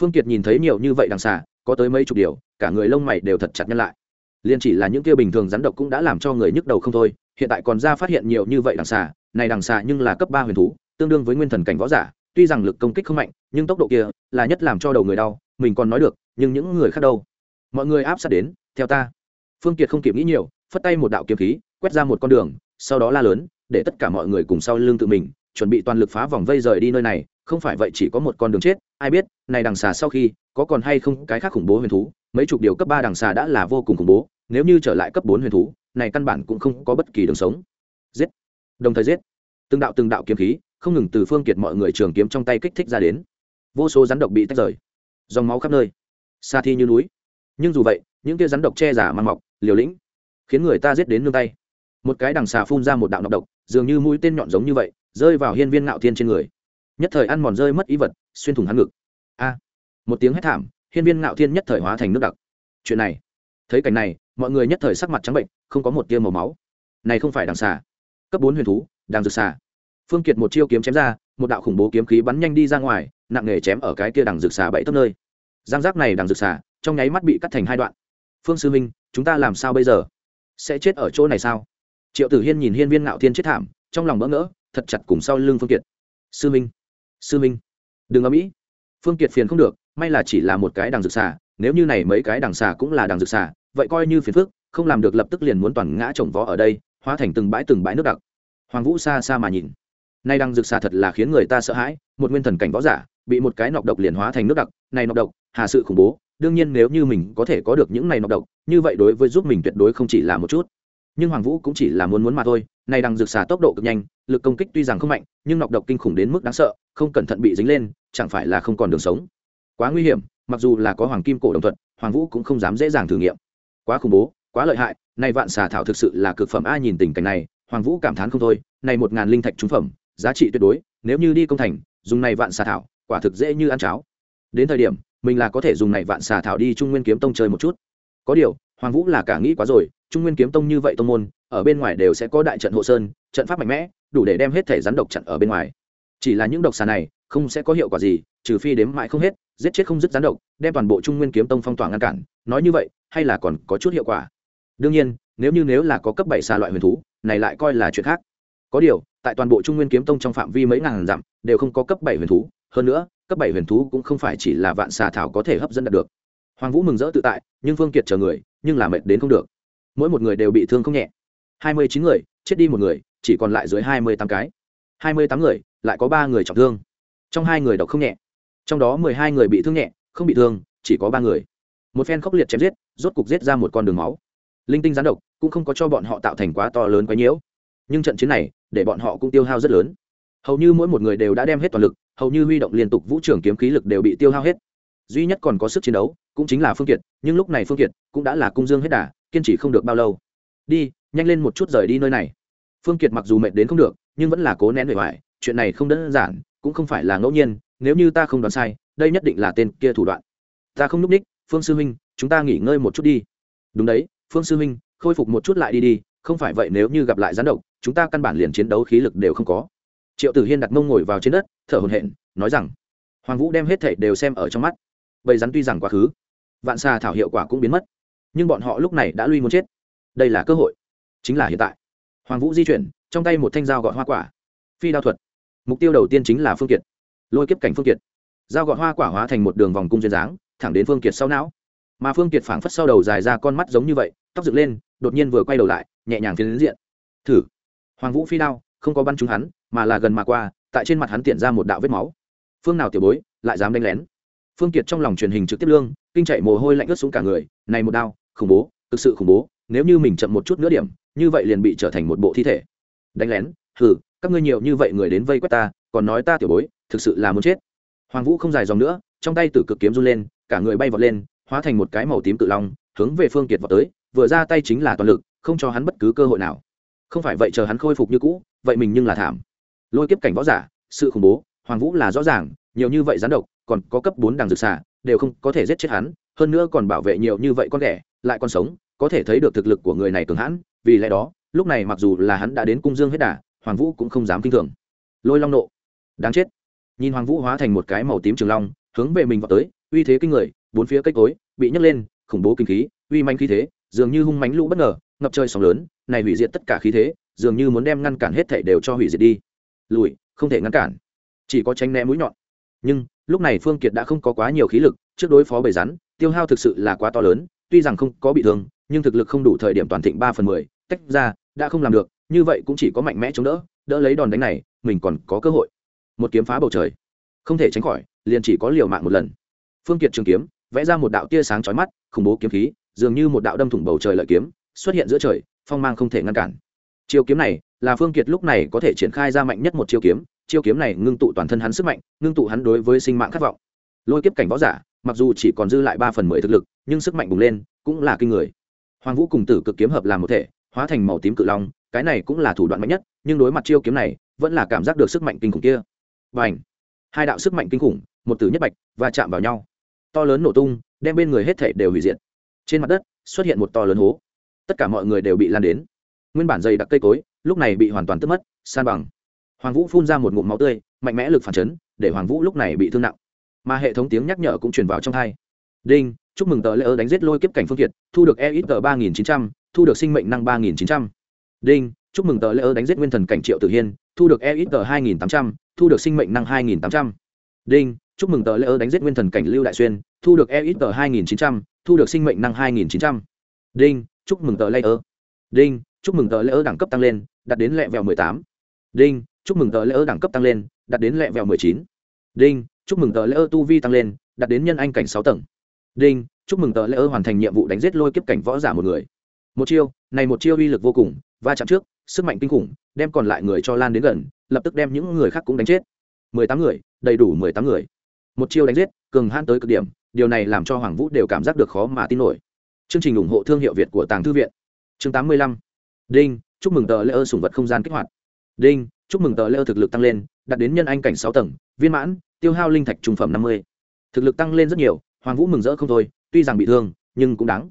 Speaker 1: Phương kiệt nhìn thấy nhiều như vậy đằng xà có tới mấy chục điều, cả người lông mày đều thật chặt nhân lại. Liên chỉ là những kia bình thường rắn độc cũng đã làm cho người nhức đầu không thôi, hiện tại còn ra phát hiện nhiều như vậy đằng xà, này đằng xà nhưng là cấp ba huyền thú, tương đương với nguyên thần cảnh võ giả, tuy rằng lực công kích không mạnh, nhưng tốc độ kia là nhất làm cho đầu người đau, mình còn nói được, nhưng những người khác đâu? Mọi người áp sát đến, theo ta. Phương kiệt không kịp nghĩ nhiều, phất tay một đạo kiếm khí, quét ra một con đường, sau đó la lớn, để tất cả mọi người cùng sau lưng tự mình, chuẩn bị toàn lực phá vòng vây rời đi nơi này, không phải vậy chỉ có một con đường chết, ai biết, này đằng xà sau khi có còn hay không cái khác khủng bố huyền thú, mấy chục điều cấp ba đằng xà đã là vô cùng khủng bố, nếu như trở lại cấp bốn huyền thú, này căn bản cũng không có bất kỳ đường sống. Giết. Đồng thời giết. Từng đạo từng đạo kiếm khí, không ngừng từ phương kiệt mọi người trường kiếm trong tay kích thích ra đến. Vô số rắn độc bị tách rời. Dòng máu khắp nơi. Xa thi như núi. Nhưng dù vậy, những tia rắn độc che giả mang mọc, liều lĩnh, khiến người ta giết đến nương tay. Một cái đằng xà phun ra một đạo nọc độc, dường như mũi tên nhọn giống như vậy, rơi vào hiên viên ngạo thiên trên người. Nhất thời ăn mòn rơi mất ý vật, xuyên thủng hắn ngực. A một tiếng hét thảm, hiên viên ngạo thiên nhất thời hóa thành nước đặc. Chuyện này, thấy cảnh này, mọi người nhất thời sắc mặt trắng bệnh, không có một tia màu máu. Này không phải đằng xà. Cấp bốn huyền thú, đang rực xà. Phương kiệt một chiêu kiếm chém ra, một đạo khủng bố kiếm khí bắn nhanh đi ra ngoài, nặng nghề chém ở cái kia đằng rực xà bảy tấp nơi. Giang giác này đằng rực xà, trong nháy mắt bị cắt thành hai đoạn. Phương sư minh chúng ta làm sao bây giờ? Sẽ chết ở chỗ này sao? Triệu tử hiên nhìn hiên viên ngạo thiên chết thảm, trong lòng bỡ ngỡ, thật chặt cùng sau lưng phương kiệt. Sư minh sư minh đừng ở mỹ phương kiệt phiền không được may là chỉ là một cái đằng rực xà, nếu như này mấy cái đằng xà cũng là đằng rực xà, vậy coi như phiền phức, không làm được lập tức liền muốn toàn ngã trồng vó ở đây, hóa thành từng bãi từng bãi nước đặc. Hoàng vũ xa xa mà nhìn. Nay đằng rực xà thật là khiến người ta sợ hãi, một nguyên thần cảnh võ giả, bị một cái nọc độc liền hóa thành nước đặc, này nọc độc, hà sự khủng bố, đương nhiên nếu như mình có thể có được những này nọc độc, như vậy đối với giúp mình tuyệt đối không chỉ là một chút. Nhưng hoàng vũ cũng chỉ là muốn muốn mà thôi này đằng rực xà tốc độ cực nhanh, lực công kích tuy rằng không mạnh, nhưng nọc độc kinh khủng đến mức đáng sợ, không cẩn thận bị dính lên, chẳng phải là không còn đường sống quá nguy hiểm, mặc dù là có hoàng kim cổ đồng thuận, hoàng vũ cũng không dám dễ dàng thử nghiệm. Quá khủng bố, quá lợi hại này vạn xà thảo thực sự là cực phẩm A nhìn tình cảnh này, hoàng vũ cảm thán không thôi, này một ngàn linh thạch trúng phẩm, giá trị tuyệt đối, nếu như đi công thành, dùng này vạn xà thảo, quả thực dễ như ăn cháo. Đến thời điểm, mình là có thể dùng này vạn xà thảo đi trung nguyên kiếm tông chơi một chút. Có điều, hoàng vũ là cả nghĩ quá rồi, trung nguyên kiếm tông như vậy tông môn, ở bên ngoài đều sẽ có đại trận hộ sơn, trận pháp mạnh mẽ, đủ để đem hết thể rắn độc chặn ở bên ngoài. Chỉ là những độc xà này, không sẽ có hiệu quả gì, trừ phi đếm mãi không hết giết chết không dứt gián độc, đem toàn bộ trung nguyên kiếm tông phong tỏa ngăn cản, nói như vậy, hay là còn có chút hiệu quả? Đương nhiên, nếu như nếu là có cấp bảy xa loại huyền thú, này lại coi là chuyện khác. Có điều, tại toàn bộ trung nguyên kiếm tông trong phạm vi mấy ngàn dặm, đều không có cấp bảy huyền thú, hơn nữa, cấp bảy huyền thú cũng không phải chỉ là vạn xà thảo có thể hấp dẫn được. Hoàng vũ mừng rỡ tự tại, nhưng phương kiệt chờ người, nhưng là mệt đến không được. Mỗi một người đều bị thương không nhẹ. Hai mươi chín người, chết đi một người, chỉ còn lại dưới hai mươi tám cái. Hai mươi tám người, lại có ba người trọng thương. Trong hai người độc không nhẹ trong đó mười hai người bị thương nhẹ, không bị thương, chỉ có ba người. Một phen khốc liệt chém giết, rốt cục giết ra một con đường máu. Linh tinh gián độc cũng không có cho bọn họ tạo thành quá to lớn quá nhiễu. Nhưng trận chiến này, để bọn họ cũng tiêu hao rất lớn. Hầu như mỗi một người đều đã đem hết toàn lực, hầu như huy động liên tục vũ trưởng kiếm khí lực đều bị tiêu hao hết. Duy nhất còn có sức chiến đấu, cũng chính là phương kiệt, nhưng lúc này phương kiệt cũng đã là cung dương hết đà, kiên trì không được bao lâu. Đi, nhanh lên một chút rời đi nơi này. Phương kiệt mặc dù mệt đến không được, nhưng vẫn là cố nén bề ngoài chuyện này không đơn giản, cũng không phải là ngẫu nhiên nếu như ta không đoán sai, đây nhất định là tên kia thủ đoạn. Ta không núp ních, phương sư huynh, chúng ta nghỉ ngơi một chút đi. Đúng đấy, phương sư huynh, khôi phục một chút lại đi đi, không phải vậy nếu như gặp lại gián độc, chúng ta căn bản liền chiến đấu khí lực đều không có. Triệu tử hiên đặt mông ngồi vào trên đất, thở hồn hện nói rằng, hoàng vũ đem hết thảy đều xem ở trong mắt. Bầy rắn tuy rằng quá khứ, vạn xà thảo hiệu quả cũng biến mất, nhưng bọn họ lúc này đã lui muốn chết. Đây là cơ hội, chính là hiện tại. Hoàng vũ di chuyển, trong tay một thanh dao gọt hoa quả. Phi đao thuật. Mục tiêu đầu tiên chính là phương kiệt lôi kiếp cảnh phương kiệt. Dao gọt hoa quả hóa thành một đường vòng cung duyên dáng, thẳng đến phương kiệt sau não. Mà phương kiệt phảng phất sau đầu dài ra con mắt giống như vậy, tóc dựng lên, đột nhiên vừa quay đầu lại, nhẹ nhàng phiến đến diện. Thử. Hoàng vũ phi đao, không có bắn trúng hắn, mà là gần mà qua, tại trên mặt hắn tiện ra một đạo vết máu. Phương nào tiểu bối, lại dám đánh lén? Phương kiệt trong lòng truyền hình trực tiếp lương, kinh chạy mồ hôi lạnh ướt xuống cả người, này một đao, khủng bố, thực sự khủng bố, nếu như mình chậm một chút nữa điểm, như vậy liền bị trở thành một bộ thi thể. Đánh lén? Thử các ngươi nhiều như vậy người đến vây quét ta, còn nói ta tiểu bối thực sự là muốn chết. Hoàng vũ không dài dòng nữa, trong tay tử cực kiếm run lên, cả người bay vọt lên, hóa thành một cái màu tím tự long, hướng về phương kiệt vọt tới, vừa ra tay chính là toàn lực, không cho hắn bất cứ cơ hội nào. Không phải vậy chờ hắn khôi phục như cũ, vậy mình nhưng là thảm. Lôi kiếp cảnh võ giả, sự khủng bố, hoàng vũ là rõ ràng, nhiều như vậy gián độc, còn có cấp bốn đằng rực xả đều không có thể giết chết hắn, hơn nữa còn bảo vệ nhiều như vậy con ghẻ lại còn sống, có thể thấy được thực lực của người này cường hãn, vì lẽ đó, lúc này mặc dù là hắn đã đến cung dương hết đà, hoàng vũ cũng không dám kinh thường. Lôi long nộ, đáng chết nhìn hoàng vũ hóa thành một cái màu tím trường long, hướng về mình vào tới, uy thế kinh người, bốn phía cây cối, bị nhấc lên, khủng bố kinh khí, uy manh khí thế, dường như hung mánh lũ bất ngờ, ngập trời sóng lớn, này hủy diệt tất cả khí thế, dường như muốn đem ngăn cản hết thảy đều cho hủy diệt đi. Lùi, không thể ngăn cản. Chỉ có tránh né mũi nhọn. Nhưng, lúc này phương kiệt đã không có quá nhiều khí lực, trước đối phó bầy rắn, tiêu hao thực sự là quá to lớn, tuy rằng không có bị thương, nhưng thực lực không đủ thời điểm toàn thịnh ba phần mười, tách ra, đã không làm được, như vậy cũng chỉ có mạnh mẽ chống đỡ đỡ lấy đòn đánh này, mình còn có cơ hội một kiếm phá bầu trời. Không thể tránh khỏi, liền chỉ có liều mạng một lần. Phương kiệt trường kiếm, vẽ ra một đạo tia sáng chói mắt, khủng bố kiếm khí, dường như một đạo đâm thủng bầu trời lợi kiếm, xuất hiện giữa trời, phong mang không thể ngăn cản. Chiêu kiếm này, là phương kiệt lúc này có thể triển khai ra mạnh nhất một chiêu kiếm chiêu kiếm này ngưng tụ toàn thân hắn sức mạnh, ngưng tụ hắn đối với sinh mạng khát vọng. Lôi kiếp cảnh võ giả, mặc dù chỉ còn dư lại ba phần mười thực lực, nhưng sức mạnh bùng lên, cũng là kinh người. Hoàng vũ cùng tử cực kiếm hợp làm một thể, hóa thành màu tím cự long, cái này cũng là thủ đoạn mạnh nhất, nhưng đối mặt chiêu kiếm này, vẫn là cảm giác được sức mạnh kinh khủng kia và ảnh. Hai đạo sức mạnh kinh khủng, một tử nhất bạch và chạm vào nhau. To lớn nổ tung, đem bên người hết thể đều hủy diệt. Trên mặt đất, xuất hiện một to lớn hố. Tất cả mọi người đều bị lan đến. Nguyên bản dày đặc cây cối, lúc này bị hoàn toàn tức mất, san bằng. Hoàng vũ phun ra một ngụm máu tươi, mạnh mẽ lực phản chấn, để hoàng vũ lúc này bị thương nặng. Mà hệ thống tiếng nhắc nhở cũng truyền vào trong thai đinh, chúc mừng tờ lễ ơ đánh giết lôi kiếp cảnh phương kiệt, thu được e ít tờ ba nghìn chín trăm, thu được sinh mệnh năng ba nghìn chín trăm. Đinh chúc mừng tờ lễ ơ đánh giết nguyên thần cảnh triệu tử hiên, thu được e ít tờ hai nghìn tám trăm, thu được sinh mệnh năng hai nghìn tám trăm. Đinh, chúc mừng tờ lễ ơ đánh giết nguyên thần cảnh lưu đại xuyên, thu được e ít tờ hai nghìn chín trăm, thu được sinh mệnh năng hai nghìn chín trăm. Đinh, chúc mừng tờ lễ ơ. Đinh, chúc mừng tờ lễ ơ đẳng cấp tăng lên, đạt đến lẹ vẹo mười tám. Đinh, chúc mừng tờ lễ ơ đẳng cấp tăng lên, đạt đến lẹ vẹo mười chín. Đinh, chúc mừng tờ lễ ơ tu vi tăng lên, đạt đến nhân anh cảnh sáu tầng. Đinh, chúc mừng tờ lễ ơ hoàn thành nhiệm vụ đánh giết lôi kiếp cảnh võ giả một người. Một chiêu, này một chiêu uy lực vô cùng va chạm trước, sức mạnh kinh khủng, đem còn lại người cho lan đến gần, lập tức đem những người khác cũng đánh chết. Mười tám người, đầy đủ mười tám người. Một chiêu đánh giết, cường hãn tới cực điểm, điều này làm cho hoàng vũ đều cảm giác được khó mà tin nổi. Chương trình ủng hộ thương hiệu việt của tàng thư viện. Chương tám mươi lăm. Đinh, chúc mừng tờ lễ ơ sủng vật không gian kích hoạt. Đinh, chúc mừng tờ lễ ơ thực lực tăng lên, đạt đến nhân anh cảnh sáu tầng, viên mãn, tiêu hao linh thạch trung phẩm năm mươi. Thực lực tăng lên rất nhiều, hoàng vũ mừng rỡ không thôi, tuy rằng bị thương, nhưng cũng đáng.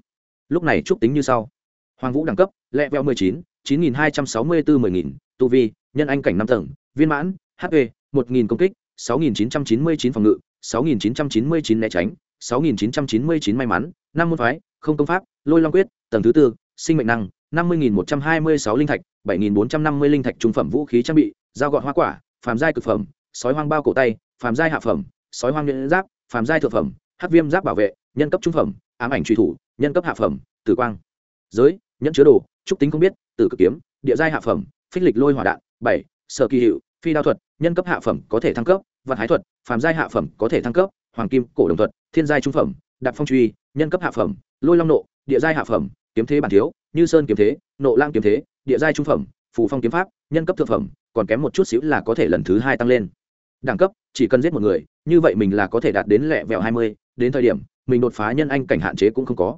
Speaker 1: Lúc này chúc tính như sau. Hoàng vũ đẳng cấp, lẹ veo mười chín chín nghìn hai trăm sáu mươi bốn mười nghìn, tu vi, nhân anh cảnh năm tầng, viên mãn hp một nghìn công kích, sáu nghìn chín trăm chín mươi chín phòng ngự, sáu nghìn chín trăm chín mươi chín né tránh, sáu nghìn chín trăm chín mươi chín may mắn, năm môn phái, không công pháp, lôi long quyết, tầng thứ tư, sinh mệnh năng, năm mươi nghìn một trăm hai mươi sáu linh thạch, bảy nghìn bốn trăm năm mươi linh thạch trung phẩm vũ khí trang bị, dao gọt hoa quả, phàm giai cực phẩm, sói hoang bao cổ tay, phàm giai hạ phẩm, sói hoang nhuyễn giáp, phàm giai thượng phẩm, hắc viêm giáp bảo vệ, nhân cấp trung phẩm, ám ảnh truy thủ, nhân cấp hạ phẩm, tử quang. Giới nhẫn chứa đồ, trúc tính không biết, tử cực kiếm, địa giai hạ phẩm, phích lịch lôi hỏa đạn, bảy, sở kỳ hiệu, phi đao thuật, nhân cấp hạ phẩm có thể thăng cấp văn hái thuật, phàm giai hạ phẩm có thể thăng cấp, hoàng kim, cổ đồng thuật, thiên giai trung phẩm, đạp phong truy, nhân cấp hạ phẩm, lôi long nộ, địa giai hạ phẩm, kiếm thế bản thiếu, như sơn kiếm thế, nộ lang kiếm thế, địa giai trung phẩm, phù phong kiếm pháp, nhân cấp thượng phẩm, còn kém một chút xíu là có thể lần thứ hai tăng lên. Đẳng cấp, chỉ cần giết một người, như vậy mình là có thể đạt đến lẹ vẹo hai mươi, đến thời điểm, mình đột phá nhân anh cảnh hạn chế cũng không có.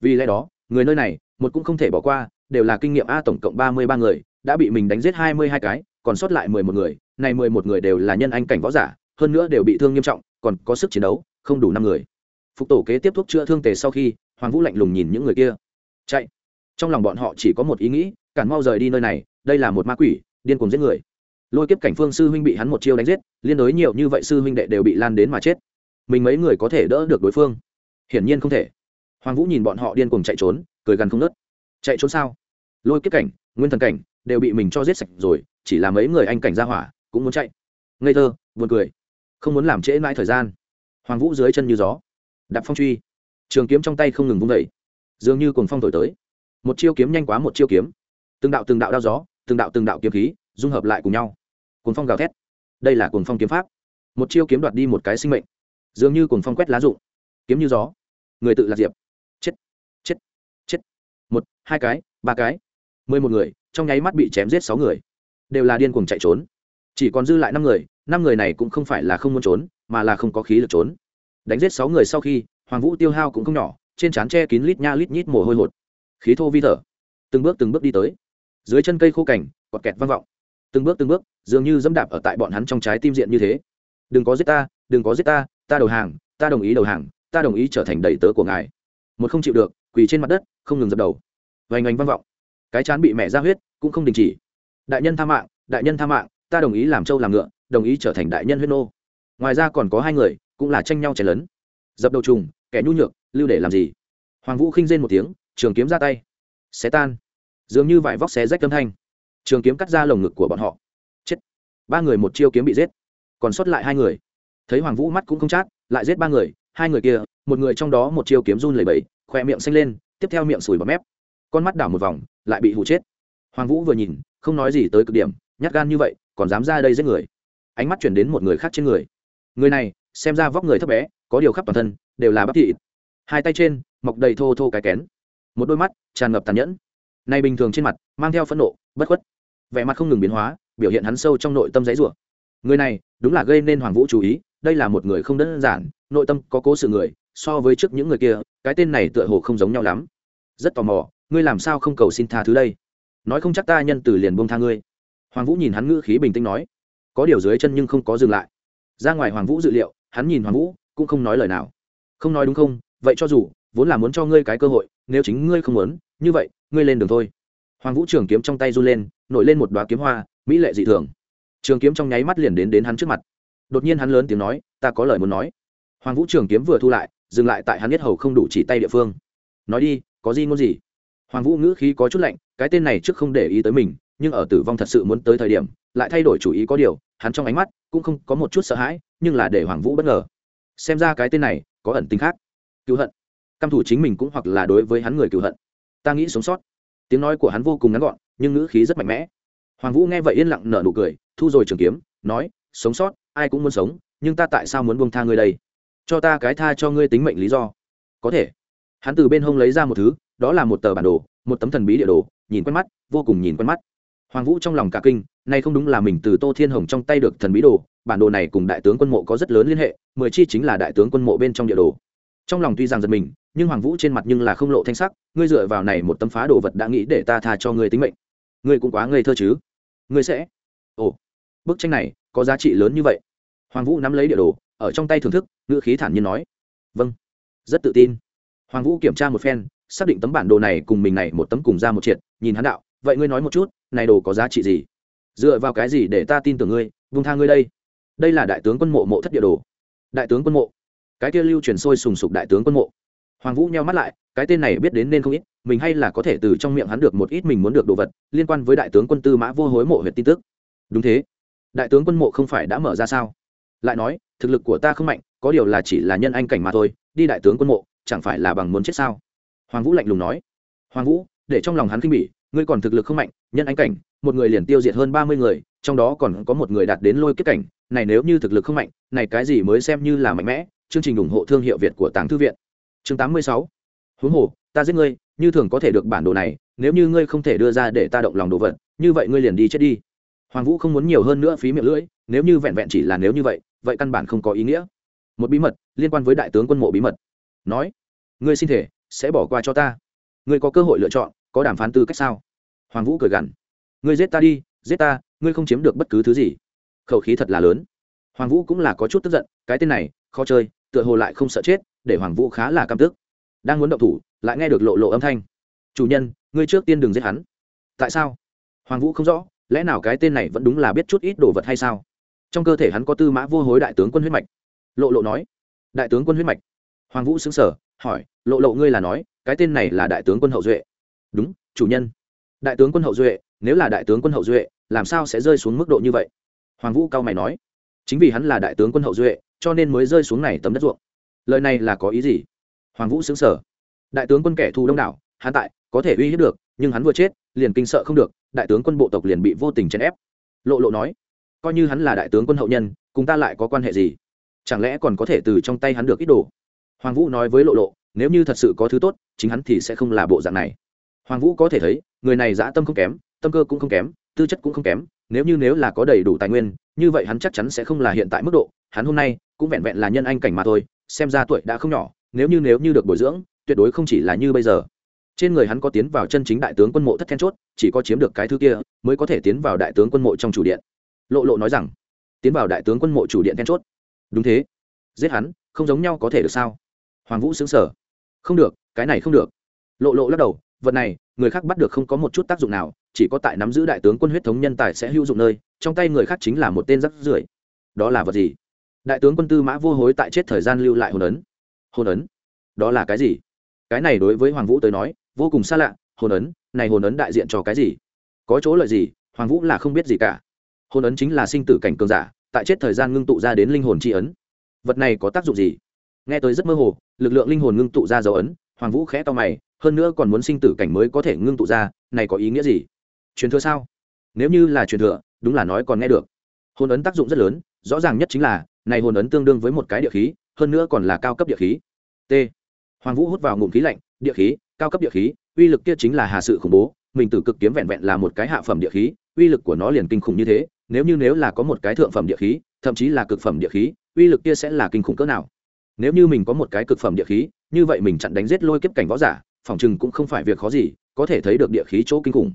Speaker 1: Vì lẽ đó người nơi này, một cũng không thể bỏ qua, đều là kinh nghiệm a tổng cộng ba mươi ba người, đã bị mình đánh giết hai mươi hai cái, còn sót lại mười một người, này mười một người đều là nhân anh cảnh võ giả, hơn nữa đều bị thương nghiêm trọng, còn có sức chiến đấu, không đủ năm người. Phục tổ kế tiếp thuốc chữa thương tề sau khi, hoàng vũ lạnh lùng nhìn những người kia. Chạy. Trong lòng bọn họ chỉ có một ý nghĩ, cản mau rời đi nơi này, đây là một ma quỷ, điên cuồng giết người. Lôi kiếp cảnh phương sư huynh bị hắn một chiêu đánh giết, liên đối nhiều như vậy sư huynh đệ đều bị lan đến mà chết. Mình mấy người có thể đỡ được đối phương? Hiển nhiên không thể hoàng vũ nhìn bọn họ điên cuồng chạy trốn, cười gần không nớt chạy trốn sao? Lôi kiếp cảnh, nguyên thần cảnh, đều bị mình cho giết sạch rồi, chỉ là mấy người anh cảnh ra hỏa, cũng muốn chạy. Ngây thơ, buồn cười. Không muốn làm trễ mãi thời gian. Hoàng vũ dưới chân như gió. Đạp phong truy. Trường kiếm trong tay không ngừng vung vẩy dường như cuồng phong thổi tới. Một chiêu kiếm nhanh quá một chiêu kiếm. Từng đạo từng đạo đao gió, từng đạo từng đạo kiếm khí, dung hợp lại cùng nhau. Cuồng phong gào thét. Đây là cuồng phong kiếm pháp. Một chiêu kiếm đoạt đi một cái sinh mệnh. Dường như cuồng phong quét lá rụng. Kiếm như gió. Người tự lạc diệp chết chết chết một hai cái, ba cái. Mười một người, trong nháy mắt bị chém giết sáu người. Đều là điên cuồng chạy trốn. Chỉ còn dư lại năm người năm người này cũng không phải là không muốn trốn, mà là không có khí lực trốn. Đánh giết sáu người sau khi, hoàng vũ tiêu hao cũng không nhỏ, trên trán che kín lít nha lít nhít mồ hôi hột. Khí thô vi thở. Từng bước từng bước đi tới. Dưới chân cây khô cảnh quạt kẹt vang vọng. Từng bước từng bước, dường như dẫm đạp ở tại bọn hắn trong trái tim diện như thế. Đừng có giết ta, đừng có giết ta ta đầu hàng, ta đồng ý đầu hàng, ta đồng ý trở thành đầy tớ của ngài. Một không chịu được, quỳ trên mặt đất, không ngừng dập đầu vành oanh vang vọng. Cái chán bị mẹ ra huyết, cũng không đình chỉ. Đại nhân tha mạng, đại nhân tha mạng, ta đồng ý làm trâu làm ngựa, đồng ý trở thành đại nhân huyết nô. Ngoài ra còn có hai người, cũng là tranh nhau chảy lớn dập đầu trùng, kẻ nhu nhược, lưu để làm gì? Hoàng vũ khinh rên một tiếng, trường kiếm ra tay. Xé tan. Dường như vải vóc xé rách âm thanh. Trường kiếm cắt ra lồng ngực của bọn họ. Chết. Ba người một chiêu kiếm bị giết. Còn sót lại hai người. Thấy hoàng vũ mắt cũng không chát, lại giết ba người, hai người kia, một người trong đó một chiêu kiếm run lẩy bẩy khoe miệng xanh lên, tiếp theo miệng sùi bọt mép con mắt đảo một vòng, lại bị hụ chết. Hoàng vũ vừa nhìn, không nói gì tới cực điểm, nhát gan như vậy, còn dám ra đây giết người. Ánh mắt chuyển đến một người khác trên người. Người này, xem ra vóc người thấp bé, có điều khắp toàn thân, đều là bắp thị hai tay trên, mọc đầy thô thô cái kén. Một đôi mắt, tràn ngập tàn nhẫn. Nay bình thường trên mặt, mang theo phẫn nộ, bất khuất. Vẻ mặt không ngừng biến hóa, biểu hiện hắn sâu trong nội tâm giấy rủa. Người này, đúng là gây nên hoàng vũ chú ý, đây là một người không đơn giản, nội tâm có cố sự người, so với trước những người kia, cái tên này tựa hồ không giống nhau lắm. Rất tò mò ngươi làm sao không cầu xin tha thứ đây? Nói không chắc ta nhân từ liền buông tha ngươi. Hoàng vũ nhìn hắn ngữ khí bình tĩnh nói. Có điều dưới chân nhưng không có dừng lại. Ra ngoài hoàng vũ dự liệu, hắn nhìn hoàng vũ, cũng không nói lời nào. Không nói đúng không? Vậy cho dù, vốn là muốn cho ngươi cái cơ hội, nếu chính ngươi không muốn, như vậy, ngươi lên đường thôi. Hoàng vũ trường kiếm trong tay run lên, nổi lên một đoá kiếm hoa, mỹ lệ dị thường. Trường kiếm trong nháy mắt liền đến đến hắn trước mặt. Đột nhiên hắn lớn tiếng nói, ta có lời muốn nói. Hoàng vũ trường kiếm vừa thu lại, dừng lại tại hắn nhất hầu không đủ chỉ tay địa phương. Nói đi, có gì ngôn gì? Hoàng vũ ngữ khí có chút lạnh, cái tên này trước không để ý tới mình, nhưng ở tử vong thật sự muốn tới thời điểm, lại thay đổi chủ ý có điều, hắn trong ánh mắt cũng không có một chút sợ hãi, nhưng là để hoàng vũ bất ngờ. Xem ra cái tên này có ẩn tính khác. Cứu hận. Căm thủ chính mình cũng hoặc là đối với hắn người cứu hận. Ta nghĩ sống sót. Tiếng nói của hắn vô cùng ngắn gọn, nhưng ngữ khí rất mạnh mẽ. Hoàng vũ nghe vậy yên lặng nở nụ cười, thu rồi trường kiếm, nói, sống sót, ai cũng muốn sống, nhưng ta tại sao muốn buông tha ngươi đây? Cho ta cái tha cho ngươi tính mệnh lý do. Có thể hắn từ bên hông lấy ra một thứ, đó là một tờ bản đồ, một tấm thần bí địa đồ, nhìn quen mắt, vô cùng nhìn quen mắt. Hoàng vũ trong lòng cả kinh, nay không đúng là mình từ tô thiên hồng trong tay được thần bí đồ, bản đồ này cùng đại tướng quân mộ có rất lớn liên hệ, mười chi chính là đại tướng quân mộ bên trong địa đồ. Trong lòng tuy rằng giật mình, nhưng hoàng vũ trên mặt nhưng là không lộ thanh sắc, ngươi dựa vào này một tấm phá đồ vật đã nghĩ để ta tha cho ngươi tính mệnh. Ngươi cũng quá ngây thơ chứ? Ngươi sẽ? Ồ, bức tranh này, có giá trị lớn như vậy. Hoàng vũ nắm lấy địa đồ, ở trong tay thưởng thức, ngữ khí thản nhiên nói. Vâng rất tự tin hoàng vũ kiểm tra một phen, xác định tấm bản đồ này cùng mình này một tấm cùng ra một triệt, nhìn hắn đạo, vậy ngươi nói một chút, này đồ có giá trị gì? Dựa vào cái gì để ta tin tưởng ngươi vung tha ngươi đây? Đây là đại tướng quân mộ mộ thất địa đồ. Đại tướng quân mộ. Cái kia lưu truyền sôi sùng sục đại tướng quân mộ. Hoàng vũ nheo mắt lại, cái tên này biết đến nên không ít, mình hay là có thể từ trong miệng hắn được một ít mình muốn được đồ vật, liên quan với đại tướng quân tư mã vô hối mộ huyện tin tức. Đúng thế. Đại tướng quân mộ không phải đã mở ra sao? Lại nói, thực lực của ta không mạnh, có điều là chỉ là nhân anh cảnh mà thôi, đi đại tướng quân mộ chẳng phải là bằng muốn chết sao? Hoàng vũ lạnh lùng nói. Hoàng vũ, để trong lòng hắn kinh bỉ, ngươi còn thực lực không mạnh, nhân anh cảnh, một người liền tiêu diệt hơn ba mươi người, trong đó còn có một người đạt đến lôi kết cảnh, này nếu như thực lực không mạnh, này cái gì mới xem như là mạnh mẽ? Chương trình ủng hộ thương hiệu việt của tàng thư viện. Chương tám mươi sáu. Huống hồ, ta giết ngươi, như thường có thể được bản đồ này, nếu như ngươi không thể đưa ra để ta động lòng đồ vật, như vậy ngươi liền đi chết đi. Hoàng vũ không muốn nhiều hơn nữa phí miệng lưỡi, nếu như vẹn vẹn chỉ là nếu như vậy vậy căn bản không có ý nghĩa. Một bí mật liên quan với đại tướng quân mộ bí mật. Nói ngươi xin thể, sẽ bỏ qua cho ta. Ngươi có cơ hội lựa chọn, có đàm phán tư cách sao? Hoàng vũ cười gằn. Ngươi giết ta đi, giết ta, ngươi không chiếm được bất cứ thứ gì. Khẩu khí thật là lớn. Hoàng vũ cũng là có chút tức giận, cái tên này, khó chơi, tựa hồ lại không sợ chết, để hoàng vũ khá là căm tức. Đang muốn động thủ, lại nghe được lộ lộ âm thanh. Chủ nhân, ngươi trước tiên đừng giết hắn. Tại sao? Hoàng vũ không rõ, lẽ nào cái tên này vẫn đúng là biết chút ít đồ vật hay sao? Trong cơ thể hắn có tư mã vô hối đại tướng quân huyết mạch. Lộ lộ nói. Đại tướng quân huyết mạch. Hoàng vũ xứng sở hỏi, lộ lộ ngươi là nói, cái tên này là đại tướng quân hậu duệ? Đúng, chủ nhân. Đại tướng quân hậu duệ, nếu là đại tướng quân hậu duệ, làm sao sẽ rơi xuống mức độ như vậy? Hoàng vũ cao mày nói. Chính vì hắn là đại tướng quân hậu duệ, cho nên mới rơi xuống này tấm đất ruộng. Lời này là có ý gì? Hoàng vũ xứng sở đại tướng quân kẻ thù đông đảo, hắn tại, có thể uy hiếp được, nhưng hắn vừa chết, liền kinh sợ không được, đại tướng quân bộ tộc liền bị vô tình chèn ép. Lộ lộ nói. Coi như hắn là đại tướng quân hậu nhân, cùng ta lại có quan hệ gì? Chẳng lẽ còn có thể từ trong tay hắn được ít đồ? Hoàng vũ nói với lộ lộ, nếu như thật sự có thứ tốt, chính hắn thì sẽ không là bộ dạng này. Hoàng vũ có thể thấy, người này dã tâm không kém, tâm cơ cũng không kém, tư chất cũng không kém, nếu như nếu là có đầy đủ tài nguyên, như vậy hắn chắc chắn sẽ không là hiện tại mức độ. Hắn hôm nay cũng vẹn vẹn là nhân anh cảnh mà thôi, xem ra tuổi đã không nhỏ, nếu như nếu như được bồi dưỡng, tuyệt đối không chỉ là như bây giờ. Trên người hắn có tiến vào chân chính đại tướng quân mộ thất then chốt, chỉ có chiếm được cái thứ kia, mới có thể tiến vào đại tướng quân mộ trong chủ điện. Lộ lộ nói rằng, tiến vào đại tướng quân mộ chủ điện then chốt. Đúng thế. Giết hắn, không giống nhau có thể được sao? Hoàng vũ xứng sở không được, cái này không được. Lộ lộ lắc đầu, vật này, người khác bắt được không có một chút tác dụng nào, chỉ có tại nắm giữ đại tướng quân huyết thống nhân tài sẽ hữu dụng nơi, trong tay người khác chính là một tên rắc rưởi. Đó là vật gì? Đại tướng quân tư mã vô hối tại chết thời gian lưu lại hồn ấn. Hồn ấn? Đó là cái gì? Cái này đối với hoàng vũ tới nói, vô cùng xa lạ. Hồn ấn, này hồn ấn đại diện cho cái gì? Có chỗ lợi gì? Hoàng vũ là không biết gì cả. Hồn ấn chính là sinh tử cảnh cường giả, tại chết thời gian ngưng tụ ra đến linh hồn tri ấn. Vật này có tác dụng gì? Nghe tới rất mơ hồ, lực lượng linh hồn ngưng tụ ra dấu ấn, hoàng vũ khẽ to mày, hơn nữa còn muốn sinh tử cảnh mới có thể ngưng tụ ra, này có ý nghĩa gì? Truyền thừa sao? Nếu như là truyền thừa, đúng là nói còn nghe được. Hồn ấn tác dụng rất lớn, rõ ràng nhất chính là, này hồn ấn tương đương với một cái địa khí, hơn nữa còn là cao cấp địa khí. T. Hoàng vũ hút vào ngụm khí lạnh, địa khí, cao cấp địa khí, uy lực kia chính là hà sự khủng bố, mình tử cực kiếm vẹn vẹn là một cái hạ phẩm địa khí, uy lực của nó liền kinh khủng như thế, nếu như nếu là có một cái thượng phẩm địa khí, thậm chí là cực phẩm địa khí, uy lực kia sẽ là kinh khủng cỡ nào? Nếu như mình có một cái cực phẩm địa khí, như vậy mình chặn đánh giết lôi kiếp cảnh võ giả, phòng chừng cũng không phải việc khó gì, có thể thấy được địa khí chỗ kinh khủng.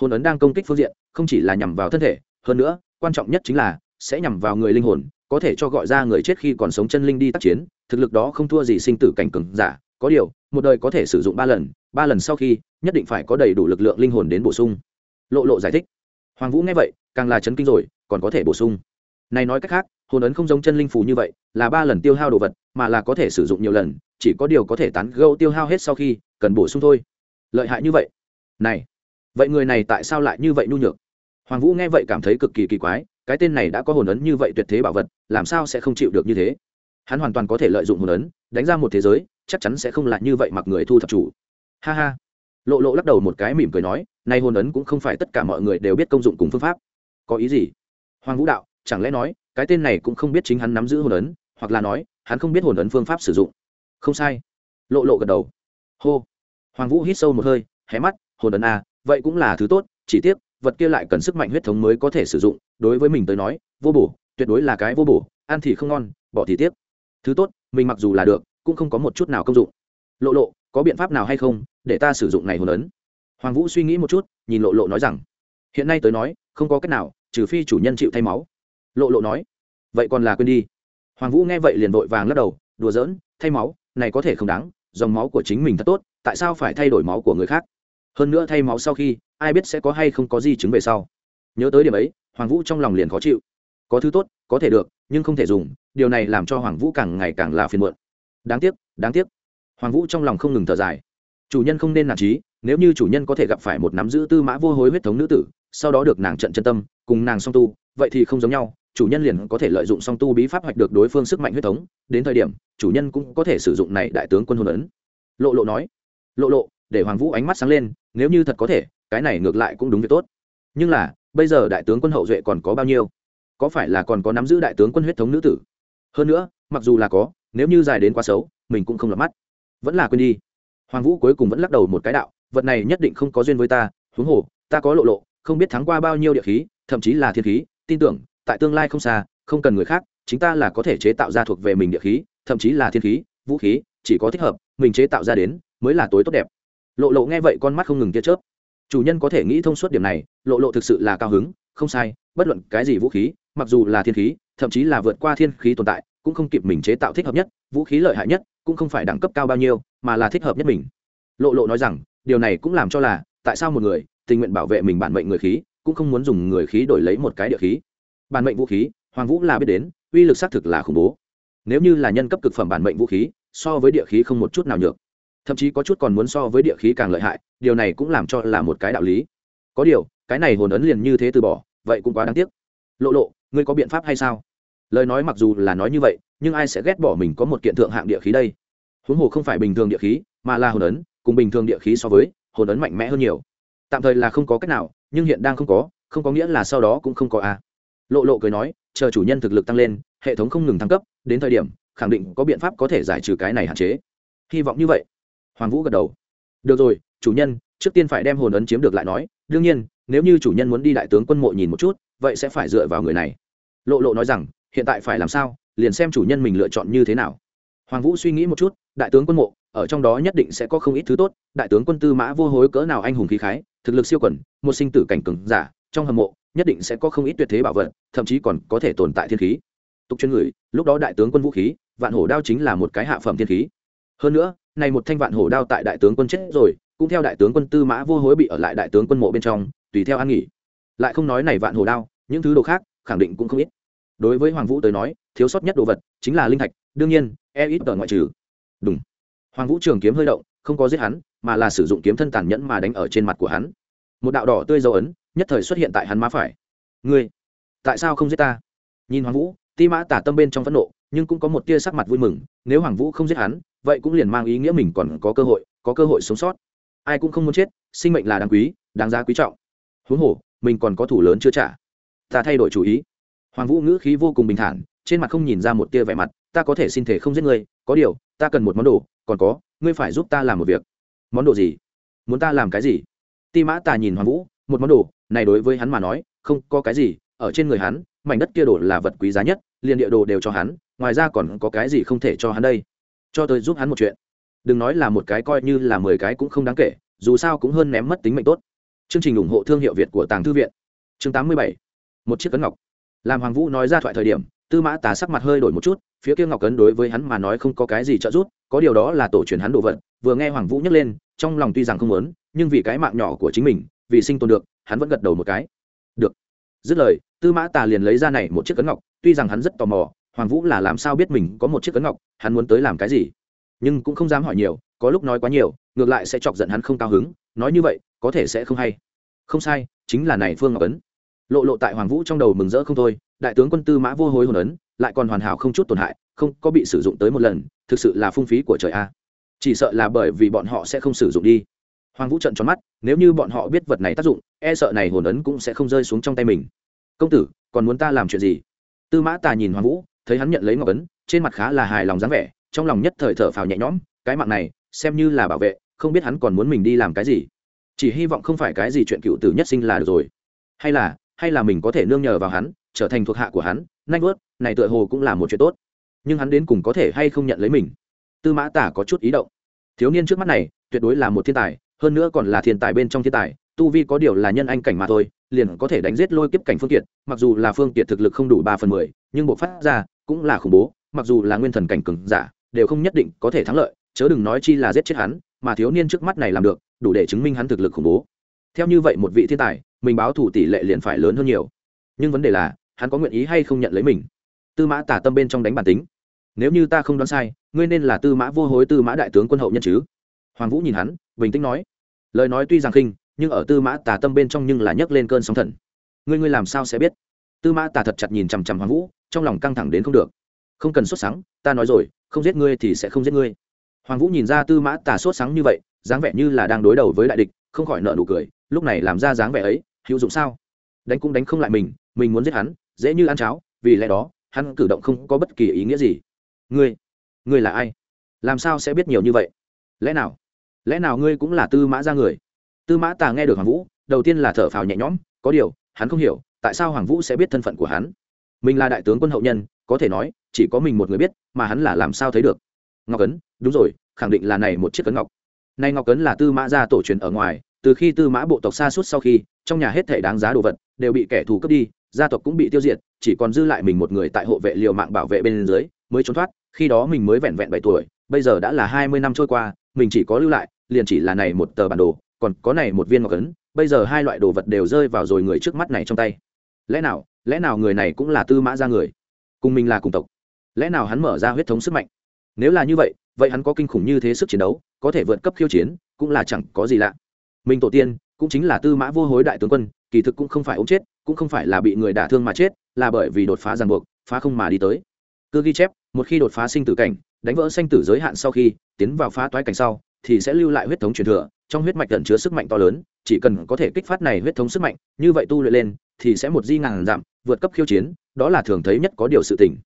Speaker 1: Hồn ấn đang công kích phương diện, không chỉ là nhằm vào thân thể, hơn nữa, quan trọng nhất chính là, sẽ nhằm vào người linh hồn, có thể cho gọi ra người chết khi còn sống chân linh đi tác chiến, thực lực đó không thua gì sinh tử cảnh cường giả, có điều, một đời có thể sử dụng ba lần ba lần sau khi, nhất định phải có đầy đủ lực lượng linh hồn đến bổ sung. Lộ lộ giải thích. Hoàng vũ nghe vậy, càng là chấn kinh rồi, còn có thể bổ sung này nói cách khác, hồn ấn không giống chân linh phù như vậy, là ba lần tiêu hao đồ vật, mà là có thể sử dụng nhiều lần, chỉ có điều có thể tán gâu tiêu hao hết sau khi, cần bổ sung thôi. Lợi hại như vậy. Này, vậy người này tại sao lại như vậy nhu nhược? Hoàng vũ nghe vậy cảm thấy cực kỳ kỳ quái, cái tên này đã có hồn ấn như vậy tuyệt thế bảo vật, làm sao sẽ không chịu được như thế? Hắn hoàn toàn có thể lợi dụng hồn ấn, đánh ra một thế giới, chắc chắn sẽ không lại như vậy mặc người thu thập chủ. Ha ha. Lộ lộ lắc đầu một cái mỉm cười nói nay hồn ấn cũng không phải tất cả mọi người đều biết công dụng cùng phương pháp. Có ý gì? Hoàng vũ đạo chẳng lẽ nói, cái tên này cũng không biết chính hắn nắm giữ hồn ấn, hoặc là nói, hắn không biết hồn ấn phương pháp sử dụng. Không sai. Lộ lộ gật đầu. Hô. Hoàng vũ hít sâu một hơi, hé mắt, hồn ấn a vậy cũng là thứ tốt, chỉ tiếc, vật kia lại cần sức mạnh huyết thống mới có thể sử dụng. Đối với mình tới nói, vô bổ, tuyệt đối là cái vô bổ, ăn thì không ngon, bỏ thì tiếc. Thứ tốt, mình mặc dù là được, cũng không có một chút nào công dụng. Lộ lộ, có biện pháp nào hay không, để ta sử dụng này hồn ấn? Hoàng vũ suy nghĩ một chút, nhìn lộ lộ nói rằng, hiện nay tới nói, không có cách nào, trừ phi chủ nhân chịu thay máu lộ lộ nói, vậy còn là quên đi. Hoàng vũ nghe vậy liền vội vàng lắc đầu, đùa giỡn, thay máu, này có thể không đáng, dòng máu của chính mình thật tốt, tại sao phải thay đổi máu của người khác? Hơn nữa thay máu sau khi, ai biết sẽ có hay không có di chứng về sau. Nhớ tới điểm ấy, hoàng vũ trong lòng liền khó chịu. Có thứ tốt, có thể được, nhưng không thể dùng, điều này làm cho hoàng vũ càng ngày càng là phiền muộn. Đáng tiếc đáng tiếc. Hoàng vũ trong lòng không ngừng thở dài. Chủ nhân không nên nản trí nếu như chủ nhân có thể gặp phải một nắm giữ tư mã vô hối huyết thống nữ tử, sau đó được nàng trận chân tâm, cùng nàng song tu, vậy thì không giống nhau chủ nhân liền có thể lợi dụng song tu bí pháp hoạch được đối phương sức mạnh huyết thống, đến thời điểm, chủ nhân cũng có thể sử dụng này đại tướng quân hôn ấn. Lộ lộ nói, lộ lộ, để hoàng vũ ánh mắt sáng lên, nếu như thật có thể, cái này ngược lại cũng đúng việc tốt. Nhưng là, bây giờ đại tướng quân hậu duệ còn có bao nhiêu? Có phải là còn có nắm giữ đại tướng quân huyết thống nữ tử? Hơn nữa, mặc dù là có, nếu như dài đến quá xấu, mình cũng không lọt mắt. Vẫn là quên đi. Hoàng vũ cuối cùng vẫn lắc đầu một cái đạo, vật này nhất định không có duyên với ta, huống hồ, ta có lộ lộ, không biết thắng qua bao nhiêu địa khí, thậm chí là thiên khí, tin tưởng tại tương lai không xa, không cần người khác, chính ta là có thể chế tạo ra thuộc về mình địa khí, thậm chí là thiên khí, vũ khí, chỉ có thích hợp, mình chế tạo ra đến mới là tối tốt đẹp. Lộ lộ nghe vậy con mắt không ngừng tia chớp. Chủ nhân có thể nghĩ thông suốt điểm này, lộ lộ thực sự là cao hứng, không sai, bất luận cái gì vũ khí, mặc dù là thiên khí, thậm chí là vượt qua thiên khí tồn tại, cũng không kịp mình chế tạo thích hợp nhất, vũ khí lợi hại nhất, cũng không phải đẳng cấp cao bao nhiêu, mà là thích hợp nhất mình. Lộ lộ nói rằng, điều này cũng làm cho là, tại sao một người tình nguyện bảo vệ mình bản mệnh người khí, cũng không muốn dùng người khí đổi lấy một cái địa khí? Bản mệnh vũ khí, hoàng vũ là biết đến, uy lực xác thực là khủng bố. Nếu như là nhân cấp cực phẩm bản mệnh vũ khí, so với địa khí không một chút nào nhược. Thậm chí có chút còn muốn so với địa khí càng lợi hại, điều này cũng làm cho là một cái đạo lý. Có điều, cái này hồn ấn liền như thế từ bỏ, vậy cũng quá đáng tiếc. Lộ lộ, ngươi có biện pháp hay sao? Lời nói mặc dù là nói như vậy, nhưng ai sẽ ghét bỏ mình có một kiện thượng hạng địa khí đây? Huống hồ không phải bình thường địa khí, mà là hồn ấn, cùng bình thường địa khí so với, hồn ấn mạnh mẽ hơn nhiều. Tạm thời là không có cách nào, nhưng hiện đang không có không có nghĩa là sau đó cũng không có a à lộ lộ cười nói, chờ chủ nhân thực lực tăng lên, hệ thống không ngừng thăng cấp, đến thời điểm, khẳng định có biện pháp có thể giải trừ cái này hạn chế. Hy vọng như vậy. Hoàng vũ gật đầu. Được rồi, chủ nhân, trước tiên phải đem hồn ấn chiếm được lại nói. Đương nhiên, nếu như chủ nhân muốn đi đại tướng quân mộ nhìn một chút, vậy sẽ phải dựa vào người này. Lộ lộ nói rằng, hiện tại phải làm sao, liền xem chủ nhân mình lựa chọn như thế nào. Hoàng vũ suy nghĩ một chút, đại tướng quân mộ, ở trong đó nhất định sẽ có không ít thứ tốt. Đại tướng quân tư mã vô hối cỡ nào anh hùng khí khái, thực lực siêu quẩn một sinh tử cảnh cừng giả, trong hầm mộ nhất định sẽ có không ít tuyệt thế bảo vật, thậm chí còn có thể tồn tại thiên khí. Tục chuyên người lúc đó đại tướng quân vũ khí, vạn hổ đao chính là một cái hạ phẩm thiên khí. Hơn nữa, này một thanh vạn hổ đao tại đại tướng quân chết rồi, cũng theo đại tướng quân tư mã vô hối bị ở lại đại tướng quân mộ bên trong, tùy theo an nghỉ. Lại không nói này vạn hổ đao, những thứ đồ khác, khẳng định cũng không ít. Đối với hoàng vũ tới nói, thiếu sót nhất đồ vật chính là linh thạch, đương nhiên e ít ở ngoại trừ. Đúng hoàng vũ trường kiếm hơi động, không có giết hắn, mà là sử dụng kiếm thân tàn nhẫn mà đánh ở trên mặt của hắn. Một đạo đỏ tươi dấu ấn nhất thời xuất hiện tại hắn má phải. Ngươi, tại sao không giết ta? Nhìn hoàng vũ, ti mã tả tâm bên trong phẫn nộ, nhưng cũng có một tia sắc mặt vui mừng, nếu hoàng vũ không giết hắn, vậy cũng liền mang ý nghĩa mình còn có cơ hội, có cơ hội sống sót. Ai cũng không muốn chết, sinh mệnh là đáng quý, đáng giá quý trọng. Huống hồ, mình còn có thủ lớn chưa trả. Ta thay đổi chủ ý. Hoàng vũ ngữ khí vô cùng bình thản, trên mặt không nhìn ra một tia vẻ mặt, ta có thể xin thể không giết ngươi, có điều, ta cần một món đồ, còn có, ngươi phải giúp ta làm một việc. Món đồ gì? Muốn ta làm cái gì? Ti mã tà nhìn hoàng vũ, một món đồ này đối với hắn mà nói, không có cái gì, ở trên người hắn, mảnh đất kia đồ là vật quý giá nhất, liền địa đồ đều cho hắn, ngoài ra còn có cái gì không thể cho hắn đây? Cho tôi giúp hắn một chuyện. Đừng nói là một cái coi như là mười cái cũng không đáng kể, dù sao cũng hơn ném mất tính mệnh tốt. Chương trình ủng hộ thương hiệu việt của tàng thư viện. Chương tám mươi bảy. Một chiếc cấn ngọc. Làm hoàng vũ nói ra thoại thời điểm, tư mã tà sắc mặt hơi đổi một chút, phía kia ngọc cấn đối với hắn mà nói không có cái gì trợ giúp, có điều đó là tổ truyền hắn đồ vật. Vừa nghe hoàng vũ nhắc lên, trong lòng tuy rằng không muốn, nhưng vì cái mạng nhỏ của chính mình, vì sinh tồn được hắn vẫn gật đầu một cái. Được. Dứt lời, tư mã tà liền lấy ra này một chiếc cấn ngọc, tuy rằng hắn rất tò mò, hoàng vũ là làm sao biết mình có một chiếc cấn ngọc, hắn muốn tới làm cái gì? Nhưng cũng không dám hỏi nhiều, có lúc nói quá nhiều, ngược lại sẽ chọc giận hắn không cao hứng, nói như vậy, có thể sẽ không hay. Không sai, chính là này phương ngọc ấn. Lộ lộ tại hoàng vũ trong đầu mừng rỡ không thôi, đại tướng quân tư mã vô hối hồn ấn, lại còn hoàn hảo không chút tổn hại, không có bị sử dụng tới một lần, thực sự là phung phí của trời a. Chỉ sợ là bởi vì bọn họ sẽ không sử dụng đi hoàng vũ trận tròn mắt, nếu như bọn họ biết vật này tác dụng e sợ này hồn ấn cũng sẽ không rơi xuống trong tay mình. Công tử, còn muốn ta làm chuyện gì? Tư mã tà nhìn hoàng vũ, thấy hắn nhận lấy ngọc ấn, trên mặt khá là hài lòng dáng vẻ, trong lòng nhất thời thở phào nhẹ nhõm, cái mạng này, xem như là bảo vệ, không biết hắn còn muốn mình đi làm cái gì. Chỉ hy vọng không phải cái gì chuyện cựu tử nhất sinh là được rồi. Hay là hay là mình có thể nương nhờ vào hắn, trở thành thuộc hạ của hắn nanh vớt, này tựa hồ cũng là một chuyện tốt. Nhưng hắn đến cùng có thể hay không nhận lấy mình? Tư mã tả có chút ý động. Thiếu niên trước mắt này, tuyệt đối là một thiên tài hơn nữa còn là thiên tài bên trong thiên tài, tu vi có điều là nhân anh cảnh mà thôi, liền có thể đánh giết lôi kiếp cảnh phương kiệt, mặc dù là phương kiệt thực lực không đủ ba phần mười, nhưng bộ phát ra cũng là khủng bố, mặc dù là nguyên thần cảnh cường giả, đều không nhất định có thể thắng lợi, chớ đừng nói chi là giết chết hắn, mà thiếu niên trước mắt này làm được, đủ để chứng minh hắn thực lực khủng bố. Theo như vậy một vị thiên tài, mình báo thủ tỷ lệ liền phải lớn hơn nhiều. Nhưng vấn đề là, hắn có nguyện ý hay không nhận lấy mình? Tư mã tả tâm bên trong đánh bản tính. Nếu như ta không đoán sai, ngươi nên là tư mã vô hối, tư mã đại tướng quân hậu nhân chứ? Hoàng vũ nhìn hắn, bình tĩnh nói, lời nói tuy rằng khinh, nhưng ở tư mã tà tâm bên trong nhưng là nhấc lên cơn sóng thần. Ngươi ngươi làm sao sẽ biết? Tư mã tà thật chặt nhìn chằm chằm hoàng vũ, trong lòng căng thẳng đến không được. Không cần sốt sáng ta nói rồi, không giết ngươi thì sẽ không giết ngươi. Hoàng vũ nhìn ra tư mã tà sốt sáng như vậy, dáng vẻ như là đang đối đầu với đại địch, không khỏi nợ nụ cười, lúc này làm ra dáng vẻ ấy, hữu dụng sao? Đánh cũng đánh không lại mình mình muốn giết hắn, dễ như ăn cháo, vì lẽ đó, hắn cử động không có bất kỳ ý nghĩa gì. Ngươi ngươi là ai? Làm sao sẽ biết nhiều như vậy? Lẽ nào lẽ nào ngươi cũng là tư mã ra người? Tư mã tà nghe được hoàng vũ, đầu tiên là thở phào nhẹ nhõm, có điều, hắn không hiểu, tại sao hoàng vũ sẽ biết thân phận của hắn? Mình là đại tướng quân hậu nhân, có thể nói, chỉ có mình một người biết, mà hắn là làm sao thấy được? Ngọc ấn, đúng rồi, khẳng định là này một chiếc cấn ngọc. Nay ngọc ấn là tư mã gia tổ truyền ở ngoài, từ khi tư mã bộ tộc xa suốt sau khi, trong nhà hết thể đáng giá đồ vật, đều bị kẻ thù cướp đi, gia tộc cũng bị tiêu diệt, chỉ còn dư lại mình một người tại hộ vệ liều mạng bảo vệ bên dưới, mới trốn thoát, khi đó mình mới vẹn vẹn bảy tuổi, bây giờ đã là hai mươi năm trôi qua mình chỉ có lưu lại, liền chỉ là này một tờ bản đồ, còn có này một viên ngọc ấn, bây giờ hai loại đồ vật đều rơi vào rồi người trước mắt này trong tay. Lẽ nào lẽ nào người này cũng là tư mã ra người? Cùng mình là cùng tộc. Lẽ nào hắn mở ra huyết thống sức mạnh? Nếu là như vậy vậy hắn có kinh khủng như thế sức chiến đấu, có thể vượt cấp khiêu chiến, cũng là chẳng có gì lạ. Mình tổ tiên, cũng chính là tư mã vô hối đại tướng quân, kỳ thực cũng không phải ống chết, cũng không phải là bị người đả thương mà chết, là bởi vì đột phá ràng buộc, phá không mà đi tới. Cứ ghi chép, một khi đột phá sinh tử cảnh đánh vỡ sanh tử giới hạn sau khi tiến vào phá toái cảnh sau, thì sẽ lưu lại huyết thống truyền thừa, trong huyết mạch tận chứa sức mạnh to lớn, chỉ cần có thể kích phát này huyết thống sức mạnh, như vậy tu luyện lên, thì sẽ một di ngàn giảm vượt cấp khiêu chiến, đó là thường thấy nhất có điều sự tình.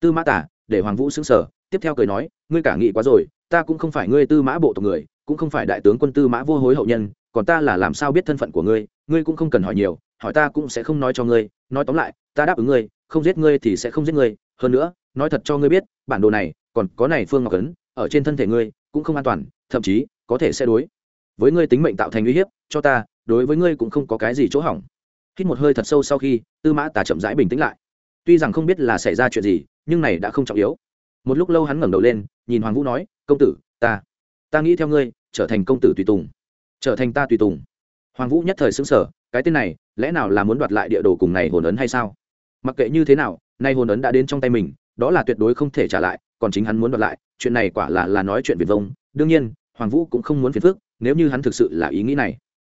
Speaker 1: Tư mã tả, để hoàng vũ xứng sở tiếp theo cười nói, ngươi cả nghị quá rồi, ta cũng không phải ngươi tư mã bộ tộc người, cũng không phải đại tướng quân tư mã vô hối hậu nhân, còn ta là làm sao biết thân phận của ngươi ngươi cũng không cần hỏi nhiều, hỏi ta cũng sẽ không nói cho ngươi, nói tóm lại, ta đáp ứng ngươi, không giết ngươi thì sẽ không giết ngươi, hơn nữa, nói thật cho ngươi biết, bản đồ này còn có này phương ngọc ấn, ở trên thân thể ngươi cũng không an toàn, thậm chí có thể sẽ đối với ngươi tính mệnh tạo thành uy hiếp, cho ta, đối với ngươi cũng không có cái gì chỗ hỏng. Hít một hơi thật sâu sau khi, tư mã tà chậm rãi bình tĩnh lại. Tuy rằng không biết là xảy ra chuyện gì, nhưng này đã không trọng yếu. Một lúc lâu hắn ngẩng đầu lên, nhìn hoàng vũ nói, công tử, ta ta nghĩ theo ngươi, trở thành công tử tùy tùng. Trở thành ta tùy tùng? Hoàng vũ nhất thời xứng sở cái tên này, lẽ nào là muốn đoạt lại địa đồ cùng này hồn ấn hay sao? Mặc kệ như thế nào nay hồn ấn đã đến trong tay mình, đó là tuyệt đối không thể trả lại còn chính hắn muốn đoạt lại, chuyện này quả là là nói chuyện việt vông. Đương nhiên, hoàng vũ cũng không muốn phiền phức, nếu như hắn thực sự là ý nghĩ này.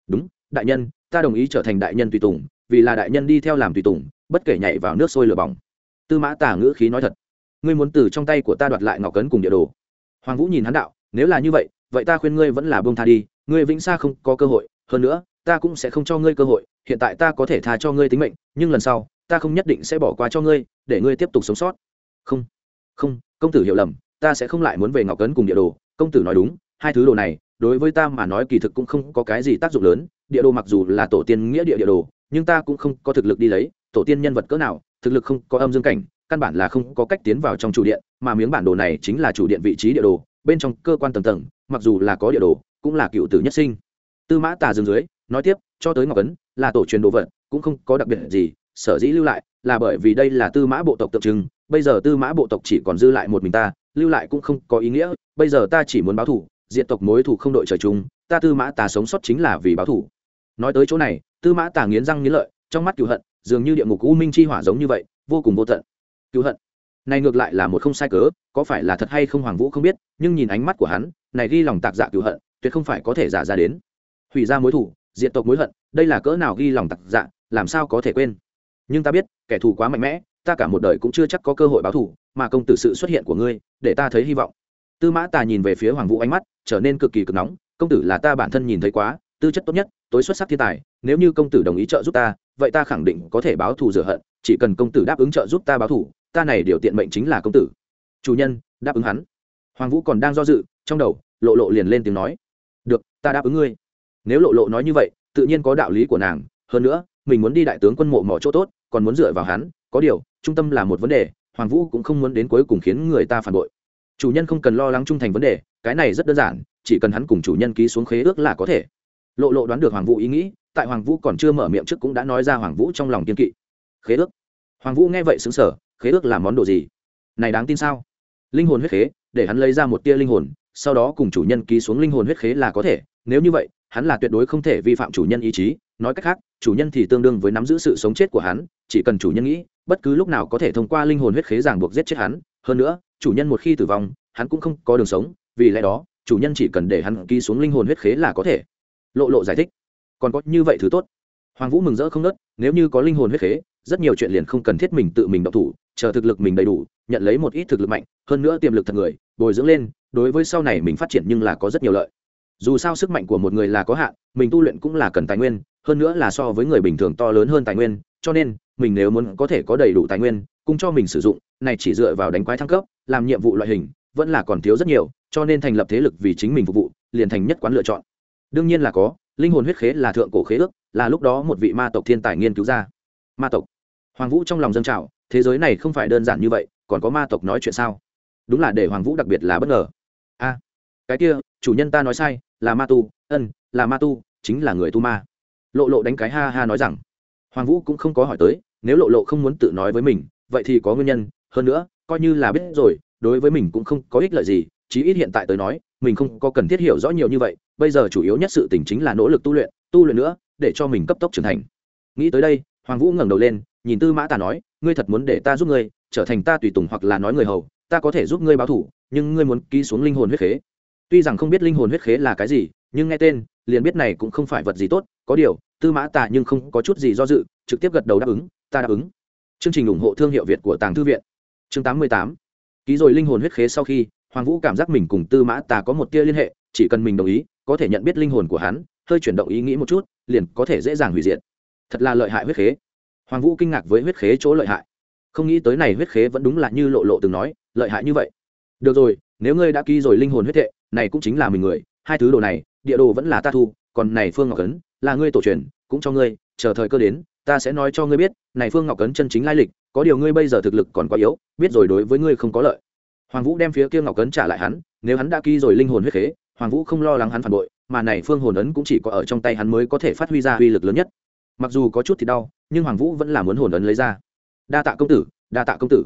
Speaker 1: Đúng, đại nhân, ta đồng ý trở thành đại nhân tùy tùng, vì là đại nhân đi theo làm tùy tùng, bất kể nhảy vào nước sôi lửa bỏng. Tư mã tả ngữ khí nói thật. Ngươi muốn từ trong tay của ta đoạt lại ngọc cấn cùng địa đồ. Hoàng vũ nhìn hắn đạo, nếu là như vậy vậy ta khuyên ngươi vẫn là bông tha đi, ngươi vĩnh xa không có cơ hội. Hơn nữa, ta cũng sẽ không cho ngươi cơ hội, hiện tại ta có thể tha cho ngươi tính mệnh, nhưng lần sau, ta không nhất định sẽ bỏ qua cho ngươi, để ngươi tiếp tục sống sót. Không không công tử hiểu lầm, ta sẽ không lại muốn về ngọc cấn cùng địa đồ. Công tử nói đúng, hai thứ đồ này, đối với ta mà nói kỳ thực cũng không có cái gì tác dụng lớn. Địa đồ mặc dù là tổ tiên nghĩa địa địa đồ, nhưng ta cũng không có thực lực đi lấy. Tổ tiên nhân vật cỡ nào, thực lực không có âm dương cảnh, căn bản là không có cách tiến vào trong chủ điện, mà miếng bản đồ này chính là chủ điện vị trí địa đồ, bên trong cơ quan tầng tầng, mặc dù là có địa đồ, cũng là cựu tử nhất sinh. Tư mã tà dừng dưới, nói tiếp, cho tới ngọc ấn là tổ truyền đồ vật, cũng không có đặc biệt gì, sở dĩ lưu lại, là bởi vì đây là tư mã bộ tộc tượng trưng bây giờ tư mã bộ tộc chỉ còn dư lại một mình ta, lưu lại cũng không có ý nghĩa, bây giờ ta chỉ muốn báo thủ diện tộc mối thủ không đội trời chung, ta tư mã tà sống sót chính là vì báo thủ. Nói tới chỗ này, tư mã tà nghiến răng nghiến lợi, trong mắt cựu hận, dường như địa ngục u minh chi hỏa giống như vậy, vô cùng vô tận. Cựu hận. Này ngược lại là một không sai cớ, có phải là thật hay không hoàng vũ không biết, nhưng nhìn ánh mắt của hắn, này ghi lòng tạc dạ cựu hận, tuyệt không phải có thể giả ra đến. Hủy ra mối thủ diện tộc mối hận, đây là cỡ nào ghi lòng tạc dạ làm sao có thể quên? Nhưng ta biết, kẻ thù quá mạnh mẽ ta cả một đời cũng chưa chắc có cơ hội báo thù, mà công tử sự xuất hiện của ngươi, để ta thấy hy vọng. Tư mã tà nhìn về phía hoàng vũ ánh mắt, trở nên cực kỳ cực nóng, công tử là ta bản thân nhìn thấy quá, tư chất tốt nhất, tối xuất sắc thiên tài, nếu như công tử đồng ý trợ giúp ta, vậy ta khẳng định có thể báo thù rửa hận, chỉ cần công tử đáp ứng trợ giúp ta báo thù, ta này điều tiện mệnh chính là công tử. Chủ nhân, đáp ứng hắn. Hoàng vũ còn đang do dự, trong đầu, lộ lộ liền lên tiếng nói, được, ta đáp ứng ngươi. Nếu lộ lộ nói như vậy, tự nhiên có đạo lý của nàng, hơn nữa, mình muốn đi đại tướng quân mộ mỏ chỗ tốt, còn muốn dựa vào hắn có điều, trung tâm là một vấn đề, hoàng vũ cũng không muốn đến cuối cùng khiến người ta phản bội. Chủ nhân không cần lo lắng trung thành vấn đề, cái này rất đơn giản, chỉ cần hắn cùng chủ nhân ký xuống khế ước là có thể. Lộ lộ đoán được hoàng vũ ý nghĩ, tại hoàng vũ còn chưa mở miệng trước cũng đã nói ra hoàng vũ trong lòng kiên kỵ. Khế ước? Hoàng vũ nghe vậy xứng sở khế ước là món đồ gì? Này đáng tin sao? Linh hồn huyết khế, để hắn lấy ra một tia linh hồn, sau đó cùng chủ nhân ký xuống linh hồn huyết khế là có thể. Nếu như vậy, hắn là tuyệt đối không thể vi phạm chủ nhân ý chí. Nói cách khác, chủ nhân thì tương đương với nắm giữ sự sống chết của hắn chỉ cần chủ nhân nghĩ, bất cứ lúc nào có thể thông qua linh hồn huyết khế ràng buộc giết chết hắn. Hơn nữa, chủ nhân một khi tử vong, hắn cũng không có đường sống, vì lẽ đó, chủ nhân chỉ cần để hắn ký xuống linh hồn huyết khế là có thể. Lộ lộ giải thích. Còn có như vậy thứ tốt. Hoàng vũ mừng rỡ không nớt, nếu như có linh hồn huyết khế, rất nhiều chuyện liền không cần thiết mình tự mình động thủ, chờ thực lực mình đầy đủ, nhận lấy một ít thực lực mạnh, hơn nữa tiềm lực thật người, bồi dưỡng lên, đối với sau này mình phát triển nhưng là có rất nhiều lợi. Dù sao sức mạnh của một người là có hạn, mình tu luyện cũng là cần tài nguyên, hơn nữa là so với người bình thường to lớn hơn tài nguyên, cho nên mình nếu muốn có thể có đầy đủ tài nguyên cung cho mình sử dụng, này chỉ dựa vào đánh quái thăng cấp, làm nhiệm vụ loại hình, vẫn là còn thiếu rất nhiều, cho nên thành lập thế lực vì chính mình phục vụ, liền thành nhất quán lựa chọn. Đương nhiên là có, linh hồn huyết khế là thượng cổ khế ước, là lúc đó một vị ma tộc thiên tài nghiên cứu ra. Ma tộc. Hoàng vũ trong lòng dân trào, thế giới này không phải đơn giản như vậy, còn có ma tộc nói chuyện sao? Đúng là để hoàng vũ đặc biệt là bất ngờ. A, cái kia, chủ nhân ta nói sai, là ma tu, ân, là ma tu, chính là người tu ma. Lộ lộ đánh cái ha ha nói rằng. Hoàng vũ cũng không có hỏi tới nếu lộ lộ không muốn tự nói với mình, vậy thì có nguyên nhân, hơn nữa, coi như là biết rồi, đối với mình cũng không có ích lợi gì, chí ít hiện tại tới nói, mình không có cần thiết hiểu rõ nhiều như vậy, bây giờ chủ yếu nhất sự tình chính là nỗ lực tu luyện tu luyện nữa, để cho mình cấp tốc trưởng thành. Nghĩ tới đây, hoàng vũ ngẩng đầu lên, nhìn tư mã tà nói, ngươi thật muốn để ta giúp ngươi, trở thành ta tùy tùng hoặc là nói người hầu, ta có thể giúp ngươi báo thủ, nhưng ngươi muốn ký xuống linh hồn huyết khế. Tuy rằng không biết linh hồn huyết khế là cái gì, nhưng nghe tên, liền biết này cũng không phải vật gì tốt, có điều, tư mã tà nhưng không có chút gì do dự, trực tiếp gật đầu đáp ứng ta đáp ứng. Chương trình ủng hộ thương hiệu việt của tàng thư viện. Chương tám mươi tám. Ký rồi linh hồn huyết khế sau khi, hoàng vũ cảm giác mình cùng tư mã tà có một tia liên hệ, chỉ cần mình đồng ý, có thể nhận biết linh hồn của hắn, hơi chuyển động ý nghĩ một chút, liền có thể dễ dàng hủy diệt. Thật là lợi hại huyết khế. Hoàng vũ kinh ngạc với huyết khế chỗ lợi hại. Không nghĩ tới này huyết khế vẫn đúng là như lộ lộ từng nói, lợi hại như vậy. Được rồi, nếu ngươi đã ký rồi linh hồn huyết thệ này cũng chính là mình người, hai thứ đồ này, địa đồ vẫn là ta thu, còn này phương ngọc ấn, là ngươi tổ truyền, cũng cho ngươi, chờ thời cơ đến ta sẽ nói cho ngươi biết, này phương ngọc Cấn chân chính lai lịch, có điều ngươi bây giờ thực lực còn quá yếu, biết rồi đối với ngươi không có lợi. Hoàng vũ đem phía kia ngọc Cấn trả lại hắn, nếu hắn đã ký rồi linh hồn huyết khế, hoàng vũ không lo lắng hắn phản bội, mà này phương hồn ấn cũng chỉ có ở trong tay hắn mới có thể phát huy ra uy lực lớn nhất. Mặc dù có chút thì đau, nhưng hoàng vũ vẫn là muốn hồn ấn lấy ra. Đa tạ công tử, đa tạ công tử.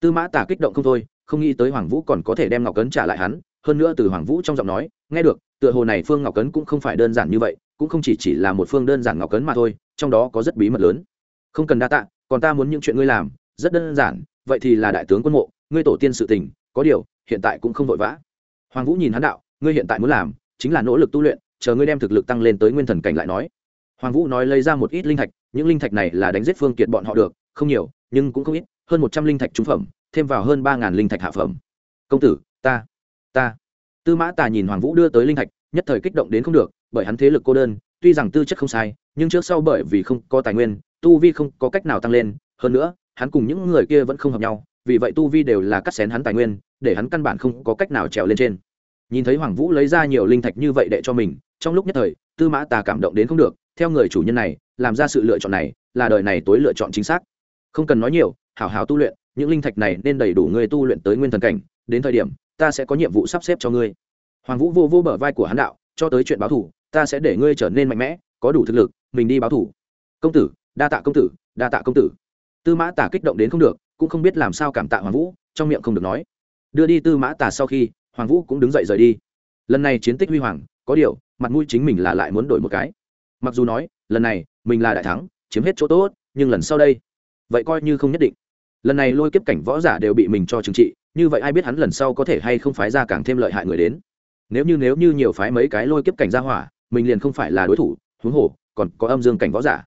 Speaker 1: Tư mã tả kích động không thôi, không nghĩ tới hoàng vũ còn có thể đem ngọc Cấn trả lại hắn, hơn nữa từ hoàng vũ trong giọng nói, nghe được, tựa hồ này phương ngọc Cấn cũng không phải đơn giản như vậy cũng không chỉ chỉ là một phương đơn giản ngọc cấn mà thôi, trong đó có rất bí mật lớn. Không cần đa tạ, còn ta muốn những chuyện ngươi làm, rất đơn giản, vậy thì là đại tướng quân mộ, ngươi tổ tiên sự tình, có điều, hiện tại cũng không vội vã. Hoàng vũ nhìn hắn đạo, ngươi hiện tại muốn làm, chính là nỗ lực tu luyện, chờ ngươi đem thực lực tăng lên tới nguyên thần cảnh lại nói. Hoàng vũ nói lấy ra một ít linh thạch, những linh thạch này là đánh giết phương kiệt bọn họ được, không nhiều, nhưng cũng không ít, hơn một trăm linh thạch trung phẩm, thêm vào hơn ba ngàn linh thạch hạ phẩm. Công tử, ta ta. Tư mã tà nhìn hoàng vũ đưa tới linh thạch, nhất thời kích động đến không được bởi hắn thế lực cô đơn, tuy rằng tư chất không sai, nhưng trước sau bởi vì không có tài nguyên, tu vi không có cách nào tăng lên. Hơn nữa, hắn cùng những người kia vẫn không hợp nhau, vì vậy tu vi đều là cắt xén hắn tài nguyên, để hắn căn bản không có cách nào trèo lên trên. Nhìn thấy hoàng vũ lấy ra nhiều linh thạch như vậy để cho mình, trong lúc nhất thời, tư mã tà cảm động đến không được. Theo người chủ nhân này, làm ra sự lựa chọn này, là đời này tối lựa chọn chính xác. Không cần nói nhiều, hảo hảo tu luyện, những linh thạch này nên đầy đủ người tu luyện tới nguyên thần cảnh, đến thời điểm, ta sẽ có nhiệm vụ sắp xếp cho ngươi. Hoàng vũ vô vô bờ vai của hắn đạo, cho tới chuyện báo thủ ta sẽ để ngươi trở nên mạnh mẽ, có đủ thực lực, mình đi báo thủ. Công tử, đa tạ công tử, đa tạ công tử. Tư mã tả kích động đến không được, cũng không biết làm sao cảm tạ hoàng vũ, trong miệng không được nói. Đưa đi tư mã tả sau khi, hoàng vũ cũng đứng dậy rời đi. Lần này chiến tích huy hoàng, có điều, mặt mũi chính mình là lại muốn đổi một cái. Mặc dù nói, lần này, mình là đại thắng, chiếm hết chỗ tốt, nhưng lần sau đây, vậy coi như không nhất định. Lần này lôi kiếp cảnh võ giả đều bị mình cho trừng trị, như vậy ai biết hắn lần sau có thể hay không phái ra càng thêm lợi hại người đến. Nếu như nếu như nhiều phái mấy cái lôi kiếp cảnh ra hỏa mình liền không phải là đối thủ, huống hồ, còn có âm dương cảnh võ giả.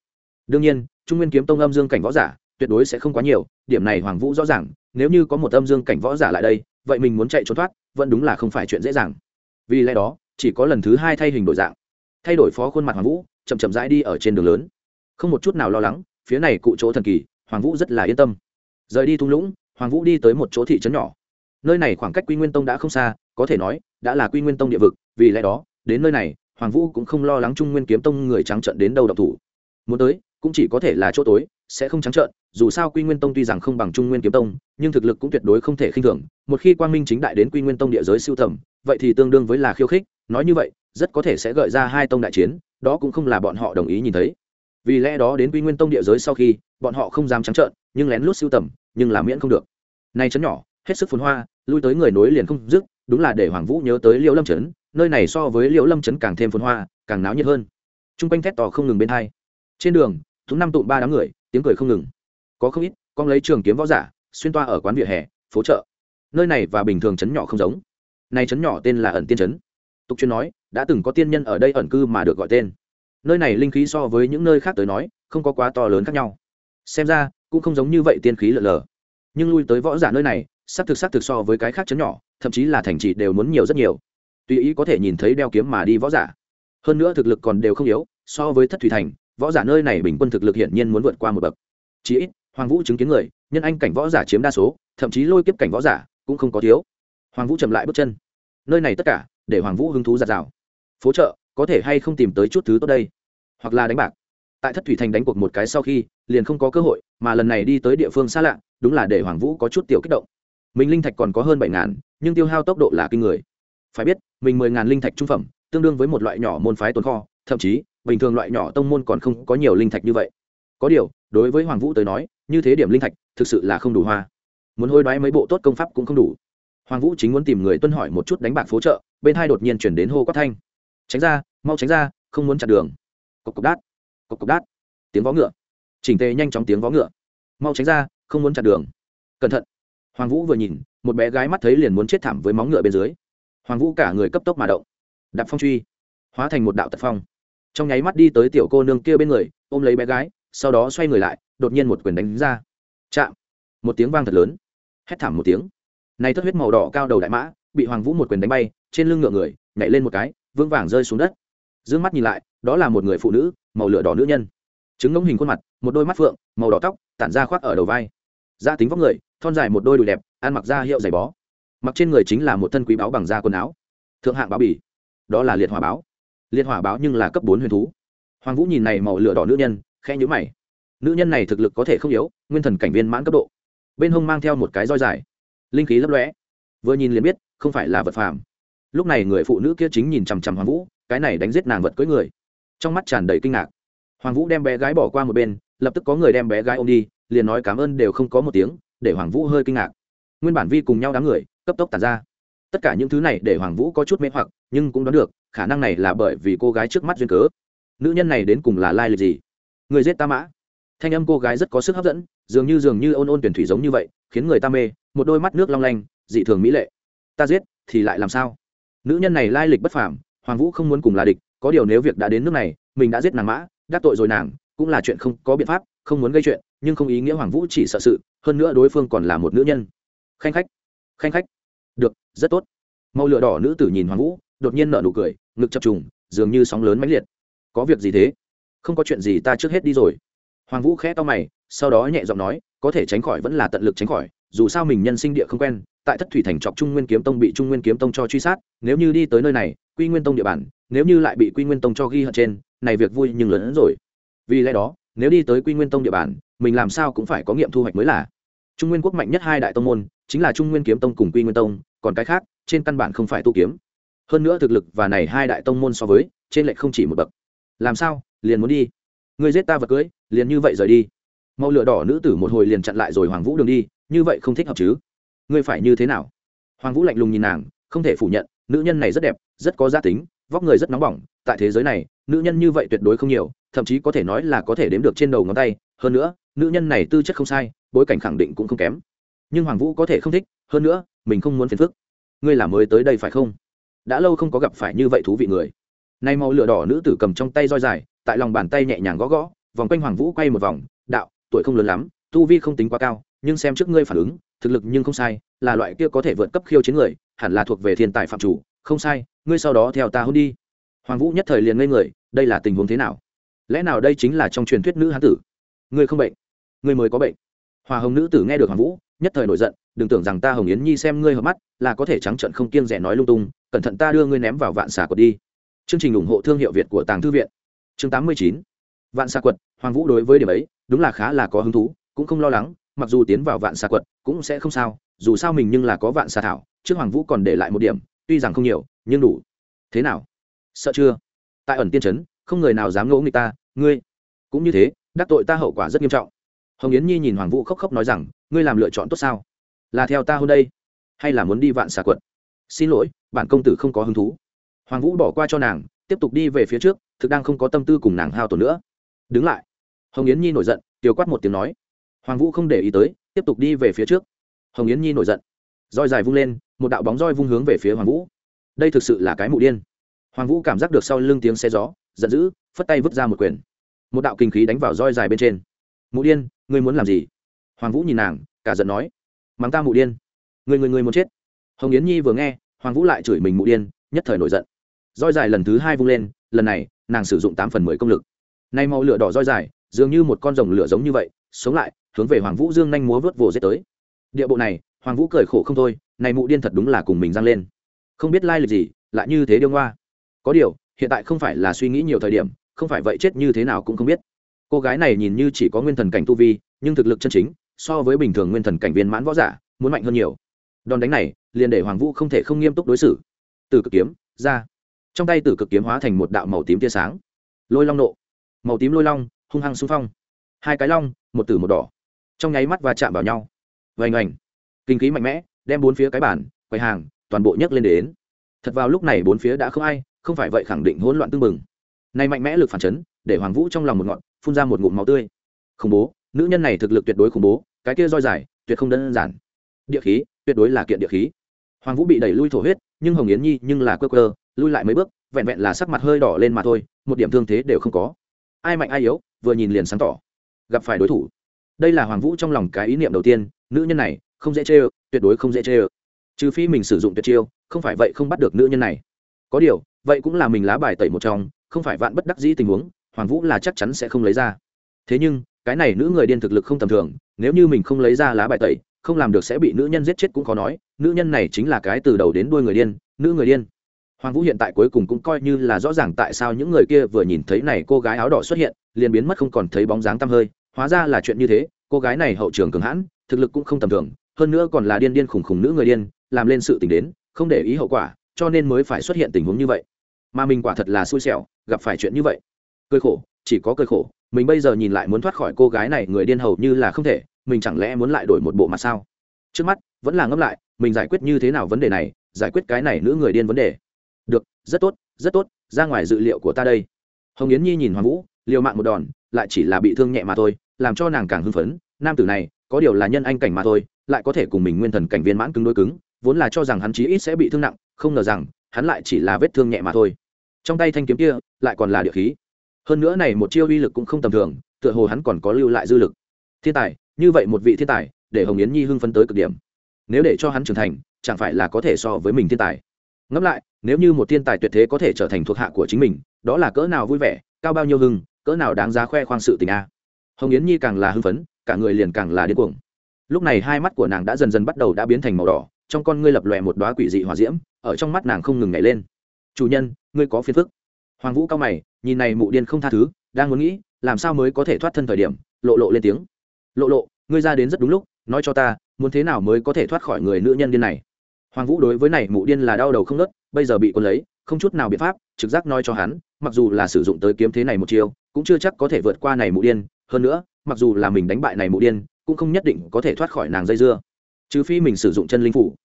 Speaker 1: Đương nhiên, trung nguyên kiếm tông âm dương cảnh võ giả tuyệt đối sẽ không quá nhiều, điểm này hoàng vũ rõ ràng, nếu như có một âm dương cảnh võ giả lại đây, vậy mình muốn chạy trốn thoát, vẫn đúng là không phải chuyện dễ dàng. Vì lẽ đó, chỉ có lần thứ hai thay hình đổi dạng. Thay đổi phó khuôn mặt hoàng vũ, chậm chậm rãi đi ở trên đường lớn. Không một chút nào lo lắng, phía này cụ chỗ thần kỳ, hoàng vũ rất là yên tâm. Rời đi thung lũng, hoàng vũ đi tới một chỗ thị trấn nhỏ. Nơi này khoảng cách quy nguyên tông đã không xa, có thể nói, đã là quy nguyên tông địa vực, vì lẽ đó, đến nơi này hoàng vũ cũng không lo lắng trung nguyên kiếm tông người trắng trận đến đâu độc thủ. Muốn tới, cũng chỉ có thể là chỗ tối, sẽ không trắng trợn, dù sao quy nguyên tông tuy rằng không bằng trung nguyên kiếm tông, nhưng thực lực cũng tuyệt đối không thể khinh thường. Một khi quang minh chính đại đến quy nguyên tông địa giới siêu thẩm vậy thì tương đương với là khiêu khích, nói như vậy, rất có thể sẽ gợi ra hai tông đại chiến, đó cũng không là bọn họ đồng ý nhìn thấy. Vì lẽ đó đến quy nguyên tông địa giới sau khi, bọn họ không dám trắng trợn, nhưng lén lút siêu tầm, nhưng là miễn không được. Nay chấn nhỏ, hết sức phồn hoa, lui tới người nối liền không dứt đúng là để hoàng vũ nhớ tới liễu lâm trấn, nơi này so với liễu lâm trấn càng thêm phồn hoa, càng náo nhiệt hơn. T r u n g quanh thét tỏ không ngừng bên hai. Trên đường, thúng năm tụm ba đám người, tiếng cười không ngừng. Có không ít, con lấy trường kiếm võ giả, xuyên toa ở quán vỉa hè, phố chợ. Nơi này và bình thường trấn nhỏ không giống. Nay trấn nhỏ tên là ẩn tiên trấn. tục chuyên nói, đã từng có tiên nhân ở đây ẩn cư mà được gọi tên. Nơi này linh khí so với những nơi khác tới nói, không có quá to lớn khác nhau. Xem ra, cũng không giống như vậy tiên khí lợn lờ. Nhưng lui tới võ giả nơi này, xác thực xác thực so với cái khác chấn nhỏ thậm chí là thành trì đều muốn nhiều rất nhiều. Tùy ý có thể nhìn thấy đeo kiếm mà đi võ giả. Hơn nữa thực lực còn đều không yếu, so với thất thủy thành, võ giả nơi này bình quân thực lực hiển nhiên muốn vượt qua một bậc. Chí ít, hoàng vũ chứng kiến người, nhân anh cảnh võ giả chiếm đa số, thậm chí lôi kiếp cảnh võ giả cũng không có thiếu. Hoàng vũ chậm lại bước chân. Nơi này tất cả, để hoàng vũ hứng thú giạt rào phố chợ, có thể hay không tìm tới chút thứ tốt đây? Hoặc là đánh bạc. Tại thất thủy thành đánh cuộc một cái sau khi, liền không có cơ hội, mà lần này đi tới địa phương xa lạ, đúng là để hoàng vũ có chút tiểu kích động mình linh thạch còn có hơn bảy ngàn, nhưng tiêu hao tốc độ là kinh người. Phải biết, mình mười ngàn linh thạch trung phẩm, tương đương với một loại nhỏ môn phái tồn kho, thậm chí, bình thường loại nhỏ tông môn còn không có nhiều linh thạch như vậy. Có điều, đối với hoàng vũ tới nói, như thế điểm linh thạch, thực sự là không đủ hoa. Muốn hôi đoái mấy bộ tốt công pháp cũng không đủ. Hoàng vũ chính muốn tìm người tuân hỏi một chút đánh bạc phố chợ, bên hai đột nhiên chuyển đến hô quát thanh. Tránh ra, mau tránh ra, không muốn chặn đường. Cộc cộc đát, cộc cộc đát. Tiếng vó ngựa. Chỉnh tề nhanh chóng tiếng vó ngựa. Mau tránh ra, không muốn chặn đường. Cẩn thận hoàng vũ vừa nhìn, một bé gái mắt thấy liền muốn chết thảm với móng ngựa bên dưới. Hoàng vũ cả người cấp tốc mà động. Đạp phong truy. Hóa thành một đạo tật phong. Trong nháy mắt đi tới tiểu cô nương kia bên người, ôm lấy bé gái, sau đó xoay người lại, đột nhiên một quyền đánh ra. Chạm. Một tiếng vang thật lớn. Hét thảm một tiếng. Này thất huyết màu đỏ cao đầu đại mã, bị hoàng vũ một quyền đánh bay, trên lưng ngựa người, nhảy lên một cái vương vàng rơi xuống đất. D ư ơ n g mắt nhìn lại, đó là một người phụ nữ, màu lửa đỏ nữ nhân. Trứng ngông hình khuôn mặt, một đôi mắt phượng, màu đỏ tóc, tản ra khoác ở đầu vai. Gia tính vóc người thon dài một đôi đùi đẹp, ăn mặc da hiệu giày bó. Mặc trên người chính là một thân quý báo bằng da quần áo. Thượng hạng báo bỉ đó là liệt hỏa báo. Liệt hỏa báo nhưng là cấp bốn huyền thú. Hoàng vũ nhìn này màu lửa đỏ nữ nhân, khẽ nhữ mày. Nữ nhân này thực lực có thể không yếu, nguyên thần cảnh viên mãn cấp độ. Bên hông mang theo một cái roi dài. Linh khí lấp lõe vừa nhìn liền biết, không phải là vật phàm. Lúc này người phụ nữ kia chính nhìn chằm chằm hoàng vũ, cái này đánh giết nàng vật cưỡi người. Trong mắt tràn đầy kinh ngạc. Hoàng vũ đem bé gái bỏ qua một bên, lập tức có người đem bé gái ôm đi, liền nói cảm ơn đều không có một tiếng để hoàng vũ hơi kinh ngạc. Nguyên bản vi cùng nhau đám người, cấp tốc tàn ra. Tất cả những thứ này để hoàng vũ có chút mê hoặc, nhưng cũng đoán được, khả năng này là bởi vì cô gái trước mắt duyên cớ. Nữ nhân này đến cùng là lai lịch gì? Người giết ta mã. Thanh âm cô gái rất có sức hấp dẫn, dường như dường như ôn ôn tuyển thủy giống như vậy, khiến người ta mê, một đôi mắt nước long lanh, dị thường mỹ lệ. Ta giết, thì lại làm sao? Nữ nhân này lai lịch bất phàm, hoàng vũ không muốn cùng là địch, có điều nếu việc đã đến nước này, mình đã giết nàng mã, đắc tội rồi nàng, cũng là chuyện không có biện pháp, không muốn gây chuyện nhưng không ý nghĩa hoàng vũ chỉ sợ sự, hơn nữa đối phương còn là một nữ nhân. Khanh khách khanh khách. Được, rất tốt. Màu lửa đỏ nữ tử nhìn hoàng vũ, đột nhiên nở nụ cười, ngực chập trùng, dường như sóng lớn mãnh liệt. Có việc gì thế? Không có chuyện gì ta trước hết đi rồi. Hoàng vũ khẽ to mày, sau đó nhẹ giọng nói, có thể tránh khỏi vẫn là tận lực tránh khỏi, dù sao mình nhân sinh địa không quen, tại thất thủy thành trọc trung nguyên kiếm tông bị trung nguyên kiếm tông cho truy sát, nếu như đi tới nơi này, quy nguyên tông địa bàn, nếu như lại bị quy nguyên tông cho ghi hận trên, này việc vui nhưng lớn hơn rồi. Vì lẽ đó nếu đi tới quy nguyên tông địa bàn, mình làm sao cũng phải có nghiệm thu hoạch mới là. Trung nguyên quốc mạnh nhất hai đại tông môn, chính là trung nguyên kiếm tông cùng quy nguyên tông, còn cái khác, trên căn bản không phải tu kiếm. Hơn nữa thực lực và này hai đại tông môn so với, trên lệch không chỉ một bậc. Làm sao, liền muốn đi? Người giết ta vật cưới, liền như vậy rời đi. Mau lửa đỏ nữ tử một hồi liền chặn lại rồi hoàng vũ đường đi, như vậy không thích hợp chứ? Ngươi phải như thế nào? Hoàng vũ lạnh lùng nhìn nàng, không thể phủ nhận, nữ nhân này rất đẹp, rất có gia tính, vóc người rất nóng bỏng, tại thế giới này, nữ nhân như vậy tuyệt đối không nhiều thậm chí có thể nói là có thể đếm được trên đầu ngón tay. Hơn nữa, nữ nhân này tư chất không sai, bối cảnh khẳng định cũng không kém. Nhưng hoàng vũ có thể không thích, hơn nữa, mình không muốn phiền phức. Ngươi là mới tới đây phải không? Đã lâu không có gặp phải như vậy thú vị người. Nay màu lửa đỏ nữ tử cầm trong tay roi dài, tại lòng bàn tay nhẹ nhàng gõ gõ, vòng quanh hoàng vũ quay một vòng, đạo, tuổi không lớn lắm, tu vi không tính quá cao, nhưng xem trước ngươi phản ứng, thực lực nhưng không sai, là loại kia có thể vượt cấp khiêu chiến người, hẳn là thuộc về thiên tài phạm chủ, không sai, ngươi sau đó theo ta hôn đi. Hoàng vũ nhất thời liền ngây người, đây là tình huống thế nào? Lẽ nào đây chính là trong truyền thuyết nữ hán tử? Ngươi không bệnh, ngươi mới có bệnh. Hòa hồng nữ tử nghe được hoàng vũ, nhất thời nổi giận, đừng tưởng rằng ta hồng yến nhi xem ngươi hợp mắt, là có thể trắng trận không kiêng rẻ nói lung tung, cẩn thận ta đưa ngươi ném vào vạn xà cột đi. Chương trình ủng hộ thương hiệu việt của tàng thư viện. Chương tám mươi chín. Vạn xà quật, hoàng vũ đối với điểm ấy, đúng là khá là có hứng thú, cũng không lo lắng, mặc dù tiến vào vạn xà quật cũng sẽ không sao, dù sao mình nhưng là có vạn xà thảo, trước hoàng vũ còn để lại một điểm, tuy rằng không nhiều, nhưng đủ. Thế nào? Sợ chưa? Tại ẩn tiên trấn không người nào dám ngỗ nghịch ta, ngươi. Cũng như thế, đắc tội ta hậu quả rất nghiêm trọng. Hồng yến nhi nhìn hoàng vũ khóc khóc nói rằng, ngươi làm lựa chọn tốt sao? Là theo ta hôm đây, hay là muốn đi vạn xà quật? Xin lỗi, bản công tử không có hứng thú. Hoàng vũ bỏ qua cho nàng, tiếp tục đi về phía trước, thực đang không có tâm tư cùng nàng hao tổn nữa. Đứng lại. Hồng yến nhi nổi giận, tiêu quát một tiếng nói. Hoàng vũ không để ý tới, tiếp tục đi về phía trước. Hồng yến nhi nổi giận. Roi dài vung lên, một đạo bóng roi vung hướng về phía hoàng vũ. Đây thực sự là cái mụ điên. Hoàng vũ cảm giác được sau lưng tiếng xe gió giận dữ, phất tay vứt ra một quyền. Một đạo kinh khí đánh vào roi dài bên trên. Mụ điên, ngươi muốn làm gì? Hoàng vũ nhìn nàng, cả giận nói. Mắng ta mụ điên. Người người người muốn chết. Hồng yến nhi vừa nghe, hoàng vũ lại chửi mình mụ điên, nhất thời nổi giận. Roi dài lần thứ hai vung lên, lần này, nàng sử dụng tám phần mười công lực. Nay màu lửa đỏ roi dài, dường như một con rồng lửa giống như vậy, sống lại, hướng về hoàng vũ dương nhanh múa vớt vồ dết tới. Địa bộ này, hoàng vũ cười khổ không thôi, này mụ điên thật đúng là cùng mình giang lên. Không biết lai lịch gì, lại như thế điêu ngoa. Có điều hiện tại không phải là suy nghĩ nhiều thời điểm, không phải vậy chết như thế nào cũng không biết. Cô gái này nhìn như chỉ có nguyên thần cảnh tu vi, nhưng thực lực chân chính, so với bình thường nguyên thần cảnh viên mãn võ giả, muốn mạnh hơn nhiều. Đòn đánh này, liền để hoàng vũ không thể không nghiêm túc đối xử. Từ cực kiếm, ra. Trong tay tử cực kiếm hóa thành một đạo màu tím tia sáng. Lôi long nộ. Màu tím lôi long, hung hăng xung phong. Hai cái long, một tử một đỏ. Trong nháy mắt và chạm vào nhau. Vành ảnh. Kinh khí mạnh mẽ, đem bốn phía cái bản, quầy hàng, toàn bộ nhấc lên đến. Thật vào lúc này bốn phía đã không ai không phải vậy khẳng định hỗn loạn tương mừng này mạnh mẽ lực phản chấn, để hoàng vũ trong lòng một ngọn, phun ra một ngụm máu tươi. Khủng bố, nữ nhân này thực lực tuyệt đối khủng bố, cái kia roi dài, tuyệt không đơn giản. Địa khí, tuyệt đối là kiện địa khí. Hoàng vũ bị đẩy lui thổ huyết, nhưng hồng yến nhi nhưng là cơ cơ lui lại mấy bước, vẹn vẹn là sắc mặt hơi đỏ lên mà thôi, một điểm thương thế đều không có. Ai mạnh ai yếu, vừa nhìn liền sáng tỏ. Gặp phải đối thủ. Đây là hoàng vũ trong lòng cái ý niệm đầu tiên, nữ nhân này, không dễ chê ơ, tuyệt đối không dễ chê ơ. Trừ phi mình sử dụng tuyệt chiêu, không phải vậy không bắt được nữ nhân này. Có điều vậy cũng là mình lá bài tẩy một trong, không phải vạn bất đắc dĩ tình huống, hoàng vũ là chắc chắn sẽ không lấy ra. Thế nhưng, cái này nữ người điên thực lực không tầm thường, nếu như mình không lấy ra lá bài tẩy, không làm được sẽ bị nữ nhân giết chết cũng khó nói, nữ nhân này chính là cái từ đầu đến đuôi người điên, nữ người điên. Hoàng vũ hiện tại cuối cùng cũng coi như là rõ ràng tại sao những người kia vừa nhìn thấy này cô gái áo đỏ xuất hiện, liền biến mất không còn thấy bóng dáng tăm hơi, hóa ra là chuyện như thế, cô gái này hậu trường cường hãn, thực lực cũng không tầm thường, hơn nữa còn là điên điên khủng khủng nữ người điên, làm lên sự tình đến, không để ý hậu quả, cho nên mới phải xuất hiện tình huống như vậy mà mình quả thật là xui xẻo, gặp phải chuyện như vậy. Cơi khổ, chỉ có cơi khổ, mình bây giờ nhìn lại muốn thoát khỏi cô gái này, người điên hầu như là không thể, mình chẳng lẽ muốn lại đổi một bộ mặt sao? Trước mắt, vẫn là ngẫm lại, mình giải quyết như thế nào vấn đề này, giải quyết cái này nữ người điên vấn đề. Được, rất tốt rất tốt, ra ngoài dự liệu của ta đây. Hồng yến nhi nhìn hoàng vũ, liều mạng một đòn, lại chỉ là bị thương nhẹ mà thôi, làm cho nàng càng hưng phấn. Nam tử này, có điều là nhân anh cảnh mà thôi, lại có thể cùng mình nguyên thần cảnh viên mãn cứng đối cứng, vốn là cho rằng hắn chí ít sẽ bị thương nặng, không ngờ rằng, hắn lại chỉ là vết thương nhẹ mà thôi trong tay thanh kiếm kia lại còn là địa khí. Hơn nữa này một chiêu uy lực cũng không tầm thường, tựa hồ hắn còn có lưu lại dư lực. Thiên tài, như vậy một vị thiên tài, để hồng yến nhi hưng phấn tới cực điểm. Nếu để cho hắn trưởng thành, chẳng phải là có thể so với mình thiên tài. Ngẫm lại, nếu như một thiên tài tuyệt thế có thể trở thành thuộc hạ của chính mình, đó là cỡ nào vui vẻ, cao bao nhiêu hưng, cỡ nào đáng giá khoe khoang sự tình a. Hồng yến nhi càng là hưng phấn, cả người liền càng là điên cuồng. Lúc này hai mắt của nàng đã dần dần bắt đầu đã biến thành màu đỏ, trong con ngươi lập lòe một đoá quỷ dị hòa diễm, ở trong mắt nàng không ngừng nhảy lên chủ nhân ngươi có phiền phức. Hoàng vũ cao mày nhìn này mụ điên không tha thứ đang muốn nghĩ làm sao mới có thể thoát thân thời điểm lộ lộ lên tiếng. Lộ lộ ngươi ra đến rất đúng lúc nói cho ta muốn thế nào mới có thể thoát khỏi người nữ nhân điên này? Hoàng vũ đối với này mụ điên là đau đầu không nớt bây giờ bị quân lấy không chút nào biện pháp trực giác nói cho hắn mặc dù là sử dụng tới kiếm thế này một chiều, cũng chưa chắc có thể vượt qua này mụ điên hơn nữa mặc dù là mình đánh bại này mụ điên cũng không nhất định có thể thoát khỏi nàng dây dưa. Trừ phi mình sử dụng chân linh phủ.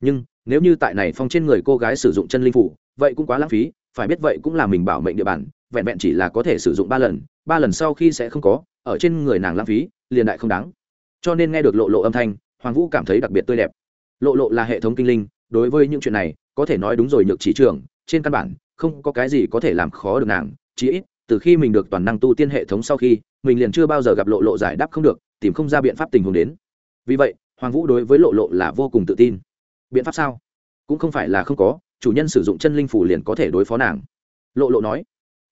Speaker 1: Nhưng nếu như tại này phong trên người cô gái sử dụng chân linh phủ vậy cũng quá lãng phí, phải biết vậy cũng là mình bảo mệnh địa bàn, vẹn vẹn chỉ là có thể sử dụng ba lần ba lần sau khi sẽ không có, ở trên người nàng lãng phí, liền đại không đáng. Cho nên nghe được lộ lộ âm thanh, hoàng vũ cảm thấy đặc biệt tươi đẹp. Lộ lộ là hệ thống kinh linh, đối với những chuyện này, có thể nói đúng rồi nhược chỉ trường trên căn bản, không có cái gì có thể làm khó được nàng, chí ít, từ khi mình được toàn năng tu tiên hệ thống sau khi, mình liền chưa bao giờ gặp lộ lộ giải đáp không được, tìm không ra biện pháp tình huống đến. Vì vậy, hoàng vũ đối với lộ lộ là vô cùng tự tin. Biện pháp sao? Cũng không phải là không có chủ nhân sử dụng chân linh phủ liền có thể đối phó nàng. Lộ lộ nói.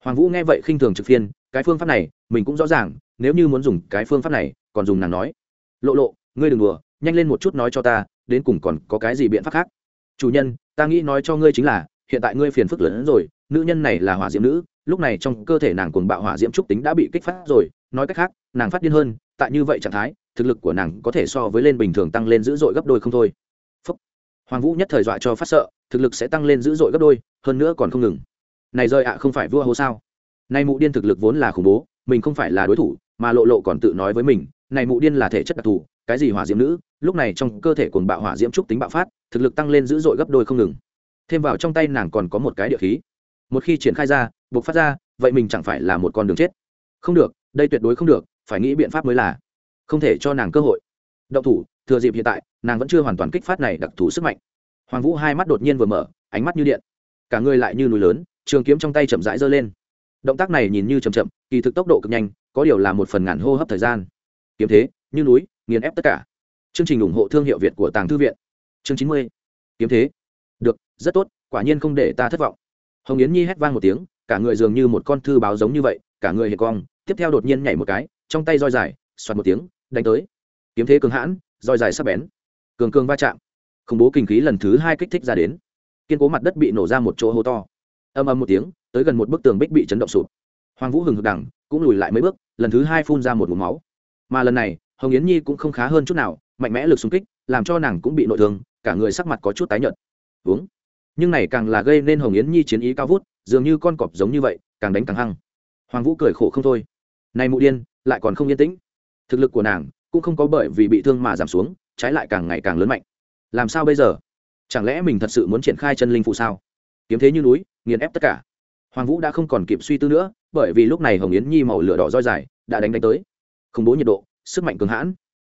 Speaker 1: Hoàng vũ nghe vậy khinh thường trực phiên, cái phương pháp này, mình cũng rõ ràng, nếu như muốn dùng cái phương pháp này, còn dùng nàng nói. Lộ lộ, ngươi đừng đùa, nhanh lên một chút nói cho ta, đến cùng còn có cái gì biện pháp khác? Chủ nhân, ta nghĩ nói cho ngươi chính là, hiện tại ngươi phiền phức lớn hơn rồi, nữ nhân này là hỏa diễm nữ, lúc này trong cơ thể nàng cuồng bạo hỏa diễm trúc tính đã bị kích phát rồi, nói cách khác, nàng phát điên hơn, tại như vậy trạng thái, thực lực của nàng có thể so với lên bình thường tăng lên dữ dội gấp đôi không thôi. Phúc. hoàng vũ nhất thời dọa cho phát sợ thực lực sẽ tăng lên dữ dội gấp đôi, hơn nữa còn không ngừng. Này rơi ạ, không phải vua hố sao? Nay mụ điên thực lực vốn là khủng bố, mình không phải là đối thủ, mà lộ lộ còn tự nói với mình, này mụ điên là thể chất đặc thù, cái gì hỏa diễm nữ? Lúc này trong cơ thể cồn bạo hỏa diễm trúc tính bạo phát, thực lực tăng lên dữ dội gấp đôi không ngừng. Thêm vào trong tay nàng còn có một cái địa khí. Một khi triển khai ra buộc phát ra, vậy mình chẳng phải là một con đường chết. Không được, đây tuyệt đối không được, phải nghĩ biện pháp mới là. Không thể cho nàng cơ hội. Động thủ, thừa dịp hiện tại, nàng vẫn chưa hoàn toàn kích phát này đặc thù sức mạnh hoàng vũ hai mắt đột nhiên vừa mở, ánh mắt như điện. Cả người lại như núi lớn, trường kiếm trong tay chậm rãi giơ lên. Động tác này nhìn như chậm chậm, kỳ thực tốc độ cực nhanh, có điều là một phần ngàn hô hấp thời gian. Kiếm thế, như núi, nghiền ép tất cả. Chương trình ủng hộ thương hiệu việt của tàng thư viện. Chương chín mươi. Kiếm thế. Được, rất tốt, quả nhiên không để ta thất vọng. Hồng yến nhi hét vang một tiếng, cả người dường như một con thư báo giống như vậy, cả người hiện cong, tiếp theo đột nhiên nhảy một cái, trong tay roi dài, xoạt một tiếng, đánh tới. Kiếm thế cường hãn, roi dài sắp bén. Cường cường va chạm khủng bố kinh khí lần thứ hai kích thích ra đến. Kiên cố mặt đất bị nổ ra một chỗ hố to. Âm âm một tiếng, tới gần một bức tường bích bị chấn động sụp. Hoàng vũ hừng hực đẳng cũng lùi lại mấy bước, lần thứ hai phun ra một mũ máu. Mà lần này, hồng yến nhi cũng không khá hơn chút nào, mạnh mẽ lực xung kích, làm cho nàng cũng bị nội thương, cả người sắc mặt có chút tái nhợt. Uống. Nhưng này càng là gây nên hồng yến nhi chiến ý cao vút, dường như con cọp giống như vậy, càng đánh càng hăng. Hoàng vũ cười khổ không thôi. Này mụ điên, lại còn không yên tĩnh. Thực lực của nàng cũng không có bởi vì bị thương mà giảm xuống, trái lại càng ngày càng lớn mạnh làm sao bây giờ? Chẳng lẽ mình thật sự muốn triển khai chân linh phụ sao? Kiếm thế như núi, nghiền ép tất cả. Hoàng vũ đã không còn kịp suy tư nữa, bởi vì lúc này hồng yến nhi màu lửa đỏ roi dài, đã đánh đánh tới. Khủng bố nhiệt độ, sức mạnh cường hãn.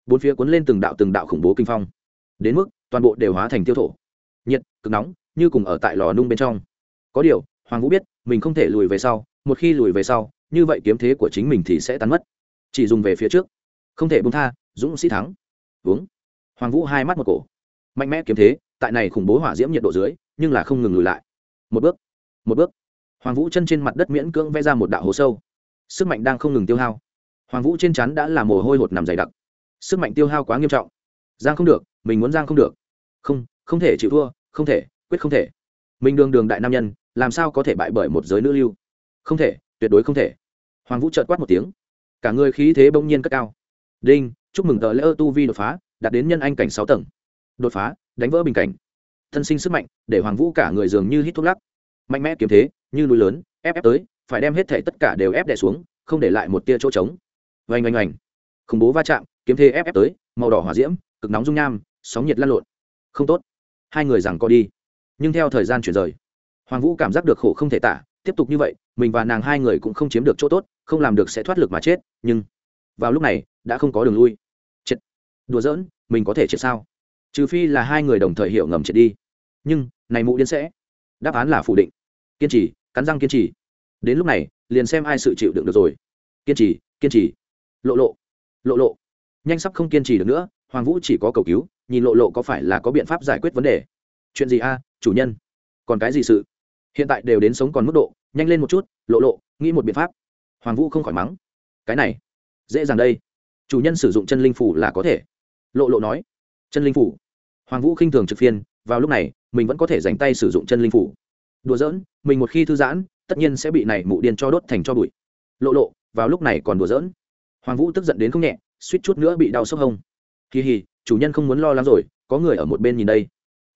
Speaker 1: Bốn phía cuốn lên từng đạo từng đạo khủng bố kinh phong. Đến mức, toàn bộ đều hóa thành tiêu thổ. Nhiệt, cực nóng, như cùng ở tại lò nung bên trong. Có điều, hoàng vũ biết, mình không thể lùi về sau, một khi lùi về sau, như vậy kiếm thế của chính mình thì sẽ tán mất. Chỉ dùng về phía trước. Không thể bung tha, dũng sĩ thắng. Uống hoàng vũ hai mắt một cổ mạnh mẽ kiếm thế, tại này khủng bố hỏa diễm nhiệt độ dưới, nhưng là không ngừng lùi lại. Một bước một bước. Hoàng vũ chân trên mặt đất miễn cưỡng vẽ ra một đạo hố sâu. Sức mạnh đang không ngừng tiêu hao. Hoàng vũ trên chắn đã là mồ hôi hột nằm dày đặc. Sức mạnh tiêu hao quá nghiêm trọng. Giang không được, mình muốn giang không được. Không không thể chịu thua, không thể, quyết không thể. Mình đường đường đại nam nhân, làm sao có thể bại bởi một giới nữ lưu? Không thể, tuyệt đối không thể. Hoàng vũ trợt quát một tiếng. Cả người khí thế bỗng nhiên cất cao. Đinh, chúc mừng tờ lễ ơ tu vi đột phá, đạt đến nhân anh cảnh sáu tầng đột phá, đánh vỡ bình cảnh. Thân sinh sức mạnh, để hoàng vũ cả người dường như hít thuốc lắc. Mạnh mẽ kiếm thế, như núi lớn, ép ép tới, phải đem hết thể tất cả đều ép đè xuống, không để lại một tia chỗ trống. Oanh oanh oanh. Khủng bố va chạm, kiếm thế ép ép tới, màu đỏ hỏa diễm, cực nóng dung nham, sóng nhiệt lan lộn. Không tốt. Hai người rằng co đi. Nhưng theo thời gian chuyển rời, hoàng vũ cảm giác được khổ không thể tả, tiếp tục như vậy, mình và nàng hai người cũng không chiếm được chỗ tốt, không làm được sẽ thoát lực mà chết, nhưng vào lúc này, đã không có đường lui. Chết. Đùa giỡn, mình có thể chết sao? Trừ phi là hai người đồng thời hiểu ngầm triệt đi. Nhưng, này mụ điên sẽ. Đáp án là phủ định. Kiên trì, cắn răng kiên trì. Đến lúc này, liền xem ai sự chịu đựng được rồi. Kiên trì kiên trì. Lộ lộ. Lộ lộ. Nhanh sắp không kiên trì được nữa, hoàng vũ chỉ có cầu cứu, nhìn lộ lộ có phải là có biện pháp giải quyết vấn đề. Chuyện gì a, chủ nhân? Còn cái gì sự? Hiện tại đều đến sống còn mức độ, nhanh lên một chút, lộ lộ, nghĩ một biện pháp. Hoàng vũ không khỏi mắng. Cái này, dễ dàng đây. Chủ nhân sử dụng chân linh phủ là có thể. Lộ lộ nói chân linh phủ. Hoàng vũ khinh thường trực phiên, vào lúc này, mình vẫn có thể dành tay sử dụng chân linh phủ. Đùa giỡn, mình một khi thư giãn, tất nhiên sẽ bị này mụ điên cho đốt thành cho bụi. Lộ lộ, vào lúc này còn đùa giỡn. Hoàng vũ tức giận đến không nhẹ, suýt chút nữa bị đau sốc hông. Kỳ hì, chủ nhân không muốn lo lắng rồi, có người ở một bên nhìn đây.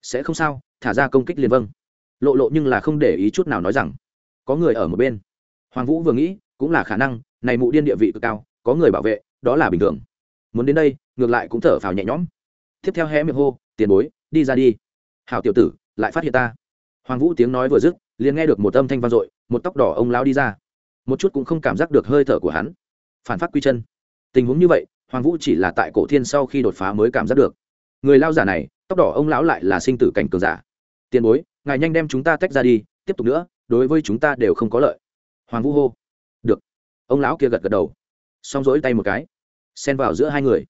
Speaker 1: Sẽ không sao, thả ra công kích liền vâng. Lộ lộ nhưng là không để ý chút nào nói rằng, có người ở một bên. Hoàng vũ vừa nghĩ, cũng là khả năng, này mụ điên địa vị cực cao, có người bảo vệ, đó là bình thường. Muốn đến đây, ngược lại cũng thở phào nhẹ nhõm tiếp theo hé miệng hô, tiền bối, đi ra đi. Hảo tiểu tử, lại phát hiện ta. Hoàng vũ tiếng nói vừa dứt, liền nghe được một âm thanh vang dội, một tóc đỏ ông lao đi ra. Một chút cũng không cảm giác được hơi thở của hắn. Phản phát quy chân. Tình huống như vậy, hoàng vũ chỉ là tại cổ thiên sau khi đột phá mới cảm giác được. Người lao giả này, tóc đỏ ông lão lại là sinh tử cảnh cường giả. Tiền bối, ngài nhanh đem chúng ta tách ra đi, tiếp tục nữa, đối với chúng ta đều không có lợi. Hoàng vũ hô. Được. Ông lão kia gật gật đầu. Xong rỗi tay một cái. Xen vào giữa hai người.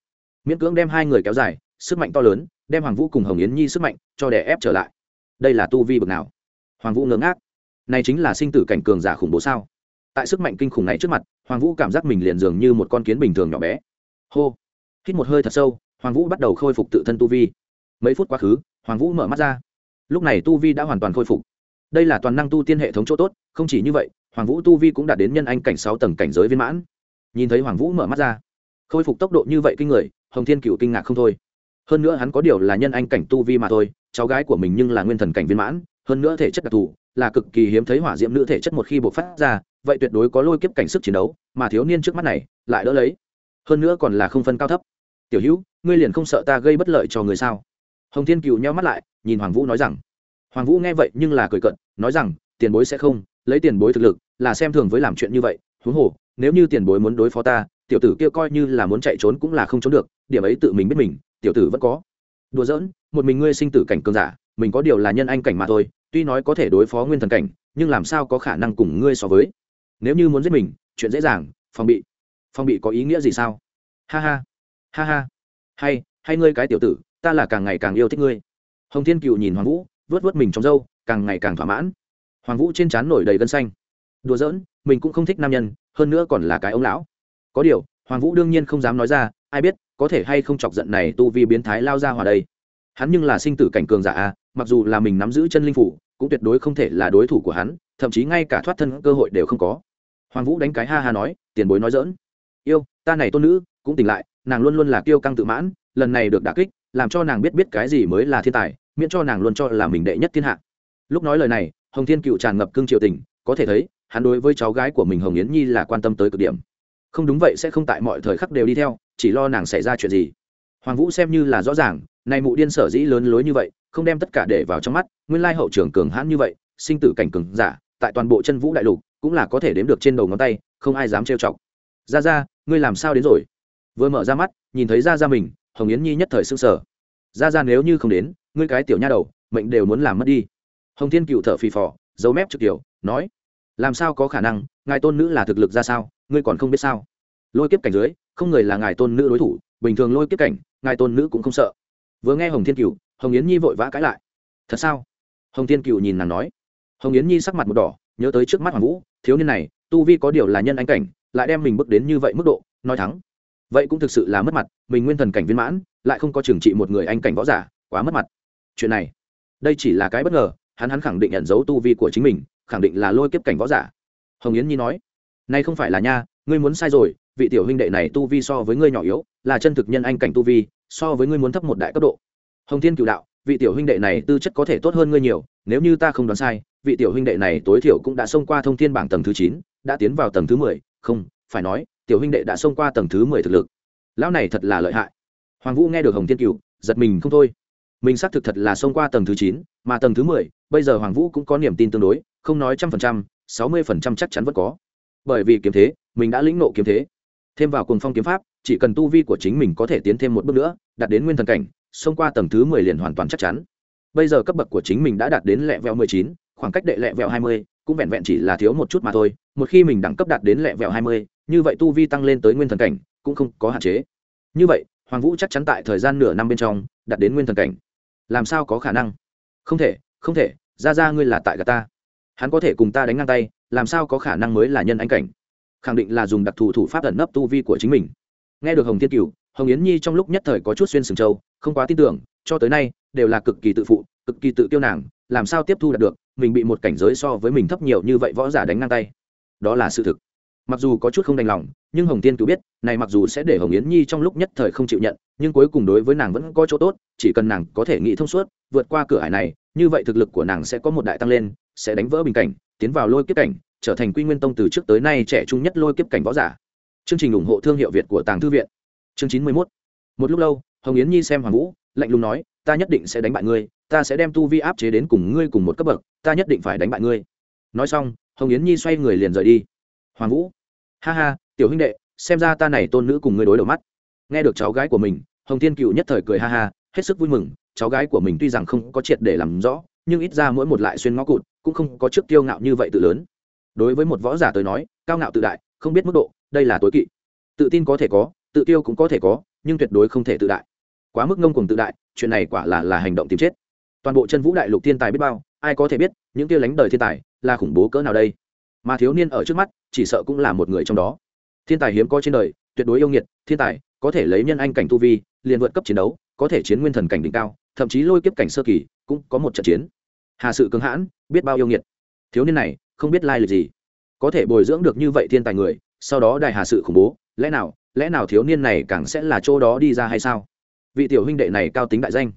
Speaker 1: Miễn cưỡng đem hai người kéo dài sức mạnh to lớn, đem hoàng vũ cùng hồng yến nhi sức mạnh cho đè ép trở lại. Đây là tu vi bậc nào? Hoàng vũ ngớ ngác. Này chính là sinh tử cảnh cường giả khủng bố sao? Tại sức mạnh kinh khủng này trước mặt, hoàng vũ cảm giác mình liền dường như một con kiến bình thường nhỏ bé. Hô. Hít một hơi thật sâu, hoàng vũ bắt đầu khôi phục tự thân tu vi. Mấy phút quá khứ, hoàng vũ mở mắt ra. Lúc này tu vi đã hoàn toàn khôi phục. Đây là toàn năng tu tiên hệ thống chỗ tốt, không chỉ như vậy, hoàng vũ tu vi cũng đạt đến nhân anh cảnh sáu tầng cảnh giới viên mãn. Nhìn thấy hoàng vũ mở mắt ra, khôi phục tốc độ như vậy kinh người, hồng thiên cựu kinh ngạc không thôi hơn nữa hắn có điều là nhân anh cảnh tu vi mà thôi, cháu gái của mình nhưng là nguyên thần cảnh viên mãn, hơn nữa thể chất đặc thù, là cực kỳ hiếm thấy hỏa diễm nữ thể chất một khi bộc phát ra, vậy tuyệt đối có lôi kiếp cảnh sức chiến đấu, mà thiếu niên trước mắt này, lại đỡ lấy. Hơn nữa còn là không phân cao thấp. Tiểu hữu, ngươi liền không sợ ta gây bất lợi cho người sao? Hồng thiên cựu nhau mắt lại, nhìn hoàng vũ nói rằng. Hoàng vũ nghe vậy nhưng là cười cận nói rằng, tiền bối sẽ không, lấy tiền bối thực lực, là xem thường với làm chuyện như vậy, huống hồ, nếu như tiền bối muốn đối phó ta, tiểu tử kia coi như là muốn chạy trốn cũng là không trốn được, điểm ấy tự mình biết mình tiểu tử vẫn có. Đùa giỡn, một mình ngươi sinh tử cảnh cường giả, mình có điều là nhân anh cảnh mà thôi, tuy nói có thể đối phó nguyên thần cảnh, nhưng làm sao có khả năng cùng ngươi so với? Nếu như muốn giết mình, chuyện dễ dàng, phòng bị. Phòng bị có ý nghĩa gì sao? Ha ha ha ha. Hay hay ngươi cái tiểu tử, ta là càng ngày càng yêu thích ngươi. Hồng thiên cựu nhìn hoàng vũ, vớt vớt mình trong râu, càng ngày càng thỏa mãn. Hoàng vũ trên trán nổi đầy gân xanh. Đùa giỡn, mình cũng không thích nam nhân, hơn nữa còn là cái ông lão. Có điều, hoàng vũ đương nhiên không dám nói ra ai biết, có thể hay không chọc giận này tu vi biến thái lao ra hòa đây. Hắn nhưng là sinh tử cảnh cường giả a, mặc dù là mình nắm giữ chân linh phủ, cũng tuyệt đối không thể là đối thủ của hắn, thậm chí ngay cả thoát thân cơ hội đều không có. Hoàng vũ đánh cái ha ha nói, tiền bối nói dỡn yêu, ta này tôn nữ, cũng tỉnh lại, nàng luôn luôn là kiêu căng tự mãn, lần này được đả kích, làm cho nàng biết biết cái gì mới là thiên tài, miễn cho nàng luôn cho là mình đệ nhất thiên hạ. Lúc nói lời này, hồng thiên cựu tràn ngập cương triều tình, có thể thấy, hắn đối với cháu gái của mình hồng yến nhi là quan tâm tới cực điểm. Không đúng vậy sẽ không tại mọi thời khắc đều đi theo chỉ lo nàng xảy ra chuyện gì. Hoàng vũ xem như là rõ ràng, này mụ điên sở dĩ lớn lối như vậy, không đem tất cả để vào trong mắt, nguyên lai hậu trưởng cường hãn như vậy, sinh tử cảnh cường giả, tại toàn bộ chân vũ đại lục, cũng là có thể đếm được trên đầu ngón tay, không ai dám trêu chọc. Ra ra ngươi làm sao đến rồi? Vừa mở ra mắt, nhìn thấy ra ra mình, hồng yến nhi nhất thời sưng sở ra ra nếu như không đến, ngươi cái tiểu nha đầu, mệnh đều muốn làm mất đi. Hồng thiên cựu thở phì phò dấu mép trực tiểu, nói, làm sao có khả năng, ngài tôn nữ là thực lực ra sao, ngươi còn không biết sao? Lôi kiếp cảnh dưới không người là ngài tôn nữ đối thủ, bình thường lôi kiếp cảnh, ngài tôn nữ cũng không sợ. Vừa nghe hồng thiên cựu hồng yến nhi vội vã cãi lại. Thật sao? Hồng thiên cựu nhìn nàng nói. Hồng yến nhi sắc mặt một đỏ, nhớ tới trước mắt hoàng vũ, thiếu niên này, tu vi có điều là nhân anh cảnh, lại đem mình bước đến như vậy mức độ, nói thắng vậy cũng thực sự là mất mặt, mình nguyên thần cảnh viên mãn, lại không có trừng trị một người anh cảnh võ giả, quá mất mặt. Chuyện này, đây chỉ là cái bất ngờ, hắn hắn khẳng định nhận dấu tu vi của chính mình, khẳng định là lôi kiếp cảnh võ giả. Hồng yến nhi nói. Nay không phải là nha, ngươi muốn sai rồi vị tiểu huynh đệ này tu vi so với ngươi nhỏ yếu, là chân thực nhân anh cảnh tu vi, so với ngươi muốn thấp một đại cấp độ. Hồng thiên cựu đạo, vị tiểu huynh đệ này tư chất có thể tốt hơn ngươi nhiều, nếu như ta không đoán sai, vị tiểu huynh đệ này tối thiểu cũng đã xông qua thông thiên bảng tầng thứ chín, đã tiến vào tầng thứ mười, không, phải nói, tiểu huynh đệ đã xông qua tầng thứ mười thực lực. Lão này thật là lợi hại. Hoàng vũ nghe được hồng thiên cựu giật mình không thôi. Mình xác thực thật là xông qua tầng thứ chín, mà tầng thứ mười, bây giờ hoàng vũ cũng có niềm tin tương đối, không nói trăm phần trăm, sáu mươi phần trăm chắc chắn vẫn có. Bởi vì kiếm thế, mình đã lĩnh nộ kiếm thế thêm vào cùng phong kiếm pháp, chỉ cần tu vi của chính mình có thể tiến thêm một bước nữa, đạt đến nguyên thần cảnh, xông qua tầng thứ mười liền hoàn toàn chắc chắn. Bây giờ cấp bậc của chính mình đã đạt đến lẹ vẹo mười chín, khoảng cách đệ lẹ vẹo hai mươi, cũng vẹn vẹn chỉ là thiếu một chút mà thôi. Một khi mình đẳng cấp đạt đến lẹ vẹo hai mươi, như vậy tu vi tăng lên tới nguyên thần cảnh, cũng không có hạn chế. Như vậy, hoàng vũ chắc chắn tại thời gian nửa năm bên trong, đạt đến nguyên thần cảnh. Làm sao có khả năng? Không thể không thể. Ra ra ngươi là tại gà ta. Hắn có thể cùng ta đánh ngang tay, làm sao có khả năng mới là nhân anh cảnh? Khẳng định là dùng đặc thù thủ pháp ẩn nấp tu vi của chính mình. Nghe được hồng thiên cửu, hồng yến nhi trong lúc nhất thời có chút xuyên sừng châu không quá tin tưởng, cho tới nay, đều là cực kỳ tự phụ, cực kỳ tự tiêu nàng, làm sao tiếp thu đạt được, mình bị một cảnh giới so với mình thấp nhiều như vậy võ giả đánh ngang tay. Đó là sự thực. Mặc dù có chút không đành lòng, nhưng hồng tiên Cửu biết, này mặc dù sẽ để hồng yến nhi trong lúc nhất thời không chịu nhận, nhưng cuối cùng đối với nàng vẫn có chỗ tốt, chỉ cần nàng có thể nghĩ thông suốt, vượt qua cửa hải này, như vậy thực lực của nàng sẽ có một đại tăng lên, sẽ đánh vỡ bình cảnh, tiến vào lôi kiếp cảnh trở thành quy nguyên tông từ trước tới nay trẻ trung nhất lôi kiếp cảnh võ giả. Chương trình ủng hộ thương hiệu việt của tàng thư viện. Chương chín mươi mốt. Một lúc lâu, hồng yến nhi xem hoàng vũ, lạnh lùng nói, ta nhất định sẽ đánh bại ngươi, ta sẽ đem tu vi áp chế đến cùng ngươi cùng một cấp bậc, ta nhất định phải đánh bại ngươi. Nói xong, hồng yến nhi xoay người liền rời đi. Hoàng vũ, ha ha, tiểu huynh đệ, xem ra ta này tôn nữ cùng ngươi đối đầu mắt. Nghe được cháu gái của mình, hồng thiên cựu nhất thời cười ha ha, hết sức vui mừng, cháu gái của mình tuy rằng không có triệt để làm rõ, nhưng ít ra mỗi một lại xuyên ngõ cụt, cũng không có trước tiêu ngạo như vậy tự lớn đối với một võ giả tới nói, cao ngạo tự đại, không biết mức độ, đây là tối kỵ. Tự tin có thể có, tự tiêu cũng có thể có, nhưng tuyệt đối không thể tự đại. Quá mức ngông cùng tự đại, chuyện này quả là là hành động tìm chết. Toàn bộ chân vũ đại lục thiên tài biết bao, ai có thể biết, những kia lánh đời thiên tài là khủng bố cỡ nào đây? Mà thiếu niên ở trước mắt, chỉ sợ cũng là một người trong đó. Thiên tài hiếm có trên đời, tuyệt đối yêu nghiệt, thiên tài có thể lấy nhân anh cảnh tu vi, liền vượt cấp chiến đấu, có thể chiến nguyên thần cảnh đỉnh cao, thậm chí lôi kiếp cảnh sơ kỳ, cũng có một trận chiến. Hà sự cưng hãn, biết bao yêu nghiệt. Thiếu niên này không biết lai lịch gì. Có thể bồi dưỡng được như vậy thiên tài người, sau đó đại hà sự khủng bố, lẽ nào lẽ nào thiếu niên này càng sẽ là chỗ đó đi ra hay sao? Vị tiểu huynh đệ này cao tính đại danh.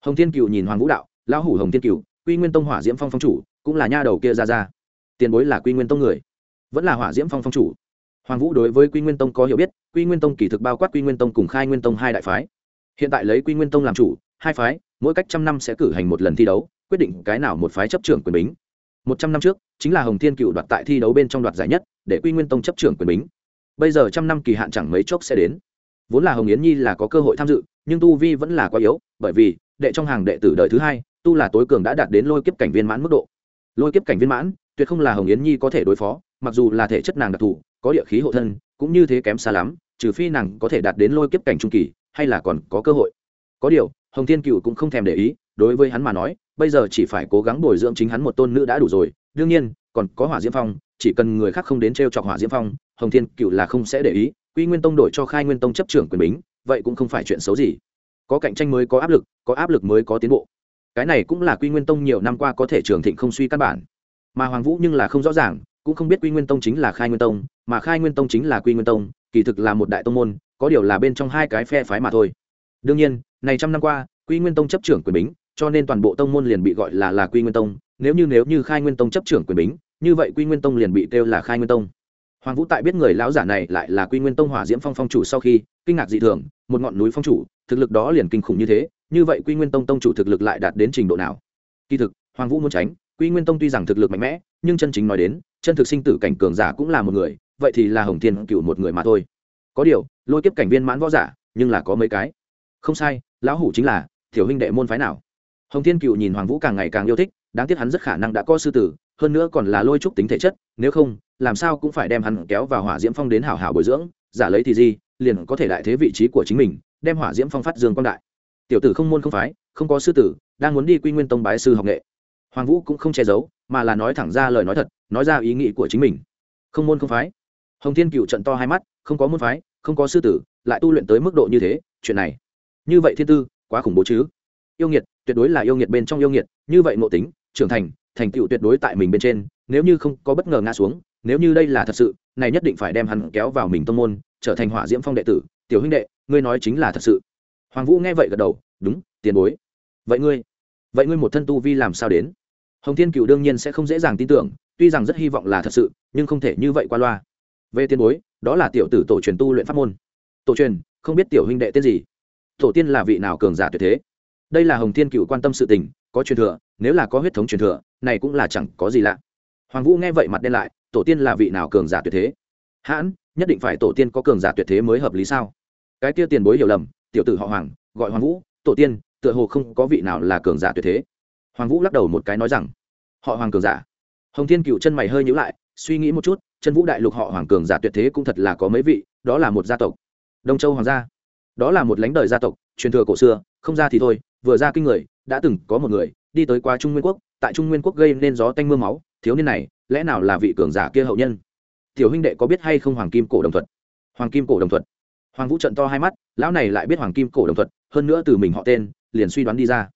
Speaker 1: Hồng thiên cựu nhìn hoàng vũ đạo, lão hủ hồng thiên cựu quy nguyên tông hỏa diễm phong phong chủ, cũng là nha đầu kia ra ra. Tiền bối là quy nguyên tông người, vẫn là hỏa diễm phong phong chủ. Hoàng vũ đối với quy nguyên tông có hiểu biết, quy nguyên tông kỳ thực bao quát quy nguyên tông cùng khai nguyên tông hai đại phái. Hiện tại lấy quy nguyên tông làm chủ, hai phái, mỗi cách trăm năm sẽ cử hành một lần thi đấu, quyết định cái nào một phái chấp trưởng quyền bính một trăm năm trước, chính là hồng thiên cựu đoạt tại thi đấu bên trong đoạt giải nhất, để quy nguyên tông chấp trưởng quyền bính. Bây giờ trăm năm kỳ hạn chẳng mấy chốc sẽ đến. Vốn là hồng yến nhi là có cơ hội tham dự, nhưng tu vi vẫn là quá yếu, bởi vì, đệ trong hàng đệ tử đời thứ hai, tu là tối cường đã đạt đến lôi kiếp cảnh viên mãn mức độ. Lôi kiếp cảnh viên mãn, tuyệt không là hồng yến nhi có thể đối phó, mặc dù là thể chất nàng đặc thù, có địa khí hộ thân, cũng như thế kém xa lắm, trừ phi nàng có thể đạt đến lôi kiếp cảnh trung kỳ, hay là còn có cơ hội. Có điều, hồng thiên cựu cũng không thèm để ý, đối với hắn mà nói bây giờ chỉ phải cố gắng bồi dưỡng chính hắn một tôn nữ đã đủ rồi. Đương nhiên, còn có hỏa diễm phong, chỉ cần người khác không đến t r e o chọc hỏa diễm phong, hồng thiên cựu là không sẽ để ý. Quy nguyên tông đổi cho khai nguyên tông chấp trưởng quyền bính, vậy cũng không phải chuyện xấu gì. Có cạnh tranh mới có áp lực, có áp lực mới có tiến bộ. Cái này cũng là quy nguyên tông nhiều năm qua có thể trường thịnh không suy căn bản. Mà hoàng vũ nhưng là không rõ ràng, cũng không biết quy nguyên tông chính là khai nguyên tông, mà khai nguyên tông chính là quy nguyên tông, kỳ thực là một đại tông môn, có điều là bên trong hai cái phe phái mà thôi. Đương nhiên, này trăm năm qua, quy nguyên tông chấp trưởng quyền bính cho nên toàn bộ tông môn liền bị gọi là là quy nguyên tông. Nếu như nếu như khai nguyên tông chấp trưởng quyền bính, như vậy quy nguyên tông liền bị kêu là khai nguyên tông. Hoàng vũ tại biết người lão giả này lại là quy nguyên tông hỏa diễm phong phong chủ sau khi, kinh ngạc dị thường, một ngọn núi phong chủ, thực lực đó liền kinh khủng như thế, như vậy quy nguyên tông tông chủ thực lực lại đạt đến trình độ nào? Kỳ thực, hoàng vũ muốn tránh, quy nguyên tông tuy rằng thực lực mạnh mẽ, nhưng chân chính nói đến, chân thực sinh tử cảnh cường giả cũng là một người, vậy thì là hồng thiên cựu một người mà thôi. Có điều, lôi kiếp cảnh viên mãn võ giả, nhưng là có mấy cái. Không sai, lão hủ chính là thiểu huynh đệ môn phái nào? Hồng thiên cựu nhìn hoàng vũ càng ngày càng yêu thích, đáng tiếc hắn rất khả năng đã có sư tử, hơn nữa còn là lôi trúc tính thể chất, nếu không, làm sao cũng phải đem hắn kéo vào hỏa diễm phong đến hảo hảo bồi dưỡng, giả lấy thì gì, liền có thể đại thế vị trí của chính mình, đem hỏa diễm phong phát dương quang đại. Tiểu tử không môn không phái, không có sư tử, đang muốn đi quy nguyên tông bái sư học nghệ. Hoàng vũ cũng không che giấu, mà là nói thẳng ra lời nói thật, nói ra ý nghĩ của chính mình. Không môn không phái. Hồng thiên cựu trận to hai mắt, không có môn phái, không có sư tử, lại tu luyện tới mức độ như thế, chuyện này. Như vậy thiên tư, quá khủng bố chứ yêu nghiệt, tuyệt đối là yêu nghiệt bên trong yêu nghiệt, như vậy ngộ tính, trưởng thành thành tựu tuyệt đối tại mình bên trên, nếu như không có bất ngờ ngã xuống, nếu như đây là thật sự, này nhất định phải đem hắn kéo vào mình tông môn, trở thành hỏa diễm phong đệ tử. Tiểu huynh đệ, ngươi nói chính là thật sự. Hoàng vũ nghe vậy gật đầu, đúng, tiền bối. Vậy ngươi vậy ngươi một thân tu vi làm sao đến? Hồng thiên cựu đương nhiên sẽ không dễ dàng tin tưởng, tuy rằng rất hy vọng là thật sự, nhưng không thể như vậy qua loa. Về tiền bối, đó là tiểu tử tổ truyền tu luyện pháp môn. Tổ truyền, không biết tiểu huynh đệ tên gì? Tổ tiên là vị nào cường giả tuyệt thế? Đây là hồng thiên cựu quan tâm sự tình, có truyền thừa, nếu là có huyết thống truyền thừa, này cũng là chẳng có gì lạ. Hoàng vũ nghe vậy mặt đen lại, tổ tiên là vị nào cường giả tuyệt thế? Hãn, nhất định phải tổ tiên có cường giả tuyệt thế mới hợp lý sao? Cái kia tiền bối hiểu lầm, tiểu tử họ hoàng, gọi hoàng vũ, tổ tiên, tựa hồ không có vị nào là cường giả tuyệt thế. Hoàng vũ lắc đầu một cái nói rằng, họ hoàng cường giả. Hồng thiên cựu chân mày hơi nhữ lại, suy nghĩ một chút, chân vũ đại lục họ hoàng cường giả tuyệt thế cũng thật là có mấy vị, đó là một gia tộc. Đông châu hoàng gia. Đó là một lãnh đời gia tộc, truyền thừa cổ xưa, không ra thì thôi vừa ra kinh người, đã từng có một người, đi tới qua trung nguyên quốc, tại trung nguyên quốc gây nên gió tanh m ư a máu, thiếu niên này, lẽ nào là vị cường giả kia hậu nhân? Tiểu huynh đệ có biết hay không hoàng kim cổ đồng thuật? Hoàng kim cổ đồng thuật. Hoàng vũ trận to hai mắt, lão này lại biết hoàng kim cổ đồng thuật, hơn nữa từ mình họ tên, liền suy đoán đi ra.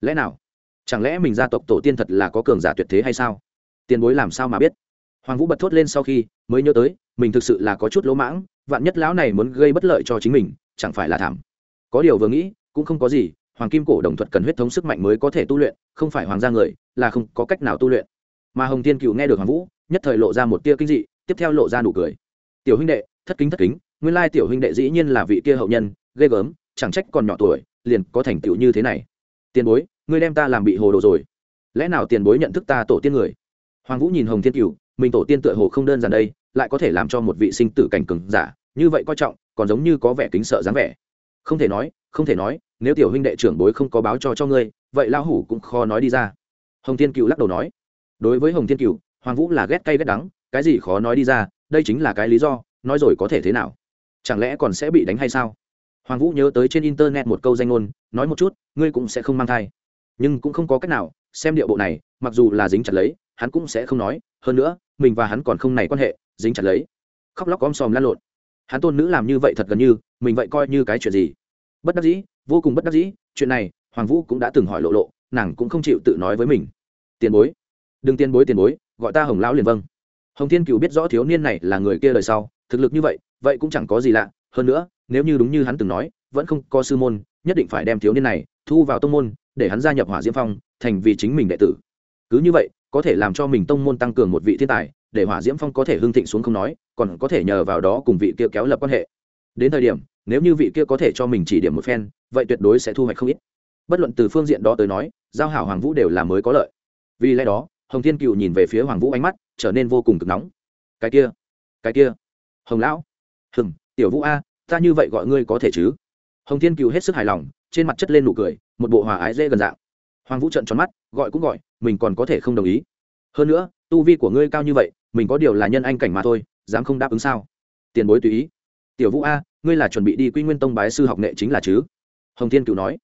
Speaker 1: Lẽ nào? Chẳng lẽ mình gia tộc tổ tiên thật là có cường giả tuyệt thế hay sao? Tiền bối làm sao mà biết? Hoàng vũ bật thốt lên sau khi, mới nhớ tới, mình thực sự là có chút lỗ mãng, vạn nhất lão này muốn gây bất lợi cho chính mình, chẳng phải là thảm. Có điều vừa nghĩ, cũng không có gì hoàng kim cổ đồng thuật cần huyết thống sức mạnh mới có thể tu luyện, không phải hoàng gia người, là không có cách nào tu luyện. Mà hồng Thiên cựu nghe được hoàng vũ, nhất thời lộ ra một tia kinh dị, tiếp theo lộ ra nụ cười. Tiểu huynh đệ, thất kính thất kính, nguyên lai tiểu huynh đệ dĩ nhiên là vị kia hậu nhân, ghê gớm, chẳng trách còn nhỏ tuổi, liền có thành tựu như thế này. Tiền bối, ngươi đem ta làm bị hồ đồ rồi. Lẽ nào tiền bối nhận thức ta tổ tiên người? Hoàng vũ nhìn hồng thiên cựu mình tổ tiên tựa hồ không đơn giản đây, lại có thể làm cho một vị sinh tử cảnh cừng giả, như vậy coi trọng, còn giống như có vẻ kính sợ dáng vẻ không thể nói, không thể nói, nếu tiểu huynh đệ trưởng bối không có báo cho cho ngươi, vậy lão hủ cũng khó nói đi ra. Hồng thiên cựu lắc đầu nói. Đối với hồng thiên cựu hoàng vũ là ghét cay ghét đắng, cái gì khó nói đi ra, đây chính là cái lý do, nói rồi có thể thế nào? Chẳng lẽ còn sẽ bị đánh hay sao? Hoàng vũ nhớ tới trên internet một câu danh ngôn, nói một chút, ngươi cũng sẽ không mang thai. Nhưng cũng không có cách nào, xem điệu bộ này, mặc dù là dính chặt lấy, hắn cũng sẽ không nói, hơn nữa, mình và hắn còn không này quan hệ, dính chặt lấy. Khóc lóc om sòm lan lộn. Hắn tôn nữ làm như vậy thật gần như mình vậy coi như cái chuyện gì? Bất đắc dĩ, vô cùng bất đắc dĩ, chuyện này, hoàng vũ cũng đã từng hỏi lộ lộ, nàng cũng không chịu tự nói với mình. Tiền bối, đừng tiền bối tiền bối, gọi ta hồng lão liền vâng. Hồng thiên cựu biết rõ thiếu niên này là người kia lời sau, thực lực như vậy vậy cũng chẳng có gì lạ. Hơn nữa, nếu như đúng như hắn từng nói, vẫn không có sư môn, nhất định phải đem thiếu niên này thu vào tông môn, để hắn gia nhập hỏa diễm phong, thành vì chính mình đệ tử. Cứ như vậy, có thể làm cho mình tông môn tăng cường một vị thiên tài, để hỏa diễm phong có thể hưng thịnh xuống không nói, còn có thể nhờ vào đó cùng vị kia kéo lập quan hệ. Đến thời điểm nếu như vị kia có thể cho mình chỉ điểm một phen, vậy tuyệt đối sẽ thu hoạch không ít. Bất luận từ phương diện đó tới nói, giao hảo hoàng vũ đều là mới có lợi. Vì lẽ đó, hồng thiên cựu nhìn về phía hoàng vũ ánh mắt trở nên vô cùng cực nóng. Cái kia cái kia. Hồng lão. Hừng tiểu vũ a, ta như vậy gọi ngươi có thể chứ? Hồng thiên cựu hết sức hài lòng, trên mặt chất lên nụ cười, một bộ hòa ái dễ gần dạng. Hoàng vũ trận tròn mắt, gọi cũng gọi, mình còn có thể không đồng ý. Hơn nữa, tu vi của ngươi cao như vậy, mình có điều là nhân anh cảnh mà thôi, dám không đáp ứng sao? Tiền bối tùy ý. Tiểu vũ a ngươi là chuẩn bị đi quy nguyên tông bái sư học nghệ chính là chứ? Hồng thiên cựu nói.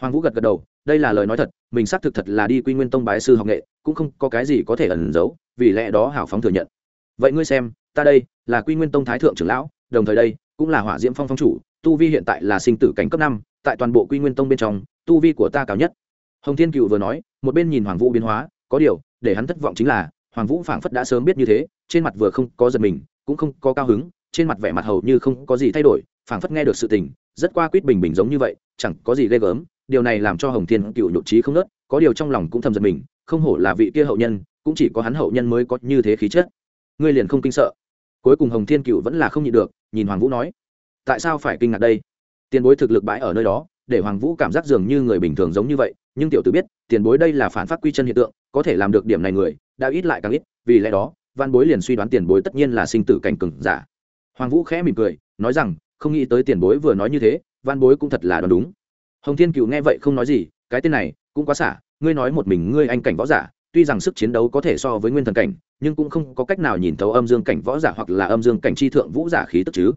Speaker 1: Hoàng vũ gật gật đầu, đây là lời nói thật, mình xác thực thật là đi quy nguyên tông bái sư học nghệ, cũng không có cái gì có thể ẩn giấu, vì lẽ đó hảo phóng thừa nhận. Vậy ngươi xem, ta đây là quy nguyên tông thái thượng trưởng lão, đồng thời đây cũng là hỏa diễm phong phong chủ, tu vi hiện tại là sinh tử cảnh cấp năm, tại toàn bộ quy nguyên tông bên trong, tu vi của ta cao nhất. Hồng thiên cựu vừa nói, một bên nhìn hoàng vũ biến hóa, có điều, để hắn thất vọng chính là, hoàng vũ phảng phất đã sớm biết như thế, trên mặt vừa không có giật mình, cũng không có cao hứng trên mặt vẻ mặt hầu như không có gì thay đổi, phảng phất nghe được sự tình, rất qua quýt bình bình giống như vậy, chẳng có gì ghê gớm, điều này làm cho hồng thiên cựu nhộn trí không nớt, có điều trong lòng cũng thầm giật mình, không hổ là vị kia hậu nhân, cũng chỉ có hắn hậu nhân mới có như thế khí chất. Ngươi liền không kinh sợ. Cuối cùng hồng thiên cựu vẫn là không nhịn được, nhìn hoàng vũ nói, tại sao phải kinh ngạc đây? Tiền bối thực lực bãi ở nơi đó, để hoàng vũ cảm giác dường như người bình thường giống như vậy, nhưng tiểu tử biết, tiền bối đây là phản phát quy chân hiện tượng, có thể làm được điểm này người, đã ít lại càng ít, vì lẽ đó, văn bối liền suy đoán tiền bối tất nhiên là sinh tử cảnh cừng giả hoàng vũ khẽ mỉm cười, nói rằng, không nghĩ tới tiền bối vừa nói như thế, văn bối cũng thật là đoán đúng. Hồng thiên cựu nghe vậy không nói gì, cái tên này, cũng quá xả, ngươi nói một mình ngươi anh cảnh võ giả, tuy rằng sức chiến đấu có thể so với nguyên thần cảnh, nhưng cũng không có cách nào nhìn thấu âm dương cảnh võ giả hoặc là âm dương cảnh chi thượng vũ giả khí tức chứ.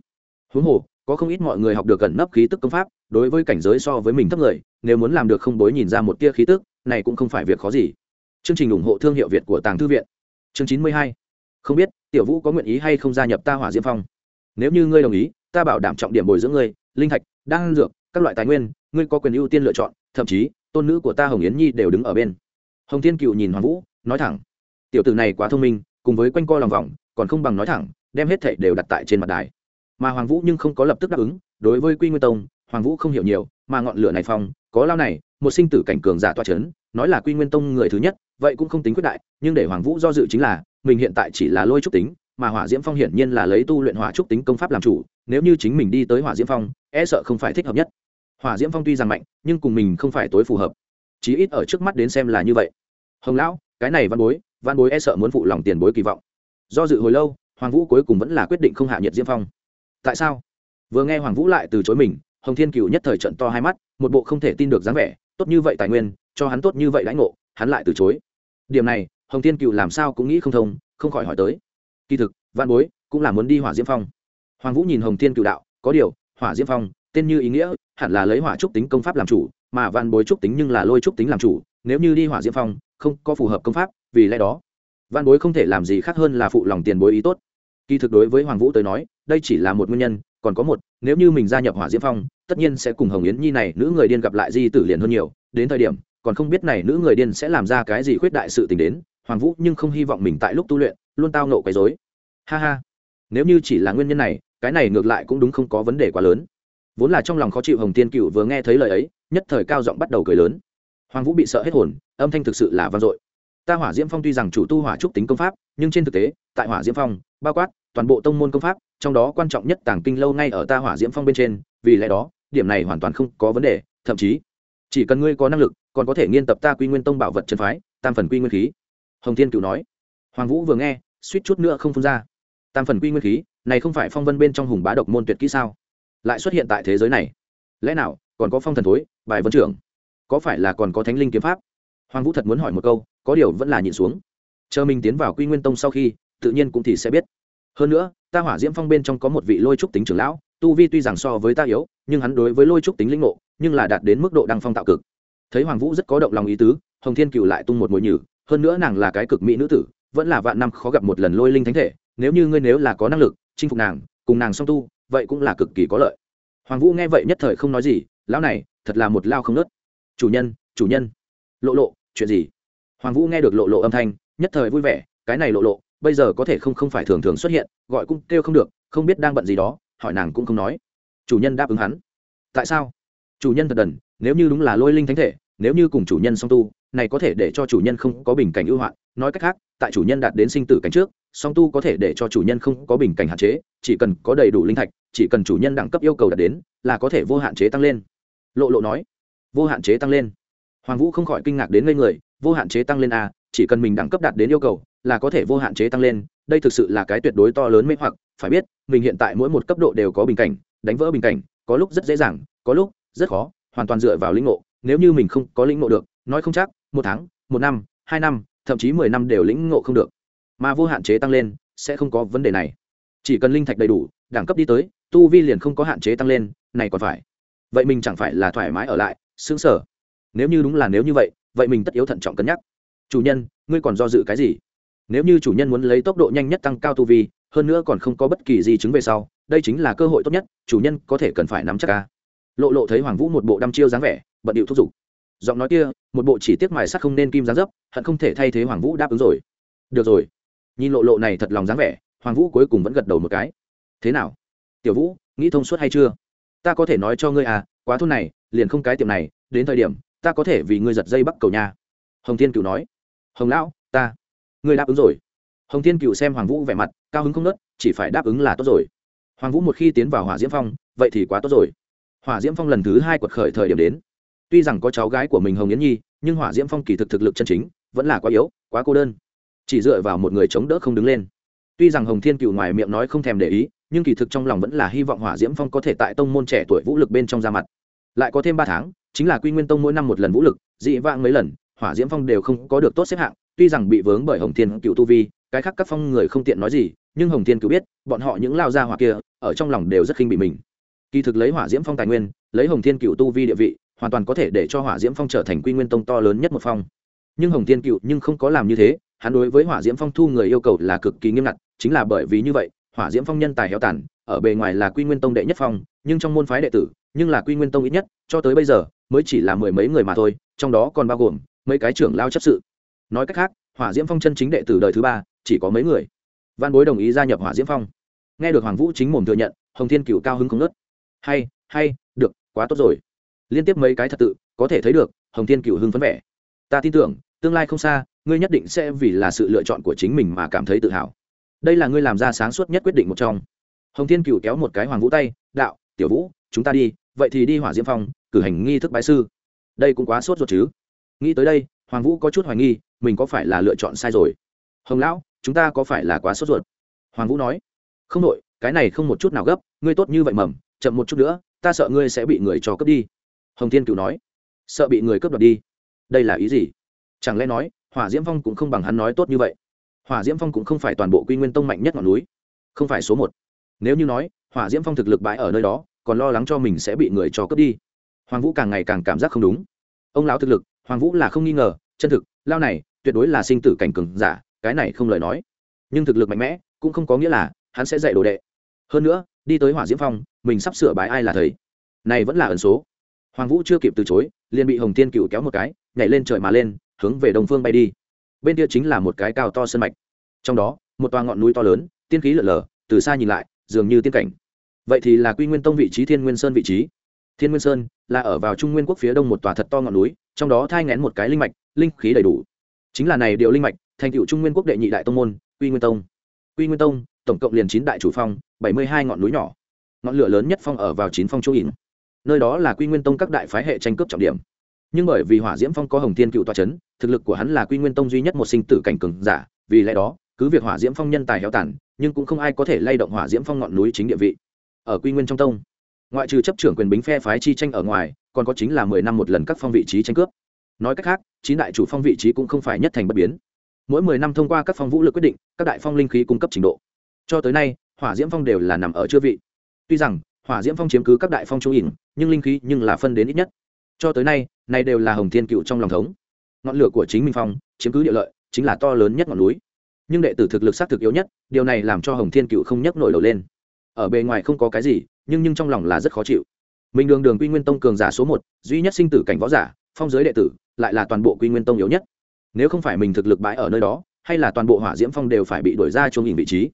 Speaker 1: Huống hồ, có không ít mọi người học được gần nấp khí tức công pháp, đối với cảnh giới so với mình thấp người, nếu muốn làm được không bối nhìn ra một tia khí tức, này cũng không phải việc khó gì. Chương trình ủng hộ thương hiệu việt của tàng thư viện. Chương chín mươi hai. Không biết, tiểu vũ có nguyện ý hay không gia nhập ta hỏa diễm phong? Nếu như ngươi đồng ý, ta bảo đảm trọng điểm bồi dưỡng ngươi, linh thạch, đan dược, các loại tài nguyên, ngươi có quyền ưu tiên lựa chọn, thậm chí, tôn nữ của ta hồng yến nhi đều đứng ở bên. Hồng thiên cựu nhìn hoàng vũ, nói thẳng. Tiểu tử này quá thông minh, cùng với quanh co lòng vòng, còn không bằng nói thẳng, đem hết thảy đều đặt tại trên mặt đài. Mà hoàng vũ nhưng không có lập tức đáp ứng, đối với quy nguyên tông, hoàng vũ không hiểu nhiều, mà ngọn lửa này phong, có lao này, một sinh tử cảnh cường giả toa c h ấ n nói là quy nguyên tông người thứ nhất, vậy cũng không tính quyết đại, nhưng để hoàng vũ do dự chính là, mình hiện tại chỉ là lôi trúc tính mà hỏa diễm phong hiển nhiên là lấy tu luyện hỏa trúc tính công pháp làm chủ, nếu như chính mình đi tới hỏa diễm phong e sợ không phải thích hợp nhất. Hỏa diễm phong tuy rằng mạnh, nhưng cùng mình không phải tối phù hợp. Chí ít ở trước mắt đến xem là như vậy. Hồng lão, cái này văn bối văn bối e sợ muốn phụ lòng tiền bối kỳ vọng. Do dự hồi lâu, hoàng vũ cuối cùng vẫn là quyết định không hạ nhiệt diễm phong. Tại sao? Vừa nghe hoàng vũ lại từ chối mình, hồng thiên cựu nhất thời trận to hai mắt, một bộ không thể tin được dáng vẻ, tốt như vậy tài nguyên, cho hắn tốt như vậy lãnh ngộ, hắn lại từ chối. Điểm này, hồng thiên cựu làm sao cũng nghĩ không thông, không khỏi hỏi tới kỳ thực văn bối cũng là muốn đi hỏa diễm phong. Hoàng vũ nhìn hồng thiên cựu đạo, có điều, hỏa diễm phong, tên như ý nghĩa, hẳn là lấy hỏa trúc tính công pháp làm chủ, mà văn bối trúc tính nhưng là lôi trúc tính làm chủ, nếu như đi hỏa diễm phong, không có phù hợp công pháp, vì lẽ đó văn bối không thể làm gì khác hơn là phụ lòng tiền bối ý tốt. Kỳ thực đối với hoàng vũ tới nói, đây chỉ là một nguyên nhân, còn có một, nếu như mình gia nhập hỏa diễm phong, tất nhiên sẽ cùng hồng yến nhi này, nữ người điên gặp lại di tử liền hơn nhiều, đến thời điểm, còn không biết này nữ người điên sẽ làm ra cái gì khuyết đại sự tình đến, hoàng vũ nhưng không hy vọng mình tại lúc tu luyện luôn tao nộ quấy dối ha ha, nếu như chỉ là nguyên nhân này, cái này ngược lại cũng đúng không có vấn đề quá lớn. Vốn là trong lòng khó chịu hồng tiên cựu vừa nghe thấy lời ấy, nhất thời cao giọng bắt đầu cười lớn. Hoàng vũ bị sợ hết hồn, âm thanh thực sự là vang dội. Ta hỏa diễm phong tuy rằng chủ tu hỏa trúc tính công pháp, nhưng trên thực tế, tại hỏa diễm phong, bao quát toàn bộ tông môn công pháp, trong đó quan trọng nhất tàng kinh lâu ngay ở ta hỏa diễm phong bên trên, vì lẽ đó, điểm này hoàn toàn không có vấn đề, thậm chí, chỉ cần ngươi có năng lực, còn có thể nghiên tập ta quy nguyên tông bảo vật chân phái, tam phần quy nguyên khí. Hồng thiên cựu nói. Hoàng vũ vừa nghe suýt chút nữa không phun ra. Tam phần quy nguyên khí, này không phải phong vân bên trong hùng bá độc môn tuyệt kỹ sao? Lại xuất hiện tại thế giới này. Lẽ nào, còn có phong thần thối, bài vấn trưởng? Có phải là còn có thánh linh kiếm pháp? Hoàng vũ thật muốn hỏi một câu, có điều vẫn là nhịn xuống. Chờ mình tiến vào quy nguyên tông sau khi, tự nhiên cũng thì sẽ biết. Hơn nữa, ta hỏa diễm phong bên trong có một vị lôi trúc tính trưởng lão, tu vi tuy rằng so với ta yếu, nhưng hắn đối với lôi trúc tính linh ngộ, nhưng là đạt đến mức độ đăng phong tạo cực. Thấy hoàng vũ rất có động lòng ý tứ, hồng thiên cựu lại tung một mồi nhử, hơn nữa nàng là cái cực mỹ nữ tử vẫn là vạn năm khó gặp một lần lôi linh thánh thể, nếu như ngươi nếu là có năng lực, chinh phục nàng, cùng nàng song tu, vậy cũng là cực kỳ có lợi. Hoàng vũ nghe vậy nhất thời không nói gì, lão này, thật là một lao không nớt. Chủ nhân chủ nhân. Lộ lộ, chuyện gì? Hoàng vũ nghe được lộ lộ âm thanh, nhất thời vui vẻ, cái này lộ lộ, bây giờ có thể không không phải thường thường xuất hiện, gọi cũng kêu không được, không biết đang bận gì đó, hỏi nàng cũng không nói. Chủ nhân đáp ứng hắn. Tại sao? Chủ nhân thật đần, nếu như đúng là lôi linh thánh thể, nếu như cùng chủ nhân song tu này có thể để cho chủ nhân không có bình cảnh ưu hoạn. Nói cách khác, tại chủ nhân đạt đến sinh tử cảnh trước, song tu có thể để cho chủ nhân không có bình cảnh hạn chế, chỉ cần có đầy đủ linh thạch, chỉ cần chủ nhân đẳng cấp yêu cầu đạt đến, là có thể vô hạn chế tăng lên. Lộ lộ nói, vô hạn chế tăng lên. Hoàng vũ không khỏi kinh ngạc đến ngây người, vô hạn chế tăng lên a chỉ cần mình đẳng cấp đạt đến yêu cầu, là có thể vô hạn chế tăng lên, đây thực sự là cái tuyệt đối to lớn mê hoặc, phải biết, mình hiện tại mỗi một cấp độ đều có bình cảnh, đánh vỡ bình cảnh, có lúc rất dễ dàng, có lúc rất khó, hoàn toàn dựa vào linh ngộ, nếu như mình không có lĩnh ngộ được, nói không chắc một tháng, một năm, hai năm, thậm chí mười năm đều lĩnh ngộ không được. Mà vô hạn chế tăng lên, sẽ không có vấn đề này. Chỉ cần linh thạch đầy đủ, đẳng cấp đi tới, tu vi liền không có hạn chế tăng lên, này còn phải. Vậy mình chẳng phải là thoải mái ở lại xứng sở nếu như đúng là nếu như vậy vậy mình tất yếu thận trọng cân nhắc. Chủ nhân, ngươi còn do dự cái gì? Nếu như chủ nhân muốn lấy tốc độ nhanh nhất tăng cao tu vi, hơn nữa còn không có bất kỳ gì chứng về sau, đây chính là cơ hội tốt nhất, chủ nhân có thể cần phải nắm chắc ca lộ lộ thấy hoàng vũ một bộ đăm chiêu dáng vẻ, bận điệu thúc giục giọng nói kia, một bộ chỉ tiếc mài sắc không nên kim dáng dấp, hận không thể thay thế hoàng vũ đáp ứng rồi. Được rồi. Nhìn lộ lộ này thật lòng dáng vẻ, hoàng vũ cuối cùng vẫn gật đầu một cái. Thế nào? Tiểu vũ, nghĩ thông suốt hay chưa? Ta có thể nói cho ngươi à quá thôn này, liền không cái tiệm này, đến thời điểm, ta có thể vì ngươi giật dây bắc cầu nhà hồng thiên cựu nói. Hồng lão, ta. Ngươi đáp ứng rồi. Hồng thiên cựu xem hoàng vũ vẻ mặt cao hứng không nớt chỉ phải đáp ứng là tốt rồi. Hoàng vũ một khi tiến vào hỏa diễm phong, vậy thì quá tốt rồi. Hỏa diễm phong lần thứ hai quật khởi thời điểm đến tuy rằng có cháu gái của mình hồng yến nhi, nhưng hỏa diễm phong kỳ thực thực lực chân chính vẫn là quá yếu, quá cô đơn. Chỉ dựa vào một người chống đỡ không đứng lên. Tuy rằng hồng thiên cựu ngoài miệng nói không thèm để ý, nhưng kỳ thực trong lòng vẫn là hy vọng hỏa diễm phong có thể tại tông môn trẻ tuổi vũ lực bên trong ra mặt. Lại có thêm ba tháng, chính là quy nguyên tông mỗi năm một lần vũ lực, dị vãng mấy lần, hỏa diễm phong đều không có được tốt xếp hạng. Tuy rằng bị vướng bởi hồng thiên cựu tu vi, cái khác các phong người không tiện nói gì, nhưng hồng thiên cựu biết, bọn họ những lao ra hỏa kia, ở trong lòng đều rất khinh bị mình. Kỳ thực lấy hỏa diễm phong tài nguyên, lấy hồng thiên cựu tu vi địa vị hoàn toàn có thể để cho hỏa diễm phong trở thành quy nguyên tông to lớn nhất một phong. Nhưng hồng thiên cựu nhưng không có làm như thế, hắn đối với hỏa diễm phong thu người yêu cầu là cực kỳ nghiêm ngặt, chính là bởi vì như vậy, hỏa diễm phong nhân tài heo tàn, ở bề ngoài là quy nguyên tông đệ nhất phong, nhưng trong môn phái đệ tử, nhưng là quy nguyên tông ít nhất, cho tới bây giờ, mới chỉ là mười mấy người mà thôi, trong đó còn bao gồm mấy cái trưởng lao chấp sự. Nói cách khác, hỏa diễm phong chân chính đệ tử đời thứ ba, chỉ có mấy người. Văn bối đồng ý gia nhập hỏa diễm phong. Nghe được hoàng vũ chính mồm thừa nhận, hồng thiên cựu cao hứng không ngớt. Hay hay, được, quá tốt rồi liên tiếp mấy cái thật tự, có thể thấy được, hồng thiên cựu hưng phấn vẻ. Ta tin tưởng, tương lai không xa, ngươi nhất định sẽ vì là sự lựa chọn của chính mình mà cảm thấy tự hào. Đây là ngươi làm ra sáng suốt nhất quyết định một trong. Hồng thiên cựu kéo một cái hoàng vũ tay, đạo, tiểu vũ, chúng ta đi, vậy thì đi hỏa diễm phong, cử hành nghi thức bái sư. Đây cũng quá sốt ruột chứ. Nghĩ tới đây, hoàng vũ có chút hoài nghi, mình có phải là lựa chọn sai rồi? Hồng lão, chúng ta có phải là quá sốt ruột? Hoàng vũ nói. Không đội, cái này không một chút nào gấp, ngươi tốt như vậy mầm, chậm một chút nữa, ta sợ ngươi sẽ bị người cho cướp đi hồng thiên cựu nói, sợ bị người cướp đoạt đi. Đây là ý gì? Chẳng lẽ nói, hỏa diễm phong cũng không bằng hắn nói tốt như vậy? Hỏa diễm phong cũng không phải toàn bộ quy nguyên tông mạnh nhất ngọn núi. Không phải số một. Nếu như nói, hỏa diễm phong thực lực bãi ở nơi đó, còn lo lắng cho mình sẽ bị người cho cướp đi. Hoàng vũ càng ngày càng cảm giác không đúng. Ông lão thực lực, hoàng vũ là không nghi ngờ, chân thực, lao này, tuyệt đối là sinh tử cảnh cường giả, cái này không lời nói. Nhưng thực lực mạnh mẽ, cũng không có nghĩa là hắn sẽ dạy đồ đệ. Hơn nữa, đi tới hỏa diễm phong, mình sắp sửa bái ai là thầy? Này vẫn là ẩn số hoàng vũ chưa kịp từ chối, liền bị hồng thiên cựu kéo một cái, nhảy lên trời mà lên, hướng về đông phương bay đi. Bên kia chính là một cái cao to sân mạch. Trong đó, một toa ngọn núi to lớn, tiên khí lở lở từ xa nhìn lại, dường như tiên cảnh. Vậy thì là quy nguyên tông vị trí, thiên nguyên sơn vị trí. Thiên nguyên sơn là ở vào trung nguyên quốc phía đông một tòa thật to ngọn núi, trong đó thai ngén một cái linh mạch, linh khí đầy đủ. Chính là này điều linh mạch, thành cựu trung nguyên quốc đệ nhị đại tông môn, quy nguyên tông. Quy nguyên tông, tổng cộng liền chín đại chủ phong, bảy mươi hai ngọn núi nhỏ. Ngọn lửa lớn nhất phong ở vào chín phong chỗ ỉn nơi đó là quy nguyên tông các đại phái hệ tranh cướp trọng điểm. Nhưng bởi vì hỏa diễm phong có hồng thiên cựu toa c h ấ n thực lực của hắn là quy nguyên tông duy nhất một sinh tử cảnh cường giả, vì lẽ đó, cứ việc hỏa diễm phong nhân tài héo tàn, nhưng cũng không ai có thể lay động hỏa diễm phong ngọn núi chính địa vị. Ở quy nguyên trong tông, ngoại trừ chấp trưởng quyền bính phe phái chi tranh ở ngoài, còn có chính là mười năm một lần các phong vị trí tranh cướp. Nói cách khác, chín đại chủ phong vị trí cũng không phải nhất thành bất biến. Mỗi mười năm thông qua các phong vũ lực quyết định, các đại phong linh khí cung cấp trình độ. Cho tới nay, hỏa diễm phong đều là nằm ở chưa vị. Tuy rằng hỏa diễm phong chiếm cứ các đại phong chỗ ỉn, nhưng linh khí nhưng là phân đến ít nhất. Cho tới nay nay đều là hồng thiên cựu trong lòng thống. Ngọn lửa của chính minh phong chiếm cứ địa lợi, chính là to lớn nhất ngọn núi. Nhưng đệ tử thực lực xác thực yếu nhất, điều này làm cho hồng thiên cựu không nhấc nổi đầu lên. Ở bề ngoài không có cái gì, nhưng nhưng trong lòng là rất khó chịu. Mình đường đường quy nguyên tông cường giả số một, duy nhất sinh tử cảnh võ giả, phong giới đệ tử, lại là toàn bộ quy nguyên tông yếu nhất. Nếu không phải mình thực lực bãi ở nơi đó, hay là toàn bộ hỏa diễm phong đều phải bị đổi ra chuông ỉnh vị trí.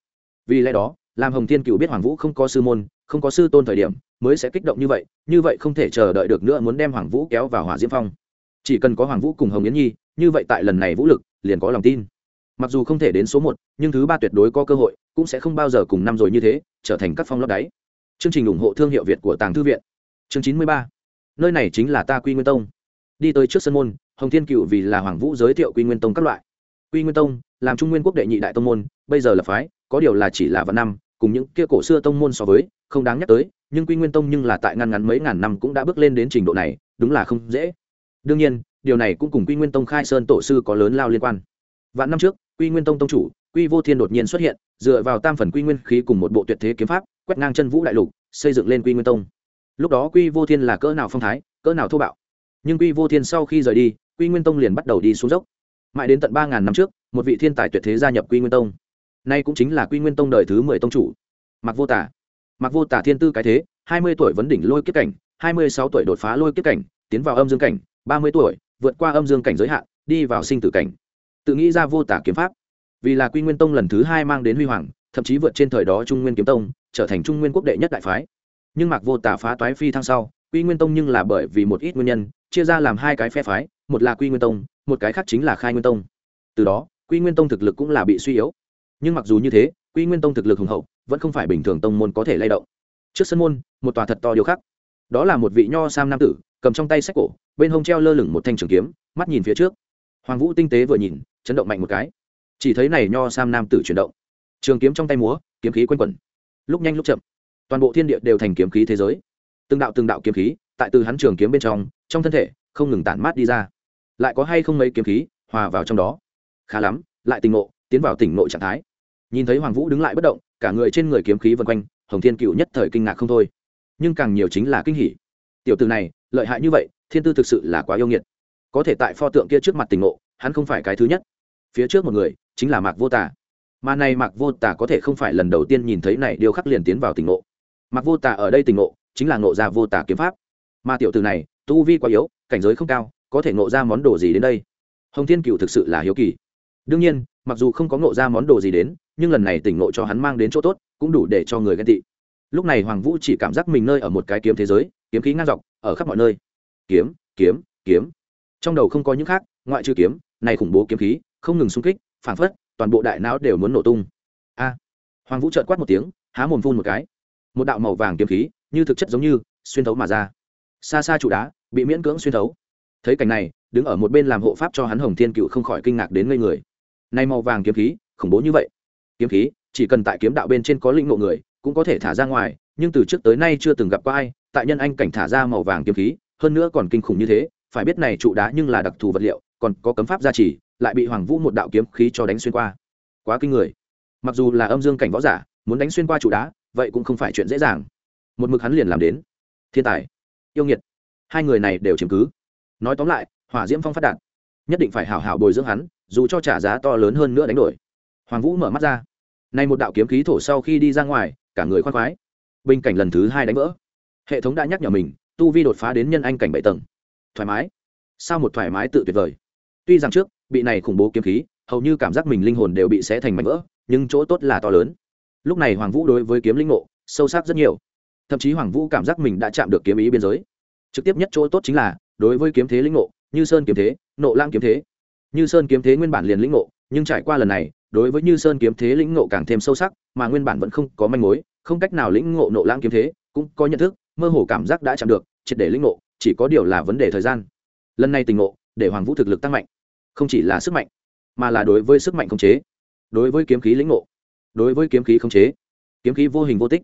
Speaker 1: Vì lẽ đó, làm hồng thiên cựu biết hoàng vũ không có sư môn không có sư tôn thời điểm, mới sẽ kích động như vậy như vậy không thể chờ đợi được nữa muốn đem hoàng vũ kéo vào hỏa diễm phong. Chỉ cần có hoàng vũ cùng hồng yến nhi, như vậy tại lần này vũ lực, liền có lòng tin. Mặc dù không thể đến số một, nhưng thứ ba tuyệt đối có cơ hội, cũng sẽ không bao giờ cùng năm rồi như thế, trở thành các phong lót đáy. Chương trình ủng hộ thương hiệu việt của tàng thư viện. Chương chín mươi ba. Nơi này chính là ta quy nguyên tông. Đi tới trước sân môn, hồng thiên cựu vì là hoàng vũ giới thiệu quy nguyên tông các loại. Quy nguyên tông, làm trung nguyên quốc đệ nhị đại tông môn, bây giờ là phái, có điều là chỉ là vạn năm cùng những kia cổ xưa tông môn so với, không đáng nhắc tới, nhưng quy nguyên tông nhưng là tại ngăn ngắn mấy ngàn năm cũng đã bước lên đến trình độ này, đúng là không dễ. Đương nhiên, điều này cũng cùng quy nguyên tông khai sơn tổ sư có lớn lao liên quan. Vạn năm trước, quy nguyên tông tông chủ, quy vô thiên đột nhiên xuất hiện, dựa vào tam phần quy nguyên khí cùng một bộ tuyệt thế kiếm pháp, quét ngang chân vũ đại lục, xây dựng lên quy nguyên tông. Lúc đó quy vô thiên là cỡ nào phong thái, cỡ nào thô bạo. Nhưng quy vô thiên sau khi rời đi, quy nguyên tông liền bắt đầu đi xuống dốc. Mãi đến tận ba ngàn năm trước, một vị thiên tài tuyệt thế gia nhập quy nguyên tông nay cũng chính là quy nguyên tông đời thứ mười tông chủ mặc vô tả mặc vô tả thiên tư cái thế, hai mươi tuổi vấn đỉnh lôi kiếp cảnh, hai mươi sáu tuổi đột phá lôi kiếp cảnh, tiến vào âm dương cảnh, ba mươi tuổi vượt qua âm dương cảnh giới hạn, đi vào sinh tử cảnh. Tự nghĩ ra vô tả kiếm pháp. Vì là quy nguyên tông lần thứ hai mang đến huy hoàng, thậm chí vượt trên thời đó trung nguyên kiếm tông, trở thành trung nguyên quốc đệ nhất đại phái. Nhưng mạc vô tả phá toái phi thăng sau, quy nguyên tông nhưng là bởi vì một ít nguyên nhân, chia ra làm hai cái phe phái, một là quy nguyên tông, một cái khác chính là khai nguyên tông. Từ đó, quy nguyên tông thực lực cũng là bị suy yếu nhưng mặc dù như thế, quy nguyên tông thực lực hùng hậu, vẫn không phải bình thường tông môn có thể lay động. Trước sân môn, một tòa thật to điều khác đó là một vị nho sam nam tử, cầm trong tay sách cổ, bên hông treo lơ lửng một thanh trường kiếm, mắt nhìn phía trước. Hoàng vũ tinh tế vừa nhìn, chấn động mạnh một cái. Chỉ thấy này nho sam nam tử chuyển động. Trường kiếm trong tay múa, kiếm khí quanh quẩn. Lúc nhanh lúc chậm, toàn bộ thiên địa đều thành kiếm khí thế giới. Từng đạo từng đạo kiếm khí, tại từ hắn trường kiếm bên trong trong thân thể, không ngừng tản mát đi ra. Lại có hay không mấy kiếm khí, hòa vào trong đó. Khá lắm, lại tình ngộ, tiến vào tỉnh nội trạng thái nhìn thấy hoàng vũ đứng lại bất động, cả người trên người kiếm khí vân quanh, hồng thiên cựu nhất thời kinh ngạc không thôi. Nhưng càng nhiều chính là kinh hỉ. Tiểu từ này, lợi hại như vậy, thiên tư thực sự là quá yêu nghiệt. Có thể tại pho tượng kia trước mặt tình ngộ, hắn không phải cái thứ nhất. Phía trước một người, chính là mạc vô tả mà này mạc vô tả có thể không phải lần đầu tiên nhìn thấy này điều khắc liền tiến vào tình ngộ. Mạc vô tả ở đây tình ngộ, chính là ngộ ra vô tả kiếm pháp. Mà tiểu từ này, tu vi quá yếu, cảnh giới không cao, có thể ngộ ra món đồ gì đến đây? Hồng thiên cựu thực sự là hiếu kỳ. Đương nhiên, mặc dù không có ngộ ra món đồ gì đến nhưng lần này tỉnh ngộ cho hắn mang đến chỗ tốt, cũng đủ để cho người ghen tị. Lúc này hoàng vũ chỉ cảm giác mình nơi ở một cái kiếm thế giới, kiếm khí ngang dọc, ở khắp mọi nơi. Kiếm kiếm kiếm. Trong đầu không có những khác, ngoại trừ kiếm, này khủng bố kiếm khí, không ngừng xung kích, phản phất, toàn bộ đại não đều muốn nổ tung. A! Hoàng vũ trợn quát một tiếng, há mồm phun một cái. Một đạo màu vàng kiếm khí, như thực chất giống như, xuyên thấu mà ra. Xa xa trụ đá, bị miễn cưỡng xuyên thấu. Thấy cảnh này, đứng ở một bên làm hộ pháp cho hắn hồng thiên cựu không khỏi kinh ngạc đến ngây người. Nay màu vàng kiếm khí, khủng bố như vậy kiếm khí, chỉ cần tại kiếm đạo bên trên có linh ngộ người, cũng có thể thả ra ngoài, nhưng từ trước tới nay chưa từng gặp qua ai, tại nhân anh cảnh thả ra màu vàng kiếm khí, hơn nữa còn kinh khủng như thế, phải biết này trụ đá nhưng là đặc thù vật liệu, còn có cấm pháp gia trì, lại bị hoàng vũ một đạo kiếm khí cho đánh xuyên qua. Quá kinh người. Mặc dù là âm dương cảnh võ giả, muốn đánh xuyên qua trụ đá, vậy cũng không phải chuyện dễ dàng. Một mực hắn liền làm đến. Thiên tài. Yêu nghiệt. Hai người này đều chiếm cứ. Nói tóm lại, hỏa diễm phong phát đạt. Nhất định phải hảo hảo bồi dưỡng hắn, dù cho trả giá to lớn hơn nữa đánh đổi. Hoàng vũ mở mắt ra nay một đạo kiếm khí thổ sau khi đi ra ngoài, cả người khoan khoái. Bình cảnh lần thứ hai đánh vỡ. Hệ thống đã nhắc nhở mình, tu vi đột phá đến nhân anh cảnh bảy tầng. Thoải mái. Sao một thoải mái tự tuyệt vời? Tuy rằng trước, bị này khủng bố kiếm khí, hầu như cảm giác mình linh hồn đều bị xé thành mảnh vỡ, nhưng chỗ tốt là to lớn. Lúc này hoàng vũ đối với kiếm linh ngộ, sâu sắc rất nhiều. Thậm chí hoàng vũ cảm giác mình đã chạm được kiếm ý biên giới. Trực tiếp nhất chỗ tốt chính là, đối với kiếm thế linh ngộ, như sơn kiếm thế, nộ lang kiếm thế. Như sơn kiếm thế nguyên bản liền linh ngộ nhưng trải qua lần này, đối với như sơn kiếm thế lĩnh ngộ càng thêm sâu sắc, mà nguyên bản vẫn không có manh mối, không cách nào lĩnh ngộ nộ lãng kiếm thế, cũng có nhận thức, mơ hồ cảm giác đã chạm được, triệt để lĩnh ngộ, chỉ có điều là vấn đề thời gian. Lần này tình ngộ, để hoàng vũ thực lực tăng mạnh. Không chỉ là sức mạnh, mà là đối với sức mạnh khống chế. Đối với kiếm khí lĩnh ngộ, đối với kiếm khí khống chế, kiếm khí vô hình vô tích.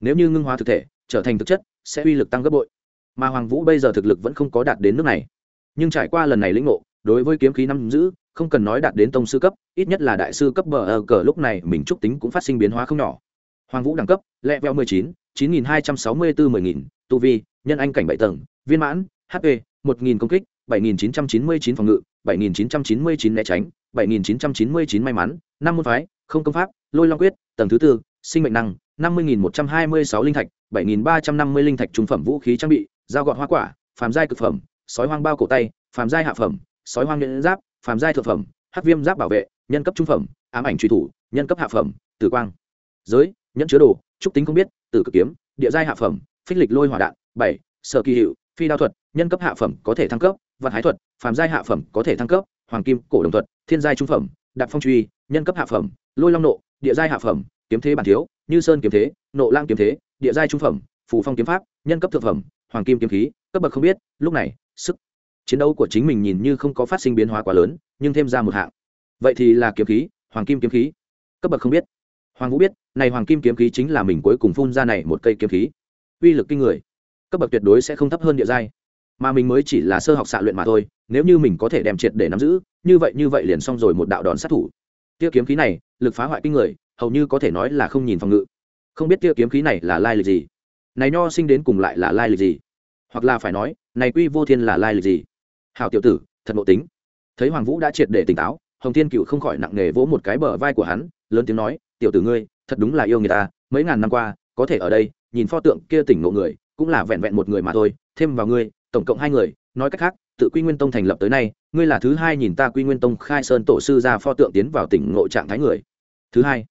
Speaker 1: Nếu như ngưng hóa thực thể, trở thành thực chất, sẽ uy lực tăng gấp bội. Mà hoàng vũ bây giờ thực lực vẫn không có đạt đến nước này. Nhưng trải qua lần này lĩnh ngộ, đối với kiếm khí năm giữ không cần nói đạt đến tông sư cấp, ít nhất là đại sư cấp bờ ở cờ lúc này mình trúc tính cũng phát sinh biến hóa không nhỏ. Hoàng vũ đẳng cấp, lẹ veo mười chín chín nghìn hai trăm sáu mươi bốn mười nghìn, tu vi, nhân anh cảnh bảy tầng, viên mãn hp một nghìn công kích, bảy nghìn chín trăm chín mươi chín phòng ngự, bảy nghìn chín trăm chín mươi chín né tránh, bảy nghìn chín trăm chín mươi chín may mắn, năm môn phái, không công pháp, lôi long quyết, tầng thứ tư, sinh mệnh năng, năm mươi nghìn một trăm hai mươi sáu linh thạch, bảy nghìn ba trăm năm mươi linh thạch trung phẩm vũ khí trang bị, dao gọn hoa quả, phàm giai cực phẩm, sói hoang bao cổ tay, phàm giai hạ phẩm, sói hoang nhẫn giáp phàm giai thượng phẩm, hắc viêm giáp bảo vệ, nhân cấp trung phẩm, ám ảnh truy thủ, nhân cấp hạ phẩm, tử quang. Giới, nhẫn chứa đồ, trúc tính không biết, tử cực kiếm, địa giai hạ phẩm, phích lịch lôi hỏa đạn, bảy, sở kỳ hiệu, phi đao thuật, nhân cấp hạ phẩm có thể thăng cấp vật hái thuật, phàm giai hạ phẩm có thể thăng cấp, hoàng kim, cổ đồng thuật, thiên giai trung phẩm, đạp phong truy, nhân cấp hạ phẩm, lôi long nộ, địa giai hạ phẩm, kiếm thế bản thiếu, như sơn kiếm thế, nộ lang kiếm thế, địa giai trung phẩm, phù phong kiếm pháp, nhân cấp thượng phẩm, hoàng kim kiếm khí, cấp bậc không biết, lúc này, sức chiến đấu của chính mình nhìn như không có phát sinh biến hóa quá lớn, nhưng thêm ra một hạng. Vậy thì là kiếm khí, hoàng kim kiếm khí. Cấp bậc không biết. Hoàng vũ biết, này hoàng kim kiếm khí chính là mình cuối cùng phun ra này một cây kiếm khí. Uy lực kinh người. Cấp bậc tuyệt đối sẽ không thấp hơn địa giai. Mà mình mới chỉ là sơ học xạ luyện mà thôi, nếu như mình có thể đem triệt để nắm giữ, như vậy như vậy liền xong rồi một đạo đòn sát thủ. Tiêu kiếm khí này, lực phá hoại kinh người, hầu như có thể nói là không nhìn phòng ngự. Không biết tiêu kiếm khí này là lai lịch gì? Này nho sinh đến cùng lại là lai lịch gì? Hoặc là phải nói, này quy vô thiên là lai lịch gì? Hào tiểu tử, thật mộ tính. Thấy hoàng vũ đã triệt để tỉnh táo, hồng thiên cựu không khỏi nặng nề vỗ một cái bờ vai của hắn, lớn tiếng nói, tiểu tử ngươi, thật đúng là yêu người ta, mấy ngàn năm qua, có thể ở đây, nhìn pho tượng kia tỉnh ngộ người, cũng là vẹn vẹn một người mà thôi, thêm vào ngươi, tổng cộng hai người, nói cách khác, tự quy nguyên tông thành lập tới nay, ngươi là thứ hai nhìn ta quy nguyên tông khai sơn tổ sư ra pho tượng tiến vào tỉnh ngộ trạng thái người. Thứ hai,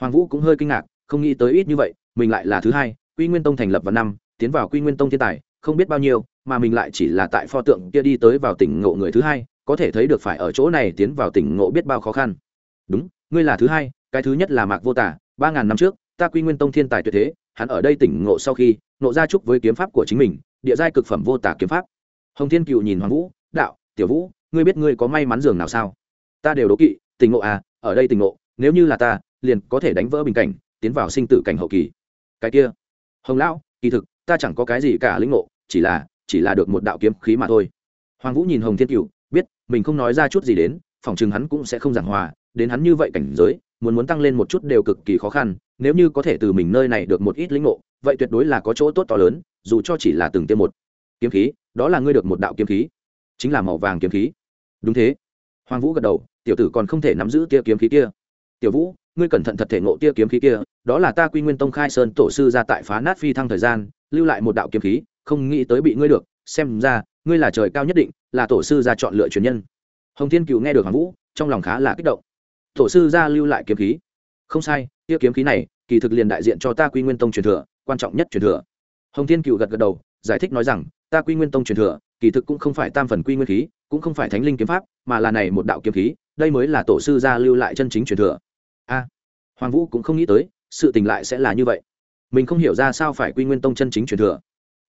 Speaker 1: hoàng vũ cũng hơi kinh ngạc, không nghĩ tới ít như vậy, mình lại là thứ hai, quy nguyên tông thành lập vào năm, tiến vào quy nguyên tông thiên tài, không biết bao nhiêu mà mình lại chỉ là tại pho tượng kia đi tới vào tỉnh ngộ người thứ hai, có thể thấy được phải ở chỗ này tiến vào tỉnh ngộ biết bao khó khăn. Đúng, ngươi là thứ hai, cái thứ nhất là mạc vô tả, ba ngàn năm trước, ta quy nguyên tông thiên tài tuyệt thế, hắn ở đây tỉnh ngộ sau khi, ngộ ra chúc với kiếm pháp của chính mình, địa giai cực phẩm vô tả kiếm pháp. Hồng thiên cựu nhìn hoàng vũ, đạo, tiểu vũ, ngươi biết ngươi có may mắn giường nào sao? Ta đều đố kỵ, tỉnh ngộ à ở đây tỉnh ngộ, nếu như là ta, liền có thể đánh vỡ bình cảnh, tiến vào sinh tử cảnh hậu kỳ. Cái kia, hồng lão, kỳ thực, ta chẳng có cái gì cả lĩnh ngộ, chỉ là chỉ là được một đạo kiếm khí mà thôi. Hoàng vũ nhìn hồng thiên cựu biết mình không nói ra chút gì đến, phòng chừng hắn cũng sẽ không giảng hòa, đến hắn như vậy cảnh giới, muốn muốn tăng lên một chút đều cực kỳ khó khăn, nếu như có thể từ mình nơi này được một ít lĩnh ngộ, vậy tuyệt đối là có chỗ tốt to lớn, dù cho chỉ là từng tiêm một kiếm khí, đó là ngươi được một đạo kiếm khí, chính là màu vàng kiếm khí. Đúng thế. Hoàng vũ gật đầu, tiểu tử còn không thể nắm giữ tia kiếm khí kia. Tiểu vũ, ngươi cẩn thận thật thể ngộ tia kiếm khí kia, đó là ta quy nguyên tông khai sơn tổ sư ra tại phá nát phi thăng thời gian, lưu lại một đạo kiếm khí không nghĩ tới bị ngươi được, xem ra, ngươi là trời cao nhất định, là tổ sư ra chọn lựa truyền nhân. Hồng thiên cựu nghe được hoàng vũ, trong lòng khá là kích động. Tổ sư ra lưu lại kiếm khí. Không sai tiêu kiếm khí này, kỳ thực liền đại diện cho ta quy nguyên tông truyền thừa, quan trọng nhất truyền thừa. Hồng thiên cựu gật gật đầu, giải thích nói rằng, ta quy nguyên tông truyền thừa, kỳ thực cũng không phải tam phần quy nguyên khí, cũng không phải thánh linh kiếm pháp, mà là này một đạo kiếm khí, đây mới là tổ sư gia lưu lại chân chính truyền thừa. A, hoàng vũ cũng không nghĩ tới, sự tình lại sẽ là như vậy. Mình không hiểu ra sao phải quy nguyên tông chân chính truyền thừa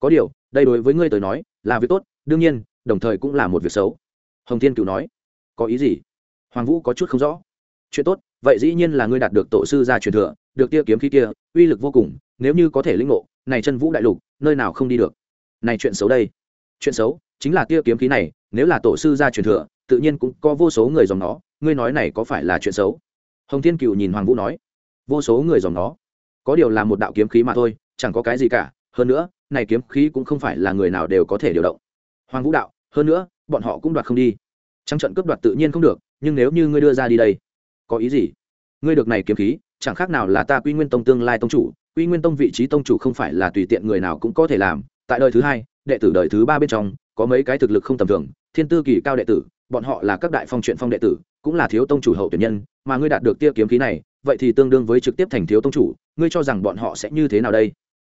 Speaker 1: có điều, đây đối với ngươi tới nói, là việc tốt, đương nhiên, đồng thời cũng là một việc xấu. Hồng thiên cựu nói, có ý gì? Hoàng vũ có chút không rõ. Chuyện tốt, vậy dĩ nhiên là ngươi đạt được tổ sư gia truyền thừa, được tia kiếm khí kia, uy lực vô cùng, nếu như có thể linh ngộ, này chân vũ đại lục, nơi nào không đi được. Này chuyện xấu đây. Chuyện xấu, chính là tia kiếm khí này, nếu là tổ sư gia truyền thừa, tự nhiên cũng có vô số người dòng nó ngươi nói này có phải là chuyện xấu? Hồng thiên cựu nhìn hoàng vũ nói, vô số người dòng nó có điều là một đạo kiếm khí mà thôi, chẳng có cái gì cả, hơn nữa này kiếm khí cũng không phải là người nào đều có thể điều động. Hoàng vũ đạo, hơn nữa, bọn họ cũng đoạt không đi. Trắng trận cướp đoạt tự nhiên không được, nhưng nếu như ngươi đưa ra đi đây, có ý gì? Ngươi được này kiếm khí, chẳng khác nào là ta quy nguyên tông tương lai tông chủ, quy nguyên tông vị trí tông chủ không phải là tùy tiện người nào cũng có thể làm. Tại đời thứ hai, đệ tử đời thứ ba bên trong, có mấy cái thực lực không tầm thường, thiên tư kỳ cao đệ tử, bọn họ là các đại phong truyện phong đệ tử, cũng là thiếu tông chủ hậu tuyển nhân, mà ngươi đạt được tia kiếm khí này, vậy thì tương đương với trực tiếp thành thiếu tông chủ, ngươi cho rằng bọn họ sẽ như thế nào đây?